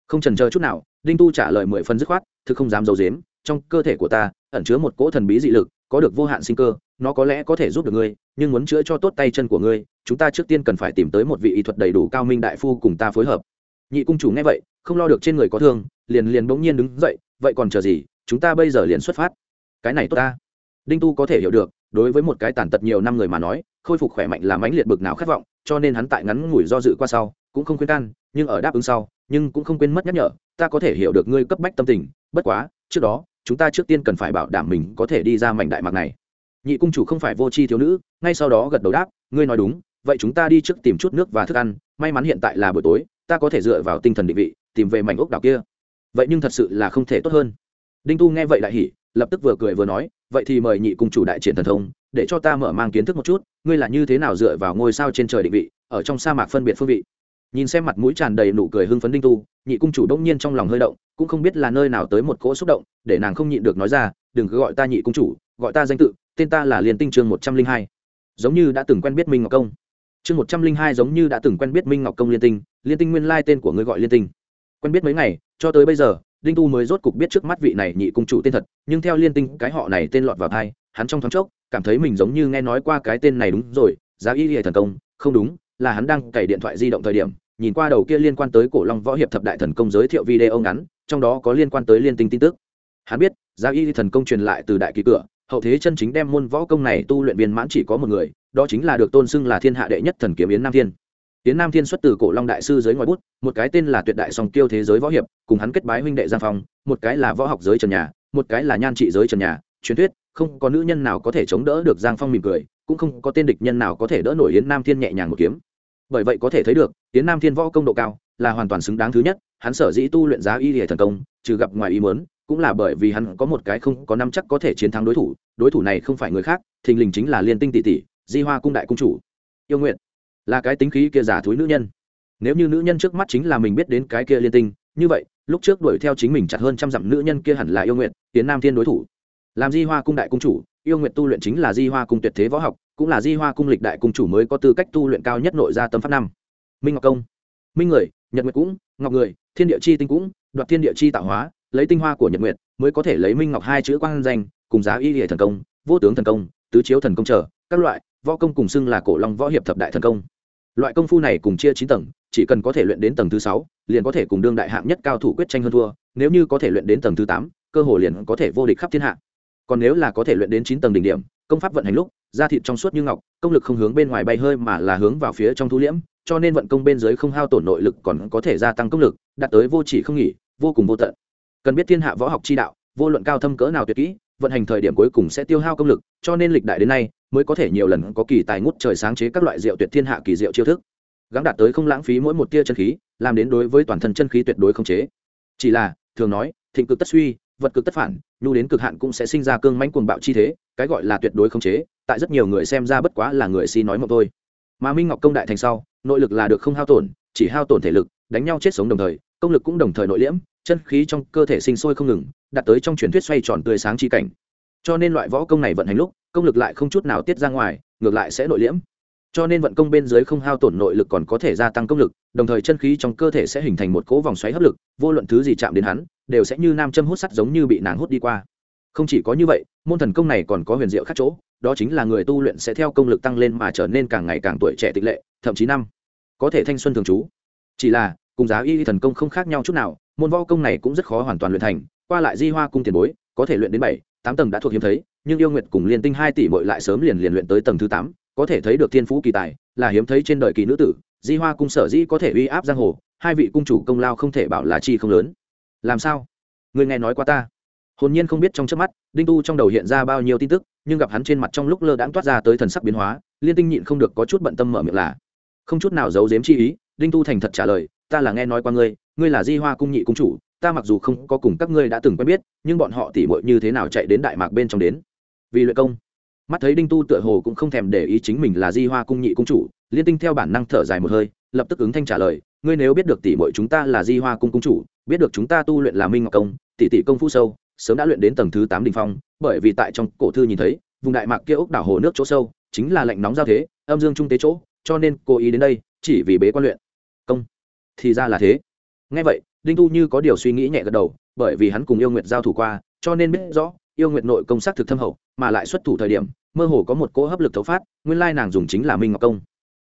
Không trần chờ chút nào, đinh tu trả lời mười phần dứt khoát, thực không dám d i ấ u dếm trong cơ thể của ta ẩn chứa một cỗ thần bí dị lực có được vô hạn sinh cơ, nó có lẽ có thể giúp được ngươi, nhưng muốn chữa cho tốt tay chân của ngươi, chúng ta trước tiên cần phải tìm tới một vị y thuật đầy đủ cao minh đại phu cùng ta phối hợp. Nhị cung chủ nghe vậy, không lo được trên người có thương, liền liền bỗng nhiên đứng dậy, vậy còn chờ gì, chúng ta bây giờ liền xuất phát. Cái này tốt ta. Đinh tu có thể hiểu được, đối với một cái tàn tật nhiều năm người mà nói, khôi phục khỏe mạnh là mãnh liệt bực nào khát vọng, cho nên hắn tại ngắn ngủi do dự qua sau, cũng không khuyên can, nhưng ở đáp ứng sau, nhưng cũng không quên mất nhắc nhở, ta có thể hiểu được ngươi cấp bách tâm tình, bất quá, trước đó chúng ta trước tiên cần phải bảo đảm mình có thể đi ra mảnh đại mạc này. Nhị cung chủ không phải vô tri thiếu nữ, ngay sau đó gật đầu đáp, ngươi nói đúng, vậy chúng ta đi trước tìm chút nước và thức ăn, may mắn hiện tại là buổi tối, ta có thể dựa vào tinh thần định vị, tìm về mảnh ốc đảo kia. Vậy nhưng thật sự là không thể tốt hơn. Đinh tu nghe vậy đại hỉ, lập tức vừa cười vừa nói, vậy thì mời nhị cung chủ đại triển thần thông, để cho ta mở mang kiến thức một chút, ngươi là như thế nào dựa vào ngôi sao trên trời định vị, ở trong sa mạc phân biệt phương vị? Nhìn xem mặt mũi tràn đầy nụ cười hưng phấn đinh tu, nhị cung chủ đông nhiên trong lòng hơi động, cũng không biết là nơi nào tới một cỗ xúc động, để nàng không nhịn được nói ra, đừng cứ gọi ta nhị cung chủ, gọi ta danh tự, tên ta là liên tinh chương một trăm linh hai. Giống như đã từng quen biết minh ngọc công. Chương một trăm linh hai giống như đã từng quen biết minh ngọc công liên tinh liên tinh nguyên lai tên của ngươi gọi liên tinh. Quen biết mấy ngày, cho tới bây giờ, đinh tu mới rốt cục biết trước mắt vị này nhị cung chủ tên thật, nhưng theo liên tinh, cái họ này tên lọt vào thai hắn trong thoáng chốc cảm thấy mình giống như nghe nói qua cái tên này đúng rồi, giá y hệ thần công, không đúng là hắn đang cày điện thoại di động thời điểm, nhìn qua đầu kia liên quan tới cổ long võ hiệp thập đại thần công giới thiệu video ngắn, trong đó có liên quan tới liên tinh tin tức. Hắn biết giáo y thần công truyền lại từ đại kỳ cửa, hậu thế chân chính đem môn võ công này tu luyện viên mãn chỉ có một người, đó chính là được tôn xưng là thiên hạ đệ nhất thần kiếm yến nam thiên. Yến nam thiên xuất từ cổ long đại sư giới ngoài bút, một cái tên là tuyệt đại song tiêu thế giới võ hiệp, cùng hắn kết bái huynh đệ giang phong, một cái là võ học giới trần nhà, một cái là nhan trị giới trần nhà. Truyền thuyết, không có nữ nhân nào có thể chống đỡ được giang phong mỉm cười, cũng không có tên địch nhân nào có thể đỡ nổi yến nam thiên nhẹ nhàng một kiếm bởi vậy có thể thấy được tiến nam thiên võ công độ cao là hoàn toàn xứng đáng thứ nhất, hắn sở dĩ tu luyện giá y hệ thần công, trừ gặp ngoài ý muốn, cũng là bởi vì hắn có một cái không có năm chắc có thể chiến thắng đối thủ đối thủ này không phải người khác, thình lình chính là liên tinh tỷ tỷ, di hoa cung đại cung chủ. Yêu nguyện là cái tính khí kia giả thúi nữ nhân. Nếu như nữ nhân trước mắt chính là mình biết đến cái kia liên tinh, như vậy, lúc trước đuổi theo chính mình chặt hơn trăm dặm nữ nhân kia hẳn là yêu nguyện tiến nam thiên đối thủ. Làm di hoa cung đại cung chủ, yêu nguyện tu luyện chính là di hoa cung tuyệt thế võ học cũng là di hoa cung lịch đại cung chủ mới có tư cách tu luyện cao nhất nội gia tâm pháp năm. Minh ngọc công. Minh người, nhật nguyệt cũng, ngọc người, thiên địa chi tinh cũng, đoạt thiên địa chi tạo hóa, lấy tinh hoa của nhật nguyệt mới có thể lấy minh ngọc hai chữ quan danh, cùng giá y hệ thần công, vô tướng thần công, tứ chiếu thần công trở, các loại, võ công cùng xưng là cổ long võ hiệp thập đại thần công. Loại công phu này cùng chia chín tầng, chỉ cần có thể luyện đến tầng thứ sáu, liền có thể cùng đương đại hạng nhất cao thủ quyết tranh hơn thua, nếu như có thể luyện đến tầng thứ tám, cơ hồ liền có thể vô địch khắp thiên hạ. Còn nếu là có thể luyện đến chín tầng đỉnh điểm, công pháp vận hành lúc da thịt trong suốt như ngọc, công lực không hướng bên ngoài bay hơi mà là hướng vào phía trong thu liễm, cho nên vận công bên dưới không hao tổn nội lực còn có thể gia tăng công lực, đạt tới vô chỉ không nghỉ, vô cùng vô tận. Cần biết thiên hạ võ học chi đạo, vô luận cao thâm cỡ nào tuyệt kỹ, vận hành thời điểm cuối cùng sẽ tiêu hao công lực, cho nên lịch đại đến nay mới có thể nhiều lần có kỳ tài ngút trời sáng chế các loại rượu tuyệt thiên hạ kỳ diệu chiêu thức. Gắng đạt tới không lãng phí mỗi một tia chân khí, làm đến đối với toàn thân chân khí tuyệt đối không chế. Chỉ là, thường nói, thịnh cực tất suy, vật cực tất phản, nhu đến cực hạn cũng sẽ sinh ra cương mãnh cuồng bạo chi thế, cái gọi là tuyệt đối không chế tại rất nhiều người xem ra bất quá là người si nói một thôi. Mà minh ngọc công đại thành sau, nội lực là được không hao tổn, chỉ hao tổn thể lực, đánh nhau chết sống đồng thời, công lực cũng đồng thời nội liễm, chân khí trong cơ thể sinh sôi không ngừng, đạt tới trong truyền thuyết xoay tròn tươi sáng chi cảnh. Cho nên loại võ công này vận hành lúc, công lực lại không chút nào tiết ra ngoài, ngược lại sẽ nội liễm. Cho nên vận công bên dưới không hao tổn nội lực còn có thể gia tăng công lực, đồng thời chân khí trong cơ thể sẽ hình thành một cỗ vòng xoáy hấp lực, vô luận thứ gì chạm đến hắn, đều sẽ như nam châm hút sắt giống như bị nàng hút đi qua. Không chỉ có như vậy, môn thần công này còn có huyền diệu khác chỗ đó chính là người tu luyện sẽ theo công lực tăng lên mà trở nên càng ngày càng tuổi trẻ tịch lệ, thậm chí năm, có thể thanh xuân thường trú. Chỉ là, cùng giá y thần công không khác nhau chút nào, môn võ công này cũng rất khó hoàn toàn luyện thành, qua lại di hoa cung tiền bối, có thể luyện đến bảy, tám tầng đã thuộc hiếm thấy, nhưng yêu nguyệt cùng liên tinh hai tỷ bội lại sớm liền liền luyện tới tầng thứ tám, có thể thấy được thiên phú kỳ tài, là hiếm thấy trên đời kỳ nữ tử, di hoa cung sở dĩ có thể uy áp giang hồ, hai vị cung chủ công lao không thể bảo là chi không lớn. Làm sao? Người nghe nói qua ta. Hồn nhiên không biết trong trước mắt, đinh tu trong đầu hiện ra bao nhiêu tin tức nhưng gặp hắn trên mặt trong lúc lơ đãng toát ra tới thần sắc biến hóa, liên tinh nhịn không được có chút bận tâm mở miệng là, không chút nào giấu giếm chi ý, đinh tu thành thật trả lời, ta là nghe nói qua ngươi ngươi là di hoa cung nhị cung chủ, ta mặc dù không có cùng các ngươi đã từng quen biết, nhưng bọn họ tỉ mội như thế nào chạy đến đại mạc bên trong đến? Vì luyện công, mắt thấy đinh tu tựa hồ cũng không thèm để ý chính mình là di hoa cung nhị cung chủ, liên tinh theo bản năng thở dài một hơi, lập tức ứng thanh trả lời, ngươi nếu biết được tỷ muội chúng ta là di hoa cung cung chủ, biết được chúng ta tu luyện là minh ngọc công tỉ tỉ công phu sâu sớm đã luyện đến tầng thứ tám đỉnh phong, bởi vì tại trong cổ thư nhìn thấy, vùng đại mạc kia ốc đảo hồ nước chỗ sâu, chính là lạnh nóng giao thế, âm dương trung tế chỗ, cho nên cố ý đến đây, chỉ vì bế quan luyện. Công. Thì ra là thế. Nghe vậy, đinh tu như có điều suy nghĩ nhẹ gật đầu, bởi vì hắn cùng yêu nguyệt giao thủ qua, cho nên biết rõ, yêu nguyệt nội công sắc thực thâm hậu, mà lại xuất thủ thời điểm, mơ hồ có một cỗ hấp lực thấu phát, nguyên lai nàng dùng chính là minh ngọc công.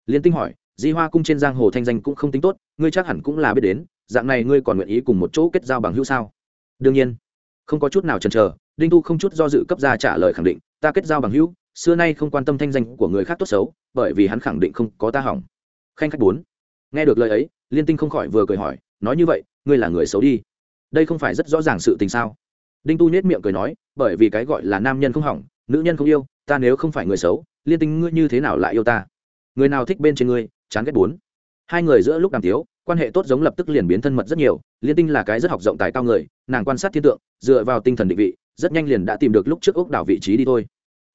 Liên tinh hỏi, di hoa cung trên giang hồ thanh danh cũng không tính tốt, ngươi chắc hẳn cũng là biết đến, dạng này ngươi còn nguyện ý cùng một chỗ kết giao bằng hữu sao? Đương nhiên không có chút nào chần chờ, đinh tu không chút do dự cấp ra trả lời khẳng định, ta kết giao bằng hữu, xưa nay không quan tâm thanh danh của người khác tốt xấu, bởi vì hắn khẳng định không có ta hỏng. Khanh khách bốn. Nghe được lời ấy, liên tinh không khỏi vừa cười hỏi, nói như vậy, ngươi là người xấu đi. Đây không phải rất rõ ràng sự tình sao? Đinh tu nhét miệng cười nói, bởi vì cái gọi là nam nhân không hỏng, nữ nhân không yêu, ta nếu không phải người xấu, liên tinh ngươi như thế nào lại yêu ta? Người nào thích bên trên ngươi? Chán ghét bốn. Hai người giữa lúc đàm tiếu quan hệ tốt giống lập tức liền biến thân mật rất nhiều, liên tinh là cái rất học rộng tài cao người, nàng quan sát thiên tượng, dựa vào tinh thần định vị, rất nhanh liền đã tìm được lúc trước ốc đảo vị trí đi thôi.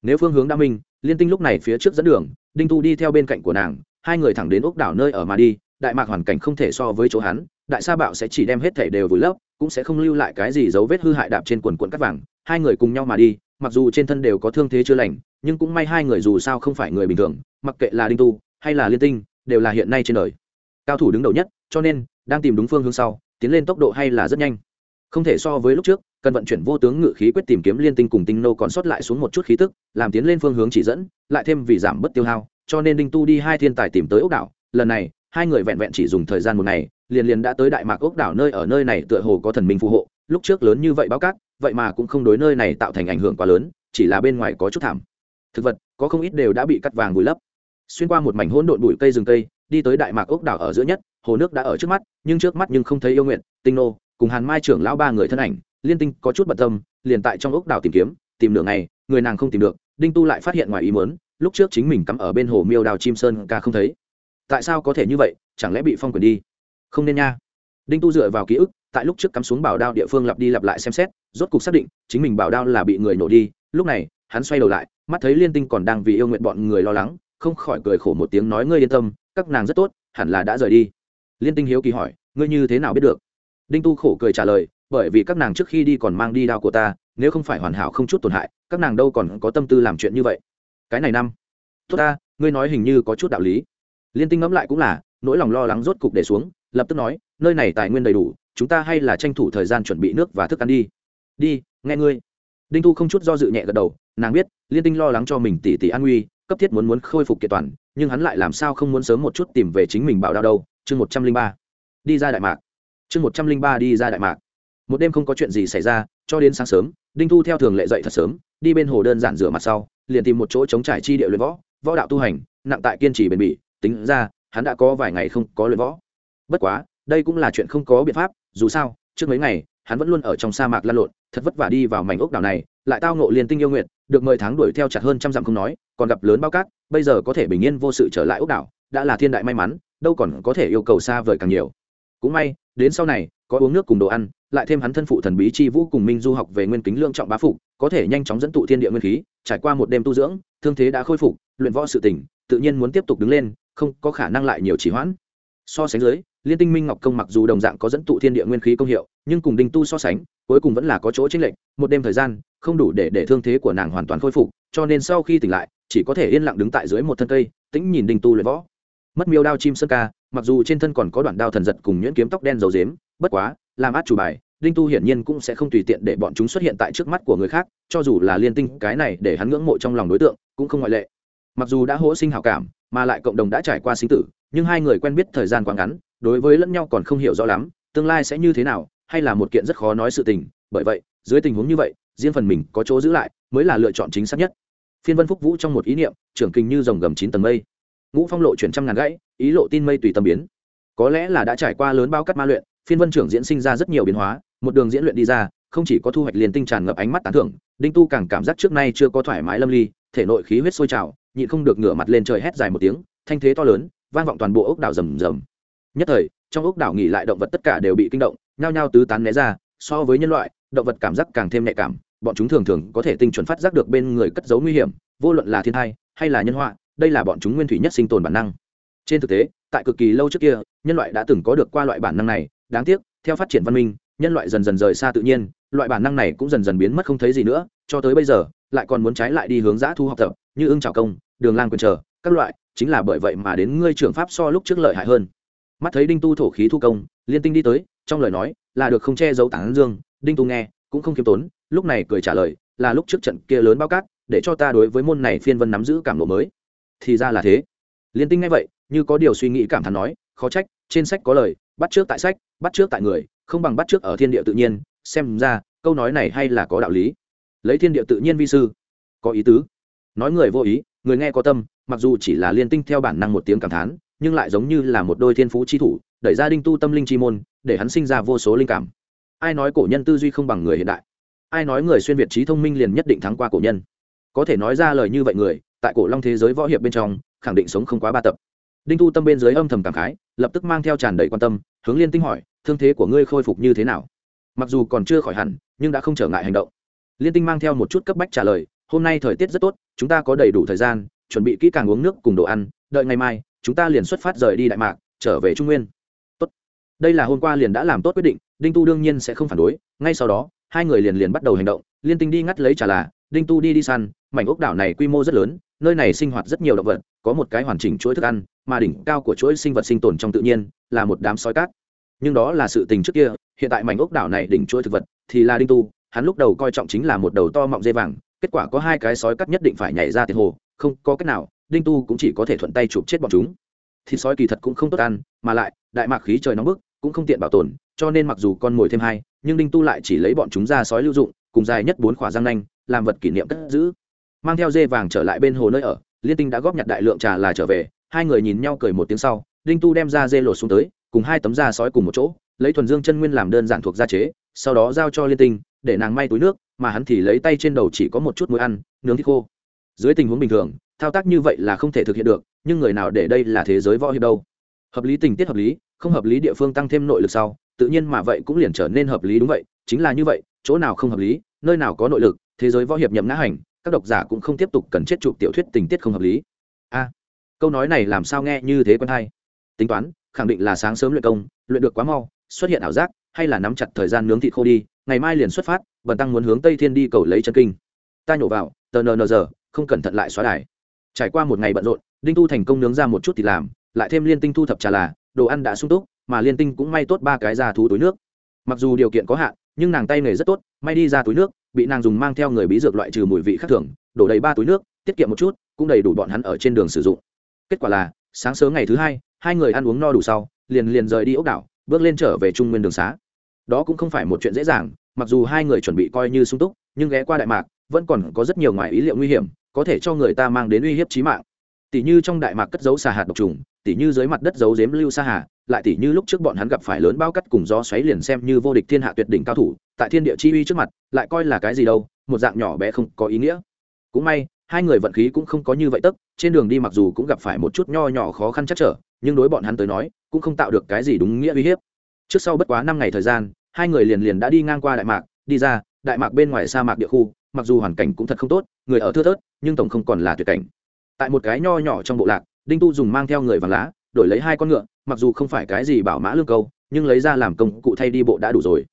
Nếu phương hướng đa minh, liên tinh lúc này phía trước dẫn đường, đinh tu đi theo bên cạnh của nàng, hai người thẳng đến ốc đảo nơi ở mà đi, đại mạc hoàn cảnh không thể so với chỗ hắn, đại sa bạo sẽ chỉ đem hết thể đều vùi lấp, cũng sẽ không lưu lại cái gì dấu vết hư hại đạp trên quần quận cắt vàng, hai người cùng nhau mà đi, mặc dù trên thân đều có thương thế chưa lành, nhưng cũng may hai người dù sao không phải người bình thường, mặc kệ là đinh tu hay là liên tinh, đều là hiện nay trên đời cao thủ đứng đầu nhất, cho nên, đang tìm đúng phương hướng sau, tiến lên tốc độ hay là rất nhanh. Không thể so với lúc trước, cần vận chuyển vô tướng ngự khí quyết tìm kiếm liên tinh cùng tinh nô còn sót lại xuống một chút khí tức, làm tiến lên phương hướng chỉ dẫn, lại thêm vì giảm bớt tiêu hao, cho nên đinh tu đi hai thiên tài tìm tới ốc đảo. Lần này, hai người vẹn vẹn chỉ dùng thời gian một ngày, liền liền đã tới đại mạc ốc đảo nơi ở nơi này tựa hồ có thần minh phù hộ. Lúc trước lớn như vậy báo cát, vậy mà cũng không đối nơi này tạo thành ảnh hưởng quá lớn, chỉ là bên ngoài có chút thảm. Thực vật, có không ít đều đã bị cắt vàng vùi lấp. Xuyên qua một mảnh hỗn độn bụi cây rừng cây đi tới đại mạc ốc đảo ở giữa nhất, hồ nước đã ở trước mắt, nhưng trước mắt nhưng không thấy yêu nguyện, tinh nô, cùng hàn mai trưởng lão ba người thân ảnh, liên tinh có chút bận tâm, liền tại trong ốc đảo tìm kiếm, tìm nửa ngày, người nàng không tìm được, đinh tu lại phát hiện ngoài ý mớn lúc trước chính mình cắm ở bên hồ miêu đào chim sơn ca không thấy. Tại sao có thể như vậy, chẳng lẽ bị phong quyền đi? Không nên nha. Đinh tu dựa vào ký ức, tại lúc trước cắm xuống bảo đao địa phương lặp đi lặp lại xem xét, rốt cục xác định, chính mình bảo đao là bị người nổ đi, lúc này, hắn xoay đầu lại, mắt thấy liên tinh còn đang vì yêu nguyện bọn người lo lắng, không khỏi cười khổ một tiếng nói, ngươi yên tâm các nàng rất tốt, hẳn là đã rời đi. Liên tinh hiếu kỳ hỏi, ngươi như thế nào biết được? Đinh tu khổ cười trả lời, bởi vì các nàng trước khi đi còn mang đi đao của ta, nếu không phải hoàn hảo không chút tổn hại, các nàng đâu còn có tâm tư làm chuyện như vậy. Cái này năm. Tốt ta, ngươi nói hình như có chút đạo lý. Liên tinh ngẫm lại cũng là, nỗi lòng lo lắng rốt cục để xuống, lập tức nói, nơi này tài nguyên đầy đủ, chúng ta hay là tranh thủ thời gian chuẩn bị nước và thức ăn đi. Đi, nghe ngươi. Đinh thu không chút do dự nhẹ gật đầu, nàng biết, liên tinh lo lắng cho mình tỷ tỷ an nguy, cấp thiết muốn muốn khôi phục kiện toàn nhưng hắn lại làm sao không muốn sớm một chút tìm về chính mình bảo đao đâu? Chương một trăm linh ba. Đi ra đại mạc. Chương một trăm linh ba đi ra đại mạc. Một đêm không có chuyện gì xảy ra, cho đến sáng sớm, đinh thu theo thường lệ dậy thật sớm, đi bên hồ đơn giản rửa mặt sau, liền tìm một chỗ chống trải chi địa luyện võ võ đạo tu hành, nặng tại kiên trì bền bỉ, tính ra, hắn đã có vài ngày không có luyện võ. Bất quá, đây cũng là chuyện không có biện pháp, dù sao, trước mấy ngày, hắn vẫn luôn ở trong sa mạc lan lộn, thật vất vả đi vào mảnh ốc đảo này lại tao ngộ liền tinh yêu nguyện được mười tháng đuổi theo chặt hơn trăm dặm không nói, còn gặp lớn bao cát, bây giờ có thể bình yên vô sự trở lại ốc đảo, đã là thiên đại may mắn, đâu còn có thể yêu cầu xa vời càng nhiều. Cũng may, đến sau này, có uống nước cùng đồ ăn, lại thêm hắn thân phụ thần bí chi vũ cùng minh du học về nguyên kính lương trọng bá phụ có thể nhanh chóng dẫn tụ thiên địa nguyên khí, trải qua một đêm tu dưỡng, thương thế đã khôi phục, luyện võ sự tỉnh, tự nhiên muốn tiếp tục đứng lên, không có khả năng lại nhiều chỉ hoãn. So sánh dưới liên tinh minh ngọc công mặc dù đồng dạng có dẫn tụ thiên địa nguyên khí công hiệu, nhưng cùng đinh tu so sánh, cuối cùng vẫn là có chỗ chênh lệch, một đêm thời gian, không đủ để để thương thế của nàng hoàn toàn khôi phục, cho nên sau khi tỉnh lại, chỉ có thể yên lặng đứng tại dưới một thân cây, tĩnh nhìn đinh tu luyện võ. Mất miêu đao chim sơn ca, mặc dù trên thân còn có đoạn đao thần giật cùng nhuyễn kiếm tóc đen dầu dếm, bất quá, làm át chủ bài, đinh tu hiển nhiên cũng sẽ không tùy tiện để bọn chúng xuất hiện tại trước mắt của người khác, cho dù là liên tinh, cái này để hắn ngưỡng mộ trong lòng đối tượng, cũng không ngoại lệ. Mặc dù đã hỗ sinh hảo cảm, mà lại cộng đồng đã trải qua sinh tử, nhưng hai người quen biết thời gian quá ngắn đối với lẫn nhau còn không hiểu rõ lắm, tương lai sẽ như thế nào, hay là một kiện rất khó nói sự tình. Bởi vậy, dưới tình huống như vậy, riêng phần mình có chỗ giữ lại mới là lựa chọn chính xác nhất. Phiên vân phúc vũ trong một ý niệm, trưởng kinh như dòng gầm chín tầng mây. Ngũ phong lộ chuyển trăm ngàn gãy, ý lộ tin mây tùy tâm biến. Có lẽ là đã trải qua lớn bao cắt ma luyện, phiên vân trưởng diễn sinh ra rất nhiều biến hóa, một đường diễn luyện đi ra, không chỉ có thu hoạch liền tinh tràn ngập ánh mắt tán thưởng, đinh tu càng cảm giác trước nay chưa có thoải mái lâm ly, thể nội khí huyết sôi trào, nhịn không được ngửa mặt lên trời hét dài một tiếng, thanh thế to lớn, vang vọng toàn bộ ốc đảo rầm rầm nhất thời, trong ốc đảo nghỉ lại động vật tất cả đều bị kinh động, nhao nhao tứ tán né ra, so với nhân loại, động vật cảm giác càng thêm nhạy cảm, bọn chúng thường thường có thể tinh chuẩn phát giác được bên người cất giấu nguy hiểm, vô luận là thiên thai hay là nhân họa, đây là bọn chúng nguyên thủy nhất sinh tồn bản năng. Trên thực tế, tại cực kỳ lâu trước kia, nhân loại đã từng có được qua loại bản năng này, đáng tiếc, theo phát triển văn minh, nhân loại dần dần rời xa tự nhiên, loại bản năng này cũng dần dần biến mất không thấy gì nữa, cho tới bây giờ, lại còn muốn trái lại đi hướng giã thu học tập, như ưng trào công, đường lang quyền chờ, các loại, chính là bởi vậy mà đến ngươi trưởng pháp so lúc trước lợi hại hơn mắt thấy đinh tu thổ khí thu công, liên tinh đi tới, trong lời nói, là được không che giấu tảng dương, đinh tu nghe, cũng không khiêm tốn, lúc này cười trả lời, là lúc trước trận kia lớn bao cát, để cho ta đối với môn này phiên vân nắm giữ cảm lộ mới. Thì ra là thế. Liên tinh nghe vậy, như có điều suy nghĩ cảm thán nói, khó trách, trên sách có lời, bắt trước tại sách, bắt trước tại người, không bằng bắt trước ở thiên địa tự nhiên, xem ra, câu nói này hay là có đạo lý. Lấy thiên địa tự nhiên vi sư, có ý tứ. Nói người vô ý, người nghe có tâm, mặc dù chỉ là liên tinh theo bản năng một tiếng cảm thán nhưng lại giống như là một đôi thiên phú chi thủ, đẩy ra đinh tu tâm linh chi môn, để hắn sinh ra vô số linh cảm. Ai nói cổ nhân tư duy không bằng người hiện đại? Ai nói người xuyên việt trí thông minh liền nhất định thắng qua cổ nhân? Có thể nói ra lời như vậy người, tại cổ long thế giới võ hiệp bên trong, khẳng định sống không quá ba tập. Đinh tu tâm bên dưới âm thầm cảm khái, lập tức mang theo tràn đầy quan tâm, hướng liên tinh hỏi, thương thế của ngươi khôi phục như thế nào? Mặc dù còn chưa khỏi hẳn, nhưng đã không trở ngại hành động. Liên tinh mang theo một chút cấp bách trả lời, hôm nay thời tiết rất tốt, chúng ta có đầy đủ thời gian, chuẩn bị kỹ càng uống nước cùng đồ ăn, đợi ngày mai chúng ta liền xuất phát rời đi đại mạc, trở về trung nguyên. Tốt. Đây là hôm qua liền đã làm tốt quyết định, đinh tu đương nhiên sẽ không phản đối, ngay sau đó, hai người liền liền bắt đầu hành động, liên tinh đi ngắt lấy trà là, đinh tu đi đi săn, mảnh ốc đảo này quy mô rất lớn, nơi này sinh hoạt rất nhiều động vật, có một cái hoàn chỉnh chuỗi thức ăn, mà đỉnh cao của chuỗi sinh vật sinh tồn trong tự nhiên là một đám sói cát. Nhưng đó là sự tình trước kia, hiện tại mảnh ốc đảo này đỉnh chuỗi thực vật thì là đinh tu, hắn lúc đầu coi trọng chính là một đầu to mọng dây vàng, kết quả có hai cái sói cắt nhất định phải nhảy ra tiền hồ, không có cách nào đinh tu cũng chỉ có thể thuận tay chụp chết bọn chúng. Thịt sói kỳ thật cũng không tốt ăn, mà lại, đại mạc khí trời nóng bức, cũng không tiện bảo tồn, cho nên mặc dù con mồi thêm hai, nhưng đinh tu lại chỉ lấy bọn chúng ra sói lưu dụng, cùng dài nhất bốn khỏa răng nanh, làm vật kỷ niệm cất giữ. Mang theo dê vàng trở lại bên hồ nơi ở, liên tinh đã góp nhặt đại lượng trà là trở về, hai người nhìn nhau cười một tiếng sau, đinh tu đem ra dê lột xuống tới, cùng hai tấm da sói cùng một chỗ, lấy thuần dương chân nguyên làm đơn giản thuộc gia chế, sau đó giao cho liên tinh, để nàng may túi nước, mà hắn thì lấy tay trên đầu chỉ có một chút muối ăn, nướng thịt khô. Dưới tình huống bình thường thao tác như vậy là không thể thực hiện được, nhưng người nào để đây là thế giới võ hiệp đâu. Hợp lý tình tiết hợp lý, không hợp lý địa phương tăng thêm nội lực sau, tự nhiên mà vậy cũng liền trở nên hợp lý đúng vậy, chính là như vậy, chỗ nào không hợp lý, nơi nào có nội lực, thế giới võ hiệp nhậm ngã hành, các độc giả cũng không tiếp tục cần chết chụp tiểu thuyết tình tiết không hợp lý. A, câu nói này làm sao nghe như thế quân hay? Tính toán, khẳng định là sáng sớm luyện công, luyện được quá mau, xuất hiện ảo giác, hay là nắm chặt thời gian nướng thịt khô đi, ngày mai liền xuất phát, bần tăng muốn hướng tây thiên đi cầu lấy chân kinh. Ta nhổ vào, tờ nờ giờ không cẩn thận lại xóa đài trải qua một ngày bận rộn, đinh tu thành công nướng ra một chút thì làm, lại thêm liên tinh thu thập trà là, đồ ăn đã sung túc, mà liên tinh cũng may tốt ba cái ra thú túi nước. Mặc dù điều kiện có hạn, nhưng nàng tay nghề rất tốt, may đi ra túi nước, bị nàng dùng mang theo người bí dược loại trừ mùi vị khác thường, đổ đầy ba túi nước, tiết kiệm một chút, cũng đầy đủ bọn hắn ở trên đường sử dụng. Kết quả là, sáng sớm ngày thứ hai hai người ăn uống no đủ sau, liền liền rời đi ốc đảo, bước lên trở về trung nguyên đường xá. Đó cũng không phải một chuyện dễ dàng, mặc dù hai người chuẩn bị coi như sung túc, nhưng ghé qua đại mạc vẫn còn có rất nhiều ngoài ý liệu nguy hiểm, có thể cho người ta mang đến uy hiếp trí mạng. Tỷ như trong đại mạc cất dấu xà hạt độc trùng tỷ như dưới mặt đất dấu dếm lưu sa hà, lại tỷ như lúc trước bọn hắn gặp phải lớn bao cắt cùng gió xoáy liền xem như vô địch thiên hạ tuyệt đỉnh cao thủ, tại thiên địa chi uy trước mặt, lại coi là cái gì đâu, một dạng nhỏ bé không có ý nghĩa. Cũng may, hai người vận khí cũng không có như vậy tức, trên đường đi mặc dù cũng gặp phải một chút nho nhỏ khó khăn chắc trở, nhưng đối bọn hắn tới nói, cũng không tạo được cái gì đúng nghĩa uy hiếp. Trước sau bất quá năm ngày thời gian, hai người liền liền đã đi ngang qua đại mạc, đi ra, đại mạc bên ngoài sa mạc địa khu mặc dù hoàn cảnh cũng thật không tốt, người ở thưa thớt, nhưng tổng không còn là tuyệt cảnh. Tại một cái nho nhỏ trong bộ lạc, đinh tu dùng mang theo người vàng lá, đổi lấy hai con ngựa, mặc dù không phải cái gì bảo mã lương câu, nhưng lấy ra làm công cụ thay đi bộ đã đủ rồi.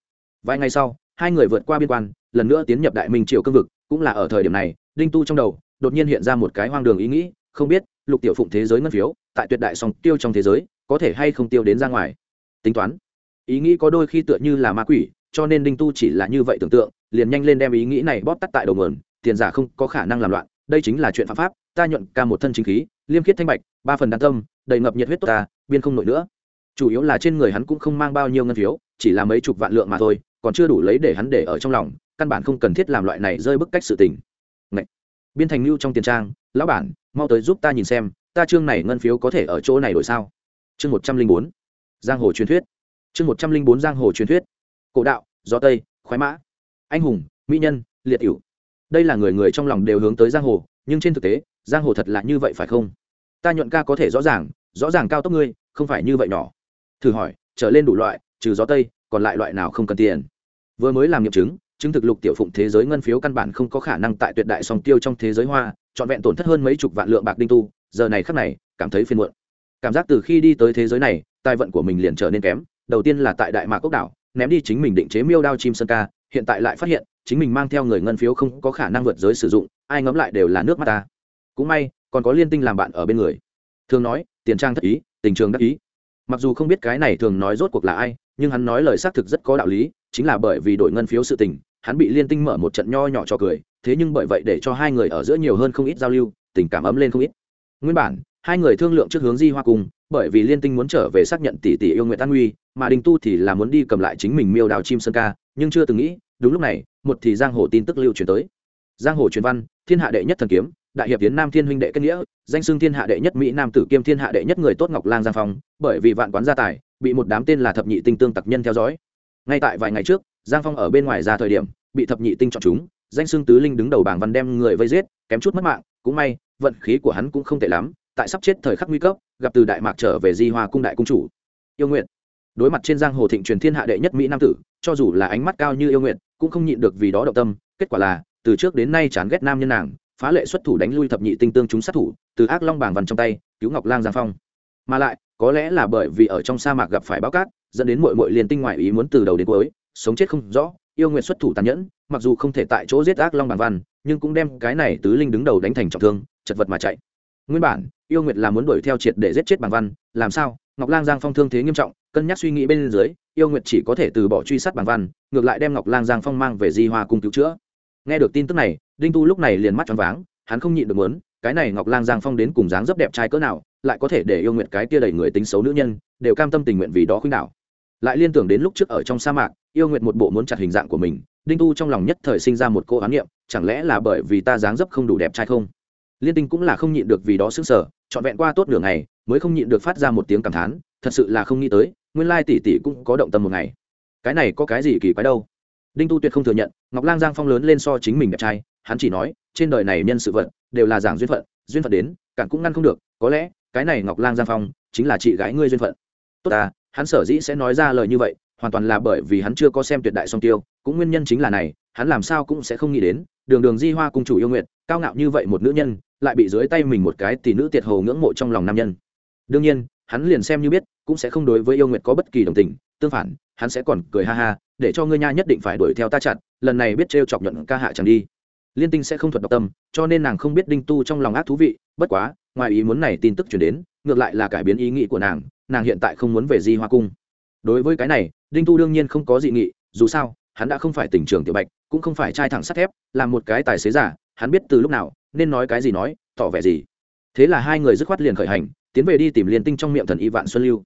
Vài ngày sau, hai người vượt qua biên quan, lần nữa tiến nhập đại minh triều cương vực, cũng là ở thời điểm này, đinh tu trong đầu, đột nhiên hiện ra một cái hoang đường ý nghĩ, không biết, lục tiểu phụng thế giới ngân phiếu, tại tuyệt đại song tiêu trong thế giới, có thể hay không tiêu đến ra ngoài. Tính toán, ý nghĩ có đôi khi tựa như là ma quỷ, cho nên đinh tu chỉ là như vậy tưởng tượng liền nhanh lên đem ý nghĩ này bóp tắt tại đầu nguồn, tiền giả không có khả năng làm loạn, đây chính là chuyện phạm pháp, ta nhuận ca một thân chính khí, liêm khiết thanh bạch, ba phần đàn tâm, đầy ngập nhiệt huyết tốt ta, biên không nổi nữa. Chủ yếu là trên người hắn cũng không mang bao nhiêu ngân phiếu, chỉ là mấy chục vạn lượng mà thôi, còn chưa đủ lấy để hắn để ở trong lòng, căn bản không cần thiết làm loại này rơi bức cách sự tình. Ngậy! biên thành lưu trong tiền trang, lão bản, mau tới giúp ta nhìn xem, ta chương này ngân phiếu có thể ở chỗ này đổi sao? Chương một trăm linh bốn. Giang hồ truyền thuyết. Chương một trăm linh bốn giang hồ truyền thuyết. Cổ đạo, gió tây, khoái mã anh hùng, mỹ nhân, liệt cựu đây là người người trong lòng đều hướng tới giang hồ, nhưng trên thực tế, giang hồ thật là như vậy phải không? Ta nhuận ca có thể rõ ràng rõ ràng cao tốc ngươi, không phải như vậy nhỏ. Thử hỏi, trở lên đủ loại, trừ gió tây, còn lại loại nào không cần tiền? Vừa mới làm nghiệm chứng chứng thực lục tiểu phụng thế giới ngân phiếu căn bản không có khả năng tại tuyệt đại song tiêu trong thế giới hoa, trọn vẹn tổn thất hơn mấy chục vạn lượng bạc đinh tu, giờ này khắc này, cảm thấy phiền muộn. Cảm giác từ khi đi tới thế giới này, tài vận của mình liền trở nên kém, đầu tiên là tại đại mạc cốc đảo, ném đi chính mình định chế miêu đao chim sơn ca hiện tại lại phát hiện, chính mình mang theo người ngân phiếu không có khả năng vượt giới sử dụng, ai ngẫm lại đều là nước mắt ta. Cũng may, còn có liên tinh làm bạn ở bên người. Thường nói, tiền trang thất ý, tình trường đắc ý. Mặc dù không biết cái này thường nói rốt cuộc là ai, nhưng hắn nói lời xác thực rất có đạo lý, chính là bởi vì đội ngân phiếu sự tình, hắn bị liên tinh mở một trận nho nhỏ cho cười, thế nhưng bởi vậy để cho hai người ở giữa nhiều hơn không ít giao lưu, tình cảm ấm lên không ít. Nguyên bản, hai người thương lượng trước hướng di hoa cùng bởi vì liên tinh muốn trở về xác nhận tỷ tỷ yêu nguyện an nguy, mà đình tu thì là muốn đi cầm lại chính mình miêu đào chim sơn ca, nhưng chưa từng nghĩ, đúng lúc này, một thì giang hồ tin tức lưu truyền tới. Giang hồ truyền văn, thiên hạ đệ nhất thần kiếm, đại hiệp tiến nam thiên huynh đệ kết nghĩa, danh xưng thiên hạ đệ nhất mỹ nam tử kiêm thiên hạ đệ nhất người tốt ngọc lang giang phong, bởi vì vạn quán gia tài, bị một đám tên là thập nhị tinh tương tặc nhân theo dõi. Ngay tại vài ngày trước, giang phong ở bên ngoài ra thời điểm, bị thập nhị tinh chọn chúng, danh xưng tứ linh đứng đầu bảng văn đem người vây giết, kém chút mất mạng, cũng may, vận khí của hắn cũng không tệ lắm tại sắp chết thời khắc nguy cấp, gặp từ đại mạc trở về di hoa cung đại cung chủ. Yêu nguyện đối mặt trên giang hồ thịnh truyền thiên hạ đệ nhất mỹ nam tử, cho dù là ánh mắt cao như yêu nguyện cũng không nhịn được vì đó động tâm, kết quả là, từ trước đến nay chán ghét nam nhân nàng, phá lệ xuất thủ đánh lui thập nhị tinh tương chúng sát thủ, từ ác long bảng văn trong tay, cứu ngọc lang giang phong. Mà lại, có lẽ là bởi vì ở trong sa mạc gặp phải báo cát, dẫn đến mội mội liền tinh ngoại ý muốn từ đầu đến cuối, sống chết không rõ, yêu nguyện xuất thủ tàn nhẫn, mặc dù không thể tại chỗ giết ác long bảng văn nhưng cũng đem cái này tứ linh đứng đầu đánh thành trọng thương, chật vật mà chạy nguyên bản, yêu nguyệt là muốn đuổi theo triệt để giết chết bảng văn, làm sao? Ngọc lang giang phong thương thế nghiêm trọng, cân nhắc suy nghĩ bên dưới, yêu nguyệt chỉ có thể từ bỏ truy sát bảng văn, ngược lại đem ngọc lang giang phong mang về di hoa cung cứu chữa. Nghe được tin tức này, đinh tu lúc này liền mắt tròn váng, hắn không nhịn được muốn, cái này ngọc lang giang phong đến cùng dáng dấp đẹp trai cỡ nào, lại có thể để yêu nguyện cái kia đầy người tính xấu nữ nhân, đều cam tâm tình nguyện vì đó khuynh đảo. Lại liên tưởng đến lúc trước ở trong sa mạc, yêu nguyện một bộ muốn chặt hình dạng của mình, đinh tu trong lòng nhất thời sinh ra một cô oán niệm, chẳng lẽ là bởi vì ta dáng dấp không đủ đẹp trai không? Liên tinh cũng là không nhịn được vì đó xứng sở trọn vẹn qua tốt nửa ngày, mới không nhịn được phát ra một tiếng cảm thán, thật sự là không nghĩ tới, nguyên lai tỷ tỷ cũng có động tâm một ngày. Cái này có cái gì kỳ quái đâu? Đinh tu tuyệt không thừa nhận, ngọc lang giang phong lớn lên so chính mình đẹp trai, hắn chỉ nói, trên đời này nhân sự vận, đều là giảng duyên phận duyên phận đến, cản cũng ngăn không được, có lẽ, cái này ngọc lang giang phong, chính là chị gái ngươi duyên phận. Tốt ta, hắn sở dĩ sẽ nói ra lời như vậy, hoàn toàn là bởi vì hắn chưa có xem tuyệt đại song tiêu, cũng nguyên nhân chính là này, hắn làm sao cũng sẽ không nghĩ đến, đường đường di hoa cung chủ yêu nguyện cao ngạo như vậy một nữ nhân, lại bị dưới tay mình một cái tỷ nữ tiệt hồ ngưỡng mộ trong lòng nam nhân. Đương nhiên, hắn liền xem như biết, cũng sẽ không đối với yêu nguyệt có bất kỳ đồng tình, tương phản, hắn sẽ còn cười ha ha, để cho ngươi nha nhất định phải đuổi theo ta chặt, lần này biết trêu chọc nhuận ca hạ chẳng đi. Liên tinh sẽ không thuật độc tâm, cho nên nàng không biết đinh tu trong lòng ác thú vị, bất quá, ngoài ý muốn này tin tức chuyển đến, ngược lại là cải biến ý nghĩ của nàng nàng hiện tại không muốn về di hoa cung. Đối với cái này, đinh tu đương nhiên không có dị nghị, dù sao, hắn đã không phải tỉnh trường tiểu bạch, cũng không phải trai thẳng sắt thép làm một cái tài xế giả hắn biết từ lúc nào, nên nói cái gì nói, tỏ vẻ gì. Thế là hai người dứt khoát liền khởi hành, tiến về đi tìm liên tinh trong miệng thần y vạn xuân lưu.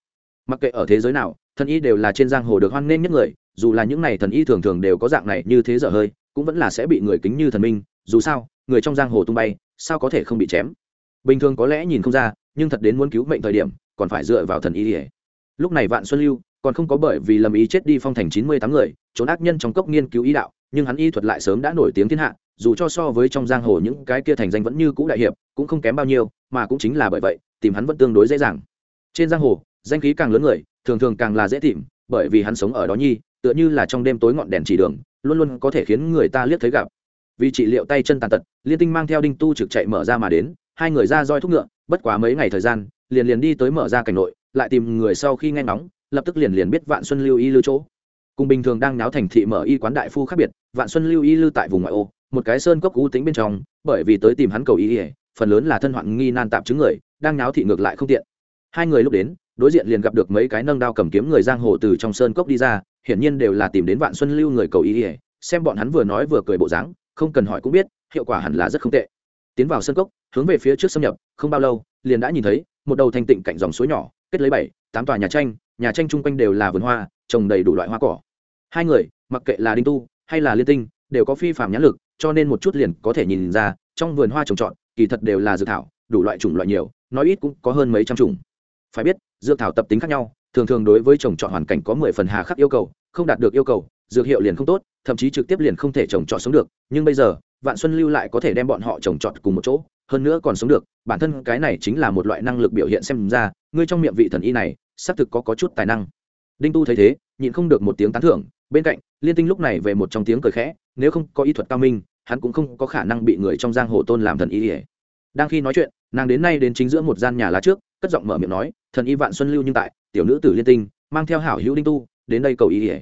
Mặc kệ ở thế giới nào, thần y đều là trên giang hồ được hoan nghênh nhất người, dù là những n à y thần y thường thường đều có dạng này như thế dở hơi, cũng vẫn là sẽ bị người kính như thần minh, dù sao, người trong giang hồ tung bay, sao có thể không bị chém? Bình thường có lẽ nhìn không ra, nhưng thật đến muốn cứu mệnh thời điểm, còn phải dựa vào thần y ỉa lúc này vạn xuân lưu còn không có bởi vì lầm ý chết đi phong thành chín mươi tám người, trốn ác nhân trong cốc nghiên cứu ý đạo, nhưng hắn y thuật lại sớm đã nổi tiếng thiên hạ, dù cho so với trong giang hồ những cái kia thành danh vẫn như cũ đại hiệp, cũng không kém bao nhiêu, mà cũng chính là bởi vậy, tìm hắn vẫn tương đối dễ dàng. Trên giang hồ, danh khí càng lớn người, thường thường càng là dễ tìm, bởi vì hắn sống ở đó nhi, tựa như là trong đêm tối ngọn đèn chỉ đường, luôn luôn có thể khiến người ta liếc thấy gặp. Vì trị liệu tay chân tàn tật, liên tinh mang theo đinh tu trực chạy mở ra mà đến, hai người ra roi thúc ngựa, bất quá mấy ngày thời gian, liền liền đi tới mở ra cảnh nội, lại tìm người sau khi nghe ngóng lập tức liền liền biết vạn xuân lưu y lưu chỗ. Cùng bình thường đang náo thành thị mở y quán đại phu khác biệt, vạn xuân lưu y lưu tại vùng ngoại ô, một cái sơn cốc cũ tính bên trong, bởi vì tới tìm hắn cầu y ỉa phần lớn là thân hoạn nghi nan tạm chứng người, đang náo thị ngược lại không tiện. Hai người lúc đến, đối diện liền gặp được mấy cái nâng đao cầm kiếm người giang hồ từ trong sơn cốc đi ra, hiển nhiên đều là tìm đến vạn xuân lưu người cầu y ỉa xem bọn hắn vừa nói vừa cười bộ dáng, không cần hỏi cũng biết, hiệu quả hẳn là rất không tệ. Tiến vào sơn cốc, hướng về phía trước xâm nhập, không bao lâu, liền đã nhìn thấy, một đầu thanh tịnh cạnh dòng suối nhỏ kết lấy bảy, tám tòa nhà tranh nhà tranh chung quanh đều là vườn hoa, trồng đầy đủ loại hoa cỏ. Hai người, mặc kệ là đinh tu hay là liên tinh, đều có phi phạm nhãn lực, cho nên một chút liền có thể nhìn ra, trong vườn hoa trồng trọt, kỳ thật đều là dược thảo, đủ loại chủng loại nhiều, nói ít cũng có hơn mấy trăm chủng. Phải biết, dược thảo tập tính khác nhau, thường thường đối với trồng trọt hoàn cảnh có mười phần hà khắc yêu cầu, không đạt được yêu cầu, dược hiệu liền không tốt, thậm chí trực tiếp liền không thể trồng trọt sống được, nhưng bây giờ, vạn xuân lưu lại có thể đem bọn họ trồng trọt cùng một chỗ, hơn nữa còn sống được, bản thân cái này chính là một loại năng lực biểu hiện xem ra ngươi trong miệng vị thần y này xác thực có, có chút tài năng. Đinh tu thấy thế nhịn không được một tiếng tán thưởng bên cạnh liên tinh lúc này về một trong tiếng cười khẽ nếu không có y thuật cao minh hắn cũng không có khả năng bị người trong giang hồ tôn làm thần y ỉa đang khi nói chuyện nàng đến nay đến chính giữa một gian nhà lá trước cất giọng mở miệng nói thần y vạn xuân lưu nhưng tại tiểu nữ tử liên tinh mang theo hảo hữu đinh tu đến đây cầu y ỉa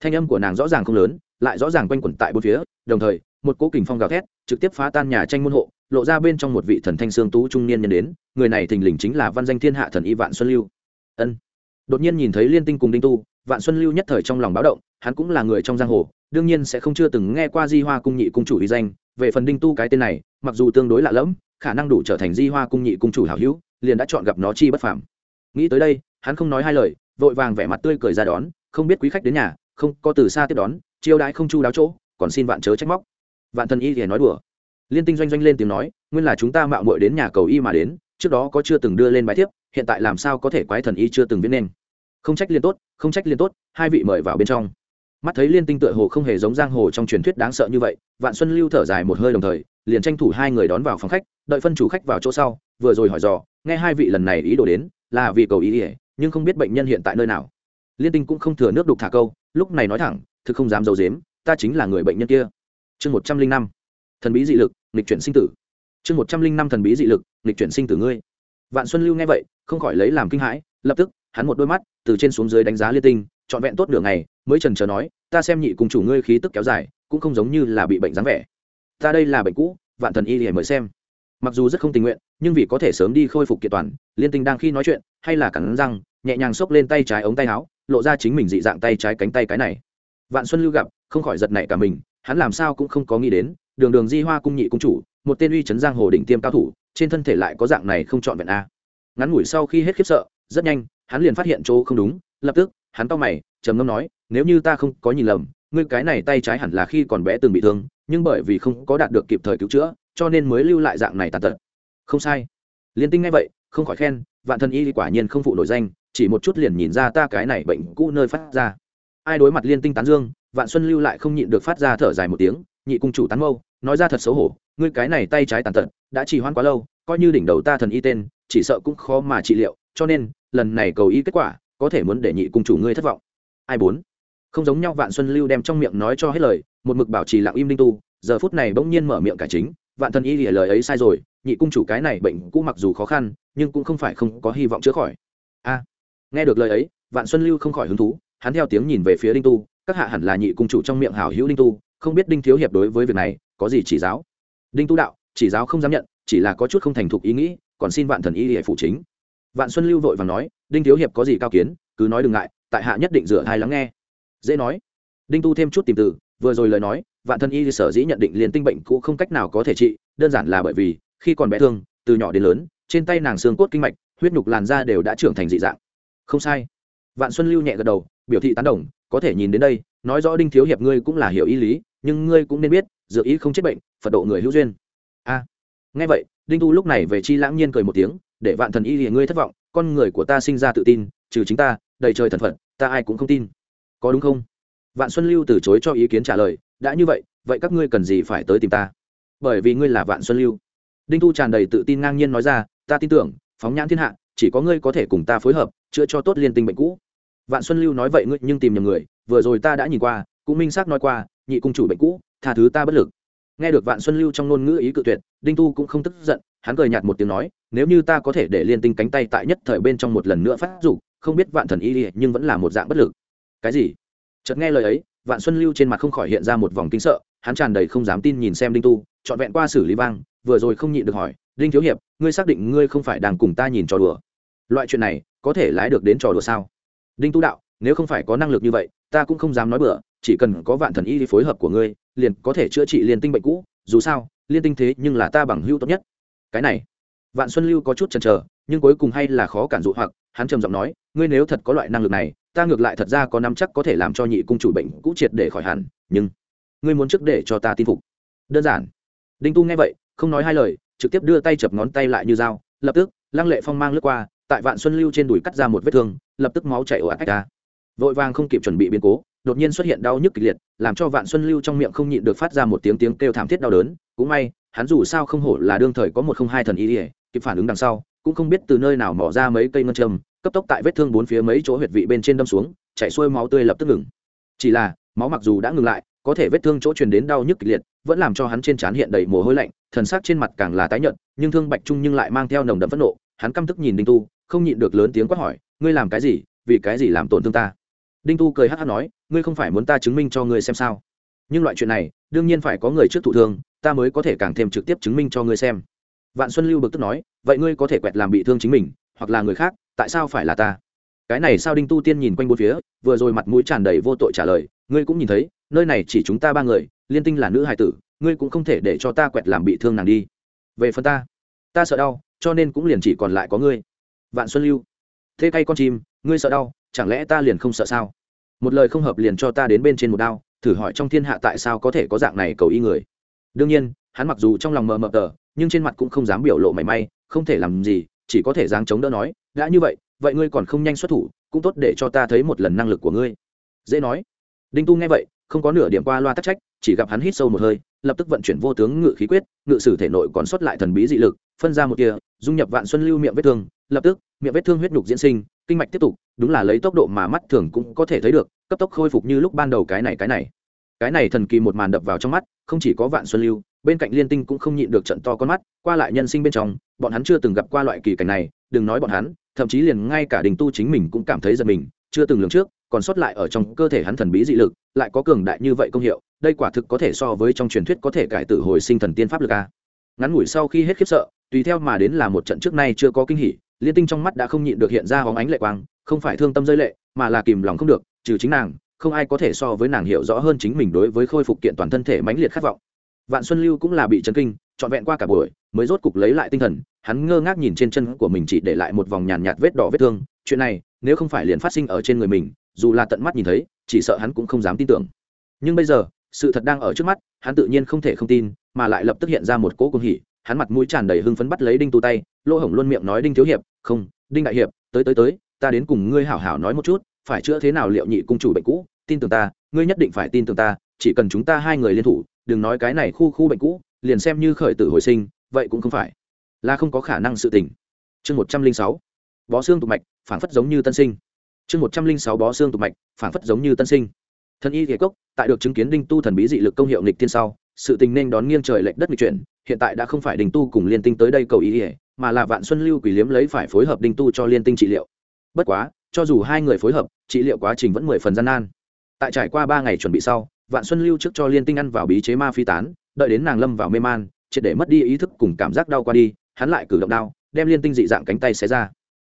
thanh âm của nàng rõ ràng không lớn lại rõ ràng quanh quẩn tại bốn phía đồng thời một cỗ kình phong gào thét trực tiếp phá tan nhà tranh môn hộ lộ ra bên trong một vị thần thanh sương tú trung niên nhân đến, người này thình lình chính là văn danh thiên hạ thần y vạn xuân lưu. Ân. Đột nhiên nhìn thấy liên tinh cùng đinh tu, vạn xuân lưu nhất thời trong lòng báo động, hắn cũng là người trong giang hồ, đương nhiên sẽ không chưa từng nghe qua di hoa cung nhị cung chủ uy danh. Về phần đinh tu cái tên này, mặc dù tương đối lạ lẫm, khả năng đủ trở thành di hoa cung nhị cung chủ hảo hữu, liền đã chọn gặp nó chi bất phàm. Nghĩ tới đây, hắn không nói hai lời, vội vàng vẻ mặt tươi cười ra đón, không biết quý khách đến nhà, không có từ xa tiếp đón, chiêu đãi không chu đáo chỗ, còn xin vạn chớ trách móc. Vạn thần y thì nói đùa liên tinh doanh doanh lên tiếng nói, nguyên là chúng ta mạo muội đến nhà cầu y mà đến, trước đó có chưa từng đưa lên bài thiếp, hiện tại làm sao có thể quái thần y chưa từng viết nên? Không trách liên tốt, không trách liên tốt, hai vị mời vào bên trong. Mắt thấy liên tinh tựa hồ không hề giống giang hồ trong truyền thuyết đáng sợ như vậy, vạn xuân lưu thở dài một hơi đồng thời, liền tranh thủ hai người đón vào phòng khách, đợi phân chủ khách vào chỗ sau, vừa rồi hỏi dò, nghe hai vị lần này ý đồ đến, là vì cầu ý ỉa nhưng không biết bệnh nhân hiện tại nơi nào. Liên tinh cũng không thừa nước đục thả câu, lúc này nói thẳng, thực không dám d i ấ u dếm ta chính là người bệnh nhân kia. Chương một trăm linh năm thần bí dị lực, nghịch chuyển sinh tử. Chương một trăm linh năm thần bí dị lực, nghịch chuyển sinh tử ngươi. Vạn xuân lưu nghe vậy, không khỏi lấy làm kinh hãi, lập tức, hắn một đôi mắt, từ trên xuống dưới đánh giá liên tinh, trọn vẹn tốt nửa ngày, mới trần trờ nói, ta xem nhị cùng chủ ngươi khí tức kéo dài, cũng không giống như là bị bệnh dáng vẻ. Ta đây là bệnh cũ, vạn thần y thì mới xem. Mặc dù rất không tình nguyện, nhưng vì có thể sớm đi khôi phục kiện toàn, liên tinh đang khi nói chuyện, hay là cắn răng, nhẹ nhàng xốc lên tay trái ống tay áo, lộ ra chính mình dị dạng tay trái cánh tay cái này. Vạn xuân lưu gặp, không khỏi giật nảy cả mình, hắn làm sao cũng không có nghĩ đến đường đường di hoa cung nhị cung chủ, một tên uy chấn giang hồ đỉnh tiêm cao thủ, trên thân thể lại có dạng này không chọn vẹn a. Ngắn ngủi sau khi hết khiếp sợ, rất nhanh, hắn liền phát hiện chỗ không đúng, lập tức, hắn to mày, trầm ngâm nói, nếu như ta không có nhìn lầm, ngươi cái này tay trái hẳn là khi còn bé từng bị thương, nhưng bởi vì không có đạt được kịp thời cứu chữa, cho nên mới lưu lại dạng này tàn tật. Không sai. Liên tinh ngay vậy, không khỏi khen, vạn thân y quả nhiên không phụ nổi danh, chỉ một chút liền nhìn ra ta cái này bệnh cũ nơi phát ra. Ai đối mặt liên tinh tán dương, vạn xuân lưu lại không nhịn được phát ra thở dài một tiếng nhị cung chủ tán mâu, nói ra thật xấu hổ, ngươi cái này tay trái tàn tật, đã trì hoãn quá lâu, coi như đỉnh đầu ta thần y tên, chỉ sợ cũng khó mà trị liệu, cho nên, lần này cầu y kết quả, có thể muốn để nhị cung chủ ngươi thất vọng. Ai bốn? Không giống nhau vạn xuân lưu đem trong miệng nói cho hết lời, một mực bảo trì lặng im linh tu, giờ phút này bỗng nhiên mở miệng cải chính, vạn thần y lìa lời ấy sai rồi, nhị cung chủ cái này bệnh cũ mặc dù khó khăn, nhưng cũng không phải không có hy vọng chữa khỏi. A, nghe được lời ấy, vạn xuân lưu không khỏi hứng thú, hắn theo tiếng nhìn về phía đinh tu, các hạ hẳn là nhị cung chủ trong miệng hảo hữu đinh tu không biết đinh thiếu hiệp đối với việc này có gì chỉ giáo. Đinh tu đạo, chỉ giáo không dám nhận, chỉ là có chút không thành thục ý nghĩ, còn xin vạn thần y hệ phụ chính. Vạn xuân lưu vội và nói, đinh thiếu hiệp có gì cao kiến, cứ nói đừng ngại, tại hạ nhất định rửa hai lắng nghe. Dễ nói. Đinh tu thêm chút tìm từ, vừa rồi lời nói, vạn thân y sở dĩ nhận định liền tinh bệnh cũ không cách nào có thể trị, đơn giản là bởi vì, khi còn bé thương, từ nhỏ đến lớn, trên tay nàng xương cốt kinh mạch, huyết nhục làn da đều đã trưởng thành dị dạng. Không sai. Vạn xuân lưu nhẹ gật đầu, biểu thị tán đồng, có thể nhìn đến đây, nói rõ đinh thiếu hiệp ngươi cũng là hiểu y lý nhưng ngươi cũng nên biết dựa ý không chết bệnh phật độ người hữu duyên. A. À, nghe vậy đinh tu lúc này về chi lãng nhiên cười một tiếng để vạn thần y thì ngươi thất vọng con người của ta sinh ra tự tin trừ chính ta đầy trời thần phật ta ai cũng không tin. Có đúng không? Vạn xuân lưu từ chối cho ý kiến trả lời đã như vậy vậy các ngươi cần gì phải tới tìm ta? Bởi vì ngươi là vạn xuân lưu. Đinh tu tràn đầy tự tin ngang nhiên nói ra ta tin tưởng phóng nhãn thiên hạ chỉ có ngươi có thể cùng ta phối hợp chữa cho tốt liên tinh bệnh cũ. Vạn xuân lưu nói vậy ngươi nhưng tìm nhầm người vừa rồi ta đã nhìn qua cũng minh xác nói qua nhị cung chủ bệnh cũ, tha thứ ta bất lực. Nghe được vạn xuân lưu trong ngôn ngữ ý cự tuyệt, đinh tu cũng không tức giận, hắn cười nhạt một tiếng nói, nếu như ta có thể để liên tinh cánh tay tại nhất thời bên trong một lần nữa phát dục, không biết vạn thần y nhưng vẫn là một dạng bất lực. Cái gì? Chợt nghe lời ấy, vạn xuân lưu trên mặt không khỏi hiện ra một vòng kinh sợ, hắn tràn đầy không dám tin nhìn xem đinh tu, trọn vẹn qua xử lý vang, vừa rồi không nhịn được hỏi, đinh thiếu hiệp, ngươi xác định ngươi không phải đang cùng ta nhìn trò đùa? Loại chuyện này, có thể lái được đến trò đùa sao? Đinh tu đạo, nếu không phải có năng lực như vậy ta cũng không dám nói bừa, chỉ cần có vạn thần y phối hợp của ngươi, liền có thể chữa trị liên tinh bệnh cũ, dù sao, liên tinh thế nhưng là ta bằng hữu tốt nhất. Cái này, vạn xuân lưu có chút chần chờ, nhưng cuối cùng hay là khó cản dụ hoặc, hắn trầm giọng nói, ngươi nếu thật có loại năng lực này, ta ngược lại thật ra có nắm chắc có thể làm cho nhị cung chủ bệnh cũ triệt để khỏi hẳn, nhưng ngươi muốn trước để cho ta tin phục. Đơn giản. Đinh tu nghe vậy, không nói hai lời, trực tiếp đưa tay chập ngón tay lại như dao, lập tức, lăng lệ phong mang lướt qua, tại vạn xuân lưu trên đùi cắt ra một vết thương, lập tức máu chảy ồ ạt ra vội vàng không kịp chuẩn bị biến cố, đột nhiên xuất hiện đau nhức kịch liệt, làm cho vạn xuân lưu trong miệng không nhịn được phát ra một tiếng tiếng kêu thảm thiết đau đớn. Cũng may, hắn dù sao không hổ là đương thời có một không hai thần ý ỉa kịp phản ứng đằng sau, cũng không biết từ nơi nào mỏ ra mấy cây ngân châm, cấp tốc tại vết thương bốn phía mấy chỗ huyệt vị bên trên đâm xuống, chảy xuôi máu tươi lập tức ngừng. Chỉ là, máu mặc dù đã ngừng lại, có thể vết thương chỗ truyền đến đau nhức kịch liệt, vẫn làm cho hắn trên trán hiện đầy mồ hôi lạnh, thần sắc trên mặt càng là tái nhợt, nhưng thương bạch trung nhưng lại mang theo nồng đậm phẫn nộ. Hắn căm tức nhìn đinh tu, không nhịn được lớn tiếng quát hỏi, ngươi làm cái gì? Vì cái gì làm tổn thương ta? Đinh tu cười hát hát nói, ngươi không phải muốn ta chứng minh cho ngươi xem sao? Nhưng loại chuyện này, đương nhiên phải có người trước thụ thương, ta mới có thể càng thêm trực tiếp chứng minh cho ngươi xem. Vạn xuân lưu bực tức nói, vậy ngươi có thể quẹt làm bị thương chính mình, hoặc là người khác, tại sao phải là ta? Cái này sao đinh tu tiên nhìn quanh bốn phía, vừa rồi mặt mũi tràn đầy vô tội trả lời, ngươi cũng nhìn thấy, nơi này chỉ chúng ta ba người, liên tinh là nữ hài tử, ngươi cũng không thể để cho ta quẹt làm bị thương nàng đi. Về phần ta ta sợ đau, cho nên cũng liền chỉ còn lại có ngươi. Vạn xuân lưu, thế cay con chim, ngươi sợ đau chẳng lẽ ta liền không sợ sao? Một lời không hợp liền cho ta đến bên trên một đao, thử hỏi trong thiên hạ tại sao có thể có dạng này cầu y người. Đương nhiên, hắn mặc dù trong lòng mờ mờ tờ, nhưng trên mặt cũng không dám biểu lộ mảy may, không thể làm gì, chỉ có thể dáng chống đỡ nói, đã như vậy vậy ngươi còn không nhanh xuất thủ, cũng tốt để cho ta thấy một lần năng lực của ngươi. Dễ nói. Đinh tu nghe vậy, không có nửa điểm qua loa tắc trách, chỉ gặp hắn hít sâu một hơi, lập tức vận chuyển vô tướng ngự khí quyết, ngự sử thể nội còn sót lại thần bí dị lực, phân ra một kia dung nhập vạn xuân lưu miệng vết thương, lập tức, miệng vết thương huyết nhục diễn sinh kinh mạch tiếp tục, đúng là lấy tốc độ mà mắt thường cũng có thể thấy được, cấp tốc khôi phục như lúc ban đầu cái này cái này. Cái này thần kỳ một màn đập vào trong mắt, không chỉ có vạn xuân lưu, bên cạnh liên tinh cũng không nhịn được trận to con mắt, qua lại nhân sinh bên trong, bọn hắn chưa từng gặp qua loại kỳ cảnh này, đừng nói bọn hắn, thậm chí liền ngay cả đình tu chính mình cũng cảm thấy giật mình, chưa từng lường trước, còn sót lại ở trong cơ thể hắn thần bí dị lực, lại có cường đại như vậy công hiệu, đây quả thực có thể so với trong truyền thuyết có thể cải tử hồi sinh thần tiên pháp lực a. Ngắn ngủi sau khi hết khiếp sợ, tùy theo mà đến là một trận trước nay chưa có kinh hỉ liên tinh trong mắt đã không nhịn được hiện ra hóng ánh lệ quang, không phải thương tâm rơi lệ, mà là kìm lòng không được, trừ chính nàng, không ai có thể so với nàng hiểu rõ hơn chính mình đối với khôi phục kiện toàn thân thể mãnh liệt khát vọng. Vạn xuân lưu cũng là bị chấn kinh, trọn vẹn qua cả buổi, mới rốt cục lấy lại tinh thần, hắn ngơ ngác nhìn trên chân của mình chỉ để lại một vòng nhàn nhạt vết đỏ vết thương. Chuyện này, nếu không phải liền phát sinh ở trên người mình, dù là tận mắt nhìn thấy, chỉ sợ hắn cũng không dám tin tưởng. Nhưng bây giờ, sự thật đang ở trước mắt, hắn tự nhiên không thể không tin, mà lại lập tức hiện ra một cỗ cung hỉ hắn mặt mũi tràn đầy hưng phấn bắt lấy đinh tu tay, lỗ hổng luôn miệng nói, đinh thiếu hiệp, không, đinh đại hiệp, tới tới tới, ta đến cùng ngươi hảo hảo nói một chút, phải chữa thế nào liệu nhị cung chủ bệnh cũ, tin tưởng ta, ngươi nhất định phải tin tưởng ta, chỉ cần chúng ta hai người liên thủ, đừng nói cái này khu khu bệnh cũ, liền xem như khởi tử hồi sinh, vậy cũng không phải, là không có khả năng sự tình. Chương một trăm linh sáu, bó xương tụ mạch phản phất giống như tân sinh. Chương một trăm linh sáu, bó xương tụ mạch phản phất giống như tân sinh. Thân y thể cốc, tại được chứng kiến đinh tu thần bí dị lực công hiệu nghịch thiên sau, sự tình nên đón nghiêng trời lệch đất nghịch chuyển hiện tại đã không phải đình tu cùng liên tinh tới đây cầu ý ỉa mà là vạn xuân lưu quỷ liếm lấy phải phối hợp đình tu cho liên tinh trị liệu. Bất quá, cho dù hai người phối hợp, trị liệu quá trình vẫn mười phần gian nan. Tại trải qua ba ngày chuẩn bị sau, vạn xuân lưu trước cho liên tinh ăn vào bí chế ma phi tán, đợi đến nàng lâm vào mê man, triệt để mất đi ý thức cùng cảm giác đau qua đi, hắn lại cử động đau đem liên tinh dị dạng cánh tay xé ra.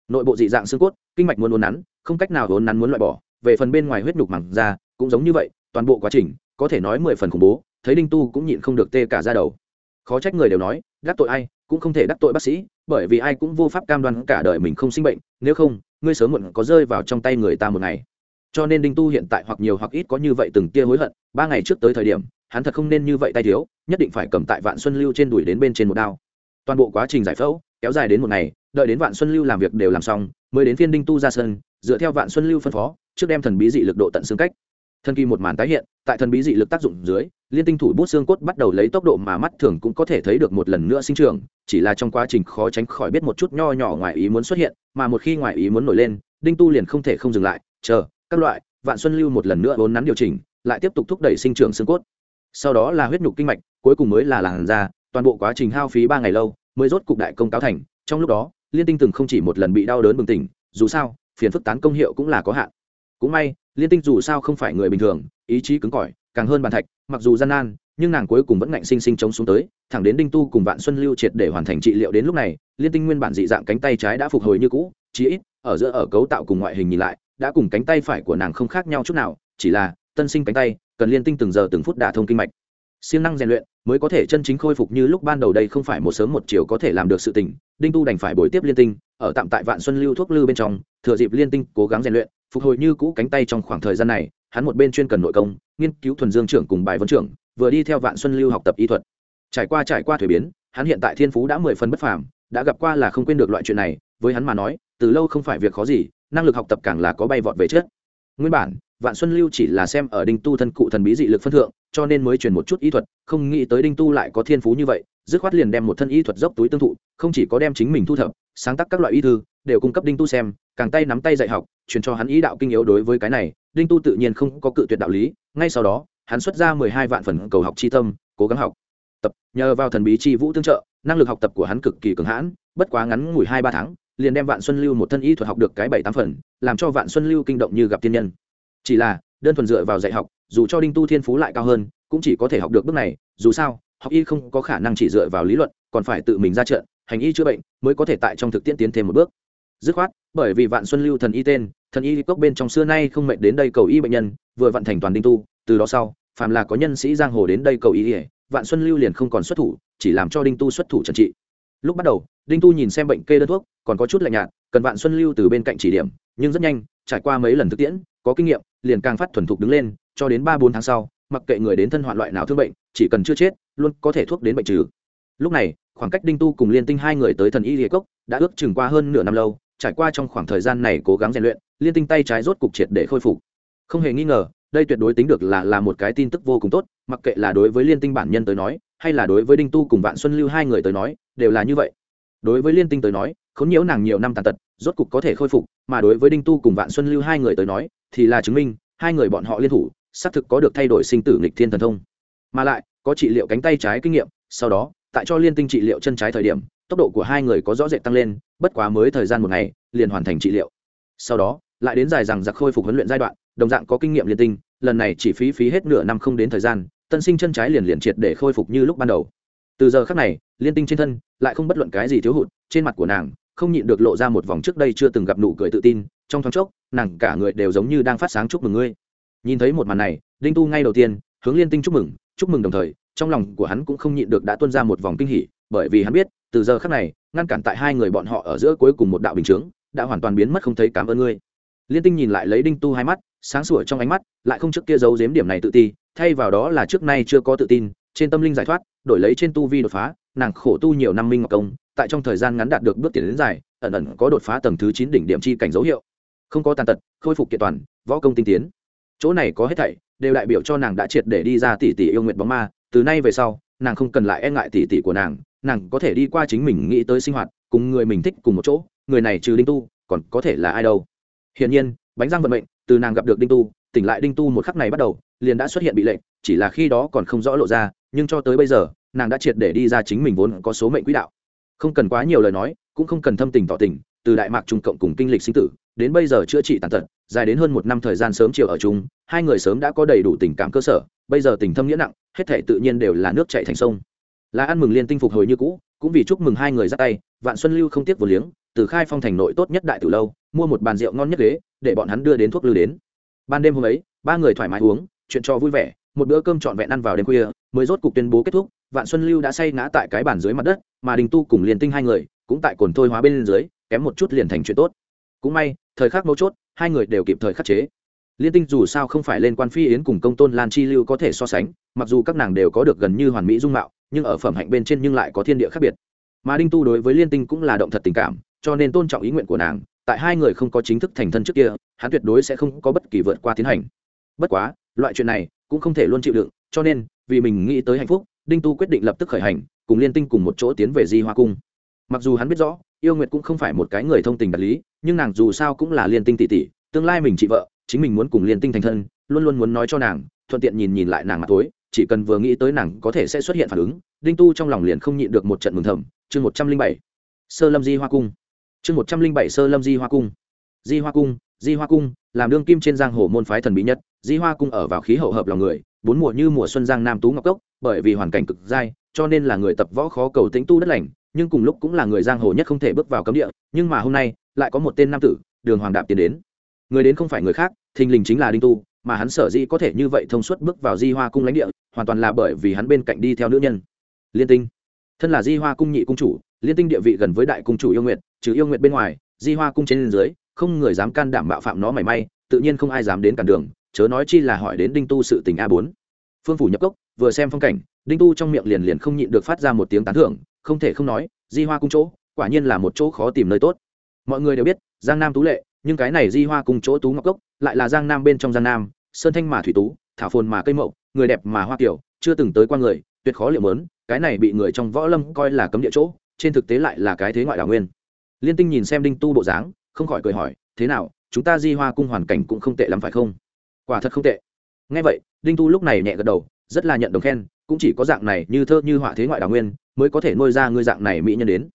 Nội bộ dị dạng xương cốt, kinh mạch muốn uốn nắn, không cách nào uốn nắn muốn loại bỏ, về phần bên ngoài huyết nhục mẳng ra cũng giống như vậy, toàn bộ quá trình, có thể nói mười phần khủng bố, thấy đinh tu cũng nhịn không được tê cả ra đầu khó trách người đều nói, đắc tội ai, cũng không thể đắc tội bác sĩ, bởi vì ai cũng vô pháp cam đoan cả đời mình không sinh bệnh, nếu không, ngươi sớm muộn có rơi vào trong tay người ta một ngày. Cho nên đinh tu hiện tại hoặc nhiều hoặc ít có như vậy từng tia hối hận, ba ngày trước tới thời điểm, hắn thật không nên như vậy tay thiếu, nhất định phải cầm tại vạn xuân lưu trên đùi đến bên trên một đao. Toàn bộ quá trình giải phẫu, kéo dài đến một ngày, đợi đến vạn xuân lưu làm việc đều làm xong, mới đến phiên đinh tu ra sân, dựa theo vạn xuân lưu phân phó, trước đem thần bí dị lực độ tận xương cách thần kỳ một màn tái hiện, tại thần bí dị lực tác dụng dưới, liên tinh thủ bút xương cốt bắt đầu lấy tốc độ mà mắt thường cũng có thể thấy được một lần nữa sinh trưởng, chỉ là trong quá trình khó tránh khỏi biết một chút nho nhỏ ngoài ý muốn xuất hiện, mà một khi ngoài ý muốn nổi lên, đinh tu liền không thể không dừng lại, chờ, các loại, vạn xuân lưu một lần nữa vốn nắn điều chỉnh, lại tiếp tục thúc đẩy sinh trưởng xương cốt. Sau đó là huyết nhục kinh mạch, cuối cùng mới là làn da, toàn bộ quá trình hao phí ba ngày lâu, mới rốt cục đại công cáo thành, trong lúc đó, liên tinh từng không chỉ một lần bị đau đớn bừng tỉnh, dù sao, phiền phức tán công hiệu cũng là có hạn. Cũng may liên tinh dù sao không phải người bình thường, ý chí cứng cỏi, càng hơn bàn thạch, mặc dù gian nan, nhưng nàng cuối cùng vẫn ngạnh sinh sinh chống xuống tới, thẳng đến đinh tu cùng vạn xuân lưu triệt để hoàn thành trị liệu đến lúc này, liên tinh nguyên bản dị dạng cánh tay trái đã phục hồi như cũ, chí ít, ở giữa ở cấu tạo cùng ngoại hình nhìn lại, đã cùng cánh tay phải của nàng không khác nhau chút nào, chỉ là, tân sinh cánh tay, cần liên tinh từng giờ từng phút đả thông kinh mạch. Siêng năng rèn luyện, mới có thể chân chính khôi phục như lúc ban đầu đây không phải một sớm một chiều có thể làm được sự tình, đinh tu đành phải bồi tiếp liên tinh, ở tạm tại vạn xuân lưu thuốc lư bên trong, thừa dịp liên tinh cố gắng rèn luyện phục hồi như cũ cánh tay trong khoảng thời gian này, hắn một bên chuyên cần nội công, nghiên cứu thuần dương trưởng cùng bài vấn trưởng, vừa đi theo vạn xuân lưu học tập y thuật. Trải qua trải qua thuế biến, hắn hiện tại thiên phú đã mười phần bất phàm, đã gặp qua là không quên được loại chuyện này, với hắn mà nói, từ lâu không phải việc khó gì, năng lực học tập càng là có bay vọt về trước. Nguyên bản, vạn xuân lưu chỉ là xem ở đinh tu thân cụ thần bí dị lực phân thượng cho nên mới truyền một chút y thuật, không nghĩ tới đinh tu lại có thiên phú như vậy, dứt khoát liền đem một thân y thuật dốc túi tương thụ, không chỉ có đem chính mình thu thập, sáng tác các loại y thư, đều cung cấp đinh tu xem, càng tay nắm tay dạy học, truyền cho hắn ý đạo kinh yếu đối với cái này, đinh tu tự nhiên không có cự tuyệt đạo lý, ngay sau đó, hắn xuất ra mười hai vạn phần cầu học chi tâm, cố gắng học tập, nhờ vào thần bí chi vũ tương trợ, năng lực học tập của hắn cực kỳ cường hãn, bất quá ngắn ngủi hai ba tháng, liền đem vạn xuân lưu một thân y thuật học được cái bảy tám phần, làm cho vạn xuân lưu kinh động như gặp tiên nhân. Chỉ là, đơn thuần dựa vào dạy học dù cho đinh tu thiên phú lại cao hơn, cũng chỉ có thể học được bước này, dù sao, học y không có khả năng chỉ dựa vào lý luận, còn phải tự mình ra trận, hành y chữa bệnh mới có thể tại trong thực tiễn tiến thêm một bước. Dứt khoát, bởi vì vạn xuân lưu thần y tên, thần y cốc bên trong xưa nay không mệnh đến đây cầu y bệnh nhân, vừa vận thành toàn đinh tu, từ đó sau, phàm là có nhân sĩ giang hồ đến đây cầu y vạn xuân lưu liền không còn xuất thủ, chỉ làm cho đinh tu xuất thủ trần trị. Lúc bắt đầu, đinh tu nhìn xem bệnh kê đơn thuốc, còn có chút lạnh nhạt, cần vạn xuân lưu từ bên cạnh chỉ điểm, nhưng rất nhanh, trải qua mấy lần thực tiễn, có kinh nghiệm, liền càng phát thuần thục đứng lên cho đến ba bốn tháng sau, mặc kệ người đến thân hoạn loại nào thương bệnh, chỉ cần chưa chết, luôn có thể thuốc đến bệnh trừ. Lúc này, khoảng cách đinh tu cùng liên tinh hai người tới thần y địa cốc đã ước chừng qua hơn nửa năm lâu, trải qua trong khoảng thời gian này cố gắng rèn luyện, liên tinh tay trái rốt cục triệt để khôi phục. Không hề nghi ngờ, đây tuyệt đối tính được là là một cái tin tức vô cùng tốt, mặc kệ là đối với liên tinh bản nhân tới nói, hay là đối với đinh tu cùng vạn xuân lưu hai người tới nói, đều là như vậy. Đối với liên tinh tới nói, khốn nhiễu nàng nhiều năm tàn tật, rốt cục có thể khôi phục, mà đối với đinh tu cùng vạn xuân lưu hai người tới nói, thì là chứng minh hai người bọn họ liên thủ xác thực có được thay đổi sinh tử nghịch thiên thần thông. Mà lại, có trị liệu cánh tay trái kinh nghiệm, sau đó, tại cho liên tinh trị liệu chân trái thời điểm, tốc độ của hai người có rõ rệt tăng lên, bất quá mới thời gian một ngày, liền hoàn thành trị liệu. Sau đó, lại đến dài rằng giặc khôi phục huấn luyện giai đoạn, đồng dạng có kinh nghiệm liên tinh, lần này chỉ phí phí hết nửa năm không đến thời gian, tân sinh chân trái liền liền triệt để khôi phục như lúc ban đầu. Từ giờ khác này, liên tinh trên thân lại không bất luận cái gì thiếu hụt, trên mặt của nàng không nhịn được lộ ra một vòng trước đây chưa từng gặp nụ cười tự tin, trong thoáng chốc, nàng cả người đều giống như đang phát sáng chúc mừng ngươi nhìn thấy một màn này, đinh tu ngay đầu tiên, hướng liên tinh chúc mừng chúc mừng đồng thời, trong lòng của hắn cũng không nhịn được đã tuân ra một vòng kinh hỉ, bởi vì hắn biết, từ giờ khác này, ngăn cản tại hai người bọn họ ở giữa cuối cùng một đạo bình chướng, đã hoàn toàn biến mất không thấy cảm ơn ngươi. Liên tinh nhìn lại lấy đinh tu hai mắt, sáng sủa trong ánh mắt, lại không trước kia giấu giếm điểm này tự ti, thay vào đó là trước nay chưa có tự tin, trên tâm linh giải thoát, đổi lấy trên tu vi đột phá, nàng khổ tu nhiều năm minh ngọc công, tại trong thời gian ngắn đạt được bước tiến đến dài, ẩn ẩn có đột phá tầng thứ chín đỉnh điểm chi cảnh dấu hiệu. Không có tàn tật, khôi phục kiện toàn, võ công tinh tiến chỗ này có hết thảy, đều đại biểu cho nàng đã triệt để đi ra tỷ tỷ yêu nguyện bóng ma, từ nay về sau, nàng không cần lại e ngại tỷ tỷ của nàng nàng có thể đi qua chính mình nghĩ tới sinh hoạt, cùng người mình thích cùng một chỗ, người này trừ đinh tu, còn có thể là ai đâu. Hiển nhiên, bánh răng vận mệnh, từ nàng gặp được đinh tu, tỉnh lại đinh tu một khắc này bắt đầu, liền đã xuất hiện bị lệnh, chỉ là khi đó còn không rõ lộ ra, nhưng cho tới bây giờ, nàng đã triệt để đi ra chính mình vốn có số mệnh quỹ đạo. Không cần quá nhiều lời nói, cũng không cần thâm tình tỏ tình, từ đại mạc trung cộng cùng kinh lịch sinh tử đến bây giờ chữa trị tàn tật, dài đến hơn một năm thời gian sớm chiều ở chung, hai người sớm đã có đầy đủ tình cảm cơ sở, bây giờ tình thâm nghĩa nặng, hết thể tự nhiên đều là nước chạy thành sông. Là ăn mừng liên tinh phục hồi như cũ, cũng vì chúc mừng hai người ra tay, vạn xuân lưu không tiếc vừa liếng, từ khai phong thành nội tốt nhất đại từ lâu, mua một bàn rượu ngon nhất ghế, để bọn hắn đưa đến thuốc lư đến. Ban đêm hôm ấy, ba người thoải mái uống, chuyện cho vui vẻ, một bữa cơm trọn vẹn ăn vào đêm khuya, mới rốt cục tuyên bố kết thúc, vạn xuân lưu đã say ngã tại cái bàn dưới mặt đất, mà đình tu cùng liền tinh hai người, cũng tại cồn thôi hóa bên dưới, kém một chút liền thành chuyện tốt. Cũng may thời khắc mấu chốt, hai người đều kịp thời khắc chế. Liên tinh dù sao không phải lên quan phi yến cùng công tôn lan chi lưu có thể so sánh, mặc dù các nàng đều có được gần như hoàn mỹ dung mạo, nhưng ở phẩm hạnh bên trên nhưng lại có thiên địa khác biệt. Mà đinh tu đối với liên tinh cũng là động thật tình cảm, cho nên tôn trọng ý nguyện của nàng, tại hai người không có chính thức thành thân trước kia, hắn tuyệt đối sẽ không có bất kỳ vượt qua tiến hành. Bất quá, loại chuyện này cũng không thể luôn chịu đựng, cho nên, vì mình nghĩ tới hạnh phúc, đinh tu quyết định lập tức khởi hành, cùng liên tinh cùng một chỗ tiến về di hoa cung. Mặc dù hắn biết rõ yêu nguyệt cũng không phải một cái người thông tình đạt lý, nhưng nàng dù sao cũng là liên tinh tỷ tỷ, tương lai mình chị vợ, chính mình muốn cùng liên tinh thành thân, luôn luôn muốn nói cho nàng, thuận tiện nhìn nhìn lại nàng mặt tối chỉ cần vừa nghĩ tới nàng có thể sẽ xuất hiện phản ứng, đinh tu trong lòng liền không nhịn được một trận mừng thầm. Chương một trăm linh bảy, sơ lâm di hoa cung. Chương một trăm linh bảy, sơ lâm di hoa cung. Di hoa cung, di hoa cung, làm đương kim trên giang hồ môn phái thần bí nhất, di hoa cung ở vào khí hậu hợp lòng người, bốn mùa như mùa xuân giang nam tú ngọc cốc, bởi vì hoàn cảnh cực dai, cho nên là người tập võ khó cầu tính tu đất lành nhưng cùng lúc cũng là người giang hồ nhất không thể bước vào cấm địa, nhưng mà hôm nay lại có một tên nam tử, đường hoàng đạp tiến đến. Người đến không phải người khác, thình lình chính là đinh tu, mà hắn sở dĩ có thể như vậy thông suốt bước vào di hoa cung lãnh địa, hoàn toàn là bởi vì hắn bên cạnh đi theo nữ nhân. Liên tinh. Thân là di hoa cung nhị cung chủ, liên tinh địa vị gần với đại cung chủ yêu nguyệt, trừ yêu nguyệt bên ngoài, di hoa cung trên dưới, không người dám can đảm bạo phạm nó mảy may, tự nhiên không ai dám đến cản đường, chớ nói chi là hỏi đến đinh tu sự tình a bốn. Phương phủ nhập cốc, vừa xem phong cảnh, đinh tu trong miệng liền liền không nhịn được phát ra một tiếng tán thưởng không thể không nói, di hoa cung chỗ, quả nhiên là một chỗ khó tìm nơi tốt. Mọi người đều biết, giang nam tú lệ, nhưng cái này di hoa cung chỗ tú ngọc cốc lại là giang nam bên trong giang nam, sơn thanh mà thủy tú, thảo phồn mà cây mậu, người đẹp mà hoa kiểu, chưa từng tới qua người, tuyệt khó liệu mớn, cái này bị người trong võ lâm coi là cấm địa chỗ, trên thực tế lại là cái thế ngoại đảo nguyên. Liên tinh nhìn xem đinh tu bộ dáng, không khỏi cười hỏi, thế nào, chúng ta di hoa cung hoàn cảnh cũng không tệ lắm phải không? Quả thật không tệ. Ngay vậy, đinh tu lúc này nhẹ gật đầu, rất là nhận đồng khen, cũng chỉ có dạng này như thơ như họa thế ngoại đảo nguyên mới có thể nuôi ra ngươi dạng này mỹ nhân đến.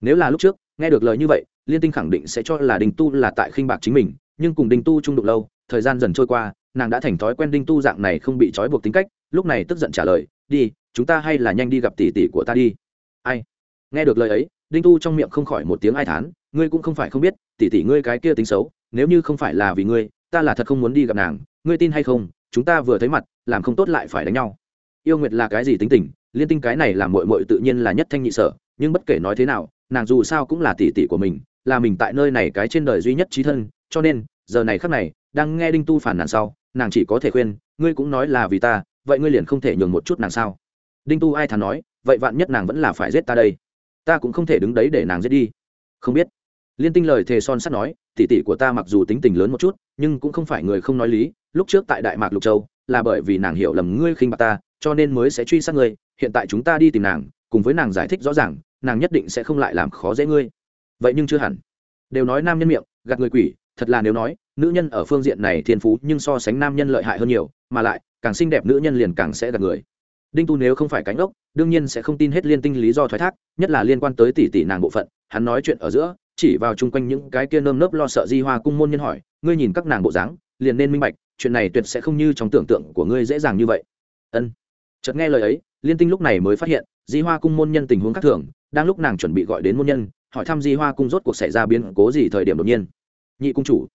Nếu là lúc trước, nghe được lời như vậy, liên tinh khẳng định sẽ cho là đinh tu là tại khinh bạc chính mình, nhưng cùng đinh tu trung đụng lâu, thời gian dần trôi qua, nàng đã thành thói quen đinh tu dạng này không bị trói buộc tính cách, lúc này tức giận trả lời, đi, chúng ta hay là nhanh đi gặp tỷ tỷ của ta đi. Ai? Nghe được lời ấy đinh tu trong miệng không khỏi một tiếng ai thán, ngươi cũng không phải không biết, tỷ tỷ ngươi cái kia tính xấu, nếu như không phải là vì ngươi, ta là thật không muốn đi gặp nàng, ngươi tin hay không, chúng ta vừa thấy mặt, làm không tốt lại phải đánh nhau. Yêu nguyệt là cái gì tính tình liên tinh cái này làm mội mội tự nhiên là nhất thanh nhị sở, nhưng bất kể nói thế nào, nàng dù sao cũng là tỷ tỷ của mình, là mình tại nơi này cái trên đời duy nhất trí thân, cho nên, giờ này khắc này, đang nghe đinh tu phản nàn sau, nàng chỉ có thể khuyên, ngươi cũng nói là vì ta, vậy ngươi liền không thể nhường một chút nàng sao? Đinh tu ai thà nói, vậy vạn nhất nàng vẫn là phải giết ta đây? Ta cũng không thể đứng đấy để nàng giết đi. Không biết. Liên tinh lời thề son sắt nói, tỷ tỷ của ta mặc dù tính tình lớn một chút, nhưng cũng không phải người không nói lý, lúc trước tại đại mạc lục châu, là bởi vì nàng hiểu lầm ngươi khinh bạc ta, cho nên mới sẽ truy sát ngươi hiện tại chúng ta đi tìm nàng, cùng với nàng giải thích rõ ràng, nàng nhất định sẽ không lại làm khó dễ ngươi. Vậy nhưng chưa hẳn. Đều nói nam nhân miệng, gạt người quỷ, thật là nếu nói, nữ nhân ở phương diện này thiên phú nhưng so sánh nam nhân lợi hại hơn nhiều, mà lại, càng xinh đẹp nữ nhân liền càng sẽ gạt người. Đinh tu nếu không phải cánh ốc, đương nhiên sẽ không tin hết liên tinh lý do thoái thác, nhất là liên quan tới tỷ tỷ nàng bộ phận, hắn nói chuyện ở giữa, chỉ vào chung quanh những cái kia nơm nớp lo sợ di hoa cung môn nhân hỏi, ngươi nhìn các nàng bộ dáng, liền nên minh bạch, chuyện này tuyệt sẽ không như trong tưởng tượng của ngươi dễ dàng như vậy. Ân. Chợt nghe lời ấy liên tinh lúc này mới phát hiện, di hoa cung môn nhân tình huống khác thường, đang lúc nàng chuẩn bị gọi đến môn nhân, hỏi thăm di hoa cung rốt cuộc xảy ra biến cố gì thời điểm đột nhiên. Nhị cung chủ.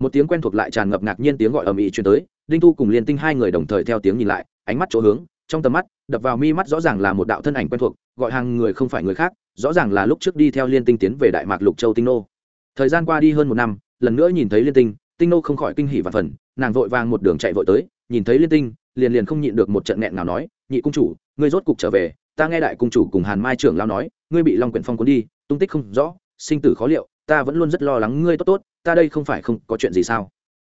Một tiếng quen thuộc lại tràn ngập ngạc nhiên tiếng gọi ầm ĩ truyền tới, đinh tu cùng liên tinh hai người đồng thời theo tiếng nhìn lại, ánh mắt chỗ hướng, trong tầm mắt, đập vào mi mắt rõ ràng là một đạo thân ảnh quen thuộc, gọi hàng người không phải người khác, rõ ràng là lúc trước đi theo liên tinh tiến về đại mạc lục châu tinh nô. Thời gian qua đi hơn một năm, lần nữa nhìn thấy liên tinh tinh nô không khỏi kinh hỉ và phần nàng vội vàng một đường chạy vội tới, nhìn thấy liên tinh, liền liền không nhịn được một trận nghẹn nào nói, nhị cung chủ ngươi rốt cục trở về, ta nghe đại cung chủ cùng hàn mai trưởng lao nói, ngươi bị long quyển phong cuốn đi, tung tích không rõ, sinh tử khó liệu, ta vẫn luôn rất lo lắng ngươi tốt tốt, ta đây không phải không có chuyện gì sao?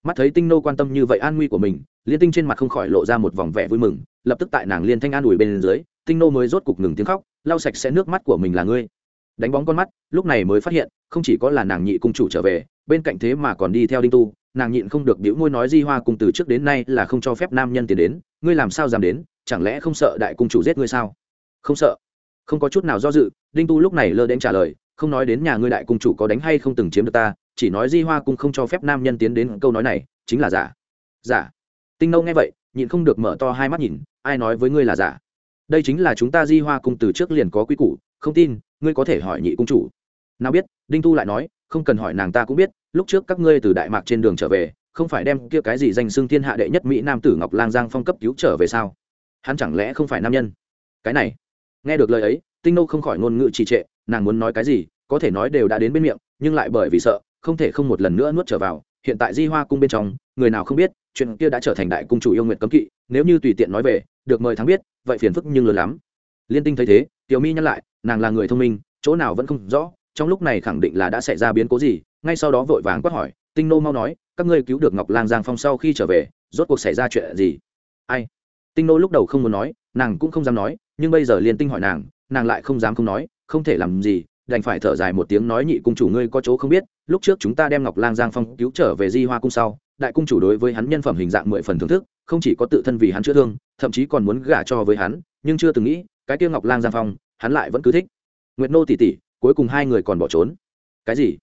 Mắt thấy tinh nô quan tâm như vậy an nguy của mình, liên tinh trên mặt không khỏi lộ ra một vòng vẻ vui mừng, lập tức tại nàng liên thanh an ủi bên dưới, tinh nô mới rốt cục ngừng tiếng khóc, lau sạch sẽ nước mắt của mình là ngươi. Đánh bóng con mắt, lúc này mới phát hiện, không chỉ có là nàng nhị cung chủ trở về, bên cạnh thế mà còn đi theo đinh tu nàng nhịn không được biểu môi nói di hoa cùng từ trước đến nay là không cho phép nam nhân tiến đến, ngươi làm sao dám đến, chẳng lẽ không sợ đại cung chủ giết ngươi sao? Không sợ. Không có chút nào do dự, đinh tu lúc này lơ đến trả lời, không nói đến nhà ngươi đại cung chủ có đánh hay không từng chiếm được ta, chỉ nói di hoa cung không cho phép nam nhân tiến đến, câu nói này chính là giả. Giả. Tinh nâu nghe vậy, nhịn không được mở to hai mắt nhìn, ai nói với ngươi là giả? Đây chính là chúng ta di hoa cung từ trước liền có quy củ, không tin, ngươi có thể hỏi nhị cung chủ. Nào biết, đinh tu lại nói, không cần hỏi nàng ta cũng biết lúc trước các ngươi từ đại mạc trên đường trở về, không phải đem kia cái gì danh xưng thiên hạ đệ nhất mỹ nam tử ngọc lang giang phong cấp cứu trở về sao? Hắn chẳng lẽ không phải nam nhân? Cái này, nghe được lời ấy, tinh nô không khỏi ngôn ngữ trì trệ, nàng muốn nói cái gì, có thể nói đều đã đến bên miệng, nhưng lại bởi vì sợ, không thể không một lần nữa nuốt trở vào. Hiện tại di hoa cung bên trong, người nào không biết, chuyện kia đã trở thành đại cung chủ yêu nguyện cấm kỵ, nếu như tùy tiện nói về, được mời thắng biết, vậy phiền phức nhưng lớn lắm. Liên tinh thấy thế, tiểu mi nhắc lại, nàng là người thông minh, chỗ nào vẫn không rõ, trong lúc này khẳng định là đã xảy ra biến cố gì ngay sau đó vội vàng quát hỏi, tinh nô mau nói, các ngươi cứu được ngọc lang giang phong sau khi trở về, rốt cuộc xảy ra chuyện gì? Ai? Tinh nô lúc đầu không muốn nói, nàng cũng không dám nói, nhưng bây giờ liền tinh hỏi nàng nàng lại không dám không nói, không thể làm gì, đành phải thở dài một tiếng nói nhị cung chủ ngươi có chỗ không biết, lúc trước chúng ta đem ngọc lang giang phong cứu trở về di hoa cung sau, đại cung chủ đối với hắn nhân phẩm hình dạng mười phần thưởng thức, không chỉ có tự thân vì hắn chữa thương, thậm chí còn muốn gả cho với hắn, nhưng chưa từng nghĩ, cái tiêu ngọc lang giang phong, hắn lại vẫn cứ thích. Nguyệt nô tỉ tỉ, cuối cùng hai người còn bỏ trốn. Cái gì?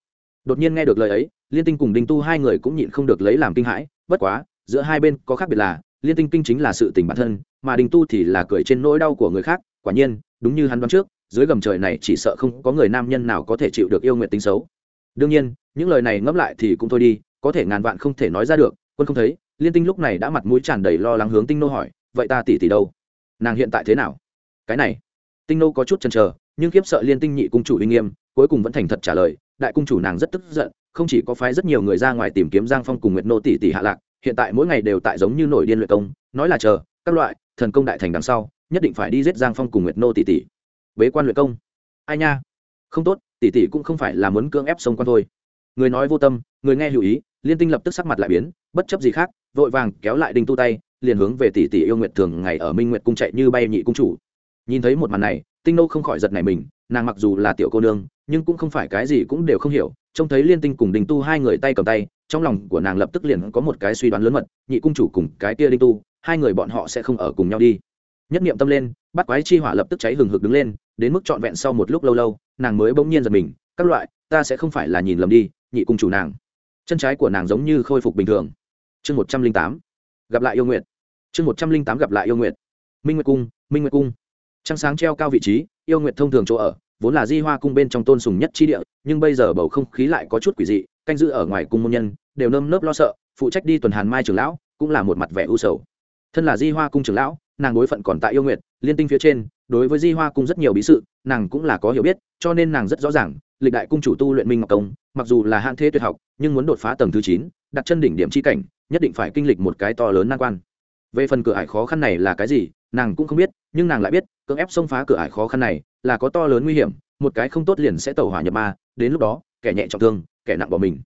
Đột nhiên nghe được lời ấy, liên tinh cùng đinh tu hai người cũng nhịn không được lấy làm kinh hãi, bất quá, giữa hai bên có khác biệt là, liên tinh kinh chính là sự tình bản thân, mà đinh tu thì là cười trên nỗi đau của người khác, quả nhiên, đúng như hắn đoán trước, dưới gầm trời này chỉ sợ không có người nam nhân nào có thể chịu được yêu nguyện tính xấu. Đương nhiên, những lời này ngẫm lại thì cũng thôi đi, có thể ngàn vạn không thể nói ra được, quân không thấy, liên tinh lúc này đã mặt mũi tràn đầy lo lắng hướng tinh nô hỏi, vậy ta tỷ tỷ đâu? Nàng hiện tại thế nào? Cái này, tinh nô có chút chần chờ, nhưng kiếp sợ liên tinh nhị cung chủ uy nghiêm cuối cùng vẫn thành thật trả lời, đại cung chủ nàng rất tức giận, không chỉ có phái rất nhiều người ra ngoài tìm kiếm giang phong cùng nguyệt nô tỷ tỷ hạ lạc, hiện tại mỗi ngày đều tại giống như nổi điên luyện công, nói là chờ, các loại, thần công đại thành đằng sau, nhất định phải đi giết giang phong cùng nguyệt nô tỷ tỷ. Bế quan luyện công? Ai nha, không tốt, tỷ tỷ cũng không phải là muốn cưỡng ép sông quan thôi. Người nói vô tâm, người nghe hữu ý, liên tinh lập tức sắc mặt lại biến, bất chấp gì khác, vội vàng kéo lại đinh tu tay, liền hướng về tỷ tỷ yêu nguyệt thường ngày ở minh nguyệt cung chạy như bay nhị cung chủ. Nhìn thấy một màn này, tinh nô không khỏi giật này mình, nàng mặc dù là tiểu cô nương nhưng cũng không phải cái gì cũng đều không hiểu. Trông thấy liên tinh cùng đình tu hai người tay cầm tay, trong lòng của nàng lập tức liền có một cái suy đoán lớn mật, nhị cung chủ cùng cái kia đinh tu, hai người bọn họ sẽ không ở cùng nhau đi. Nhất niệm tâm lên, bắt quái chi hỏa lập tức cháy hừng hực đứng lên, đến mức trọn vẹn sau một lúc lâu lâu, nàng mới bỗng nhiên giật mình, các loại, ta sẽ không phải là nhìn lầm đi, nhị cung chủ nàng. Chân trái của nàng giống như khôi phục bình thường. Chương một trăm linh tám, gặp lại yêu nguyện chương một trăm linh tám gặp lại yêu nguyện minh nguyệt cung, minh nguyệt cung. Trăng sáng treo cao vị trí, yêu nguyện thông thường chỗ ở vốn là di hoa cung bên trong tôn sùng nhất chi địa, nhưng bây giờ bầu không khí lại có chút quỷ dị, canh giữ ở ngoài cung môn nhân, đều nơm nớp lo sợ, phụ trách đi tuần hàn mai trưởng lão, cũng là một mặt vẻ u sầu. Thân là di hoa cung trưởng lão, nàng đối phận còn tại yêu nguyện, liên tinh phía trên, đối với di hoa cung rất nhiều bí sự, nàng cũng là có hiểu biết, cho nên nàng rất rõ ràng, lịch đại cung chủ tu luyện minh ngọc công mặc dù là hạn thế tuyệt học, nhưng muốn đột phá tầng thứ chín, đặt chân đỉnh điểm c h i cảnh, nhất định phải kinh lịch một cái to lớn nan quan. Về phần cửa ải khó khăn này là cái gì, nàng cũng không biết, nhưng nàng lại biết, cưỡng ép xông phá cửa ải khó khăn này là có to lớn nguy hiểm, một cái không tốt liền sẽ tẩu hỏa nhập ma, đến lúc đó, kẻ nhẹ trọng thương, kẻ nặng bỏ mình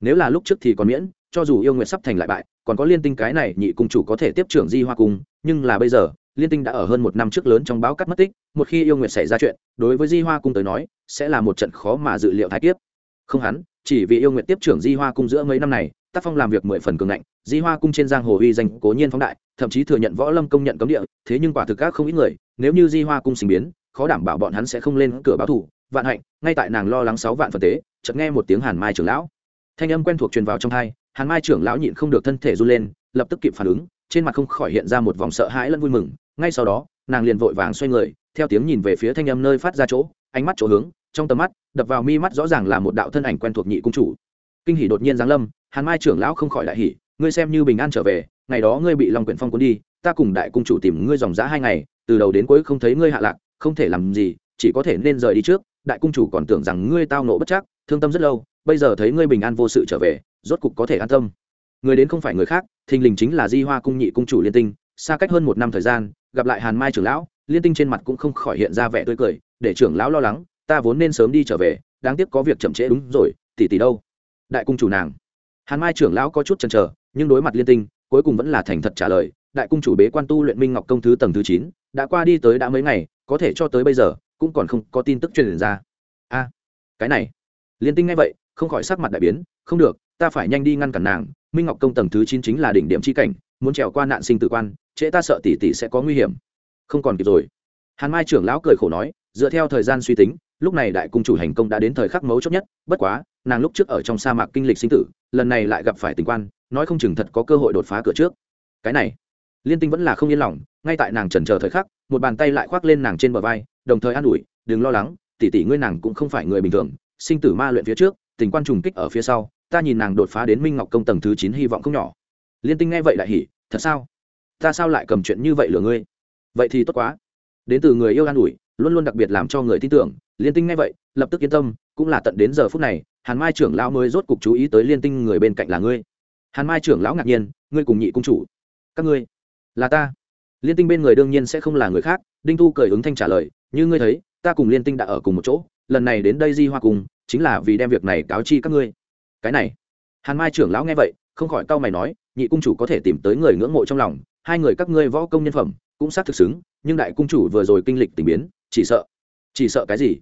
nếu là lúc trước thì còn miễn, cho dù yêu nguyện sắp thành lại bại, còn có liên tinh cái này nhị cung chủ có thể tiếp trưởng di hoa cung, nhưng là bây giờ, liên tinh đã ở hơn một năm trước lớn trong báo cắt mất tích, một khi yêu nguyện xảy ra chuyện, đối với di hoa cung tới nói, sẽ là một trận khó mà dự liệu thái tiếp. không hắn, chỉ vì yêu nguyện tiếp trưởng di hoa cung giữa mấy năm này, tác phong làm việc mười phần cường ngạnh, di hoa cung trên giang hồ uy danh cố nhiên phóng đại, thậm chí thừa nhận võ lâm công nhận cấm địa, thế nhưng quả thực các không ít người, nếu như di hoa cung sinh biến khó đảm bảo bọn hắn sẽ không lên cửa báo thủ vạn hạnh, ngay tại nàng lo lắng sáu vạn phần tế, chợt nghe một tiếng hàn mai trưởng lão. Thanh âm quen thuộc truyền vào trong thai hàn mai trưởng lão nhịn không được thân thể run lên, lập tức kịp phản ứng, trên mặt không khỏi hiện ra một vòng sợ hãi lẫn vui mừng. Ngay sau đó, nàng liền vội vàng xoay người, theo tiếng nhìn về phía thanh âm nơi phát ra chỗ, ánh mắt chỗ hướng, trong tầm mắt, đập vào mi mắt rõ ràng là một đạo thân ảnh quen thuộc nhị cung chủ. Kinh hỉ đột nhiên giáng lâm, hàn mai trưởng lão không khỏi đại hỉ, ngươi xem như bình an trở về, ngày đó ngươi bị long quyển phong cuốn đi, ta cùng đại cung chủ tìm ngươi dòng dã hai ngày, từ đầu đến cuối không thấy ngươi hạ lạc không thể làm gì, chỉ có thể nên rời đi trước. Đại cung chủ còn tưởng rằng ngươi tao nộ bất chắc, thương tâm rất lâu, bây giờ thấy ngươi bình an vô sự trở về, rốt cục có thể an tâm. Người đến không phải người khác, thình lình chính là di hoa cung nhị cung chủ liên tinh. Xa cách hơn một năm thời gian, gặp lại hàn mai trưởng lão, liên tinh trên mặt cũng không khỏi hiện ra vẻ tươi cười, để trưởng lão lo lắng, ta vốn nên sớm đi trở về, đáng tiếc có việc chậm trễ đúng rồi, tỷ tỷ đâu? Đại cung chủ nàng. Hàn mai trưởng lão có chút chần chờ, nhưng đối mặt liên tinh, cuối cùng vẫn là thành thật trả lời. Đại cung chủ bế quan tu luyện minh ngọc công thứ tầng thứ chín, đã qua đi tới đã mấy ngày có thể cho tới bây giờ, cũng còn không có tin tức truyền ra. A, cái này. Liên tinh ngay vậy, không khỏi sắc mặt đại biến, không được, ta phải nhanh đi ngăn cản nàng, minh ngọc công tầng thứ chín chính là đỉnh điểm c h i cảnh, muốn trèo qua nạn sinh tử quan, trễ ta sợ tỷ tỷ sẽ có nguy hiểm. Không còn kịp rồi. Hàn mai trưởng lão cười khổ nói, dựa theo thời gian suy tính, lúc này đại cung chủ hành công đã đến thời khắc mấu chốt nhất, bất quá, nàng lúc trước ở trong sa mạc kinh lịch sinh tử, lần này lại gặp phải tình quan, nói không chừng thật có cơ hội đột phá cửa trước. Cái này liên tinh vẫn là không yên lòng, ngay tại nàng trần chờ thời khắc, một bàn tay lại khoác lên nàng trên bờ vai, đồng thời an ủi, đừng lo lắng, tỷ tỷ ngươi nàng cũng không phải người bình thường, sinh tử ma luyện phía trước, tình quan trùng kích ở phía sau, ta nhìn nàng đột phá đến minh ngọc công tầng thứ chín hy vọng không nhỏ. Liên tinh nghe vậy lại hỉ, thật sao? Ta sao lại cầm chuyện như vậy lừa ngươi? Vậy thì tốt quá. Đến từ người yêu an ủi, luôn luôn đặc biệt làm cho người tin tưởng, liên tinh nghe vậy, lập tức yên tâm, cũng là tận đến giờ phút này, hàn mai trưởng lão mới rốt cục chú ý tới liên tinh người bên cạnh là ngươi. Hàn mai trưởng lão ngạc nhiên, ngươi cùng nhị cung chủ, các ngươi là ta. Liên tinh bên người đương nhiên sẽ không là người khác, đinh thu cười ứng thanh trả lời, như ngươi thấy, ta cùng liên tinh đã ở cùng một chỗ, lần này đến đây di hoa cùng, chính là vì đem việc này cáo chi các ngươi. Cái này, hàn mai trưởng lão nghe vậy, không khỏi cau mày nói, nhị cung chủ có thể tìm tới người ngưỡng mộ trong lòng, hai người các ngươi võ công nhân phẩm, cũng xác thực xứng, nhưng đại cung chủ vừa rồi kinh lịch tình biến, chỉ sợ chỉ sợ cái gì?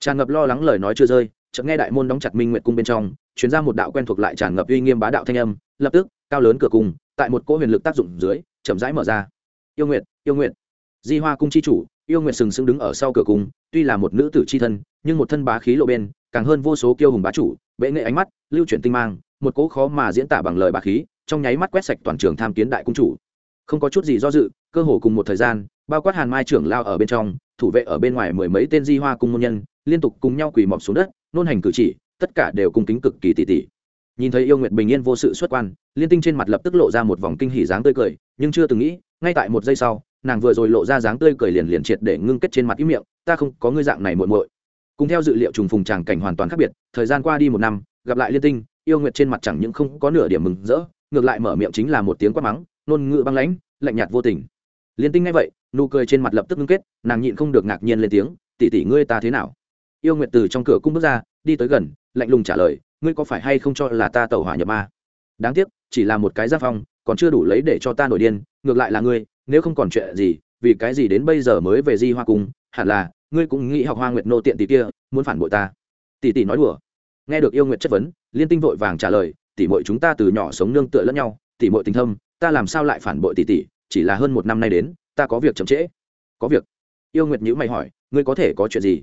Tràn ngập lo lắng lời nói chưa rơi, chợt nghe đại môn đóng chặt minh nguyệt cung bên trong chuyển ra một đạo quen thuộc lại tràn ngập uy nghiêm bá đạo thanh âm, lập tức, cao lớn cửa cung, tại một cỗ huyền lực tác dụng dưới chậm rãi mở ra. Yêu nguyệt yêu nguyệt. Di hoa cung chi chủ, yêu nguyệt sừng sững đứng ở sau cửa cung, tuy là một nữ tử chi thân, nhưng một thân bá khí lộ bên, càng hơn vô số kiêu hùng bá chủ, bệ nghệ ánh mắt, lưu chuyển tinh mang, một cỗ khó mà diễn tả bằng lời bá khí, trong nháy mắt quét sạch toàn trường tham kiến đại cung chủ. Không có chút gì do dự, cơ hồ cùng một thời gian, bao quát hàn mai trưởng lao ở bên trong, thủ vệ ở bên ngoài mười mấy tên di hoa cung môn nhân, liên tục cùng nhau quỳ mọp xuống đất, nôn hành cử chỉ, tất cả đều cung kính cực kỳ tỉ tỉ nhìn thấy yêu nguyệt bình yên vô sự xuất quan, liên tinh trên mặt lập tức lộ ra một vòng kinh hỉ dáng tươi cười, nhưng chưa từng nghĩ, ngay tại một giây sau, nàng vừa rồi lộ ra dáng tươi cười liền liền triệt để ngưng kết trên mặt ý miệng, ta không có ngươi dạng này muội muội. Cùng theo dự liệu trùng phùng tràng cảnh hoàn toàn khác biệt, thời gian qua đi một năm, gặp lại liên tinh, yêu nguyệt trên mặt chẳng những không có nửa điểm mừng rỡ, ngược lại mở miệng chính là một tiếng quát mắng, nôn ngự băng lãnh, lạnh nhạt vô tình. Liên tinh ngay vậy, nụ cười trên mặt lập tức ngưng kết, nàng nhịn không được ngạc nhiên lên tiếng, tỷ tỷ ngươi ta thế nào? Yêu nguyệt từ trong cửa cung bước ra, đi tới gần lạnh lùng trả lời, ngươi có phải hay không cho là ta tẩu hỏa nhập ma? Đáng tiếc, chỉ là một cái gia phong, còn chưa đủ lấy để cho ta nổi điên, ngược lại là ngươi, nếu không còn chuyện gì, vì cái gì đến bây giờ mới về di hoa cung, hẳn là, ngươi cũng nghĩ học hoa nguyệt nô tiện tỷ kia, muốn phản bội ta. Tỷ tỷ nói đùa. Nghe được yêu nguyệt chất vấn, liên tinh vội vàng trả lời, tỷ muội chúng ta từ nhỏ sống nương tựa lẫn nhau, tỷ muội tình thâm, ta làm sao lại phản bội tỷ tỷ, chỉ là hơn một năm nay đến, ta có việc chậm trễ. Có việc? Yêu nguyệt nhữ mày hỏi, ngươi có thể có chuyện gì?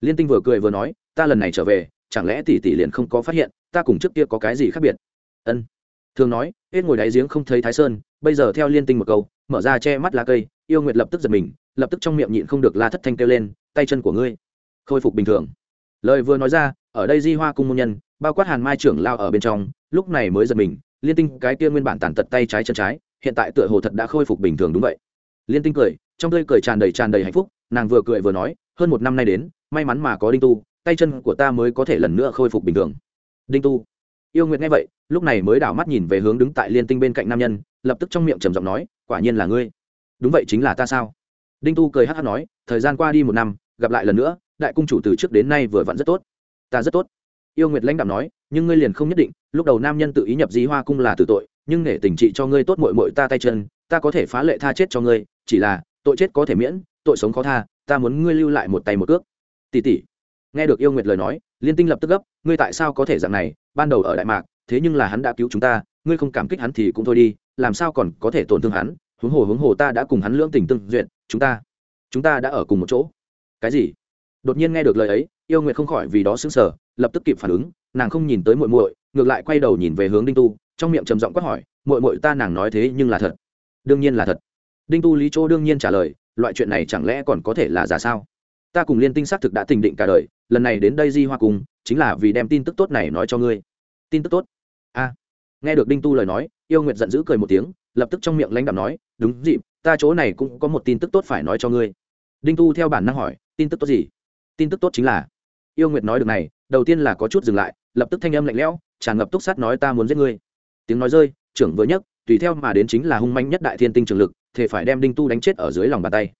Liên tinh vừa cười vừa nói, ta lần này trở về chẳng lẽ tỷ tỷ liền không có phát hiện, ta cùng trước kia có cái gì khác biệt? Ân. Thường nói, hết ngồi đáy giếng không thấy thái sơn, bây giờ theo liên tinh một câu, mở ra che mắt lá cây, yêu nguyệt lập tức giật mình, lập tức trong miệng nhịn không được la thất thanh kêu lên, tay chân của ngươi. Khôi phục bình thường. Lời vừa nói ra, ở đây di hoa cung môn nhân, bao quát hàn mai trưởng lao ở bên trong, lúc này mới giật mình, liên tinh cái kia nguyên bản tàn tật tay trái chân trái, hiện tại tựa hồ thật đã khôi phục bình thường đúng vậy. Liên tinh cười, trong tươi cười tràn đầy tràn đầy hạnh phúc, nàng vừa cười vừa nói, hơn một năm nay đến, may mắn mà có đinh tu tay chân của ta mới có thể lần nữa khôi phục bình thường. Đinh tu. Yêu nguyệt nghe vậy, lúc này mới đảo mắt nhìn về hướng đứng tại liên tinh bên cạnh nam nhân, lập tức trong miệng trầm giọng nói, quả nhiên là ngươi. Đúng vậy, chính là ta sao? Đinh tu cười hát hát nói, thời gian qua đi một năm, gặp lại lần nữa, đại cung chủ từ trước đến nay vừa vặn rất tốt. Ta rất tốt. Yêu nguyệt lãnh đạo nói, nhưng ngươi liền không nhất định, lúc đầu nam nhân tự ý nhập di hoa cung là tử tội, nhưng nể tình trị cho ngươi tốt mội mội ta tay chân, ta có thể phá lệ tha chết cho ngươi, chỉ là, tội chết có thể miễn, tội sống khó tha, ta muốn ngươi lưu lại một tay một cước. Tỷ tỷ nghe được yêu nguyệt lời nói, liên tinh lập tức gấp, ngươi tại sao có thể dạng này? Ban đầu ở đại mạc, thế nhưng là hắn đã cứu chúng ta, ngươi không cảm kích hắn thì cũng thôi đi, làm sao còn có thể tổn thương hắn? Huống hồ huống hồ ta đã cùng hắn lưỡng tình tương duyệt, chúng ta chúng ta đã ở cùng một chỗ. Cái gì? Đột nhiên nghe được lời ấy, yêu nguyệt không khỏi vì đó sững sờ, lập tức kịp phản ứng, nàng không nhìn tới muội muội, ngược lại quay đầu nhìn về hướng đinh tu, trong miệng trầm giọng quát hỏi, muội muội ta nàng nói thế nhưng là thật? Đương nhiên là thật. Đinh tu lý chỗ đương nhiên trả lời, loại chuyện này chẳng lẽ còn có thể là giả sao? Ta cùng liên tinh xác thực đã tình định cả đời, lần này đến đây di hoa cùng, chính là vì đem tin tức tốt này nói cho ngươi. Tin tức tốt? A. Nghe được đinh tu lời nói, yêu nguyệt giận dữ cười một tiếng, lập tức trong miệng lãnh đạm nói, đúng dịp, ta chỗ này cũng có một tin tức tốt phải nói cho ngươi. Đinh tu theo bản năng hỏi, tin tức tốt gì? Tin tức tốt chính là yêu nguyệt nói được này, đầu tiên là có chút dừng lại, lập tức thanh âm lạnh lẽo, tràn ngập túc sắt nói, ta muốn giết ngươi. Tiếng nói rơi, trưởng vừa nhấc, tùy theo mà đến chính là hung manh nhất đại thiên tinh trường lực thể phải đem đinh tu đánh chết ở dưới lòng bàn tay.